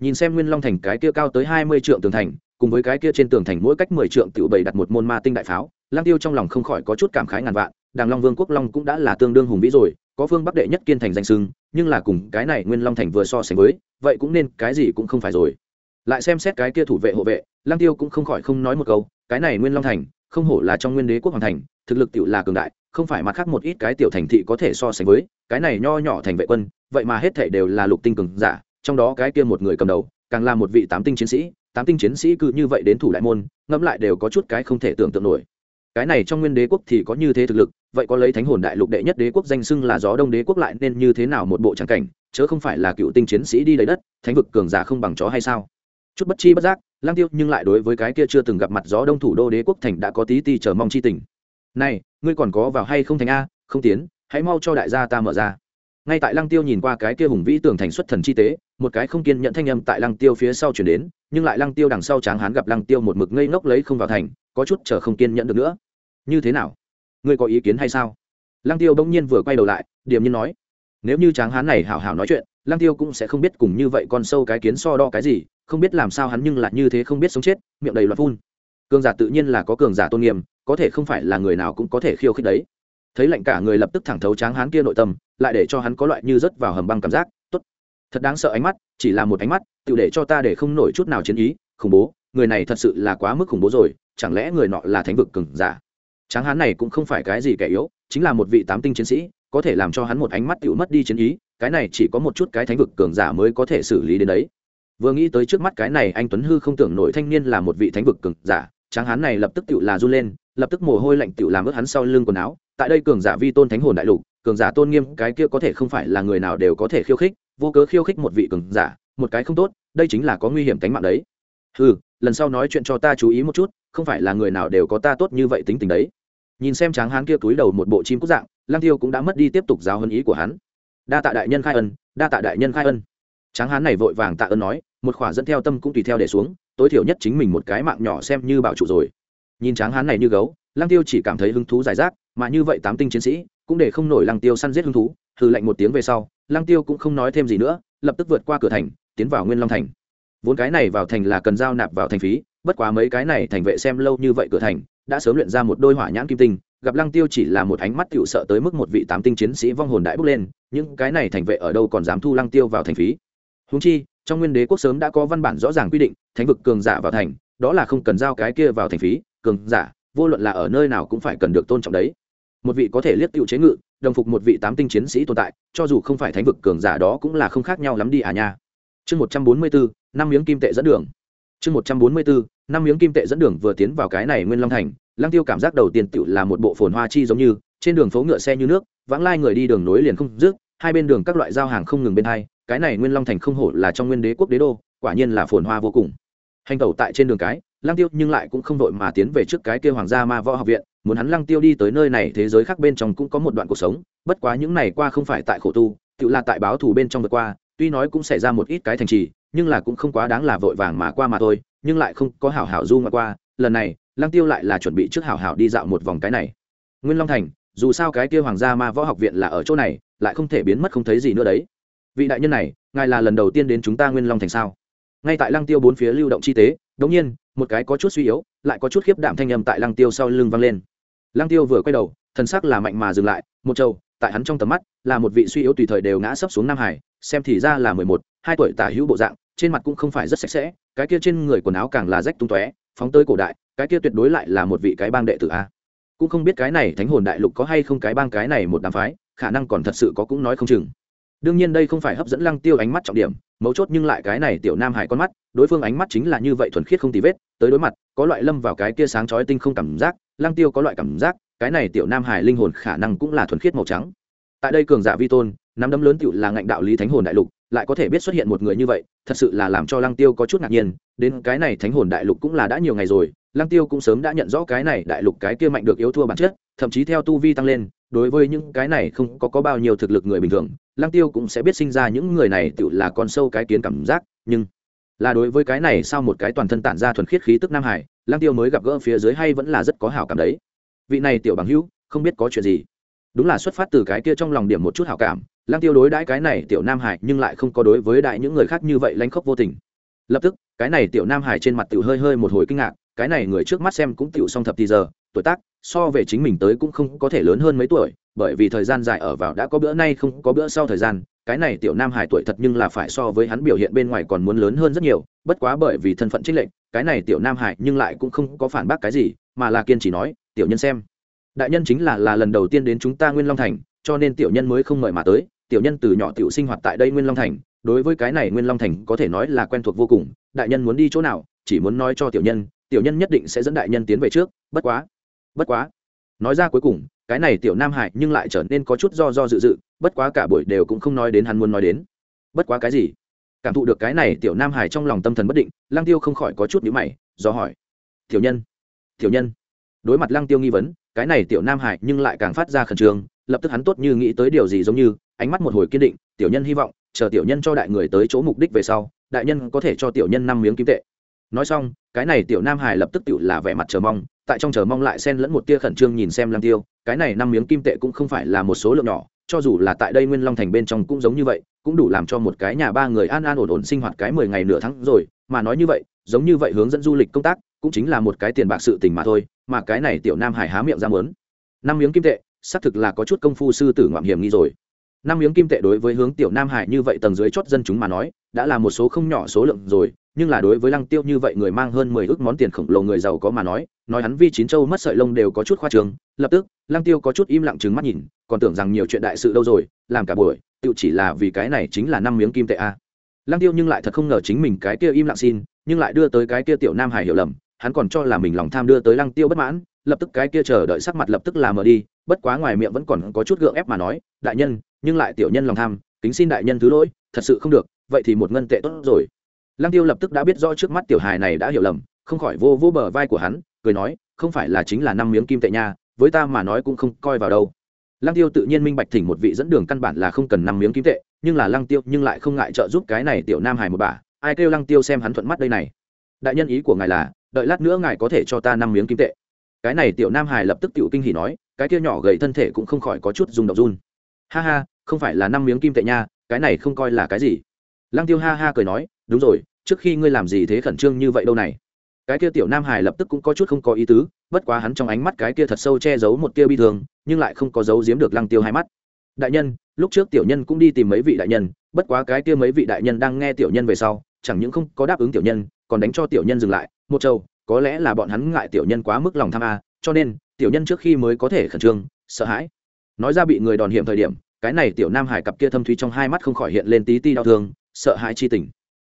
Nhìn xem nguyên long thành cái kia cao tới hai mươi trượng tường thành, cùng với cái kia trên tường thành mỗi cách mười trượng tiểu bày đặt một môn ma tinh đại pháo, lăng tiêu trong lòng không khỏi có chút cảm khái ngàn vạn đàng long vương quốc long cũng đã là tương đương hùng vĩ rồi, có phương bắc đệ nhất kiên thành danh sưng nhưng là cùng cái này nguyên long thành vừa so sánh với, vậy cũng nên cái gì cũng không phải rồi. Lại xem xét cái kia thủ vệ hộ vệ, lăng tiêu cũng không khỏi không nói một câu, cái này nguyên long thành, không hổ là trong nguyên đế quốc hoàng thành thực lực tiểu là cường đại, không phải mặt khác một ít cái tiểu thành thị có thể so sánh với, cái này nho nhỏ thành vệ quân, vậy mà hết thảy đều là lục tinh cường giả, trong đó cái kia một người cầm đầu, càng là một vị tám tinh chiến sĩ, tám tinh chiến sĩ cứ như vậy đến thủ đại môn, ngẫm lại đều có chút cái không thể tưởng tượng nổi. Cái này trong nguyên đế quốc thì có như thế thực lực, vậy có lấy thánh hồn đại lục đệ nhất đế quốc danh xưng là gió đông đế quốc lại nên như thế nào một bộ tràng cảnh, chớ không phải là cựu tinh chiến sĩ đi lấy đất, thánh vực cường giả không bằng chó hay sao? Chút bất chi bất giác lang tiêu nhưng lại đối với cái kia chưa từng gặp mặt gió đông thủ đô đế quốc thành đã có tí ti chờ mong chi tình này, ngươi còn có vào hay không thành a, không tiến, hãy mau cho đại gia ta mở ra. Ngay tại lăng tiêu nhìn qua cái kia hùng vĩ tưởng thành xuất thần chi tế, một cái không kiên nhận thanh âm tại lăng tiêu phía sau chuyển đến, nhưng lại lăng tiêu đằng sau tráng hán gặp lăng tiêu một mực ngây ngốc lấy không vào thành, có chút chờ không kiên nhẫn được nữa. Như thế nào? Ngươi có ý kiến hay sao? Lăng tiêu bỗng nhiên vừa quay đầu lại, điềm nhiên nói. Nếu như tráng hán này hảo hảo nói chuyện, lăng tiêu cũng sẽ không biết cùng như vậy con sâu cái kiến so đo cái gì, không biết làm sao hắn nhưng lại như thế không biết sống chết, miệng đầy loạt phun cường giả tự nhiên là có cường giả tôn nghiêm, có thể không phải là người nào cũng có thể khiêu khích đấy. Thấy lạnh cả người lập tức thẳng thấu tráng hán kia nội tâm, lại để cho hắn có loại như rớt vào hầm băng cảm giác, tốt, thật đáng sợ ánh mắt, chỉ là một ánh mắt, tự để cho ta để không nổi chút nào chiến ý, khủng bố, người này thật sự là quá mức khủng bố rồi, chẳng lẽ người nọ là thánh vực cường giả? Tráng hán này cũng không phải cái gì kẻ yếu, chính là một vị tám tinh chiến sĩ, có thể làm cho hắn một ánh mắt tự mất đi chiến ý, cái này chỉ có một chút cái thánh vực cường giả mới có thể xử lý đến đấy. Vừa nghĩ tới trước mắt cái này, anh tuấn hư không tưởng nổi thanh niên là một vị thánh vực cường giả tráng hán này lập tức tựu là run lên, lập tức mồ hôi lạnh tựu làm ướt hắn sau lưng quần áo. Tại đây cường giả vi tôn thánh hồn đại lục, cường giả tôn nghiêm, cái kia có thể không phải là người nào đều có thể khiêu khích, vô cớ khiêu khích một vị cường giả, một cái không tốt, đây chính là có nguy hiểm tính mạng đấy. Ừ lần sau nói chuyện cho ta chú ý một chút, không phải là người nào đều có ta tốt như vậy tính tình đấy. Nhìn xem tráng hán kia túi đầu một bộ chim cúc dạng lang tiêu cũng đã mất đi tiếp tục giáo hơn ý của hắn. Đa tạ đại nhân khai ân, đa tạ đại nhân khai ân. Tráng hán này vội vàng tạ ơn nói, một khỏa dẫn theo tâm cũng tùy theo để xuống tối thiểu nhất chính mình một cái mạng nhỏ xem như bảo trụ rồi. Nhìn tráng hán này như gấu, lăng tiêu chỉ cảm thấy hứng thú giải rác, mà như vậy tám tinh chiến sĩ, cũng để không nổi lăng tiêu săn giết hứng thú, hừ lạnh một tiếng về sau, lăng tiêu cũng không nói thêm gì nữa, lập tức vượt qua cửa thành, tiến vào nguyên long thành. Vốn cái này vào thành là cần giao nạp vào thành phí, bất quá mấy cái này thành vệ xem lâu như vậy cửa thành, đã sớm luyện ra một đôi hỏa nhãn kim tinh, gặp lăng tiêu chỉ là một ánh mắt tiểu sợ tới mức một vị tám tinh chiến sĩ vong hồn đại bốc lên, những cái này thành vệ ở đâu còn dám thu lăng tiêu vào thành phí. Húng chi trong nguyên đế quốc sớm đã có văn bản rõ ràng quy định, thánh vực cường giả vào thành, đó là không cần giao cái kia vào thành phí, cường giả, vô luận là ở nơi nào cũng phải cần được tôn trọng đấy. Một vị có thể liếc tựu chế ngự, đồng phục một vị tám tinh chiến sĩ tồn tại, cho dù không phải thánh vực cường giả đó cũng là không khác nhau lắm đi à nha. Chương một trăm bốn mươi bốn, năm miếng kim tệ dẫn đường. Chương một trăm bốn mươi bốn, năm miếng kim tệ dẫn đường vừa tiến vào cái này nguyên long thành, lăng tiêu cảm giác đầu tiên tựu là một bộ phồn hoa chi giống như, trên đường phố ngựa xe như nước, vãng lai người đi đường nối liền không dứt, hai bên đường các loại giao hàng không ngừng bên hai cái này nguyên long thành không hổ là trong nguyên đế quốc đế đô, quả nhiên là phồn hoa vô cùng. Hành tẩu tại trên đường cái, lăng tiêu nhưng lại cũng không đội mà tiến về trước cái kia hoàng gia ma võ học viện, muốn hắn lăng tiêu đi tới nơi này thế giới khác bên trong cũng có một đoạn cuộc sống, bất quá những này qua không phải tại khổ tu, tự là tại báo thù bên trong vượt qua, tuy nói cũng xảy ra một ít cái thành trì, nhưng là cũng không quá đáng là vội vàng mà qua mà thôi, nhưng lại không có hảo hảo du mà qua, lần này, lăng tiêu lại là chuẩn bị trước hảo hảo đi dạo một vòng cái này. Nguyên long thành, dù sao cái kia hoàng gia ma võ học viện là ở chỗ này, lại không thể biến mất không thấy gì nữa đấy vị đại nhân này, ngài là lần đầu tiên đến chúng ta nguyên long thành sao? Ngay tại lăng tiêu bốn phía lưu động chi tế, đống nhiên, một cái có chút suy yếu, lại có chút khiếp đạm thanh âm tại lăng tiêu sau lưng vang lên. Lăng tiêu vừa quay đầu, thần sắc là mạnh mà dừng lại, một trâu tại hắn trong tầm mắt, là một vị suy yếu tùy thời đều ngã sấp xuống nam hải, xem thì ra là mười một, hai tuổi tả hữu bộ dạng, trên mặt cũng không phải rất sạch sẽ, cái kia trên người quần áo càng là rách tung tóe, phóng tới cổ đại, cái kia tuyệt đối lại là một vị cái bang đệ tử a. Cũng không biết cái này thánh hồn đại lục có hay không cái bang cái này một đám phái, khả năng còn thật sự có cũng nói không chừng đương nhiên đây không phải hấp dẫn lăng tiêu ánh mắt trọng điểm mấu chốt nhưng lại cái này tiểu nam hải con mắt đối phương ánh mắt chính là như vậy thuần khiết không tì vết tới đối mặt có loại lâm vào cái kia sáng chói tinh không cảm giác lăng tiêu có loại cảm giác cái này tiểu nam hải linh hồn khả năng cũng là thuần khiết màu trắng. Tại đây cường giả vi tôn nắm đấm lớn tiểu là ngạnh đạo lý thánh hồn đại lục lại có thể biết xuất hiện một người như vậy thật sự là làm cho lăng tiêu có chút ngạc nhiên đến cái này thánh hồn đại lục cũng là đã nhiều ngày rồi lăng tiêu cũng sớm đã nhận rõ cái này đại lục cái kia mạnh được yếu thua bản chất thậm chí theo tu vi tăng lên đối với những cái này không có, có bao nhiêu thực lực người bình thường lăng tiêu cũng sẽ biết sinh ra những người này tự là con sâu cái kiến cảm giác, nhưng là đối với cái này sau một cái toàn thân tản ra thuần khiết khí tức nam hải, lăng tiêu mới gặp gỡ phía dưới hay vẫn là rất có hảo cảm đấy. Vị này tiểu bằng hữu, không biết có chuyện gì. Đúng là xuất phát từ cái kia trong lòng điểm một chút hảo cảm, lăng tiêu đối đãi cái này tiểu nam hải nhưng lại không có đối với đại những người khác như vậy lanh khóc vô tình. Lập tức, cái này tiểu nam hải trên mặt tiểu hơi hơi một hồi kinh ngạc, cái này người trước mắt xem cũng tiểu song thập thì giờ, tuổi tác, so về chính mình tới cũng không có thể lớn hơn mấy tuổi bởi vì thời gian dài ở vào đã có bữa nay không có bữa sau thời gian, cái này tiểu nam hải tuổi thật nhưng là phải so với hắn biểu hiện bên ngoài còn muốn lớn hơn rất nhiều, bất quá bởi vì thân phận trích lệnh cái này tiểu nam hải nhưng lại cũng không có phản bác cái gì, mà là kiên chỉ nói, tiểu nhân xem, đại nhân chính là là lần đầu tiên đến chúng ta nguyên long thành, cho nên tiểu nhân mới không mời mà tới, tiểu nhân từ nhỏ tiểu sinh hoạt tại đây nguyên long thành, đối với cái này nguyên long thành có thể nói là quen thuộc vô cùng, đại nhân muốn đi chỗ nào, chỉ muốn nói cho tiểu nhân tiểu nhân nhất định sẽ dẫn đại nhân tiến về trước, bất quá bất quá. Nói ra cuối cùng cái này tiểu nam hải nhưng lại trở nên có chút do do dự dự, bất quá cả buổi đều cũng không nói đến hắn muốn nói đến. Bất quá cái gì? Cảm thụ được cái này tiểu nam hải trong lòng tâm thần bất định, lăng tiêu không khỏi có chút nhữ mày, do hỏi. Tiểu nhân tiểu nhân. Đối mặt lăng tiêu nghi vấn, cái này tiểu nam hải nhưng lại càng phát ra khẩn trương, lập tức hắn tốt như nghĩ tới điều gì giống như, ánh mắt một hồi kiên định, tiểu nhân hy vọng, chờ tiểu nhân cho đại người tới chỗ mục đích về sau, đại nhân có thể cho tiểu nhân năm miếng kim tệ nói xong, cái này tiểu nam hải lập tức tự là vẻ mặt chờ mong, tại trong chờ mong lại xen lẫn một tia khẩn trương nhìn xem lăng tiêu, cái này năm miếng kim tệ cũng không phải là một số lượng nhỏ, cho dù là tại đây nguyên long thành bên trong cũng giống như vậy, cũng đủ làm cho một cái nhà ba người an an ổn ổn sinh hoạt cái mười ngày nửa tháng rồi, mà nói như vậy, giống như vậy hướng dẫn du lịch công tác, cũng chính là một cái tiền bạc sự tình mà thôi, mà cái này tiểu nam hải há miệng ra mớn năm miếng kim tệ, xác thực là có chút công phu sư tử ngoạm hiểm nghi rồi. Năm miếng kim tệ đối với hướng tiểu nam hải như vậy tầng dưới chót dân chúng mà nói, đã là một số không nhỏ số lượng rồi nhưng là đối với lăng tiêu như vậy người mang hơn mười ước món tiền khổng lồ người giàu có mà nói nói hắn vi chín châu mất sợi lông đều có chút khoa trường lập tức, lăng tiêu có chút im lặng trừng mắt nhìn, còn tưởng rằng nhiều chuyện đại sự đâu rồi, làm cả buổi tự chỉ là vì cái này chính là năm miếng kim tệ a. Lăng tiêu nhưng lại thật không ngờ chính mình cái kia im lặng xin, nhưng lại đưa tới cái kia tiểu nam hải hiểu lầm, hắn còn cho là mình lòng tham đưa tới lăng tiêu bất mãn, lập tức cái kia chờ đợi sắc mặt lập tức là mở đi, bất quá ngoài miệng vẫn còn có chút gượng ép mà nói, đại nhân, nhưng lại tiểu nhân lòng tham, kính xin đại nhân thứ lỗi, thật sự không được, vậy thì một ngân tệ tốt rồi lăng tiêu lập tức đã biết rõ trước mắt tiểu hài này đã hiểu lầm, không khỏi vô vô bờ vai của hắn, cười nói, không phải là chính là năm miếng kim tệ nha, với ta mà nói cũng không coi vào đâu. Lăng tiêu tự nhiên minh bạch thỉnh một vị dẫn đường căn bản là không cần năm miếng kim tệ, nhưng là lăng tiêu nhưng lại không ngại trợ giúp cái này tiểu nam hài một bà. Ai kêu lăng tiêu xem hắn thuận mắt đây này? Đại nhân ý của ngài là, đợi lát nữa ngài có thể cho ta năm miếng kim tệ. Cái này tiểu nam hài lập tức tiểu kinh hỉ nói, cái kia nhỏ gầy thân thể cũng không khỏi có chút rung động run. Ha ha, không phải là năm miếng kim tệ nha, cái này không coi là cái gì. Lăng tiêu ha ha cười nói đúng rồi, trước khi ngươi làm gì thế khẩn trương như vậy đâu này? Cái kia tiểu nam hải lập tức cũng có chút không có ý tứ, bất quá hắn trong ánh mắt cái kia thật sâu che giấu một tia bi thương, nhưng lại không có giấu giếm được lăng tiêu hai mắt. Đại nhân, lúc trước tiểu nhân cũng đi tìm mấy vị đại nhân, bất quá cái kia mấy vị đại nhân đang nghe tiểu nhân về sau, chẳng những không có đáp ứng tiểu nhân, còn đánh cho tiểu nhân dừng lại. Một châu, có lẽ là bọn hắn ngại tiểu nhân quá mức lòng tham a, cho nên, tiểu nhân trước khi mới có thể khẩn trương, sợ hãi. Nói ra bị người đòn hiểm thời điểm, cái này tiểu nam hải cặp kia thâm thúy trong hai mắt không khỏi hiện lên tí ti đau thương, sợ hãi chi tình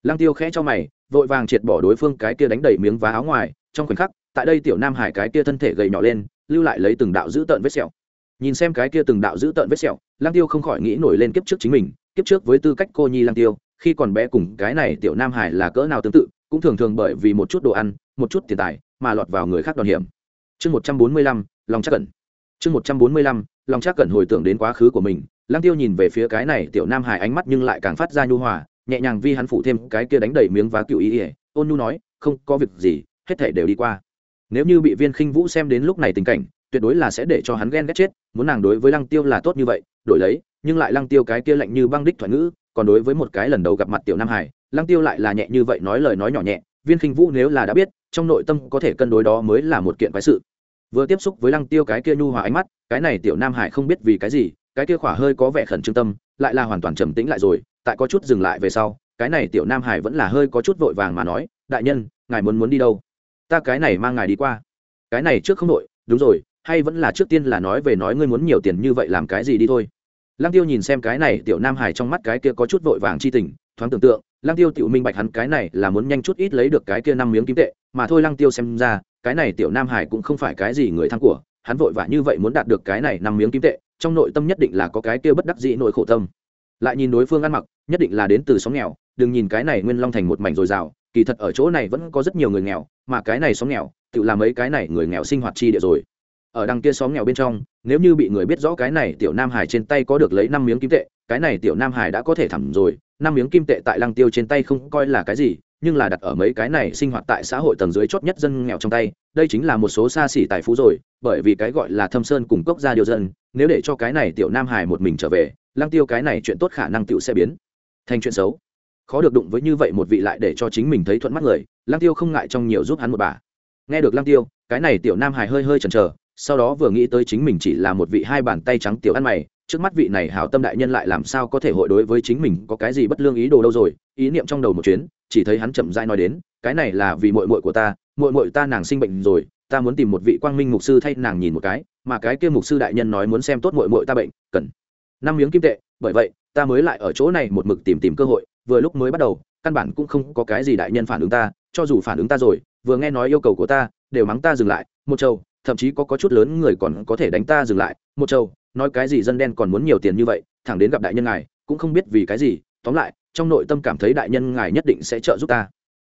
lăng tiêu khẽ cho mày, vội vàng triệt bỏ đối phương cái kia đánh đầy miếng vá áo ngoài, trong khoảnh khắc, tại đây tiểu nam hải cái kia thân thể gầy nhỏ lên, lưu lại lấy từng đạo giữ tợn vết sẹo. Nhìn xem cái kia từng đạo giữ tợn vết sẹo, lăng tiêu không khỏi nghĩ nổi lên kiếp trước chính mình, kiếp trước với tư cách cô nhi lăng tiêu, khi còn bé cùng cái này tiểu nam hải là cỡ nào tương tự, cũng thường thường bởi vì một chút đồ ăn, một chút tiền tài, mà lọt vào người khác đòn hiểm. Chương một trăm bốn mươi lăm, lòng chắc cẩn. Chương một trăm bốn mươi lăm, lòng chắc cẩn hồi tưởng đến quá khứ của mình, lăng tiêu nhìn về phía cái này tiểu nam hải ánh mắt nhưng lại càng phát ra nhu hòa nhẹ nhàng vi hắn phụ thêm cái kia đánh đầy miếng vá cựu ý ỉa. Ôn nhu nói, không, có việc gì, hết thể đều đi qua. Nếu như bị viên khinh vũ xem đến lúc này tình cảnh, tuyệt đối là sẽ để cho hắn ghen ghét chết, muốn nàng đối với lăng tiêu là tốt như vậy, đổi lấy, nhưng lại lăng tiêu cái kia lạnh như băng đích thoại ngữ, còn đối với một cái lần đầu gặp mặt tiểu nam hải, lăng tiêu lại là nhẹ như vậy nói lời nói nhỏ nhẹ, viên khinh vũ nếu là đã biết, trong nội tâm có thể cân đối đó mới là một kiện quái sự. Vừa tiếp xúc với lăng tiêu cái kia nhu hòa ánh mắt, cái này tiểu nam hải không biết vì cái gì, cái kia khỏa hơi có vẻ khẩn trương tâm, lại là hoàn toàn trầm tĩnh lại rồi tại có chút dừng lại về sau, cái này tiểu nam hải vẫn là hơi có chút vội vàng mà nói, đại nhân, ngài muốn muốn đi đâu? Ta cái này mang ngài đi qua. Cái này trước không đội đúng rồi, hay vẫn là trước tiên là nói về nói ngươi muốn nhiều tiền như vậy làm cái gì đi thôi. Lăng tiêu nhìn xem cái này tiểu nam hải trong mắt cái kia có chút vội vàng chi tình, thoáng tưởng tượng, lăng tiêu tiểu minh bạch hắn cái này là muốn nhanh chút ít lấy được cái kia năm miếng kim tệ, mà thôi lăng tiêu xem ra, cái này tiểu nam hải cũng không phải cái gì người thăng của, hắn vội vã như vậy muốn đạt được cái này năm miếng kim tệ, trong nội tâm nhất định là có cái kia bất đắc dĩ nội khổ tâm. Lại nhìn đối phương ăn mặc nhất định là đến từ xóm nghèo, đừng nhìn cái này nguyên long thành một mảnh dồi dào, kỳ thật ở chỗ này vẫn có rất nhiều người nghèo, mà cái này xóm nghèo, tự làm mấy cái này người nghèo sinh hoạt chi địa rồi. Ở đằng kia xóm nghèo bên trong, nếu như bị người biết rõ cái này tiểu nam hải trên tay có được lấy năm miếng kim tệ, cái này tiểu nam hải đã có thể thẳm rồi, năm miếng kim tệ tại lăng tiêu trên tay không coi là cái gì, nhưng là đặt ở mấy cái này sinh hoạt tại xã hội tầng dưới chót nhất dân nghèo trong tay, đây chính là một số xa xỉ tài phú rồi, bởi vì cái gọi là thâm sơn cùng cốc gia điều dân, nếu để cho cái này tiểu nam hải một mình trở về, lăng tiêu cái này chuyện tốt khả năng tựu sẽ biến thành chuyện xấu. Khó được đụng với như vậy một vị lại để cho chính mình thấy thuận mắt người lang tiêu không ngại trong nhiều giúp hắn một bà. Nghe được lang tiêu, cái này tiểu nam hải hơi hơi chần chờ, sau đó vừa nghĩ tới chính mình chỉ là một vị hai bàn tay trắng tiểu ăn mày, trước mắt vị này hảo tâm đại nhân lại làm sao có thể hội đối với chính mình có cái gì bất lương ý đồ đâu rồi, ý niệm trong đầu một chuyến, chỉ thấy hắn chậm rãi nói đến, cái này là vì muội muội của ta, muội muội ta nàng sinh bệnh rồi, ta muốn tìm một vị quang minh mục sư thay nàng nhìn một cái, mà cái kia mục sư đại nhân nói muốn xem tốt muội muội ta bệnh, cần năm miếng kim tệ, bởi vậy, ta mới lại ở chỗ này một mực tìm tìm cơ hội, vừa lúc mới bắt đầu, căn bản cũng không có cái gì đại nhân phản ứng ta, cho dù phản ứng ta rồi, vừa nghe nói yêu cầu của ta, đều mắng ta dừng lại, một châu thậm chí có có chút lớn người còn có thể đánh ta dừng lại, một châu nói cái gì dân đen còn muốn nhiều tiền như vậy, thẳng đến gặp đại nhân ngài, cũng không biết vì cái gì, tóm lại, trong nội tâm cảm thấy đại nhân ngài nhất định sẽ trợ giúp ta.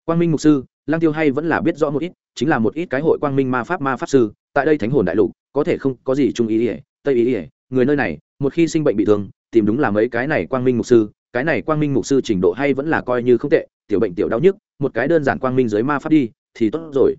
Quang minh mục sư lang tiêu hay vẫn là biết rõ một ít, chính là một ít cái hội quang minh ma pháp ma pháp sư, tại đây thánh hồn đại lục, có thể không có gì trung ý ỉa tây ý ỉa người nơi này một khi sinh bệnh bị thương, tìm đúng là mấy cái này quang minh mục sư, cái này quang minh mục sư trình độ hay vẫn là coi như không tệ, tiểu bệnh tiểu đau nhức, một cái đơn giản quang minh dưới ma pháp đi, thì tốt rồi.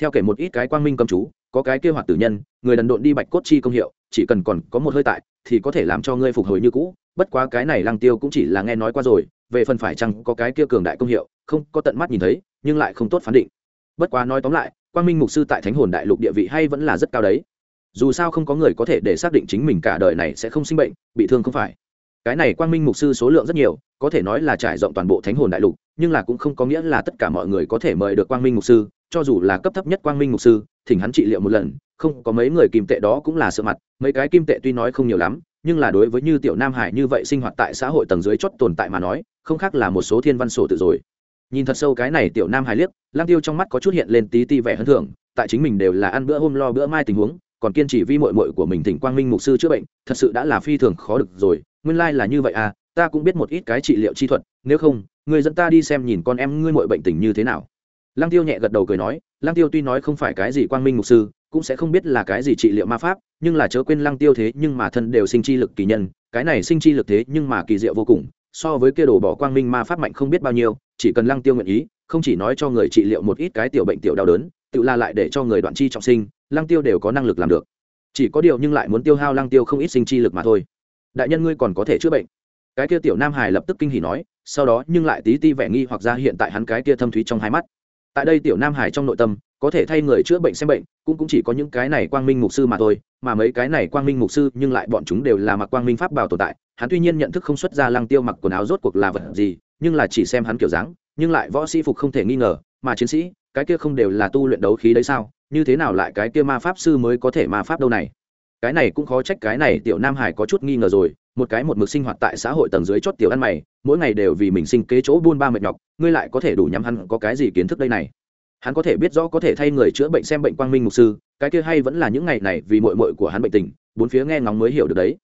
Theo kể một ít cái quang minh cầm chú, có cái kêu hoạt tử nhân, người đần độn đi bạch cốt chi công hiệu, chỉ cần còn có một hơi tại, thì có thể làm cho ngươi phục hồi như cũ, bất quá cái này lăng tiêu cũng chỉ là nghe nói qua rồi, về phần phải chăng có cái kia cường đại công hiệu, không có tận mắt nhìn thấy, nhưng lại không tốt phán định. Bất quá nói tóm lại, quang minh mục sư tại thánh hồn đại lục địa vị hay vẫn là rất cao đấy dù sao không có người có thể để xác định chính mình cả đời này sẽ không sinh bệnh, bị thương không phải. Cái này quang minh mục sư số lượng rất nhiều, có thể nói là trải rộng toàn bộ thánh hồn đại lục, nhưng là cũng không có nghĩa là tất cả mọi người có thể mời được quang minh mục sư, cho dù là cấp thấp nhất quang minh mục sư, thỉnh hắn trị liệu một lần, không có mấy người kim tệ đó cũng là sợ mặt, mấy cái kim tệ tuy nói không nhiều lắm, nhưng là đối với như tiểu nam hải như vậy sinh hoạt tại xã hội tầng dưới chót tồn tại mà nói, không khác là một số thiên văn sổ tự rồi. Nhìn thật sâu cái này tiểu nam hải liếc lang tiêu trong mắt có chút hiện lên tí ti vẻ hơn thường, tại chính mình đều là ăn bữa hôm lo bữa mai tình huống còn kiên trì vi mội mội của mình thỉnh quang minh mục sư chữa bệnh, thật sự đã là phi thường khó được rồi, nguyên lai là như vậy à ta cũng biết một ít cái trị liệu chi thuật, nếu không, người dẫn ta đi xem nhìn con em ngươi mội bệnh tình như thế nào. Lăng tiêu nhẹ gật đầu cười nói, lăng tiêu tuy nói không phải cái gì quang minh mục sư, cũng sẽ không biết là cái gì trị liệu ma pháp, nhưng là chớ quên lăng tiêu thế nhưng mà thân đều sinh chi lực kỳ nhân, cái này sinh chi lực thế nhưng mà kỳ diệu vô cùng, so với kia đồ bỏ quang minh ma pháp mạnh không biết bao nhiêu, chỉ cần lăng tiêu nguyện ý, không chỉ nói cho người trị liệu một ít cái tiểu bệnh tiểu đau đớn, tự la lại để cho người đoạn chi trọng sinh lăng tiêu đều có năng lực làm được. Chỉ có điều nhưng lại muốn tiêu hao lăng tiêu không ít sinh chi lực mà thôi. Đại nhân ngươi còn có thể chữa bệnh. Cái kia tiểu nam hải lập tức kinh hỉ nói, sau đó nhưng lại tí ti vẻ nghi hoặc ra hiện tại hắn cái kia thâm thúy trong hai mắt. Tại đây tiểu nam hải trong nội tâm, có thể thay người chữa bệnh xem bệnh, cũng cũng chỉ có những cái này quang minh mục sư mà thôi, mà mấy cái này quang minh mục sư nhưng lại bọn chúng đều là mặc quang minh pháp bảo tồn tại. Hắn tuy nhiên nhận thức không xuất ra lăng tiêu mặc quần áo rốt cuộc là vật gì, nhưng là chỉ xem hắn kiểu dáng, nhưng lại võ sĩ phục không thể nghi ngờ, mà chiến sĩ cái kia không đều là tu luyện đấu khí đấy sao? Như thế nào lại cái kia ma pháp sư mới có thể ma pháp đâu này? Cái này cũng khó trách cái này tiểu nam hải có chút nghi ngờ rồi, một cái một mực sinh hoạt tại xã hội tầng dưới chót tiểu ăn mày, mỗi ngày đều vì mình sinh kế chỗ buôn ba mệt nhọc, ngươi lại có thể đủ nhắm hắn, có cái gì kiến thức đây này? Hắn có thể biết rõ có thể thay người chữa bệnh xem bệnh quang minh mục sư, cái kia hay vẫn là những ngày này vì mội mội của hắn bệnh tình, bốn phía nghe ngóng mới hiểu được đấy.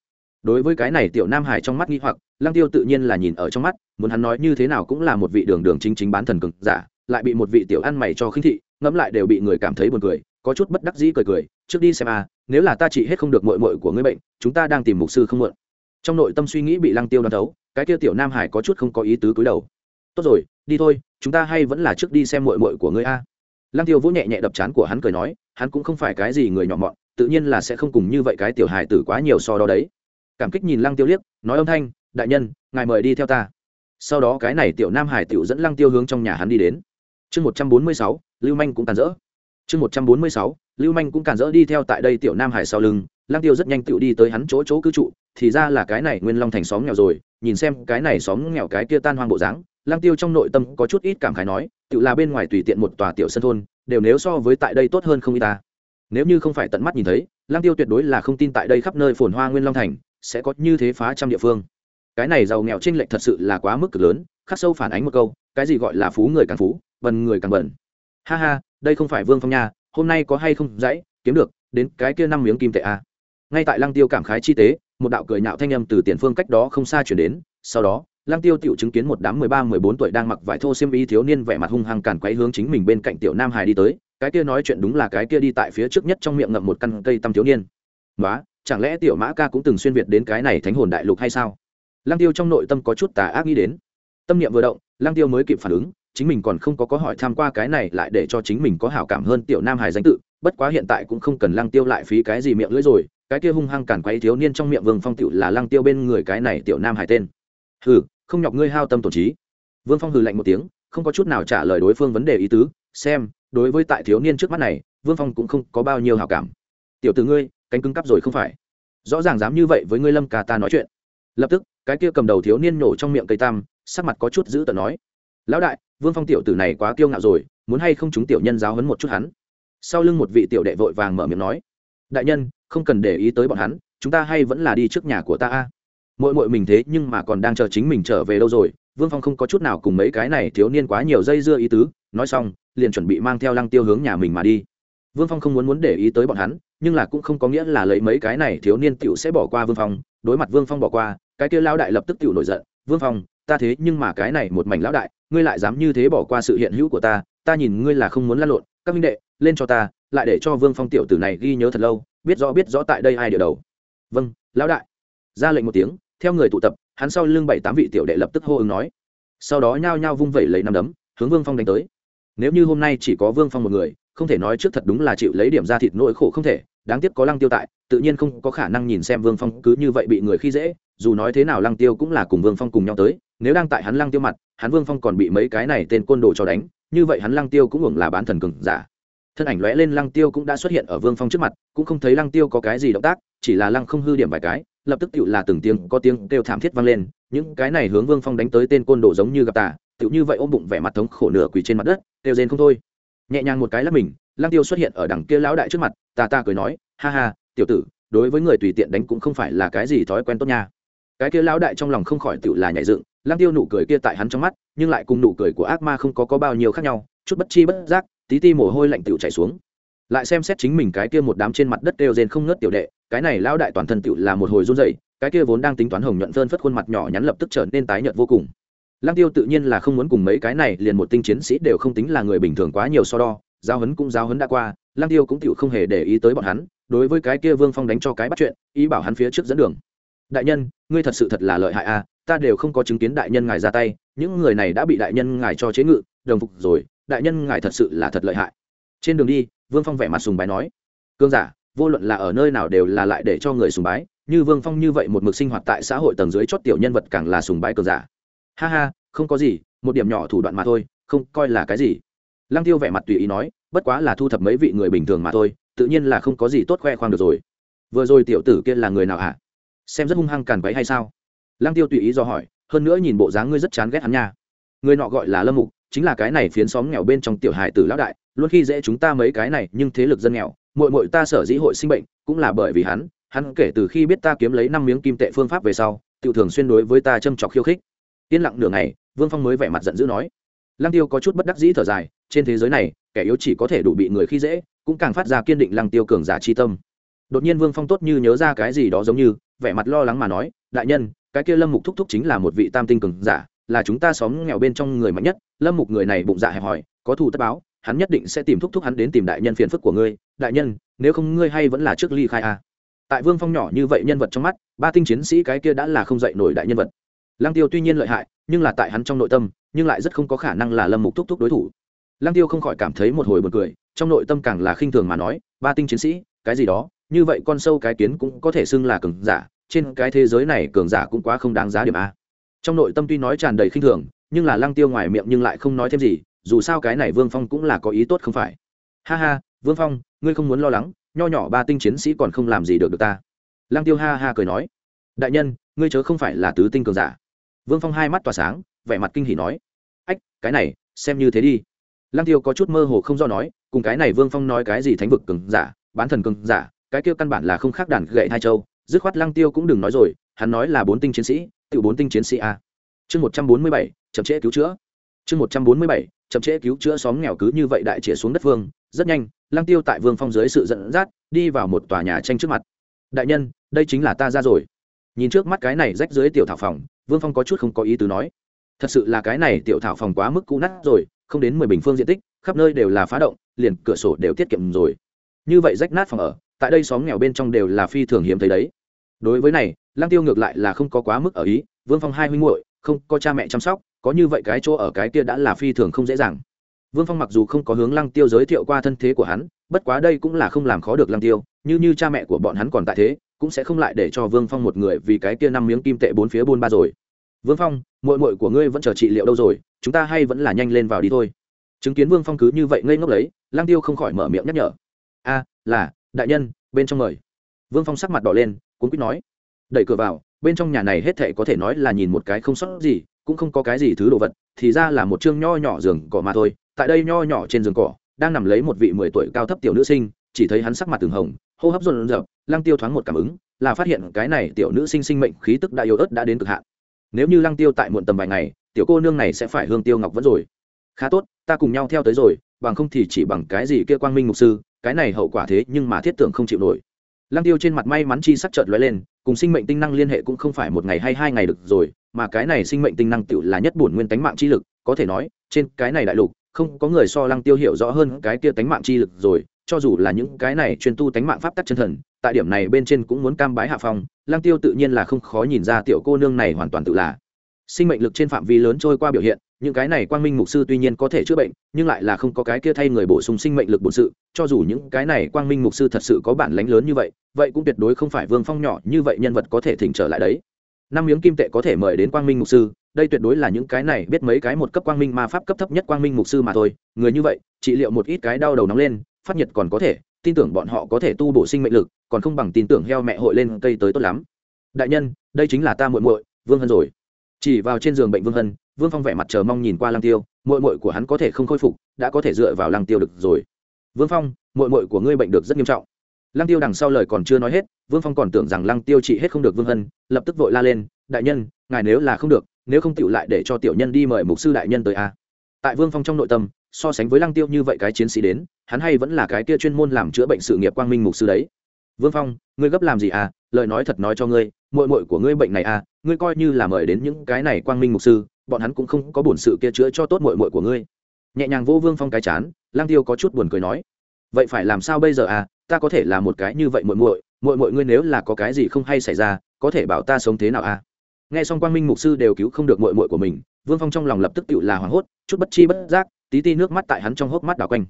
Đối với cái này tiểu nam hải trong mắt nghi hoặc, lăng tiêu tự nhiên là nhìn ở trong mắt, muốn hắn nói như thế nào cũng là một vị đường đường chính chính bán thần cực giả lại bị một vị tiểu ăn mày cho khinh thị, ngẫm lại đều bị người cảm thấy buồn cười, có chút bất đắc dĩ cười cười, trước đi xem a nếu là ta trị hết không được mội mội của ngươi bệnh, chúng ta đang tìm mục sư không mượn trong nội tâm suy nghĩ bị lăng tiêu đoán thấu, cái kia tiểu nam hải có chút không có ý tứ cúi đầu. Tốt rồi, đi thôi, chúng ta hay vẫn là trước đi xem mội mội của ngươi a. Lăng tiêu vỗ nhẹ nhẹ đập chán của hắn cười nói, hắn cũng không phải cái gì người nhỏ mọn, tự nhiên là sẽ không cùng như vậy cái tiểu hài tử quá nhiều so đó đấy. Cảm kích nhìn lăng tiêu liếc, nói âm thanh, đại nhân, ngài mời đi theo ta. Sau đó cái này tiểu nam hải tiểu dẫn lăng tiêu hướng trong nhà hắn đi đến chương một trăm bốn mươi sáu, lưu manh cũng tàn rỡ. Chương một trăm bốn mươi sáu, lưu manh cũng càn rỡ đi theo tại đây tiểu nam hải sau lưng. Lang tiêu rất nhanh tựu đi tới hắn chỗ chỗ cư trụ, thì ra là cái này nguyên long thành xóm nghèo rồi. Nhìn xem cái này xóm nghèo cái kia tan hoang bộ dáng Lang tiêu trong nội tâm có chút ít cảm khái nói, tựu là bên ngoài tùy tiện một tòa tiểu sân thôn, đều nếu so với tại đây tốt hơn không y ta. Nếu như không phải tận mắt nhìn thấy Lang tiêu tuyệt đối là không tin tại đây khắp nơi phồn hoa nguyên long thành, sẽ có như thế phá trăm địa phương. Cái này giàu nghèo trên lệch thật sự là quá mức cực lớn, khắc sâu phản ánh một câu, cái gì gọi là phú người càng phú bần người càng bẩn ha ha, đây không phải vương phong nha, hôm nay có hay không dãy, kiếm được, đến cái kia năm miếng kim tệ a à. ngay tại lăng tiêu cảm khái chi tế, một đạo cười nhạo thanh âm từ tiền phương cách đó không xa chuyển đến, sau đó, lăng tiêu tiểu chứng kiến một đám mười ba, mười bốn tuổi đang mặc vải thô xiêm y thiếu niên vẻ mặt hung hăng càn quấy hướng chính mình bên cạnh tiểu nam hải đi tới, cái kia nói chuyện đúng là cái kia đi tại phía trước nhất trong miệng ngậm một căn cây tăm thiếu niên. Nói chẳng lẽ tiểu mã ca cũng từng xuyên việt đến cái này thánh hồn đại lục hay sao? Lăng tiêu trong nội tâm có chút tà ác nghĩ đến. Tâm niệm vừa động, lăng tiêu mới kịp phản ứng chính mình còn không có có hỏi tham qua cái này lại để cho chính mình có hảo cảm hơn tiểu nam hải danh tự, bất quá hiện tại cũng không cần lăng tiêu lại phí cái gì miệng lưỡi rồi, cái kia hung hăng cản quấy thiếu niên trong miệng vương phong tiểu là lăng tiêu bên người cái này tiểu nam hải tên. Hừ, không nhọc ngươi hao tâm tổn trí. Vương phong hừ lạnh một tiếng, không có chút nào trả lời đối phương vấn đề ý tứ, xem, đối với tại thiếu niên trước mắt này, vương phong cũng không có bao nhiêu hảo cảm. Tiểu tử ngươi, cánh cứng cắp rồi không phải? Rõ ràng dám như vậy với ngươi lâm ca ta nói chuyện. Lập tức, cái kia cầm đầu thiếu niên nổ trong miệng cây tam, sắc mặt có chút giữ tợn nói. Lão đại vương phong tiểu tử này quá kiêu ngạo rồi, muốn hay không chúng tiểu nhân giáo hấn một chút hắn? Sau lưng một vị tiểu đệ vội vàng mở miệng nói, đại nhân, không cần để ý tới bọn hắn, chúng ta hay vẫn là đi trước nhà của ta a. Mội mội mình thế nhưng mà còn đang chờ chính mình trở về đâu rồi, vương phong không có chút nào cùng mấy cái này thiếu niên quá nhiều dây dưa ý tứ, nói xong, liền chuẩn bị mang theo lăng tiêu hướng nhà mình mà đi. Vương phong không muốn muốn để ý tới bọn hắn, nhưng là cũng không có nghĩa là lấy mấy cái này thiếu niên t i ể u sẽ bỏ qua vương phong, đối mặt vương phong bỏ qua, cái kia lao đại lập tức t i ể u nổi giận, vương phong ta thế nhưng mà cái này một mảnh lão đại, ngươi lại dám như thế bỏ qua sự hiện hữu của ta ta nhìn ngươi là không muốn lăn lộn, các minh đệ, lên cho ta, lại để cho vương phong tiểu tử này ghi nhớ thật lâu, biết rõ biết rõ tại đây ai địa đầu. Vâng lão đại. Ra lệnh một tiếng, theo người tụ tập, hắn sau lưng bảy tám vị tiểu đệ lập tức hô ứng nói. Sau đó nhao nhao vung vẩy lấy năm đấm, hướng vương phong đánh tới. Nếu như hôm nay chỉ có vương phong một người, không thể nói trước thật đúng là chịu lấy điểm ra thịt nỗi khổ không thể, đáng tiếc có lăng tiêu tại, tự nhiên không có khả năng nhìn xem vương phong cứ như vậy bị người khi dễ dù nói thế nào lăng tiêu cũng là cùng vương phong cùng nhau tới, nếu đang tại hắn lăng tiêu mặt, hắn vương phong còn bị mấy cái này tên côn đồ cho đánh, như vậy hắn lăng tiêu cũng hưởng là bán thần cường giả. Thân ảnh lóe lên lăng tiêu cũng đã xuất hiện ở vương phong trước mặt, cũng không thấy lăng tiêu có cái gì động tác, chỉ là lăng không hư điểm vài cái, lập tức tựu là từng tiếng, có tiếng kêu thảm thiết vang lên, những cái này hướng vương phong đánh tới tên côn đồ giống như gặp tà, tựu như vậy ôm bụng vẻ mặt thống khổ nửa quỳ trên mặt đất, kêu rên không thôi. Nhẹ nhàng một cái là mình, lăng tiêu xuất hiện ở đằng kia lão đại trước mặt ta ta cười nói, ha ha, tiểu tử, đối với người tùy tiện đánh cũng không phải là cái gì thói quen tốt nha cái kia lão đại trong lòng không khỏi tự là nhảy dựng lang tiêu nụ cười kia tại hắn trong mắt, nhưng lại cùng nụ cười của ác ma không có có bao nhiêu khác nhau, chút bất chi bất giác, tí ti mồ hôi lạnh tựu chảy xuống. Lại xem xét chính mình cái kia một đám trên mặt đất đều rên không ngớt tiểu đệ, cái này lão đại toàn thân tựu là một hồi run rẩy, cái kia vốn đang tính toán hồng nhuận phơn phất khuôn mặt nhỏ nhắn lập tức trở nên tái nhợt vô cùng. Lăng tiêu tự nhiên là không muốn cùng mấy cái này liền một tinh chiến sĩ đều không tính là người bình thường quá nhiều so đo giao hấn cũng giao hấn đã qua, lăng tiêu cũng tựu không hề để ý tới bọn hắn, đối với cái kia vương phong đánh cho cái bắt chuyện, ý bảo hắn phía trước dẫn đường đại nhân, ngươi thật sự thật là lợi hại a ta đều không có chứng kiến đại nhân ngài ra tay, những người này đã bị đại nhân ngài cho chế ngự, đồng phục rồi, đại nhân ngài thật sự là thật lợi hại. Trên đường đi, vương phong vẻ mặt sùng bái nói, cương giả, vô luận là ở nơi nào đều là lại để cho người sùng bái, như vương phong như vậy một mực sinh hoạt tại xã hội tầng dưới chót tiểu nhân vật càng là sùng bái cương giả. Ha ha, không có gì, một điểm nhỏ thủ đoạn mà thôi, không, coi là cái gì. Lăng tiêu vẻ mặt tùy ý nói, bất quá là thu thập mấy vị người bình thường mà thôi, tự nhiên là không có gì tốt khoe khoang được rồi. Vừa rồi tiểu tử kia là người nào hả? Xem rất hung hăng càn quấy hay sao? Lăng tiêu tùy ý do hỏi, hơn nữa nhìn bộ dáng ngươi rất chán ghét hắn nha. Người nọ gọi là lâm mục, chính là cái này phiến xóm nghèo bên trong tiểu hài tử lão đại, luôn khi dễ chúng ta mấy cái này, nhưng thế lực dân nghèo, muội muội ta sở dĩ hội sinh bệnh, cũng là bởi vì hắn hắn kể từ khi biết ta kiếm lấy năm miếng kim tệ phương pháp về sau, tiểu thường xuyên đối với ta châm chọc khiêu khích. Yên lặng nửa ngày, vương phong mới vẻ mặt giận dữ nói. Lăng tiêu có chút bất đắc dĩ thở dài, trên thế giới này, kẻ yếu chỉ có thể đủ bị người khi dễ, cũng càng phát ra kiên định lăng tiêu cường giả chi tâm đột nhiên vương phong tốt như nhớ ra cái gì đó giống như, vẻ mặt lo lắng mà nói, đại nhân, cái kia lâm mục thúc thúc chính là một vị tam tinh cường giả, là chúng ta xóm nghèo bên trong người mạnh nhất. Lâm mục người này bụng dạ hẹp hòi, có thù tất báo, hắn nhất định sẽ tìm thúc thúc hắn đến tìm đại nhân phiền phức của ngươi. Đại nhân, nếu không ngươi hay vẫn là trước ly khai a à. tại vương phong nhỏ như vậy nhân vật trong mắt, ba tinh chiến sĩ cái kia đã là không dạy nổi đại nhân vật. Lăng tiêu tuy nhiên lợi hại, nhưng là tại hắn trong nội tâm, nhưng lại rất không có khả năng là lâm mục thúc thúc đối thủ. Lăng tiêu không khỏi cảm thấy một hồi buồn cười, trong nội tâm càng là khinh thường mà nói, ba tinh chiến sĩ, cái gì đó? Như vậy con sâu cái kiến cũng có thể xưng là cường giả, trên cái thế giới này cường giả cũng quá không đáng giá điểm a. Trong nội tâm tuy nói tràn đầy khinh thường, nhưng là lăng tiêu ngoài miệng nhưng lại không nói thêm gì, dù sao cái này vương phong cũng là có ý tốt không phải. Ha ha, vương phong, ngươi không muốn lo lắng, nho nhỏ ba tinh chiến sĩ còn không làm gì được được ta. Lăng tiêu ha ha cười nói. Đại nhân, ngươi chớ không phải là tứ tinh cường giả. Vương phong hai mắt tỏa sáng, vẻ mặt kinh hỉ nói. Ách, cái này, xem như thế đi. Lăng tiêu có chút mơ hồ không do nói, cùng cái này vương phong nói cái gì thánh vực cường giả, bán thần cường giả cái kia căn bản là không khác đàn gậy hai châu, dứt khoát lăng tiêu cũng đừng nói rồi, hắn nói là bốn tinh chiến sĩ tự bốn tinh chiến sĩ a. Chương một trăm bốn mươi bảy, chậm trễ cứu chữa. Chương một trăm bốn mươi bảy, chậm trễ cứu chữa xóm nghèo cứ như vậy đại chĩa xuống đất vương, rất nhanh, lăng tiêu tại vương phong dưới sự dẫn dắt, đi vào một tòa nhà tranh trước mặt. Đại nhân, đây chính là ta ra rồi. Nhìn trước mắt cái này rách dưới tiểu thảo phòng, vương phong có chút không có ý tứ nói. Thật sự là cái này tiểu thảo phòng quá mức cũ nát rồi, không đến mười bình phương diện tích, khắp nơi đều là phá động, liền cửa sổ đều tiết kiệm rồi. Như vậy rách nát phòng ở tại đây xóm nghèo bên trong đều là phi thường hiếm thấy đấy. Đối với này lang tiêu ngược lại là không có quá mức ở ý, vương phong hai huynh muội, không có cha mẹ chăm sóc, có như vậy cái chỗ ở cái kia đã là phi thường không dễ dàng. Vương phong mặc dù không có hướng lăng tiêu giới thiệu qua thân thế của hắn, bất quá đây cũng là không làm khó được lăng tiêu, như như cha mẹ của bọn hắn còn tại thế, cũng sẽ không lại để cho vương phong một người vì cái kia năm miếng kim tệ bốn phía buôn ba rồi. Vương phong mội mội của ngươi vẫn chờ trị liệu đâu rồi, chúng ta hay vẫn là nhanh lên vào đi thôi. Chứng kiến vương phong cứ như vậy ngây ngốc lấy lang tiêu không khỏi mở miệng nhắc nhở. A là đại nhân, bên trong mời. Vương phong sắc mặt đỏ lên cuốn quýt nói. Đẩy cửa vào, bên trong nhà này hết thệ có thể nói là nhìn một cái không sót gì, cũng không có cái gì thứ đồ vật, thì ra là một chương nho nhỏ giường cỏ mà thôi. Tại đây nho nhỏ trên giường cỏ, đang nằm lấy một vị mười tuổi cao thấp tiểu nữ sinh, chỉ thấy hắn sắc mặt từng hồng, hô hấp rộn rợp lăng tiêu thoáng một cảm ứng, là phát hiện cái này tiểu nữ sinh sinh mệnh khí tức đã yếu ớt đã đến cực hạn. Nếu như lăng tiêu tại muộn tầm vài ngày, tiểu cô nương này sẽ phải hương tiêu ngọc vẫn rồi. Khá tốt, ta cùng nhau theo tới rồi, bằng không thì chỉ bằng cái gì kia quang minh mục sư cái này hậu quả thế nhưng mà thiết tưởng không chịu nổi. Lăng tiêu trên mặt may mắn chi sắc chợt lóe lên, cùng sinh mệnh tinh năng liên hệ cũng không phải một ngày hay hai ngày được rồi, mà cái này sinh mệnh tinh năng tựu là nhất bổn nguyên tánh mạng chi lực, có thể nói, trên cái này đại lục, không có người so lăng tiêu hiểu rõ hơn cái kia tánh mạng chi lực rồi, cho dù là những cái này chuyên tu tánh mạng pháp tắc chân thần, tại điểm này bên trên cũng muốn cam bái hạ phong, lăng tiêu tự nhiên là không khó nhìn ra tiểu cô nương này hoàn toàn tự là. Sinh mệnh lực trên phạm vi lớn trôi qua biểu hiện những cái này quang minh mục sư tuy nhiên có thể chữa bệnh, nhưng lại là không có cái kia thay người bổ sung sinh mệnh lực bổn sự, cho dù những cái này quang minh mục sư thật sự có bản lánh lớn như vậy vậy cũng tuyệt đối không phải vương phong nhỏ như vậy nhân vật có thể thỉnh trở lại đấy. Năm miếng kim tệ có thể mời đến quang minh mục sư, đây tuyệt đối là những cái này biết mấy cái một cấp quang minh ma pháp cấp thấp nhất quang minh mục sư mà thôi. Người như vậy, trị liệu một ít cái đau đầu nóng lên, phát nhiệt còn có thể, tin tưởng bọn họ có thể tu bổ sinh mệnh lực, còn không bằng tin tưởng heo mẹ hội lên cây tới tốt lắm. Đại nhân, đây chính là ta muội muội, vương hân rồi. Chỉ vào trên giường bệnh vương hân vương phong vẻ mặt chờ mong nhìn qua lăng tiêu, muội muội của hắn có thể không khôi phục, đã có thể dựa vào lăng tiêu được rồi. Vương phong, muội muội của ngươi bệnh được rất nghiêm trọng. Lăng tiêu đằng sau lời còn chưa nói hết, vương phong còn tưởng rằng lăng tiêu trị hết không được vương hân, lập tức vội la lên, đại nhân, ngài nếu là không được, nếu không tựu lại để cho tiểu nhân đi mời mục sư đại nhân tới a. Tại vương phong trong nội tâm, so sánh với lăng tiêu như vậy cái chiến sĩ đến, hắn hay vẫn là cái kia chuyên môn làm chữa bệnh sự nghiệp quang minh mục sư đấy. Vương phong, ngươi gấp làm gì à? Lời nói thật nói cho ngươi, muội muội của ngươi bệnh này à? Ngươi coi như là mời đến những cái này quang minh mục sư bọn hắn cũng không có bổn sự kia chữa cho tốt muội muội của ngươi. Nhẹ nhàng vô vương phong cái chán, lang tiêu có chút buồn cười nói, vậy phải làm sao bây giờ à? Ta có thể là một cái như vậy muội muội muội muội ngươi nếu là có cái gì không hay xảy ra, có thể bảo ta sống thế nào à? Nghe xong quang minh mục sư đều cứu không được muội muội của mình, vương phong trong lòng lập tức tự là hoảng hốt, chút bất chi bất giác, tí ti nước mắt tại hắn trong hốc mắt đảo quanh.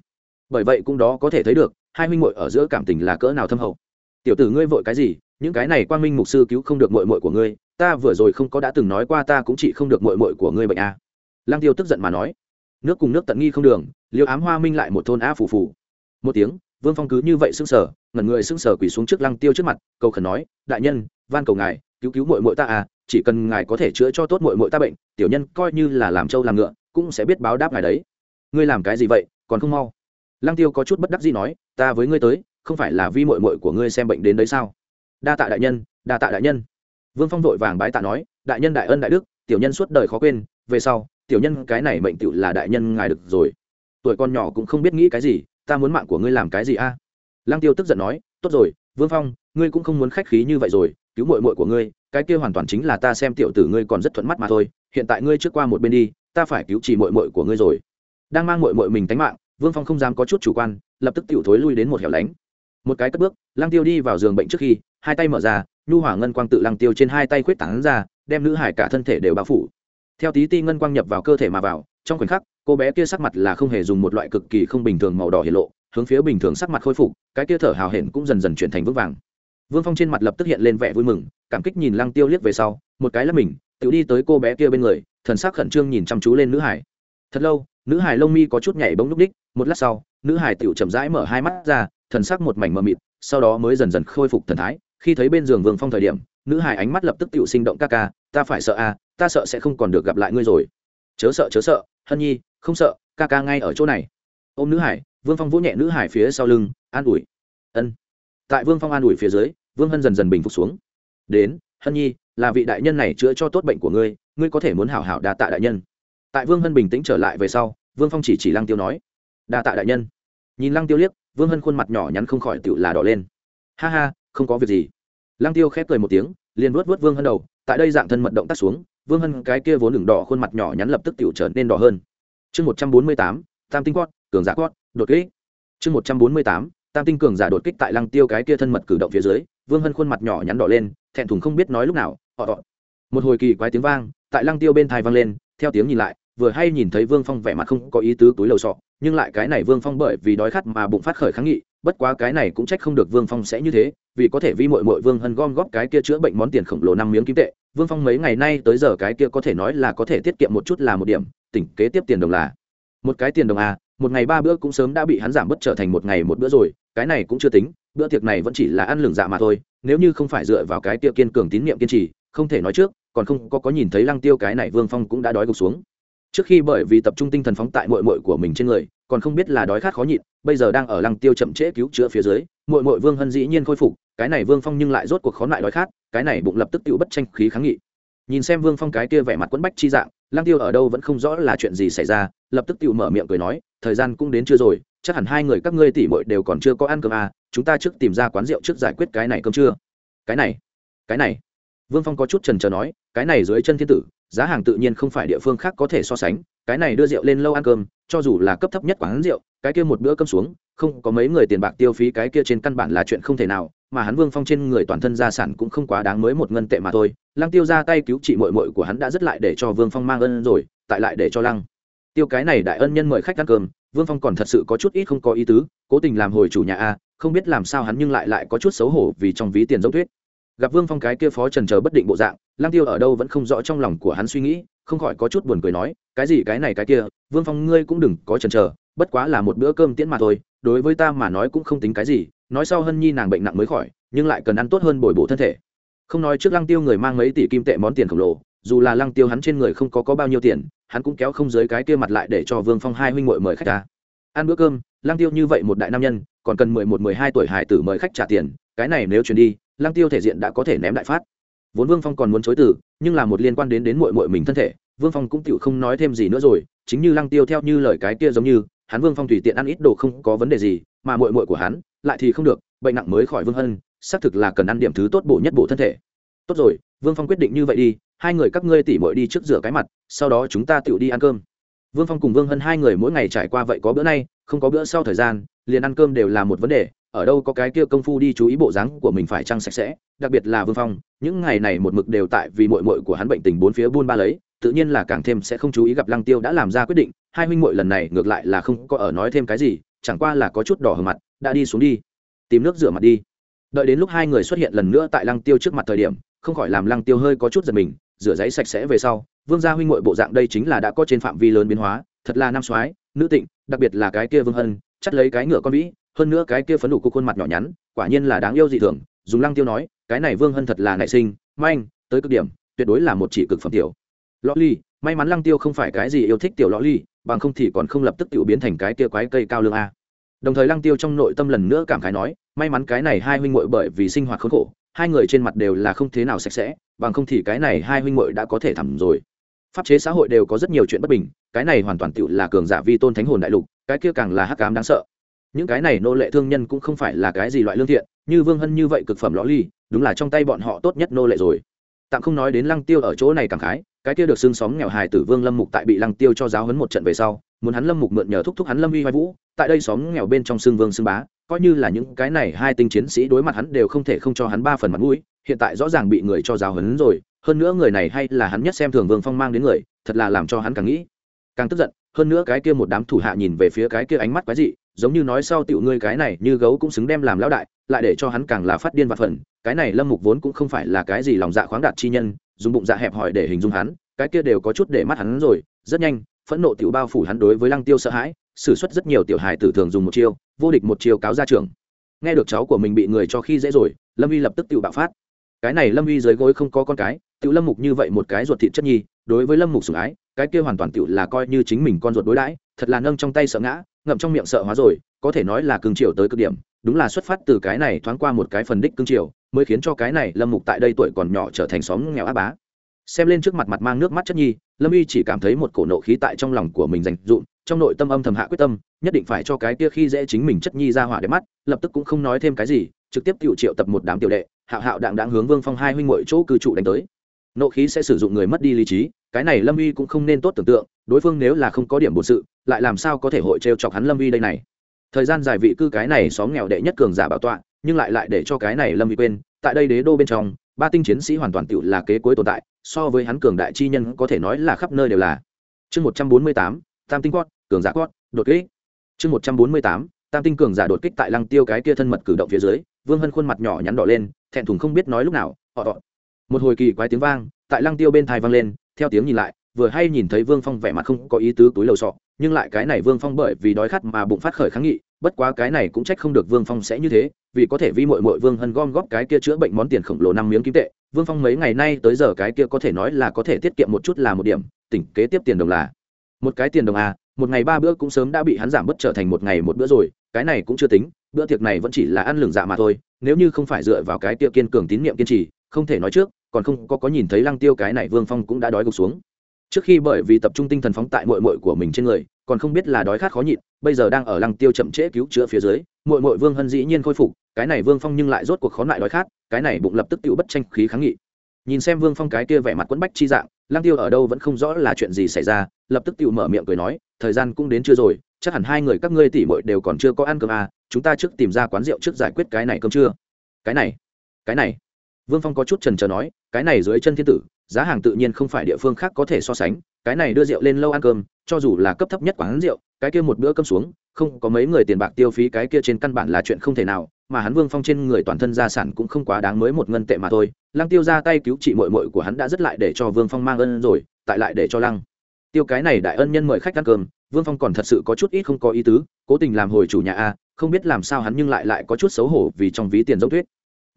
Bởi vậy cũng đó có thể thấy được, hai huynh muội ở giữa cảm tình là cỡ nào thâm hậu. Tiểu tử ngươi vội cái gì? Những cái này quang minh mục sư cứu không được muội muội của ngươi, ta vừa rồi không có đã từng nói qua ta cũng chỉ không được muội muội của ngươi bệnh a à. Lang tiêu tức giận mà nói. Nước cùng nước tận nghi không đường, liêu ám hoa minh lại một thôn a phù phù. Một tiếng, vương phong cứ như vậy sững sờ, ngẩn người sững sờ quỳ xuống trước lăng tiêu trước mặt, cầu khẩn nói, đại nhân, van cầu ngài, cứu cứu muội muội ta à chỉ cần ngài có thể chữa cho tốt muội muội ta bệnh, tiểu nhân coi như là làm trâu làm ngựa, cũng sẽ biết báo đáp ngài đấy. Ngươi làm cái gì vậy, còn không mau? Lăng tiêu có chút bất đắc dĩ nói, ta với ngươi tới, không phải là vi muội muội của ngươi xem bệnh đến đấy sao? Đa tạ đại nhân, đa tạ đại nhân. Vương phong vội vàng bái tạ nói, đại nhân đại ân đại đức, tiểu nhân suốt đời khó quên, về sau, tiểu nhân cái này mệnh tựu là đại nhân ngài được rồi. Tuổi con nhỏ cũng không biết nghĩ cái gì, ta muốn mạng của ngươi làm cái gì a? À? lăng tiêu tức giận nói, tốt rồi, vương phong, ngươi cũng không muốn khách khí như vậy rồi, cứu mội mội của ngươi, cái kia hoàn toàn chính là ta xem tiểu tử ngươi còn rất thuận mắt mà thôi, hiện tại ngươi trước qua một bên đi, ta phải cứu chỉ mội mội của ngươi rồi. Đang mang mội mội mình tánh mạng, vương phong không dám có chút chủ quan, lập tức tiểu thối lui đến một hẻo lánh. Một cái cất bước Lang tiêu đi vào giường bệnh trước khi hai tay mở ra, nhu hỏa ngân quang tự lăng tiêu trên hai tay khuyết tảng ra, đem nữ hải cả thân thể đều bao phủ. Theo tí ti ngân quang nhập vào cơ thể mà vào, trong khoảnh khắc, cô bé kia sắc mặt là không hề dùng một loại cực kỳ không bình thường màu đỏ hiện lộ, hướng phía bình thường sắc mặt khôi phục, cái kia thở hào hển cũng dần dần chuyển thành vững vàng. Vương phong trên mặt lập tức hiện lên vẻ vui mừng, cảm kích nhìn lăng tiêu liếc về sau, một cái là mình tự đi tới cô bé kia bên người, thần sắc khẩn trương nhìn chăm chú lên nữ hải. Thật lâu, nữ hải lông mi có chút nhảy bóng núp đích, một lát sau, nữ hải tiểu chậm rãi mở hai mắt ra, thần sắc một mảnh mờ mịt, sau đó mới dần dần khôi phục thần thái khi thấy bên giường vương phong thời điểm, nữ hải ánh mắt lập tức tự sinh động ca ca, ta phải sợ à ta sợ sẽ không còn được gặp lại ngươi rồi. Chớ sợ chớ sợ, hân nhi, không sợ, ca ca ngay ở chỗ này. Ôm nữ hải vương phong vỗ nhẹ nữ hải phía sau lưng, an ủi. Ân. Tại vương phong an ủi phía dưới, vương hân dần dần bình phục xuống. Đến, hân nhi, là vị đại nhân này chữa cho tốt bệnh của ngươi ngươi có thể muốn hảo hảo đa tạ đại nhân. Tại vương hân bình tĩnh trở lại về sau, vương phong chỉ chỉ lăng tiêu nói, đa tạ đại nhân. Nhìn lăng tiêu liếc, vương hân khuôn mặt nhỏ nhắn không khỏi tựu là đỏ lên. Ha ha không có việc gì. Lăng tiêu khép cười một tiếng, liền vuốt vuốt vương hân đầu, tại đây dạng thân mật động tác xuống, vương hân cái kia vốn đường đỏ khuôn mặt nhỏ nhắn lập tức tiểu trở nên đỏ hơn. Chương một trăm bốn mươi tám, tam tinh quát, cường giả quát, đột kích. Chương một trăm bốn mươi tám, tam tinh cường giả đột kích tại lăng tiêu cái kia thân mật cử động phía dưới, vương hân khuôn mặt nhỏ nhắn đỏ lên, thẹn thùng không biết nói lúc nào họ họ một hồi kỳ quái tiếng vang, tại lăng tiêu bên thai vang lên, theo tiếng nhìn lại, vừa hay nhìn thấy vương phong vẻ mặt không có ý tứ túi lầu sọ, nhưng lại cái này vương phong bởi vì đói khát mà bụng phát khởi kháng nghị bất quá cái này cũng trách không được vương phong sẽ như thế, vì có thể vi mội mội vương hân gom góp cái kia chữa bệnh món tiền khổng lồ năm miếng kim tệ, vương phong mấy ngày nay tới giờ cái kia có thể nói là có thể tiết kiệm một chút là một điểm, tỉnh kế tiếp tiền đồng là một cái tiền đồng à một ngày ba bữa cũng sớm đã bị hắn giảm bớt trở thành một ngày một bữa rồi, cái này cũng chưa tính, bữa tiệc này vẫn chỉ là ăn lường dạ mà thôi, nếu như không phải dựa vào cái tiệc kiên cường tín nhiệm kiên trì, không thể nói trước, còn không có có nhìn thấy lăng tiêu cái này vương phong cũng đã đói gục xuống. Trước khi bởi vì tập trung tinh thần phóng tại mội mội của mình trên người còn không biết là đói khát khó nhịn, bây giờ đang ở lăng tiêu chậm trễ cứu chữa phía dưới mội mội vương hân dĩ nhiên khôi phục, cái này vương phong nhưng lại rốt cuộc khó lại đói khát, cái này bụng lập tức tự bất tranh khí kháng nghị. Nhìn xem vương phong cái kia vẻ mặt quẫn bách chi dạng, lăng tiêu ở đâu vẫn không rõ là chuyện gì xảy ra, lập tức tự mở miệng cười nói, thời gian cũng đến chưa rồi, chắc hẳn hai người các ngươi tỉ mội đều còn chưa có ăn cơm à chúng ta trước tìm ra quán rượu trước giải quyết cái này cơm chưa? Cái này cái này. Vương phong có chút trần trờ nói, cái này dưới chân thiên tử, giá hàng tự nhiên không phải địa phương khác có thể so sánh, cái này đưa rượu lên lâu ăn cơm cho dù là cấp thấp nhất quán rượu, cái kia một bữa cơm xuống, không có mấy người tiền bạc tiêu phí, cái kia trên căn bản là chuyện không thể nào, mà hắn vương phong trên người toàn thân gia sản cũng không quá đáng mới một ngân tệ mà thôi. Lăng tiêu ra tay cứu trị mội mội của hắn đã rất lại để cho vương phong mang ơn rồi, tại lại để cho lăng tiêu cái này đại ân nhân mời khách ăn cơm, vương phong còn thật sự có chút ít không có ý tứ, cố tình làm hồi chủ nhà a, không biết làm sao hắn nhưng lại lại có chút xấu hổ vì trong ví tiền giống thuyết. Gặp vương phong cái kia phó trần chờ bất định bộ dạng lang tiêu ở đâu vẫn không rõ trong lòng của hắn suy nghĩ không khỏi có chút buồn cười nói cái gì cái này cái kia vương phong ngươi cũng đừng có chần chờ bất quá là một bữa cơm tiễn mà thôi đối với ta mà nói cũng không tính cái gì nói sau hân nhi nàng bệnh nặng mới khỏi nhưng lại cần ăn tốt hơn bồi bổ thân thể. Không nói trước lăng tiêu người mang mấy tỷ kim tệ món tiền khổng lồ dù là lăng tiêu hắn trên người không có, có bao nhiêu tiền hắn cũng kéo không dưới cái kia mặt lại để cho vương phong hai huynh muội mời khách ta ăn bữa cơm lăng tiêu như vậy một đại nam nhân còn cần mười một mười hai tuổi hải tử mời khách trả tiền cái này nếu chuyển đi lăng tiêu thể diện đã có thể ném đại phát. Vốn vương phong còn muốn chối từ nhưng là một liên quan đến đến muội muội mình thân thể, vương phong cũng tựu không nói thêm gì nữa rồi, chính như lăng tiêu theo như lời cái kia giống như, hắn vương phong tùy tiện ăn ít đồ không có vấn đề gì, mà muội muội của hắn, lại thì không được, bệnh nặng mới khỏi vương hân, xác thực là cần ăn điểm thứ tốt bổ nhất bổ thân thể. Tốt rồi, vương phong quyết định như vậy đi, hai người các ngươi tỉ mội đi trước rửa cái mặt, sau đó chúng ta tựu đi ăn cơm. Vương phong cùng vương hân hai người mỗi ngày trải qua vậy có bữa nay, không có bữa sau thời gian, liền ăn cơm đều là một vấn đề ở đâu có cái kia công phu đi chú ý bộ dáng của mình phải trăng sạch sẽ, đặc biệt là vương phong, những ngày này một mực đều tại vì mội mội của hắn bệnh tình bốn phía buôn ba lấy, tự nhiên là càng thêm sẽ không chú ý gặp lăng tiêu đã làm ra quyết định, hai huynh mội lần này ngược lại là không có ở nói thêm cái gì, chẳng qua là có chút đỏ hờ mặt, đã đi xuống đi, tìm nước rửa mặt đi. Đợi đến lúc hai người xuất hiện lần nữa tại lăng tiêu trước mặt thời điểm, không khỏi làm lăng tiêu hơi có chút giật mình, rửa giấy sạch sẽ về sau, vương gia huynh muội bộ dạng đây chính là đã có trên phạm vi lớn biến hóa, thật là nam soái, nữ tịnh, đặc biệt là cái kia vương hân, chắt lấy cái ngựa con vĩ hơn nữa cái kia phấn đủ cô khuôn mặt nhỏ nhắn, quả nhiên là đáng yêu dị thường. Dùng lăng tiêu nói, cái này vương hân thật là nảy sinh manh tới cực điểm, tuyệt đối là một chỉ cực phẩm tiểu. Lõ ly, may mắn lăng tiêu không phải cái gì yêu thích tiểu lõ ly, bằng không thì còn không lập tức tiểu biến thành cái kia quái cây cao lương a. Đồng thời lăng tiêu trong nội tâm lần nữa cảm khái nói, may mắn cái này hai huynh muội bởi vì sinh hoạt khốn khổ, hai người trên mặt đều là không thế nào sạch sẽ, bằng không thì cái này hai huynh muội đã có thể thầm rồi. Pháp chế xã hội đều có rất nhiều chuyện bất bình, cái này hoàn toàn tựu là cường giả vi tôn thánh hồn đại lục, cái kia càng là hắc cám đáng sợ những cái này nô lệ thương nhân cũng không phải là cái gì loại lương thiện, như vương hân như vậy cực phẩm lõ ly, đúng là trong tay bọn họ tốt nhất nô lệ rồi. Tạm không nói đến lăng tiêu ở chỗ này cảm khái, cái kia được xương xóm nghèo hài tử vương lâm mục tại bị lăng tiêu cho giáo hấn một trận về sau, muốn hắn lâm mục mượn nhờ thúc thúc hắn lâm uy hoài vũ, tại đây xóm nghèo bên trong xương vương xương bá, coi như là những cái này hai tinh chiến sĩ đối mặt hắn đều không thể không cho hắn ba phần mặt mũi, hiện tại rõ ràng bị người cho giáo hấn rồi, hơn nữa người này hay là hắn nhất xem thường vương phong mang đến người, thật là làm cho hắn càng nghĩ, càng tức giận hơn nữa cái kia một đám thủ hạ nhìn về phía cái kia ánh mắt quái dị, giống như nói sau tiểu ngươi cái này, như gấu cũng xứng đem làm lão đại, lại để cho hắn càng là phát điên và phần cái này lâm mục vốn cũng không phải là cái gì lòng dạ khoáng đạt chi nhân, dùng bụng dạ hẹp hòi để hình dung hắn, cái kia đều có chút để mắt hắn rồi, rất nhanh, phẫn nộ tiểu bao phủ hắn đối với lăng tiêu sợ hãi, sử xuất rất nhiều tiểu hài tử thường dùng một chiêu, vô địch một chiêu cáo ra trường nghe được cháu của mình bị người cho khi dễ rồi, lâm uy lập tức tiểu bạo phát. Cái này lâm uy dưới gối không có con cái, tiểu lâm mục như vậy một cái ruột thịt chất nhi, đối với lâm mục sủng ái cái kia hoàn toàn tiểu là coi như chính mình con ruột đối đãi, thật là nâng trong tay sợ ngã, ngậm trong miệng sợ hóa rồi, có thể nói là cương triều tới cực điểm, đúng là xuất phát từ cái này thoáng qua một cái phần đích cương triều, mới khiến cho cái này lâm mục tại đây tuổi còn nhỏ trở thành xóm nghèo á bá. Xem lên trước mặt mặt mang nước mắt chất nhi, lâm y chỉ cảm thấy một cổ nộ khí tại trong lòng của mình dành dụm, trong nội tâm âm thầm hạ quyết tâm, nhất định phải cho cái kia khi dễ chính mình chất nhi ra hỏa để mắt, lập tức cũng không nói thêm cái gì, trực tiếp tiểu triệu tập một đám tiểu đệ, hạo hạo đạng đạng hướng vương phong hai huynh ngội chỗ cư trụ đánh tới nộ khí sẽ sử dụng người mất đi lý trí, cái này lâm uy cũng không nên tốt tưởng tượng, đối phương nếu là không có điểm bổn sự, lại làm sao có thể hội t chọc hắn lâm uy đây này? Thời gian dài vị cư cái này xóm nghèo đệ nhất cường giả bảo tọa, nhưng lại lại để cho cái này lâm uy quên, tại đây đế đô bên trong, ba tinh chiến sĩ hoàn toàn tự là kế cuối tồn tại, so với hắn cường đại chi nhân có thể nói là khắp nơi đều là. Chương một trăm bốn mươi tám, tam tinh quát, cường giả quát, đột kích. Chương một trăm bốn mươi tám, tam tinh cường giả đột kích tại lăng tiêu cái kia thân mật cử động phía dưới, vương hân khuôn mặt nhỏ nhắn đỏ lên, thẹn thùng không biết nói lúc nào họ một hồi kỳ quái tiếng vang, tại lăng tiêu bên thai vang lên, theo tiếng nhìn lại, vừa hay nhìn thấy vương phong vẻ mặt không có ý tứ túi lầu sọ, nhưng lại cái này vương phong bởi vì đói khát mà bụng phát khởi kháng nghị, bất quá cái này cũng trách không được vương phong sẽ như thế, vì có thể vi mội mội vương hân gom góp cái kia chữa bệnh món tiền khổng lồ năm miếng kim tệ, vương phong mấy ngày nay tới giờ cái kia có thể nói là có thể tiết kiệm một chút là một điểm, tỉnh kế tiếp tiền đồng là một cái tiền đồng à một ngày ba bữa cũng sớm đã bị hắn giảm bớt trở thành một ngày một bữa rồi, cái này cũng chưa tính, bữa tiệc này vẫn chỉ là ăn lường dạ mà thôi, nếu như không phải dựa vào cái kia kiên cường tín nhiệm kiên trì không thể nói trước, còn không có có nhìn thấy lăng tiêu cái này vương phong cũng đã đói gục xuống. Trước khi bởi vì tập trung tinh thần phóng tại mội mội của mình trên người, còn không biết là đói khát khó nhịn, bây giờ đang ở lăng tiêu chậm trễ cứu chữa phía dưới mội mội vương hân dĩ nhiên khôi phục, cái này vương phong nhưng lại rốt cuộc khó lại đói khát, cái này bụng lập tức tự bất tranh khí kháng nghị. Nhìn xem vương phong cái kia vẻ mặt quẫn bách chi dạng, lăng tiêu ở đâu vẫn không rõ là chuyện gì xảy ra, lập tức tự mở miệng cười nói, thời gian cũng đến chưa rồi, chắc hẳn hai người các ngươi tỉ mội đều còn chưa có ăn cơm à chúng ta trước tìm ra quán rượu trước giải quyết cái này cơm chưa? Cái này cái này vương phong có chút trần trờ nói, cái này dưới chân thiên tử, giá hàng tự nhiên không phải địa phương khác có thể so sánh, cái này đưa rượu lên lâu ăn cơm, cho dù là cấp thấp nhất quán rượu, cái kia một bữa cơm xuống, không có mấy người tiền bạc tiêu phí, cái kia trên căn bản là chuyện không thể nào, mà hắn vương phong trên người toàn thân gia sản cũng không quá đáng mới một ngân tệ mà thôi. Lăng tiêu ra tay cứu trị mội mội của hắn đã rất lại để cho vương phong mang ơn rồi, tại lại để cho lăng tiêu cái này đại ân nhân mời khách ăn cơm, vương phong còn thật sự có chút ít không có ý tứ, cố tình làm hồi chủ nhà a, không biết làm sao hắn nhưng lại lại có chút xấu hổ vì trong ví tiền giống thuyết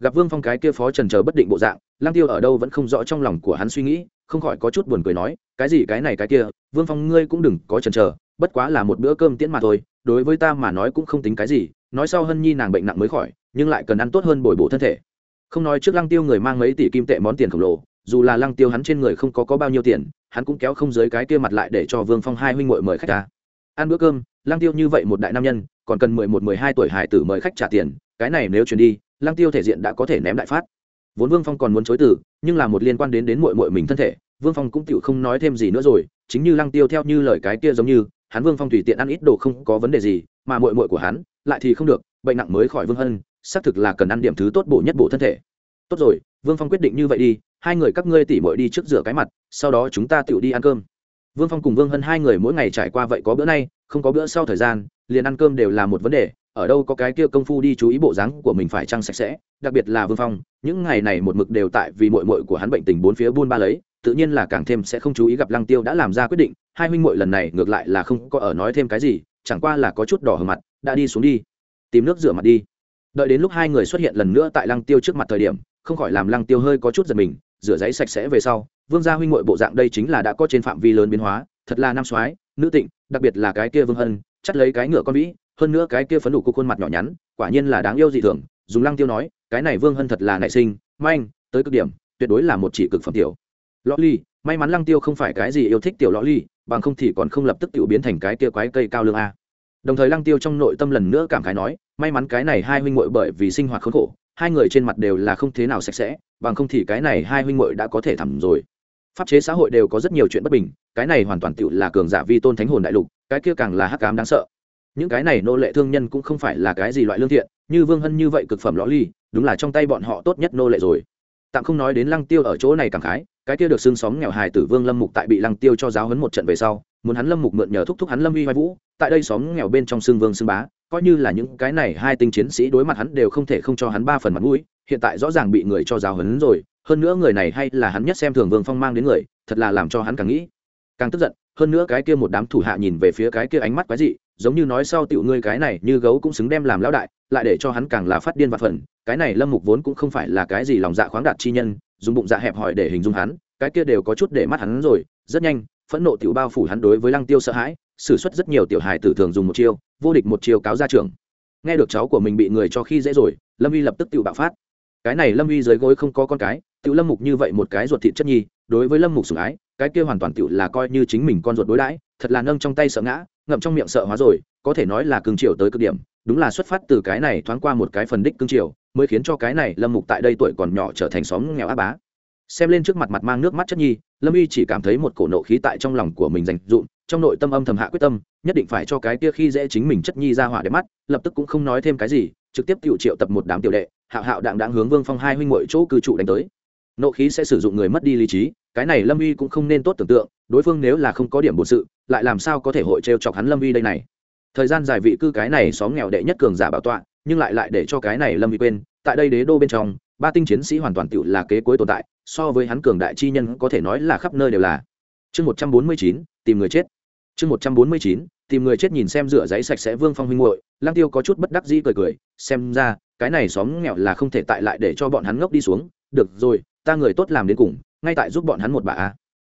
gặp vương phong cái kia phó trần chờ bất định bộ dạng lang tiêu ở đâu vẫn không rõ trong lòng của hắn suy nghĩ, không khỏi có chút buồn cười nói, cái gì cái này cái kia, vương phong ngươi cũng đừng có trần chờ, bất quá là một bữa cơm tiễn mà thôi, đối với ta mà nói cũng không tính cái gì, nói sau hân nhi nàng bệnh nặng mới khỏi, nhưng lại cần ăn tốt hơn bồi bổ thân thể. Không nói trước lăng tiêu người mang mấy tỷ kim tệ món tiền khổng lồ, dù là lăng tiêu hắn trên người không có có bao nhiêu tiền, hắn cũng kéo không dưới cái kia mặt lại để cho vương phong hai huynh muội mời khách ta ăn bữa cơm, lăng tiêu như vậy một đại nam nhân, còn cần mười một, mười hai tuổi hải tử mời khách trả tiền, cái này nếu chuyển đi Lang tiêu thể diện đã có thể ném đại phát. Vốn vương phong còn muốn chối từ, nhưng là một liên quan đến đến muội muội mình thân thể, vương phong cũng tự không nói thêm gì nữa rồi, chính như lăng tiêu theo như lời cái kia giống như, hắn vương phong tùy tiện ăn ít đồ không có vấn đề gì, mà muội muội của hắn, lại thì không được, bệnh nặng mới khỏi vương hân, xác thực là cần ăn điểm thứ tốt bổ nhất bổ thân thể. Tốt rồi, vương phong quyết định như vậy đi, hai người các ngươi tỉ mội đi trước rửa cái mặt, sau đó chúng ta tự đi ăn cơm. Vương phong cùng vương hân hai người mỗi ngày trải qua vậy có bữa nay, không có bữa sau thời gian, liền ăn cơm đều là một vấn đề ở đâu có cái kia công phu đi chú ý bộ dáng của mình phải trang sạch sẽ, đặc biệt là vương phong, những ngày này một mực đều tại vì mội mội của hắn bệnh tình bốn phía buôn ba lấy, tự nhiên là càng thêm sẽ không chú ý gặp lăng tiêu đã làm ra quyết định, hai huynh mội lần này ngược lại là không có ở nói thêm cái gì, chẳng qua là có chút đỏ hở mặt, đã đi xuống đi, tìm nước rửa mặt đi. Đợi đến lúc hai người xuất hiện lần nữa tại lăng tiêu trước mặt thời điểm, không khỏi làm lăng tiêu hơi có chút giật mình, rửa giấy sạch sẽ về sau, vương gia huynh ngội bộ dạng đây chính là đã có trên phạm vi lớn biến hóa, thật là nam soái, nữ tịnh, đặc biệt là cái kia vương hân chắt lấy cái ngựa con vĩ hơn nữa cái kia phấn đủ cô khuôn mặt nhỏ nhắn, quả nhiên là đáng yêu dị thường. Dùng lăng tiêu nói, cái này vương hân thật là nảy sinh. Manh tới cực điểm, tuyệt đối là một chỉ cực phẩm tiểu. Lõ ly, may mắn lăng tiêu không phải cái gì yêu thích tiểu lõ ly, bằng không thì còn không lập tức tiểu biến thành cái kia quái cây cao lương a. Đồng thời lăng tiêu trong nội tâm lần nữa cảm khái nói, may mắn cái này hai huynh muội bởi vì sinh hoạt khốn khổ, hai người trên mặt đều là không thế nào sạch sẽ, bằng không thì cái này hai huynh muội đã có thể thẳm rồi. Pháp chế xã hội đều có rất nhiều chuyện bất bình, cái này hoàn toàn tự là cường giả vi tôn thánh hồn đại lục, cái kia càng là hắc ám đáng sợ những cái này nô lệ thương nhân cũng không phải là cái gì loại lương thiện, như vương hân như vậy cực phẩm lõ ly, đúng là trong tay bọn họ tốt nhất nô lệ rồi. Tạm không nói đến lăng tiêu ở chỗ này càng khái, cái kia được xưng xóm nghèo hài tử vương lâm mục tại bị lăng tiêu cho giáo hấn một trận về sau, muốn hắn lâm mục mượn nhờ thúc thúc hắn lâm uy vai vũ, tại đây xóm nghèo bên trong xương vương xương bá, coi như là những cái này hai tinh chiến sĩ đối mặt hắn đều không thể không cho hắn ba phần mặt mũi, hiện tại rõ ràng bị người cho giáo hấn rồi, hơn nữa người này hay là hắn nhất xem thường vương phong mang đến người, thật là làm cho hắn càng nghĩ, càng tức giận, hơn nữa cái kia một đám thủ hạ nhìn về phía cái kia ánh mắt quái dị giống như nói sau tiểu ngươi cái này như gấu cũng xứng đem làm lão đại, lại để cho hắn càng là phát điên và phần cái này lâm mục vốn cũng không phải là cái gì lòng dạ khoáng đạt chi nhân, dùng bụng dạ hẹp hòi để hình dung hắn, cái kia đều có chút để mắt hắn rồi, rất nhanh, phẫn nộ tiểu bao phủ hắn đối với lăng tiêu sợ hãi sử xuất rất nhiều tiểu hài tử thường dùng một chiêu, vô địch một chiêu cáo ra trường nghe được cháu của mình bị người cho khi dễ rồi, lâm uy lập tức tiểu bạo phát. Cái này lâm uy dưới gối không có con cái, tiểu lâm mục như vậy một cái ruột thịt chất nhi, đối với lâm mục sủng ái, cái kia hoàn toàn tiểu là coi như chính mình con ruột đối đãi, thật là nâng trong tay sợ ngã ngậm trong miệng sợ hóa rồi, có thể nói là cương triều tới cực điểm, đúng là xuất phát từ cái này thoáng qua một cái phần đích cương triều, mới khiến cho cái này lâm mục tại đây tuổi còn nhỏ trở thành xóm nghèo á bá. Xem lên trước mặt mặt mang nước mắt chất nhi, lâm uy chỉ cảm thấy một cổ nộ khí tại trong lòng của mình dành dụm, trong nội tâm âm thầm hạ quyết tâm, nhất định phải cho cái kia khi dễ chính mình chất nhi ra hỏa để mắt, lập tức cũng không nói thêm cái gì, trực tiếp tiểu triệu tập một đám tiểu đệ, hạo hạo đạng đặng hướng vương phong hai huynh muội chỗ cư trụ đánh tới. Nộ khí sẽ sử dụng người mất đi lý trí cái này lâm uy cũng không nên tốt tưởng tượng, đối phương nếu là không có điểm bổn sự, lại làm sao có thể hội trêu chọc hắn lâm uy đây này? Thời gian dài vị cư cái này xóm nghèo đệ nhất cường giả bảo tọa, nhưng lại lại để cho cái này lâm uy quên, tại đây đế đô bên trong, ba tinh chiến sĩ hoàn toàn tựu là kế cuối tồn tại, so với hắn cường đại chi nhân có thể nói là khắp nơi đều là. Chương một trăm bốn mươi chín, tìm người chết. Chương một trăm bốn mươi chín, tìm người chết nhìn xem rửa giấy sạch sẽ vương phong huynh hội lang tiêu có chút bất đắc dĩ cười cười, xem ra, cái này xóm nghèo là không thể tại lại để cho bọn hắn ngốc đi xuống. Được rồi, ta người tốt làm đến cùng ngay tại giúp bọn hắn một bà a.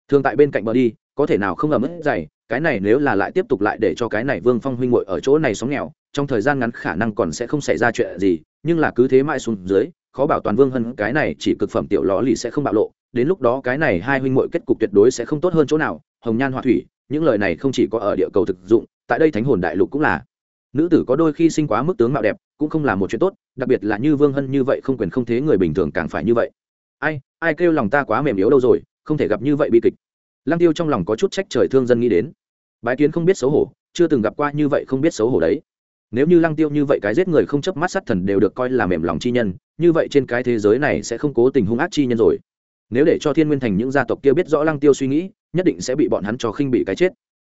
Thường tại bên cạnh bờ đi, có thể nào không ẩm ướt dày, cái này nếu là lại tiếp tục lại để cho cái này vương phong huynh ngội ở chỗ này sống nghèo, trong thời gian ngắn khả năng còn sẽ không xảy ra chuyện gì, nhưng là cứ thế mãi xuống dưới, khó bảo toàn vương hân, cái này chỉ cực phẩm tiểu ló lì sẽ không bạo lộ, đến lúc đó cái này hai huynh muội kết cục tuyệt đối sẽ không tốt hơn chỗ nào, hồng nhan họa thủy, những lời này không chỉ có ở địa cầu thực dụng, tại đây thánh hồn đại lục cũng là. Nữ tử có đôi khi sinh quá mức tướng mạo đẹp, cũng không là một chuyện tốt, đặc biệt là như vương hân như vậy không quyền không thế người bình thường càng phải như vậy ai ai kêu lòng ta quá mềm yếu đâu rồi, không thể gặp như vậy bi kịch. Lăng tiêu trong lòng có chút trách trời thương dân nghĩ đến. Bái kiến không biết xấu hổ, chưa từng gặp qua như vậy không biết xấu hổ đấy. Nếu như lăng tiêu như vậy cái giết người không chấp mắt sát thần đều được coi là mềm lòng chi nhân, như vậy trên cái thế giới này sẽ không cố tình hung ác chi nhân rồi. Nếu để cho thiên nguyên thành những gia tộc kia biết rõ lăng tiêu suy nghĩ, nhất định sẽ bị bọn hắn cho khinh bị cái chết.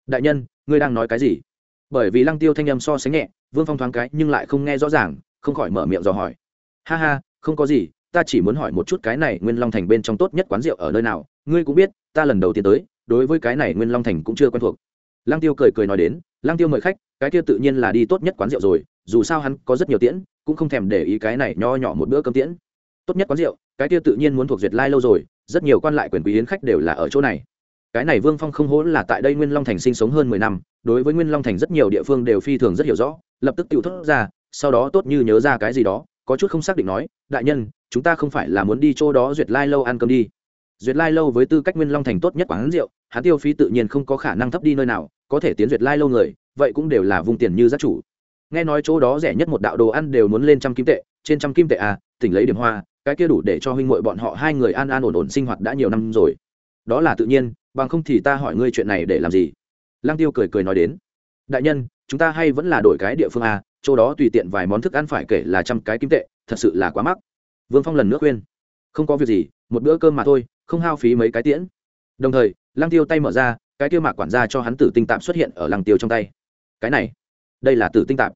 Đại nhân, ngươi đang nói cái gì? Bởi vì lăng tiêu thanh âm so sánh nhẹ, vương phong thoáng cái nhưng lại không nghe rõ ràng, không khỏi mở miệng dò hỏi. Ha ha, không có gì ta chỉ muốn hỏi một chút cái này nguyên long thành bên trong tốt nhất quán rượu ở nơi nào. Ngươi cũng biết, ta lần đầu tiên tới, đối với cái này nguyên long thành cũng chưa quen thuộc. Lăng tiêu cười cười nói đến, lăng tiêu mời khách, cái kia tự nhiên là đi tốt nhất quán rượu rồi, dù sao hắn có rất nhiều tiễn, cũng không thèm để ý cái này nho nhỏ một bữa cơm tiễn. Tốt nhất quán rượu, cái kia tự nhiên muốn thuộc duyệt lai lâu rồi, rất nhiều quan lại quyền quý hiến khách đều là ở chỗ này. Cái này vương phong không hỗn là tại đây nguyên long thành sinh sống hơn mười năm, đối với nguyên long thành rất nhiều địa phương đều phi thường rất hiểu rõ, lập tức tự thốt ra, sau đó tốt như nhớ ra cái gì đó có chút không xác định nói, đại nhân, chúng ta không phải là muốn đi chỗ đó duyệt lai lâu ăn cơm đi. Duyệt lai lâu với tư cách nguyên long thành tốt nhất quán rượu, hắn tiêu phí tự nhiên không có khả năng thấp đi nơi nào, có thể tiến duyệt lai lâu người, vậy cũng đều là vùng tiền như giác chủ. Nghe nói chỗ đó rẻ nhất một đạo đồ ăn đều muốn lên trăm kim tệ, trên trăm kim tệ à tỉnh lấy điểm hoa, cái kia đủ để cho huynh muội bọn họ hai người an an ổn ổn sinh hoạt đã nhiều năm rồi. Đó là tự nhiên, bằng không thì ta hỏi ngươi chuyện này để làm gì? Lăng tiêu cười cười nói đến. Đại nhân chúng ta hay vẫn là đổi cái địa phương à chỗ đó tùy tiện vài món thức ăn phải kể là trăm cái kim tệ, thật sự là quá mắc. Vương phong lần nữa khuyên. Không có việc gì, một bữa cơm mà thôi, không hao phí mấy cái tiễn. Đồng thời, lăng tiêu tay mở ra, cái tiêu mạc quản gia cho hắn tử tinh tạp xuất hiện ở lăng tiêu trong tay. Cái này, đây là tử tinh tạp.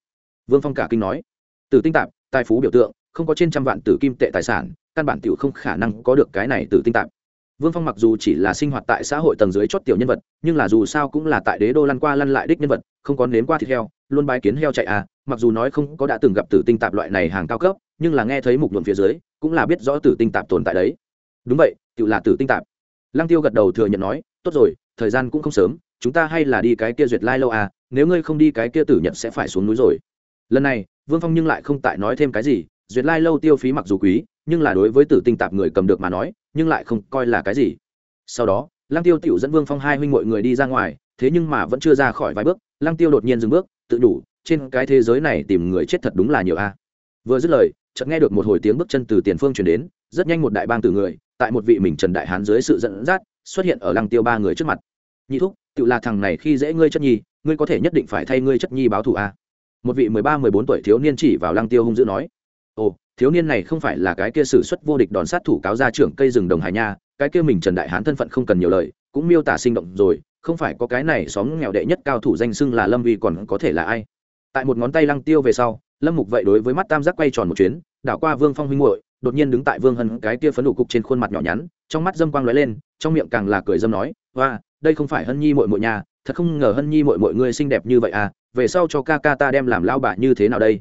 Vương phong cả kinh nói. Tử tinh tạp, tài phú biểu tượng, không có trên trăm vạn tử kim tệ tài sản, căn bản tiểu không khả năng có được cái này tử tinh tạp vương phong mặc dù chỉ là sinh hoạt tại xã hội tầng dưới chót tiểu nhân vật, nhưng là dù sao cũng là tại đế đô lăn qua lăn lại đích nhân vật, không có nếm qua thịt heo, luôn bái kiến heo chạy à mặc dù nói không có đã từng gặp tử tinh tạp loại này hàng cao cấp, nhưng là nghe thấy mục luận phía dưới, cũng là biết rõ tử tinh tạp tồn tại đấy. Đúng vậy tự là tử tinh tạp. Lăng tiêu gật đầu thừa nhận nói, tốt rồi, thời gian cũng không sớm, chúng ta hay là đi cái kia duyệt lai lâu à nếu ngươi không đi cái kia tử nhận sẽ phải xuống núi rồi. Lần này, vương phong nhưng lại không tại nói thêm cái gì duyệt lai lâu tiêu phí mặc dù quý, nhưng là đối với tử tinh tạp người cầm được mà nói, nhưng lại không coi là cái gì. Sau đó, lăng tiêu tiểu dẫn vương phong hai huynh mọi người đi ra ngoài, thế nhưng mà vẫn chưa ra khỏi vài bước, lăng tiêu đột nhiên dừng bước, tự đủ, trên cái thế giới này tìm người chết thật đúng là nhiều a. Vừa dứt lời, chợt nghe được một hồi tiếng bước chân từ tiền phương chuyển đến, rất nhanh một đại bang từ người, tại một vị mình trần đại hán dưới sự dẫn dắt, xuất hiện ở lăng tiêu ba người trước mặt. Nhị thúc tự là thằng này khi dễ ngươi chất nhi, ngươi có thể nhất định phải thay ngươi chất nhi báo thù a. Một vị mười ba, mười bốn tuổi thiếu niên chỉ vào lăng tiêu hung dữ nói ồ, thiếu niên này không phải là cái kia sử xuất vô địch đòn sát thủ cáo ra trưởng cây rừng đồng hải nha, cái kia mình trần đại hán thân phận không cần nhiều lời, cũng miêu tả sinh động rồi, không phải có cái này xóm nghèo đệ nhất cao thủ danh xưng là lâm uy còn có thể là ai? Tại một ngón tay lăng tiêu về sau, lâm mục vậy đối với mắt tam giác quay tròn một chuyến, đảo qua vương phong huynh muội, đột nhiên đứng tại vương hân cái kia phấn đủ cục trên khuôn mặt nhỏ nhắn, trong mắt dâm quang lóe lên, trong miệng càng là cười dâm nói và đây không phải hân nhi muội muội nhà thật không ngờ hân nhi muội muội ngươi xinh đẹp như vậy à về sau cho ca ca ta đem làm lao bà như thế nào đây?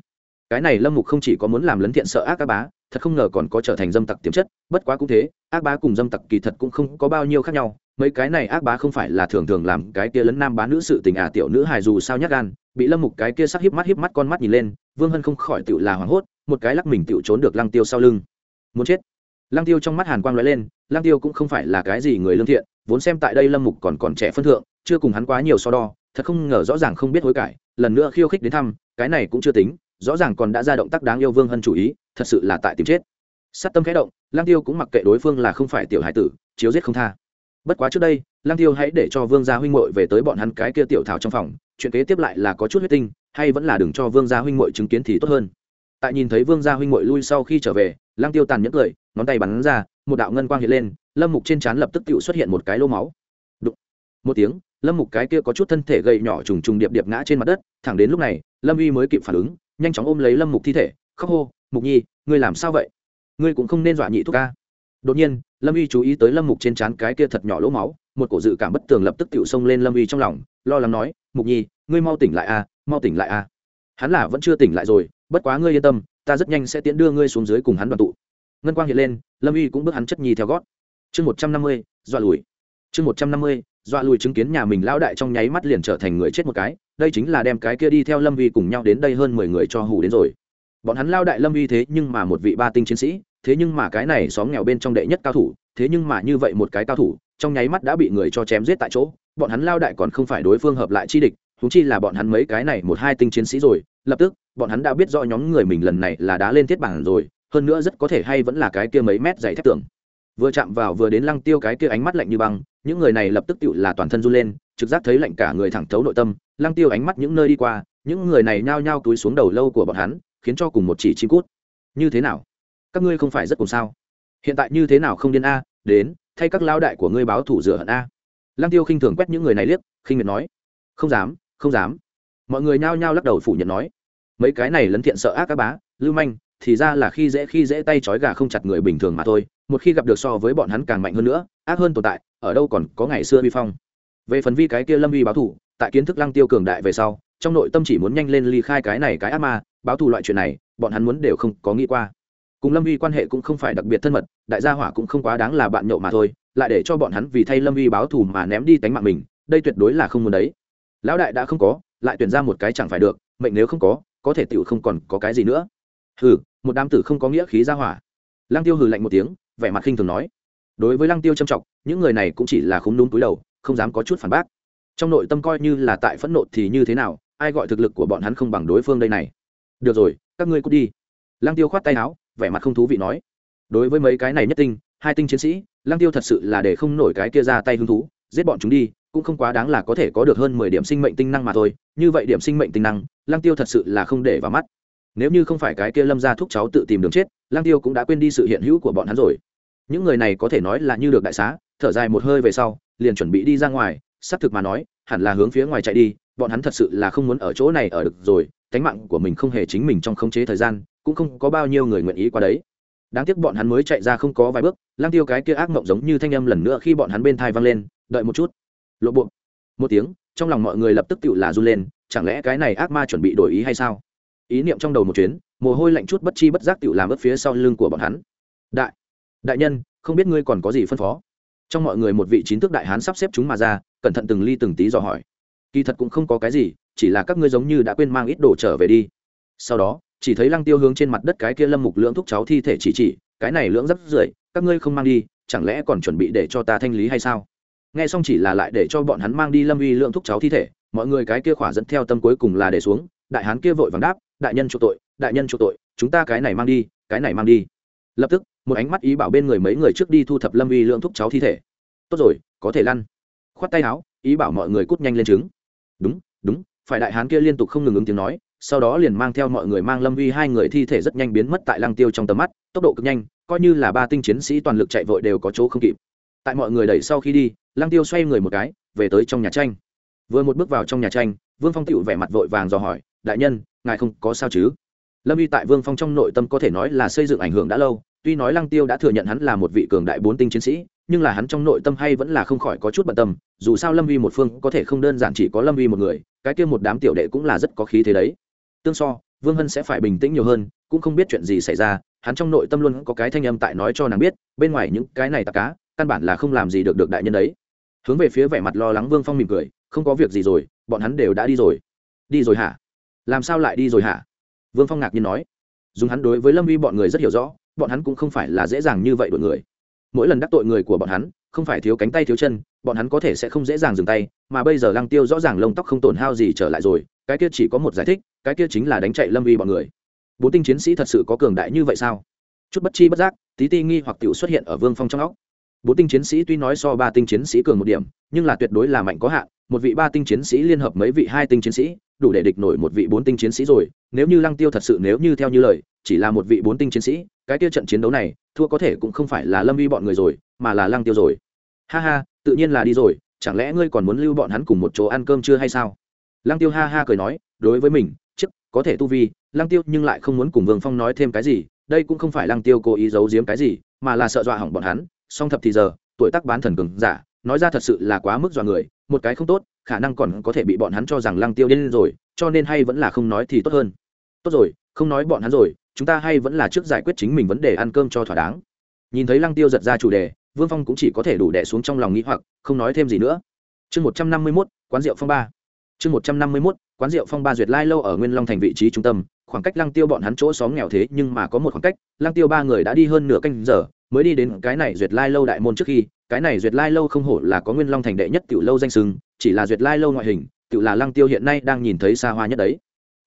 Cái này lâm mục không chỉ có muốn làm lấn thiện sợ ác ác bá, thật không ngờ còn có trở thành dâm tặc tiềm chất, bất quá cũng thế, ác bá cùng dâm tặc kỳ thật cũng không có bao nhiêu khác nhau. Mấy cái này ác bá không phải là thường thường làm cái kia lấn nam bá nữ sự tình à tiểu nữ hài dù sao nhát gan, bị lâm mục cái kia sắc híp mắt híp mắt con mắt nhìn lên, vương hân không khỏi tựu là hoảng hốt, một cái lắc mình tựu trốn được lăng tiêu sau lưng. Muốn chết. Lăng tiêu trong mắt hàn quang lóe lên, lăng tiêu cũng không phải là cái gì người lương thiện, vốn xem tại đây lâm mục còn còn trẻ phân thượng, chưa cùng hắn quá nhiều so đo, thật không ngờ rõ ràng không biết hối cải, lần nữa khiêu khích đến thăm, cái này cũng chưa tính rõ ràng còn đã ra động tác đáng yêu vương hân chủ ý, thật sự là tại tìm chết. Sát tâm khẽ động lang tiêu cũng mặc kệ đối phương là không phải tiểu hải tử, chiếu giết không tha. Bất quá trước đây lang tiêu hãy để cho vương gia huynh muội về tới bọn hắn cái kia tiểu thảo trong phòng, chuyện kế tiếp lại là có chút huyết tinh, hay vẫn là đừng cho vương gia huynh muội chứng kiến thì tốt hơn. Tại nhìn thấy vương gia huynh muội lui sau khi trở về lang tiêu tàn nhẫn cười, ngón tay bắn ra, một đạo ngân quang hiện lên, lâm mục trên trán lập tức tự xuất hiện một cái lô máu. Đụng. một tiếng, lâm mục cái kia có chút thân thể gầy nhỏ trùng trùng điệp điệp ngã trên mặt đất, thẳng đến lúc này, lâm uy mới kịp phản ứng nhanh chóng ôm lấy lâm mục thi thể, khóc hô, mục nhi, ngươi làm sao vậy? Ngươi cũng không nên dọa nhị thuốc ca. Đột nhiên, lâm uy chú ý tới lâm mục trên trán cái kia thật nhỏ lỗ máu, một cổ dự cảm bất tường lập tức tự xông lên lâm uy trong lòng, lo lắng nói, mục nhi, ngươi mau tỉnh lại a, mau tỉnh lại a. Hắn là vẫn chưa tỉnh lại rồi, bất quá ngươi yên tâm, ta rất nhanh sẽ tiễn đưa ngươi xuống dưới cùng hắn đoàn tụ. Ngân quang hiện lên, lâm uy cũng bước hắn chất nhi theo gót. Chương một trăm năm mươi, dọa lùi. Chương một trăm năm mươi dọa lùi chứng kiến nhà mình lão đại trong nháy mắt liền trở thành người chết một cái, đây chính là đem cái kia đi theo lâm Vi cùng nhau đến đây hơn mười người cho hù đến rồi. Bọn hắn lao đại lâm Vi thế nhưng mà một vị ba tinh chiến sĩ, thế nhưng mà cái này xóm nghèo bên trong đệ nhất cao thủ, thế nhưng mà như vậy một cái cao thủ, trong nháy mắt đã bị người cho chém giết tại chỗ, bọn hắn lao đại còn không phải đối phương hợp lại chi địch thú chi là bọn hắn mấy cái này một hai tinh chiến sĩ rồi, lập tức, bọn hắn đã biết rõ nhóm người mình lần này là đã lên thiết bản rồi, hơn nữa rất có thể hay vẫn là cái kia mấy mét dày thép tường. Vừa chạm vào vừa đến lăng tiêu cái kia ánh mắt lạnh như băng những người này lập tức tựu là toàn thân run lên, trực giác thấy lạnh cả người thẳng thấu nội tâm, lăng tiêu ánh mắt những nơi đi qua, những người này nhao nhao túi xuống đầu lâu của bọn hắn, khiến cho cùng một chỉ chim cút. Như thế nào? Các ngươi không phải rất cùng sao? Hiện tại như thế nào không điên a? Đến, thay các lao đại của ngươi báo thủ rửa hận a. Lăng tiêu khinh thường quét những người này liếc, khinh miệt nói. Không dám không dám. Mọi người nhao nhao lắc đầu phủ nhận nói. Mấy cái này lấn thiện sợ ác các bá, lưu manh, thì ra là khi dễ khi dễ tay trói gà không chặt người bình thường mà thôi, một khi gặp được so với bọn hắn càng mạnh hơn nữa, ác hơn tồn tại ở đâu còn có ngày xưa vi phong. Về phần vi cái kia lâm vi báo thủ, tại kiến thức lăng tiêu cường đại về sau, trong nội tâm chỉ muốn nhanh lên ly khai cái này cái ác ma, báo thù loại chuyện này, bọn hắn muốn đều không có nghĩ qua. Cùng lâm vi quan hệ cũng không phải đặc biệt thân mật, đại gia hỏa cũng không quá đáng là bạn nhậu mà thôi, lại để cho bọn hắn vì thay lâm vi báo thù mà ném đi tánh mạng mình, đây tuyệt đối là không muốn đấy. Lão đại đã không có, lại tuyển ra một cái chẳng phải được, mệnh nếu không có có thể tựu không còn có cái gì nữa. Hừ, một đám tử không có nghĩa khí ra hỏa. Lang tiêu hừ lạnh một tiếng, vẻ mặt khinh thường nói đối với lăng tiêu châm trọng, những người này cũng chỉ là khúng đúng túi đầu, không dám có chút phản bác. Trong nội tâm coi như là tại phẫn nộ thì như thế nào, ai gọi thực lực của bọn hắn không bằng đối phương đây này. Được rồi, các ngươi cút đi. Lăng tiêu khoát tay áo, vẻ mặt không thú vị nói. Đối với mấy cái này nhất tinh, hai tinh chiến sĩ, lăng tiêu thật sự là để không nổi cái kia ra tay hứng thú, giết bọn chúng đi, cũng không quá đáng là có thể có được hơn mười điểm sinh mệnh tinh năng mà thôi. Như vậy điểm sinh mệnh tinh năng, lăng tiêu thật sự là không để vào mắt. Nếu như không phải cái kia lâm ra thúc cháu tự tìm đường chết, lăng tiêu cũng đã quên đi sự hiện hữu của bọn hắn rồi những người này có thể nói là như được đại xá, thở dài một hơi về sau, liền chuẩn bị đi ra ngoài, xác thực mà nói, hẳn là hướng phía ngoài chạy đi, bọn hắn thật sự là không muốn ở chỗ này ở được rồi, cánh mạng của mình không hề chính mình trong khống chế thời gian, cũng không có bao nhiêu người nguyện ý qua đấy. Đáng tiếc bọn hắn mới chạy ra không có vài bước lang tiêu cái kia ác mộng giống như thanh âm lần nữa khi bọn hắn bên thai vang lên, đợi một chút. Lộ buộc một tiếng, trong lòng mọi người lập tức tự là run lên, chẳng lẽ cái này ác ma chuẩn bị đổi ý hay sao? Ý niệm trong đầu một chuyến, mồ hôi lạnh chút bất chi bất giác tự làm ướt phía sau lưng của bọn hắn. Đại đại nhân, không biết ngươi còn có gì phân phó? Trong mọi người một vị chín tước đại hán sắp xếp chúng mà ra, cẩn thận từng ly từng tí dò hỏi. Kỳ thật cũng không có cái gì, chỉ là các ngươi giống như đã quên mang ít đồ trở về đi. Sau đó, chỉ thấy lăng tiêu hướng trên mặt đất cái kia lâm mục lưỡng thúc cháu thi thể chỉ chỉ, cái này lưỡng rất rưởi, các ngươi không mang đi, chẳng lẽ còn chuẩn bị để cho ta thanh lý hay sao? Nghe xong chỉ là lại để cho bọn hắn mang đi lâm uy lưỡng thúc cháu thi thể, mọi người cái kia khỏa dẫn theo tâm cuối cùng là để xuống, đại hán kia vội vàng đáp, đại nhân chu tội, đại nhân chu tội, chúng ta cái này mang đi, cái này mang đi lập tức, một ánh mắt ý bảo bên người mấy người trước đi thu thập lâm uy lượng thúc cháu thi thể. Tốt rồi, có thể lăn. Khoát tay áo, ý bảo mọi người cút nhanh lên trứng. Đúng đúng, phải đại hán kia liên tục không ngừng ứng tiếng nói, sau đó liền mang theo mọi người mang lâm uy hai người thi thể rất nhanh biến mất tại lăng tiêu trong tầm mắt, tốc độ cực nhanh, coi như là ba tinh chiến sĩ toàn lực chạy vội đều có chỗ không kịp. Tại mọi người đẩy sau khi đi, lăng tiêu xoay người một cái, về tới trong nhà tranh. Vừa một bước vào trong nhà tranh, vương phong tịu vẻ mặt vội vàng dò hỏi, đại nhân, ngài không có sao chứ? Lâm vi tại vương phong trong nội tâm có thể nói là xây dựng ảnh hưởng đã lâu, tuy nói lăng tiêu đã thừa nhận hắn là một vị cường đại bốn tinh chiến sĩ, nhưng là hắn trong nội tâm hay vẫn là không khỏi có chút bận tâm, dù sao lâm vi một phương có thể không đơn giản chỉ có lâm vi một người, cái kia một đám tiểu đệ cũng là rất có khí thế đấy. Tương so, vương hân sẽ phải bình tĩnh nhiều hơn, cũng không biết chuyện gì xảy ra, hắn trong nội tâm luôn có cái thanh âm tại nói cho nàng biết, bên ngoài những cái này tạp cá, căn bản là không làm gì được được đại nhân đấy. Hướng về phía vẻ mặt lo lắng vương phong mỉm cười, không có việc gì rồi, bọn hắn đều đã đi rồi. Đi rồi hả? Làm sao lại đi rồi hả? Vương phong ngạc nhiên nói, dùng hắn đối với lâm vi bọn người rất hiểu rõ, bọn hắn cũng không phải là dễ dàng như vậy đổi người. Mỗi lần đắc tội người của bọn hắn, không phải thiếu cánh tay thiếu chân, bọn hắn có thể sẽ không dễ dàng dừng tay, mà bây giờ lăng tiêu rõ ràng lông tóc không tổn hao gì trở lại rồi, cái kia chỉ có một giải thích, cái kia chính là đánh chạy lâm vi bọn người. Bốn tinh chiến sĩ thật sự có cường đại như vậy sao? Chút bất chi bất giác, tí ti nghi hoặc tiểu xuất hiện ở vương phong trong óc. Bốn tinh chiến sĩ tuy nói so ba tinh chiến sĩ cường một điểm, nhưng là tuyệt đối là mạnh có hạn, một vị ba tinh chiến sĩ liên hợp mấy vị hai tinh chiến sĩ đủ để địch nổi một vị bốn tinh chiến sĩ rồi. Nếu như lăng tiêu thật sự nếu như theo như lời, chỉ là một vị bốn tinh chiến sĩ, cái tiêu trận chiến đấu này, thua có thể cũng không phải là lâm vi bọn người rồi, mà là lăng tiêu rồi. Ha ha, tự nhiên là đi rồi, chẳng lẽ ngươi còn muốn lưu bọn hắn cùng một chỗ ăn cơm chưa hay sao? Lăng tiêu ha ha cười nói, đối với mình chức có thể tu vi, lăng tiêu nhưng lại không muốn cùng vương phong nói thêm cái gì, đây cũng không phải lăng tiêu cố ý giấu giếm cái gì, mà là sợ dọa hỏng bọn hắn, song thập thì giờ, tuổi tác bán thần cường giả, nói ra thật sự là quá mức dọa người, một cái không tốt khả năng còn có thể bị bọn hắn cho rằng lăng tiêu điên rồi, cho nên hay vẫn là không nói thì tốt hơn. Tốt rồi, không nói bọn hắn rồi, chúng ta hay vẫn là trước giải quyết chính mình vấn đề ăn cơm cho thỏa đáng. Nhìn thấy lăng tiêu giật ra chủ đề, vương phong cũng chỉ có thể đủ đẻ xuống trong lòng nghĩ hoặc, không nói thêm gì nữa. Chương một trăm năm mươi mốt, quán rượu phong ba. Chương một trăm năm mươi mốt, quán rượu phong ba duyệt lai lâu ở nguyên long thành vị trí trung tâm, khoảng cách lăng tiêu bọn hắn chỗ xóm nghèo thế nhưng mà có một khoảng cách, lăng tiêu ba người đã đi hơn nửa canh giờ, mới đi đến cái này duyệt lai lâu đại môn trước khi, cái này duyệt lai lâu không hổ là có nguyên long thành đệ nhất tiểu lâu danh sưng chỉ là duyệt lai lâu ngoại hình tự là lăng tiêu hiện nay đang nhìn thấy xa hoa nhất đấy.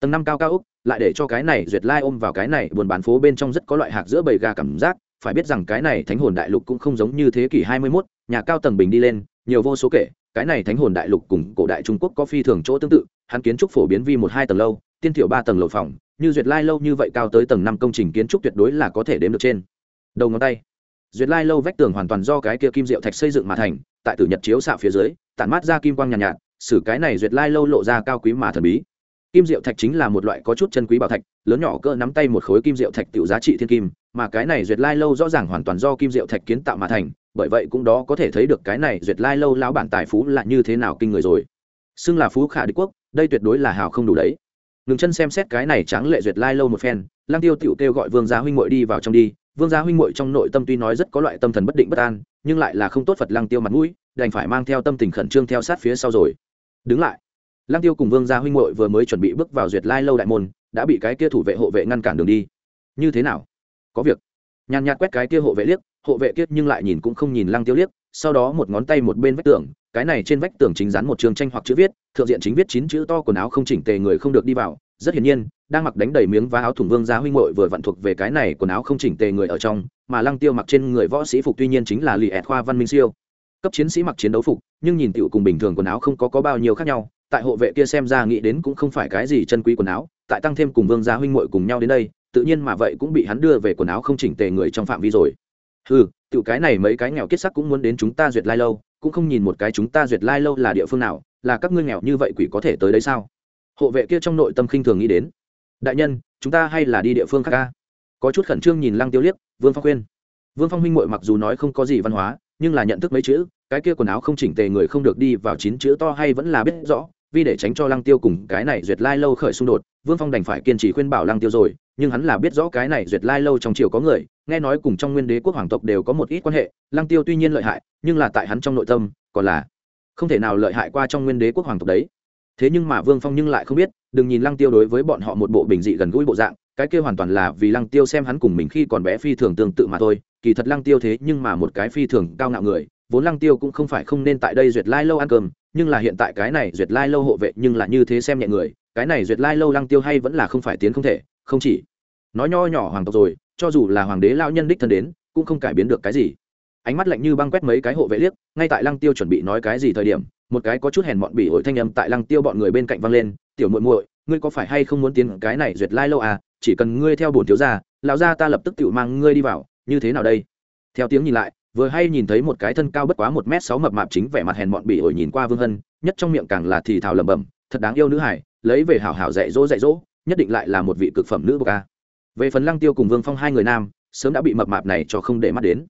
Tầng năm cao cao úc lại để cho cái này duyệt lai ôm vào cái này buồn bán phố bên trong rất có loại hạc giữa bầy gà cảm giác. Phải biết rằng cái này thánh hồn đại lục cũng không giống như thế kỷ hai mươi 21, nhà cao tầng bình đi lên nhiều vô số kể cái này thánh hồn đại lục cùng cổ đại trung quốc có phi thường chỗ tương tự hắn kiến trúc phổ biến vi một hai tầng lâu tiên thiểu ba tầng lầu phòng như duyệt lai lâu như vậy cao tới tầng năm công trình kiến trúc tuyệt đối là có thể đếm được trên đầu ngón tay. Duyệt lai lâu vách tường hoàn toàn do cái kia kim diệu thạch xây dựng mà thành tại tử nhật chiếu xạ phía dưới tản mát ra kim quang nhàn nhạt, nhạt xử cái này duyệt lai lâu lộ ra cao quý mà thần bí. Kim diệu thạch chính là một loại có chút chân quý bảo thạch lớn nhỏ cỡ nắm tay một khối kim diệu thạch tiểu giá trị thiên kim mà cái này duyệt lai lâu rõ ràng hoàn toàn do kim diệu thạch kiến tạo mà thành bởi vậy cũng đó có thể thấy được cái này duyệt lai lâu lão bản tài phú là như thế nào kinh người rồi. Xưng là phú khả đế quốc đây tuyệt đối là hào không đủ đấy. Ngừng chân xem xét cái này trắng lệ duyệt lai lâu một phen lang tiêu tiểu kêu gọi vương gia huynh muội đi vào trong đi vương gia huynh muội trong nội tâm tuy nói rất có loại tâm thần bất định bất an, nhưng lại là không tốt phật lang tiêu mặt mũi, đành phải mang theo tâm tình khẩn trương theo sát phía sau rồi. Đứng lại. Lang tiêu cùng vương gia huynh muội vừa mới chuẩn bị bước vào duyệt lai lâu đại môn, đã bị cái kia thủ vệ hộ vệ ngăn cản đường đi. Như thế nào? Có việc. Nhàn nhạt quét cái kia hộ vệ liếc, hộ vệ kiết nhưng lại nhìn cũng không nhìn lăng tiêu liếc, sau đó một ngón tay một bên vách tường, cái này trên vách tường chính dán một trường tranh hoặc chữ viết, thượng diện chính viết chín chữ to quần áo không chỉnh tề người không được đi vào rất hiển nhiên, đang mặc đánh đầy miếng và áo thủng vương gia huynh muội vừa vặn thuộc về cái này quần áo không chỉnh tề người ở trong, mà lăng tiêu mặc trên người võ sĩ phục tuy nhiên chính là lì ẹt khoa văn minh siêu. Cấp chiến sĩ mặc chiến đấu phục, nhưng nhìn tựu cùng bình thường quần áo không có có bao nhiêu khác nhau, tại hộ vệ kia xem ra nghĩ đến cũng không phải cái gì chân quý quần áo, tại tăng thêm cùng vương gia huynh muội cùng nhau đến đây, tự nhiên mà vậy cũng bị hắn đưa về quần áo không chỉnh tề người trong phạm vi rồi. Ừ tự cái này mấy cái nghèo kết sắc cũng muốn đến chúng ta duyệt lai lâu, cũng không nhìn một cái chúng ta duyệt lai lâu là địa phương nào, là các ngươi nghèo như vậy quỷ có thể tới đấy sao? Hộ vệ kia trong nội tâm khinh thường nghĩ đến. Đại nhân, chúng ta hay là đi địa phương khác ca. Có chút khẩn trương nhìn lăng tiêu liếc, vương phong khuyên. Vương phong huynh muội mặc dù nói không có gì văn hóa, nhưng là nhận thức mấy chữ, cái kia quần áo không chỉnh tề người không được đi vào chín chữ to hay vẫn là biết rõ, vì để tránh cho lăng tiêu cùng cái này duyệt lai lâu khởi xung đột, vương phong đành phải kiên trì khuyên bảo lăng tiêu rồi, nhưng hắn là biết rõ cái này duyệt lai lâu trong triều có người, nghe nói cùng trong nguyên đế quốc hoàng tộc đều có một ít quan hệ, lăng tiêu tuy nhiên lợi hại, nhưng là tại hắn trong nội tâm, còn là không thể nào lợi hại qua trong nguyên đế quốc hoàng tộc đấy thế nhưng mà vương phong nhưng lại không biết, đừng nhìn lăng tiêu đối với bọn họ một bộ bình dị gần gũi bộ dạng, cái kia hoàn toàn là vì lăng tiêu xem hắn cùng mình khi còn bé phi thường tương tự mà thôi, kỳ thật lăng tiêu thế nhưng mà một cái phi thường cao ngạo người, vốn lăng tiêu cũng không phải không nên tại đây duyệt lai lâu ăn cơm, nhưng là hiện tại cái này duyệt lai lâu hộ vệ nhưng là như thế xem nhẹ người, cái này duyệt lai lâu lăng tiêu hay vẫn là không phải tiến không thể, không chỉ. Nói nho nhỏ hoàng tộc rồi, cho dù là hoàng đế lao nhân đích thân đến, cũng không cải biến được cái gì. Ánh mắt lạnh như băng quét mấy cái hộ vệ liếc, ngay tại lăng tiêu chuẩn bị nói cái gì thời điểm một cái có chút hèn mọn bỉ ổi thanh âm tại lăng tiêu bọn người bên cạnh vang lên, tiểu muội muội, ngươi có phải hay không muốn tiến cái này duyệt lai lâu à? Chỉ cần ngươi theo bổn thiếu gia, lão gia ta lập tức tự mang ngươi đi vào, như thế nào đây? Theo tiếng nhìn lại, vừa hay nhìn thấy một cái thân cao bất quá một m sáu mập mạp chính vẻ mặt hèn mọn bỉ ổi nhìn qua vương hân, nhất trong miệng càng là thì thào lẩm bẩm, thật đáng yêu nữ hải lấy về hảo hảo dạy dỗ dạy dỗ, nhất định lại là một vị cực phẩm nữ bậc a. Về phần lăng tiêu cùng vương phong hai người nam, sớm đã bị mập mạp này cho không để mắt đến.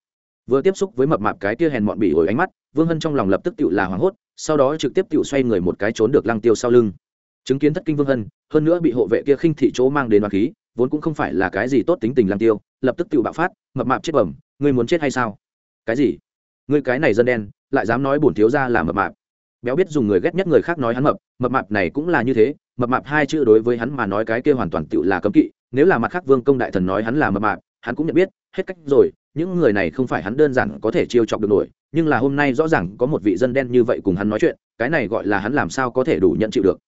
Vừa tiếp xúc với mập mạp cái kia hèn mọn bỉ ổi ánh mắt, vương hân trong lòng lập tức tự là hoảng hốt sau đó trực tiếp tự xoay người một cái trốn được lăng tiêu sau lưng. Chứng kiến thất kinh vương hân, hơn nữa bị hộ vệ kia khinh thị chỗ mang đến đoàn khí, vốn cũng không phải là cái gì tốt tính tình lăng tiêu, lập tức tự bạo phát, mập mạp chết bẩm, ngươi muốn chết hay sao? Cái gì? Ngươi cái này dân đen, lại dám nói bổn thiếu ra là mập mạp. Béo biết dùng người ghét nhất người khác nói hắn mập mập mạp này cũng là như thế, mập mạp hai chữ đối với hắn mà nói cái kia hoàn toàn tự là cấm kỵ, nếu là mặt khác vương công đại thần nói hắn là mập mạp, hắn cũng nhận biết, hết cách rồi những người này không phải hắn đơn giản có thể chiêu chọc được nổi, nhưng là hôm nay rõ ràng có một vị dân đen như vậy cùng hắn nói chuyện, cái này gọi là hắn làm sao có thể đủ nhận chịu được.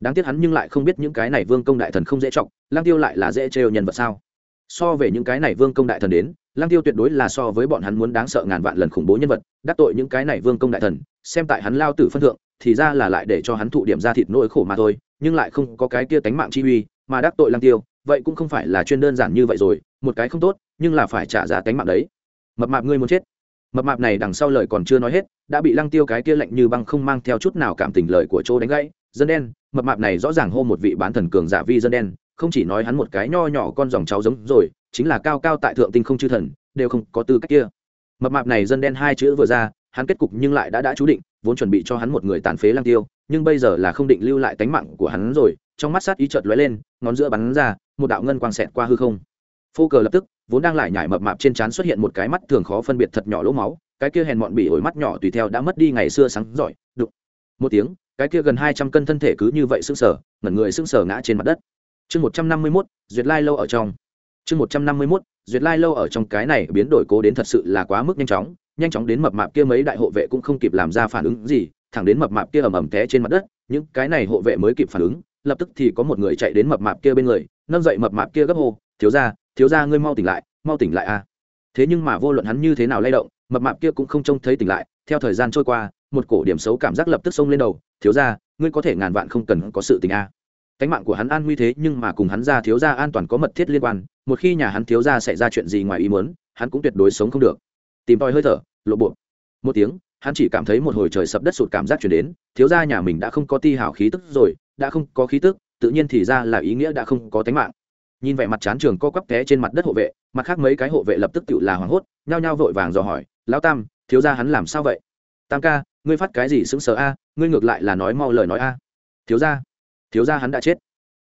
Đáng tiếc hắn nhưng lại không biết những cái này vương công đại thần không dễ chọc lang tiêu lại là dễ trêu nhân vật sao? So về những cái này vương công đại thần đến lang tiêu tuyệt đối là so với bọn hắn muốn đáng sợ ngàn vạn lần khủng bố nhân vật, đắc tội những cái này vương công đại thần, xem tại hắn lao tử phân thượng, thì ra là lại để cho hắn thụ điểm ra thịt nỗi khổ mà thôi, nhưng lại không có cái kia tánh mạng chi uy, mà đắc tội lang tiêu vậy cũng không phải là chuyên đơn giản như vậy rồi, một cái không tốt, nhưng là phải trả giá cánh mạng đấy. Mập mạp ngươi muốn chết. Mập mạp này đằng sau lời còn chưa nói hết, đã bị lăng tiêu cái kia lạnh như băng không mang theo chút nào cảm tình lời của chỗ đánh gãy, dân đen, mập mạp này rõ ràng hô một vị bán thần cường giả vi dân đen, không chỉ nói hắn một cái nho nhỏ con dòng cháu giống rồi, chính là cao cao tại thượng tinh không chư thần, đều không có tư cách kia. Mập mạp này dân đen hai chữ vừa ra, hắn kết cục nhưng lại đã đã chú định, vốn chuẩn bị cho hắn một người tàn phế lăng tiêu, nhưng bây giờ là không định lưu lại tánh mạng của hắn rồi trong mắt sát ý chợt lóe lên, ngón giữa bắn ra, một đạo ngân quang xẹt qua hư không. Phô cờ lập tức, vốn đang lại nhải mập mạp trên trán xuất hiện một cái mắt thường khó phân biệt thật nhỏ lỗ máu, cái kia hèn mọn bị ổi mắt nhỏ tùy theo đã mất đi ngày xưa sáng giỏi đục một tiếng, cái kia gần hai trăm cân thân thể cứ như vậy sững sờ, ngẩn người sững sờ ngã trên mặt đất. Chương một trăm năm mươi mốt, duyệt lai lâu ở trong. Chương một trăm năm mươi mốt, duyệt lai lâu ở trong, cái này biến đổi cố đến thật sự là quá mức nhanh chóng nhanh chóng đến mập mạp kia mấy đại hộ vệ cũng không kịp làm ra phản ứng gì, thẳng đến mập mạp kia ầm ầm té trên mặt đất, những cái này hộ vệ mới kịp phản ứng lập tức thì có một người chạy đến mập mạp kia bên người, nâng dậy mập mạp kia gấp hô, thiếu ra thiếu ra ngươi mau tỉnh lại, mau tỉnh lại a. Thế nhưng mà vô luận hắn như thế nào lay động, mập mạp kia cũng không trông thấy tỉnh lại. Theo thời gian trôi qua, một cổ điểm xấu cảm giác lập tức xông lên đầu. Thiếu ra ngươi có thể ngàn vạn không cần có sự tình a. Cánh mạng của hắn an nguy thế nhưng mà cùng hắn ra thiếu ra an toàn có mật thiết liên quan. Một khi nhà hắn thiếu ra xảy ra chuyện gì ngoài ý muốn, hắn cũng tuyệt đối sống không được. Tìm tòi hơi thở, lộ buộc một tiếng, hắn chỉ cảm thấy một hồi trời sập đất sụt cảm giác chuyển đến. Thiếu ra nhà mình đã không có ti hào khí tức rồi đã không có khí tức, tự nhiên thì ra là ý nghĩa đã không có tánh mạng. Nhìn vẻ mặt chán trường co quắp té trên mặt đất hộ vệ, mặt khác mấy cái hộ vệ lập tức tự là hoảng hốt, nhao nhao vội vàng dò hỏi, lão tam, thiếu ra hắn làm sao vậy? Tam ca, ngươi phát cái gì sững sờ a, ngươi ngược lại là nói mau lời nói a. Thiếu ra thiếu ra hắn đã chết.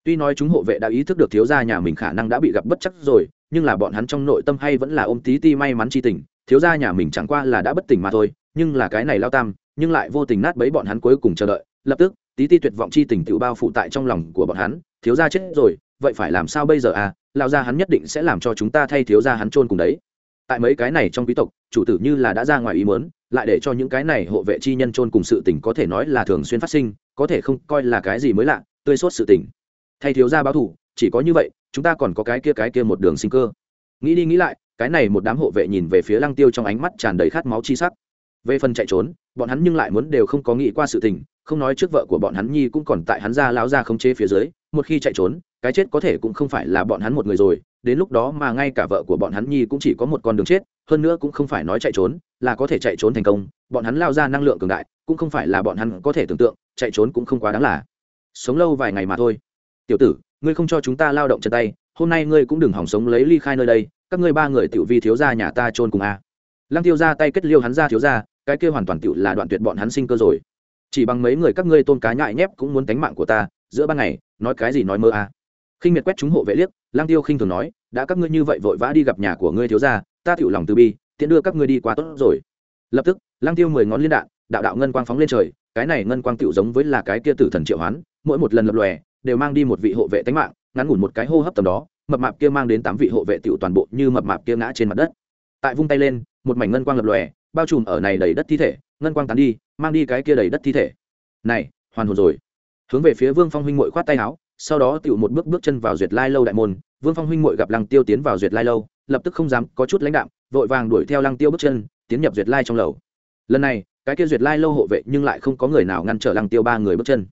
Tuy nói chúng hộ vệ đã ý thức được thiếu gia nhà mình khả năng đã bị gặp bất chắc rồi, nhưng là bọn hắn trong nội tâm hay vẫn là ôm tí ti may mắn chi tình, thiếu gia nhà mình chẳng qua là đã bất tỉnh mà thôi, nhưng là cái này lao tam, nhưng lại vô tình nát bấy bọn hắn cuối cùng chờ đợi, lập tức tí ti tuyệt vọng chi tình tựu bao phụ tại trong lòng của bọn hắn, thiếu gia chết rồi, vậy phải làm sao bây giờ à? Lao gia hắn nhất định sẽ làm cho chúng ta thay thiếu gia hắn chôn cùng đấy. Tại mấy cái này trong quý tộc, chủ tử như là đã ra ngoài ý muốn, lại để cho những cái này hộ vệ chi nhân chôn cùng sự tình có thể nói là thường xuyên phát sinh, có thể không coi là cái gì mới lạ, tươi sốt sự tình. Thay thiếu gia báo thủ chỉ có như vậy, chúng ta còn có cái kia cái kia một đường sinh cơ. Nghĩ đi nghĩ lại, cái này một đám hộ vệ nhìn về phía lăng tiêu trong ánh mắt tràn đầy khát máu chi sắc về phần chạy trốn, bọn hắn nhưng lại muốn đều không có nghĩ qua sự tình, không nói trước vợ của bọn hắn nhi cũng còn tại hắn ra lão ra không chế phía dưới, một khi chạy trốn, cái chết có thể cũng không phải là bọn hắn một người rồi, đến lúc đó mà ngay cả vợ của bọn hắn nhi cũng chỉ có một con đường chết, hơn nữa cũng không phải nói chạy trốn, là có thể chạy trốn thành công, bọn hắn lao ra năng lượng cường đại, cũng không phải là bọn hắn có thể tưởng tượng, chạy trốn cũng không quá đáng là. Sống lâu vài ngày mà thôi. Tiểu tử, ngươi không cho chúng ta lao động chân tay, hôm nay ngươi cũng đừng hỏng sống lấy ly khai nơi đây, các ngươi ba người tiểu vi thiếu gia nhà ta chôn cùng a. Lăng tiêu ra tay kết liêu hắn ra thiếu gia cái kia hoàn toàn tựu là đoạn tuyệt bọn hắn sinh cơ rồi. Chỉ bằng mấy người các ngươi tôn cá nhại nhép cũng muốn tánh mạng của ta, giữa ban ngày, nói cái gì nói mơ a khinh miệt quét chúng hộ vệ liếc, lang tiêu khinh thường nói, đã các ngươi như vậy vội vã đi gặp nhà của ngươi thiếu gia, ta tựu lòng từ bi, tiện đưa các ngươi đi qua tốt rồi. Lập tức, lang tiêu mười ngón liên đạn, đạo đạo ngân quang phóng lên trời, cái này ngân quang tựu giống với là cái kia tử thần triệu hoán, mỗi một lần lập lòe, đều mang đi một vị hộ vệ tánh mạng, ngắn ngủn một cái hô hấp tầm đó, mập mạp kia mang đến tám vị hộ vệ tựu toàn bộ như mập mạp kia ngã trên mặt đất. Tại vung tay lên, một mảnh ngân quang lập lòe bao trùm ở này đầy đất thi thể, ngân quang tán đi, mang đi cái kia đầy đất thi thể. Này, hoàn hồn rồi. Hướng về phía vương phong huynh mội khoát tay áo, sau đó tiểu một bước bước chân vào duyệt lai lâu đại môn. Vương phong huynh mội gặp lăng tiêu tiến vào duyệt lai lâu, lập tức không dám, có chút lãnh đạm, vội vàng đuổi theo lăng tiêu bước chân, tiến nhập duyệt lai trong lầu. Lần này, cái kia duyệt lai lâu hộ vệ nhưng lại không có người nào ngăn trở lăng tiêu ba người bước chân.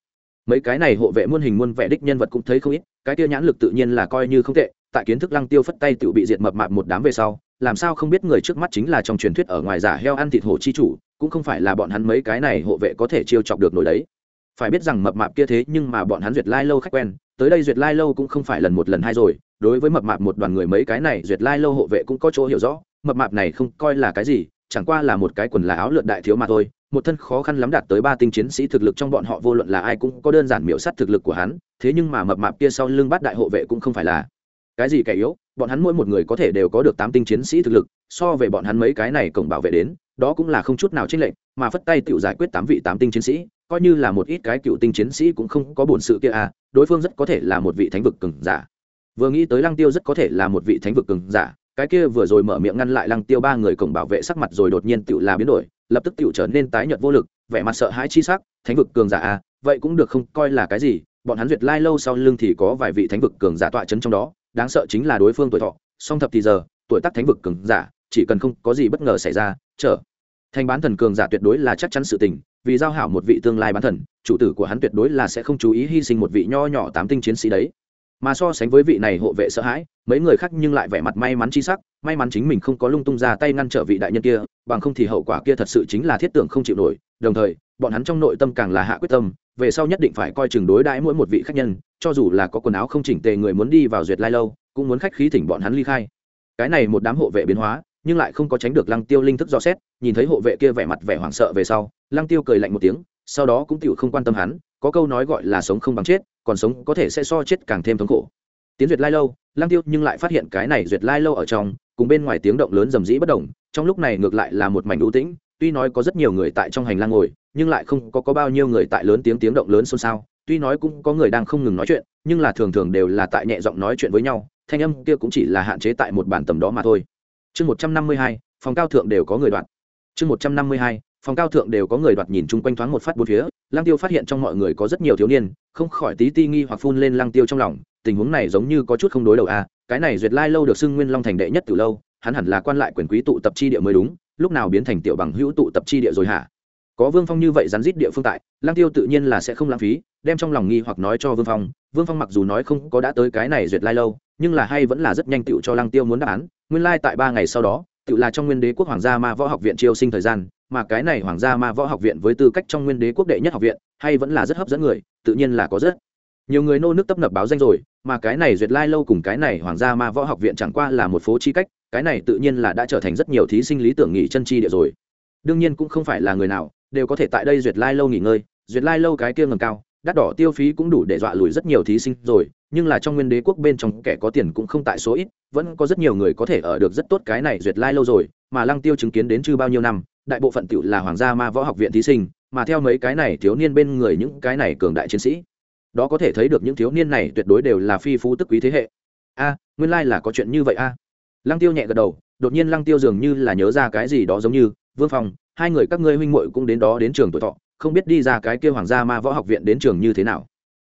Mấy cái này hộ vệ muôn hình muôn vẻ đích nhân vật cũng thấy không ít, cái kia nhãn lực tự nhiên là coi như không tệ tại kiến thức lăng tiêu phất tay tự bị diệt mập mạp một đám về sau, làm sao không biết người trước mắt chính là trong truyền thuyết ở ngoài giả heo ăn thịt hổ chi chủ, cũng không phải là bọn hắn mấy cái này hộ vệ có thể chiêu chọc được nổi đấy. Phải biết rằng mập mạp kia thế nhưng mà bọn hắn duyệt lai lâu khách quen, tới đây duyệt lai lâu cũng không phải lần một lần hai rồi, đối với mập mạp một đoàn người mấy cái này duyệt lai lâu hộ vệ cũng có chỗ hiểu rõ, mập mạp này không coi là cái gì, chẳng qua là một cái quần là áo lượn đại thiếu mà thôi, một thân khó khăn lắm đạt tới ba tinh chiến sĩ thực lực trong bọn họ vô luận là ai cũng có đơn giản miểu sát thực lực của hắn, thế nhưng mà mập mạp kia sau lưng bắt đại hộ vệ cũng không phải là cái gì kẻ yếu, bọn hắn mỗi một người có thể đều có được tám tinh chiến sĩ thực lực, so về bọn hắn mấy cái này cổng bảo vệ đến, đó cũng là không chút nào chênh lệch, mà phất tay tự giải quyết tám vị tám tinh chiến sĩ, coi như là một ít cái cựu tinh chiến sĩ cũng không có bổn sự kia à đối phương rất có thể là một vị thánh vực cường giả. Vừa nghĩ tới lăng tiêu rất có thể là một vị thánh vực cường giả, cái kia vừa rồi mở miệng ngăn lại lăng tiêu ba người cổng bảo vệ sắc mặt rồi đột nhiên tự là biến đổi, lập tức tự trở nên tái nhợt vô lực, vẻ mặt sợ hãi chi sắc, thánh vực cường giả à vậy cũng được không coi là cái gì, bọn hắn duyệt lai lâu sau lưng thì có vài vị thánh vực cường giả tọa chấn trong đó đáng sợ chính là đối phương tuổi thọ, song thập thì giờ, tuổi tác thánh vực cường giả, chỉ cần không có gì bất ngờ xảy ra trở thành bán thần cường giả tuyệt đối là chắc chắn sự tình, vì giao hảo một vị tương lai bán thần, chủ tử của hắn tuyệt đối là sẽ không chú ý hy sinh một vị nho nhỏ tám tinh chiến sĩ đấy. Mà so sánh với vị này hộ vệ sợ hãi, mấy người khác nhưng lại vẻ mặt may mắn chi sắc, may mắn chính mình không có lung tung ra tay ngăn trở vị đại nhân kia, bằng không thì hậu quả kia thật sự chính là thiết tưởng không chịu nổi. Đồng thời, bọn hắn trong nội tâm càng là hạ quyết tâm về sau nhất định phải coi chừng đối đãi mỗi một vị khách nhân, cho dù là có quần áo không chỉnh tề người muốn đi vào duyệt lai lâu, cũng muốn khách khí thỉnh bọn hắn ly khai. Cái này một đám hộ vệ biến hóa, nhưng lại không có tránh được lăng tiêu linh thức do xét, nhìn thấy hộ vệ kia vẻ mặt vẻ hoảng sợ về sau, lăng tiêu cười lạnh một tiếng, sau đó cũng tựu không quan tâm hắn, có câu nói gọi là sống không bằng chết, còn sống có thể sẽ so chết càng thêm thống khổ. Tiến duyệt lai lâu, lăng tiêu nhưng lại phát hiện cái này duyệt lai lâu ở trong, cùng bên ngoài tiếng động lớn rầm rĩ bất động trong lúc này ngược lại là một mảnh ưu tĩnh tuy nói có rất nhiều người tại trong hành lang ngồi nhưng lại không có, có bao nhiêu người tại lớn tiếng tiếng động lớn xôn xao tuy nói cũng có người đang không ngừng nói chuyện nhưng là thường thường đều là tại nhẹ giọng nói chuyện với nhau thanh âm kia cũng chỉ là hạn chế tại một bản tầm đó mà thôi chương một trăm năm mươi hai phòng cao thượng đều có người đoạn chương một trăm năm mươi hai phòng cao thượng đều có người đoạt nhìn chung quanh thoáng một phát bốn phía lăng tiêu phát hiện trong mọi người có rất nhiều thiếu niên không khỏi tí ti nghi hoặc phun lên lăng tiêu trong lòng tình huống này giống như có chút không đối đầu à. cái này duyệt lai lâu được xưng nguyên long thành đệ nhất từ lâu hắn hẳn là quan lại quyền quý tụ tập chi địa mới đúng lúc nào biến thành tiểu bằng hữu tụ tập chi địa rồi hả? Có vương phong như vậy rắn rít địa phương tại, lăng tiêu tự nhiên là sẽ không lãng phí, đem trong lòng nghi hoặc nói cho vương phong. Vương phong mặc dù nói không có đã tới cái này duyệt lai lâu, nhưng là hay vẫn là rất nhanh tựu cho lăng tiêu muốn đáp án. Nguyên lai tại ba ngày sau đó tự là trong nguyên đế quốc hoàng gia ma võ học viện chiêu sinh thời gian, mà cái này hoàng gia ma võ học viện với tư cách trong nguyên đế quốc đệ nhất học viện, hay vẫn là rất hấp dẫn người, tự nhiên là có rất nhiều người nô nước tấp nập báo danh rồi, mà cái này duyệt lai lâu cùng cái này hoàng gia ma võ học viện chẳng qua là một phố chi cách, cái này tự nhiên là đã trở thành rất nhiều thí sinh lý tưởng nghỉ chân chi địa rồi. Đương nhiên cũng không phải là người nào đều có thể tại đây duyệt lai lâu nghỉ ngơi, duyệt lai lâu cái kia ngầm cao, đắt đỏ tiêu phí cũng đủ để dọa lùi rất nhiều thí sinh rồi, nhưng là trong nguyên đế quốc bên trong kẻ có tiền cũng không tại số ít, vẫn có rất nhiều người có thể ở được rất tốt cái này duyệt lai lâu rồi, mà lăng tiêu chứng kiến đến chưa bao nhiêu năm, đại bộ phận tựu là hoàng gia ma võ học viện thí sinh, mà theo mấy cái này thiếu niên bên người những cái này cường đại chiến sĩ đó có thể thấy được những thiếu niên này tuyệt đối đều là phi phú tức quý thế hệ. A, nguyên lai là có chuyện như vậy a. Lăng tiêu nhẹ gật đầu, đột nhiên lăng tiêu dường như là nhớ ra cái gì đó giống như, vương phong, hai người các ngươi huynh muội cũng đến đó đến trường tuổi thọ, không biết đi ra cái kia hoàng gia ma võ học viện đến trường như thế nào?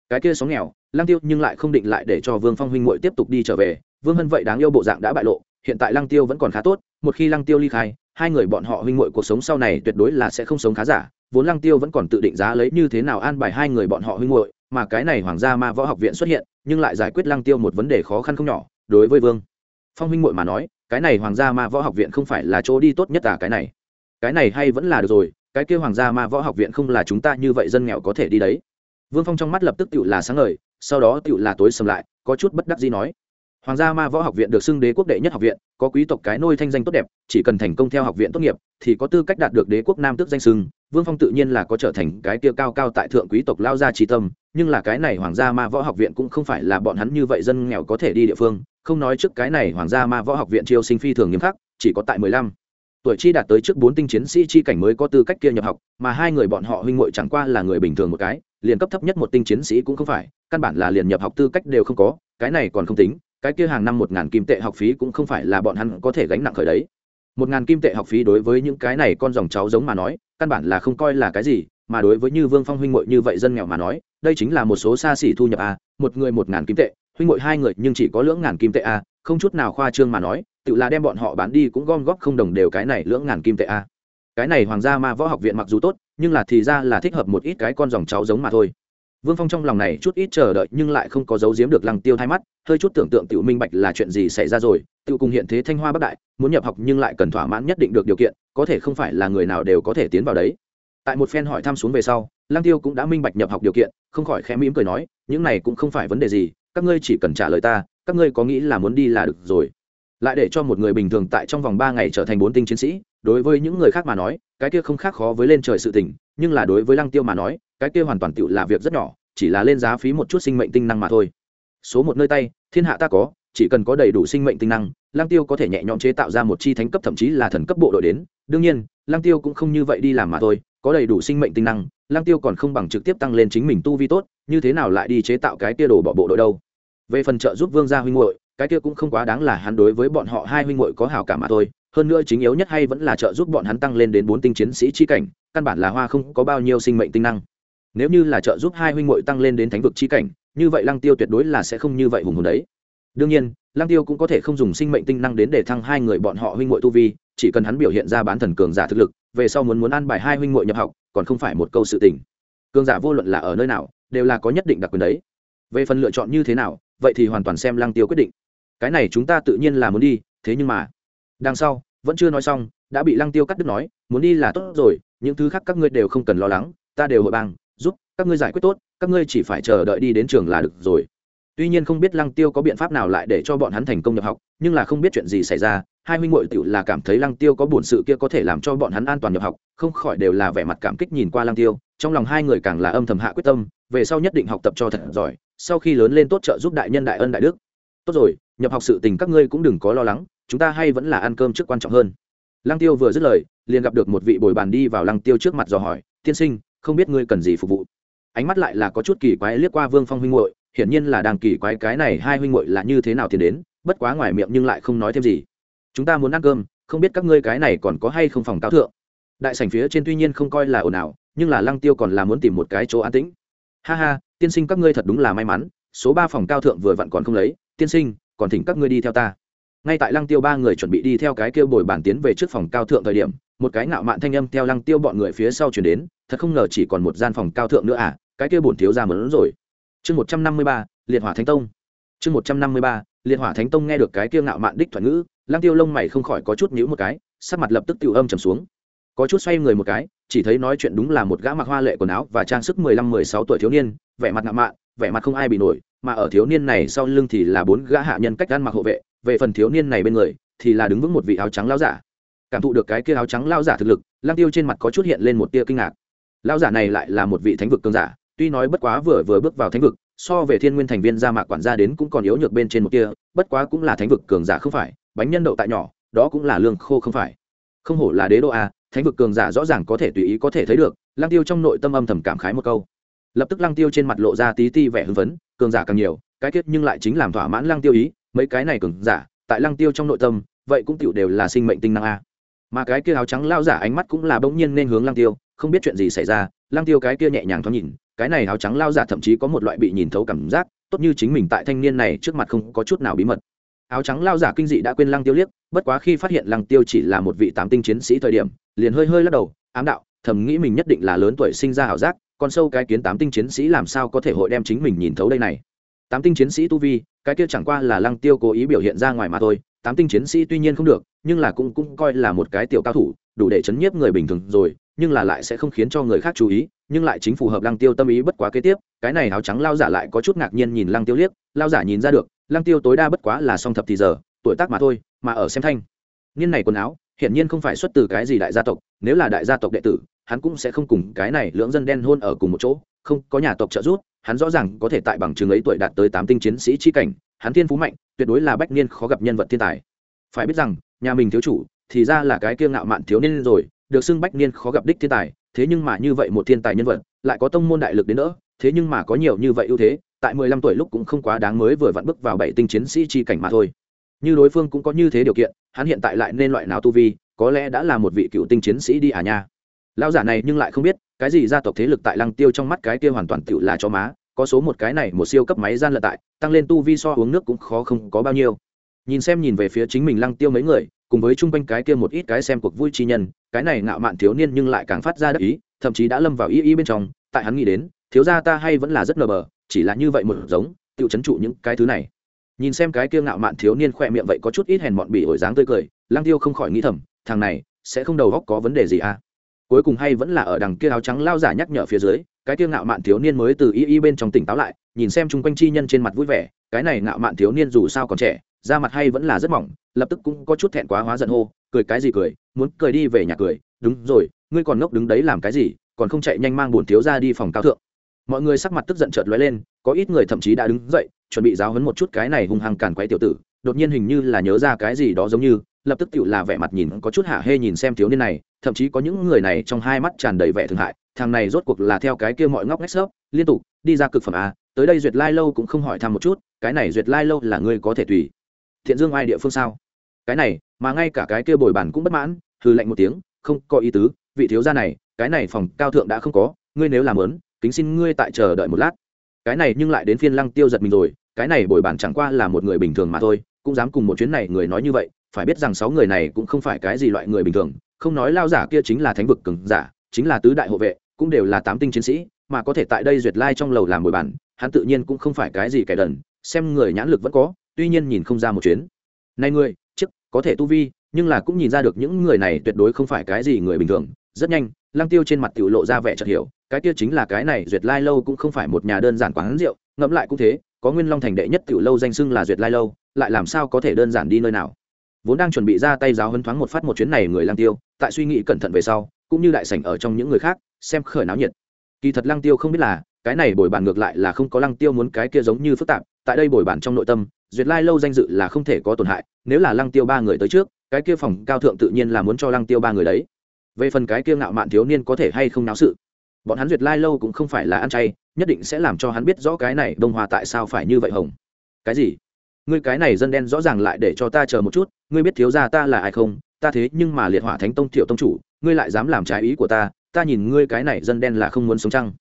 Cái kia sóng nghèo, lăng tiêu nhưng lại không định lại để cho vương phong huynh muội tiếp tục đi trở về. Vương hân vậy đáng yêu bộ dạng đã bại lộ, hiện tại lăng tiêu vẫn còn khá tốt, một khi lăng tiêu ly khai, hai người bọn họ huynh muội cuộc sống sau này tuyệt đối là sẽ không sống khá giả, vốn lăng tiêu vẫn còn tự định giá lấy như thế nào an bài hai người bọn họ huynh muội mà cái này hoàng gia ma võ học viện xuất hiện, nhưng lại giải quyết lăng tiêu một vấn đề khó khăn không nhỏ, đối với vương phong huynh muội mà nói, cái này hoàng gia ma võ học viện không phải là chỗ đi tốt nhất à cái này. Cái này hay vẫn là được rồi, cái kia hoàng gia ma võ học viện không là chúng ta như vậy dân nghèo có thể đi đấy. Vương phong trong mắt lập tức tựu là sáng ngời, sau đó tựu là tối sầm lại, có chút bất đắc gì nói. Hoàng gia ma võ học viện được xưng đế quốc đệ nhất học viện, có quý tộc cái nôi thanh danh tốt đẹp, chỉ cần thành công theo học viện tốt nghiệp, thì có tư cách đạt được đế quốc nam tước danh sưng vương phong tự nhiên là có trở thành cái kia cao cao tại thượng quý tộc lao gia trí tâm, nhưng là cái này hoàng gia ma võ học viện cũng không phải là bọn hắn như vậy dân nghèo có thể đi địa phương. Không nói trước cái này hoàng gia ma võ học viện chiêu sinh phi thường nghiêm khắc, chỉ có tại mười lăm. Tuổi chi đạt tới trước bốn tinh chiến sĩ chi cảnh mới có tư cách kia nhập học, mà hai người bọn họ huynh muội chẳng qua là người bình thường một cái, liền cấp thấp nhất một tinh chiến sĩ cũng không phải, căn bản là liền nhập học tư cách đều không có, cái này còn không tính, cái kia hàng năm một ngàn kim tệ học phí cũng không phải là bọn hắn có thể gánh nặng khởi đấy một ngàn kim tệ học phí đối với những cái này con dòng cháu giống mà nói, căn bản là không coi là cái gì, mà đối với như vương phong huynh muội như vậy dân nghèo mà nói, đây chính là một số xa xỉ thu nhập a một người một ngàn kim tệ, huynh muội hai người nhưng chỉ có lưỡng ngàn kim tệ a không chút nào khoa trương mà nói, tự là đem bọn họ bán đi cũng gom góp không đồng đều cái này lưỡng ngàn kim tệ a cái này hoàng gia ma võ học viện mặc dù tốt, nhưng là thì ra là thích hợp một ít cái con dòng cháu giống mà thôi vương phong trong lòng này chút ít chờ đợi nhưng lại không có dấu giếm được lăng tiêu thay mắt, hơi chút tưởng tượng tiểu minh bạch là chuyện gì xảy ra rồi. Tiêu cùng hiện thế thanh hoa bắc đại, muốn nhập học nhưng lại cần thỏa mãn nhất định được điều kiện, có thể không phải là người nào đều có thể tiến vào đấy. Tại một phen hỏi thăm xuống về sau, lăng tiêu cũng đã minh bạch nhập học điều kiện, không khỏi khẽ mỉm cười nói, những này cũng không phải vấn đề gì, các ngươi chỉ cần trả lời ta, các ngươi có nghĩ là muốn đi là được rồi. Lại để cho một người bình thường tại trong vòng ba ngày trở thành bốn tinh chiến sĩ, đối với những người khác mà nói, cái kia không khác khó với lên trời sự tình, nhưng là đối với lăng tiêu mà nói cái kia hoàn toàn tựu là việc rất nhỏ, chỉ là lên giá phí một chút sinh mệnh tinh năng mà thôi. Số một nơi tay, thiên hạ ta có, chỉ cần có đầy đủ sinh mệnh tinh năng, lăng tiêu có thể nhẹ nhõm chế tạo ra một chi thánh cấp thậm chí là thần cấp bộ đội đến. Đương nhiên, lăng tiêu cũng không như vậy đi làm mà thôi, có đầy đủ sinh mệnh tinh năng, lăng tiêu còn không bằng trực tiếp tăng lên chính mình tu vi tốt, như thế nào lại đi chế tạo cái kia đồ bỏ bộ đội đâu? Về phần trợ giúp vương gia huynh muội, cái kia cũng không quá đáng là hắn đối với bọn họ hai huynh muội có hảo cảm mà thôi. Hơn nữa chính yếu nhất hay vẫn là trợ giúp bọn hắn tăng lên đến bốn tinh chiến sĩ chi cảnh, căn bản là hoa không có bao nhiêu sinh mệnh tinh năng nếu như là trợ giúp hai huynh muội tăng lên đến thánh vực chi cảnh, như vậy lăng tiêu tuyệt đối là sẽ không như vậy hùng hồn đấy. Đương nhiên, lăng tiêu cũng có thể không dùng sinh mệnh tinh năng đến để thăng hai người bọn họ huynh muội tu vi, chỉ cần hắn biểu hiện ra bán thần cường giả thực lực, về sau muốn muốn ăn bài hai huynh muội nhập học, còn không phải một câu sự tình. Cường giả vô luận là ở nơi nào, đều là có nhất định đặc quyền đấy. Về phần lựa chọn như thế nào, vậy thì hoàn toàn xem lăng tiêu quyết định. Cái này chúng ta tự nhiên là muốn đi, thế nhưng mà, đằng sau, vẫn chưa nói xong, đã bị lăng tiêu cắt đứt nói, muốn đi là tốt rồi, những thứ khác các ngươi đều không cần lo lắng, ta đều hội bang giúp, các ngươi giải quyết tốt, các ngươi chỉ phải chờ đợi đi đến trường là được rồi. Tuy nhiên không biết lăng tiêu có biện pháp nào lại để cho bọn hắn thành công nhập học, nhưng là không biết chuyện gì xảy ra, hai huynh muội tiểu là cảm thấy lăng tiêu có buồn sự kia có thể làm cho bọn hắn an toàn nhập học, không khỏi đều là vẻ mặt cảm kích nhìn qua lăng tiêu, trong lòng hai người càng là âm thầm hạ quyết tâm, về sau nhất định học tập cho thật giỏi, sau khi lớn lên tốt trợ giúp đại nhân đại ân đại đức. Tốt rồi, nhập học sự tình các ngươi cũng đừng có lo lắng, chúng ta hay vẫn là ăn cơm trước quan trọng hơn. Lăng tiêu vừa dứt lời, liền gặp được một vị bồi bàn đi vào lăng tiêu trước mặt dò hỏi, tiên sinh không biết ngươi cần gì phục vụ. Ánh mắt lại là có chút kỳ quái liếc qua vương phong huynh hội hiển nhiên là đang kỳ quái cái này hai huynh hội là như thế nào thì đến, bất quá ngoài miệng nhưng lại không nói thêm gì. Chúng ta muốn ăn cơm, không biết các ngươi cái này còn có hay không phòng cao thượng. Đại sảnh phía trên tuy nhiên không coi là ồn ào, nhưng là lăng tiêu còn là muốn tìm một cái chỗ an tĩnh. Ha ha, tiên sinh các ngươi thật đúng là may mắn, số ba phòng cao thượng vừa vặn còn không lấy, tiên sinh, còn thỉnh các ngươi đi theo ta. Ngay tại lăng tiêu ba người chuẩn bị đi theo cái kêu bồi bản tiến về trước phòng cao thượng thời điểm, một cái ngạo mạn thanh âm theo lăng tiêu bọn người phía sau chuyển đến thật không ngờ chỉ còn một gian phòng cao thượng nữa à cái kia bổn thiếu ra mớn rồi. Chương một trăm năm mươi ba, liệt hỏa thánh tông. Chương một trăm năm mươi ba, liệt hỏa thánh tông nghe được cái kia ngạo mạn đích thoại ngữ, lăng tiêu lông mày không khỏi có chút nhíu một cái, sắc mặt lập tức tiêu âm trầm xuống. Có chút xoay người một cái, chỉ thấy nói chuyện đúng là một gã mặc hoa lệ quần áo và trang sức mười lăm, mười sáu tuổi thiếu niên, vẻ mặt ngạo mạn, vẻ mặt không ai bị nổi, mà ở thiếu niên này sau lưng thì là bốn gã hạ nhân cách ăn mặc hộ vệ, về phần thiếu niên này bên người, thì là đứng vững một vị áo trắng lao giả. Cảm thụ được cái kia áo trắng lao giả thực lực lang tiêu trên mặt có chút hiện lên một tia kinh ngạc. Lão giả này lại là một vị thánh vực cường giả, tuy nói bất quá vừa vừa bước vào thánh vực, so về thiên nguyên thành viên gia mạc quản gia đến cũng còn yếu nhược bên trên một kia, bất quá cũng là thánh vực cường giả không phải, bánh nhân đậu tại nhỏ, đó cũng là lương khô không phải. Không hổ là đế đô a, thánh vực cường giả rõ ràng có thể tùy ý có thể thấy được, lăng tiêu trong nội tâm âm thầm cảm khái một câu. Lập tức lăng tiêu trên mặt lộ ra tí ti vẻ hưng phấn, cường giả càng nhiều, cái kết nhưng lại chính làm thỏa mãn lăng tiêu ý, mấy cái này cường giả, tại lăng tiêu trong nội tâm, vậy cũng tựu đều là sinh mệnh tinh năng a. Mà cái kia áo trắng lao giả ánh mắt cũng là bỗng nhiên nên hướng lăng tiêu không biết chuyện gì xảy ra Lang tiêu cái kia nhẹ nhàng thoáng nhìn, cái này áo trắng lao giả thậm chí có một loại bị nhìn thấu cảm giác, tốt như chính mình tại thanh niên này trước mặt không có chút nào bí mật. Áo trắng lao giả kinh dị đã quên lăng tiêu liếc, bất quá khi phát hiện lăng tiêu chỉ là một vị tám tinh chiến sĩ thời điểm, liền hơi hơi lắc đầu, ám đạo, thầm nghĩ mình nhất định là lớn tuổi sinh ra ảo giác còn sâu cái kiến tám tinh chiến sĩ làm sao có thể hội đem chính mình nhìn thấu đây này? Tám tinh chiến sĩ tu vi, cái kia chẳng qua là lăng tiêu cố ý biểu hiện ra ngoài mà thôi, tám tinh chiến sĩ tuy nhiên không được, nhưng là cũng cũng coi là một cái tiểu cao thủ, đủ để chấn nhiếp người bình thường rồi nhưng là lại sẽ không khiến cho người khác chú ý, nhưng lại chính phù hợp lăng tiêu tâm ý bất quá kế tiếp, cái này áo trắng lao giả lại có chút ngạc nhiên nhìn lăng tiêu liếc, lao giả nhìn ra được, lăng tiêu tối đa bất quá là song thập thì giờ, tuổi tác mà thôi, mà ở xem thanh. Niên này quần áo, hiển nhiên không phải xuất từ cái gì đại gia tộc, nếu là đại gia tộc đệ tử, hắn cũng sẽ không cùng cái này lưỡng dân đen hôn ở cùng một chỗ, không, có nhà tộc trợ giúp, hắn rõ ràng có thể tại bằng chứng ấy tuổi đạt tới tám tinh chiến sĩ chi cảnh, hắn thiên phú mạnh, tuyệt đối là bách niên khó gặp nhân vật thiên tài. Phải biết rằng, nhà mình thiếu chủ, thì ra là cái kiêng ngạo mạn thiếu niên rồi được xưng bách niên khó gặp đích thiên tài, thế nhưng mà như vậy một thiên tài nhân vật, lại có tông môn đại lực đến nữa thế nhưng mà có nhiều như vậy ưu thế, tại mười lăm tuổi lúc cũng không quá đáng mới vừa vặn bước vào bảy tinh chiến sĩ chi cảnh mà thôi. Như đối phương cũng có như thế điều kiện, hắn hiện tại lại nên loại nào tu vi, có lẽ đã là một vị cựu tinh chiến sĩ đi à nha. Lão giả này nhưng lại không biết, cái gì gia tộc thế lực tại lăng tiêu trong mắt cái kia hoàn toàn tựu là cho má, có số một cái này một siêu cấp máy gian lận tại, tăng lên tu vi so uống nước cũng khó không có bao nhiêu. Nhìn xem nhìn về phía chính mình lăng tiêu mấy người, cùng với chung quanh cái kia một ít cái xem cuộc vui chi nhân cái này ngạo mạn thiếu niên nhưng lại càng phát ra đắc ý, thậm chí đã lâm vào y y bên trong, tại hắn nghĩ đến, thiếu gia ta hay vẫn là rất nờ bờ, chỉ là như vậy một giống tự chấn trụ những cái thứ này. Nhìn xem cái kia ngạo mạn thiếu niên khỏe miệng vậy có chút ít hèn mọn bỉ ổi dáng tươi cười lang tiêu không khỏi nghĩ thầm, thằng này, sẽ không đầu góc có vấn đề gì à? Cuối cùng hay vẫn là ở đằng kia áo trắng lao giả nhắc nhở phía dưới, cái kia ngạo mạn thiếu niên mới từ y y bên trong tỉnh táo lại, nhìn xem chung quanh chi nhân trên mặt vui vẻ, cái này ngạo mạn thiếu niên dù sao còn trẻ, da mặt hay vẫn là rất mỏng, lập tức cũng có chút thẹn quá hóa giận hô cười cái gì cười, muốn cười đi về nhà cười. Đúng rồi, ngươi còn ngốc đứng đấy làm cái gì, còn không chạy nhanh mang bổn thiếu ra đi phòng cao thượng. Mọi người sắc mặt tức giận chợt lóe lên, có ít người thậm chí đã đứng dậy, chuẩn bị giáo hấn một chút cái này hung hăng càn quấy tiểu tử. Đột nhiên hình như là nhớ ra cái gì đó giống như, lập tức tựu là vẻ mặt nhìn có chút hạ hê nhìn xem thiếu niên này, thậm chí có những người này trong hai mắt tràn đầy vẻ thương hại. Thằng này rốt cuộc là theo cái kia mọi ngóc ngách xớp liên tục, đi ra cực phẩm a, tới đây duyệt lai lâu cũng không hỏi thăm một chút, cái này duyệt lai lâu là ngươi có thể tùy. Thiện dương ai địa phương sao? Cái này mà ngay cả cái kia bồi bàn cũng bất mãn, hừ lạnh một tiếng, không có ý tứ, vị thiếu gia này, cái này phòng cao thượng đã không có, ngươi nếu làm lớn kính xin ngươi tại chờ đợi một lát. Cái này nhưng lại đến phiên lăng tiêu giật mình rồi, cái này bồi bàn chẳng qua là một người bình thường mà thôi, cũng dám cùng một chuyến này người nói như vậy, phải biết rằng sáu người này cũng không phải cái gì loại người bình thường, không nói lao giả kia chính là thánh vực cường giả, chính là tứ đại hộ vệ, cũng đều là tám tinh chiến sĩ, mà có thể tại đây duyệt lai trong lầu làm bồi bàn, hắn tự nhiên cũng không phải cái gì kẻ đần, xem người nhãn lực vẫn có, tuy nhiên nhìn không ra một chuyến. Này người có thể tu vi, nhưng là cũng nhìn ra được những người này tuyệt đối không phải cái gì người bình thường. Rất nhanh, lăng tiêu trên mặt tiểu lộ ra vẻ chợt hiểu, cái kia chính là cái này duyệt lai lâu cũng không phải một nhà đơn giản quán rượu, ngẫm lại cũng thế, có nguyên long thành đệ nhất tiểu lâu danh xưng là duyệt lai lâu, lại làm sao có thể đơn giản đi nơi nào? Vốn đang chuẩn bị ra tay giáo hấn thoáng một phát một chuyến này người lang tiêu, tại suy nghĩ cẩn thận về sau, cũng như đại sảnh ở trong những người khác, xem khởi náo nhiệt. Kỳ thật lăng tiêu không biết là, cái này bồi bàn ngược lại là không có lăng tiêu muốn cái kia giống như phức tạp, tại đây bồi bàn trong nội tâm duyệt lai lâu danh dự là không thể có tổn hại, nếu là lăng tiêu ba người tới trước, cái kia phòng cao thượng tự nhiên là muốn cho lăng tiêu ba người đấy. Về phần cái kia ngạo mạn thiếu niên có thể hay không náo sự, bọn hắn duyệt lai lâu cũng không phải là ăn chay, nhất định sẽ làm cho hắn biết rõ cái này đông hòa tại sao phải như vậy hồng. Cái gì? Ngươi cái này dân đen rõ ràng lại để cho ta chờ một chút, ngươi biết thiếu gia ta là ai không? Ta thế nhưng mà liệt hỏa thánh tông thiệu tông chủ, ngươi lại dám làm trái ý của ta ta nhìn ngươi cái này dân đen là không muốn sống chăng?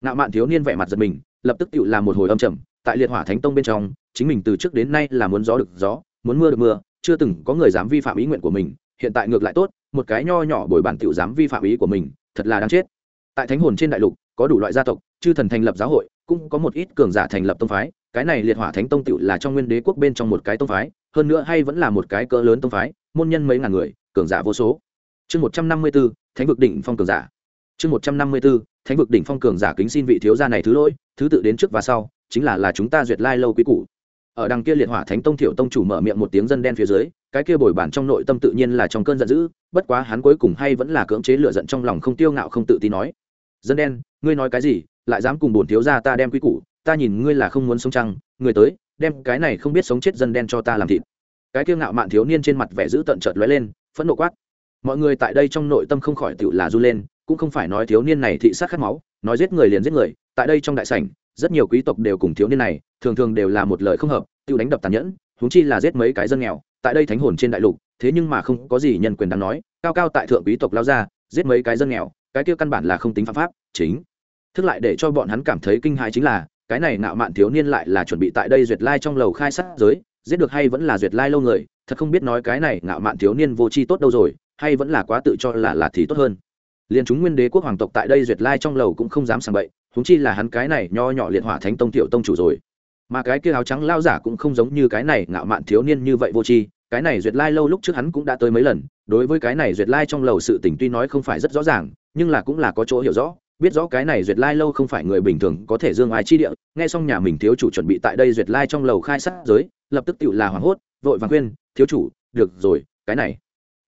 Ngạo mạn thiếu niên vẻ mặt giật mình, lập tức tự làm một hồi âm trầm tại liệt hỏa thánh tông bên trong, chính mình từ trước đến nay là muốn gió được gió, muốn mưa được mưa, chưa từng có người dám vi phạm ý nguyện của mình, hiện tại ngược lại tốt, một cái nho nhỏ bồi bản tiểu dám vi phạm ý của mình, thật là đáng chết. Tại thánh hồn trên đại lục, có đủ loại gia tộc, chư thần thành lập giáo hội, cũng có một ít cường giả thành lập tông phái, cái này liệt hỏa thánh tông tiểu là trong nguyên đế quốc bên trong một cái tông phái, hơn nữa hay vẫn là một cái cỡ lớn tông phái, môn nhân mấy ngàn người, cường giả vô số. Chương một trăm năm mươi b ố thánh vực đỉnh phong cường giả. Chương một trăm năm mươi b ố thánh vực đỉnh phong cường giả kính xin vị thiếu gia này thứ lỗi, thứ tự đến trước và sau chính là là chúng ta duyệt lai lâu quý cũ ở đằng kia liệt hỏa thánh tông thiểu tông chủ mở miệng một tiếng dân đen phía dưới, cái kia bồi bản trong nội tâm tự nhiên là trong cơn giận dữ, bất quá hắn cuối cùng hay vẫn là cưỡng chế lựa giận trong lòng không tiêu ngạo không tự tin nói. Dân đen, ngươi nói cái gì, lại dám cùng bổn thiếu gia ta đem quý cũ ta nhìn ngươi là không muốn sống chăng, người tới, đem cái này không biết sống chết dân đen cho ta làm thịt. Cái kia ngạo mạn thiếu niên trên mặt vẻ dữ tận chợt lóe lên, phẫn nộ quát. Mọi người tại đây trong nội tâm không khỏi tựu là du lên, cũng không phải nói thiếu niên này thị sát khát máu, nói giết người liền giết người, tại đây trong đại sảnh rất nhiều quý tộc đều cùng thiếu niên này, thường thường đều là một lời không hợp, tự đánh đập tàn nhẫn, huống chi là giết mấy cái dân nghèo, tại đây thánh hồn trên đại lục, thế nhưng mà không có gì nhân quyền đáng nói, cao cao tại thượng quý tộc lao ra, giết mấy cái dân nghèo, cái kia căn bản là không tính phạm pháp, chính. Thức lại để cho bọn hắn cảm thấy kinh hãi chính là, cái này ngạo mạn thiếu niên lại là chuẩn bị tại đây duyệt lai trong lầu khai sát giới, giết được hay vẫn là duyệt lai lâu người, thật không biết nói cái này ngạo mạn thiếu niên vô tri tốt đâu rồi, hay vẫn là quá tự cho là là thì tốt hơn liền chúng nguyên đế quốc hoàng tộc tại đây duyệt lai trong lầu cũng không dám sàng bậy húng chi là hắn cái này nho nhỏ liệt hỏa thánh tông tiểu tông chủ rồi. Mà cái kia áo trắng lao giả cũng không giống như cái này ngạo mạn thiếu niên như vậy vô tri, cái này duyệt lai lâu lúc trước hắn cũng đã tới mấy lần, đối với cái này duyệt lai trong lầu sự tình tuy nói không phải rất rõ ràng, nhưng là cũng là có chỗ hiểu rõ, biết rõ cái này duyệt lai lâu không phải người bình thường có thể dương ai chi địa, nghe xong nhà mình thiếu chủ chuẩn bị tại đây duyệt lai trong lầu khai sát giới, lập tức tự là hoảng hốt, vội vàng khuyên, thiếu chủ, được rồi, cái này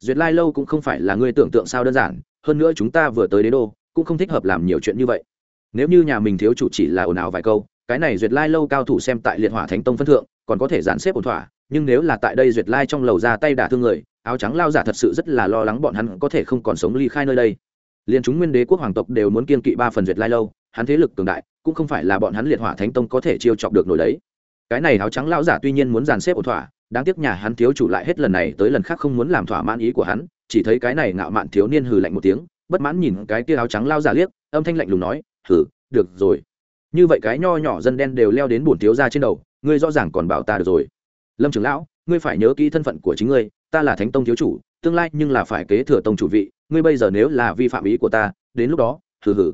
duyệt lai lâu cũng không phải là người tưởng tượng sao đơn giản hơn nữa chúng ta vừa tới đế đô, cũng không thích hợp làm nhiều chuyện như vậy. Nếu như nhà mình thiếu chủ chỉ là ồn ào vài câu, cái này duyệt lai lâu cao thủ xem tại liệt hỏa thánh tông phân thượng, còn có thể dàn xếp ổn thỏa, nhưng nếu là tại đây duyệt lai trong lầu ra tay đả thương người, áo trắng lao giả thật sự rất là lo lắng bọn hắn có thể không còn sống ly khai nơi đây. Liền chúng nguyên đế quốc hoàng tộc đều muốn kiên kỵ ba phần duyệt lai lâu, hắn thế lực cường đại, cũng không phải là bọn hắn liệt hỏa thánh tông có thể chiêu chọc được nổi đấy. Cái này áo trắng lao giả tuy nhiên muốn dàn xếp ổn thỏa, đáng tiếc nhà hắn thiếu chủ lại hết lần này tới lần khác không muốn làm thỏa mãn ý của hắn chỉ thấy cái này ngạo mạn thiếu niên hừ lạnh một tiếng, bất mãn nhìn cái kia áo trắng lao giả liếc, âm thanh lạnh lùng nói, hừ, được rồi. Như vậy cái nho nhỏ dân đen đều leo đến bổn thiếu ra trên đầu, ngươi rõ ràng còn bảo ta được rồi. Lâm trưởng lão, ngươi phải nhớ kỹ thân phận của chính ngươi, ta là thánh tông thiếu chủ, tương lai nhưng là phải kế thừa tông chủ vị, ngươi bây giờ nếu là vi phạm ý của ta, đến lúc đó, hừ hừ.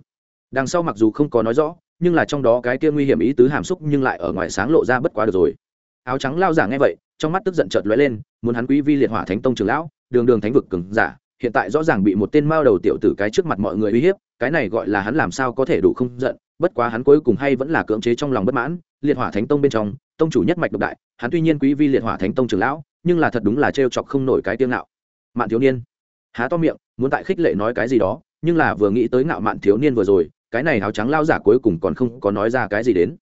Đằng sau mặc dù không có nói rõ, nhưng là trong đó cái kia nguy hiểm ý tứ hàm xúc nhưng lại ở ngoài sáng lộ ra bất quá được rồi áo trắng lao giả nghe vậy, trong mắt tức giận chợt lóe lên, muốn hắn quý vi liệt hỏa thánh tông trường lão, đường đường thánh vực cường giả, hiện tại rõ ràng bị một tên mao đầu tiểu tử cái trước mặt mọi người uy hiếp, cái này gọi là hắn làm sao có thể đủ không giận, bất quá hắn cuối cùng hay vẫn là cưỡng chế trong lòng bất mãn, liệt hỏa thánh tông bên trong, tông chủ nhất mạch độc đại, hắn tuy nhiên quý vi liệt hỏa thánh tông trường lão, nhưng là thật đúng là trêu chọc không nổi cái tiêu ngạo. Mạn thiếu niên, há to miệng, muốn tại khích lệ nói cái gì đó, nhưng là vừa nghĩ tới ngạo mạn thiếu niên vừa rồi, cái này áo trắng lao giả cuối cùng còn không có nói ra cái gì đến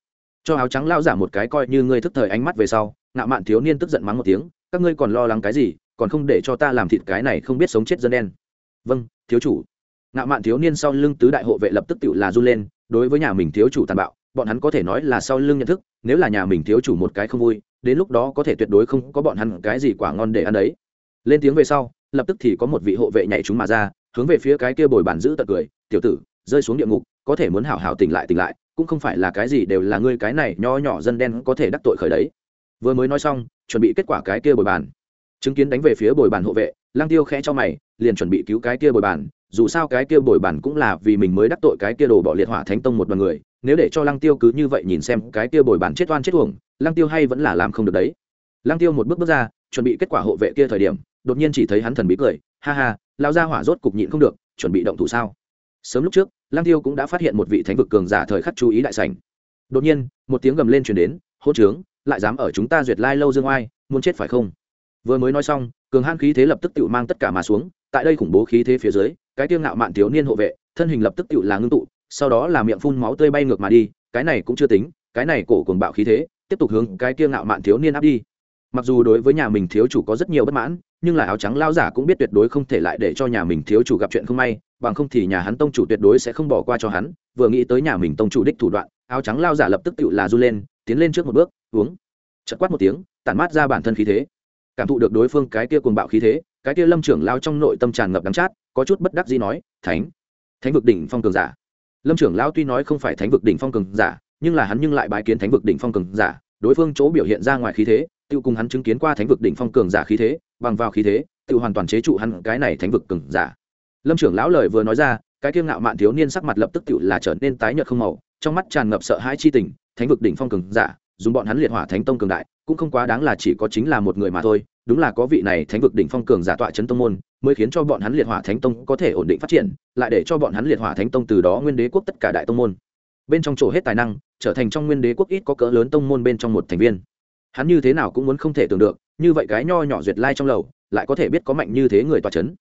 cho áo trắng lao giả một cái coi như ngươi thức thời ánh mắt về sau, ngạo mạn thiếu niên tức giận mắng một tiếng, các ngươi còn lo lắng cái gì, còn không để cho ta làm thịt cái này không biết sống chết dân đen. Vâng thiếu chủ. Ngạo mạn thiếu niên sau lưng tứ đại hộ vệ lập tức tự là run lên, đối với nhà mình thiếu chủ tàn bạo, bọn hắn có thể nói là sau lưng nhận thức, nếu là nhà mình thiếu chủ một cái không vui, đến lúc đó có thể tuyệt đối không có bọn hắn cái gì quả ngon để ăn đấy. Lên tiếng về sau, lập tức thì có một vị hộ vệ nhảy chúng mà ra, hướng về phía cái kia bồi bàn giữ tật cười, tiểu tử, rơi xuống địa ngục, có thể muốn hảo hảo tỉnh lại tỉnh lại cũng không phải là cái gì đều là ngươi cái này nho nhỏ dân đen có thể đắc tội khởi đấy. Vừa mới nói xong, chuẩn bị kết quả cái kia bồi bàn. Chứng kiến đánh về phía bồi bàn hộ vệ lang tiêu khẽ cho mày, liền chuẩn bị cứu cái kia bồi bàn, dù sao cái kia bồi bàn cũng là vì mình mới đắc tội cái kia đồ bỏ liệt hỏa thánh tông một đoàn người, nếu để cho lăng tiêu cứ như vậy nhìn xem cái kia bồi bàn chết oan chết uổng, lăng tiêu hay vẫn là làm không được đấy. Lăng tiêu một bước bước ra, chuẩn bị kết quả hộ vệ kia thời điểm, đột nhiên chỉ thấy hắn thần bí cười, ha ha lao ra hỏa rốt cục nhịn không được, chuẩn bị động thủ sao? Sớm lúc trước lăng tiêu cũng đã phát hiện một vị thánh vực cường giả thời khắc chú ý đại sảnh. Đột nhiên, một tiếng gầm lên truyền đến hỗ trướng, lại dám ở chúng ta duyệt lai lâu dương oai, muốn chết phải không? Vừa mới nói xong, cường han khí thế lập tức tự mang tất cả mà xuống, tại đây khủng bố khí thế phía dưới, cái tiêu ngạo mạn thiếu niên hộ vệ, thân hình lập tức tự là ngưng tụ, sau đó là miệng phun máu tươi bay ngược mà đi, cái này cũng chưa tính, cái này cổ cuồng bạo khí thế, tiếp tục hướng cái kia ngạo mạn thiếu niên áp đi mặc dù đối với nhà mình thiếu chủ có rất nhiều bất mãn, nhưng là áo trắng lao giả cũng biết tuyệt đối không thể lại để cho nhà mình thiếu chủ gặp chuyện không may, bằng không thì nhà hắn tông chủ tuyệt đối sẽ không bỏ qua cho hắn. Vừa nghĩ tới nhà mình tông chủ đích thủ đoạn, áo trắng lao giả lập tức tự là r u lên, tiến lên trước một bước, uống. Chật quát một tiếng, tản mát ra bản thân khí thế. Cảm thụ được đối phương cái kia cuồng bạo khí thế, cái kia lâm trưởng lao trong nội tâm tràn ngập đắng chát, có chút bất đắc gì nói, thánh thánh vực đỉnh phong cường giả. Lâm trưởng lao tuy nói không phải thánh vực đỉnh phong cường giả, nhưng là hắn nhưng lại bái kiến thánh vực đỉnh phong cường giả, đối phương chỗ biểu hiện ra ngoài khí thế tự cùng hắn chứng kiến qua thánh vực đỉnh phong cường giả khí thế, bằng vào khí thế tự hoàn toàn chế trụ hắn cái này thánh vực cường giả. Lâm trưởng lão lời vừa nói ra, cái kiêng ngạo mạn thiếu niên sắc mặt lập tức tự là trở nên tái nhợt không màu, trong mắt tràn ngập sợ hãi chi tình, thánh vực đỉnh phong cường giả, dùng bọn hắn liệt hỏa thánh tông cường đại, cũng không quá đáng là chỉ có chính là một người mà thôi, đúng là có vị này thánh vực đỉnh phong cường giả tọa chấn tông môn, mới khiến cho bọn hắn liệt hỏa thánh tông có thể ổn định phát triển, lại để cho bọn hắn liệt hỏa thánh tông từ đó nguyên đế quốc tất cả đại tông môn. Bên trong chỗ hết tài năng, trở thành trong nguyên đế quốc ít có cỡ lớn tông môn bên trong một thành viên hắn như thế nào cũng muốn không thể tưởng được, như vậy cái nho nhỏ duyệt lai trong lầu, lại có thể biết có mạnh như thế người tọa chấn.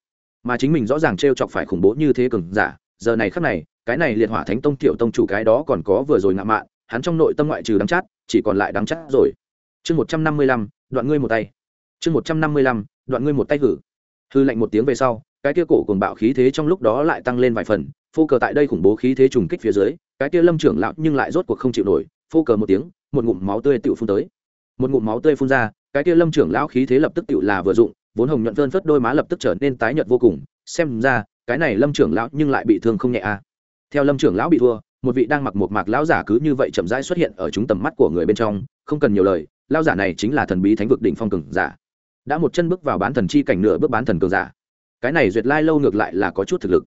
Mà chính mình rõ ràng t r e o chọc phải khủng bố như thế cường giả, giờ này khắc này, cái này liệt hỏa thánh tông tiểu tông chủ cái đó còn có vừa rồi ngạo mạn, hắn trong nội tâm ngoại trừ đắng chát, chỉ còn lại đắng chát rồi. Chương một trăm năm mươi lăm, đoạn ngươi một tay. Chương một trăm năm mươi lăm, đoạn ngươi một tay gử hư lạnh một tiếng về sau, cái kia cổ cùng bạo khí thế trong lúc đó lại tăng lên vài phần, phô cờ tại đây khủng bố khí thế trùng kích phía dưới, cái kia lâm trưởng lão nhưng lại rốt cuộc không chịu nổi, phô cờ một tiếng, một ngụm máu tươi tự phun tới một ngụm máu tươi phun ra, cái kia lâm trưởng lão khí thế lập tức tự là vừa dụng, vốn hồng nhuận phơn phất đôi má lập tức trở nên tái nhợt vô cùng, xem ra, cái này lâm trưởng lão nhưng lại bị thương không nhẹ a à. theo lâm trưởng lão bị thua, một vị đang mặc một mạc lão giả cứ như vậy chậm rãi xuất hiện ở chúng tầm mắt của người bên trong, không cần nhiều lời, lão giả này chính là thần bí thánh vực đỉnh phong cường giả. Đã một chân bước vào bán thần chi cảnh nửa bước bán thần cường giả. Cái này duyệt lai lâu ngược lại là có chút thực lực.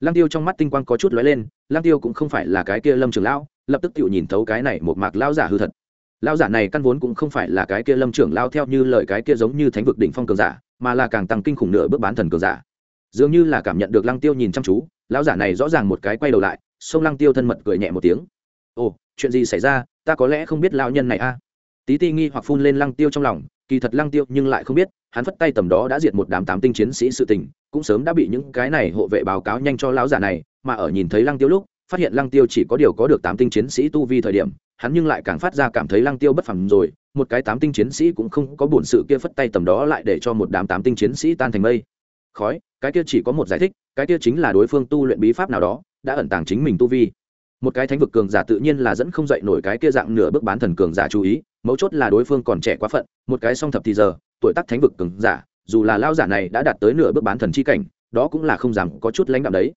Lang tiêu trong mắt tinh quang có chút lóe lên lang tiêu cũng không phải là cái kia lâm trưởng lão, lập tức tự nhìn thấu cái này một mạc lão giả hư thật lão giả này căn vốn cũng không phải là cái kia lâm trưởng lao theo như lời cái kia giống như thánh vực đỉnh phong cường giả, mà là càng tăng kinh khủng nửa bước bán thần cường giả. Dường như là cảm nhận được lăng tiêu nhìn chăm chú, lão giả này rõ ràng một cái quay đầu lại xông lăng tiêu thân mật cười nhẹ một tiếng. Ồ, chuyện gì xảy ra? Ta có lẽ không biết lão nhân này a. Tí ti nghi hoặc phun lên lăng tiêu trong lòng, kỳ thật lăng tiêu nhưng lại không biết, hắn phất tay tầm đó đã diệt một đám tám tinh chiến sĩ sự tình, cũng sớm đã bị những cái này hộ vệ báo cáo nhanh cho lão giả này, mà ở nhìn thấy lăng tiêu lúc, phát hiện lăng tiêu chỉ có điều có được tám tinh chiến sĩ tu vi thời điểm hắn nhưng lại càng phát ra cảm thấy lăng tiêu bất phẳng rồi, một cái tám tinh chiến sĩ cũng không có bổn sự kia phất tay tầm đó lại để cho một đám tám tinh chiến sĩ tan thành mây. Khói, cái kia chỉ có một giải thích, cái kia chính là đối phương tu luyện bí pháp nào đó, đã ẩn tàng chính mình tu vi. Một cái thánh vực cường giả tự nhiên là dẫn không dậy nổi cái kia dạng nửa bước bán thần cường giả chú ý, mấu chốt là đối phương còn trẻ quá phận, một cái song thập thì giờ, tuổi tác thánh vực cường giả, dù là lao giả này đã đạt tới nửa bước bán thần chi cảnh, đó cũng là không dám có chút lãnh đạo đấy.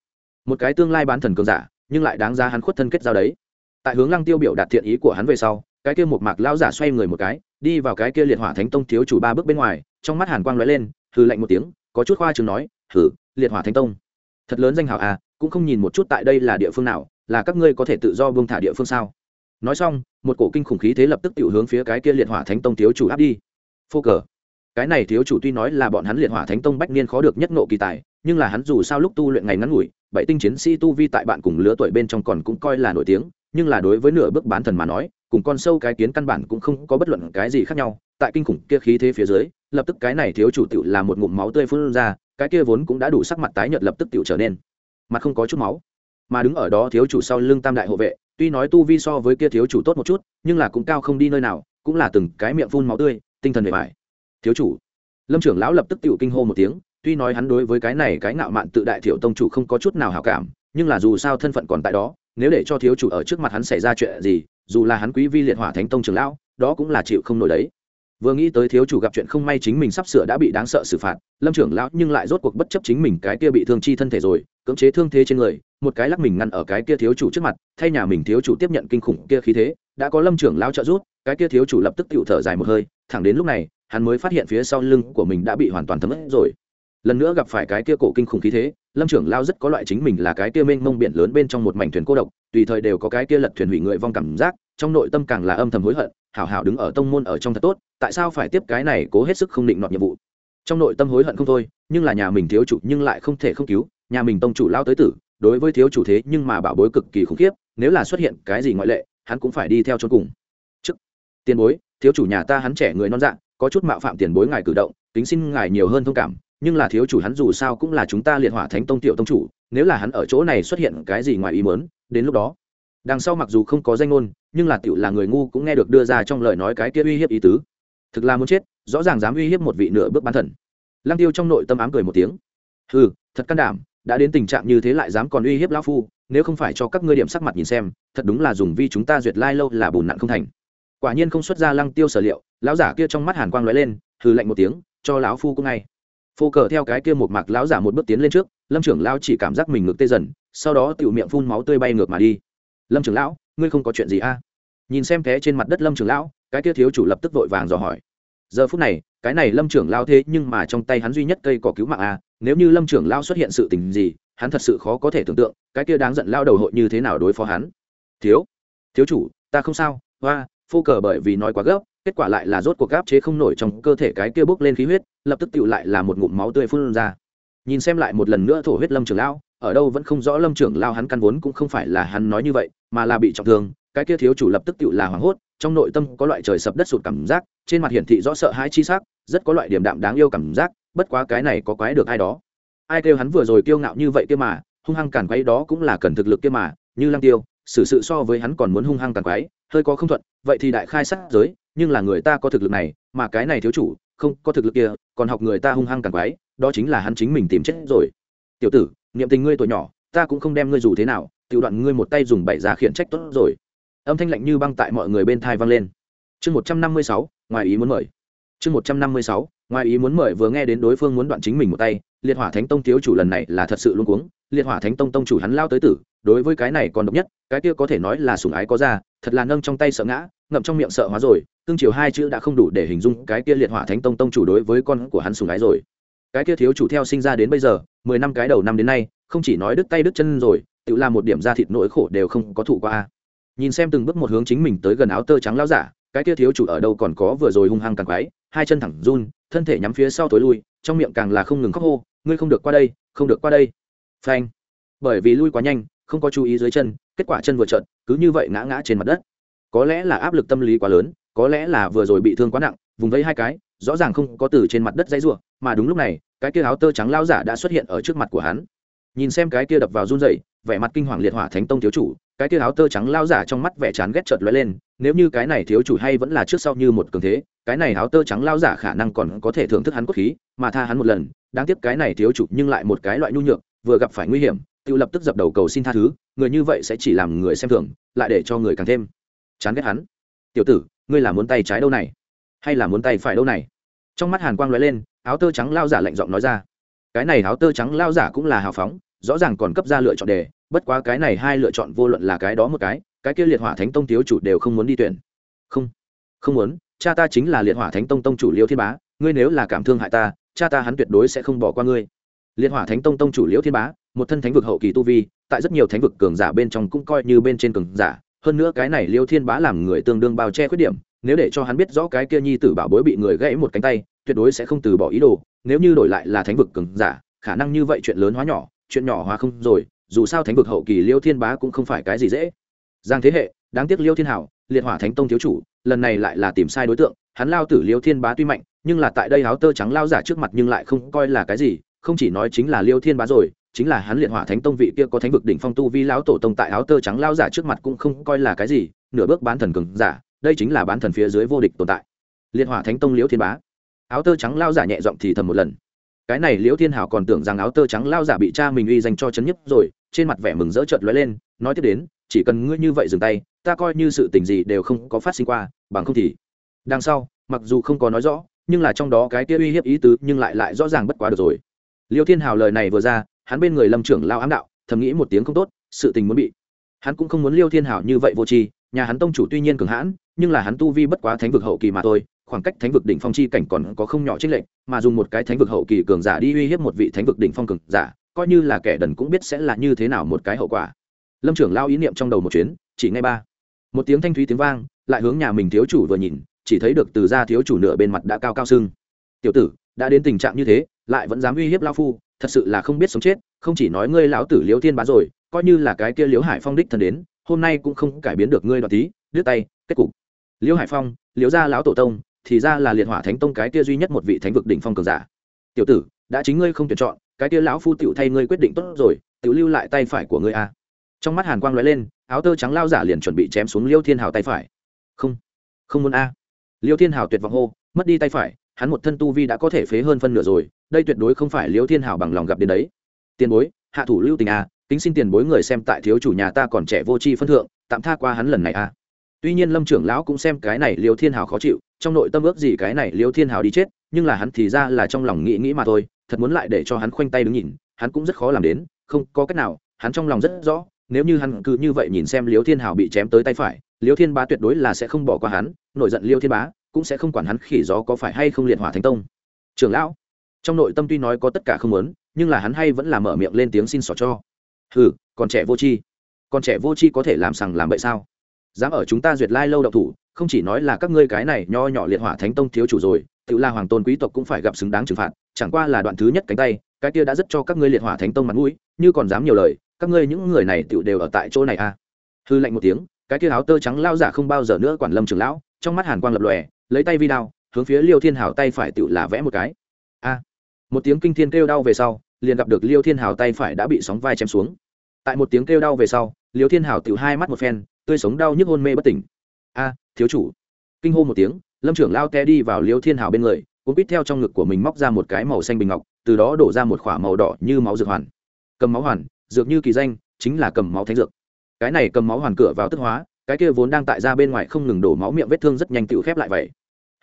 Một cái tương lai bán thần cường giả, nhưng lại đáng ra hắn khuất thân kết giao đấy tại hướng lăng tiêu biểu đạt thiện ý của hắn về sau, cái kia một mạc lão giả xoay người một cái, đi vào cái kia liệt hỏa thánh tông thiếu chủ ba bước bên ngoài, trong mắt hàn quang lóe lên, hừ lạnh một tiếng, có chút khoa chừng nói, hừ, liệt hỏa thánh tông, thật lớn danh hào à cũng không nhìn một chút tại đây là địa phương nào, là các ngươi có thể tự do buông thả địa phương sao? Nói xong, một cổ kinh khủng khí thế lập tức tự hướng phía cái kia liệt hỏa thánh tông thiếu chủ áp đi. Phô cờ. Cái này thiếu chủ tuy nói là bọn hắn liệt hỏa thánh tông bách niên khó được nhất nộ kỳ tài, nhưng là hắn dù sao lúc tu luyện ngày ngắn ngủi, bảy tinh chiến sĩ tu vi tại bạn cùng lứa tuổi bên trong còn cũng coi là nổi tiếng nhưng là đối với nửa bước bán thần mà nói, cùng con sâu cái kiến căn bản cũng không có bất luận cái gì khác nhau. Tại kinh khủng kia khí thế phía dưới, lập tức cái này thiếu chủ tiểu là một ngụm máu tươi phun ra, cái kia vốn cũng đã đủ sắc mặt tái nhợt lập tức tiểu trở nên, mặt không có chút máu. Mà đứng ở đó thiếu chủ sau lưng tam đại hộ vệ, tuy nói tu vi so với kia thiếu chủ tốt một chút, nhưng là cũng cao không đi nơi nào, cũng là từng cái miệng phun máu tươi, tinh thần bề bài thiếu chủ, lâm trưởng lão lập tức tiểu kinh hô một tiếng, tuy nói hắn đối với cái này cái ngạo mạn tự đại thiểu tông chủ không có chút nào hảo cảm, nhưng là dù sao thân phận còn tại đó nếu để cho thiếu chủ ở trước mặt hắn xảy ra chuyện gì, dù là hắn quý vi liệt hỏa thánh tông trường lão, đó cũng là chịu không nổi đấy. Vừa nghĩ tới thiếu chủ gặp chuyện không may chính mình sắp sửa đã bị đáng sợ xử phạt, lâm trưởng lão nhưng lại rốt cuộc bất chấp chính mình cái kia bị thương chi thân thể rồi, cưỡng chế thương thế trên người, một cái lắc mình ngăn ở cái kia thiếu chủ trước mặt, thay nhà mình thiếu chủ tiếp nhận kinh khủng kia khí thế, đã có lâm trưởng lão trợ giúp, cái kia thiếu chủ lập tức tựu thở dài một hơi, thẳng đến lúc này, hắn mới phát hiện phía sau lưng của mình đã bị hoàn toàn thấm ướt rồi. Lần nữa gặp phải cái kia cổ kinh khủng khí thế lâm trưởng lao rất có loại chính mình là cái kia mênh mông biển lớn bên trong một mảnh thuyền cô độc tùy thời đều có cái kia lật thuyền hủy người vong cảm giác trong nội tâm càng là âm thầm hối hận hảo hảo đứng ở tông môn ở trong thật tốt tại sao phải tiếp cái này cố hết sức không định nọt nhiệm vụ? Trong nội tâm hối hận không thôi nhưng là nhà mình thiếu chủ nhưng lại không thể không cứu nhà mình tông chủ lao tới tử đối với thiếu chủ thế nhưng mà bảo bối cực kỳ khủng khiếp nếu là xuất hiện cái gì ngoại lệ hắn cũng phải đi theo cho cùng. Trước tiền bối thiếu chủ nhà ta hắn trẻ người non dạng, có chút mạo phạm tiền bối ngài cử động tính xin ngài nhiều hơn thông cảm nhưng là thiếu chủ hắn dù sao cũng là chúng ta liệt hỏa thánh tông tiểu tông chủ, nếu là hắn ở chỗ này xuất hiện cái gì ngoài ý mớn đến lúc đó, đằng sau mặc dù không có danh ngôn, nhưng là tiểu là người ngu cũng nghe được đưa ra trong lời nói cái kia uy hiếp ý tứ. Thực là muốn chết, rõ ràng dám uy hiếp một vị nửa bước bán thần. Lăng tiêu trong nội tâm ám cười một tiếng. Hừ, thật can đảm, đã đến tình trạng như thế lại dám còn uy hiếp lão phu, nếu không phải cho các ngươi điểm sắc mặt nhìn xem, thật đúng là dùng vi chúng ta duyệt lai lâu là bùn nặng không thành. Quả nhiên không xuất ra lăng tiêu sở liệu, lão giả kia trong mắt hàn quang lóe lên, hừ lạnh một tiếng, cho lão phu cũng ngay phô cờ theo cái kia một mạc lão giả một bước tiến lên trước, lâm trưởng lão chỉ cảm giác mình ngực tê dần, sau đó tiểu miệng phun máu tươi bay ngược mà đi. Lâm trưởng lão, ngươi không có chuyện gì a à? nhìn xem thế trên mặt đất lâm trưởng lão, cái kia thiếu chủ lập tức vội vàng dò hỏi. Giờ phút này, cái này lâm trưởng lao thế nhưng mà trong tay hắn duy nhất cây cỏ cứu mạng a nếu như lâm trưởng lao xuất hiện sự tình gì, hắn thật sự khó có thể tưởng tượng, cái kia đáng giận lao đầu hội như thế nào đối phó hắn. Thiếu thiếu chủ, ta không sao. Hoa, phô cờ bởi vì nói quá gấp, kết quả lại là rốt cuộc gáp chế không nổi trong cơ thể cái kia bốc lên khí huyết lập tức tựu lại là một ngụm máu tươi phun ra. Nhìn xem lại một lần nữa thổ huyết lâm trưởng lao ở đâu vẫn không rõ lâm trưởng lao hắn căn vốn cũng không phải là hắn nói như vậy, mà là bị trọng thương, cái kia thiếu chủ lập tức tựu là hoảng hốt, trong nội tâm có loại trời sập đất sụt cảm giác, trên mặt hiển thị rõ sợ hãi chi sắc, rất có loại điểm đạm đáng yêu cảm giác, bất quá cái này có quái được ai đó. Ai kêu hắn vừa rồi kiêu ngạo như vậy kia mà, hung hăng cản quái đó cũng là cần thực lực kia mà, như lăng tiêu, xử sự so với hắn còn muốn hung hăng cản quái hơi có không thuận, vậy thì đại khai sát giới, nhưng là người ta có thực lực này, mà cái này thiếu chủ không, có thực lực kia, còn học người ta hung hăng cản quái, đó chính là hắn chính mình tìm chết rồi. Tiểu tử, niệm tình ngươi tuổi nhỏ, ta cũng không đem ngươi dù thế nào, tiểu đoạn ngươi một tay dùng bảy già khiển trách tốt rồi. Âm thanh lạnh như băng tại mọi người bên thai vang lên. Chương một trăm năm mươi sáu, ngoài ý muốn mời. Chương một trăm năm mươi sáu, ngoài ý muốn mời vừa nghe đến đối phương muốn đoạn chính mình một tay, liệt hỏa thánh tông thiếu chủ lần này là thật sự luôn cuống. Liệt hỏa thánh tông tông chủ hắn lao tới tử, đối với cái này còn độc nhất, cái kia có thể nói là sùng ái có ra thật là nâng trong tay sợ ngã, ngậm trong miệng sợ hóa rồi tương chiều hai chữ đã không đủ để hình dung cái kia liệt hỏa thánh tông tông chủ đối với con của hắn sùng ái rồi. Cái kia thiếu chủ theo sinh ra đến bây giờ, mười năm cái đầu năm đến nay, không chỉ nói đứt tay đứt chân rồi, tự làm một điểm da thịt nỗi khổ đều không có thụ qua. Nhìn xem từng bước một hướng chính mình tới gần áo tơ trắng lao giả, cái kia thiếu chủ ở đâu còn có vừa rồi hung hăng càng quái, hai chân thẳng run, thân thể nhắm phía sau tối lui, trong miệng càng là không ngừng khóc hô, ngươi không được qua đây, không được qua đây. Phanh. Bởi vì lui quá nhanh, không có chú ý dưới chân, kết quả chân vừa trợn, cứ như vậy ngã ngã trên mặt đất. Có lẽ là áp lực tâm lý quá lớn có lẽ là vừa rồi bị thương quá nặng, vùng vẫy hai cái, rõ ràng không có từ trên mặt đất dãy ruộng mà đúng lúc này, cái kia áo tơ trắng lao giả đã xuất hiện ở trước mặt của hắn. Nhìn xem cái kia đập vào run rẩy, vẻ mặt kinh hoàng liệt hỏa thánh tông thiếu chủ, cái kia áo tơ trắng lao giả trong mắt vẻ chán ghét chợt lóe lên, nếu như cái này thiếu chủ hay vẫn là trước sau như một cường thế, cái này áo tơ trắng lao giả khả năng còn có thể thưởng thức hắn cốt khí, mà tha hắn một lần, đáng tiếc cái này thiếu chủ nhưng lại một cái loại nhu nhược, vừa gặp phải nguy hiểm, tự lập tức dập đầu cầu xin tha thứ, người như vậy sẽ chỉ làm người xem thường, lại để cho người càng thêm chán ghét hắn. Tiểu tử ngươi là muốn tay trái đâu này? Hay là muốn tay phải đâu này? Trong mắt hàn quang lóe lên, áo tơ trắng lao giả lạnh giọng nói ra. Cái này áo tơ trắng lao giả cũng là hào phóng, rõ ràng còn cấp ra lựa chọn đề, bất quá cái này hai lựa chọn vô luận là cái đó một cái cái kia liệt hỏa thánh tông thiếu chủ đều không muốn đi tuyển. Không không muốn, cha ta chính là liệt hỏa thánh tông tông chủ liêu thiên bá, ngươi nếu là cảm thương hại ta, cha ta hắn tuyệt đối sẽ không bỏ qua ngươi. Liệt hỏa thánh tông tông chủ liêu thiên bá, một thân thánh vực hậu kỳ tu vi, tại rất nhiều thánh vực cường giả bên trong cũng coi như bên trên cường giả hơn nữa cái này liêu thiên bá làm người tương đương bao che khuyết điểm, nếu để cho hắn biết rõ cái kia nhi tử bảo bối bị người gãy một cánh tay, tuyệt đối sẽ không từ bỏ ý đồ, nếu như đổi lại là thánh vực cứng giả, khả năng như vậy chuyện lớn hóa nhỏ, chuyện nhỏ hóa không rồi, dù sao thánh vực hậu kỳ liêu thiên bá cũng không phải cái gì dễ. Giang thế hệ, đáng tiếc liêu thiên hảo, liệt hỏa thánh tông thiếu chủ, lần này lại là tìm sai đối tượng, hắn lao tử liêu thiên bá tuy mạnh, nhưng là tại đây áo tơ trắng lao giả trước mặt nhưng lại không coi là cái gì, không chỉ nói chính là liêu thiên bá rồi chính là hắn liệt hỏa thánh tông vị kia có thánh vực đỉnh phong tu vi lão tổ tông tại áo tơ trắng lao giả trước mặt cũng không coi là cái gì, nửa bước bán thần cường giả, đây chính là bán thần phía dưới vô địch tồn tại. Liệt hỏa thánh tông liễu thiên bá. Áo tơ trắng lao giả nhẹ giọng thì thầm một lần. Cái này liễu thiên hảo còn tưởng rằng áo tơ trắng lao giả bị cha mình uy dành cho chấn nhấp rồi, trên mặt vẻ mừng rỡ chợt lóe lên, nói tiếp đến, chỉ cần ngươi như vậy dừng tay, ta coi như sự tình gì đều không có phát sinh qua, bằng không thì đằng sau, mặc dù không có nói rõ, nhưng là trong đó cái kia uy hiếp ý tứ nhưng lại lại rõ ràng bất quá được rồi. Liêu thiên hào lời này vừa ra hắn bên người lâm trưởng lao ám đạo, thầm nghĩ một tiếng không tốt, sự tình muốn bị. Hắn cũng không muốn liêu thiên hảo như vậy vô tri, nhà hắn tông chủ tuy nhiên cường hãn, nhưng là hắn tu vi bất quá thánh vực hậu kỳ mà thôi, khoảng cách thánh vực đỉnh phong chi cảnh còn có không nhỏ trích lệnh mà dùng một cái thánh vực hậu kỳ cường giả đi uy hiếp một vị thánh vực đỉnh phong cường giả, coi như là kẻ đần cũng biết sẽ là như thế nào một cái hậu quả. Lâm trưởng lao ý niệm trong đầu một chuyến, chỉ ngay ba. Một tiếng thanh thúy tiếng vang, lại hướng nhà mình thiếu chủ vừa nhìn, chỉ thấy được từ ra thiếu chủ nửa bên mặt đã cao cao sưng. Tiểu tử, đã đến tình trạng như thế, lại vẫn dám uy hiếp lao phu thật sự là không biết sống chết, không chỉ nói ngươi lão tử liễu thiên bá rồi, coi như là cái kia liễu hải phong đích thần đến, hôm nay cũng không cải biến được ngươi đoạn tí, đứt tay, kết cục. Liễu hải phong, liễu gia lão tổ tông, thì ra là liệt hỏa thánh tông cái kia duy nhất một vị thánh vực đỉnh phong cường giả. Tiểu tử, đã chính ngươi không tuyển chọn, cái kia lão phu tiểu thay ngươi quyết định tốt rồi, tiểu lưu lại tay phải của ngươi a trong mắt hàn quang lóe lên, áo tơ trắng lao giả liền chuẩn bị chém xuống liêu thiên hào tay phải. Không không muốn a. Liêu thiên hào tuyệt vọng hô, mất đi tay phải, hắn một thân tu vi đã có thể phế hơn phân nửa rồi đây tuyệt đối không phải liêu thiên Hảo bằng lòng gặp đến đấy. Tiền bối, hạ thủ lưu tình a kính xin tiền bối người xem tại thiếu chủ nhà ta còn trẻ vô tri phân thượng, tạm tha qua hắn lần này a tuy nhiên lâm trưởng lão cũng xem cái này liêu thiên Hảo khó chịu, trong nội tâm ước gì cái này liêu thiên Hảo đi chết, nhưng là hắn thì ra là trong lòng nghĩ nghĩ mà thôi, thật muốn lại để cho hắn khoanh tay đứng nhìn, hắn cũng rất khó làm đến, không có cách nào, hắn trong lòng rất rõ, nếu như hắn cứ như vậy nhìn xem liêu thiên Hảo bị chém tới tay phải liêu thiên bá tuyệt đối là sẽ không bỏ qua hắn, nổi giận liêu thiên bá, cũng sẽ không quản hắn khỉ gió có phải hay không liệt hỏa thánh tông. Trưởng lão trong nội tâm tuy nói có tất cả không muốn, nhưng là hắn hay vẫn là mở miệng lên tiếng xin xỏ cho. Ừ còn trẻ vô tri. Còn trẻ vô tri có thể làm sằng làm bậy sao? Dám ở chúng ta duyệt lai lâu độc thủ, không chỉ nói là các ngươi cái này nho nhỏ liệt hỏa thánh tông thiếu chủ rồi, tự là hoàng tôn quý tộc cũng phải gặp xứng đáng trừng phạt, chẳng qua là đoạn thứ nhất cánh tay, cái kia đã rất cho các ngươi liệt hỏa thánh tông mặt mũi, như còn dám nhiều lời, các ngươi những người này tự đều ở tại chỗ này à? Hư lạnh một tiếng, cái kia áo tơ trắng lao giả không bao giờ nữa quản lâm trường lão, trong mắt hàn quang lập lòe, lấy tay vi đao, hướng phía liêu thiên hảo tay phải tự là vẽ một cái một tiếng kinh thiên kêu đau về sau, liền gặp được liêu thiên hào tay phải đã bị sóng vai chém xuống. Tại một tiếng kêu đau về sau, liêu thiên hào tự hai mắt một phen, tươi sống đau nhức hôn mê bất tỉnh. A, thiếu chủ! Kinh hô một tiếng, lâm trưởng lao te đi vào liêu thiên hào bên người cũng biết theo trong ngực của mình móc ra một cái màu xanh bình ngọc, từ đó đổ ra một k h ỏ a màu đỏ như máu dược hoàn. Cầm máu hoàn, dược như kỳ danh, chính là cầm máu thánh dược. Cái này cầm máu hoàn cửa vào tức hóa, cái kia vốn đang tại ra bên ngoài không ngừng đổ máu miệng vết thương rất nhanh tự khép lại vậy.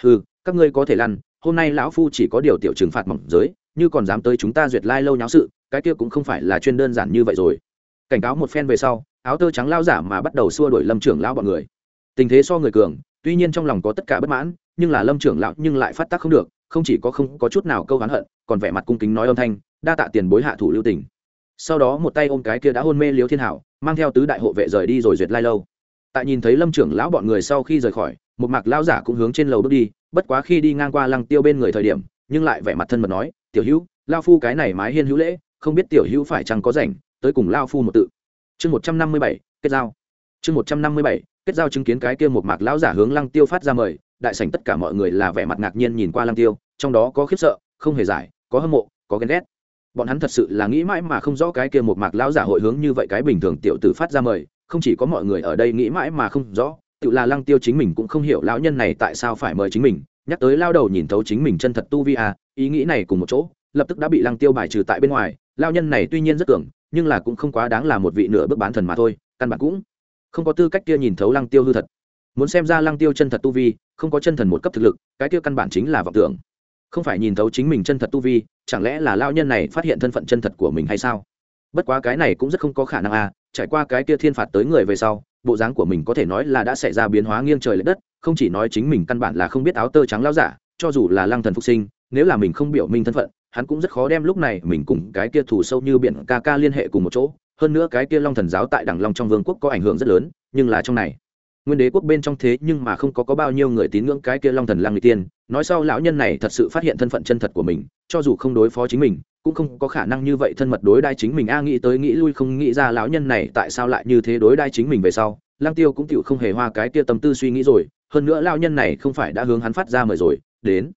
Ừ các ngươi có thể lăn hôm nay lão phu chỉ có điều tiểu trừng phạt mỏng giới, như còn dám tới chúng ta duyệt lai lâu nháo sự, cái kia cũng không phải là chuyên đơn giản như vậy rồi. Cảnh cáo một phen về sau, áo tơ trắng lao giả mà bắt đầu xua đuổi lâm trưởng lao bọn người. Tình thế so người cường, tuy nhiên trong lòng có tất cả bất mãn, nhưng là lâm trưởng lão nhưng lại phát tác không được, không chỉ có không có chút nào câu hắn hận, còn vẻ mặt cung kính nói âm thanh, đa tạ tiền bối hạ thủ lưu tình. Sau đó một tay ôm cái kia đã hôn mê liếu thiên hảo, mang theo tứ đại hộ vệ rời đi rồi duyệt lai lâu. Tại nhìn thấy lâm trưởng lão bọn người sau khi rời khỏi, một mạc lão giả cũng hướng trên lầu bước đi bất quá khi đi ngang qua lăng tiêu bên người thời điểm, nhưng lại vẻ mặt thân mật nói, tiểu hữu, lao phu cái này mái hiên hữu lễ, không biết tiểu hữu phải chăng có rảnh, tới cùng lao phu một tự. Chương một trăm năm mươi bảy, kết giao. Chương một trăm năm mươi bảy, kết giao chứng kiến cái kia một mạc lão giả hướng lăng tiêu phát ra mời, đại sảnh tất cả mọi người là vẻ mặt ngạc nhiên nhìn qua lăng tiêu, trong đó có khiếp sợ, không hề giải, có hâm mộ, có ghen ghét. Bọn hắn thật sự là nghĩ mãi mà không rõ cái kia một mạc lão giả hội hướng như vậy cái bình thường tiểu tử phát ra mời, không chỉ có mọi người ở đây nghĩ mãi mà không rõ tự là lăng tiêu chính mình cũng không hiểu lão nhân này tại sao phải mời chính mình, nhắc tới lao đầu nhìn thấu chính mình chân thật tu vi à ý nghĩ này cùng một chỗ, lập tức đã bị lăng tiêu bài trừ tại bên ngoài lao nhân này tuy nhiên rất cường, nhưng là cũng không quá đáng là một vị nửa bước bán thần mà thôi, căn bản cũng không có tư cách kia nhìn thấu lăng tiêu hư thật. Muốn xem ra lăng tiêu chân thật tu vi, không có chân thần một cấp thực lực, cái kia căn bản chính là vọng tưởng. Không phải nhìn thấu chính mình chân thật tu vi, chẳng lẽ là lao nhân này phát hiện thân phận chân thật của mình hay sao? Bất quá cái này cũng rất không có khả năng à trải qua cái kia thiên phạt tới người về sau bộ dáng của mình có thể nói là đã xảy ra biến hóa nghiêng trời l ệ đất, không chỉ nói chính mình căn bản là không biết áo tơ trắng lao giả, cho dù là lăng thần phục sinh, nếu là mình không biểu minh thân phận, hắn cũng rất khó đem lúc này mình cùng cái kia thủ sâu như biển ca ca liên hệ cùng một chỗ. Hơn nữa cái kia long thần giáo tại đẳng long trong vương quốc có ảnh hưởng rất lớn, nhưng là trong này, nguyên đế quốc bên trong thế nhưng mà không có có bao nhiêu người tín ngưỡng cái kia long thần lang người tiên. Nói sau lão nhân này thật sự phát hiện thân phận chân thật của mình, cho dù không đối phó chính mình cũng không có khả năng như vậy thân mật đối đai chính mình. A nghĩ tới nghĩ lui không nghĩ ra lão nhân này tại sao lại như thế đối đai chính mình về sau lang tiêu cũng tựu không hề hoa cái kia tâm tư suy nghĩ rồi. Hơn nữa lão nhân này không phải đã hướng hắn phát ra mời rồi, đến.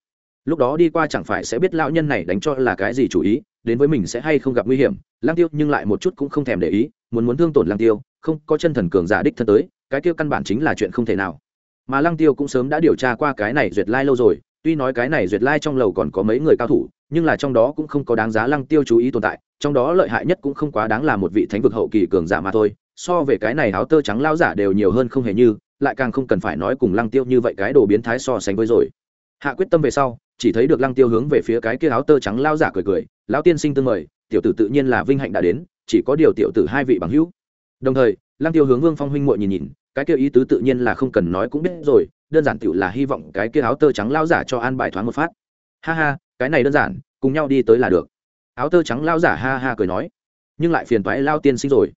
Lúc đó đi qua chẳng phải sẽ biết lão nhân này đánh cho là cái gì chủ ý, đến với mình sẽ hay không gặp nguy hiểm. Lang tiêu nhưng lại một chút cũng không thèm để ý, muốn muốn thương tổn lang tiêu, không có chân thần cường giả đích thân tới, cái kia căn bản chính là chuyện không thể nào. Mà lăng tiêu cũng sớm đã điều tra qua cái này duyệt lai lâu rồi tuy nói cái này duyệt lai trong lầu còn có mấy người cao thủ, nhưng là trong đó cũng không có đáng giá lăng tiêu chú ý tồn tại, trong đó lợi hại nhất cũng không quá đáng là một vị thánh vực hậu kỳ cường giả mà thôi, so về cái này áo tơ trắng lao giả đều nhiều hơn không hề như, lại càng không cần phải nói cùng lăng tiêu như vậy cái đồ biến thái so sánh với rồi. Hạ quyết tâm về sau, chỉ thấy được lăng tiêu hướng về phía cái kia áo tơ trắng lao giả cười cười, lão tiên sinh tương mời, tiểu tử tự nhiên là vinh hạnh đã đến, chỉ có điều tiểu tử hai vị bằng hữu. Đồng thời, lăng tiêu hướng vương phong huynh muội nhìn nhìn, cái kia ý tứ tự nhiên là không cần nói cũng biết rồi đơn giản tiểu là hy vọng cái kia áo tơ trắng lao giả cho an bài thoáng một phát. Ha ha cái này đơn giản cùng nhau đi tới là được. Áo tơ trắng lao giả ha ha cười nói nhưng lại phiền toái lao tiên sinh rồi.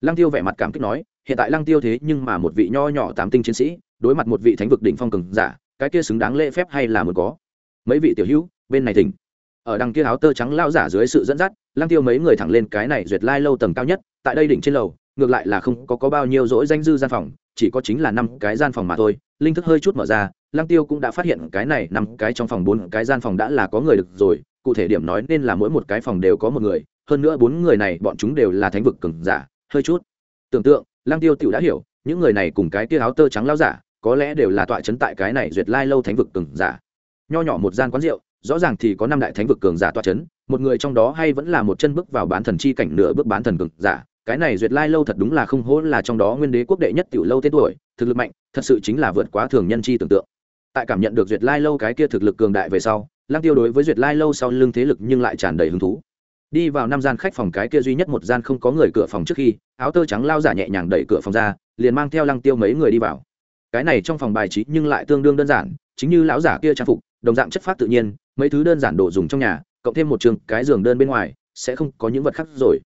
Lăng tiêu vẻ mặt cảm kích nói hiện tại lăng tiêu thế nhưng mà một vị nho nhỏ tám tinh chiến sĩ đối mặt một vị thánh vực đỉnh phong cường giả cái kia xứng đáng lễ phép hay là một có? Mấy vị tiểu hữu bên này thỉnh. Ở đằng kia áo tơ trắng lao giả dưới sự dẫn dắt lăng tiêu mấy người thẳng lên cái này duyệt lai lâu tầng cao nhất tại đây đỉnh trên lầu ngược lại là không có, có bao nhiêu rỗi danh dư gian phòng chỉ có chính là năm cái gian phòng mà thôi linh thức hơi chút mở ra, lăng tiêu cũng đã phát hiện cái này nằm cái trong phòng bốn cái gian phòng đã là có người được rồi, cụ thể điểm nói nên là mỗi một cái phòng đều có một người, hơn nữa bốn người này bọn chúng đều là thánh vực cường giả, hơi chút. Tưởng tượng, lăng tiêu tựu đã hiểu, những người này cùng cái tia áo tơ trắng lao giả, có lẽ đều là tọa chấn tại cái này duyệt lai lâu thánh vực cường giả. Nho nhỏ một gian quán rượu, rõ ràng thì có năm đại thánh vực cường giả tọa chấn, một người trong đó hay vẫn là một chân bước vào bán thần chi cảnh nửa bước bán thần cường giả cái này duyệt lai lâu thật đúng là không hỗ là trong đó nguyên đế quốc đệ nhất tiểu lâu tên tuổi, thực lực mạnh, thật sự chính là vượt quá thường nhân chi tưởng tượng. Tại cảm nhận được duyệt lai lâu cái kia thực lực cường đại về sau, lăng tiêu đối với duyệt lai lâu sau lưng thế lực nhưng lại tràn đầy hứng thú. Đi vào năm gian khách phòng cái kia duy nhất một gian không có người cửa phòng trước khi, áo tơ trắng lao giả nhẹ nhàng đẩy cửa phòng ra, liền mang theo lăng tiêu mấy người đi vào. Cái này trong phòng bài trí nhưng lại tương đương đơn giản, chính như lão giả kia trang phục, đồng dạng chất phát tự nhiên, mấy thứ đơn giản đồ dùng trong nhà, cộng thêm một trường cái giường đơn bên ngoài, sẽ không có những vật khác rồi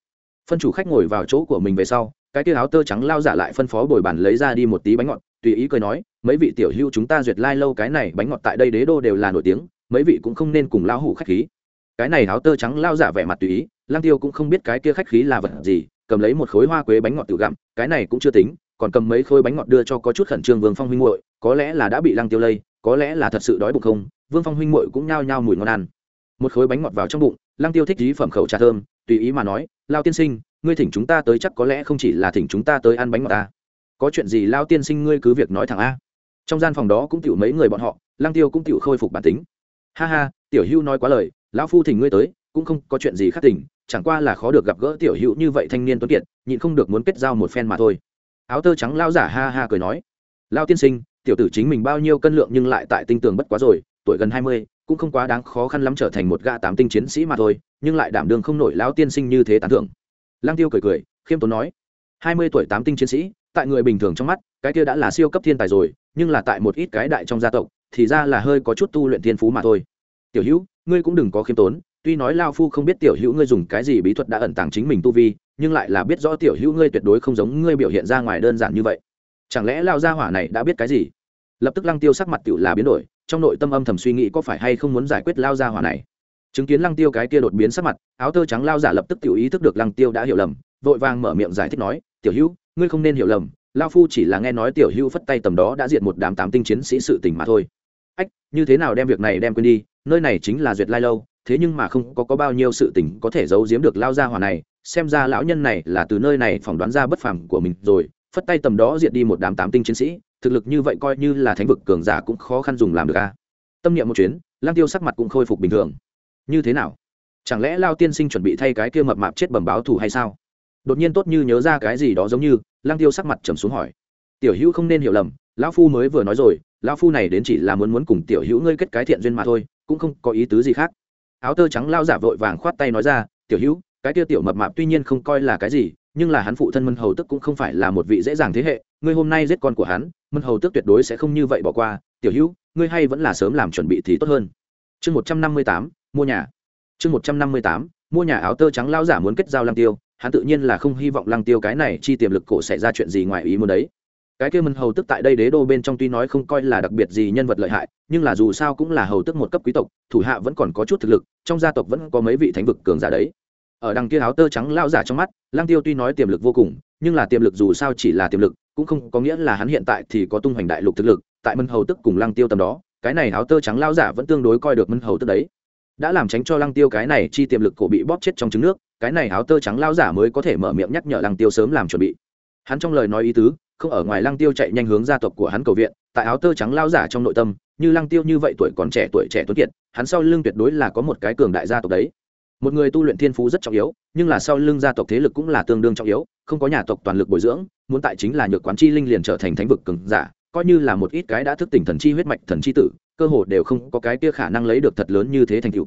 phân chủ khách ngồi vào chỗ của mình về sau, cái kia áo tơ trắng lao giả lại phân phó bồi bàn lấy ra đi một tí bánh ngọt, tùy ý cười nói, mấy vị tiểu hưu chúng ta duyệt lai lâu cái này bánh ngọt tại đây đế đô đều là nổi tiếng, mấy vị cũng không nên cùng lão hủ khách khí. Cái này áo tơ trắng lao giả vẻ mặt tùy ý lang tiêu cũng không biết cái kia khách khí là vật gì, cầm lấy một khối hoa quế bánh ngọt tự gặm, cái này cũng chưa tính, còn cầm mấy khối bánh ngọt đưa cho có chút khẩn trương vương phong huynh muội, có lẽ là đã bị lang tiêu lây, có lẽ là thật sự đói bụng không, vương phong huynh muội cũng nhao nhao mùi ngon ăn. Một khối bánh ngọt vào trong bụng lang tiêu thích ý phẩm khẩu trà thơm tùy ý mà nói, lao tiên sinh, ngươi thỉnh chúng ta tới chắc có lẽ không chỉ là thỉnh chúng ta tới ăn bánh ngọt ta. Có chuyện gì lao tiên sinh ngươi cứ việc nói thẳng a. Trong gian phòng đó cũng tiểu mấy người bọn họ lang tiêu cũng tiểu khôi phục bản tính. Ha ha, tiểu hưu nói quá lời, lão phu thỉnh ngươi tới, cũng không có chuyện gì khác tỉnh, chẳng qua là khó được gặp gỡ tiểu hữu như vậy thanh niên tuấn kiệt, nhịn không được muốn kết giao một phen mà thôi. Áo tơ trắng lao giả ha ha cười nói, lao tiên sinh, tiểu tử chính mình bao nhiêu cân lượng nhưng lại tại tinh tường bất quá rồi, tuổi gần hai mươi cũng không quá đáng khó khăn lắm trở thành một gã tám tinh chiến sĩ mà thôi, nhưng lại đảm đương không nổi lão tiên sinh như thế tán thưởng. Lang tiêu cười cười, khiêm tốn nói, hai mươi tuổi tám tinh chiến sĩ, tại người bình thường trong mắt, cái kia đã là siêu cấp thiên tài rồi, nhưng là tại một ít cái đại trong gia tộc, thì ra là hơi có chút tu luyện thiên phú mà thôi. Tiểu hữu, ngươi cũng đừng có khiêm tốn, tuy nói lao phu không biết tiểu hữu ngươi dùng cái gì bí thuật đã ẩn tàng chính mình tu vi, nhưng lại là biết rõ tiểu hữu ngươi tuyệt đối không giống ngươi biểu hiện ra ngoài đơn giản như vậy. Chẳng lẽ lao gia hỏa này đã biết cái gì? Lập tức lăng tiêu sắc mặt tiểu là biến đổi trong nội tâm âm thầm suy nghĩ có phải hay không muốn giải quyết lao gia hỏa này. Chứng kiến lăng tiêu cái kia đột biến sắc mặt áo tơ trắng lao giả lập tức tiểu ý thức được lăng tiêu đã hiểu lầm vội vàng mở miệng giải thích nói tiểu hữu ngươi không nên hiểu lầm lao phu chỉ là nghe nói tiểu hữu phất tay tầm đó đã diệt một đám tám tinh chiến sĩ sự tình mà thôi. Ách như thế nào đem việc này đem quên đi nơi này chính là duyệt lai lâu thế nhưng mà không có, có bao nhiêu sự tình có thể giấu giếm được lao gia hỏa này xem ra lão nhân này là từ nơi này phỏng đoán ra bất phàm của mình rồi phất tay tầm đó diệt đi một đám tám tinh chiến sĩ thực lực như vậy coi như là thánh vực cường giả cũng khó khăn dùng làm được a. Tâm niệm một chuyến lang tiêu sắc mặt cũng khôi phục bình thường. Như thế nào? Chẳng lẽ lao tiên sinh chuẩn bị thay cái kia mập mạp chết bầm báo thù hay sao? Đột nhiên tốt như nhớ ra cái gì đó giống như lang tiêu sắc mặt trầm xuống hỏi. Tiểu hữu không nên hiểu lầm, lão phu mới vừa nói rồi, lão phu này đến chỉ là muốn muốn cùng tiểu hữu ngươi kết cái thiện duyên mà thôi, cũng không có ý tứ gì khác. Áo tơ trắng lao giả vội vàng khoát tay nói ra, tiểu hữu, cái kia tiểu mập mạp tuy nhiên không coi là cái gì, nhưng là hắn phụ thân mân hầu tức cũng không phải là một vị dễ dàng thế hệ, ngươi hôm nay giết con của hắn mân hầu tước tuyệt đối sẽ không như vậy bỏ qua, tiểu hữu, ngươi hay vẫn là sớm làm chuẩn bị thì tốt hơn. Chương một trăm năm mươi tám, mua nhà. Chương một trăm năm mươi tám, mua nhà áo tơ trắng lao giả muốn kết giao lăng tiêu, hắn tự nhiên là không hy vọng lăng tiêu cái này chi tiềm lực cổ sẽ ra chuyện gì ngoài ý muốn đấy. Cái kia mân hầu tức tại đây đế đô bên trong tuy nói không coi là đặc biệt gì nhân vật lợi hại, nhưng là dù sao cũng là hầu tức một cấp quý tộc, thủ hạ vẫn còn có chút thực lực, trong gia tộc vẫn có mấy vị thánh vực cường giả đấy ở đằng kia áo tơ trắng lao giả trong mắt lang tiêu tuy nói tiềm lực vô cùng, nhưng là tiềm lực dù sao chỉ là tiềm lực, cũng không có nghĩa là hắn hiện tại thì có tung hoành đại lục thực lực, tại mân hầu tức cùng lang tiêu tầm đó, cái này áo tơ trắng lao giả vẫn tương đối coi được mân hầu tức đấy. Đã làm tránh cho lăng tiêu cái này chi tiềm lực cổ bị bóp chết trong trứng nước, cái này áo tơ trắng lao giả mới có thể mở miệng nhắc nhở lăng tiêu sớm làm chuẩn bị. Hắn trong lời nói ý tứ, không ở ngoài lăng tiêu chạy nhanh hướng gia tộc của hắn cầu viện, tại áo tơ trắng lao giả trong nội tâm, như lăng tiêu như vậy tuổi còn trẻ tuổi trẻ tuấn kiệt, hắn sau lưng tuyệt đối là có một cái cường đại gia tộc đấy một người tu luyện thiên phú rất trọng yếu, nhưng là sau lưng gia tộc thế lực cũng là tương đương trọng yếu, không có nhà tộc toàn lực bồi dưỡng, muốn tại chính là nhược quán chi linh liền trở thành thánh vực cường giả, coi như là một ít cái đã thức tỉnh thần chi huyết mạch thần chi tử, cơ hồ đều không có cái kia khả năng lấy được thật lớn như thế thành tựu.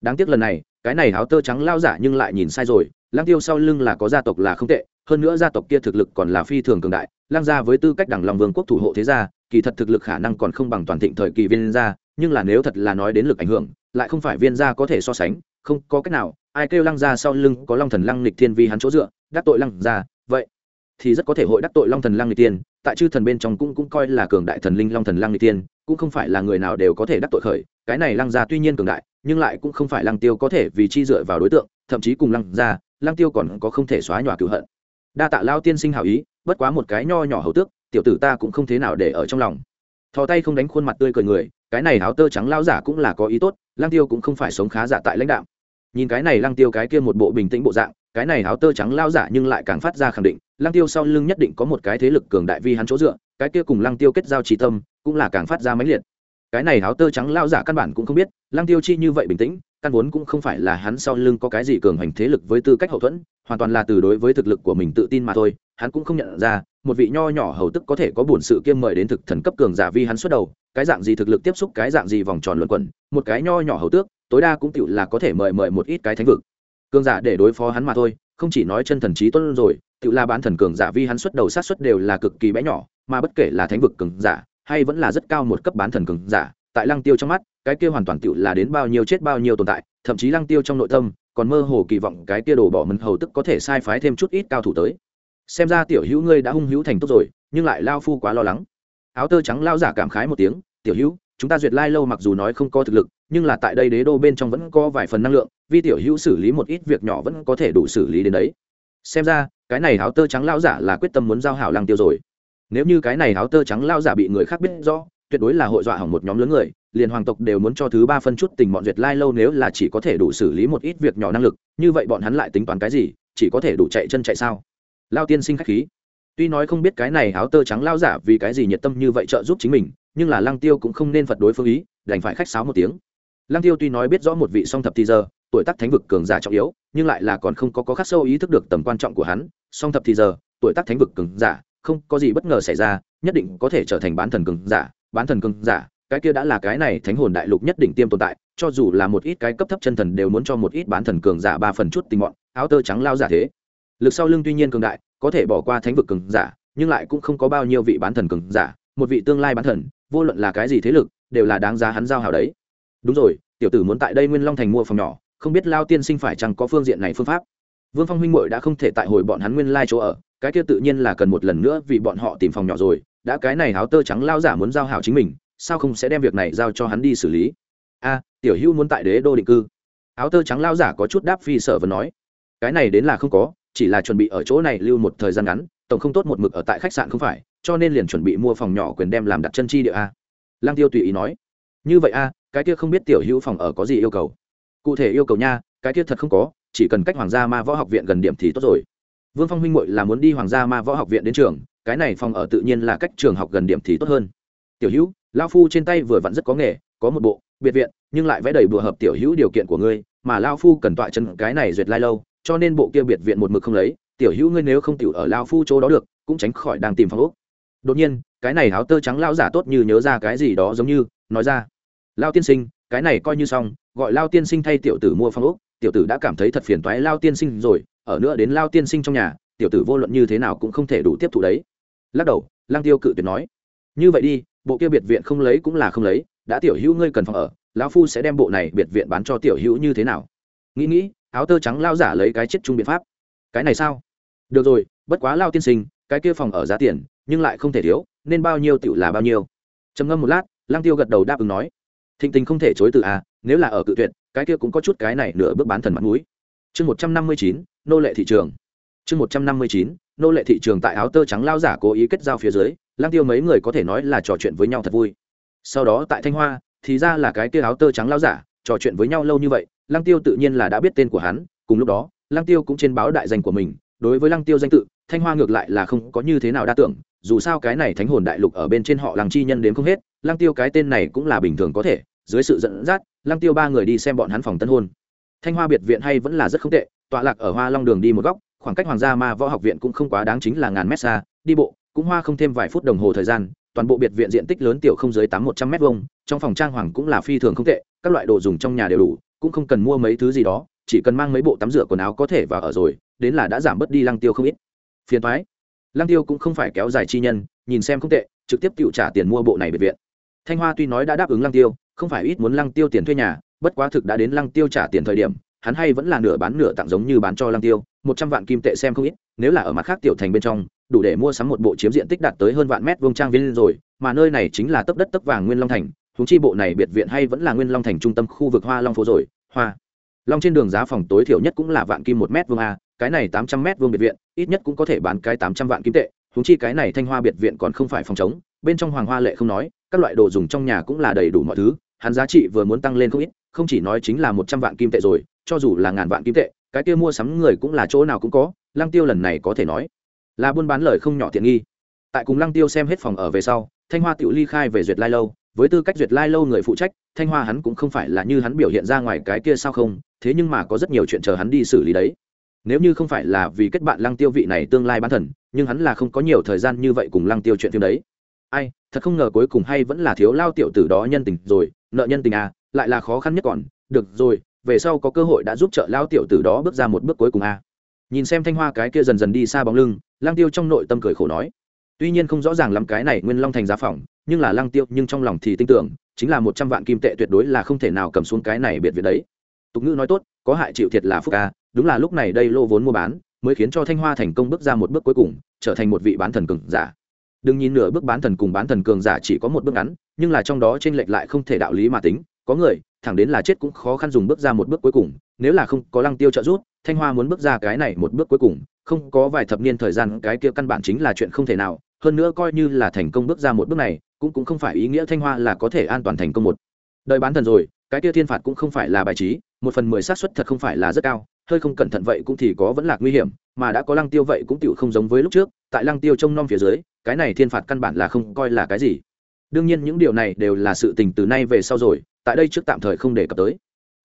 Đáng tiếc lần này, cái này áo tơ trắng lao giả nhưng lại nhìn sai rồi lang tiêu sau lưng là có gia tộc là không tệ, hơn nữa gia tộc kia thực lực còn là phi thường cường đại lang gia với tư cách đẳng lòng vương quốc thủ hộ thế gia, kỳ thật thực lực khả năng còn không bằng toàn thịnh thời kỳ viên gia, nhưng là nếu thật là nói đến lực ảnh hưởng, lại không phải viên gia có thể so sánh không có cách nào, ai kêu lăng gia sau lưng có long thần lăng lịch thiên vì hắn chỗ dựa, đắc tội lăng gia, vậy thì rất có thể hội đắc tội long thần lăng lịch tiên tại chư thần bên trong cũng cũng coi là cường đại thần linh long thần lăng lịch tiên cũng không phải là người nào đều có thể đắc tội khởi, cái này lăng gia tuy nhiên cường đại, nhưng lại cũng không phải lăng tiêu có thể vì chi dựa vào đối tượng, thậm chí cùng lăng gia, lăng tiêu còn có không thể xóa nhòa cựu hận. Đa tạ lao tiên sinh hảo ý, bất quá một cái nho nhỏ hầu tước, tiểu tử ta cũng không thế nào để ở trong lòng. Thò tay không đánh khuôn mặt tươi cười người, cái này áo tơ trắng lao giả cũng là có ý tốt, lăng tiêu cũng không phải sống khá giả tại lãnh đạo nhìn cái này lang tiêu cái kia một bộ bình tĩnh bộ dạng, cái này áo tơ trắng lao giả nhưng lại càng phát ra khẳng định lang tiêu sau lưng nhất định có một cái thế lực cường đại vi hắn chỗ dựa, cái kia cùng lang tiêu kết giao trí tâm, cũng là càng phát ra mãnh liệt. Cái này áo tơ trắng lao giả căn bản cũng không biết lang tiêu chi như vậy bình tĩnh, căn vốn cũng không phải là hắn sau lưng có cái gì cường hành thế lực với tư cách hậu thuẫn, hoàn toàn là từ đối với thực lực của mình tự tin mà thôi, hắn cũng không nhận ra, một vị nho nhỏ hầu tức có thể có bổn sự kiêm mời đến thực thần cấp cường giả vi hắn xuất đầu, cái dạng gì thực lực tiếp xúc, cái dạng gì vòng tròn luẩn quẩn, một cái nho nhỏ hầu tước tối đa cũng tựu là có thể mời mời một ít cái thánh vực. Cường giả để đối phó hắn mà thôi, không chỉ nói chân thần trí tuân rồi, tựu là bán thần cường giả vi hắn xuất đầu sát xuất đều là cực kỳ bé nhỏ, mà bất kể là thánh vực cường giả, hay vẫn là rất cao một cấp bán thần cường giả, tại lăng tiêu trong mắt, cái kia hoàn toàn tựu là đến bao nhiêu chết bao nhiêu tồn tại, thậm chí lăng tiêu trong nội tâm, còn mơ hồ kỳ vọng cái kia đổ bỏ mần hầu tức có thể sai phái thêm chút ít cao thủ tới. Xem ra tiểu hữu ngươi đã hung hữu thành tốt rồi, nhưng lại lao phu quá lo lắng. Áo tơ trắng lao giả cảm khái một tiếng, tiểu hữu chúng ta duyệt lai lâu mặc dù nói không có thực lực, nhưng là tại đây đế đô bên trong vẫn có vài phần năng lượng, Vi tiểu hữu xử lý một ít việc nhỏ vẫn có thể đủ xử lý đến đấy. Xem ra, cái này áo tơ trắng lao giả là quyết tâm muốn giao hảo lăng tiêu rồi. Nếu như cái này áo tơ trắng lao giả bị người khác biết rõ, tuyệt đối là hội dọa hỏng một nhóm lớn người, liền hoàng tộc đều muốn cho thứ ba phân chút tình bọn duyệt lai lâu nếu là chỉ có thể đủ xử lý một ít việc nhỏ năng lực, như vậy bọn hắn lại tính toán cái gì, chỉ có thể đủ chạy chân chạy sao? Lao tiên sinh khách khí. Tuy nói không biết cái này áo tơ trắng lao giả vì cái gì nhiệt tâm như vậy trợ giúp chính mình nhưng là lăng tiêu cũng không nên phật đối phương ý, đành phải khách sáo một tiếng. Lăng tiêu tuy nói biết rõ một vị song thập thì giờ, tuổi tác thánh vực cường giả trọng yếu, nhưng lại là còn không có có khắc sâu ý thức được tầm quan trọng của hắn. Song thập thì giờ, tuổi tác thánh vực cường giả, không có gì bất ngờ xảy ra, nhất định có thể trở thành bán thần cường giả, bán thần cường giả, cái kia đã là cái này thánh hồn đại lục nhất định tiêm tồn tại, cho dù là một ít cái cấp thấp chân thần đều muốn cho một ít bán thần cường giả ba phần chút tình mọn áo tơ trắng lao giả thế. Lực sau lưng tuy nhiên cường đại, có thể bỏ qua thánh vực cường giả, nhưng lại cũng không có bao nhiêu vị bán thần cường giả, một vị tương lai bán thần vô luận là cái gì thế lực, đều là đáng giá hắn giao hảo đấy. Đúng rồi, tiểu tử muốn tại đây nguyên long thành mua phòng nhỏ, không biết lao tiên sinh phải chăng có phương diện này phương pháp. Vương phong huynh muội đã không thể tại hồi bọn hắn nguyên lai chỗ ở, cái kia tự nhiên là cần một lần nữa vì bọn họ tìm phòng nhỏ rồi, đã cái này áo tơ trắng lao giả muốn giao hảo chính mình, sao không sẽ đem việc này giao cho hắn đi xử lý? A, tiểu hữu muốn tại đế đô định cư. Áo tơ trắng lao giả có chút đáp phi sở và nói. Cái này đến là không có, chỉ là chuẩn bị ở chỗ này lưu một thời gian ngắn, tổng không tốt một mực ở tại khách sạn không phải cho nên liền chuẩn bị mua phòng nhỏ quyền đem làm đặt chân chi địa a. Lang tiêu tùy ý nói, như vậy a, cái kia không biết tiểu hữu phòng ở có gì yêu cầu? Cụ thể yêu cầu nha, cái kia thật không có, chỉ cần cách hoàng gia ma võ học viện gần điểm thì tốt rồi. Vương phong huynh muội là muốn đi hoàng gia ma võ học viện đến trường, cái này phòng ở tự nhiên là cách trường học gần điểm thì tốt hơn. Tiểu hữu lao phu trên tay vừa vặn rất có nghề, có một bộ, biệt viện, nhưng lại vẽ đầy bùa hợp tiểu hữu điều kiện của ngươi, mà lao phu cần tọa chân cái này duyệt lai lâu, cho nên bộ kia biệt viện một mực không lấy, tiểu hữu ngươi nếu không tiểu ở lao phu chỗ đó được, cũng tránh khỏi đang tìm phòng úc đột nhiên, cái này áo tơ trắng lao giả tốt như nhớ ra cái gì đó giống như, nói ra. Lao tiên sinh, cái này coi như xong, gọi lao tiên sinh thay tiểu tử mua phòng úc tiểu tử đã cảm thấy thật phiền toái lao tiên sinh rồi, ở nữa đến lao tiên sinh trong nhà, tiểu tử vô luận như thế nào cũng không thể đủ tiếp thụ đấy. Lắc đầu lang tiêu cự tuyệt nói. Như vậy đi, bộ kia biệt viện không lấy cũng là không lấy, đã tiểu hữu ngươi cần phòng ở, lão phu sẽ đem bộ này biệt viện bán cho tiểu hữu như thế nào? Nghĩ nghĩ, áo tơ trắng lao giả lấy cái chết chung biện pháp. Cái này sao? Được rồi, bất quá lao tiên sinh, cái kia phòng ở giá tiền nhưng lại không thể thiếu, nên bao nhiêu tiểu là bao nhiêu. Trầm ngâm một lát lang tiêu gật đầu đáp ứng nói, thịnh tình không thể chối từ à nếu là ở cự tuyệt, cái kia cũng có chút cái này nửa bước bán thần mặt mũi. Chương một trăm năm mươi chín, nô lệ thị trường. Chương một trăm năm mươi chín, nô lệ thị trường tại áo tơ trắng lao giả cố ý kết giao phía dưới lang tiêu mấy người có thể nói là trò chuyện với nhau thật vui. Sau đó tại thanh hoa, thì ra là cái kia áo tơ trắng lao giả, trò chuyện với nhau lâu như vậy lang tiêu tự nhiên là đã biết tên của hắn, cùng lúc đó lang tiêu cũng trên báo đại danh của mình, đối với lang tiêu danh tự, thanh hoa ngược lại là không có như thế nào đa tưởng dù sao cái này thánh hồn đại lục ở bên trên họ làng chi nhân đến không hết lang tiêu cái tên này cũng là bình thường có thể, dưới sự dẫn dắt lang tiêu ba người đi xem bọn hắn phòng tân hôn. Thanh hoa biệt viện hay vẫn là rất không tệ, tọa lạc ở hoa long đường đi một góc, khoảng cách hoàng gia ma võ học viện cũng không quá đáng chính là ngàn mét xa, đi bộ, cũng hoa không thêm vài phút đồng hồ thời gian, toàn bộ biệt viện diện tích lớn tiểu không dưới tám một trăm m hai trong phòng trang hoàng cũng là phi thường không tệ, các loại đồ dùng trong nhà đều đủ, cũng không cần mua mấy thứ gì đó, chỉ cần mang mấy bộ tắm rửa quần áo có thể và ở rồi, đến là đã giảm bớt đi lăng tiêu không ít. Phiền thoái lăng tiêu cũng không phải kéo dài chi nhân, nhìn xem không tệ, trực tiếp tự trả tiền mua bộ này biệt viện. Thanh hoa tuy nói đã đáp ứng lăng tiêu, không phải ít muốn lăng tiêu tiền thuê nhà, bất quá thực đã đến lăng tiêu trả tiền thời điểm, hắn hay vẫn là nửa bán nửa tặng giống như bán cho lăng tiêu, một trăm vạn kim tệ xem không ít, nếu là ở mặt khác tiểu thành bên trong, đủ để mua sắm một bộ chiếm diện tích đạt tới hơn vạn mét vuông trang viên rồi, mà nơi này chính là tấp đất tấp vàng nguyên long thành, huống chi bộ này biệt viện hay vẫn là nguyên long thành trung tâm khu vực hoa long phố rồi, hoa long trên đường giá phòng tối thiểu nhất cũng là vạn kim một mét vuông a, cái này tám trăm mét vuông biệt viện, ít nhất cũng có thể bán cái tám trăm vạn kim tệ húng chi cái này thanh hoa biệt viện còn không phải phòng chống bên trong hoàng hoa lệ không nói, các loại đồ dùng trong nhà cũng là đầy đủ mọi thứ, hắn giá trị vừa muốn tăng lên không ít, không chỉ nói chính là một trăm vạn kim tệ rồi, cho dù là ngàn vạn kim tệ, cái kia mua sắm người cũng là chỗ nào cũng có, lăng tiêu lần này có thể nói là buôn bán lời không nhỏ tiện nghi. Tại cùng lăng tiêu xem hết phòng ở về sau, thanh hoa tự ly khai về duyệt lai lâu với tư cách duyệt lai lâu người phụ trách, thanh hoa hắn cũng không phải là như hắn biểu hiện ra ngoài cái kia sao không, thế nhưng mà có rất nhiều chuyện chờ hắn đi xử lý đấy. Nếu như không phải là vì kết bạn lăng tiêu vị này tương lai bán thần, nhưng hắn là không có nhiều thời gian như vậy cùng lăng tiêu chuyện phim đấy. Ai, thật không ngờ cuối cùng hay vẫn là thiếu lao tiểu tử đó nhân tình rồi, nợ nhân tình à lại là khó khăn nhất còn. Được rồi, về sau có cơ hội đã giúp trợ lao tiểu tử đó bước ra một bước cuối cùng à. Nhìn xem thanh hoa cái kia dần dần đi xa bóng lưng, lăng tiêu trong nội tâm cười khổ nói. Tuy nhiên không rõ ràng lắm cái này nguyên long thành giá phòng nhưng là lăng tiêu nhưng trong lòng thì tin tưởng, chính là một trăm vạn kim tệ tuyệt đối là không thể nào cầm xuống cái này biệt việt đấy. Tục ngữ nói tốt, có hại chịu thiệt là phúc ca đúng là lúc này đây lô vốn mua bán, mới khiến cho thanh hoa thành công bước ra một bước cuối cùng, trở thành một vị bán thần cường giả. Đừng nhìn nửa bước bán thần cùng bán thần cường giả chỉ có một bước ngắn, nhưng là trong đó trên lệch lại không thể đạo lý mà tính, có người, thẳng đến là chết cũng khó khăn dùng bước ra một bước cuối cùng, nếu là không có lăng tiêu trợ giúp, thanh hoa muốn bước ra cái này một bước cuối cùng, không có vài thập niên thời gian, cái kia căn bản chính là chuyện không thể nào hơn nữa coi như là thành công bước ra một bước này, cũng cũng không phải ý nghĩa thanh hoa là có thể an toàn thành công một. Đời bán thần rồi, cái kia thiên phạt cũng không phải là bài trí, một phần mười xác suất thật không phải là rất cao, hơi không cẩn thận vậy cũng thì có vẫn là nguy hiểm, mà đã có lăng tiêu vậy cũng tựu không giống với lúc trước, tại lăng tiêu trông nom phía dưới, cái này thiên phạt căn bản là không coi là cái gì. Đương nhiên những điều này đều là sự tình từ nay về sau rồi, tại đây trước tạm thời không đề cập tới.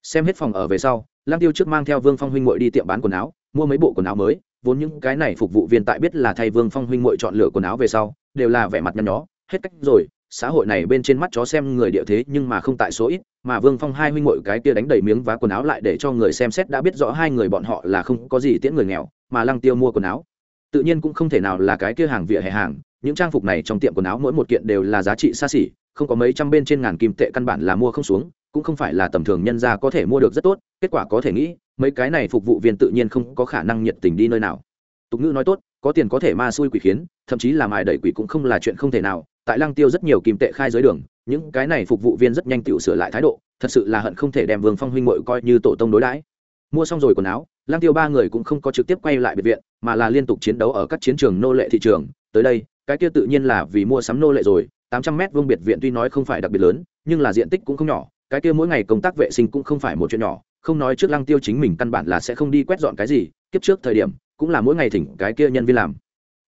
Xem hết phòng ở về sau, lăng tiêu trước mang theo vương phong huynh ngội đi tiệm bán quần áo, mua mấy bộ quần áo mới vốn những cái này phục vụ viên tại biết là thay vương phong huynh muội chọn lựa quần áo về sau, đều là vẻ mặt nhăn nhó, hết cách rồi, xã hội này bên trên mắt chó xem người địa thế nhưng mà không tại số ít, mà vương phong hai huynh muội cái kia đánh đầy miếng vá quần áo lại để cho người xem xét đã biết rõ hai người bọn họ là không có gì tiễn người nghèo, mà lăng tiêu mua quần áo. Tự nhiên cũng không thể nào là cái kia hàng vỉa hè hàng, những trang phục này trong tiệm quần áo mỗi một kiện đều là giá trị xa xỉ, không có mấy trăm bên trên ngàn kim tệ căn bản là mua không xuống, cũng không phải là tầm thường nhân ra có thể mua được rất tốt, kết quả có thể nghĩ mấy cái này phục vụ viên tự nhiên không có khả năng nhiệt tình đi nơi nào. Tục ngữ nói tốt, có tiền có thể ma xui quỷ khiến, thậm chí là mài đẩy quỷ cũng không là chuyện không thể nào. Tại lăng tiêu rất nhiều kim tệ khai dưới đường, những cái này phục vụ viên rất nhanh tự sửa lại thái độ, thật sự là hận không thể đem vương phong huynh mội coi như tổ tông đối đãi. Mua xong rồi quần áo, lăng tiêu ba người cũng không có trực tiếp quay lại biệt viện, mà là liên tục chiến đấu ở các chiến trường nô lệ thị trường. Tới đây, cái kia tự nhiên là vì mua sắm nô lệ rồi, tám trăm mét vuông biệt viện tuy nói không phải đặc biệt lớn, nhưng là diện tích cũng không nhỏ, cái kia mỗi ngày công tác vệ sinh cũng không phải một chuyện nhỏ không nói trước lăng tiêu chính mình căn bản là sẽ không đi quét dọn cái gì, kiếp trước thời điểm, cũng là mỗi ngày thỉnh cái kia nhân viên làm.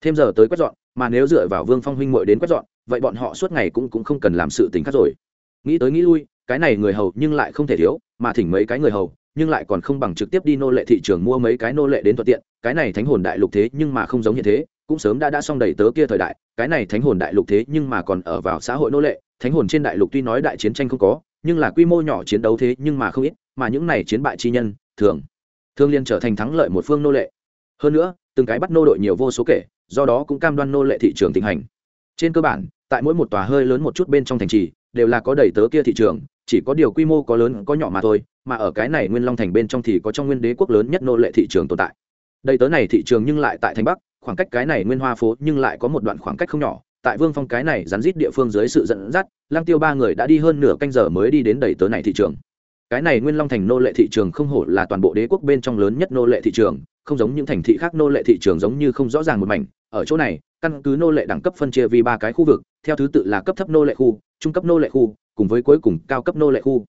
Thêm giờ tới quét dọn, mà nếu dựa vào vương phong huynh muội đến quét dọn, vậy bọn họ suốt ngày cũng cũng không cần làm sự tình khác rồi. Nghĩ tới nghĩ lui, cái này người hầu nhưng lại không thể thiếu, mà thỉnh mấy cái người hầu, nhưng lại còn không bằng trực tiếp đi nô lệ thị trường mua mấy cái nô lệ đến thuận tiện, cái này thánh hồn đại lục thế nhưng mà không giống như thế, cũng sớm đã đã xong đầy tớ kia thời đại, cái này thánh hồn đại lục thế nhưng mà còn ở vào xã hội nô lệ, thánh hồn trên đại lục tuy nói đại chiến tranh không có, nhưng là quy mô nhỏ chiến đấu thế nhưng mà không ít mà những này chiến bại chi nhân, thường thường liên trở thành thắng lợi một phương nô lệ. Hơn nữa, từng cái bắt nô đội nhiều vô số kể, do đó cũng cam đoan nô lệ thị trường tình hành. Trên cơ bản, tại mỗi một tòa hơi lớn một chút bên trong thành trì, đều là có đầy tớ kia thị trường, chỉ có điều quy mô có lớn, có nhỏ mà thôi, mà ở cái này nguyên long thành bên trong thì có trong nguyên đế quốc lớn nhất nô lệ thị trường tồn tại. Đầy tớ này thị trường nhưng lại tại thành bắc, khoảng cách cái này nguyên hoa phố nhưng lại có một đoạn khoảng cách không nhỏ. Tại vương phong cái này rắn rít địa phương dưới sự dẫn dắt lang tiêu ba người đã đi hơn nửa canh giờ mới đi đến đầy tớ này thị trường cái này nguyên long thành nô lệ thị trường không hổ là toàn bộ đế quốc bên trong lớn nhất nô lệ thị trường không giống những thành thị khác nô lệ thị trường giống như không rõ ràng một mảnh ở chỗ này căn cứ nô lệ đẳng cấp phân chia vì ba cái khu vực theo thứ tự là cấp thấp nô lệ khu trung cấp nô lệ khu cùng với cuối cùng cao cấp nô lệ khu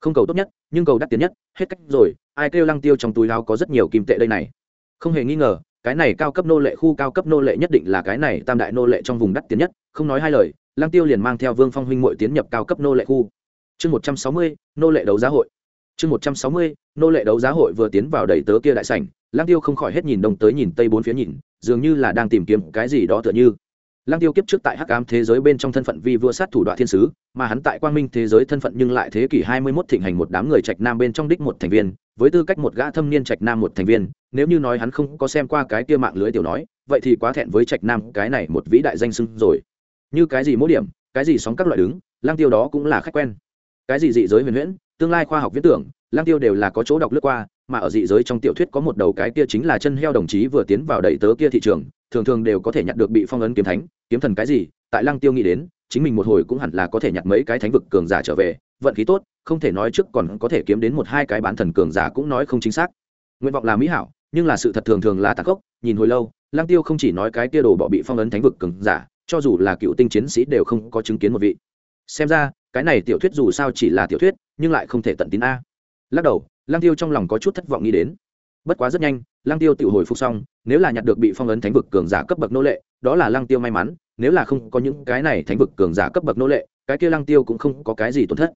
không cầu tốt nhất nhưng cầu đắt tiền nhất hết cách rồi ai kêu lăng tiêu trong túi áo có rất nhiều kim tệ đây này không hề nghi ngờ cái này cao cấp nô lệ khu cao cấp nô lệ nhất định là cái này tam đại nô lệ trong vùng đắt tiền nhất không nói hai lời lăng tiêu liền mang theo vương phong huynh mội tiến nhập cao cấp nô lệ khu chương một trăm sáu mươi, nô lệ đấu giá hội. Chương một trăm sáu mươi, nô lệ đấu giá hội vừa tiến vào đầy tớ kia đại sảnh Lang tiêu không khỏi hết nhìn đông tới nhìn tây bốn phía nhìn, dường như là đang tìm kiếm cái gì đó tựa như. Lang tiêu kiếp trước tại hắc ám thế giới bên trong thân phận vi vua sát thủ đoạn thiên sứ, mà hắn tại quang minh thế giới thân phận nhưng lại thế kỷ hai mươi 21 thịnh hành một đám người trạch nam bên trong đích một thành viên, với tư cách một gã thâm niên trạch nam một thành viên, nếu như nói hắn không có xem qua cái kia mạng lưới tiểu nói, vậy thì quá thẹn với trạch nam cái này một vĩ đại danh sưng rồi. Như cái gì mỗi điểm, cái gì sóng các loại đứng lang tiêu đó cũng là khách quen cái gì dị giới huyền huyễn, tương lai khoa học viễn tưởng, lang tiêu đều là có chỗ đọc lướt qua, mà ở dị giới trong tiểu thuyết có một đầu cái kia chính là chân heo đồng chí vừa tiến vào đầy tớ kia thị trường, thường thường đều có thể nhặt được bị phong ấn kiếm thánh, kiếm thần cái gì, tại lang tiêu nghĩ đến, chính mình một hồi cũng hẳn là có thể nhặt mấy cái thánh vực cường giả trở về, vận khí tốt, không thể nói trước còn có thể kiếm đến một hai cái bán thần cường giả cũng nói không chính xác. Nguyện vọng là mỹ hảo, nhưng là sự thật thường thường là tạc gốc nhìn hồi lâu, lang tiêu không chỉ nói cái kia đồ bỏ bị phong ấn thánh vực cường giả, cho dù là cựu tinh chiến sĩ đều không có chứng kiến một vị. Xem ra cái này tiểu thuyết dù sao chỉ là tiểu thuyết, nhưng lại không thể tận tín a. Lắc đầu lang tiêu trong lòng có chút thất vọng nghĩ đến. Bất quá rất nhanh lang tiêu tự hồi phục xong, nếu là nhặt được bị phong ấn thánh vực cường giả cấp bậc nô lệ, đó là lang tiêu may mắn, nếu là không có những cái này thánh vực cường giả cấp bậc nô lệ, cái kia lang tiêu cũng không có cái gì tổn thất.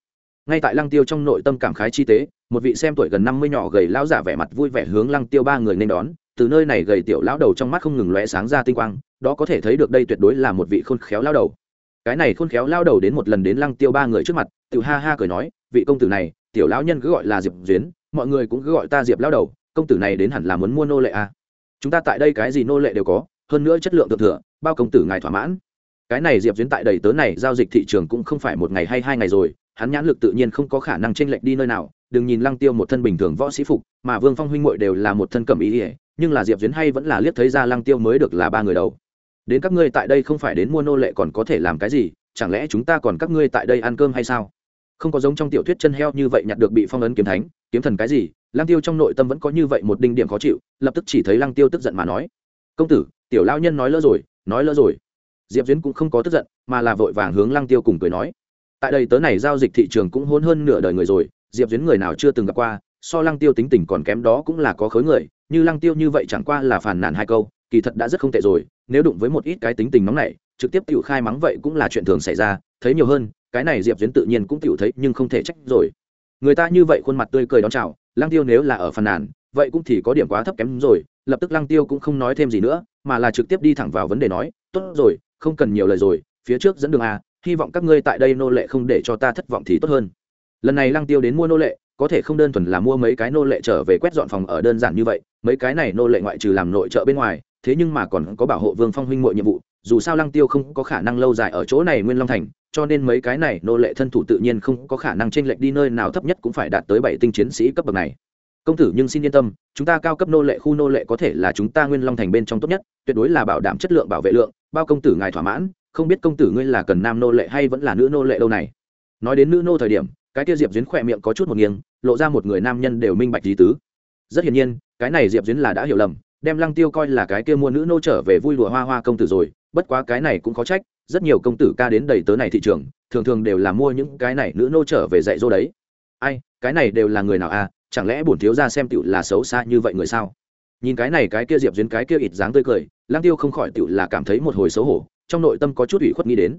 Ngay tại lăng tiêu trong nội tâm cảm khái chi tế, một vị xem tuổi gần năm mươi nhỏ gầy lão giả vẻ mặt vui vẻ hướng lăng tiêu ba người nên đón, từ nơi này gầy tiểu lão đầu trong mắt không ngừng lóe sáng ra tinh quang, đó có thể thấy được đây tuyệt đối là một vị khôn khéo lão đầu cái này khôn khéo lao đầu đến một lần đến lăng tiêu ba người trước mặt, tiểu ha ha cười nói, vị công tử này, tiểu lão nhân cứ gọi là diệp duyến, mọi người cũng cứ gọi ta diệp lao đầu, công tử này đến hẳn là muốn mua nô lệ à. chúng ta tại đây cái gì nô lệ đều có, hơn nữa chất lượng thượng thừa, bao công tử ngài thỏa mãn cái này diệp duyến tại đầy tớ này giao dịch thị trường cũng không phải một ngày hay hai ngày rồi, hắn nhãn lực tự nhiên không có khả năng tranh lệch đi nơi nào, đừng nhìn lăng tiêu một thân bình thường võ sĩ phục, mà vương phong huynh muội đều là một thân cẩm ý ỉa nhưng là diệp duyến hay vẫn là liếc thấy ra lăng tiêu mới được là ba người đầu đến các ngươi tại đây không phải đến mua nô lệ còn có thể làm cái gì, chẳng lẽ chúng ta còn các ngươi tại đây ăn cơm hay sao? Không có giống trong tiểu thuyết chân heo như vậy nhặt được bị phong ấn kiếm thánh, kiếm thần cái gì, lăng tiêu trong nội tâm vẫn có như vậy một đinh điểm khó chịu, lập tức chỉ thấy lăng tiêu tức giận mà nói, công tử, tiểu lao nhân nói lỡ rồi, nói lỡ rồi. Diệp duyến cũng không có tức giận, mà là vội vàng hướng lăng tiêu cùng cười nói, tại đây tớ này giao dịch thị trường cũng hôn hơn nửa đời người rồi, diệp duyến người nào chưa từng gặp qua, so lăng tiêu tính tình còn kém đó cũng là có khối người, như lăng tiêu như vậy chẳng qua là phàn nàn hai câu kỳ thật đã rất không tệ rồi, nếu đụng với một ít cái tính tình nóng này, trực tiếp tự khai mắng vậy cũng là chuyện thường xảy ra, thấy nhiều hơn, cái này diệp duyến tự nhiên cũng tự thấy nhưng không thể trách rồi. Người ta như vậy khuôn mặt tươi cười đón chào, lăng tiêu nếu là ở phàn nàn, vậy cũng thì có điểm quá thấp kém rồi, lập tức lăng tiêu cũng không nói thêm gì nữa, mà là trực tiếp đi thẳng vào vấn đề nói, tốt rồi, không cần nhiều lời rồi, phía trước dẫn đường a, hy vọng các ngươi tại đây nô lệ không để cho ta thất vọng thì tốt hơn. Lần này lăng tiêu đến mua nô lệ, có thể không đơn thuần là mua mấy cái nô lệ trở về quét dọn phòng ở đơn giản như vậy, mấy cái này nô lệ ngoại trừ làm nội trợ bên ngoài thế nhưng mà còn có bảo hộ vương phong huynh mọi nhiệm vụ, dù sao lăng tiêu không có khả năng lâu dài ở chỗ này nguyên long thành, cho nên mấy cái này nô lệ thân thủ tự nhiên không có khả năng chênh lệch đi nơi nào thấp nhất cũng phải đạt tới bảy tinh chiến sĩ cấp bậc này. Công tử nhưng xin yên tâm, chúng ta cao cấp nô lệ khu nô lệ có thể là chúng ta nguyên long thành bên trong tốt nhất, tuyệt đối là bảo đảm chất lượng, bảo vệ lượng, bao công tử ngài thỏa mãn, không biết công tử ngươi là cần nam nô lệ hay vẫn là nữ nô lệ đâu này. Nói đến nữ nô thời điểm, cái kia diệp duyến khỏe miệng có chút một nghiêng, lộ ra một người nam nhân đều minh bạch lý tứ. Rất hiển nhiên, cái này diệp duyến là đã hiểu lầm đem lăng tiêu coi là cái kia mua nữ nô trở về vui lụa hoa hoa công tử rồi, bất quá cái này cũng có trách, rất nhiều công tử ca đến đầy tớ này thị trường, thường thường đều là mua những cái này nữ nô trở về dạy dỗ đấy. Ai, cái này đều là người nào à chẳng lẽ bổn thiếu ra xem tựu là xấu xa như vậy người sao? Nhìn cái này cái kia diệp duyên cái kia ít dáng tươi cười lang tiêu không khỏi tựu là cảm thấy một hồi xấu hổ, trong nội tâm có chút ủy khuất nghĩ đến.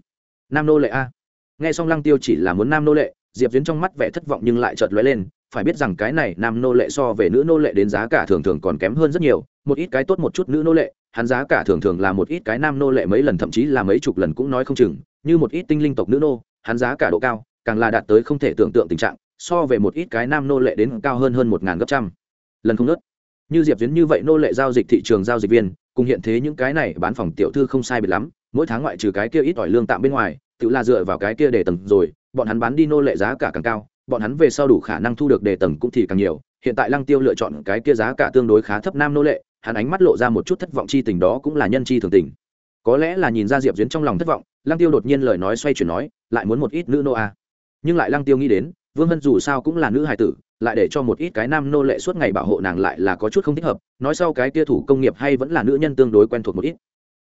Nam nô lệ a. Nghe xong lăng tiêu chỉ là muốn nam nô lệ, diệp duyên trong mắt vẻ thất vọng nhưng lại chợt lóe lên phải biết rằng cái này nam nô lệ so về nữ nô lệ đến giá cả thường thường còn kém hơn rất nhiều, một ít cái tốt một chút nữ nô lệ, hắn giá cả thường thường là một ít cái nam nô lệ mấy lần, thậm chí là mấy chục lần cũng nói không chừng, như một ít tinh linh tộc nữ nô, hắn giá cả độ cao càng là đạt tới không thể tưởng tượng tình trạng, so về một ít cái nam nô lệ đến cao hơn hơn một ngàn gấp trăm lần không nớt. Như diệp viễn như vậy nô lệ giao dịch thị trường giao dịch viên, cùng hiện thế những cái này bán phòng tiểu thư không sai biệt lắm, mỗi tháng ngoại trừ cái kia ít ỏi lương tạm bên ngoài, tự là dựa vào cái kia để tầng rồi, bọn hắn bán đi nô lệ giá cả càng cao bọn hắn về sau đủ khả năng thu được đề tầng cũng thì càng nhiều. Hiện tại lăng tiêu lựa chọn cái kia giá cả tương đối khá thấp nam nô lệ, hắn ánh mắt lộ ra một chút thất vọng chi tình đó cũng là nhân chi thường tình. Có lẽ là nhìn ra diệp duyến trong lòng thất vọng, lăng tiêu đột nhiên lời nói xoay chuyển nói, lại muốn một ít nữ nô a. À. nhưng lại lăng tiêu nghĩ đến, vương hân dù sao cũng là nữ hài tử, lại để cho một ít cái nam nô lệ suốt ngày bảo hộ nàng lại là có chút không thích hợp, nói sau cái kia thủ công nghiệp hay vẫn là nữ nhân tương đối quen thuộc một ít.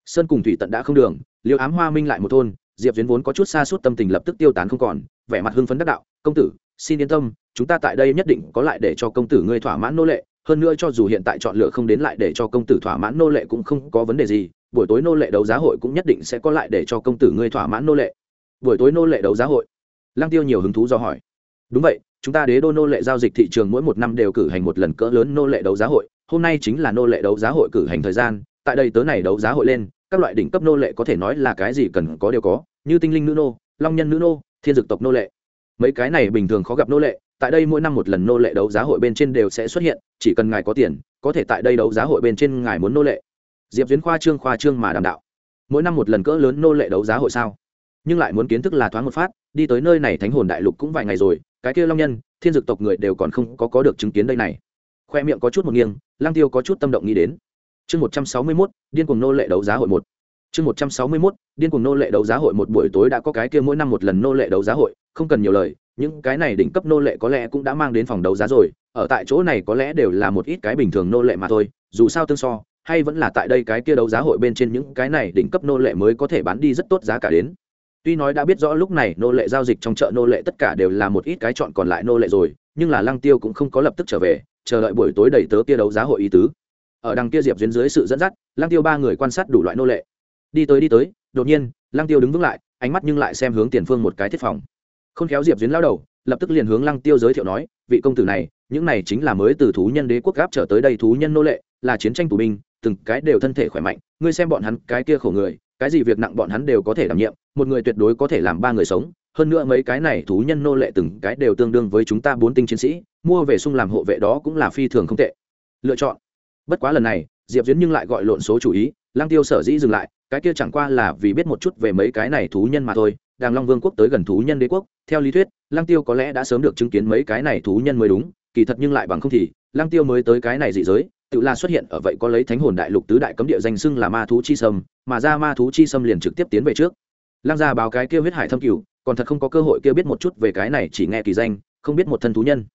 Sơn cùng thủy tận đã không đường, liêu ám hoa minh lại một thôn, diệp duyến vốn có chút xa suốt tâm tình lập tức tiêu tán không còn, vẻ mặt hưng phấn đắc đạo, công tử xin yên tâm, chúng ta tại đây nhất định có lại để cho công tử ngươi thỏa mãn nô lệ, hơn nữa cho dù hiện tại chọn lựa không đến lại để cho công tử thỏa mãn nô lệ cũng không có vấn đề gì, buổi tối nô lệ đấu giá hội cũng nhất định sẽ có lại để cho công tử ngươi thỏa mãn nô lệ. Buổi tối nô lệ đấu giá hội. Lăng tiêu nhiều hứng thú do hỏi. Đúng vậy, chúng ta đế đô nô lệ giao dịch thị trường mỗi một năm đều cử hành một lần cỡ lớn nô lệ đấu giá hội, hôm nay chính là nô lệ đấu giá hội cử hành thời gian, tại đây tớ này đấu giá hội lên, các loại đỉnh cấp nô lệ có thể nói là cái gì cần có đều có, như tinh linh nữ nô, long nhân nữ nô, thiên dực tộc nô lệ mấy cái này bình thường khó gặp nô lệ, tại đây mỗi năm một lần nô lệ đấu giá hội bên trên đều sẽ xuất hiện, chỉ cần ngài có tiền, có thể tại đây đấu giá hội bên trên ngài muốn nô lệ. Diệp duyến khoa trương khoa trương mà đàm đạo. Mỗi năm một lần cỡ lớn nô lệ đấu giá hội sao? Nhưng lại muốn kiến thức là thoáng một phát, đi tới nơi này thánh hồn đại lục cũng vài ngày rồi, cái kia long nhân, thiên dực tộc người đều còn không có có được chứng kiến đây này. Khoe miệng có chút một nghiêng lang tiêu có chút tâm động nghĩ đến. Chương một trăm sáu mươi mốt, điên cuồng nô lệ đấu giá hội một chương một trăm sáu mươi mốt, điên cuồng nô lệ đấu giá hội một buổi tối đã có cái kia mỗi năm một lần nô lệ đấu giá hội, không cần nhiều lời, những cái này đỉnh cấp nô lệ có lẽ cũng đã mang đến phòng đấu giá rồi, ở tại chỗ này có lẽ đều là một ít cái bình thường nô lệ mà thôi, dù sao tương so, hay vẫn là tại đây cái kia đấu giá hội bên trên những cái này đỉnh cấp nô lệ mới có thể bán đi rất tốt giá cả đến. Tuy nói đã biết rõ lúc này nô lệ giao dịch trong chợ nô lệ tất cả đều là một ít cái chọn còn lại nô lệ rồi, nhưng là lăng tiêu cũng không có lập tức trở về, chờ đợi buổi tối đầy tớ kia đấu giá hội ý tứ. Ở đằng kia diệp duyên dưới sự dẫn dắt, lăng tiêu ba người quan sát đủ loại nô lệ đi tới đi tới, đột nhiên, lăng tiêu đứng vững lại, ánh mắt nhưng lại xem hướng tiền phương một cái thiết phòng. Không khéo diệp duyến lao đầu, lập tức liền hướng lăng tiêu giới thiệu nói, vị công tử này, những này chính là mới từ thú nhân đế quốc gáp trở tới đây thú nhân nô lệ, là chiến tranh tù binh, từng cái đều thân thể khỏe mạnh, ngươi xem bọn hắn cái kia khổ người, cái gì việc nặng bọn hắn đều có thể đảm nhiệm, một người tuyệt đối có thể làm ba người sống, hơn nữa mấy cái này thú nhân nô lệ từng cái đều tương đương với chúng ta bốn tinh chiến sĩ, mua về sung làm hộ vệ đó cũng là phi thường không tệ. Lựa chọn. Bất quá lần này, diệp duyến nhưng lại gọi lộn số chủ ý, lăng tiêu sở dĩ dừng lại cái kia chẳng qua là vì biết một chút về mấy cái này thú nhân mà thôi, đàng long vương quốc tới gần thú nhân đế quốc, theo lý thuyết, lăng tiêu có lẽ đã sớm được chứng kiến mấy cái này thú nhân mới đúng, kỳ thật nhưng lại bằng không thì, lăng tiêu mới tới cái này dị giới, tự la xuất hiện ở vậy có lấy thánh hồn đại lục tứ đại cấm địa danh xưng là ma thú chi sâm, mà ra ma thú chi sâm liền trực tiếp tiến về trước. Lăng gia báo cái kia huyết hải thâm cửu, còn thật không có cơ hội kia biết một chút về cái này, chỉ nghe kỳ danh, không biết một thân thú nhân.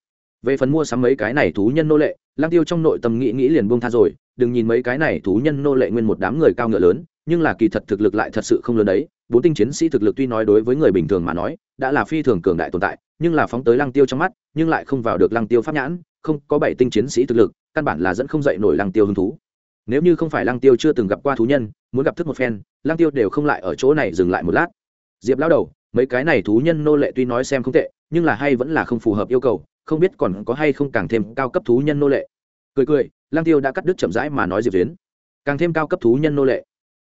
Về phần mua sắm mấy cái này thú nhân nô lệ, lăng tiêu trong nội tâm nghĩ nghĩ liền buông tha rồi, đừng nhìn mấy cái này thú nhân nô lệ nguyên một đám người cao ngựa lớn nhưng là kỳ thật thực lực lại thật sự không lớn đấy. Bốn tinh chiến sĩ thực lực tuy nói đối với người bình thường mà nói, đã là phi thường cường đại tồn tại, nhưng là phóng tới lăng tiêu trong mắt, nhưng lại không vào được lăng tiêu pháp nhãn, không, có bảy tinh chiến sĩ thực lực, căn bản là dẫn không dậy nổi lăng tiêu hứng thú. Nếu như không phải lăng tiêu chưa từng gặp qua thú nhân, muốn gặp thức một phen, lăng tiêu đều không lại ở chỗ này dừng lại một lát. Diệp lao đầu, mấy cái này thú nhân nô lệ tuy nói xem không tệ, nhưng là hay vẫn là không phù hợp yêu cầu, không biết còn có hay không càng thêm cao cấp thú nhân nô lệ. Cười cười, lăng tiêu đã cắt đứt chậm rãi mà nói diệp duyến. Càng thêm cao cấp thú nhân nô lệ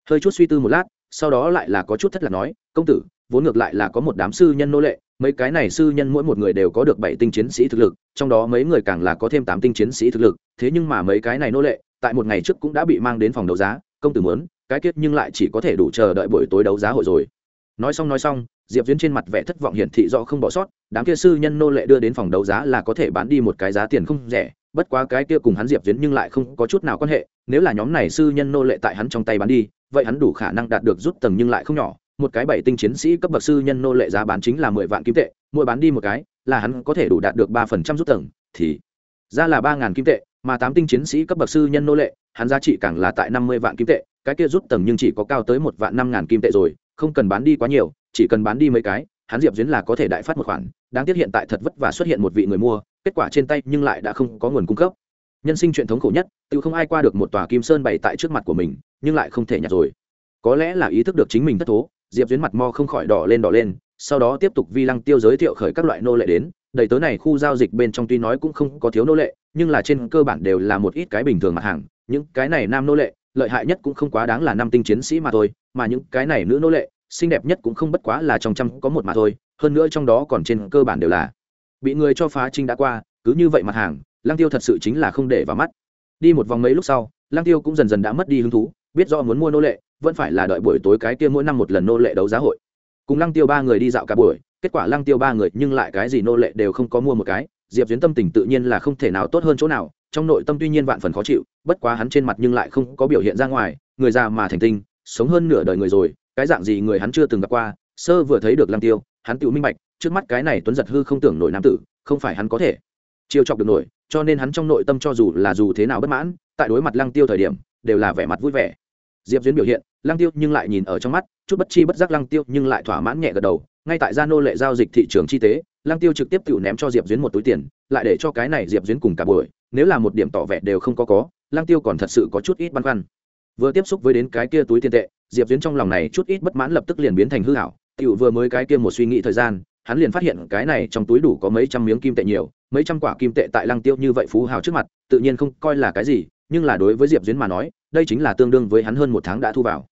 hơi chút suy tư một lát, sau đó lại là có chút thất lạc nói, công tử, vốn ngược lại là có một đám sư nhân nô lệ, mấy cái này sư nhân mỗi một người đều có được bảy tinh chiến sĩ thực lực, trong đó mấy người càng là có thêm tám tinh chiến sĩ thực lực, thế nhưng mà mấy cái này nô lệ, tại một ngày trước cũng đã bị mang đến phòng đấu giá, công tử muốn, cái kết nhưng lại chỉ có thể đủ chờ đợi buổi tối đấu giá hội rồi. Nói xong nói xong, diệp duyên trên mặt vẻ thất vọng hiển thị rõ không bỏ sót, đám kia sư nhân nô lệ đưa đến phòng đấu giá là có thể bán đi một cái giá tiền không rẻ, bất quá cái kia cùng hắn diệp duyên nhưng lại không có chút nào quan hệ, nếu là nhóm này sư nhân nô lệ tại hắn trong tay bán đi vậy hắn đủ khả năng đạt được rút tầng nhưng lại không nhỏ. Một cái bảy tinh chiến sĩ cấp bậc sư nhân nô lệ giá bán chính là mười vạn kim tệ, mỗi bán đi một cái là hắn có thể đủ đạt được ba phần trăm rút tầng, thì ra là ba ngàn kim tệ, mà tám tinh chiến sĩ cấp bậc sư nhân nô lệ, hắn giá trị càng là tại năm mươi vạn kim tệ, cái kia rút tầng nhưng chỉ có cao tới một vạn năm ngàn kim tệ rồi, không cần bán đi quá nhiều, chỉ cần bán đi mấy cái, hắn diệp duyến là có thể đại phát một khoản, đáng tiếc hiện tại thật vất và xuất hiện một vị người mua, kết quả trên tay nhưng lại đã không có nguồn cung cấp nhân sinh truyền thống khổ nhất, tự không ai qua được một tòa kim sơn bày tại trước mặt của mình, nhưng lại không thể nhặt rồi. Có lẽ là ý thức được chính mình thất thố, diệp duyến mặt mo không khỏi đỏ lên đỏ lên, sau đó tiếp tục vi lăng tiêu giới thiệu khởi các loại nô lệ đến, đầy tớ này khu giao dịch bên trong tuy nói cũng không có thiếu nô lệ, nhưng là trên cơ bản đều là một ít cái bình thường mặt hàng, những cái này nam nô lệ, lợi hại nhất cũng không quá đáng là năm tinh chiến sĩ mà thôi, mà những cái này nữ nô lệ, xinh đẹp nhất cũng không bất quá là trong trăm có một mà thôi, hơn nữa trong đó còn trên cơ bản đều là bị người cho phá trinh đã qua, cứ như vậy mặt hàng lăng tiêu thật sự chính là không để vào mắt. Đi một vòng mấy lúc sau, lăng tiêu cũng dần dần đã mất đi hứng thú, biết do muốn mua nô lệ, vẫn phải là đợi buổi tối cái kia mỗi năm một lần nô lệ đấu giá hội. Cùng lăng tiêu ba người đi dạo cả buổi, kết quả lăng tiêu ba người nhưng lại cái gì nô lệ đều không có mua một cái, diệp duyến tâm tình tự nhiên là không thể nào tốt hơn chỗ nào, trong nội tâm tuy nhiên vạn phần khó chịu, bất quá hắn trên mặt nhưng lại không có biểu hiện ra ngoài, người già mà thành tinh, sống hơn nửa đời người rồi, cái dạng gì người hắn chưa từng gặp qua, sơ vừa thấy được lăng tiêu, hắn tự minh bạch, trước mắt cái này tuấn giật hư không tưởng nổi nam tử, không phải hắn có thể chiêu chọc được nổi cho nên hắn trong nội tâm cho dù là dù thế nào bất mãn, tại đối mặt lăng tiêu thời điểm, đều là vẻ mặt vui vẻ. Diệp duyên biểu hiện, lăng tiêu nhưng lại nhìn ở trong mắt, chút bất chi bất giác lăng tiêu nhưng lại thỏa mãn nhẹ gật đầu, ngay tại gia nô lệ giao dịch thị trường chi tế, lăng tiêu trực tiếp tự ném cho diệp duyên một túi tiền, lại để cho cái này diệp duyên cùng cả buổi, nếu là một điểm tỏ vẻ đều không có có, lăng tiêu còn thật sự có chút ít băn khoăn. Vừa tiếp xúc với đến cái kia túi tiền tệ, diệp duyên trong lòng này chút ít bất mãn lập tức liền biến thành hư hảo tiểu vừa mới cái kia một suy nghĩ thời gian, hắn liền phát hiện cái này trong túi đủ có mấy trăm miếng kim tệ nhiều mấy trăm quả kim tệ tại lăng tiêu như vậy phú hào trước mặt, tự nhiên không coi là cái gì, nhưng là đối với diệp duyến mà nói, đây chính là tương đương với hắn hơn một tháng đã thu vào.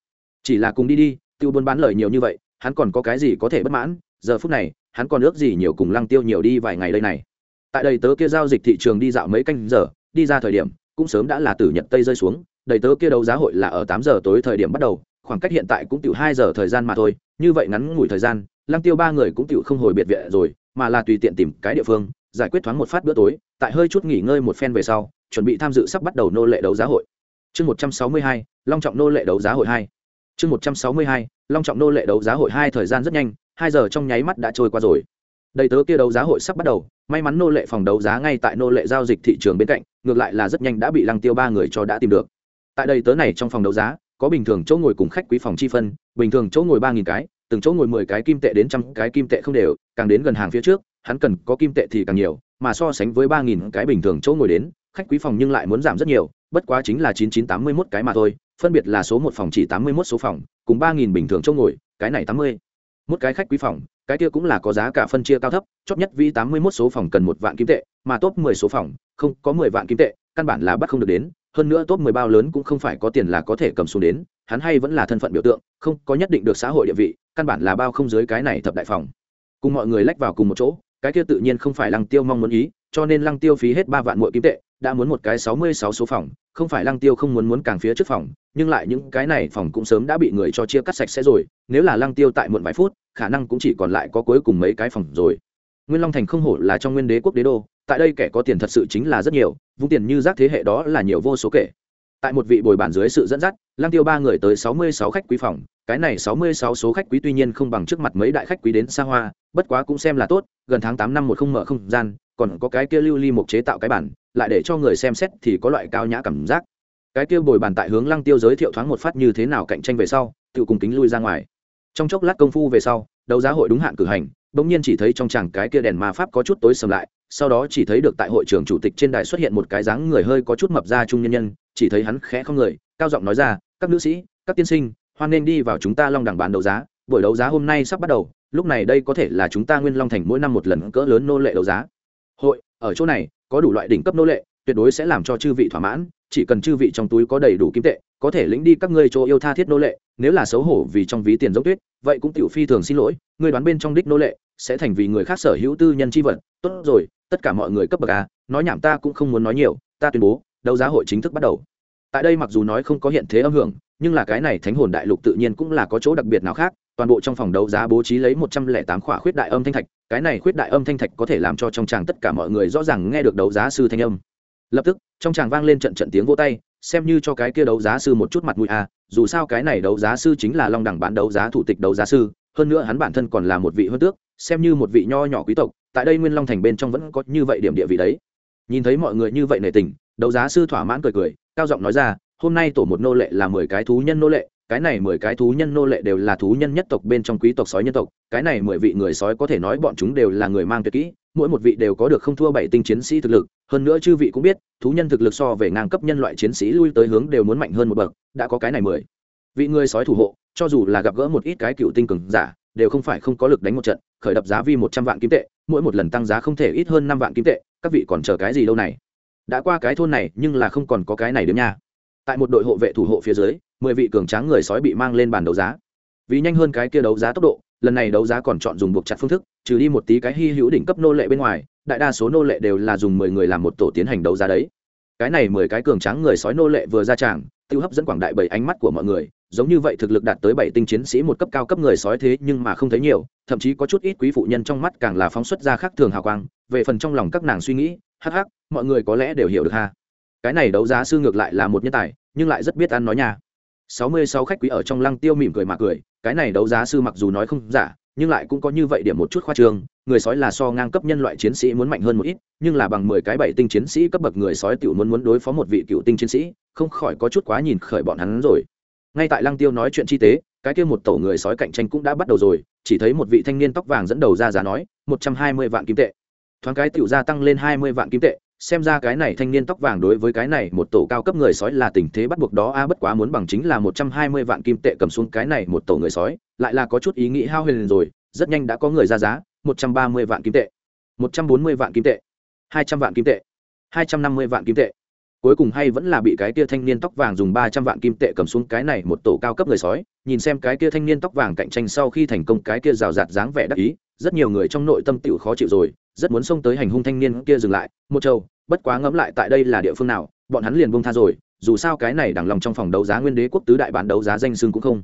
Chỉ là cùng đi đi, tiêu buôn bán lời nhiều như vậy, hắn còn có cái gì có thể bất mãn, giờ phút này, hắn còn ước gì nhiều cùng lăng tiêu nhiều đi vài ngày đây này. Tại đây tớ kia giao dịch thị trường đi dạo mấy canh giờ, đi ra thời điểm, cũng sớm đã là từ nhật tây rơi xuống, đầy tớ kia đấu giá hội là ở tám giờ tối thời điểm bắt đầu, khoảng cách hiện tại cũng tiểu hai giờ thời gian mà thôi, như vậy ngắn ngủi thời gian, lăng tiêu ba người cũng tiểu không hồi biệt viện rồi, mà là tùy tiện tìm cái địa phương giải quyết thoáng một phát bữa tối, tại hơi chút nghỉ ngơi một phen về sau, chuẩn bị tham dự sắp bắt đầu nô lệ đấu giá hội. Chương một trăm sáu mươi hai, long trọng nô lệ đấu giá hội hai. Chương một trăm sáu mươi hai, long trọng nô lệ đấu giá hội hai thời gian rất nhanh, hai giờ trong nháy mắt đã trôi qua rồi. Đầy tớ kia đấu giá hội sắp bắt đầu, may mắn nô lệ phòng đấu giá ngay tại nô lệ giao dịch thị trường bên cạnh, ngược lại là rất nhanh đã bị lăng tiêu ba người cho đã tìm được. Tại đây tớ này trong phòng đấu giá, có bình thường chỗ ngồi cùng khách quý phòng chi phân, bình thường chỗ ngồi ba nghìn cái, từng chỗ ngồi mười cái kim tệ đến trăm cái kim tệ không đều, càng đến gần hàng phía trước hắn cần có kim tệ thì càng nhiều, mà so sánh với ba nghìn cái bình thường chỗ ngồi đến, khách quý phòng nhưng lại muốn giảm rất nhiều, bất quá chính là chín chín tám mươi mốt cái mà thôi, phân biệt là số một phòng chỉ tám mươi mốt số phòng, cùng ba nghìn bình thường chỗ ngồi, cái này tám mươi một cái khách quý phòng, cái kia cũng là có giá cả phân chia cao thấp, chót nhất vi tám mươi mốt số phòng cần một vạn kim tệ, mà top mười số phòng, không, có mười vạn kim tệ, căn bản là bắt không được đến, hơn nữa top mười bao lớn cũng không phải có tiền là có thể cầm xuống đến, hắn hay vẫn là thân phận biểu tượng, không có nhất định được xã hội địa vị, căn bản là bao không dưới cái này thập đại phòng. Cùng mọi người lách vào cùng một chỗ cái kia tự nhiên không phải lăng tiêu mong muốn ý, cho nên lăng tiêu phí hết ba vạn mỗi kim tệ, đã muốn một cái sáu mươi sáu số phòng, không phải lăng tiêu không muốn muốn càng phía trước phòng, nhưng lại những cái này phòng cũng sớm đã bị người cho chia cắt sạch sẽ rồi, nếu là lăng tiêu tại muộn vài phút, khả năng cũng chỉ còn lại có cuối cùng mấy cái phòng rồi. Nguyên long thành không hổ là trong nguyên đế quốc đế đô, tại đây kẻ có tiền thật sự chính là rất nhiều, vung tiền như rác thế hệ đó là nhiều vô số kể. Tại một vị bồi bàn dưới sự dẫn dắt, lăng tiêu ba người tới sáu mươi sáu khách quý phòng, cái này sáu mươi sáu số khách quý tuy nhiên không bằng trước mặt mấy đại khách quý đến xa hoa bất quá cũng xem là tốt, gần tháng tám năm một không mở không gian, còn có cái kia lưu ly mục chế tạo cái bản, lại để cho người xem xét thì có loại cao nhã cảm giác. Cái kia bồi bàn tại hướng lăng tiêu giới thiệu thoáng một phát như thế nào cạnh tranh về sau, tự cùng kính lui ra ngoài. Trong chốc lát công phu về sau, đấu giá hội đúng hạn cử hành, bỗng nhiên chỉ thấy trong chàng cái kia đèn ma pháp có chút tối sầm lại, sau đó chỉ thấy được tại hội trưởng chủ tịch trên đài xuất hiện một cái dáng người hơi có chút mập ra trung nhân nhân, chỉ thấy hắn khẽ không người, cao giọng nói ra, các nữ sĩ, các tiên sinh, hoan nên đi vào chúng ta long đẳng bán đấu giá, buổi đấu giá hôm nay sắp bắt đầu lúc này đây có thể là chúng ta nguyên long thành mỗi năm một lần cỡ lớn nô lệ đấu giá. Hội, ở chỗ này, có đủ loại đỉnh cấp nô lệ, tuyệt đối sẽ làm cho chư vị thỏa mãn, chỉ cần chư vị trong túi có đầy đủ kim tệ, có thể lĩnh đi các ngươi chỗ yêu tha thiết nô lệ, nếu là xấu hổ vì trong ví tiền giống tuyết, vậy cũng tiểu phi thường xin lỗi người đoán bên trong đích nô lệ sẽ thành vì người khác sở hữu tư nhân chi vật. Tốt rồi, tất cả mọi người cấp bậc à nói nhảm ta cũng không muốn nói nhiều, ta tuyên bố, đấu giá hội chính thức bắt đầu. Tại đây mặc dù nói không có hiện thế âm hưởng, nhưng là cái này thánh hồn đại lục tự nhiên cũng là có chỗ đặc biệt nào khác toàn bộ trong phòng đấu giá bố trí lấy một trăm lẻ tám khỏa khuyết đại âm thanh thạch, cái này khuyết đại âm thanh thạch có thể làm cho trong tràng tất cả mọi người rõ ràng nghe được đấu giá sư thanh âm. Lập tức, trong tràng vang lên trận trận tiếng vỗ tay, xem như cho cái kia đấu giá sư một chút mặt mũi à dù sao cái này đấu giá sư chính là long đẳng bán đấu giá thủ tịch đấu giá sư, hơn nữa hắn bản thân còn là một vị hơn tước, xem như một vị nho nhỏ quý tộc, tại đây nguyên long thành bên trong vẫn có như vậy điểm địa vị đấy. Nhìn thấy mọi người như vậy nể tình, đấu giá sư thỏa mãn cười cười, cao giọng nói ra, hôm nay tổ một nô lệ là mười cái thú nhân nô lệ cái này mười cái thú nhân nô lệ đều là thú nhân nhất tộc bên trong quý tộc sói nhân tộc, cái này mười vị người sói có thể nói bọn chúng đều là người mang tuyệt kỹ, mỗi một vị đều có được không thua bảy tinh chiến sĩ thực lực, hơn nữa chư vị cũng biết, thú nhân thực lực so về ngang cấp nhân loại chiến sĩ lui tới hướng đều muốn mạnh hơn một bậc, đã có cái này mười vị người sói thủ hộ, cho dù là gặp gỡ một ít cái cựu tinh cường giả, đều không phải không có lực đánh một trận, khởi đập giá vi một trăm vạn kim tệ, mỗi một lần tăng giá không thể ít hơn năm vạn kim tệ, các vị còn chờ cái gì đâu này? Đã qua cái thôn này, nhưng là không còn có cái này đến nha. Tại một đội hộ vệ thủ hộ phía dưới mười vị cường tráng người sói bị mang lên bàn đấu giá. Vì nhanh hơn cái kia đấu giá tốc độ, lần này đấu giá còn chọn dùng buộc chặt phương thức, trừ đi một tí cái hy hữu đỉnh cấp nô lệ bên ngoài, đại đa số nô lệ đều là dùng mười người làm một tổ tiến hành đấu giá đấy. Cái này mười cái cường tráng người sói nô lệ vừa ra tràng, tiêu hấp dẫn quảng đại bảy ánh mắt của mọi người, giống như vậy thực lực đạt tới bảy tinh chiến sĩ một cấp cao cấp người sói thế nhưng mà không thấy nhiều, thậm chí có chút ít quý phụ nhân trong mắt càng là phóng xuất ra khác thường hào quang, về phần trong lòng các nàng suy nghĩ, hắc hắc, mọi người có lẽ đều hiểu được ha. Cái này đấu giá sư ngược lại là một nhân tài, nhưng lại rất biết ăn nói nhà sáu mươi sáu khách quý ở trong lăng tiêu mỉm cười mà cười, cái này đấu giá sư mặc dù nói không giả, nhưng lại cũng có như vậy điểm một chút khoa trương, người sói là so ngang cấp nhân loại chiến sĩ muốn mạnh hơn một ít, nhưng là bằng mười cái bảy tinh chiến sĩ cấp bậc người sói tiểu muốn muốn đối phó một vị cựu tinh chiến sĩ, không khỏi có chút quá nhìn khởi bọn hắn rồi. Ngay tại lăng tiêu nói chuyện chi tế, cái kia một tổ người sói cạnh tranh cũng đã bắt đầu rồi, chỉ thấy một vị thanh niên tóc vàng dẫn đầu ra giá nói, một trăm hai mươi vạn kim tệ. Thoáng cái tiểu gia tăng lên hai mươi vạn kim tệ xem ra cái này thanh niên tóc vàng đối với cái này một tổ cao cấp người sói là tình thế bắt buộc đó. A, bất quá muốn bằng chính là một trăm hai mươi vạn kim tệ cầm xuống cái này một tổ người sói, lại là có chút ý nghĩ hao huyền rồi. Rất nhanh đã có người ra giá, một trăm ba mươi vạn kim tệ. một trăm bốn mươi vạn kim tệ. hai trăm vạn kim tệ. hai trăm năm mươi vạn kim tệ. Cuối cùng hay vẫn là bị cái kia thanh niên tóc vàng dùng ba trăm vạn kim tệ cầm xuống cái này một tổ cao cấp người sói. Nhìn xem cái kia thanh niên tóc vàng cạnh tranh sau khi thành công, cái kia rào rạt dáng vẻ đắc ý rất nhiều người trong nội tâm tiểu khó chịu rồi, rất muốn xông tới hành hung thanh niên kia dừng lại. Một châu, bất quá ngẫm lại tại đây là địa phương nào, bọn hắn liền bông tha rồi, dù sao cái này đằng lòng trong phòng đấu giá nguyên đế quốc tứ đại bán đấu giá danh xưng cũng không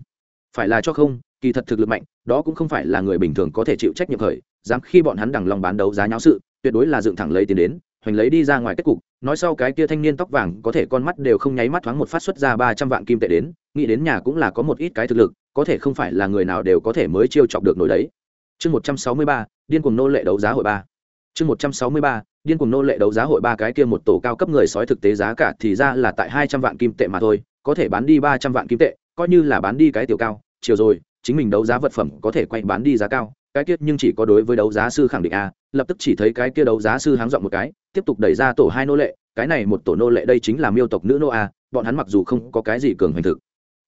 phải là cho không, kỳ thật thực lực mạnh, đó cũng không phải là người bình thường có thể chịu trách nhiệm khởi dám khi bọn hắn đằng lòng bán đấu giá nháo sự, tuyệt đối là dựng thẳng lấy tiền đến, hoành lấy đi ra ngoài kết cục. Nói sau cái kia thanh niên tóc vàng có thể con mắt đều không nháy mắt thoáng một phát xuất ra ba trăm vạn kim tệ đến, nghĩ đến nhà cũng là có một ít cái thực lực, có thể không phải là người nào đều có thể mới chiêu chọc được nổi đấy chương một trăm sáu mươi ba, điên cuồng nô lệ đấu giá hội ba. Chương một trăm sáu mươi ba, điên cuồng nô lệ đấu giá hội ba cái kia một tổ cao cấp người sói thực tế giá cả thì ra là tại hai trăm vạn kim tệ mà thôi, có thể bán đi ba trăm vạn kim tệ, coi như là bán đi cái tiểu cao, chiều rồi, chính mình đấu giá vật phẩm có thể quay bán đi giá cao, cái kia nhưng chỉ có đối với đấu giá sư khẳng định a, lập tức chỉ thấy cái kia đấu giá sư háng dọn một cái, tiếp tục đẩy ra tổ hai nô lệ, cái này một tổ nô lệ đây chính là miêu tộc nữ nô a, bọn hắn mặc dù không có cái gì cường hành thực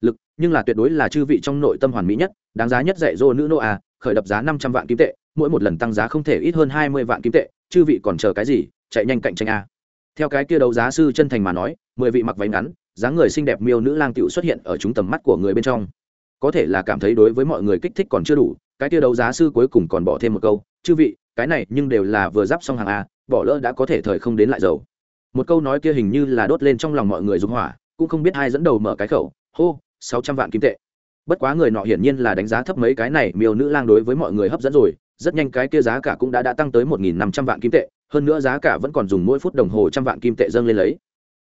lực, nhưng là tuyệt đối là chư vị trong nội tâm hoàn mỹ nhất, đáng giá nhất dạy dỗ nữ nô a khởi đập giá năm trăm vạn kim tệ, mỗi một lần tăng giá không thể ít hơn hai mươi vạn kim tệ, chư vị còn chờ cái gì, chạy nhanh cạnh tranh a. Theo cái kia đấu giá sư chân thành mà nói, mười vị mặc váy ngắn, dáng người xinh đẹp miêu nữ lang tựu xuất hiện ở chúng tầm mắt của người bên trong. Có thể là cảm thấy đối với mọi người kích thích còn chưa đủ, cái kia đấu giá sư cuối cùng còn bỏ thêm một câu, chư vị, cái này nhưng đều là vừa giáp xong hàng a, bỏ lỡ đã có thể thời không đến lại dầu một câu nói kia hình như là đốt lên trong lòng mọi người dùng hỏa, cũng không biết ai dẫn đầu mở cái khẩu, hô, sáu trăm vạn kim tệ bất quá người nọ hiển nhiên là đánh giá thấp mấy cái này, miêu nữ lang đối với mọi người hấp dẫn rồi, rất nhanh cái kia giá cả cũng đã đã tăng tới một nghìn năm trăm vạn kim tệ, hơn nữa giá cả vẫn còn dùng mỗi phút đồng hồ trăm vạn kim tệ dâng lên lấy.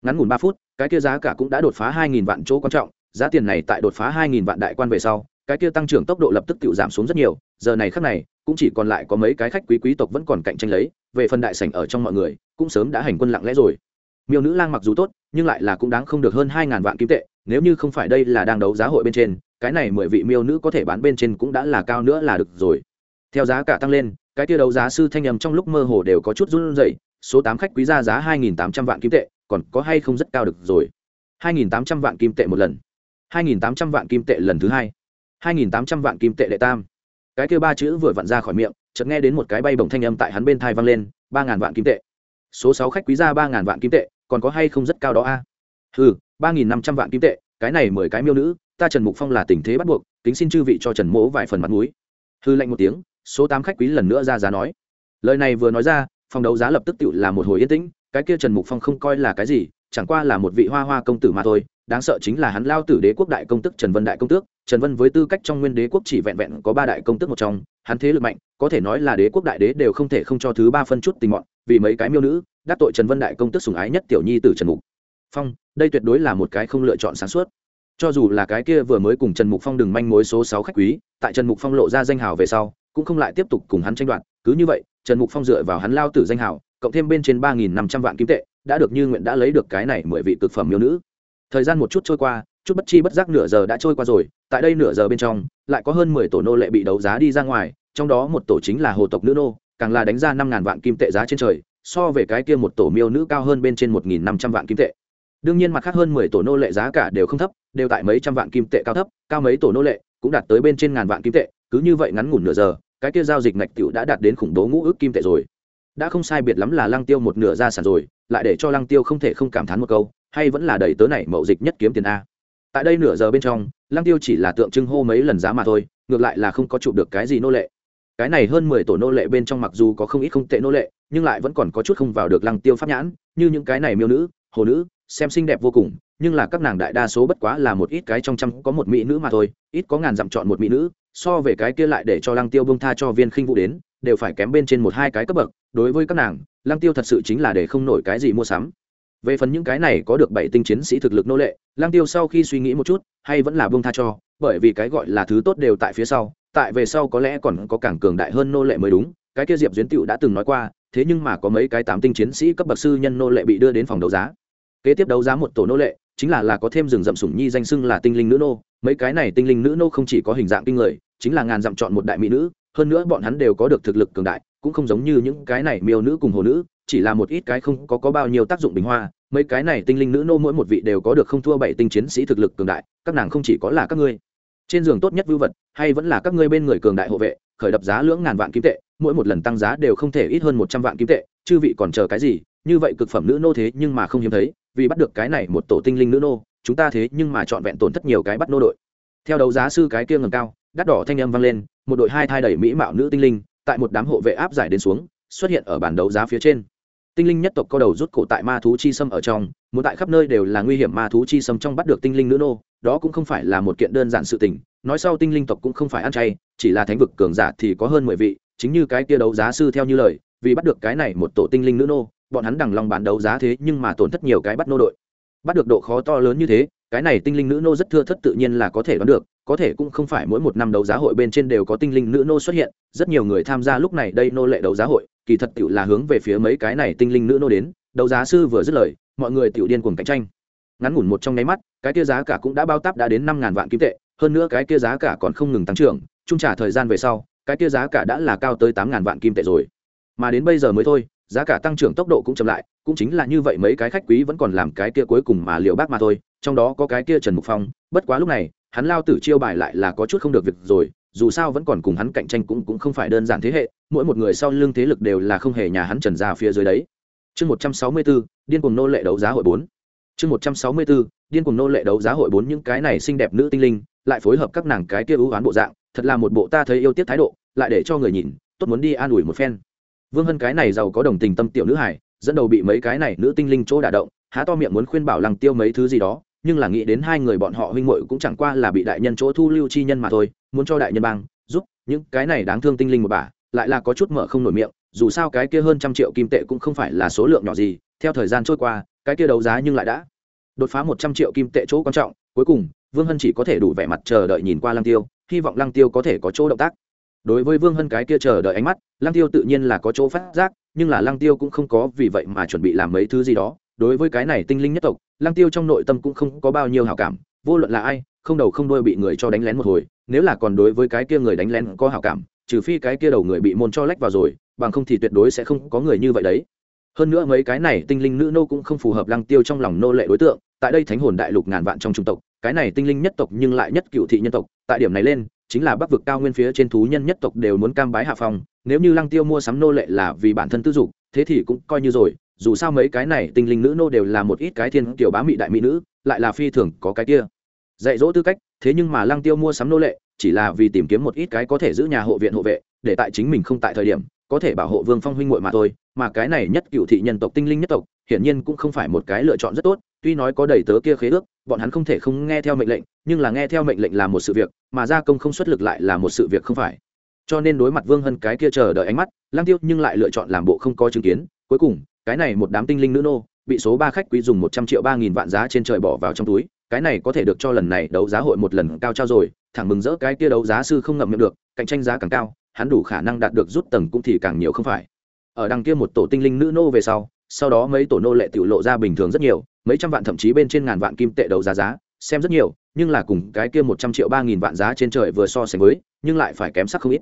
Ngắn ngủn ba phút, cái kia giá cả cũng đã đột phá hai nghìn vạn chỗ quan trọng, giá tiền này tại đột phá hai nghìn vạn đại quan về sau, cái kia tăng trưởng tốc độ lập tức tự giảm xuống rất nhiều, giờ này khác này, cũng chỉ còn lại có mấy cái khách quý quý tộc vẫn còn cạnh tranh lấy, về phần đại sảnh ở trong mọi người, cũng sớm đã hành quân lặng lẽ rồi. Miêu nữ lang mặc dù tốt, nhưng lại là cũng đáng không được hơn hai ngàn vạn kim tệ, nếu như không phải đây là đang đấu giá hội bên trên cái này mười vị miêu nữ có thể bán bên trên cũng đã là cao nữa là được rồi. Theo giá cả tăng lên, cái kia đấu giá sư thanh nhầm trong lúc mơ hồ đều có chút run rẩy, số tám khách quý ra giá hai nghìn tám trăm vạn kim tệ, còn có hay không rất cao được rồi. Hai nghìn tám trăm vạn kim tệ một lần. Hai nghìn tám trăm vạn kim tệ lần thứ hai. Hai nghìn tám trăm vạn kim tệ đệ tam. Cái kia ba chữ vừa vặn ra khỏi miệng, chợt nghe đến một cái bay bổng thanh âm tại hắn bên thai vang lên, ba ngàn vạn kim tệ. Số sáu khách quý ra ba ngàn vạn kim tệ, còn có hay không rất cao đó a? À? ừ ba nghìn năm trăm vạn kim tệ, cái này mười cái miêu nữ ta trần mục phong là tình thế bắt buộc, kính xin chư vị cho trần mỗ vài phần mặt mũi. Hư lạnh một tiếng, số tám khách quý lần nữa ra giá nói. Lời này vừa nói ra, phòng đấu giá lập tức tự là một hồi yên tĩnh, cái kia trần mục phong không coi là cái gì, chẳng qua là một vị hoa hoa công tử mà thôi, đáng sợ chính là hắn lao tử đế quốc đại công tức trần vân đại công tước, trần vân với tư cách trong nguyên đế quốc chỉ vẹn vẹn có ba đại công tức một trong, hắn thế lực mạnh, có thể nói là đế quốc đại đế đều không thể không cho thứ ba phân chút tình mọn, vì mấy cái miêu nữ, đắc tội trần vân đại công tức sùng ái nhất tiểu nhi tử trần mục. Phong, đây tuyệt đối là một cái không lựa chọn sáng suốt cho dù là cái kia vừa mới cùng trần mục phong đừng manh mối số sáu khách quý, tại trần mục phong lộ ra danh hào về sau, cũng không lại tiếp tục cùng hắn tranh đoạt. Cứ như vậy, trần mục phong dựa vào hắn lao tử danh hào, cộng thêm bên trên ba nghìn năm trăm vạn kim tệ, đã được như nguyện đã lấy được cái này mười vị cực phẩm miêu nữ. Thời gian một chút trôi qua, chút bất chi bất giác nửa giờ đã trôi qua rồi, tại đây nửa giờ bên trong, lại có hơn mười tổ nô lệ bị đấu giá đi ra ngoài, trong đó một tổ chính là hồ tộc nữ nô, càng là đánh ra năm ngàn vạn kim tệ giá trên trời, so về cái kia một tổ miêu nữ cao hơn bên trên một nghìn năm trăm vạn kim tệ đương nhiên mặt khác hơn mười tổ nô lệ giá cả đều không thấp, đều tại mấy trăm vạn kim tệ cao thấp, cao mấy tổ nô lệ cũng đạt tới bên trên ngàn vạn kim tệ, cứ như vậy ngắn ngủn nửa giờ, cái kia giao dịch ngạch tiểu đã đạt đến khủng bố ngũ ước kim tệ rồi. Đã không sai biệt lắm là lăng tiêu một nửa gia sản rồi, lại để cho lăng tiêu không thể không cảm thán một câu, hay vẫn là đầy tớ này mậu dịch nhất kiếm tiền a. Tại đây nửa giờ bên trong, lăng tiêu chỉ là tượng trưng hô mấy lần giá mà thôi, ngược lại là không có chụp được cái gì nô lệ. Cái này hơn mười tổ nô lệ bên trong mặc dù có không ít không tệ nô lệ, nhưng lại vẫn còn có chút không vào được lăng tiêu pháp nhãn, như những cái này miêu nữ, hồ nữ xem xinh đẹp vô cùng, nhưng là các nàng đại đa số bất quá là một ít cái trong trăm có một mỹ nữ mà thôi, ít có ngàn dặm chọn một mỹ nữ, so về cái kia lại để cho lăng tiêu bông tha cho viên khinh Vũ đến, đều phải kém bên trên một hai cái cấp bậc, đối với các nàng, lăng tiêu thật sự chính là để không nổi cái gì mua sắm. Về phần những cái này có được bảy tinh chiến sĩ thực lực nô lệ, lăng tiêu sau khi suy nghĩ một chút, hay vẫn là bông tha cho, bởi vì cái gọi là thứ tốt đều tại phía sau, tại về sau có lẽ còn có càng cường đại hơn nô lệ mới đúng, cái kia diệp duyến tựu đã từng nói qua, thế nhưng mà có mấy cái tám tinh chiến sĩ cấp bậc sư nhân nô lệ bị đưa đến phòng đấu giá kế tiếp đấu giá một tổ nô lệ chính là là có thêm rừng rậm sủng nhi danh xưng là tinh linh nữ nô. Mấy cái này tinh linh nữ nô không chỉ có hình dạng kinh người chính là ngàn dặm chọn một đại mỹ nữ hơn nữa bọn hắn đều có được thực lực cường đại cũng không giống như những cái này miêu nữ cùng hồ nữ chỉ là một ít cái không có, có bao nhiêu tác dụng bình hoa. Mấy cái này tinh linh nữ nô mỗi một vị đều có được không thua bảy tinh chiến sĩ thực lực cường đại các nàng không chỉ có là các ngươi. Trên giường tốt nhất vưu vật hay vẫn là các ngươi bên người cường đại hộ vệ khởi đập giá lưỡng ngàn vạn kim tệ mỗi một lần tăng giá đều không thể ít hơn một trăm vạn kim tệ chư vị còn chờ cái gì? Như vậy cực phẩm nữ nô thế nhưng mà không hiếm thấy vì bắt được cái này một tổ tinh linh nữ nô, chúng ta thế nhưng mà chọn vẹn tổn thất nhiều cái bắt nô đội. Theo đấu giá sư cái kia ngầm cao, đắt đỏ thanh âm vang lên, một đội hai thai đẩy mỹ mạo nữ tinh linh, tại một đám hộ vệ áp giải đến xuống, xuất hiện ở bản đấu giá phía trên. Tinh linh nhất tộc co đầu rút cổ tại ma thú chi sâm ở trong, muốn tại khắp nơi đều là nguy hiểm ma thú chi sâm trong bắt được tinh linh nữ nô, đó cũng không phải là một kiện đơn giản sự tình, nói sau tinh linh tộc cũng không phải ăn chay, chỉ là thánh vực cường giả thì có hơn mười vị, chính như cái kia đấu giá sư theo như lời, vì bắt được cái này một tổ tinh linh nữ nô bọn hắn đằng lòng bán đấu giá thế nhưng mà tổn thất nhiều cái bắt nô đội. Bắt được độ khó to lớn như thế, cái này tinh linh nữ nô rất thưa thất tự nhiên là có thể đoán được, có thể cũng không phải mỗi một năm đấu giá hội bên trên đều có tinh linh nữ nô xuất hiện, rất nhiều người tham gia lúc này đây nô lệ đấu giá hội, kỳ thật tựu là hướng về phía mấy cái này tinh linh nữ nô đến, đấu giá sư vừa dứt lời, mọi người tựu điên cuồng cạnh tranh. Ngắn ngủn một trong nháy mắt, cái kia giá cả cũng đã bao táp đã đến năm ngàn vạn kim tệ, hơn nữa cái kia giá cả còn không ngừng tăng trưởng, trung trả thời gian về sau, cái kia giá cả đã là cao tới tám ngàn vạn kim tệ rồi. Mà đến bây giờ mới thôi giá cả tăng trưởng tốc độ cũng chậm lại, cũng chính là như vậy mấy cái khách quý vẫn còn làm cái kia cuối cùng mà liệu bác mà thôi, trong đó có cái kia trần mục phong, bất quá lúc này, hắn lao tử chiêu bài lại là có chút không được việc rồi, dù sao vẫn còn cùng hắn cạnh tranh cũng cũng không phải đơn giản thế hệ, mỗi một người sau lưng thế lực đều là không hề nhà hắn trần ra phía dưới đấy. Chương một trăm sáu mươi bốn điên cuồng nô lệ đấu giá hội bốn. Chương một trăm sáu mươi bốn điên cuồng nô lệ đấu giá hội bốn những cái này xinh đẹp nữ tinh linh, lại phối hợp các nàng cái kia ưu oán bộ dạng, thật là một bộ ta thấy yêu tiếc thái độ, lại để cho người nhìn, tốt muốn đi an ủi một phen vương hân cái này giàu có đồng tình tâm tiểu nữ hải dẫn đầu bị mấy cái này nữ tinh linh chỗ đả động, há to miệng muốn khuyên bảo lăng tiêu mấy thứ gì đó, nhưng là nghĩ đến hai người bọn họ huynh muội cũng chẳng qua là bị đại nhân chỗ thu lưu chi nhân mà thôi, muốn cho đại nhân bang giúp, những cái này đáng thương tinh linh một bà, lại là có chút mở không nổi miệng, dù sao cái kia hơn trăm triệu kim tệ cũng không phải là số lượng nhỏ gì, theo thời gian trôi qua, cái kia đấu giá nhưng lại đã đột phá một trăm triệu kim tệ chỗ quan trọng, cuối cùng, vương hân chỉ có thể đủ vẻ mặt chờ đợi nhìn qua lăng tiêu, hy vọng lăng tiêu có thể có chỗ động tác đối với vương hân cái kia chờ đợi ánh mắt, lăng tiêu tự nhiên là có chỗ phát giác, nhưng là lăng tiêu cũng không có vì vậy mà chuẩn bị làm mấy thứ gì đó. Đối với cái này tinh linh nhất tộc, lăng tiêu trong nội tâm cũng không có bao nhiêu hảo cảm, vô luận là ai, không đầu không đuôi bị người cho đánh lén một hồi, nếu là còn đối với cái kia người đánh lén có hảo cảm, trừ phi cái kia đầu người bị môn cho lách vào rồi, bằng không thì tuyệt đối sẽ không có người như vậy đấy. Hơn nữa mấy cái này tinh linh nữ nô cũng không phù hợp lăng tiêu trong lòng nô lệ đối tượng, tại đây thánh hồn đại lục ngàn vạn trong trung tộc, cái này tinh linh nhất tộc nhưng lại nhất cựu thị nhân tộc, tại điểm này lên chính là bắc vực cao nguyên phía trên thú nhân nhất tộc đều muốn cam bái hạ phong, nếu như lăng tiêu mua sắm nô lệ là vì bản thân tư dục, thế thì cũng coi như rồi, dù sao mấy cái này tinh linh nữ nô đều là một ít cái thiên kiểu bá mị đại mỹ nữ, lại là phi thường có cái kia. Dạy dỗ tư cách, thế nhưng mà lăng tiêu mua sắm nô lệ, chỉ là vì tìm kiếm một ít cái có thể giữ nhà hộ viện hộ vệ, để tại chính mình không tại thời điểm, có thể bảo hộ vương phong huynh muội mà thôi, mà cái này nhất cựu thị nhân tộc tinh linh nhất tộc hiển nhiên cũng không phải một cái lựa chọn rất tốt, tuy nói có đầy tớ kia khế ước, bọn hắn không thể không nghe theo mệnh lệnh, nhưng là nghe theo mệnh lệnh là một sự việc, mà gia công không xuất lực lại là một sự việc không phải. Cho nên đối mặt vương hân cái kia chờ đợi ánh mắt lang tiêu nhưng lại lựa chọn làm bộ không có chứng kiến, cuối cùng, cái này một đám tinh linh nữ nô, bị số ba khách quý dùng một trăm triệu ba nghìn vạn giá trên trời bỏ vào trong túi, cái này có thể được cho lần này đấu giá hội một lần cao trao rồi, thẳng mừng rỡ cái kia đấu giá sư không ngậm miệng được, cạnh tranh giá càng cao, hắn đủ khả năng đạt được rút tầng cũng thì càng nhiều không phải. Ở đằng kia một tổ tinh linh nữ nô về sau sau đó mấy tổ nô lệ tiểu lộ ra bình thường rất nhiều, mấy trăm vạn thậm chí bên trên ngàn vạn kim tệ đấu giá giá, xem rất nhiều, nhưng là cùng cái kia một trăm triệu ba nghìn vạn giá trên trời vừa so sánh với, nhưng lại phải kém sắc không ít.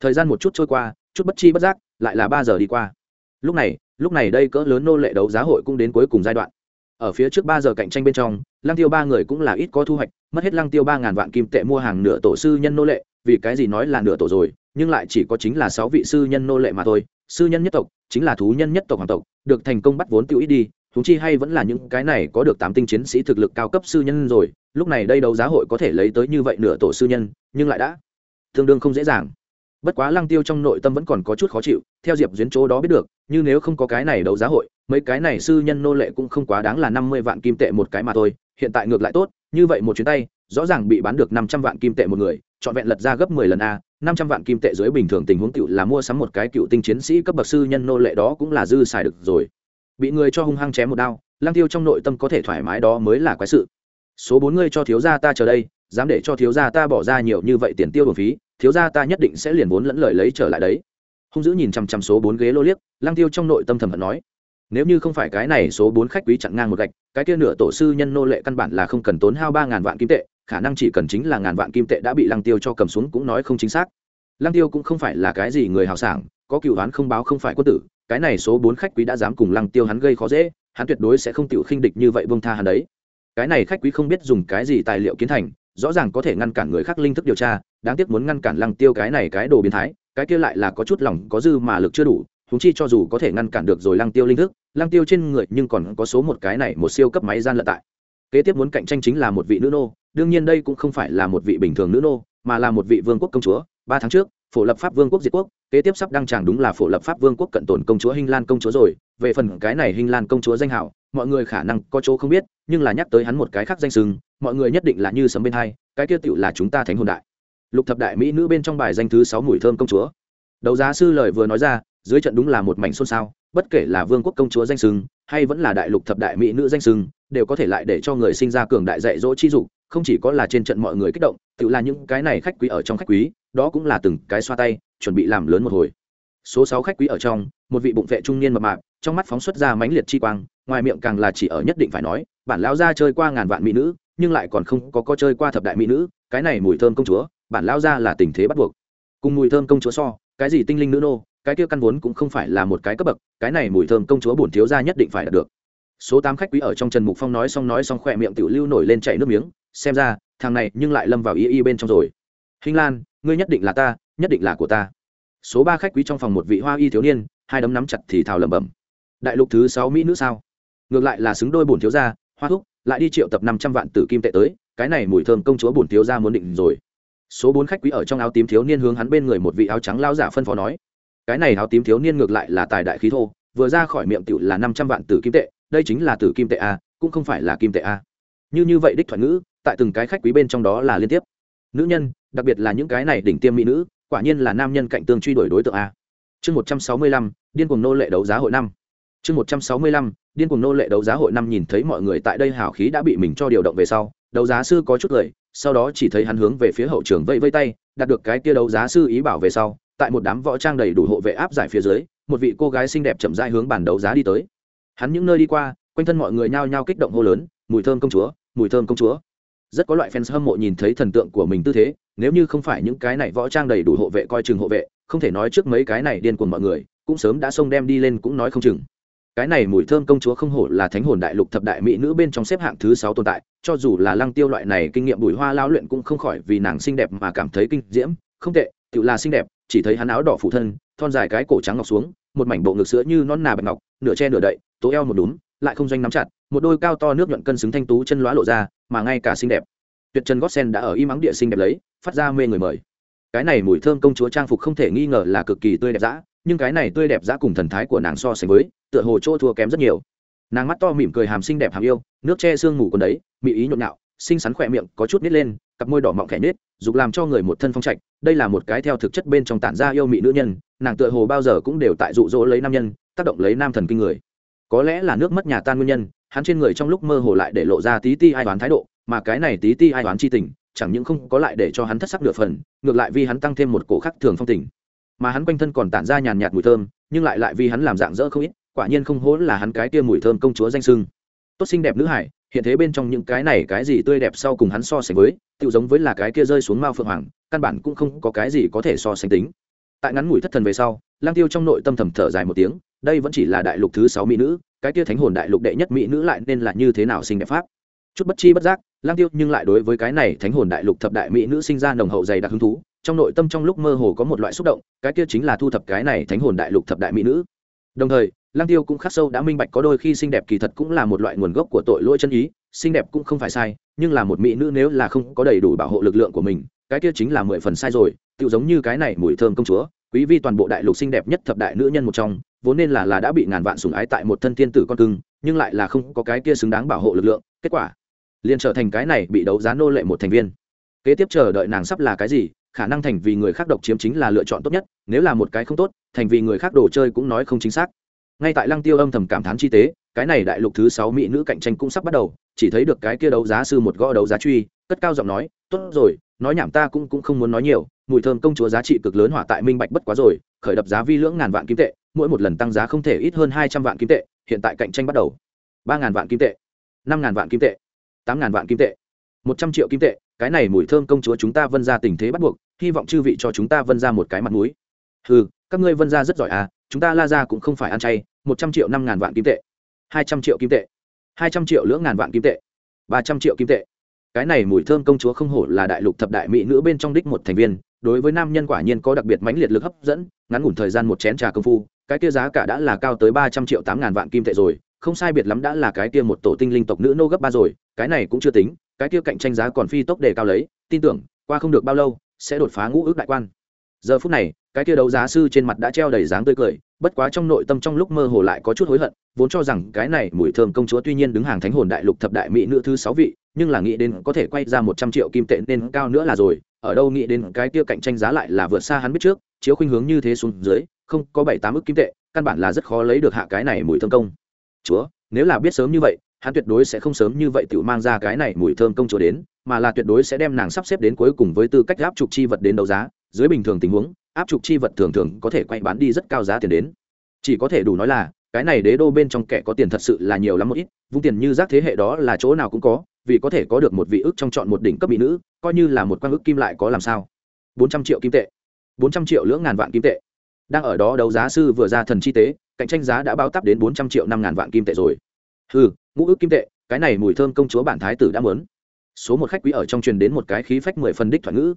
Thời gian một chút trôi qua, chút bất chi bất giác, lại là ba giờ đi qua. Lúc này lúc này đây cỡ lớn nô lệ đấu giá hội cũng đến cuối cùng giai đoạn. Ở phía trước ba giờ cạnh tranh bên trong, lăng tiêu ba người cũng là ít có thu hoạch, mất hết lăng tiêu ba ngàn vạn kim tệ mua hàng nửa tổ sư nhân nô lệ, vì cái gì nói là nửa tổ rồi, nhưng lại chỉ có chính là sáu vị sư nhân nô lệ mà thôi sư nhân nhất tộc, chính là thú nhân nhất tộc hoàng tộc, được thành công bắt vốn tiêu ít đi thú chi hay vẫn là những cái này có được tám tinh chiến sĩ thực lực cao cấp sư nhân rồi, lúc này đây đấu giá hội có thể lấy tới như vậy nửa tổ sư nhân, nhưng lại đã tương đương không dễ dàng. Bất quá lăng tiêu trong nội tâm vẫn còn có chút khó chịu, theo diệp duyến chỗ đó biết được, như nếu không có cái này đấu giá hội, mấy cái này sư nhân nô lệ cũng không quá đáng là năm mươi vạn kim tệ một cái mà thôi, hiện tại ngược lại tốt, như vậy một chuyến tay, rõ ràng bị bán được năm trăm vạn kim tệ một người, trọn vẹn lật ra gấp mười lần a năm trăm vạn kim tệ dưới bình thường tình huống cựu là mua sắm một cái cựu tinh chiến sĩ cấp bậc sư nhân nô lệ đó cũng là dư xài được rồi. Bị người cho hung hăng chém một đao lang tiêu trong nội tâm có thể thoải mái đó mới là quái sự. Số bốn người cho thiếu gia ta chờ đây, dám để cho thiếu gia ta bỏ ra nhiều như vậy tiền tiêu bổng phí, thiếu gia ta nhất định sẽ liền vốn lẫn lời lấy trở lại đấy. Hung dữ nhìn chằm chằm số bốn ghế lô liếc lang tiêu trong nội tâm thầm hận nói, nếu như không phải cái này số bốn khách quý chặn ngang một gạch, cái kia nửa tổ sư nhân nô lệ căn bản là không cần tốn hao ba ngàn vạn kim tệ khả năng chỉ cần chính là ngàn vạn kim tệ đã bị lăng tiêu cho cầm xuống cũng nói không chính xác. Lăng tiêu cũng không phải là cái gì người hào sảng, có cựu đoán không báo không phải quân tử, cái này số bốn khách quý đã dám cùng lăng tiêu hắn gây khó dễ, hắn tuyệt đối sẽ không tiểu khinh địch như vậy bông tha hắn đấy. Cái này khách quý không biết dùng cái gì tài liệu kiến thành, rõ ràng có thể ngăn cản người khác linh thức điều tra, đáng tiếc muốn ngăn cản lăng tiêu cái này cái đồ biến thái, cái kia lại là có chút lòng có dư mà lực chưa đủ húng chi cho dù có thể ngăn cản được rồi lăng tiêu linh thức, lăng tiêu trên người nhưng còn có số một cái này một siêu cấp máy gian lận tại. Kế tiếp muốn cạnh tranh chính là một vị nữ nô đương nhiên đây cũng không phải là một vị bình thường nữ nô, mà là một vị vương quốc công chúa. Ba tháng trước, phổ lập pháp vương quốc diệt quốc, kế tiếp sắp đăng tràng đúng là phổ lập pháp vương quốc cận tồn công chúa hinh lan công chúa rồi. Về phần cái này hinh lan công chúa danh hảo, mọi người khả năng có chỗ không biết, nhưng là nhắc tới hắn một cái khác danh sừng mọi người nhất định là như sấm bên hai, cái kia tựu là chúng ta thánh hồn đại. Lục thập đại mỹ nữ bên trong bài danh thứ sáu mùi thơm công chúa. Đấu giá sư lời vừa nói ra, dưới trận đúng là một mảnh xôn xao, bất kể là vương quốc công chúa danh sừng hay vẫn là đại lục thập đại mỹ nữ danh sừng đều có thể lại để cho người sinh ra cường đại dạy dỗ chi dục không chỉ có là trên trận mọi người kích động, tự là những cái này khách quý ở trong khách quý, đó cũng là từng cái xoa tay, chuẩn bị làm lớn một hồi. Số sáu khách quý ở trong, một vị bụng vệ trung niên mập mạp, trong mắt phóng xuất ra mãnh liệt chi quang, ngoài miệng càng là chỉ ở nhất định phải nói, bản lão gia chơi qua ngàn vạn mỹ nữ, nhưng lại còn không có có chơi qua thập đại mỹ nữ, cái này mùi thơm công chúa, bản lão gia là tình thế bắt buộc. Cùng mùi thơm công chúa so, cái gì tinh linh nữ nô, cái kia căn vốn cũng không phải là một cái cấp bậc, cái này mùi thơm công chúa bổn thiếu gia nhất định phải đạt được số tám khách quý ở trong trần mục phong nói xong nói xong khỏe miệng tiểu lưu nổi lên chảy nước miếng, xem ra, thằng này nhưng lại lâm vào y y bên trong rồi. Hình lan, ngươi nhất định là ta, nhất định là của ta. Số ba khách quý trong phòng một vị hoa y thiếu niên, hai đấm nắm chặt thì thào lẩm bẩm. Đại lục thứ sáu mỹ nữ sao? Ngược lại là xứng đôi bổn thiếu gia, hoa thúc, lại đi triệu tập năm trăm vạn tử kim tệ tới, cái này mùi thơm công chúa bổn thiếu gia muốn định rồi. Số bốn khách quý ở trong áo tím thiếu niên hướng hắn bên người một vị áo trắng lao giả phân phó nói. Cái này áo tím thiếu niên ngược lại là tài đại khí thô, vừa ra khỏi miệng tiểu là năm trăm vạn tử kim tệ đây chính là tử kim tệ a, cũng không phải là kim tệ a. Như như vậy đích thuận ngữ, tại từng cái khách quý bên trong đó là liên tiếp. Nữ nhân, đặc biệt là những cái này đỉnh tiêm mỹ nữ, quả nhiên là nam nhân cạnh tương truy đuổi đối tượng a. Chương một trăm sáu mươi lăm, điên cuồng nô lệ đấu giá hội năm. Chương một trăm sáu mươi lăm, điên cuồng nô lệ đấu giá hội năm nhìn thấy mọi người tại đây hào khí đã bị mình cho điều động về sau, đấu giá sư có chút lời sau đó chỉ thấy hắn hướng về phía hậu trường vây vây tay, đạt được cái kia đấu giá sư ý bảo về sau, tại một đám võ trang đầy đủ hộ vệ áp giải phía dưới, một vị cô gái xinh đẹp chậm rãi hướng bàn đấu giá đi tới hắn những nơi đi qua, quanh thân mọi người nhao nhao kích động hô lớn, mùi thơm công chúa, mùi thơm công chúa. Rất có loại fans hâm mộ nhìn thấy thần tượng của mình tư thế, nếu như không phải những cái này võ trang đầy đủ hộ vệ coi chừng hộ vệ, không thể nói trước mấy cái này điên cuồng mọi người, cũng sớm đã xông đem đi lên cũng nói không chừng. Cái này mùi thơm công chúa không hổ là thánh hồn đại lục thập đại mỹ nữ bên trong xếp hạng thứ sáu tồn tại, cho dù là lăng tiêu loại này kinh nghiệm bùi hoa lao luyện cũng không khỏi vì nàng xinh đẹp mà cảm thấy kinh diễm. Không tệ tự là xinh đẹp, chỉ thấy hắn áo đỏ phủ thân, thon dài cái cổ trắng ngọc xuống, một mảnh bộ ngực sữa như non nà bạch ngọc, nửa che nửa đậy tố eo một đúng, lại không doanh nắm chặt một đôi cao to nước nhuận cân xứng thanh tú chân lóa lộ ra mà ngay cả xinh đẹp. Tuyệt chân gót sen đã ở im ắng địa xinh đẹp lấy phát ra mê người mời. Cái này mùi thơm công chúa trang phục không thể nghi ngờ là cực kỳ tươi đẹp dã nhưng cái này tươi đẹp dã cùng thần thái của nàng so sánh với tựa hồ chỗ thua kém rất nhiều. Nàng mắt to mỉm cười hàm xinh đẹp hàm yêu nước che sương mù còn đấy mị ý nhộn nhạo xinh xắn khỏe miệng có chút nít lên cặp môi đỏ mọng khẽ nết dục làm cho người một thân phong trạch đây là một cái theo thực chất bên trong tản ra yêu mỹ nữ nhân nàng tựa hồ bao giờ cũng đều tại dụ dỗ lấy nam nhân tác động lấy nam thần kinh người có lẽ là nước mất nhà tan nguyên nhân, hắn trên người trong lúc mơ hồ lại để lộ ra tí ti ai đoán thái độ, mà cái này tí ti ai đoán chi tình, chẳng những không có lại để cho hắn thất sắc nửa phần, ngược lại vì hắn tăng thêm một cổ khắc thường phong tình. Mà hắn quanh thân còn tản ra nhàn nhạt mùi thơm, nhưng lại lại vì hắn làm dạng dỡ không ít, quả nhiên không hố là hắn cái kia mùi thơm công chúa danh sưng. Tốt xinh đẹp nữ hải, hiện thế bên trong những cái này cái gì tươi đẹp sau cùng hắn so sánh với tự giống với là cái kia rơi xuống mao phượng hoàng, căn bản cũng không có cái gì có thể so sánh tính tại ngắn ngủi thất thần về sau, lang tiêu trong nội tâm thầm thở dài một tiếng, đây vẫn chỉ là đại lục thứ sáu mỹ nữ, cái kia thánh hồn đại lục đệ nhất mỹ nữ lại nên là như thế nào sinh đẹp pháp? Chút bất chi bất giác, lang tiêu nhưng lại đối với cái này thánh hồn đại lục thập đại mỹ nữ sinh ra nồng hậu dày đặc hứng thú, trong nội tâm trong lúc mơ hồ có một loại xúc động, cái kia chính là thu thập cái này thánh hồn đại lục thập đại mỹ nữ. Đồng thời, lang tiêu cũng khắc sâu đã minh bạch có đôi khi xinh đẹp kỳ thật cũng là một loại nguồn gốc của tội lỗi chân ý, xinh đẹp cũng không phải sai, nhưng là một mỹ nữ nếu là không có đầy đủ bảo hộ lực lượng của mình cái kia chính là mười phần sai rồi tự giống như cái này mùi thơm công chúa, quý vi toàn bộ đại lục xinh đẹp nhất thập đại nữ nhân một trong, vốn nên là là đã bị ngàn vạn sủng ái tại một thân thiên tử con cưng, nhưng lại là không có cái kia xứng đáng bảo hộ lực lượng, kết quả liền trở thành cái này bị đấu giá nô lệ một thành viên. Kế tiếp chờ đợi nàng sắp là cái gì, khả năng thành vì người khác độc chiếm chính là lựa chọn tốt nhất, nếu là một cái không tốt, thành vì người khác đồ chơi cũng nói không chính xác. Ngay tại lăng tiêu âm thầm cảm thán chi tế, cái này đại lục thứ sáu mỹ nữ cạnh tranh cũng sắp bắt đầu, chỉ thấy được cái kia đấu giá sư một gõ đấu giá truy, cất cao giọng nói, tốt rồi nói nhảm ta cũng cũng không muốn nói nhiều, mùi thơm công chúa giá trị cực lớn hỏa tại minh bạch bất quá rồi, khởi đập giá vi lưỡng ngàn vạn kim tệ, mỗi một lần tăng giá không thể ít hơn hai trăm vạn kim tệ, hiện tại cạnh tranh bắt đầu. Ba ngàn vạn kim tệ, năm ngàn vạn kim tệ, tám ngàn vạn kim tệ, một trăm triệu kim tệ, cái này mùi thơm công chúa chúng ta vân ra tình thế bắt buộc, hy vọng chư vị cho chúng ta vân ra một cái mặt mũi. Ừ các ngươi vân ra rất giỏi à chúng ta la ra cũng không phải ăn chay, một trăm triệu năm ngàn vạn kim tệ, hai trăm triệu kim tệ, hai trăm triệu lưỡng ngàn vạn kim tệ, ba trăm triệu kim tệ cái này mùi thơm công chúa không hổ là đại lục thập đại mỹ nữ bên trong đích một thành viên, đối với nam nhân quả nhiên có đặc biệt mãnh liệt lực hấp dẫn, ngắn ngủn thời gian một chén trà công phu, cái kia giá cả đã là cao tới ba trăm triệu tám ngàn vạn kim tệ rồi, không sai biệt lắm đã là cái kia một tổ tinh linh tộc nữ nô gấp ba rồi, cái này cũng chưa tính, cái kia cạnh tranh giá còn phi tốc đề cao lấy, tin tưởng, qua không được bao lâu, sẽ đột phá ngũ ước đại quan. Giờ phút này, cái kia đấu giá sư trên mặt đã treo đầy dáng tươi cười, bất quá trong nội tâm trong lúc mơ hồ lại có chút hối hận, vốn cho rằng cái này mùi thơm công chúa tuy nhiên đứng hàng thánh hồn đại lục thập đại mỹ nữ thứ sáu vị nhưng là nghĩ đến có thể quay ra một trăm triệu kim tệ nên cao nữa là rồi, ở đâu nghĩ đến cái kia cạnh tranh giá lại là vượt xa hắn biết trước, chiếu khuynh hướng như thế xuống dưới, không có bảy tám ức kim tệ, căn bản là rất khó lấy được hạ cái này mùi thơm công. Chúa, nếu là biết sớm như vậy, hắn tuyệt đối sẽ không sớm như vậy tự mang ra cái này mùi thơm công chúa đến, mà là tuyệt đối sẽ đem nàng sắp xếp đến cuối cùng với tư cách áp trục chi vật đến đấu giá. Dưới bình thường tình huống, áp trục chi vật thường thường có thể quay bán đi rất cao giá tiền đến. Chỉ có thể đủ nói là, cái này đế đô bên trong kẻ có tiền thật sự là nhiều lắm một ít, vung tiền như rác thế hệ đó là chỗ nào cũng có vì có thể có được một vị ước trong chọn một đỉnh cấp mỹ nữ, coi như là một quan ước kim lại có làm sao? Bốn trăm triệu kim tệ. Bốn trăm triệu lưỡng ngàn vạn kim tệ. Đang ở đó đấu giá sư vừa ra thần chi tế, cạnh tranh giá đã bao tắp đến bốn trăm triệu năm ngàn vạn kim tệ rồi. Ừ ngũ ước kim tệ, cái này mùi thơm công chúa bản thái tử đã mớn số một khách quý ở trong truyền đến một cái khí phách mười phần đích thoại ngữ.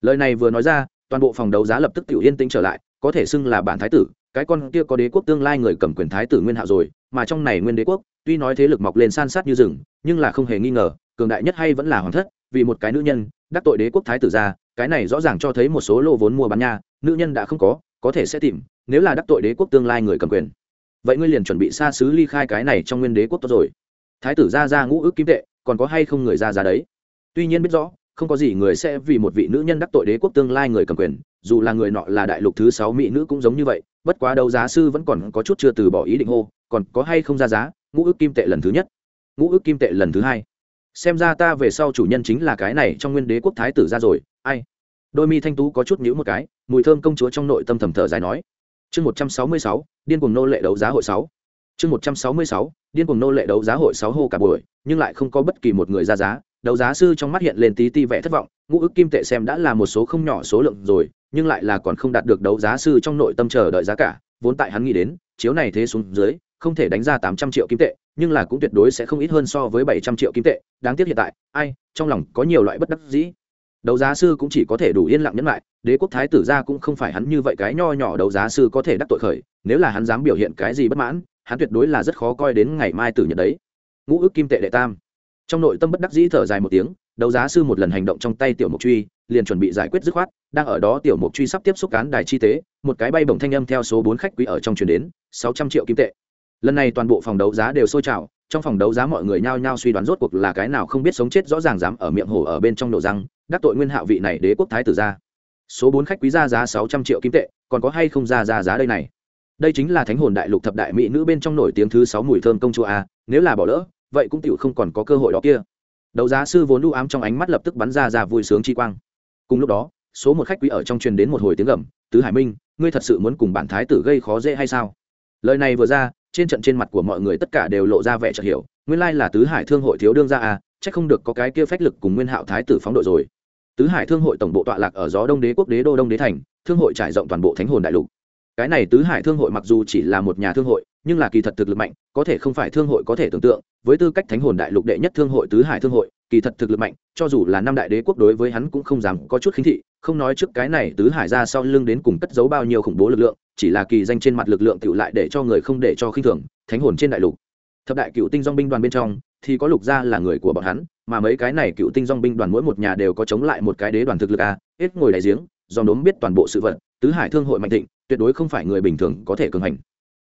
Lời này vừa nói ra, toàn bộ phòng đấu giá lập tức tự yên tĩnh trở lại, có thể xưng là bản thái tử, cái con kia có đế quốc tương lai người cầm quyền thái tử nguyên hạo rồi mà trong này nguyên đế quốc, tuy nói thế lực mọc lên san sát như rừng, nhưng là không hề nghi ngờ, cường đại nhất hay vẫn là hoàng thất, vì một cái nữ nhân, đắc tội đế quốc thái tử ra, cái này rõ ràng cho thấy một số lô vốn mua bán nha, nữ nhân đã không có có thể sẽ tìm, nếu là đắc tội đế quốc tương lai người cầm quyền. Vậy ngươi liền chuẩn bị xa xứ ly khai cái này trong nguyên đế quốc tốt rồi. Thái tử ra ra ngũ ước kim tệ, còn có hay không người ra ra đấy? Tuy nhiên biết rõ, không có gì người sẽ vì một vị nữ nhân đắc tội đế quốc tương lai người cầm quyền dù là người nọ là đại lục thứ sáu mỹ nữ cũng giống như vậy, bất quá đấu giá sư vẫn còn có chút chưa từ bỏ ý định hô, còn có hay không ra giá, ngũ ước kim tệ lần thứ nhất. Ngũ ước kim tệ lần thứ hai. Xem ra ta về sau chủ nhân chính là cái này trong nguyên đế quốc thái tử ra rồi, ai? Đôi mi thanh tú có chút nhữ một cái, mùi thơm công chúa trong nội tâm thầm thở dài nói. Chương một trăm sáu mươi sáu, điên cuồng nô lệ đấu giá hội sáu. Chương một trăm sáu mươi sáu, điên cuồng nô lệ đấu giá hội sáu hô cả buổi, nhưng lại không có bất kỳ một người ra giá. Đấu giá sư trong mắt hiện lên tí ti vẻ thất vọng, ngũ ước kim tệ xem đã là một số không nhỏ số lượng rồi nhưng lại là còn không đạt được đấu giá sư trong nội tâm chờ đợi giá cả, vốn tại hắn nghĩ đến, chiếu này thế xuống dưới, không thể đánh ra tám trăm triệu kim tệ, nhưng là cũng tuyệt đối sẽ không ít hơn so với bảy trăm triệu kim tệ. Đáng tiếc hiện tại, ai, trong lòng có nhiều loại bất đắc dĩ. Đấu giá sư cũng chỉ có thể đủ yên lặng nhẫn lại, đế quốc thái tử ra cũng không phải hắn như vậy cái nho nhỏ đấu giá sư có thể đắc tội khởi, nếu là hắn dám biểu hiện cái gì bất mãn, hắn tuyệt đối là rất khó coi đến ngày mai tử nhật đấy. Ngũ ước kim tệ đệ tam. Trong nội tâm bất đắc dĩ thở dài một tiếng đấu giá sư một lần hành động trong tay tiểu mục truy, liền chuẩn bị giải quyết dứt khoát, đang ở đó tiểu mục truy sắp tiếp xúc cán đài chi tế, một cái bay bổng thanh âm theo số bốn khách quý ở trong chuyển đến, sáu trăm triệu kim tệ. Lần này toàn bộ phòng đấu giá đều sôi trào, trong phòng đấu giá mọi người nhao nhao suy đoán rốt cuộc là cái nào không biết sống chết rõ ràng dám ở miệng hổ ở bên trong nổ răng, đắc tội nguyên hạo vị này đế quốc thái tử ra số bốn khách quý ra giá sáu trăm triệu kim tệ, còn có hay không ra ra giá đây này? Đây chính là thánh hồn đại lục thập đại mỹ nữ bên trong nổi tiếng thứ sáu mùi thơm công chúa a, nếu là bỏ lỡ, vậy cũng tựu không còn có cơ hội đó kia đấu giá sư vốn u ám trong ánh mắt lập tức bắn ra ra vui sướng chi quang. Cùng lúc đó, số một khách quý ở trong truyền đến một hồi tiếng gầm, tứ hải minh, ngươi thật sự muốn cùng bản thái tử gây khó dễ hay sao? Lời này vừa ra, trên trận trên mặt của mọi người tất cả đều lộ ra vẻ chợt hiểu, nguyên lai là tứ hải thương hội thiếu đương ra à chắc không được có cái kia phách lực cùng nguyên hạo thái tử phóng đội rồi. Tứ hải thương hội tổng bộ tọa lạc ở gió đông đế quốc đế đô đông đế thành, thương hội trải rộng toàn bộ thánh hồn đại lục. Cái này tứ hải thương hội mặc dù chỉ là một nhà thương hội nhưng là kỳ thật thực lực mạnh, có thể không phải thương hội có thể tưởng tượng, với tư cách thánh hồn đại lục đệ nhất thương hội, tứ hải thương hội, kỳ thật thực lực mạnh, cho dù là năm đại đế quốc đối với hắn cũng không dám có chút khinh thị, không nói trước cái này tứ hải ra sau lưng đến cùng cất giấu bao nhiêu khủng bố lực lượng, chỉ là kỳ danh trên mặt lực lượng tựu lại để cho người không để cho khinh thường, thánh hồn trên đại lục. Thập đại cựu tinh dong binh đoàn bên trong, thì có lục gia là người của bọn hắn, mà mấy cái này cựu tinh dong binh đoàn mỗi một nhà đều có chống lại một cái đế đoàn thực lực a, hết ngồi đại giếng, do đốm biết toàn bộ sự vật, tứ hải thương hội mạnh thịnh, tuyệt đối không phải người bình thường có thể cường hành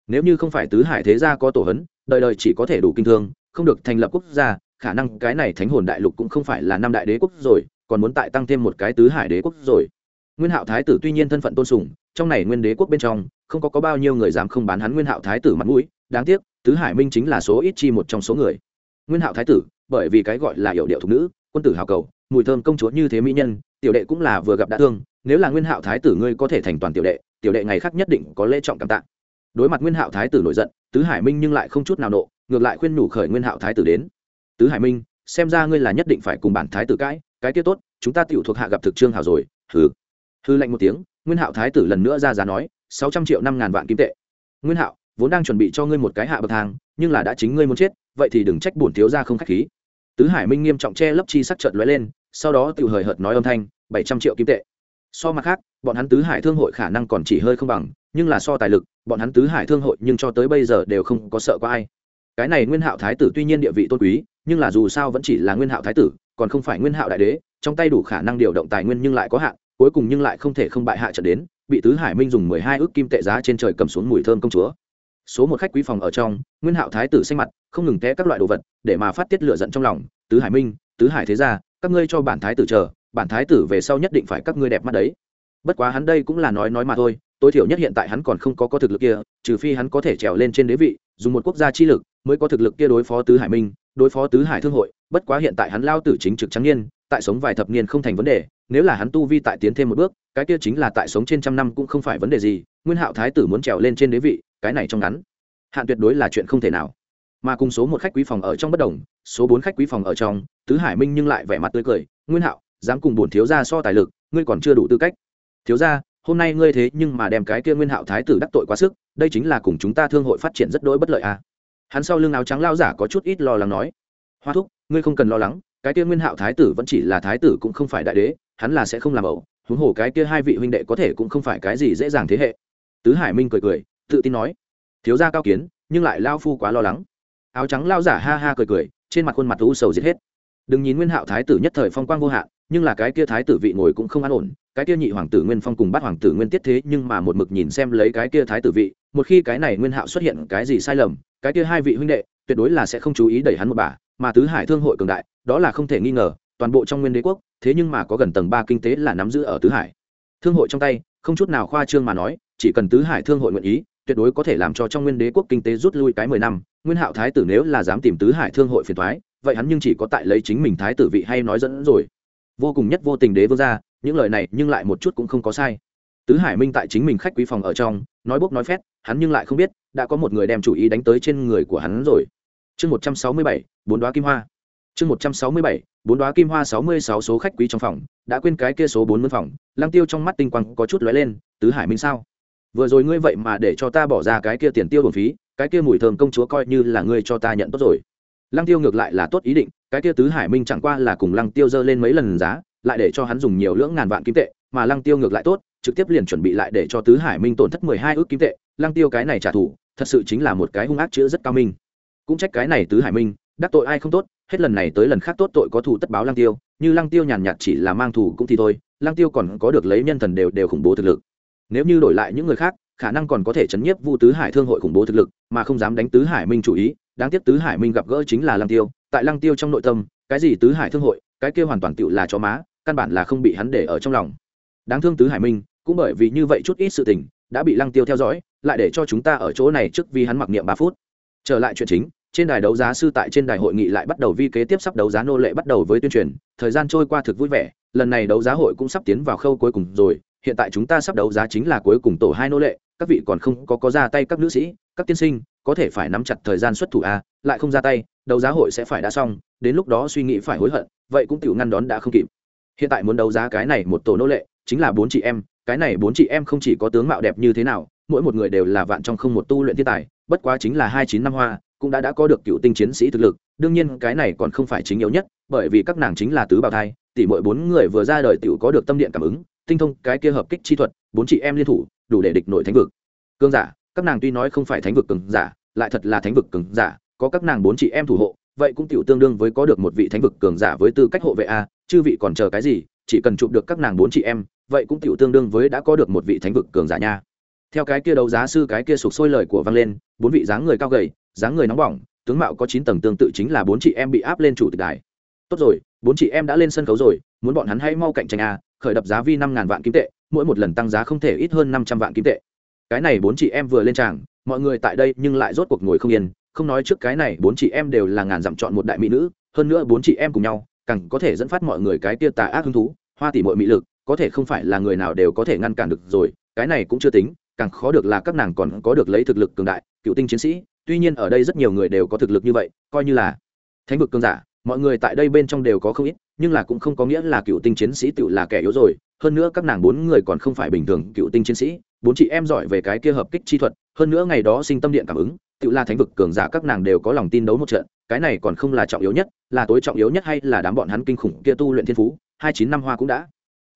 nếu như không phải tứ hải thế gia có tổ hấn đời đời chỉ có thể đủ kinh thương không được thành lập quốc gia khả năng cái này thánh hồn đại lục cũng không phải là năm đại đế quốc rồi còn muốn tại tăng thêm một cái tứ hải đế quốc rồi. Nguyên hạo thái tử tuy nhiên thân phận tôn sùng trong này nguyên đế quốc bên trong không có, có bao nhiêu người dám không bán hắn nguyên hạo thái tử mặt mũi đáng tiếc tứ hải minh chính là số ít chi một trong số người. Nguyên hạo thái tử bởi vì cái gọi là hiệu điệu thục nữ quân tử hào cầu mùi thơm công chúa như thế mỹ nhân tiểu đệ cũng là vừa gặp đã thương nếu là nguyên hạo thái tử ngươi có thể thành toàn tiểu đệ tiểu đệ ngày khác nhất định có lễ trọng cảm tạ đối mặt nguyên hạo thái tử nổi giận, tứ hải minh nhưng lại không chút nào nộ, ngược lại khuyên nhủ khởi nguyên hạo thái tử đến. Tứ hải minh, xem ra ngươi là nhất định phải cùng bản thái tử cãi, cái kia tốt, chúng ta tiểu thuộc hạ gặp thực trương hảo rồi, hừ. Hư lạnh một tiếng, nguyên hạo thái tử lần nữa ra giá nói, sáu trăm triệu năm ngàn vạn kim tệ. Nguyên hạo, vốn đang chuẩn bị cho ngươi một cái hạ bậc thang, nhưng là đã chính ngươi muốn chết, vậy thì đừng trách bổn thiếu ra không khách khí. Tứ hải minh nghiêm trọng che lấp chi sắc trợn lóe lên, sau đó tự hời hợt nói âm thanh, bảy trăm triệu kim tệ so mặt khác, bọn hắn tứ hải thương hội khả năng còn chỉ hơi không bằng, nhưng là so tài lực, bọn hắn tứ hải thương hội nhưng cho tới bây giờ đều không có sợ có ai. Cái này nguyên hạo thái tử tuy nhiên địa vị tôn quý, nhưng là dù sao vẫn chỉ là nguyên hạo thái tử, còn không phải nguyên hạo đại đế, trong tay đủ khả năng điều động tài nguyên nhưng lại có hạn, cuối cùng nhưng lại không thể không bại hạ trận đến, bị tứ hải minh dùng mười hai ước kim tệ giá trên trời cầm xuống mùi thơm công chúa. Số một khách quý phòng ở trong, nguyên hạo thái tử xanh mặt, không ngừng té các loại đồ vật, để mà phát tiết lửa giận trong lòng. Tứ hải minh, tứ hải thế gia, các ngươi cho bản thái tử chờ bản thái tử về sau nhất định phải các ngươi đẹp mắt đấy. Bất quá hắn đây cũng là nói nói mà thôi, tối thiểu nhất hiện tại hắn còn không có có thực lực kia, trừ phi hắn có thể trèo lên trên đế vị, dùng một quốc gia chi lực mới có thực lực kia đối phó tứ hải minh, đối phó tứ hải thương hội, bất quá hiện tại hắn lao tử chính trực trắng niên, tại sống vài thập niên không thành vấn đề, nếu là hắn tu vi tại tiến thêm một bước, cái kia chính là tại sống trên trăm năm cũng không phải vấn đề gì, nguyên hạo thái tử muốn trèo lên trên đế vị, cái này trong ngắn. Hạn tuyệt đối là chuyện không thể nào. Mà cùng số một khách quý phòng ở trong bất đồng, số bốn khách quý phòng ở trong, tứ hải minh nhưng lại vẻ mặt tươi cười, nguyên hạo dám cùng bổn thiếu gia so tài lực, ngươi còn chưa đủ tư cách. Thiếu gia, hôm nay ngươi thế nhưng mà đem cái kia nguyên hạo thái tử đắc tội quá sức, đây chính là cùng chúng ta thương hội phát triển rất đỗi bất lợi à. hắn sau lưng áo trắng lao giả có chút ít lo lắng nói, hoa thúc, ngươi không cần lo lắng, cái kia nguyên hạo thái tử vẫn chỉ là thái tử cũng không phải đại đế, hắn là sẽ không làm ẩu, huống hồ cái kia hai vị huynh đệ có thể cũng không phải cái gì dễ dàng thế hệ. Tứ hải minh cười cười, tự tin nói, thiếu gia cao kiến, nhưng lại lao phu quá lo lắng. Áo trắng lao giả ha ha cười cười, trên mặt khuôn mặt u sầu giết hết. Đừng nhìn nguyên hạo thái tử nhất thời phong quang vô hạn nhưng là cái kia thái tử vị ngồi cũng không an ổn, cái kia nhị hoàng tử nguyên phong cùng bắt hoàng tử nguyên tiết thế nhưng mà một mực nhìn xem lấy cái kia thái tử vị, một khi cái này nguyên hạo xuất hiện cái gì sai lầm, cái kia hai vị huynh đệ tuyệt đối là sẽ không chú ý đẩy hắn một bà, mà tứ hải thương hội cường đại, đó là không thể nghi ngờ, toàn bộ trong nguyên đế quốc, thế nhưng mà có gần tầng ba kinh tế là nắm giữ ở tứ hải. Thương hội trong tay, không chút nào khoa trương mà nói, chỉ cần tứ hải thương hội nguyện ý, tuyệt đối có thể làm cho trong nguyên đế quốc kinh tế rút lui cái mười năm, nguyên hạo thái tử nếu là dám tìm tứ hải thương hội phiền thoái vậy hắn nhưng chỉ có tại lấy chính mình thái tử vị hay nói dẫn rồi vô cùng nhất vô tình đế vương ra, những lời này nhưng lại một chút cũng không có sai. Tứ hải minh tại chính mình khách quý phòng ở trong, nói bốc nói phét, hắn nhưng lại không biết, đã có một người đem chủ ý đánh tới trên người của hắn rồi. Chương một trăm sáu mươi bảy, bốn đoá kim hoa. Chương một trăm sáu mươi bảy, bốn đoá kim hoa sáu mươi sáu số khách quý trong phòng, đã quên cái kia số bốn mươi phòng, lăng tiêu trong mắt tinh quang có chút lóe lên, tứ hải minh sao? Vừa rồi ngươi vậy mà để cho ta bỏ ra cái kia tiền tiêu bổn phí, cái kia mùi thơm công chúa coi như là ngươi cho ta nhận tốt rồi. Lăng tiêu ngược lại là tốt ý định cái kia tứ hải minh chẳng qua là cùng lăng tiêu dơ lên mấy lần giá, lại để cho hắn dùng nhiều lưỡng ngàn vạn kim tệ, mà lăng tiêu ngược lại tốt, trực tiếp liền chuẩn bị lại để cho tứ hải minh tổn thất mười hai ước kim tệ, lăng tiêu cái này trả thù, thật sự chính là một cái hung ác chữ rất cao minh. Cũng trách cái này tứ hải minh, đắc tội ai không tốt, hết lần này tới lần khác tốt tội có thù tất báo lăng tiêu, như lăng tiêu nhàn nhạt chỉ là mang thù cũng thì thôi, lăng tiêu còn có được lấy nhân thần đều đều khủng bố thực lực. Nếu như đổi lại những người khác khả năng còn có thể chấn nhiếp vu tứ hải thương hội khủng bố thực lực, mà không dám đánh tứ hải minh chủ ý. Đáng tiếc tứ hải minh gặp gỡ chính là lăng tiêu. Tại lăng tiêu trong nội tâm, cái gì tứ hải thương hội, cái kia hoàn toàn tựu là chó má, căn bản là không bị hắn để ở trong lòng. Đáng thương tứ hải minh, cũng bởi vì như vậy chút ít sự tình, đã bị lăng tiêu theo dõi, lại để cho chúng ta ở chỗ này trước vì hắn mặc niệm ba phút. Trở lại chuyện chính, trên đài đấu giá sư tại trên đài hội nghị lại bắt đầu vi kế tiếp sắp đấu giá nô lệ bắt đầu với tuyên truyền. Thời gian trôi qua thực vui vẻ, lần này đấu giá hội cũng sắp tiến vào khâu cuối cùng rồi hiện tại chúng ta sắp đấu giá chính là cuối cùng tổ hai nô lệ, các vị còn không có có ra tay các nữ sĩ, các tiên sinh, có thể phải nắm chặt thời gian xuất thủ a lại không ra tay, đấu giá hội sẽ phải đã xong, đến lúc đó suy nghĩ phải hối hận, vậy cũng tiểu ngăn đón đã không kịp. Hiện tại muốn đấu giá cái này một tổ nô lệ, chính là bốn chị em, cái này bốn chị em không chỉ có tướng mạo đẹp như thế nào, mỗi một người đều là vạn trong không một tu luyện thiên tài, bất quá chính là hai chín năm hoa, cũng đã đã có được cựu tinh chiến sĩ thực lực, đương nhiên cái này còn không phải chính yếu nhất, bởi vì các nàng chính là tứ bào thai tỷ mỗi bốn người vừa ra đời tiểu có được tâm điện cảm ứng tinh thông cái kia hợp kích chi thuật, bốn chị em liên thủ, đủ để địch nội thánh vực. Cương giả, các nàng tuy nói không phải thánh vực cường giả, lại thật là thánh vực cường giả, có các nàng bốn chị em thủ hộ, vậy cũng tiểu tương đương với có được một vị thánh vực cường giả với tư cách hộ vệ a, chư vị còn chờ cái gì, chỉ cần chụp được các nàng bốn chị em, vậy cũng tiểu tương đương với đã có được một vị thánh vực cường giả nha. Theo cái kia đấu giá sư cái kia sụp sôi lời của vang lên, bốn vị dáng người cao gầy, dáng người nóng bỏng, tướng mạo có chín tầng tương tự chính là bốn chị em bị áp lên chủ tịch đài. Tốt rồi, bốn chị em đã lên sân khấu rồi, muốn bọn hắn hãy mau cạnh tranh a khởi đập giá vi năm ngàn vạn kim tệ, mỗi một lần tăng giá không thể ít hơn năm trăm vạn kim tệ. Cái này bốn chị em vừa lên tràng, mọi người tại đây nhưng lại rốt cuộc ngồi không yên, không nói trước cái này bốn chị em đều là ngàn dặm chọn một đại mỹ nữ, hơn nữa bốn chị em cùng nhau, càng có thể dẫn phát mọi người cái tia tà ác hứng thú, hoa tỷ mọi mỹ lực, có thể không phải là người nào đều có thể ngăn cản được rồi, cái này cũng chưa tính, càng khó được là các nàng còn có được lấy thực lực cường đại, cựu tinh chiến sĩ, tuy nhiên ở đây rất nhiều người đều có thực lực như vậy, coi như là thánh vực cường giả mọi người tại đây bên trong đều có không ít, nhưng là cũng không có nghĩa là cựu tinh chiến sĩ tự là kẻ yếu rồi. Hơn nữa các nàng bốn người còn không phải bình thường cựu tinh chiến sĩ, bốn chị em giỏi về cái kia hợp kích chi thuật, hơn nữa ngày đó sinh tâm điện cảm ứng tự là thánh vực cường giả các nàng đều có lòng tin đấu một trận, cái này còn không là trọng yếu nhất, là tối trọng yếu nhất hay là đám bọn hắn kinh khủng kia tu luyện thiên phú, hai chín năm hoa cũng đã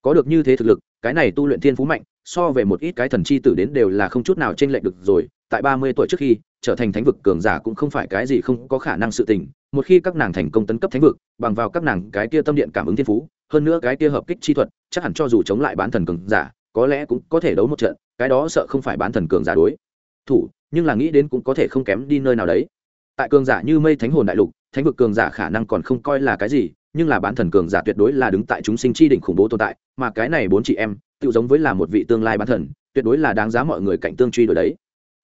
có được như thế thực lực, cái này tu luyện thiên phú mạnh so về một ít cái thần chi tử đến đều là không chút nào t lệch được rồi, tại ba mươi tuổi trước khi, trở thành thánh vực cường giả cũng không phải cái gì không có khả năng sự tình. Một khi các nàng thành công tấn cấp thánh vực, bằng vào các nàng cái kia tâm điện cảm ứng thiên phú, hơn nữa cái kia hợp kích chi thuật, chắc hẳn cho dù chống lại bán thần cường giả, có lẽ cũng có thể đấu một trận, cái đó sợ không phải bán thần cường giả đối. Thủ, nhưng là nghĩ đến cũng có thể không kém đi nơi nào đấy. Tại cường giả như mây thánh hồn đại lục, thánh vực cường giả khả năng còn không coi là cái gì, nhưng là bán thần cường giả tuyệt đối là đứng tại chúng sinh chi đỉnh khủng bố tồn tại, mà cái này bốn chị em tự giống với là một vị tương lai bán thần, tuyệt đối là đáng giá mọi người cạnh tương truy đuổi đấy.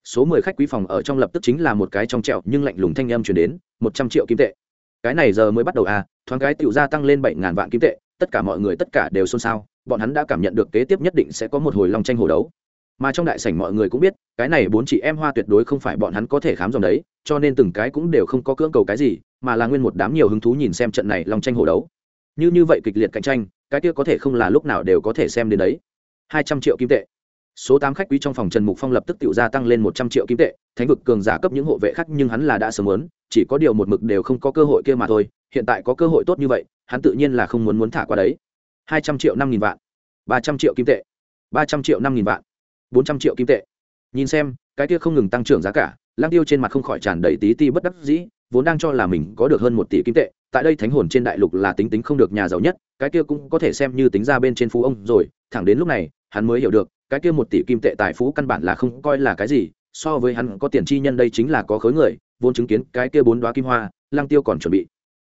Số mười khách quý phòng ở trong lập tức chính là một cái trong trẹo, nhưng lạnh lùng thanh âm chuyển đến, một trăm triệu kim tệ. Cái này giờ mới bắt đầu à thoáng cái tiểu gia tăng lên bảy ngàn vạn kim tệ, tất cả mọi người tất cả đều xôn xao, bọn hắn đã cảm nhận được kế tiếp nhất định sẽ có một hồi long tranh hồ đấu. Mà trong đại sảnh mọi người cũng biết, cái này bốn chị em hoa tuyệt đối không phải bọn hắn có thể khám dòng đấy, cho nên từng cái cũng đều không có cưỡng cầu cái gì, mà là nguyên một đám nhiều hứng thú nhìn xem trận này long tranh hồ đấu. Như như vậy kịch liệt cạnh tranh, cái kia có thể không là lúc nào đều có thể xem đến đấy hai trăm triệu kim tệ. Số tám khách quý trong phòng trần mục phong lập tức tự gia tăng lên một trăm triệu kim tệ, thánh vực cường giả cấp những hộ vệ khác nhưng hắn là đã sớm muốn, chỉ có điều một mực đều không có cơ hội kia mà thôi, hiện tại có cơ hội tốt như vậy, hắn tự nhiên là không muốn muốn thả qua đấy. Hai trăm triệu năm nghìn vạn, ba trăm triệu kim tệ, ba trăm triệu năm nghìn vạn, bốn trăm triệu kim tệ. Nhìn xem, cái kia không ngừng tăng trưởng giá cả lang tiêu trên mặt không khỏi tràn đầy tí ti bất đắc dĩ vốn đang cho là mình có được hơn một tỷ kim tệ, tại đây thánh hồn trên đại lục là tính tính không được nhà giàu nhất, cái kia cũng có thể xem như tính ra bên trên phú ông rồi, thẳng đến lúc này, hắn mới hiểu được, cái kia một tỷ kim tệ tài phú căn bản là không coi là cái gì, so với hắn có tiền chi nhân đây chính là có khối người, vốn chứng kiến cái kia bốn đoá kim hoa, lăng tiêu còn chuẩn bị.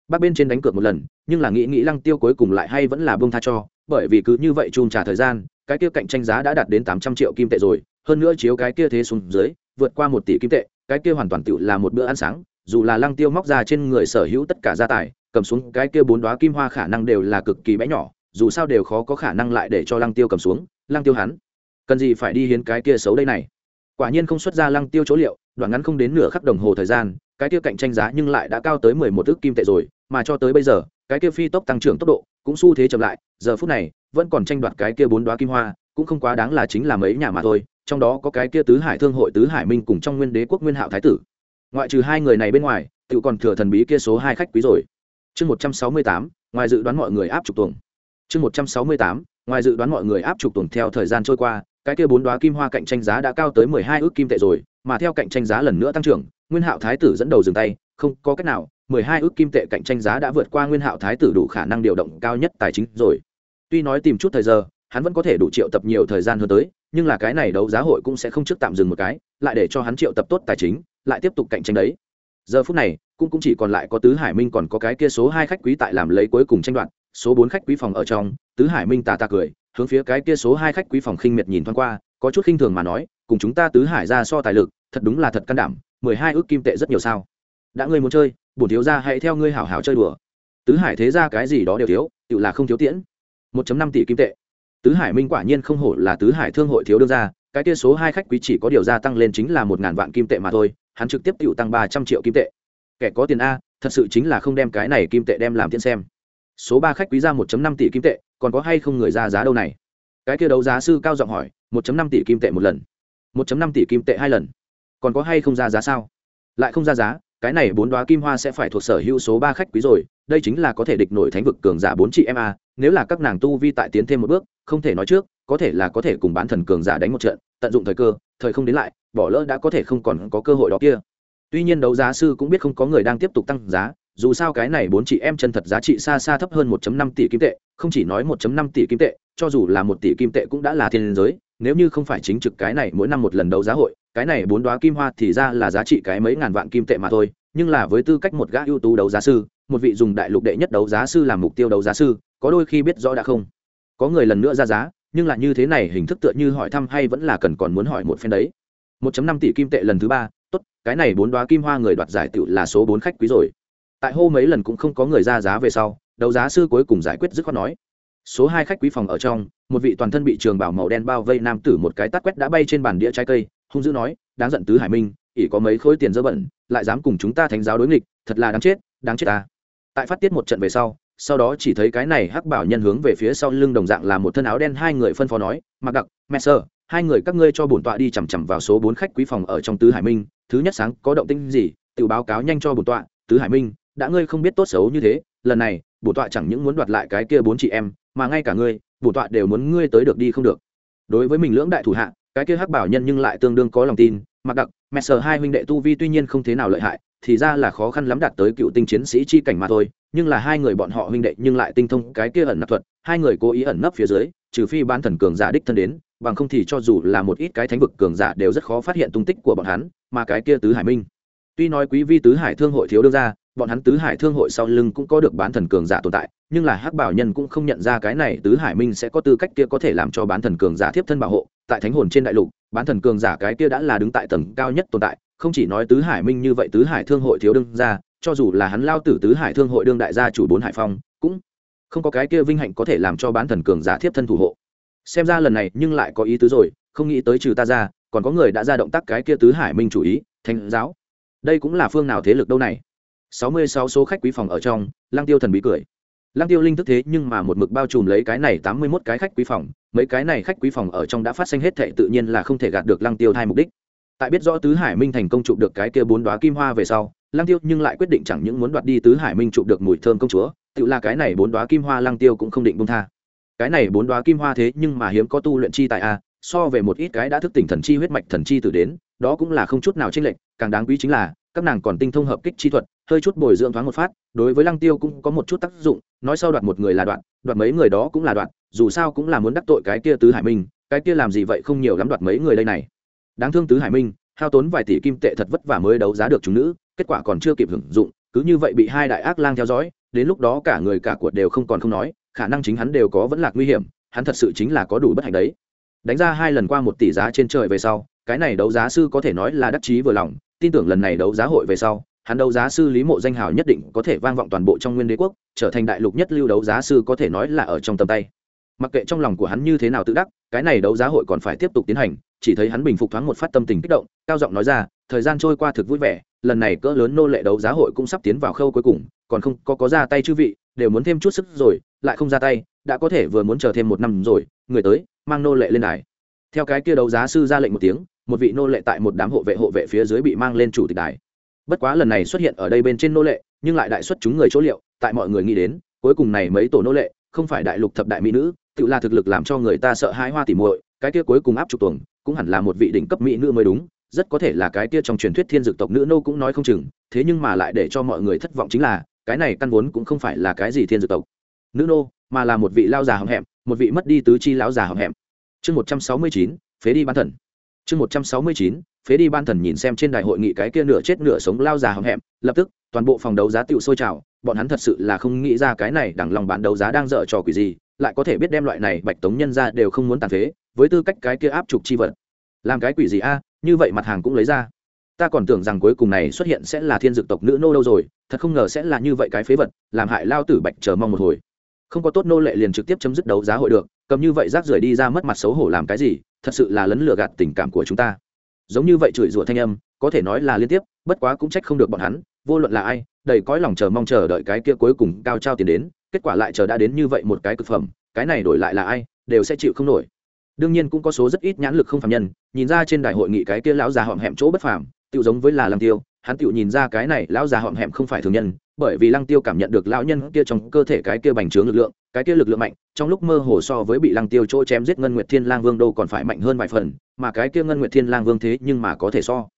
Bác bên trên đánh cược một lần, nhưng là nghĩ nghĩ lăng tiêu cuối cùng lại hay vẫn là bông tha cho, bởi vì cứ như vậy chùm trả thời gian, cái kia cạnh tranh giá đã đạt đến tám trăm triệu kim tệ rồi, hơn nữa chiếu cái kia thế xuống dưới, vượt qua một tỷ kim tệ, cái kia hoàn toàn tự là một bữa ăn sáng dù là lăng tiêu móc ra trên người sở hữu tất cả gia tài, cầm xuống cái kia bốn đoá kim hoa khả năng đều là cực kỳ bé nhỏ, dù sao đều khó có khả năng lại để cho lăng tiêu cầm xuống, lăng tiêu hắn, cần gì phải đi hiến cái kia xấu đây này. Quả nhiên không xuất ra lăng tiêu chỗ liệu, đoạn ngắn không đến nửa khắc đồng hồ thời gian, cái kia cạnh tranh giá nhưng lại đã cao tới mười một ước kim tệ rồi, mà cho tới bây giờ, cái kia phi tốc tăng trưởng tốc độ cũng xu thế chậm lại, giờ phút này, vẫn còn tranh đoạt cái kia bốn đoá kim hoa, cũng không quá đáng là chính là mấy nhà mà thôi, trong đó có cái kia tứ hải thương hội, tứ hải minh cùng trong nguyên đế quốc nguyên hạo thái tử ngoại trừ hai người này bên ngoài tự còn thừa thần bí kia số hai khách quý rồi. Chương một trăm sáu mươi tám, ngoài dự đoán mọi người áp trục tuồng. Chương một trăm sáu mươi tám, ngoài dự đoán mọi người áp trục tuồng theo thời gian trôi qua, cái kia bốn đoá kim hoa cạnh tranh giá đã cao tới mười hai ước kim tệ rồi, mà theo cạnh tranh giá lần nữa tăng trưởng, nguyên hạo thái tử dẫn đầu dừng tay, không có cách nào, mười hai ước kim tệ cạnh tranh giá đã vượt qua nguyên hạo thái tử đủ khả năng điều động cao nhất tài chính rồi. Tuy nói tìm chút thời giờ, hắn vẫn có thể đủ triệu tập nhiều thời gian hơn tới, nhưng là cái này đấu giá hội cũng sẽ không trước tạm dừng một cái, lại để cho hắn triệu tập tốt tài chính lại tiếp tục cạnh tranh đấy. Giờ phút này, cũng cũng chỉ còn lại có tứ hải minh còn có cái kia số hai khách quý tại làm lấy cuối cùng tranh đoạt, số bốn khách quý phòng ở trong, tứ hải minh tà tà cười, hướng phía cái kia số hai khách quý phòng khinh miệt nhìn thoáng qua, có chút khinh thường mà nói, cùng chúng ta tứ hải ra so tài lực, thật đúng là thật can đảm, mười hai ước kim tệ rất nhiều sao. Đã ngươi muốn chơi, bổn thiếu ra hãy theo ngươi hảo hảo chơi đùa. Tứ hải thế ra cái gì đó đều thiếu, tự là không thiếu tiễn. Một năm tỷ kim tệ. Tứ hải minh quả nhiên không hổ là tứ hải thương hội thiếu đương ra cái kia số hai khách quý chỉ có điều gia tăng lên chính là một ngàn vạn kim tệ mà thôi hắn trực tiếp tự tăng ba trăm triệu kim tệ. Kẻ có tiền a, thật sự chính là không đem cái này kim tệ đem làm tiền xem. Số ba khách quý ra một năm tỷ kim tệ, còn có hay không người ra giá đâu này? Cái kia đấu giá sư cao giọng hỏi, một năm tỷ kim tệ một lần. Một năm tỷ kim tệ hai lần. Còn có hay không ra giá sao? Lại không ra giá, cái này bốn đoá kim hoa sẽ phải thuộc sở hữu số ba khách quý rồi, đây chính là có thể địch nổi thánh vực cường giả bốn chị em a, nếu là các nàng tu vi tại tiến thêm một bước, không thể nói trước, có thể là có thể cùng bán thần cường giả đánh một trận, tận dụng thời cơ thời không đến lại, bỏ lỡ đã có thể không còn có cơ hội đó kia. Tuy nhiên đấu giá sư cũng biết không có người đang tiếp tục tăng giá, dù sao cái này bốn chị em chân thật giá trị xa xa thấp hơn 1.5 tỷ kim tệ, không chỉ nói 1.5 tỷ kim tệ, cho dù là một tỷ kim tệ cũng đã là thiên giới, nếu như không phải chính trực cái này mỗi năm một lần đấu giá hội, cái này bốn đoá kim hoa thì ra là giá trị cái mấy ngàn vạn kim tệ mà thôi, nhưng là với tư cách một gã ưu tú đấu giá sư, một vị dùng đại lục đệ nhất đấu giá sư làm mục tiêu đấu giá sư, có đôi khi biết rõ đã không. Có người lần nữa ra giá nhưng là như thế này hình thức tựa như hỏi thăm hay vẫn là cần còn muốn hỏi một phen đấy. 1.5 tỷ kim tệ lần thứ ba, tốt, cái này bốn đoá kim hoa người đoạt giải tự là số bốn khách quý rồi. Tại hô mấy lần cũng không có người ra giá về sau, đấu giá sư cuối cùng giải quyết dứt khoát nói. Số hai khách quý phòng ở trong, một vị toàn thân bị trường bảo màu đen bao vây nam tử một cái tát quét đã bay trên bàn đĩa trái cây, hung dữ nói, đáng giận tứ hải minh, ỷ có mấy khối tiền dơ bẩn, lại dám cùng chúng ta thánh giáo đối nghịch, thật là đáng chết đáng chết ta. Tại phát tiết một trận về sau sau đó chỉ thấy cái này hắc bảo nhân hướng về phía sau lưng đồng dạng là một thân áo đen, hai người phân phó nói, mặc đặc messer hai người các ngươi cho bổn tọa đi chằm chằm vào số bốn khách quý phòng ở trong tứ hải minh. Thứ nhất sáng, có động tinh gì tự báo cáo nhanh cho bổn tọa, tứ hải minh, đã ngươi không biết tốt xấu như thế, lần này, bổn tọa chẳng những muốn đoạt lại cái kia bốn chị em, mà ngay cả ngươi, bổn tọa đều muốn ngươi tới được đi không được. Đối với mình lưỡng đại thủ hạ, cái kia hắc bảo nhân nhưng lại tương đương có lòng tin, mặc đặc messer hai huynh đệ tu vi tuy nhiên không thế nào lợi hại thì ra là khó khăn lắm đạt tới cựu tinh chiến sĩ chi cảnh mà thôi, nhưng là hai người bọn họ huynh đệ nhưng lại tinh thông cái kia ẩn nấp thuật, hai người cố ý ẩn nấp phía dưới, trừ phi bán thần cường giả đích thân đến, bằng không thì cho dù là một ít cái thánh vực cường giả đều rất khó phát hiện tung tích của bọn hắn, mà cái kia tứ hải minh. Tuy nói quý vi tứ hải thương hội thiếu đương ra bọn hắn tứ hải thương hội sau lưng cũng có được bán thần cường giả tồn tại, nhưng là hắc bảo nhân cũng không nhận ra cái này tứ hải minh sẽ có tư cách kia có thể làm cho bán thần cường giả tiếp thân bảo hộ, tại thánh hồn trên đại lục, bán thần cường giả cái kia đã là đứng tại tầng cao nhất tồn tại không chỉ nói tứ hải minh như vậy tứ hải thương hội thiếu đương ra cho dù là hắn lao tử tứ hải thương hội đương đại gia chủ bốn hải phong, cũng không có cái kia vinh hạnh có thể làm cho bán thần cường giả thiếp thân thủ hộ. Xem ra lần này nhưng lại có ý tứ rồi, không nghĩ tới trừ ta ra, còn có người đã ra động tác cái kia tứ hải minh chủ ý, thánh giáo. Đây cũng là phương nào thế lực đâu này? Sáu mươi sáu số khách quý phòng ở trong lang tiêu thần bí cười. Lang tiêu linh thức thế nhưng mà một mực bao trùm lấy cái này tám mươi 81 cái khách quý phòng, mấy cái này khách quý phòng ở trong đã phát sinh hết thệ tự nhiên là không thể gạt được lang tiêu hai mục đích tại biết rõ tứ hải minh thành công chụp được cái kia bốn đóa kim hoa về sau, lăng tiêu nhưng lại quyết định chẳng những muốn đoạt đi tứ hải minh chụp được mùi thơm công chúa, tự là cái này bốn đóa kim hoa lăng tiêu cũng không định buông tha. Cái này bốn đóa kim hoa thế nhưng mà hiếm có tu luyện chi tại a à, so về một ít cái đã thức tỉnh thần chi huyết mạch thần chi từ đến, đó cũng là không chút nào chênh lệch, càng đáng quý chính là, các nàng còn tinh thông hợp kích chi thuật, hơi chút bồi dưỡng thoáng một phát, đối với lăng tiêu cũng có một chút tác dụng, nói sau đoạt một người là đoạn đoạt mấy người đó cũng là đoạn dù sao cũng là muốn đắc tội cái kia tứ hải minh, cái kia làm gì vậy không nhiều lắm đoạt mấy người đây này đáng thương tứ hải minh, hao tốn vài tỷ kim tệ thật vất vả mới đấu giá được chúng nữ, kết quả còn chưa kịp hưởng dụng, cứ như vậy bị hai đại ác lang theo dõi, đến lúc đó cả người cả cuộc đều không còn không nói, khả năng chính hắn đều có vẫn lạc nguy hiểm, hắn thật sự chính là có đủ bất hạnh đấy. Đánh ra hai lần qua một tỷ giá trên trời về sau, cái này đấu giá sư có thể nói là đắc chí vừa lòng, tin tưởng lần này đấu giá hội về sau, hắn đấu giá sư lý mộ danh hào nhất định có thể vang vọng toàn bộ trong nguyên đế quốc, trở thành đại lục nhất lưu đấu giá sư có thể nói là ở trong tầm tay mặc kệ trong lòng của hắn như thế nào tự đắc, cái này đấu giá hội còn phải tiếp tục tiến hành, chỉ thấy hắn bình phục thoáng một phát tâm tình kích động, cao giọng nói ra, thời gian trôi qua thực vui vẻ, lần này cỡ lớn nô lệ đấu giá hội cũng sắp tiến vào khâu cuối cùng, còn không có có ra tay chư vị, đều muốn thêm chút sức rồi, lại không ra tay, đã có thể vừa muốn chờ thêm một năm rồi, người tới, mang nô lệ lên đài. Theo cái kia đấu giá sư ra lệnh một tiếng, một vị nô lệ tại một đám hộ vệ hộ vệ phía dưới bị mang lên chủ tịch đài. Bất quá lần này xuất hiện ở đây bên trên nô lệ, nhưng lại đại xuất chúng người chỗ liệu, tại mọi người nghĩ đến, cuối cùng này mấy tổ nô lệ không phải đại lục thập đại mỹ nữ, tự là thực lực làm cho người ta sợ hãi hoa tỉ muội, cái kia cuối cùng áp trục tuồng, cũng hẳn là một vị đỉnh cấp mỹ nữ mới đúng, rất có thể là cái kia trong truyền thuyết thiên dực tộc nữ nô cũng nói không chừng, thế nhưng mà lại để cho mọi người thất vọng chính là, cái này căn vốn cũng không phải là cái gì thiên dực tộc nữ nô, mà là một vị lao già hậm hẹm, một vị mất đi tứ chi lão già hậm hẹm. Chương một trăm sáu mươi chín, phế đi ban thần. Chương một trăm sáu mươi chín, phế đi ban thần nhìn xem trên đại hội nghị cái kia nửa chết nửa sống lao già hậm hẹm, lập tức, toàn bộ phòng đấu giá tựu sôi trào bọn hắn thật sự là không nghĩ ra cái này đằng lòng bán đấu giá đang dở trò quỷ gì, lại có thể biết đem loại này bạch tống nhân ra đều không muốn tàn phế, với tư cách cái kia áp trục chi vật. Làm cái quỷ gì a, như vậy mặt hàng cũng lấy ra. Ta còn tưởng rằng cuối cùng này xuất hiện sẽ là thiên dược tộc nữ nô đâu rồi, thật không ngờ sẽ là như vậy cái phế vật, làm hại lao tử bạch chờ mong một hồi. Không có tốt nô lệ liền trực tiếp chấm dứt đấu giá hội được, cầm như vậy rác rưởi đi ra mất mặt xấu hổ làm cái gì, thật sự là lấn lừa gạt tình cảm của chúng ta. Giống như vậy chửi rủa thanh âm, có thể nói là liên tiếp, bất quá cũng trách không được bọn hắn vô luận là ai, đầy cõi lòng chờ mong chờ đợi cái kia cuối cùng cao trao tiền đến, kết quả lại chờ đã đến như vậy một cái cực phẩm, cái này đổi lại là ai, đều sẽ chịu không nổi. Đương nhiên cũng có số rất ít nhãn lực không phạm nhân, nhìn ra trên đại hội nghị cái kia lão già họm hẹm chỗ bất phàm tự giống với là lăng tiêu, hắn tự nhìn ra cái này lão già họm hẹm không phải thường nhân, bởi vì lăng tiêu cảm nhận được lão nhân kia trong cơ thể cái kia bành trướng lực lượng, cái kia lực lượng mạnh, trong lúc mơ hồ so với bị lăng tiêu chỗ chém giết ngân nguyệt thiên lang vương đâu còn phải mạnh hơn vài phần, mà cái kia ngân nguyệt thiên lang vương thế nhưng mà có thể so.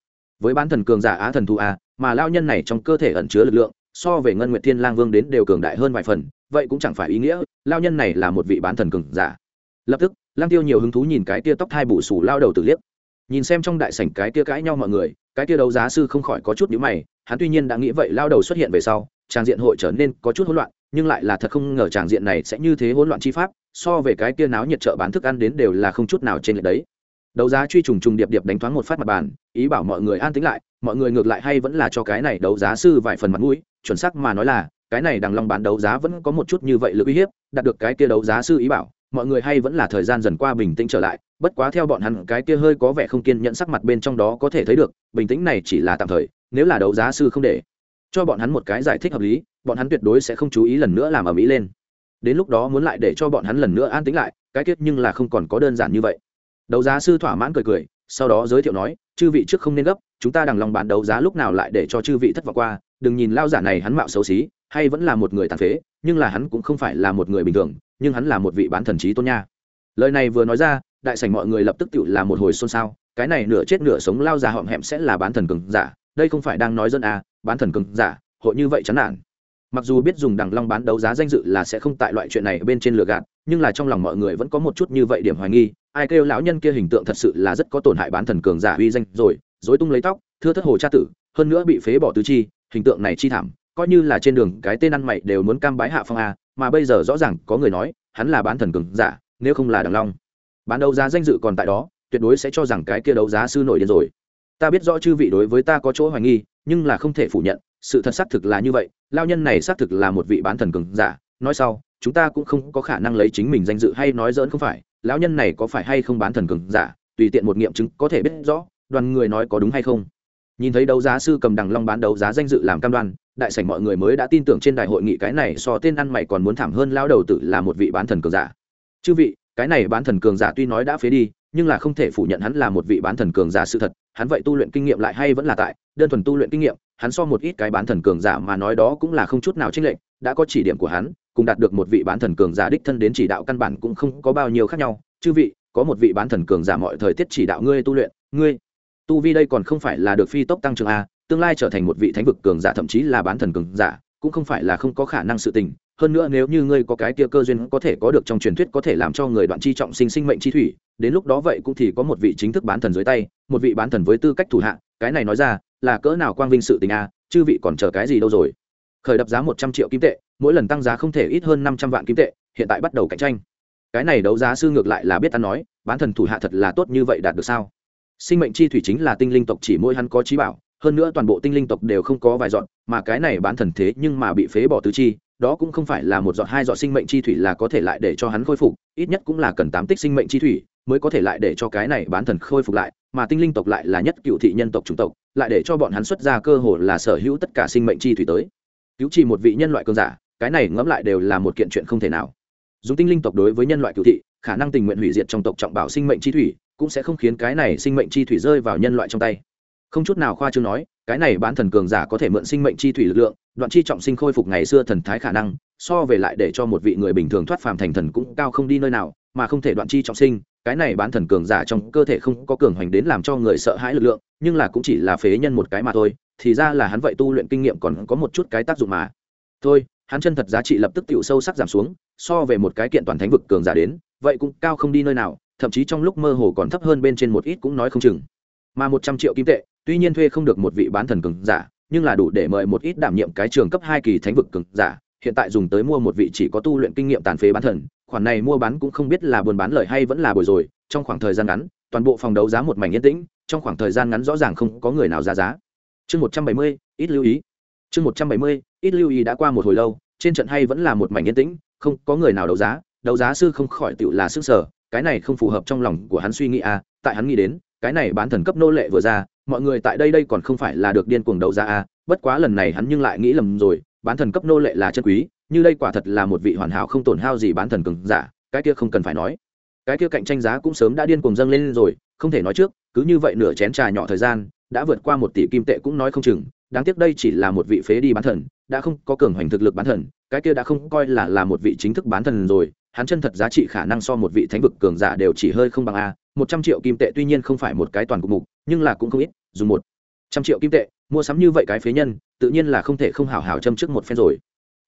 Với bán thần cường giả á thần thù a mà lao nhân này trong cơ thể ẩn chứa lực lượng, so về ngân nguyệt thiên lang vương đến đều cường đại hơn vài phần, vậy cũng chẳng phải ý nghĩa, lao nhân này là một vị bán thần cường giả. Lập tức lang tiêu nhiều hứng thú nhìn cái kia tóc thai bù sù lao đầu tử liếc. Nhìn xem trong đại sảnh cái kia cãi nhau mọi người, cái kia đấu giá sư không khỏi có chút nhíu mày, hắn tuy nhiên đã nghĩ vậy lao đầu xuất hiện về sau trang diện hội trở nên có chút hỗn loạn, nhưng lại là thật không ngờ tràng diện này sẽ như thế hỗn loạn chi pháp, so về cái kia náo nhiệt chợ bán thức ăn đến đều là không chút nào trên lệch đấy đấu giá truy trùng trùng điệp điệp đánh thoáng một phát mặt bàn, ý bảo mọi người an tĩnh lại, mọi người ngược lại hay vẫn là cho cái này đấu giá sư vài phần mặt mũi, chuẩn xác mà nói là, cái này đằng long bán đấu giá vẫn có một chút như vậy lực uy hiếp, đạt được cái kia đấu giá sư ý bảo, mọi người hay vẫn là thời gian dần qua bình tĩnh trở lại, bất quá theo bọn hắn, cái kia hơi có vẻ không kiên nhẫn sắc mặt bên trong đó có thể thấy được, bình tĩnh này chỉ là tạm thời, nếu là đấu giá sư không để cho bọn hắn một cái giải thích hợp lý, bọn hắn tuyệt đối sẽ không chú ý lần nữa làm ở mỹ lên. Đến lúc đó muốn lại để cho bọn hắn lần nữa an tĩnh lại, cái kết nhưng là không còn có đơn giản như vậy đấu giá sư thỏa mãn cười cười, sau đó giới thiệu nói, chư vị trước không nên gấp, chúng ta đằng lòng bán đấu giá lúc nào lại để cho chư vị thất vọng qua, đừng nhìn lao giả này hắn mạo xấu xí, hay vẫn là một người tàn phế, nhưng là hắn cũng không phải là một người bình thường, nhưng hắn là một vị bán thần trí tôn nha. Lời này vừa nói ra, đại sảnh mọi người lập tức tự là một hồi xôn xao, cái này nửa chết nửa sống lao già họm hẹm sẽ là bán thần cường giả, đây không phải đang nói dân à bán thần cường giả, hội như vậy chán nản. Mặc dù biết dùng đằng long bán đấu giá danh dự là sẽ không tại loại chuyện này bên trên lừa gạt, nhưng là trong lòng mọi người vẫn có một chút như vậy điểm hoài nghi ai kêu lão nhân kia hình tượng thật sự là rất có tổn hại bán thần cường giả uy danh rồi, dối tung lấy tóc, thưa thất hồ cha tử, hơn nữa bị phế bỏ tứ chi, hình tượng này chi thảm, coi như là trên đường, cái tên ăn mày đều muốn cam bái hạ phong a, mà bây giờ rõ ràng có người nói, hắn là bán thần cường giả, nếu không là đằng long. Bán đấu giá danh dự còn tại đó, tuyệt đối sẽ cho rằng cái kia đấu giá sư nổi điên rồi. Ta biết rõ chư vị đối với ta có chỗ hoài nghi, nhưng là không thể phủ nhận, sự thật xác thực là như vậy lao nhân này xác thực là một vị bán thần cường giả, nói sau, chúng ta cũng không có khả năng lấy chính mình danh dự hay nói dỡn không phải lão nhân này có phải hay không bán thần cường giả, tùy tiện một nghiệm chứng có thể biết rõ, đoàn người nói có đúng hay không. Nhìn thấy đấu giá sư cầm đằng long bán đấu giá danh dự làm cam đoan, đại sảnh mọi người mới đã tin tưởng trên đại hội nghị cái này so tên ăn mày còn muốn thảm hơn lao đầu tự là một vị bán thần cường giả. Chư vị, cái này bán thần cường giả tuy nói đã phế đi, nhưng là không thể phủ nhận hắn là một vị bán thần cường giả sự thật, hắn vậy tu luyện kinh nghiệm lại hay vẫn là tại, đơn thuần tu luyện kinh nghiệm, hắn so một ít cái bán thần cường giả mà nói đó cũng là không chút nào chênh lệch, đã có chỉ điểm của hắn cùng đạt được một vị bán thần cường giả đích thân đến chỉ đạo căn bản cũng không có bao nhiêu khác nhau. Chư vị, có một vị bán thần cường giả mọi thời tiết chỉ đạo ngươi tu luyện, ngươi tu vi đây còn không phải là được phi tốc tăng trưởng a tương lai trở thành một vị thánh vực cường giả thậm chí là bán thần cường giả, cũng không phải là không có khả năng sự tình. Hơn nữa nếu như ngươi có cái kia cơ duyên có thể có được trong truyền thuyết có thể làm cho người đoạn chi trọng sinh sinh mệnh chi thủy, đến lúc đó vậy cũng thì có một vị chính thức bán thần dưới tay, một vị bán thần với tư cách thủ hạ. Cái này nói ra là cỡ nào quang vinh sự tình a chư vị còn chờ cái gì đâu rồi? Khởi đập giá một trăm triệu kim tệ mỗi lần tăng giá không thể ít hơn năm trăm vạn kim tệ, hiện tại bắt đầu cạnh tranh. Cái này đấu giá sư ngược lại là biết ta nói, bán thần thủ hạ thật là tốt như vậy đạt được sao? Sinh mệnh chi thủy chính là tinh linh tộc chỉ mỗi hắn có trí bảo, hơn nữa toàn bộ tinh linh tộc đều không có vài dọn, mà cái này bán thần thế nhưng mà bị phế bỏ tứ chi, đó cũng không phải là một dọn hai dọn sinh mệnh chi thủy là có thể lại để cho hắn khôi phục, ít nhất cũng là cần tám tích sinh mệnh chi thủy mới có thể lại để cho cái này bán thần khôi phục lại, mà tinh linh tộc lại là nhất cựu thị nhân tộc chủng tộc, lại để cho bọn hắn xuất ra cơ hội là sở hữu tất cả sinh mệnh chi thủy tới. Cứu chỉ một vị nhân loại cơn giả cái này ngẫm lại đều là một kiện chuyện không thể nào. Dùng tinh linh tộc đối với nhân loại cựu thị, khả năng tình nguyện hủy diệt trong tộc trọng bảo sinh mệnh chi thủy, cũng sẽ không khiến cái này sinh mệnh chi thủy rơi vào nhân loại trong tay. Không chút nào khoa trương nói, cái này bán thần cường giả có thể mượn sinh mệnh chi thủy lực lượng, đoạn chi trọng sinh khôi phục ngày xưa thần thái khả năng, so về lại để cho một vị người bình thường thoát phàm thành thần cũng cao không đi nơi nào, mà không thể đoạn chi trọng sinh, cái này bán thần cường giả trong cơ thể không có cường hoành đến làm cho người sợ hãi lực lượng, nhưng là cũng chỉ là phế nhân một cái mà thôi, thì ra là hắn vậy tu luyện kinh nghiệm còn có một chút cái tác dụng mà. Thôi hắn chân thật giá trị lập tức tiểu sâu sắc giảm xuống, so về một cái kiện toàn thánh vực cường giả đến, vậy cũng cao không đi nơi nào, thậm chí trong lúc mơ hồ còn thấp hơn bên trên một ít cũng nói không chừng. Mà một trăm triệu kim tệ, tuy nhiên thuê không được một vị bán thần cường giả, nhưng là đủ để mời một ít đảm nhiệm cái trường cấp hai kỳ thánh vực cường giả, hiện tại dùng tới mua một vị chỉ có tu luyện kinh nghiệm tàn phế bán thần, khoản này mua bán cũng không biết là buôn bán lời hay vẫn là bồi rồi, trong khoảng thời gian ngắn, toàn bộ phòng đấu giá một mảnh yên tĩnh, trong khoảng thời gian ngắn rõ ràng không có người nào ra giá. Chương một trăm bảy mươi, ít lưu ý chương một trăm bảy mươi, ít lưu ý đã qua một hồi lâu, trên trận hay vẫn là một mảnh yên tĩnh, không có người nào đấu giá đấu giá sư không khỏi tựu là sức sở, cái này không phù hợp trong lòng của hắn suy nghĩ à tại hắn nghĩ đến, cái này bán thần cấp nô lệ vừa ra, mọi người tại đây đây còn không phải là được điên cuồng đấu giá à bất quá lần này hắn nhưng lại nghĩ lầm rồi, bán thần cấp nô lệ là chân quý, như đây quả thật là một vị hoàn hảo không tổn hao gì bán thần cường giả, cái kia không cần phải nói. Cái kia cạnh tranh giá cũng sớm đã điên cuồng dâng lên rồi, không thể nói trước, cứ như vậy nửa chén trà nhỏ thời gian, đã vượt qua một tỷ kim tệ cũng nói không chừng đáng tiếc đây chỉ là một vị phế đi bán thần, đã không có cường hoành thực lực bán thần, cái kia đã không coi là là một vị chính thức bán thần rồi, hắn chân thật giá trị khả năng so một vị thánh vực cường giả đều chỉ hơi không bằng a, một trăm triệu kim tệ tuy nhiên không phải một cái toàn cục mục, nhưng là cũng không ít, dùng một trăm triệu kim tệ, mua sắm như vậy cái phế nhân, tự nhiên là không thể không hào hào châm trước một phen rồi.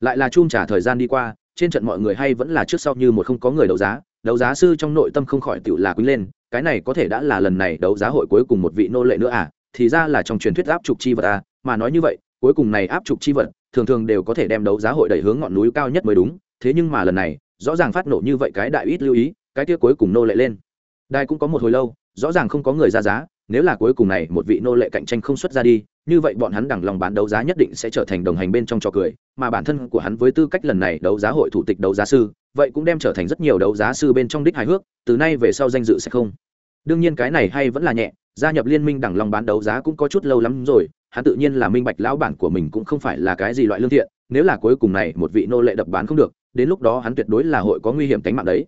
Lại là chung trả thời gian đi qua, trên trận mọi người hay vẫn là trước sau như một không có người đấu giá đấu giá sư trong nội tâm không khỏi tự là quý lên, cái này có thể đã là lần này đấu giá hội cuối cùng một vị nô lệ nữa à thì ra là trong truyền thuyết áp trục chi vật à mà nói như vậy, cuối cùng này áp trục chi vật, thường thường đều có thể đem đấu giá hội đẩy hướng ngọn núi cao nhất mới đúng, thế nhưng mà lần này, rõ ràng phát nổ như vậy cái đại ít lưu ý, cái kia cuối cùng nô lệ lên. Đài cũng có một hồi lâu, rõ ràng không có người ra giá, nếu là cuối cùng này một vị nô lệ cạnh tranh không xuất ra đi, như vậy bọn hắn đằng lòng bán đấu giá nhất định sẽ trở thành đồng hành bên trong trò cười, mà bản thân của hắn với tư cách lần này đấu giá hội thủ tịch đấu giá sư, vậy cũng đem trở thành rất nhiều đấu giá sư bên trong đích hài hước, từ nay về sau danh dự sẽ không đương nhiên cái này hay vẫn là nhẹ, gia nhập liên minh đẳng lòng bán đấu giá cũng có chút lâu lắm rồi, hắn tự nhiên là minh bạch lão bản của mình cũng không phải là cái gì loại lương thiện, nếu là cuối cùng này một vị nô lệ đập bán không được, đến lúc đó hắn tuyệt đối là hội có nguy hiểm tính mạng đấy.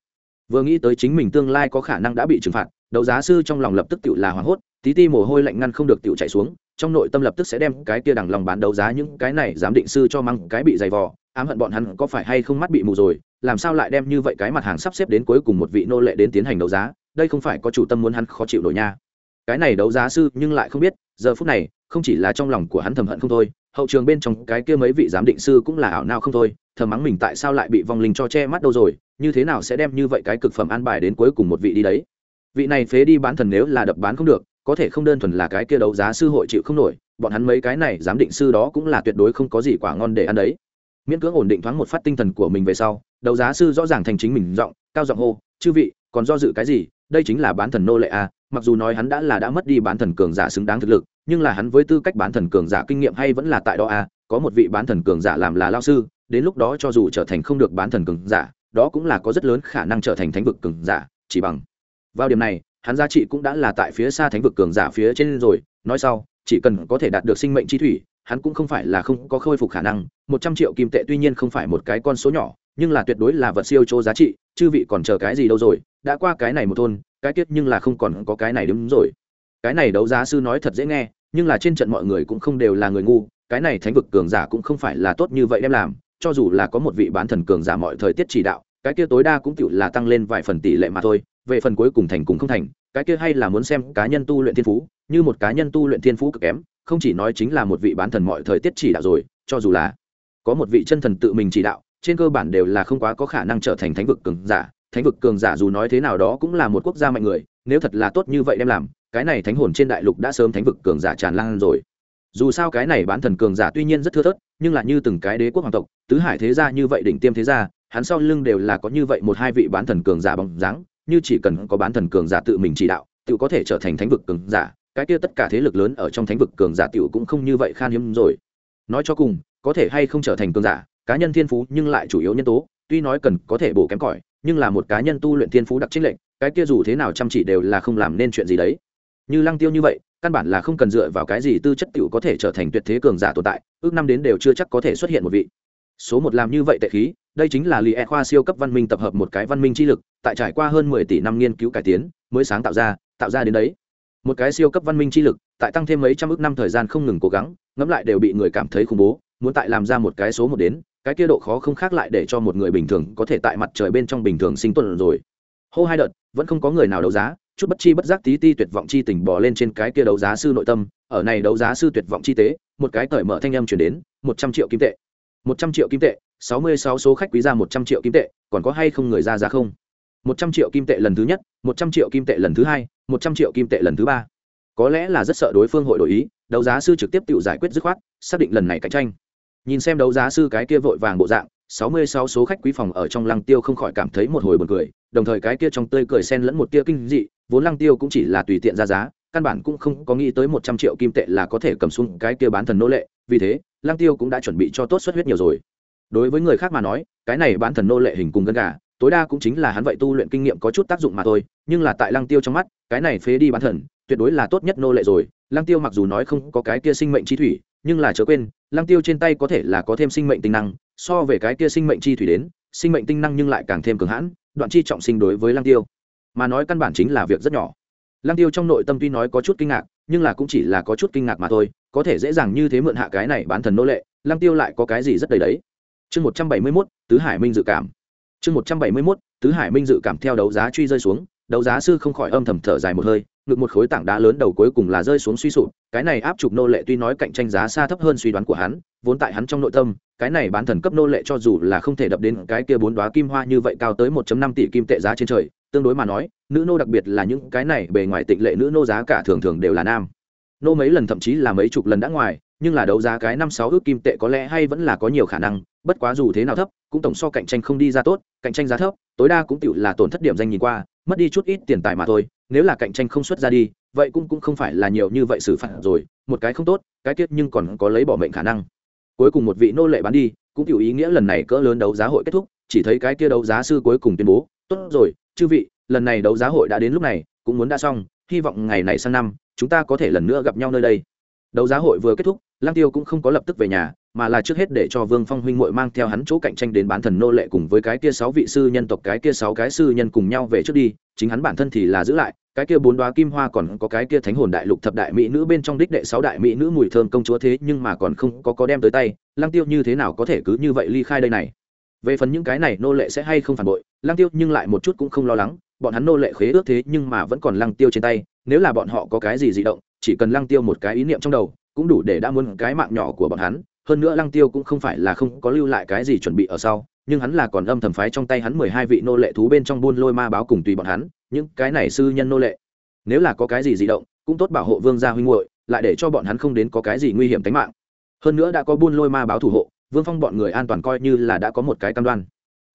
Vừa nghĩ tới chính mình tương lai có khả năng đã bị trừng phạt, đấu giá sư trong lòng lập tức tự là hoảng hốt, tí ti mồ hôi lạnh ngăn không được tự chạy xuống, trong nội tâm lập tức sẽ đem cái kia đằng lòng bán đấu giá những cái này giám định sư cho măng cái bị dày vò, ám hận bọn hắn có phải hay không mắt bị mù rồi, làm sao lại đem như vậy cái mặt hàng sắp xếp đến cuối cùng một vị nô lệ đến tiến hành đấu giá đây không phải có chủ tâm muốn hắn khó chịu nổi nha. Cái này đấu giá sư nhưng lại không biết, giờ phút này, không chỉ là trong lòng của hắn thầm hận không thôi, hậu trường bên trong cái kia mấy vị giám định sư cũng là ảo nào không thôi, thầm mắng mình tại sao lại bị vong linh cho che mắt đâu rồi, như thế nào sẽ đem như vậy cái cực phẩm an bài đến cuối cùng một vị đi đấy. Vị này phế đi bán thần nếu là đập bán không được, có thể không đơn thuần là cái kia đấu giá sư hội chịu không nổi, bọn hắn mấy cái này giám định sư đó cũng là tuyệt đối không có gì quả ngon để ăn đấy. Miễn cưỡng ổn định thoáng một phát tinh thần của mình về sau, đấu giá sư rõ ràng thành chính mình, giọng, cao giọng hô, chư vị, còn do dự cái gì? Đây chính là bán thần nô lệ a, mặc dù nói hắn đã là đã mất đi bán thần cường giả xứng đáng thực lực, nhưng là hắn với tư cách bán thần cường giả kinh nghiệm hay vẫn là tại đó a, có một vị bán thần cường giả làm là lao sư, đến lúc đó cho dù trở thành không được bán thần cường giả, đó cũng là có rất lớn khả năng trở thành thánh vực cường giả, chỉ bằng. Vào điểm này, hắn giá trị cũng đã là tại phía xa thánh vực cường giả phía trên rồi, nói sau, chỉ cần có thể đạt được sinh mệnh chi thủy, hắn cũng không phải là không có khôi phục khả năng, một trăm triệu kim tệ tuy nhiên không phải một cái con số nhỏ, nhưng là tuyệt đối là vật siêu chỗ giá trị, chư vị còn chờ cái gì đâu rồi đã qua cái này một thôn, cái tiết nhưng là không còn có cái này đúng rồi. Cái này đấu giá sư nói thật dễ nghe, nhưng là trên trận mọi người cũng không đều là người ngu, cái này thánh vực cường giả cũng không phải là tốt như vậy đem làm, cho dù là có một vị bán thần cường giả mọi thời tiết chỉ đạo, cái kia tối đa cũng tự là tăng lên vài phần tỷ lệ mà thôi, về phần cuối cùng thành cùng không thành, cái kia hay là muốn xem cá nhân tu luyện thiên phú, như một cá nhân tu luyện thiên phú cực kém, không chỉ nói chính là một vị bán thần mọi thời tiết chỉ đạo rồi, cho dù là có một vị chân thần tự mình chỉ đạo, trên cơ bản đều là không quá có khả năng trở thành thánh vực cường giả thánh vực cường giả dù nói thế nào đó cũng là một quốc gia mạnh người, nếu thật là tốt như vậy đem làm, cái này thánh hồn trên đại lục đã sớm thánh vực cường giả tràn lan rồi. Dù sao cái này bán thần cường giả tuy nhiên rất thưa thớt, nhưng là như từng cái đế quốc hoàng tộc, tứ hải thế gia như vậy đỉnh tiêm thế gia, hắn sau lưng đều là có như vậy một hai vị bán thần cường giả bóng dáng, như chỉ cần có bán thần cường giả tự mình chỉ đạo tự có thể trở thành thánh vực cường giả, cái kia tất cả thế lực lớn ở trong thánh vực cường giả tiểu cũng không như vậy khan hiếm rồi. Nói cho cùng, có thể hay không trở thành cường giả, cá nhân thiên phú nhưng lại chủ yếu nhân tố, tuy nói cần có thể bổ kém cỏi nhưng là một cá nhân tu luyện thiên phú đặc trinh lệnh, cái kia dù thế nào chăm chỉ đều là không làm nên chuyện gì đấy. Như lăng tiêu như vậy, căn bản là không cần dựa vào cái gì tư chất tiểu có thể trở thành tuyệt thế cường giả tồn tại, ước năm đến đều chưa chắc có thể xuất hiện một vị. Số một làm như vậy tệ khí, đây chính là lì e khoa siêu cấp văn minh tập hợp một cái văn minh chi lực, tại trải qua hơn mười tỷ năm nghiên cứu cải tiến, mới sáng tạo ra tạo ra đến đấy. Một cái siêu cấp văn minh chi lực, tại tăng thêm mấy trăm ước năm thời gian không ngừng cố gắng, ngẫm lại đều bị người cảm thấy khủng bố, muốn tại làm ra một cái số một đến cái kia độ khó không khác lại để cho một người bình thường có thể tại mặt trời bên trong bình thường sinh tuần rồi. Hô hai đợt, vẫn không có người nào đấu giá, chút bất chi bất giác tí ti tuyệt vọng chi tình bò lên trên cái kia đấu giá sư nội tâm, ở này đấu giá sư tuyệt vọng chi tế, một cái cởi mở thanh âm chuyển đến, một trăm triệu kim tệ. Một trăm triệu kim tệ, sáu mươi sáu số khách quý ra một trăm triệu kim tệ, còn có hay không người ra giá không? Một trăm triệu kim tệ lần thứ nhất, một trăm triệu kim tệ lần thứ hai, một trăm triệu kim tệ lần thứ ba. Có lẽ là rất sợ đối phương hội đổi ý, đấu giá sư trực tiếp tự giải quyết dứt khoát, xác định lần này cạnh tranh nhìn xem đấu giá sư cái kia vội vàng bộ dạng, sáu mươi sáu số khách quý phòng ở trong lăng tiêu không khỏi cảm thấy một hồi buồn cười, đồng thời cái kia trong tươi cười xen lẫn một tia kinh dị, vốn lăng tiêu cũng chỉ là tùy tiện ra giá, căn bản cũng không có nghĩ tới một trăm triệu kim tệ là có thể cầm xuống cái kia bán thần nô lệ, vì thế, lăng tiêu cũng đã chuẩn bị cho tốt xuất huyết nhiều rồi. Đối với người khác mà nói, cái này bán thần nô lệ hình cùng gân gà, tối đa cũng chính là hắn vậy tu luyện kinh nghiệm có chút tác dụng mà thôi, nhưng là tại lăng tiêu trong mắt, cái này phế đi bán thần, tuyệt đối là tốt nhất nô lệ rồi. Lăng tiêu mặc dù nói không có cái kia sinh mệnh chi thủy nhưng là chớ quên, lăng tiêu trên tay có thể là có thêm sinh mệnh tinh năng, so về cái kia sinh mệnh chi thủy đến, sinh mệnh tinh năng nhưng lại càng thêm cường hãn, đoạn chi trọng sinh đối với lăng tiêu. Mà nói căn bản chính là việc rất nhỏ. Lăng tiêu trong nội tâm tuy nói có chút kinh ngạc, nhưng là cũng chỉ là có chút kinh ngạc mà thôi, có thể dễ dàng như thế mượn hạ cái này bán thần nô lệ, lăng tiêu lại có cái gì rất đầy đấy. Chương một trăm bảy mươi mốt, tứ hải minh dự cảm. Chương một trăm bảy mươi mốt, tứ hải minh dự cảm theo đấu giá truy rơi xuống, đấu giá sư không khỏi âm thầm thở dài một hơi ngực một khối tảng đá lớn đầu cuối cùng là rơi xuống suy sụp, cái này áp trục nô lệ tuy nói cạnh tranh giá xa thấp hơn suy đoán của hắn, vốn tại hắn trong nội tâm, cái này bán thần cấp nô lệ cho dù là không thể đập đến cái kia bốn đoá kim hoa như vậy cao tới 1 năm tỷ kim tệ giá trên trời, tương đối mà nói, nữ nô đặc biệt là những cái này bề ngoài tịnh lệ nữ nô giá cả thường thường đều là nam. Nô mấy lần thậm chí là mấy chục lần đã ngoài, nhưng là đấu giá cái năm sáu ước kim tệ có lẽ hay vẫn là có nhiều khả năng, bất quá dù thế nào thấp, cũng tổng so cạnh tranh không đi ra tốt, cạnh tranh giá thấp, tối đa cũng tựu là tổn thất điểm danh nhìn qua, mất đi chút ít tiền tài mà thôi nếu là cạnh tranh không xuất ra đi, vậy cũng cũng không phải là nhiều như vậy xử phạt rồi, một cái không tốt, cái tiết nhưng còn có lấy bỏ mệnh khả năng. Cuối cùng một vị nô lệ bán đi, cũng tiểu ý nghĩa lần này cỡ lớn đấu giá hội kết thúc, chỉ thấy cái kia đấu giá sư cuối cùng tuyên bố, tốt rồi, chư vị, lần này đấu giá hội đã đến lúc này, cũng muốn đã xong, hy vọng ngày này sang năm, chúng ta có thể lần nữa gặp nhau nơi đây. Đấu giá hội vừa kết thúc lang tiêu cũng không có lập tức về nhà, mà là trước hết để cho vương phong huynh muội mang theo hắn chỗ cạnh tranh đến bán thần nô lệ cùng với cái kia sáu vị sư nhân tộc, cái kia sáu cái sư nhân cùng nhau về trước đi, chính hắn bản thân thì là giữ lại cái kia bốn đoá kim hoa còn có cái kia thánh hồn đại lục thập đại mỹ nữ bên trong đích đệ sáu đại mỹ nữ mùi thơm công chúa thế, nhưng mà còn không có có đem tới tay. Lăng tiêu như thế nào có thể cứ như vậy ly khai đây này? Về phần những cái này, nô lệ sẽ hay không phản bội? Lăng tiêu nhưng lại một chút cũng không lo lắng. Bọn hắn nô lệ khế ước thế, nhưng mà vẫn còn lăng tiêu trên tay. Nếu là bọn họ có cái gì dị động, chỉ cần lăng tiêu một cái ý niệm trong đầu, cũng đủ để đã muốn cái mạng nhỏ của bọn hắn hơn nữa lăng tiêu cũng không phải là không có lưu lại cái gì chuẩn bị ở sau, nhưng hắn là còn âm thầm phái trong tay hắn mười hai vị nô lệ thú bên trong buôn lôi ma báo cùng tùy bọn hắn, những cái này sư nhân nô lệ. Nếu là có cái gì di động, cũng tốt bảo hộ vương gia huynh hội lại để cho bọn hắn không đến có cái gì nguy hiểm tính mạng. Hơn nữa đã có buôn lôi ma báo thủ hộ, vương phong bọn người an toàn coi như là đã có một cái cam đoan.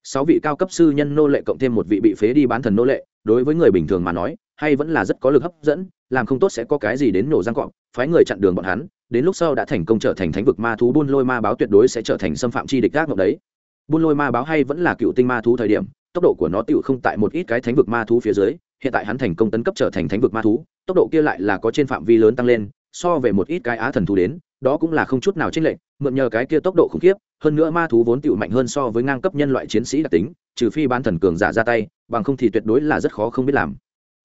Sáu vị cao cấp sư nhân nô lệ cộng thêm một vị bị phế đi bán thần nô lệ, đối với người bình thường mà nói hay vẫn là rất có lực hấp dẫn, làm không tốt sẽ có cái gì đến nổ răng cọp, phái người chặn đường bọn hắn, đến lúc sau đã thành công trở thành thánh vực ma thú buôn lôi ma báo tuyệt đối sẽ trở thành xâm phạm chi địch gác ngọc đấy. Buôn lôi ma báo hay vẫn là cựu tinh ma thú thời điểm, tốc độ của nó tựu không tại một ít cái thánh vực ma thú phía dưới, hiện tại hắn thành công tấn cấp trở thành thánh vực ma thú, tốc độ kia lại là có trên phạm vi lớn tăng lên, so về một ít cái á thần thú đến, đó cũng là không chút nào chênh lệch, mượn nhờ cái kia tốc độ khủng khiếp, hơn nữa ma thú vốn tựu mạnh hơn so với ngang cấp nhân loại chiến sĩ đặc tính, trừ phi bán thần cường giả ra tay, bằng không thì tuyệt đối là rất khó không biết làm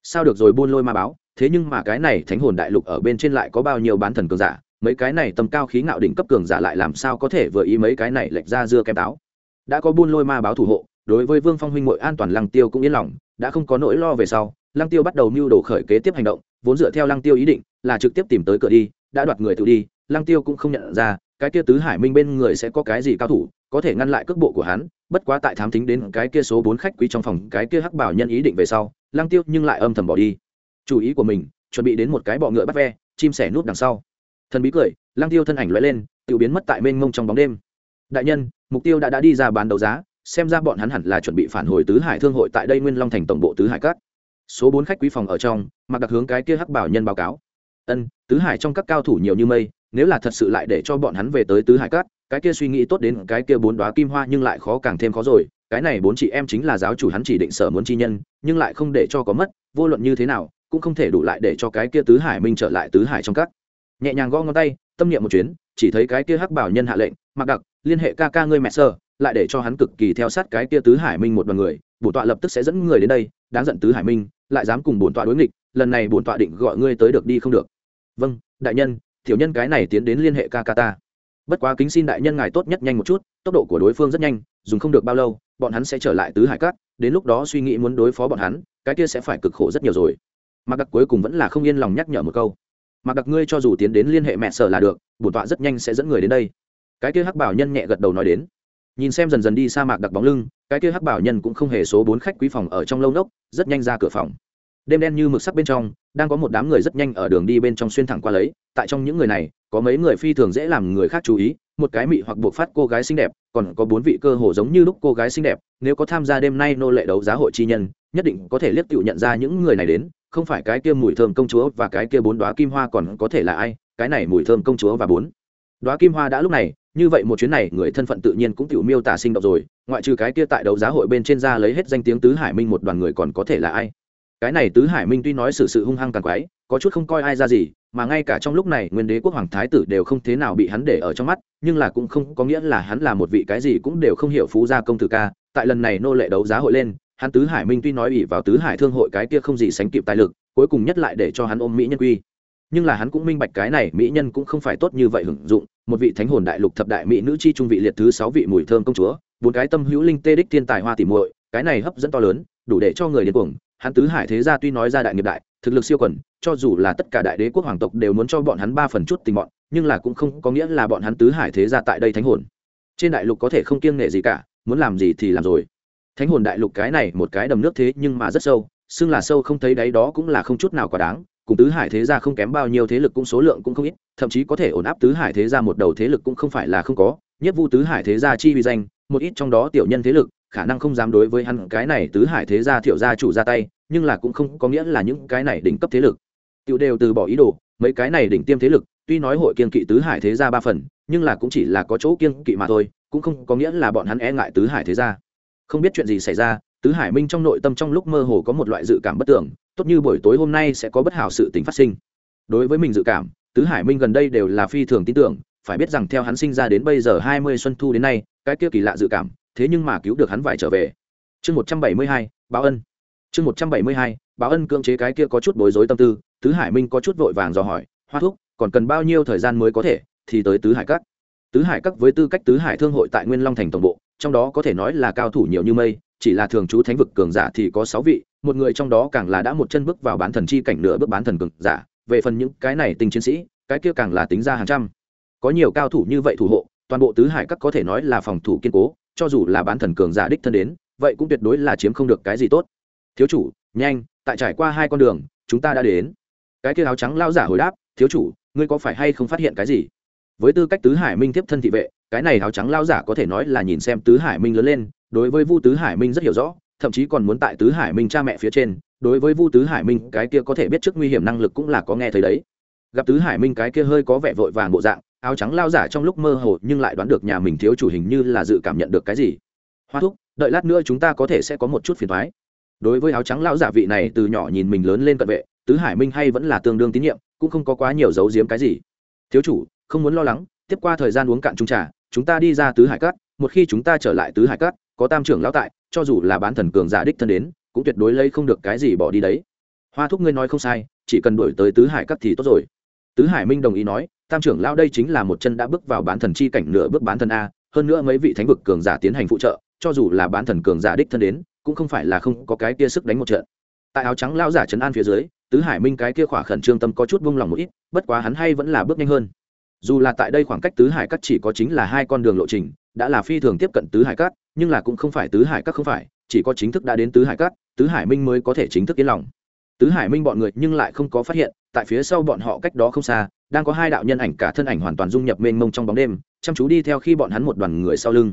sao được rồi buôn lôi ma báo, thế nhưng mà cái này thánh hồn đại lục ở bên trên lại có bao nhiêu bán thần cường giả, mấy cái này tầm cao khí ngạo đỉnh cấp cường giả lại làm sao có thể vừa ý mấy cái này lệch ra dưa kem táo. Đã có buôn lôi ma báo thủ hộ, đối với vương phong huynh mội an toàn lăng tiêu cũng yên lòng, đã không có nỗi lo về sau, lăng tiêu bắt đầu mưu đồ khởi kế tiếp hành động, vốn dựa theo lăng tiêu ý định, là trực tiếp tìm tới cửa đi, đã đoạt người tự đi, lăng tiêu cũng không nhận ra, cái kia tứ hải minh bên người sẽ có cái gì cao thủ có thể ngăn lại cước bộ của hắn, bất quá tại thám tính đến cái kia số bốn khách quý trong phòng cái kia hắc bảo nhân ý định về sau, lăng tiêu nhưng lại âm thầm bỏ đi. Chủ ý của mình, chuẩn bị đến một cái bọ ngựa bắt ve, chim sẻ nút đằng sau. Thần bí cười, lăng tiêu thân ảnh lóe lên tự biến mất tại mênh mông trong bóng đêm. Đại nhân, mục tiêu đã đã đi ra bán đấu giá, xem ra bọn hắn hẳn là chuẩn bị phản hồi tứ hải thương hội tại đây nguyên long thành tổng bộ tứ hải cát số bốn khách quý phòng ở trong, mặc đặc hướng cái kia hắc bảo nhân báo cáo. Ân, tứ hải trong các cao thủ nhiều như mây, nếu là thật sự lại để cho bọn hắn về tới tứ hải cát cái kia suy nghĩ tốt đến cái kia bốn đoá kim hoa nhưng lại khó càng thêm khó rồi, cái này bốn chị em chính là giáo chủ hắn chỉ định sở muốn chi nhân, nhưng lại không để cho có mất, vô luận như thế nào, cũng không thể đủ lại để cho cái kia tứ hải minh trở lại tứ hải trong các. Nhẹ nhàng gõ ngón tay, tâm niệm một chuyến, chỉ thấy cái kia hắc bảo nhân hạ lệnh mặc đặc, liên hệ ca ca ngươi mẹ sơ, lại để cho hắn cực kỳ theo sát cái kia tứ hải minh một đoàn người, bổn tọa lập tức sẽ dẫn người đến đây, đáng giận tứ hải minh, lại dám cùng bổn tọa đối nghịch, lần này bổn tọa định gọi ngươi tới được đi không được. Vâng đại nhân, tiểu nhân cái này tiến đến liên hệ ca ca ta bất quá kính xin đại nhân ngài tốt nhất nhanh một chút, tốc độ của đối phương rất nhanh, dùng không được bao lâu, bọn hắn sẽ trở lại tứ hải cát đến lúc đó suy nghĩ muốn đối phó bọn hắn, cái kia sẽ phải cực khổ rất nhiều rồi. Mặc đặc cuối cùng vẫn là không yên lòng nhắc nhở một câu. Mặc đặc ngươi cho dù tiến đến liên hệ mẹ sở là được, bổn tọa rất nhanh sẽ dẫn người đến đây. Cái kia hắc bảo nhân nhẹ gật đầu nói đến. Nhìn xem dần dần đi sa mạc đặc bóng lưng, cái kia hắc bảo nhân cũng không hề số bốn khách quý phòng ở trong lâu nốc rất nhanh ra cửa phòng. Đêm đen như mực sắc bên trong, đang có một đám người rất nhanh ở đường đi bên trong xuyên thẳng qua lấy, tại trong những người này có mấy người phi thường dễ làm người khác chú ý, một cái mị hoặc buộc phát cô gái xinh đẹp, còn có bốn vị cơ hồ giống như lúc cô gái xinh đẹp, nếu có tham gia đêm nay nô lệ đấu giá hội chi nhân, nhất định có thể liếc tựu nhận ra những người này đến, không phải cái kia mùi thơm công chúa và cái kia bốn đoá kim hoa còn có thể là ai, cái này mùi thơm công chúa và bốn đoá kim hoa đã lúc này, như vậy một chuyến này người thân phận tự nhiên cũng tự miêu tả sinh động rồi, ngoại trừ cái kia tại đấu giá hội bên trên ra lấy hết danh tiếng tứ hải minh một đoàn người còn có thể là ai. Cái này tứ hải minh tuy nói sự sự hung hăng càng quái có chút không coi ai ra gì, mà ngay cả trong lúc này, nguyên đế quốc hoàng thái tử đều không thế nào bị hắn để ở trong mắt, nhưng là cũng không có nghĩa là hắn là một vị cái gì cũng đều không hiểu phú gia công tử ca. Tại lần này nô lệ đấu giá hội lên, hắn tứ hải minh tuy nói ủy vào tứ hải thương hội cái kia không gì sánh kịp tài lực, cuối cùng nhất lại để cho hắn ôm mỹ nhân quy. Nhưng là hắn cũng minh bạch cái này, mỹ nhân cũng không phải tốt như vậy hưởng dụng, một vị thánh hồn đại lục thập đại mỹ nữ chi trung vị liệt thứ sáu vị mùi thơm công chúa, bốn cái tâm hữu linh tê đích thiên tài hoa tỉ muội, cái này hấp dẫn to lớn, đủ để cho người điên cuồng. Hắn tứ hải thế gia tuy nói ra đại nghiệp đại, thực lực siêu quần cho dù là tất cả đại đế quốc hoàng tộc đều muốn cho bọn hắn ba phần chút tình bọn, nhưng là cũng không có nghĩa là bọn hắn tứ hải thế gia tại đây thánh hồn. Trên đại lục có thể không kiêng nghệ gì cả, muốn làm gì thì làm rồi. Thánh hồn đại lục cái này một cái đầm nước thế nhưng mà rất sâu, xưng là sâu không thấy đáy đó cũng là không chút nào quá đáng, cùng tứ hải thế gia không kém bao nhiêu thế lực cũng số lượng cũng không ít, thậm chí có thể ổn áp tứ hải thế gia một đầu thế lực cũng không phải là không có. Nhất vu tứ hải thế gia chi vi danh, một ít trong đó tiểu nhân thế lực, khả năng không dám đối với hắn cái này tứ hải thế gia thiểu gia chủ ra tay, nhưng là cũng không có nghĩa là những cái này đỉnh cấp thế lực tiểu đều từ bỏ ý đồ, mấy cái này đỉnh tiêm thế lực, tuy nói hội kiên kỵ tứ hải thế gia ba phần, nhưng là cũng chỉ là có chỗ kiên kỵ mà thôi, cũng không có nghĩa là bọn hắn e ngại tứ hải thế gia. Không biết chuyện gì xảy ra, tứ hải minh trong nội tâm trong lúc mơ hồ có một loại dự cảm bất tưởng, tốt như buổi tối hôm nay sẽ có bất hảo sự tình phát sinh. Đối với mình dự cảm, tứ hải minh gần đây đều là phi thường tin tưởng, phải biết rằng theo hắn sinh ra đến bây giờ hai mươi xuân thu đến nay, cái kia kỳ lạ dự cảm, thế nhưng mà cứu được hắn vải trở về. Chương một trăm bảy mươi hai, báo ân. Chương một trăm bảy mươi hai báo ân cưỡng chế cái kia có chút bối rối tâm tư, tứ hải minh có chút vội vàng dò hỏi, hoa thúc, còn cần bao nhiêu thời gian mới có thể thì tới tứ hải các? Tứ hải các với tư cách tứ hải thương hội tại nguyên long thành tổng bộ, trong đó có thể nói là cao thủ nhiều như mây, chỉ là thường trú thánh vực cường giả thì có sáu vị, một người trong đó càng là đã một chân bước vào bán thần chi cảnh nửa bước bán thần cường giả, về phần những cái này tình chiến sĩ, cái kia càng là tính ra hàng trăm. Có nhiều cao thủ như vậy thủ hộ, toàn bộ tứ hải các có thể nói là phòng thủ kiên cố, cho dù là bán thần cường giả đích thân đến, vậy cũng tuyệt đối là chiếm không được cái gì tốt. Thiếu chủ, nhanh tại trải qua hai con đường, chúng ta đã đến. Cái kia áo trắng lao giả hồi đáp, thiếu chủ, ngươi có phải hay không phát hiện cái gì? Với tư cách tứ hải minh tiếp thân thị vệ, cái này áo trắng lao giả có thể nói là nhìn xem tứ hải minh lớn lên, đối với vu tứ hải minh rất hiểu rõ, thậm chí còn muốn tại tứ hải minh cha mẹ phía trên, đối với vu tứ hải minh, cái kia có thể biết trước nguy hiểm năng lực cũng là có nghe thấy đấy. Gặp tứ hải minh cái kia hơi có vẻ vội vàng bộ dạng, áo trắng lao giả trong lúc mơ hồ nhưng lại đoán được nhà mình thiếu chủ hình như là dự cảm nhận được cái gì. Hoa thúc, đợi lát nữa chúng ta có thể sẽ có một chút phiền thoái đối với áo trắng lão giả vị này, từ nhỏ nhìn mình lớn lên cận vệ, tứ hải minh hay vẫn là tương đương tín nhiệm, cũng không có quá nhiều giấu giếm cái gì. Thiếu chủ, không muốn lo lắng, tiếp qua thời gian uống cạn trung trà, chúng ta đi ra tứ hải cát, một khi chúng ta trở lại tứ hải cát, có tam trưởng lão tại, cho dù là bán thần cường giả đích thân đến, cũng tuyệt đối lấy không được cái gì bỏ đi đấy. Hoa thúc ngươi nói không sai, chỉ cần đổi tới tứ hải cát thì tốt rồi. Tứ hải minh đồng ý nói, tam trưởng lão đây chính là một chân đã bước vào bán thần chi cảnh nửa bước bán thần a, hơn nữa mấy vị thánh vực cường giả tiến hành phụ trợ, cho dù là bán thần cường giả đích thân đến cũng không phải là không có cái kia sức đánh một trận. Tại áo trắng lão giả trấn an phía dưới, tứ hải minh cái kia khỏa khẩn trương tâm có chút vung lòng một ít, bất quá hắn hay vẫn là bước nhanh hơn. Dù là tại đây khoảng cách tứ hải cắt chỉ có chính là hai con đường lộ trình, đã là phi thường tiếp cận tứ hải cát, nhưng là cũng không phải tứ hải cát không phải, chỉ có chính thức đã đến tứ hải cát, tứ hải minh mới có thể chính thức yên lòng. Tứ hải minh bọn người nhưng lại không có phát hiện, tại phía sau bọn họ cách đó không xa, đang có hai đạo nhân ảnh cả thân ảnh hoàn toàn dung nhập mênh mông trong bóng đêm, chăm chú đi theo khi bọn hắn một đoàn người sau lưng.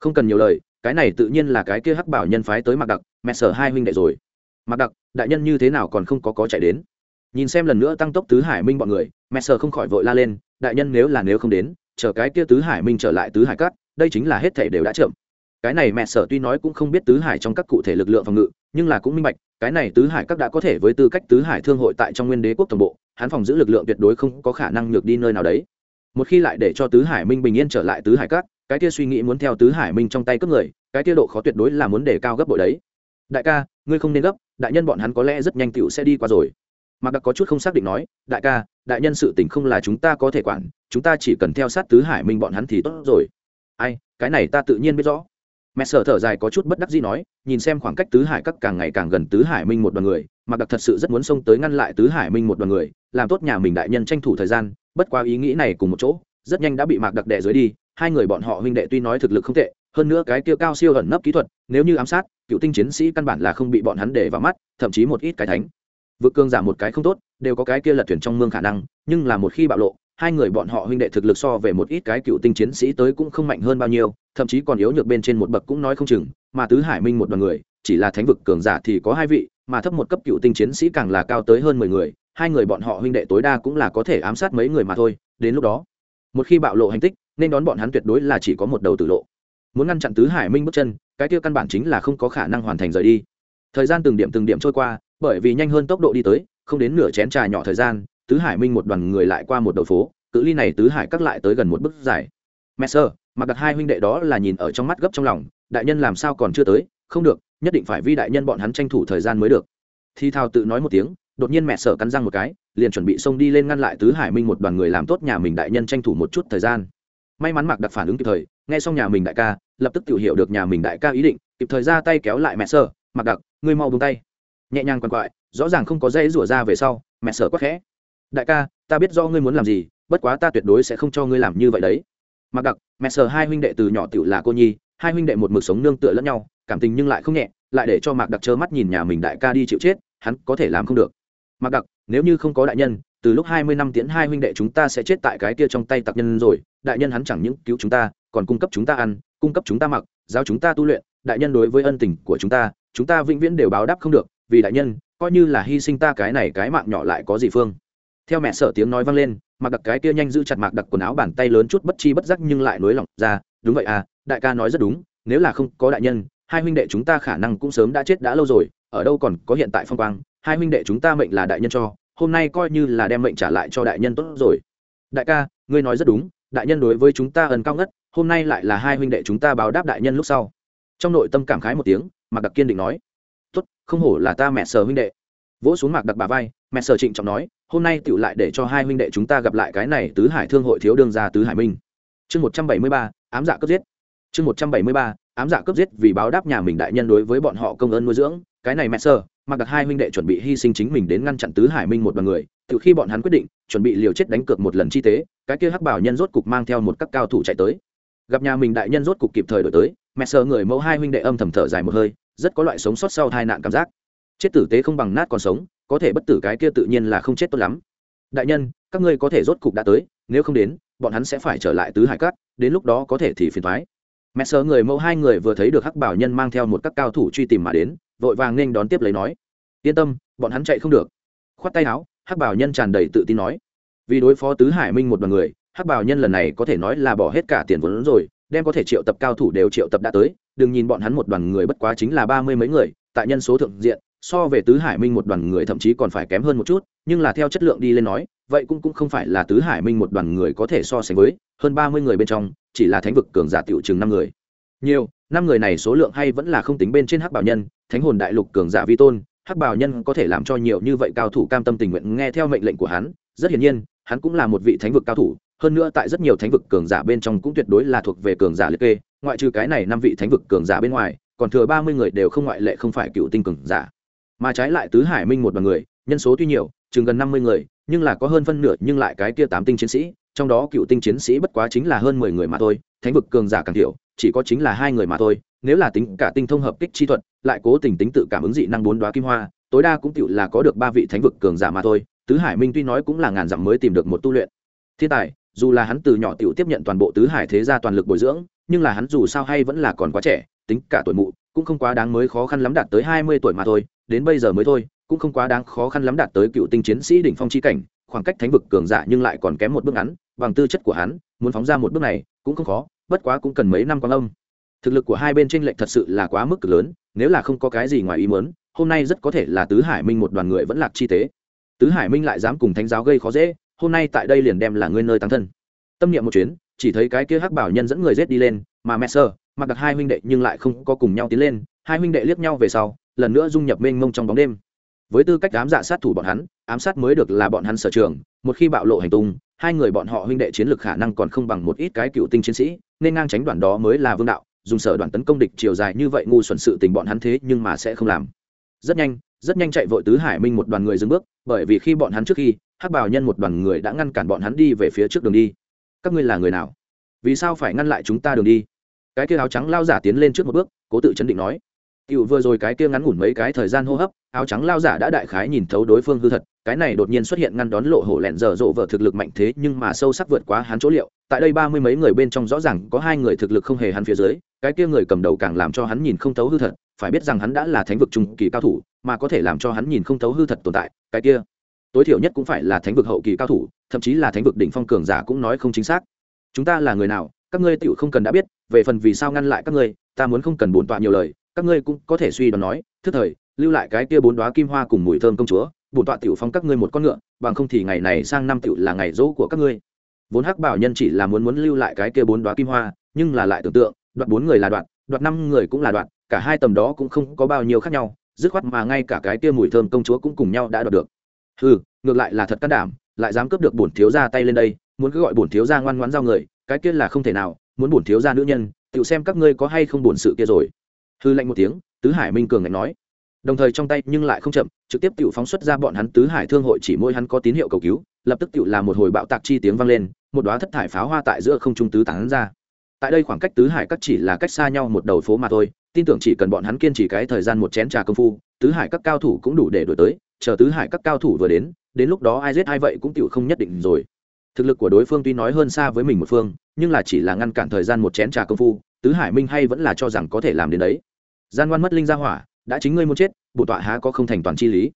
Không cần nhiều lời cái này tự nhiên là cái kia hắc bảo nhân phái tới mặc đặc, mẹ sở hai huynh đệ rồi. Mặc đặc, đại nhân như thế nào còn không có có chạy đến? Nhìn xem lần nữa tăng tốc tứ hải minh bọn người, mẹ sở không khỏi vội la lên, đại nhân nếu là nếu không đến, chờ cái kia tứ hải minh trở lại tứ hải cát đây chính là hết thể đều đã chậm. Cái này mẹ sở tuy nói cũng không biết tứ hải trong các cụ thể lực lượng phòng ngự, nhưng là cũng minh bạch, cái này tứ hải các đã có thể với tư cách tứ hải thương hội tại trong nguyên đế quốc tổng bộ, hắn phòng giữ lực lượng tuyệt đối không có khả năng nhược đi nơi nào đấy. Một khi lại để cho tứ hải minh bình yên trở lại tứ hải các cái kia suy nghĩ muốn theo tứ hải minh trong tay cướp người, cái kia độ khó tuyệt đối là muốn để cao gấp bội đấy. Đại ca, ngươi không nên gấp, đại nhân bọn hắn có lẽ rất nhanh cựu sẽ đi qua rồi. Mạc đặc có chút không xác định nói, đại ca, đại nhân sự tình không là chúng ta có thể quản, chúng ta chỉ cần theo sát tứ hải minh bọn hắn thì tốt rồi. Ai, cái này ta tự nhiên biết rõ. Mẹ sở thở dài có chút bất đắc gì nói, nhìn xem khoảng cách tứ hải các càng ngày càng gần tứ hải minh một đoàn người, mạc đặc thật sự rất muốn xông tới ngăn lại tứ hải minh một đoàn người, làm tốt nhà mình đại nhân tranh thủ thời gian, bất quá ý nghĩ này cùng một chỗ, rất nhanh đã bị mạc đặc đẻ dưới đi hai người bọn họ huynh đệ tuy nói thực lực không tệ, hơn nữa cái kia cao siêu ẩn nấp kỹ thuật, nếu như ám sát, cựu tinh chiến sĩ căn bản là không bị bọn hắn để vào mắt, thậm chí một ít cái thánh. Vực cương giả một cái không tốt, đều có cái kia lật thuyền trong mương khả năng, nhưng là một khi bạo lộ, hai người bọn họ huynh đệ thực lực so về một ít cái cựu tinh chiến sĩ tới cũng không mạnh hơn bao nhiêu, thậm chí còn yếu nhược bên trên một bậc cũng nói không chừng, mà tứ hải minh một đoàn người, chỉ là thánh vực cường giả thì có hai vị, mà thấp một cấp cựu tinh chiến sĩ càng là cao tới hơn mười người, hai người bọn họ huynh đệ tối đa cũng là có thể ám sát mấy người mà thôi, đến lúc đó, một khi bạo lộ hành tích nên đón bọn hắn tuyệt đối là chỉ có một đầu tử lộ. Muốn ngăn chặn tứ hải minh bước chân, cái kia căn bản chính là không có khả năng hoàn thành rời đi. Thời gian từng điểm từng điểm trôi qua, bởi vì nhanh hơn tốc độ đi tới, không đến nửa chén trà nhỏ thời gian, tứ hải minh một đoàn người lại qua một đầu phố, cự ly này tứ hải cắt lại tới gần một bức dài. Mẹ sơ mặc đặt hai huynh đệ đó là nhìn ở trong mắt gấp trong lòng, đại nhân làm sao còn chưa tới? Không được, nhất định phải vi đại nhân bọn hắn tranh thủ thời gian mới được. Thi thao tự nói một tiếng, đột nhiên mẹ sở cắn răng một cái, liền chuẩn bị xông đi lên ngăn lại tứ hải minh một đoàn người làm tốt nhà mình đại nhân tranh thủ một chút thời gian may mắn mặc đặc phản ứng kịp thời, nghe xong nhà mình đại ca, lập tức tự hiểu được nhà mình đại ca ý định, kịp thời ra tay kéo lại mẹ sở mặc đặc, ngươi mau buông tay. Nhẹ nhàng quằn quại, rõ ràng không có dây rủa ra về sau, mẹ sở quắc khẽ. Đại ca, ta biết do ngươi muốn làm gì, bất quá ta tuyệt đối sẽ không cho ngươi làm như vậy đấy. Mặc đặc, mẹ sở hai huynh đệ từ nhỏ tiểu là cô nhi, hai huynh đệ một mực sống nương tựa lẫn nhau, cảm tình nhưng lại không nhẹ, lại để cho mạc đặc trơ mắt nhìn nhà mình đại ca đi chịu chết, hắn có thể làm không được. Mạc đặc, nếu như không có đại nhân, từ lúc hai mươi năm tiến hai huynh đệ chúng ta sẽ chết tại cái kia trong tay tặc nhân rồi đại nhân hắn chẳng những cứu chúng ta, còn cung cấp chúng ta ăn, cung cấp chúng ta mặc giao chúng ta tu luyện, đại nhân đối với ân tình của chúng ta chúng ta vĩnh viễn đều báo đáp không được, vì đại nhân, coi như là hy sinh ta cái này cái mạng nhỏ lại có gì phương. Theo mẹ sợ tiếng nói vang lên, mặc đặc cái kia nhanh giữ chặt mạc đặc quần áo bàn tay lớn chút bất chi bất giác nhưng lại nối lỏng ra, đúng vậy à đại ca nói rất đúng, nếu là không có đại nhân, hai huynh đệ chúng ta khả năng cũng sớm đã chết đã lâu rồi, ở đâu còn có hiện tại phong quang, hai huynh đệ chúng ta mệnh là đại nhân cho, hôm nay coi như là đem mệnh trả lại cho đại nhân tốt rồi. Đại ca, ngươi nói rất đúng đại nhân đối với chúng ta ẩn cao ngất, hôm nay lại là hai huynh đệ chúng ta báo đáp đại nhân lúc sau. Trong nội tâm cảm khái một tiếng, mạc đặc kiên định nói, tốt, không hổ là ta mẹ sở huynh đệ. Vỗ xuống mạc đặc bà vai, mẹ sở trịnh trọng nói, hôm nay tựu lại để cho hai huynh đệ chúng ta gặp lại cái này tứ hải thương hội thiếu đương gia tứ hải minh. Chương một trăm bảy mươi ba, ám dạ cấp giết. Chương một trăm bảy mươi ba, ám dạ cấp giết vì báo đáp nhà mình đại nhân đối với bọn họ công ơn nuôi dưỡng, cái này mẹ sở mặc đặc hai huynh đệ chuẩn bị hy sinh chính mình đến ngăn chặn tứ hải minh một đoàn người, từ khi bọn hắn quyết định, chuẩn bị liều chết đánh cược một lần chi tế, cái kia hắc bảo nhân rốt cục mang theo một các cao thủ chạy tới. Gặp nhà mình đại nhân rốt cục kịp thời đổi tới, mẹ sợ người mẫu hai huynh đệ âm thầm thở dài một hơi, rất có loại sống sót sau tai nạn cảm giác. Chết tử tế không bằng nát còn sống, có thể bất tử cái kia tự nhiên là không chết tốt lắm. Đại nhân, các ngươi có thể rốt cục đã tới, nếu không đến, bọn hắn sẽ phải trở lại tứ hải cát đến lúc đó có thể thì phiền thoái mẹ sơ người mẫu hai người vừa thấy được hắc bảo nhân mang theo một các cao thủ truy tìm mà đến, vội vàng nên đón tiếp lấy nói, yên tâm, bọn hắn chạy không được. Khoát tay áo, hắc bảo nhân tràn đầy tự tin nói, vì đối phó tứ hải minh một đoàn người, hắc bảo nhân lần này có thể nói là bỏ hết cả tiền vốn rồi, đem có thể triệu tập cao thủ đều triệu tập đã tới, đừng nhìn bọn hắn một đoàn người bất quá chính là ba mươi mấy người, tại nhân số thượng diện, so về tứ hải minh một đoàn người thậm chí còn phải kém hơn một chút, nhưng là theo chất lượng đi lên nói, vậy cũng cũng không phải là tứ hải minh một đoàn người có thể so sánh với, hơn ba mươi người bên trong chỉ là thánh vực cường giả tiểu chừng năm người. Nhiều, năm người này số lượng hay vẫn là không tính bên trên hắc bảo nhân, thánh hồn đại lục cường giả vi tôn, hắc bảo nhân có thể làm cho nhiều như vậy cao thủ cam tâm tình nguyện nghe theo mệnh lệnh của hắn, rất hiển nhiên, hắn cũng là một vị thánh vực cao thủ, hơn nữa tại rất nhiều thánh vực cường giả bên trong cũng tuyệt đối là thuộc về cường giả liệt kê, ngoại trừ cái này năm vị thánh vực cường giả bên ngoài, còn thừa ba mươi người đều không ngoại lệ không phải cựu tinh cường giả. Mà trái lại tứ hải minh một đoàn người, nhân số tuy nhiều, chừng gần năm mươi người, nhưng là có hơn phân nửa nhưng lại cái kia tám tinh chiến sĩ trong đó cựu tinh chiến sĩ bất quá chính là hơn mười người mà thôi, thánh vực cường giả càng thiểu, chỉ có chính là hai người mà thôi, nếu là tính cả tinh thông hợp kích chi thuật, lại cố tình tính tự cảm ứng dị năng bốn đoá kim hoa, tối đa cũng cựu là có được ba vị thánh vực cường giả mà thôi, tứ hải minh tuy nói cũng là ngàn dặm mới tìm được một tu luyện. Thiên tài, dù là hắn từ nhỏ tiểu tiếp nhận toàn bộ tứ hải thế gia toàn lực bồi dưỡng, nhưng là hắn dù sao hay vẫn là còn quá trẻ, tính cả tuổi mụ, cũng không quá đáng mới khó khăn lắm đạt tới hai mươi tuổi mà thôi, đến bây giờ mới thôi, cũng không quá đáng khó khăn lắm đạt tới cựu tinh chiến sĩ đỉnh phong chi cảnh, khoảng cách thánh vực cường giả nhưng lại còn kém một bước ngắn bằng tư chất của hắn, muốn phóng ra một bước này cũng không khó, bất quá cũng cần mấy năm quan âm. Thực lực của hai bên tranh lệch thật sự là quá mức cực lớn, nếu là không có cái gì ngoài ý muốn, hôm nay rất có thể là tứ hải minh một đoàn người vẫn lạc chi tế. Tứ hải minh lại dám cùng thánh giáo gây khó dễ, hôm nay tại đây liền đem là ngươi nơi tăng thân. Tâm niệm một chuyến, chỉ thấy cái kia hắc bảo nhân dẫn người rết đi lên, mà mẹ sơ, mặc đặc hai huynh đệ nhưng lại không có cùng nhau tiến lên, hai huynh đệ liếc nhau về sau, lần nữa dung nhập mênh mông trong bóng đêm. Với tư cách ám dạ sát thủ bọn hắn, ám sát mới được là bọn hắn sở trường, một khi bạo lộ hành tung hai người bọn họ huynh đệ chiến lược khả năng còn không bằng một ít cái cựu tinh chiến sĩ nên ngang tránh đoàn đó mới là vương đạo dùng sở đoàn tấn công địch chiều dài như vậy ngu xuẩn sự tình bọn hắn thế nhưng mà sẽ không làm. Rất nhanh rất nhanh chạy vội tứ hải minh một đoàn người dừng bước bởi vì khi bọn hắn trước khi hắc bảo nhân một đoàn người đã ngăn cản bọn hắn đi về phía trước đường đi. Các ngươi là người nào? Vì sao phải ngăn lại chúng ta đường đi? Cái kia áo trắng lao giả tiến lên trước một bước cố tự chấn định nói. Cựu vừa rồi cái kia ngắn ngủn mấy cái thời gian hô hấp, áo trắng lao giả đã đại khái nhìn thấu đối phương hư thật, cái này đột nhiên xuất hiện ngăn đón lộ hổ lẹn dở dộ vợ thực lực mạnh thế nhưng mà sâu sắc vượt quá hắn chỗ liệu. Tại đây ba mươi mấy người bên trong rõ ràng có hai người thực lực không hề hắn phía dưới, cái kia người cầm đầu càng làm cho hắn nhìn không thấu hư thật, phải biết rằng hắn đã là thánh vực trung kỳ cao thủ, mà có thể làm cho hắn nhìn không thấu hư thật tồn tại, cái kia tối thiểu nhất cũng phải là thánh vực hậu kỳ cao thủ, thậm chí là thánh vực đỉnh phong cường giả cũng nói không chính xác. Chúng ta là người nào, các ngươi tựu không cần đã biết, về phần vì sao ngăn lại các ngươi, ta muốn không cần buồn tọa nhiều lời, các ngươi cũng có thể suy đoán nói thức thời lưu lại cái kia bốn đóa kim hoa cùng mùi thơm công chúa bổn tọa tiểu phong các ngươi một con ngựa, bằng không thì ngày này sang năm tiểu là ngày dỗ của các ngươi. Vốn hắc bảo nhân chỉ là muốn muốn lưu lại cái kia bốn đóa kim hoa, nhưng là lại tưởng tượng, đoạt bốn người là đoạt đoạt năm người cũng là đoạt, cả hai tầm đó cũng không có bao nhiêu khác nhau, dứt khoát mà ngay cả cái kia mùi thơm công chúa cũng cùng nhau đã đoạt được. Ừ ngược lại là thật can đảm, lại dám cướp được bổn thiếu gia tay lên đây, muốn cứ gọi bổn thiếu gia ngoan ngoãn giao người, cái kia là không thể nào, muốn bổn thiếu gia nữ nhân tự xem các ngươi có hay không bổn sự kia rồi. Hư lạnh một tiếng, tứ hải minh cường ngạnh nói đồng thời trong tay nhưng lại không chậm, trực tiếp tự phóng xuất ra bọn hắn tứ hải thương hội chỉ môi hắn có tín hiệu cầu cứu, lập tức tự làm một hồi bạo tạc chi tiếng vang lên, một đoá thất thải pháo hoa tại giữa không trung tứ tán ra. Tại đây khoảng cách tứ hải các chỉ là cách xa nhau một đầu phố mà thôi, tin tưởng chỉ cần bọn hắn kiên trì cái thời gian một chén trà công phu, tứ hải các cao thủ cũng đủ để đổi tới, chờ tứ hải các cao thủ vừa đến đến lúc đó ai giết ai vậy cũng tựu không nhất định rồi. Thực lực của đối phương tuy nói hơn xa với mình một phương, nhưng là chỉ là ngăn cản thời gian một chén trà công phu, tứ hải minh hay vẫn là cho rằng có thể làm đến đấy. Gian ngoan mất linh ra hỏa đã chính ngươi muốn chết bộ tọa há có không thành toàn chi lý.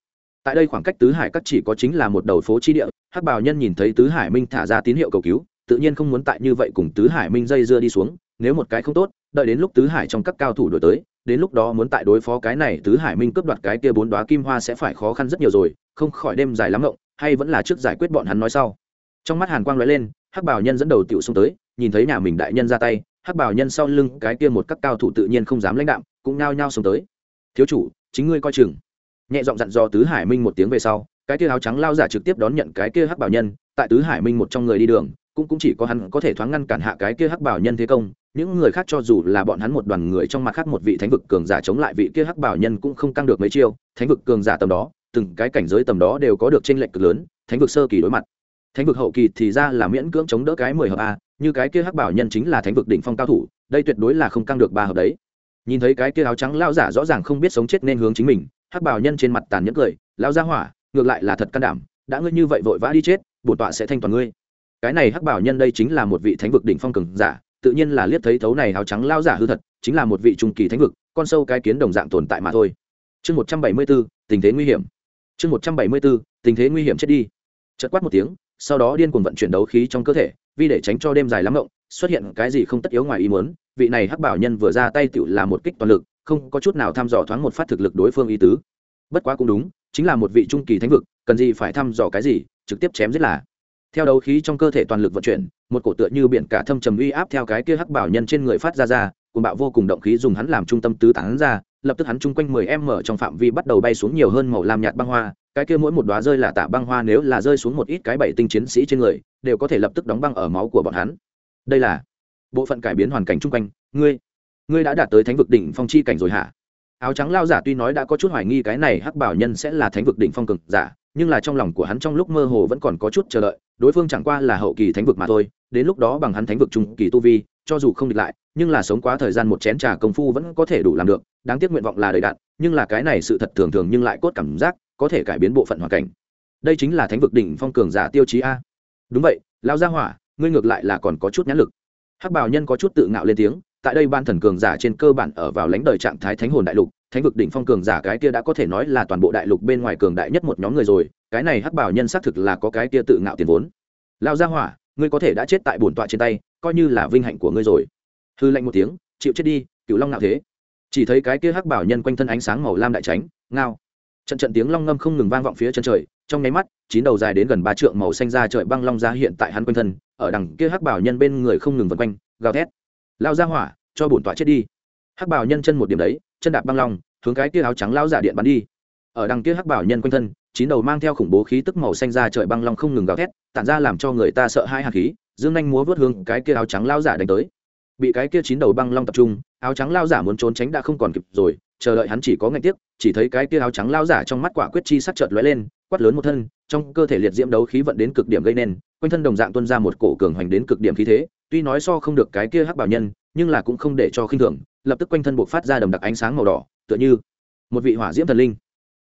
Tại đây khoảng cách tứ hải các chỉ có chính là một đầu phố chi địa, hắc bào nhân nhìn thấy tứ hải minh thả ra tín hiệu cầu cứu, tự nhiên không muốn tại như vậy cùng tứ hải minh dây dưa đi xuống, nếu một cái không tốt, đợi đến lúc tứ hải trong các cao thủ đổi tới, đến lúc đó muốn tại đối phó cái này tứ hải minh cướp đoạt cái kia bốn đoá kim hoa sẽ phải khó khăn rất nhiều rồi, không khỏi đêm dài lắm ngộng, hay vẫn là trước giải quyết bọn hắn nói sau. Trong mắt hàn quang lóe lên, hắc bảo nhân dẫn đầu tiểu xông tới, nhìn thấy nhà mình đại nhân ra tay, hắc bảo nhân sau lưng cái kia một các cao thủ tự nhiên không dám lãnh đạm, cũng nao nhao xông tới thiếu chủ, chính ngươi coi chừng. Nhẹ giọng dặn dò tứ hải minh một tiếng về sau, cái kia áo trắng lao giả trực tiếp đón nhận cái kia hắc bảo nhân. Tại tứ hải minh một trong người đi đường, cũng cũng chỉ có hắn có thể thoáng ngăn cản hạ cái kia hắc bảo nhân thế công. Những người khác cho dù là bọn hắn một đoàn người trong mặt khác một vị thánh vực cường giả chống lại vị kia hắc bảo nhân cũng không căng được mấy chiêu. Thánh vực cường giả tầm đó, từng cái cảnh giới tầm đó đều có được tranh lệch cực lớn, thánh vực sơ kỳ đối mặt. Thánh vực hậu kỳ thì ra là miễn cưỡng chống đỡ cái mười hợp a, như cái kia hắc bảo nhân chính là thánh vực đỉnh phong cao thủ, đây tuyệt đối là không căng được ba hợp đấy nhìn thấy cái kia áo trắng lao giả rõ ràng không biết sống chết nên hướng chính mình, hắc bảo nhân trên mặt tàn nhẫn cười lao ra hỏa, ngược lại là thật can đảm, đã ngươi như vậy vội vã đi chết, bổn tọa sẽ thanh toàn ngươi. Cái này hắc bảo nhân đây chính là một vị thánh vực đỉnh phong cường giả, tự nhiên là liếc thấy thấu này áo trắng lao giả hư thật, chính là một vị trung kỳ thánh vực, con sâu cái kiến đồng dạng tồn tại mà thôi. Chương một trăm bảy mươi bốn, tình thế nguy hiểm. Chương một trăm bảy mươi bốn, tình thế nguy hiểm chết đi. Chật quát một tiếng, sau đó điên cuồng vận chuyển đấu khí trong cơ thể, vì để tránh cho đêm dài lắm rộng xuất hiện cái gì không tất yếu ngoài ý muốn, vị này hắc bảo nhân vừa ra tay tựu là một kích toàn lực, không có chút nào thăm dò thoáng một phát thực lực đối phương ý tứ. Bất quá cũng đúng, chính là một vị trung kỳ thánh vực, cần gì phải thăm dò cái gì, trực tiếp chém giết là. Theo đấu khí trong cơ thể toàn lực vận chuyển, một cổ tựa như biển cả thâm trầm uy áp theo cái kia hắc bảo nhân trên người phát ra ra cùng bạo vô cùng động khí dùng hắn làm trung tâm tứ tán ra, lập tức hắn chung quanh mười em mở trong phạm vi bắt đầu bay xuống nhiều hơn màu lam nhạt băng hoa, cái kia mỗi một đóa rơi là tạ băng hoa nếu là rơi xuống một ít cái bảy tinh chiến sĩ trên người, đều có thể lập tức đóng băng ở máu của bọn hắn đây là bộ phận cải biến hoàn cảnh chung quanh, ngươi ngươi đã đạt tới thánh vực đỉnh phong chi cảnh rồi hả? Áo trắng lao giả tuy nói đã có chút hoài nghi cái này hắc bảo nhân sẽ là thánh vực đỉnh phong cực giả, nhưng là trong lòng của hắn trong lúc mơ hồ vẫn còn có chút chờ đợi, đối phương chẳng qua là hậu kỳ thánh vực mà thôi, đến lúc đó bằng hắn thánh vực trung kỳ tu vi, cho dù không địch lại, nhưng là sống quá thời gian một chén trà công phu vẫn có thể đủ làm được, đáng tiếc nguyện vọng là đầy đạn, nhưng là cái này sự thật thường thường nhưng lại cốt cảm giác, có thể cải biến bộ phận hoàn cảnh. Đây chính là thánh vực đỉnh phong cường giả tiêu chí a. Đúng vậy lao gia hỏa ngươi ngược lại là còn có chút nhãn lực. Hắc bảo nhân có chút tự ngạo lên tiếng, tại đây ban thần cường giả trên cơ bản ở vào lãnh đời trạng thái thánh hồn đại lục, thánh vực đỉnh phong cường giả cái kia đã có thể nói là toàn bộ đại lục bên ngoài cường đại nhất một nhóm người rồi, cái này hắc bảo nhân xác thực là có cái kia tự ngạo tiền vốn. Lao gia hỏa, ngươi có thể đã chết tại bổn tọa trên tay, coi như là vinh hạnh của ngươi rồi. Hư lạnh một tiếng, chịu chết đi cựu long ngạo thế. Chỉ thấy cái kia hắc bảo nhân quanh thân ánh sáng màu lam đại tránh, ngao. Trận trận tiếng long ngâm không ngừng vang vọng phía chân trời trong nháy mắt, chín đầu dài đến gần ba trượng màu xanh ra trời băng long ra hiện tại hắn quanh thân, ở đằng kia hắc bảo nhân bên người không ngừng vần quanh, gào thét. Lao ra hỏa, cho bổn tọa chết đi. Hắc bảo nhân chân một điểm đấy, chân đạp băng long, hướng cái kia áo trắng lao giả điện bắn đi. Ở đằng kia hắc bảo nhân quanh thân, chín đầu mang theo khủng bố khí tức màu xanh ra trời băng long không ngừng gào thét, tản ra làm cho người ta sợ hai hạt khí, dương nhanh múa vớt hướng cái kia áo trắng lao giả đánh tới. Bị cái kia chín đầu băng long tập trung, áo trắng lao giả muốn trốn tránh đã không còn kịp rồi, chờ đợi hắn chỉ có ngạch tiếc chỉ thấy cái kia áo trắng lao giả trong mắt quả quyết chi sắc chợt lóe lên quát lớn một thân, trong cơ thể liệt diễm đấu khí vận đến cực điểm gây nên, quanh thân đồng dạng tuân ra một cổ cường hoành đến cực điểm khí thế, tuy nói so không được cái kia hắc bảo nhân, nhưng là cũng không để cho khinh thường, lập tức quanh thân buộc phát ra đồng đặc ánh sáng màu đỏ, tựa như một vị hỏa diễm thần linh.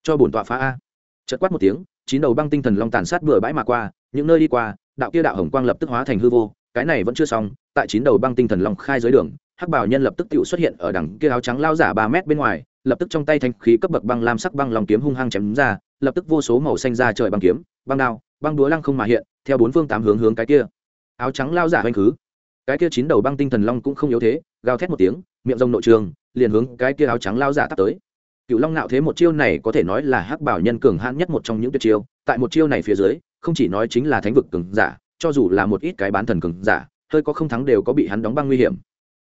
Cho bổn tọa phá a. Chợt quát một tiếng, chín đầu băng tinh thần long tàn sát bừa bãi mà qua, những nơi đi qua, đạo kia đạo hồng quang lập tức hóa thành hư vô, cái này vẫn chưa xong, tại chín đầu băng tinh thần long khai dưới đường, hắc bảo nhân lập tức tự xuất hiện ở đằng kia áo trắng lao giả ba mét bên ngoài lập tức trong tay thanh khí cấp bậc băng lam sắc băng lòng kiếm hung hăng chém ra, lập tức vô số màu xanh ra trời băng kiếm, băng đao, băng đúa lăng không mà hiện, theo bốn phương tám hướng hướng cái kia. Áo trắng lao giả hoành khứ. Cái kia chín đầu băng tinh thần long cũng không yếu thế, gào thét một tiếng, miệng rồng nội trường, liền hướng cái kia áo trắng lao giả tắt tới. Cựu long nạo thế một chiêu này có thể nói là hắc bảo nhân cường hãn nhất một trong những tuyệt chiêu, tại một chiêu này phía dưới, không chỉ nói chính là thánh vực cường giả, cho dù là một ít cái bán thần cường giả, hơi có không thắng đều có bị hắn đóng băng nguy hiểm.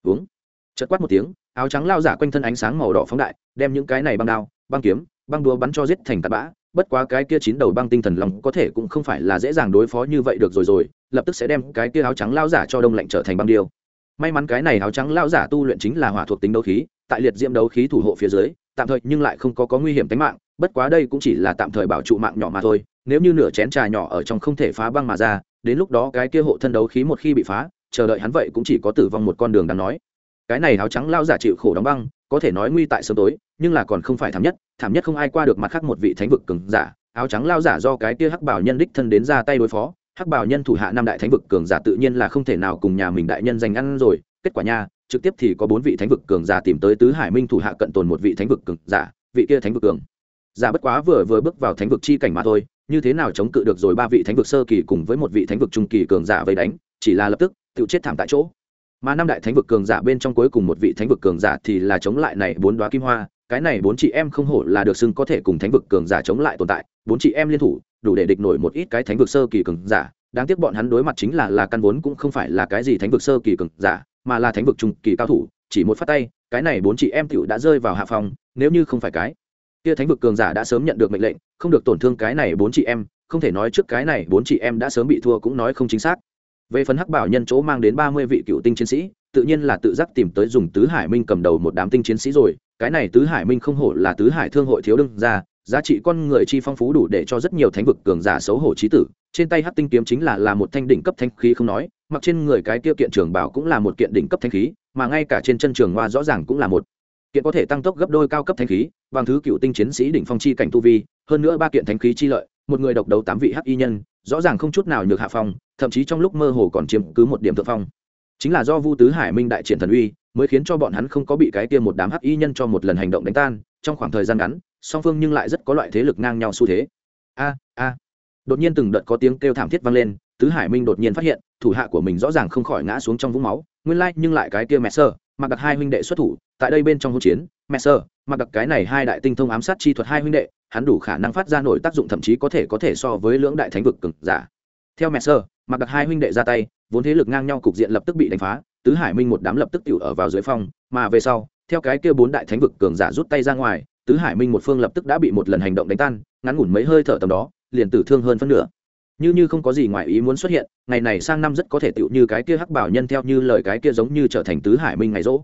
Uống chật quát một tiếng áo trắng lao giả quanh thân ánh sáng màu đỏ phóng đại, đem những cái này băng đao, băng kiếm, băng đúa bắn cho giết thành tạt bã. Bất quá cái kia chín đầu băng tinh thần lòng có thể cũng không phải là dễ dàng đối phó như vậy được rồi rồi, lập tức sẽ đem cái kia áo trắng lao giả cho đông lạnh trở thành băng điêu. May mắn cái này áo trắng lao giả tu luyện chính là hỏa thuộc tính đấu khí, tại liệt diễm đấu khí thủ hộ phía dưới, tạm thời nhưng lại không có có nguy hiểm tính mạng, bất quá đây cũng chỉ là tạm thời bảo trụ mạng nhỏ mà thôi, nếu như nửa chén trà nhỏ ở trong không thể phá băng mà ra, đến lúc đó cái kia hộ thân đấu khí một khi bị phá, chờ đợi hắn vậy cũng chỉ có tử vong một con đường đáng nói cái này áo trắng lao giả chịu khổ đóng băng, có thể nói nguy tại sớm tối, nhưng là còn không phải thảm nhất thảm nhất không ai qua được mặt khác một vị thánh vực cường giả. Áo trắng lao giả do cái kia hắc bảo nhân đích thân đến ra tay đối phó. Hắc bảo nhân thủ hạ năm đại thánh vực cường giả tự nhiên là không thể nào cùng nhà mình đại nhân giành ăn rồi. Kết quả nha, trực tiếp thì có bốn vị thánh vực cường giả tìm tới tứ hải minh thủ hạ cận tồn một vị thánh vực cường giả, vị kia thánh vực cường giả bất quá vừa vừa bước vào thánh vực chi cảnh mà thôi, như thế nào chống cự được rồi ba vị thánh vực sơ kỳ cùng với một vị thánh vực trung kỳ cường giả vây đánh, chỉ là lập tức, tự chết thảm tại chỗ mà năm đại thánh vực cường giả bên trong cuối cùng một vị thánh vực cường giả thì là chống lại này bốn đoá kim hoa. Cái này bốn chị em không hổ là được xưng có thể cùng thánh vực cường giả chống lại tồn tại. Bốn chị em liên thủ, đủ để địch nổi một ít cái thánh vực sơ kỳ cường giả. Đáng tiếc bọn hắn đối mặt chính là là căn vốn cũng không phải là cái gì thánh vực sơ kỳ cường giả, mà là thánh vực trung kỳ cao thủ. Chỉ một phát tay, cái này bốn chị em tựu đã rơi vào hạ phòng nếu như không phải cái kia thánh vực cường giả đã sớm nhận được mệnh lệnh, không được tổn thương cái này bốn chị em. Không thể nói trước cái này bốn chị em đã sớm bị thua cũng nói không chính xác về phần hắc bảo nhân chỗ mang đến ba mươi vị cựu tinh chiến sĩ, tự nhiên là tự giác tìm tới dùng tứ hải minh cầm đầu một đám tinh chiến sĩ rồi. Cái này tứ hải minh không hổ là tứ hải thương hội thiếu đương ra giá trị con người chi phong phú đủ để cho rất nhiều thánh vực cường giả xấu hổ trí tử. Trên tay hắc tinh kiếm chính là là một thanh đỉnh cấp thanh khí không nói, mặc trên người cái kia kiện trường bảo cũng là một kiện đỉnh cấp thanh khí, mà ngay cả trên chân trường hoa rõ ràng cũng là một kiện có thể tăng tốc gấp đôi cao cấp thanh khí, bằng thứ cựu tinh chiến sĩ đỉnh phong chi cảnh tu vi, hơn nữa ba kiện thanh khí chi lợi, một người độc đấu tám vị hắc y nhân rõ ràng không chút nào nhược hạ phong, thậm chí trong lúc mơ hồ còn chiếm cứ một điểm thượng phong. Chính là do vu tứ hải minh đại triển thần uy, mới khiến cho bọn hắn không có bị cái kia một đám hắc y nhân cho một lần hành động đánh tan, trong khoảng thời gian ngắn, song phương nhưng lại rất có loại thế lực ngang nhau xu thế. A a. Đột nhiên từng đợt có tiếng kêu thảm thiết vang lên, tứ hải minh đột nhiên phát hiện, thủ hạ của mình rõ ràng không khỏi ngã xuống trong vũng máu nguyên lai nhưng lại cái kia mẹ sơ, mặc đặc hai huynh đệ xuất thủ, tại đây bên trong hỗn chiến messer mặc đặc cái này hai đại tinh thông ám sát chi thuật hai huynh đệ, hắn đủ khả năng phát ra nổi tác dụng thậm chí có thể có thể so với lưỡng đại thánh vực cực giả. Theo messer mặc đặc hai huynh đệ ra tay, vốn thế lực ngang nhau cục diện lập tức bị đánh phá, tứ hải minh một đám lập tức tiểu ở vào dưới phong, mà về sau, theo cái kia bốn đại thánh vực cường giả rút tay ra ngoài, tứ hải minh một phương lập tức đã bị một lần hành động đánh tan, ngắn ngủn mấy hơi thở tầm đó, liền tử thương hơn phân nửa như như không có gì ngoài ý muốn xuất hiện, ngày này sang năm rất có thể tựu như cái kia hắc bảo nhân theo như lời cái kia giống như trở thành tứ hải minh ngày rỗ.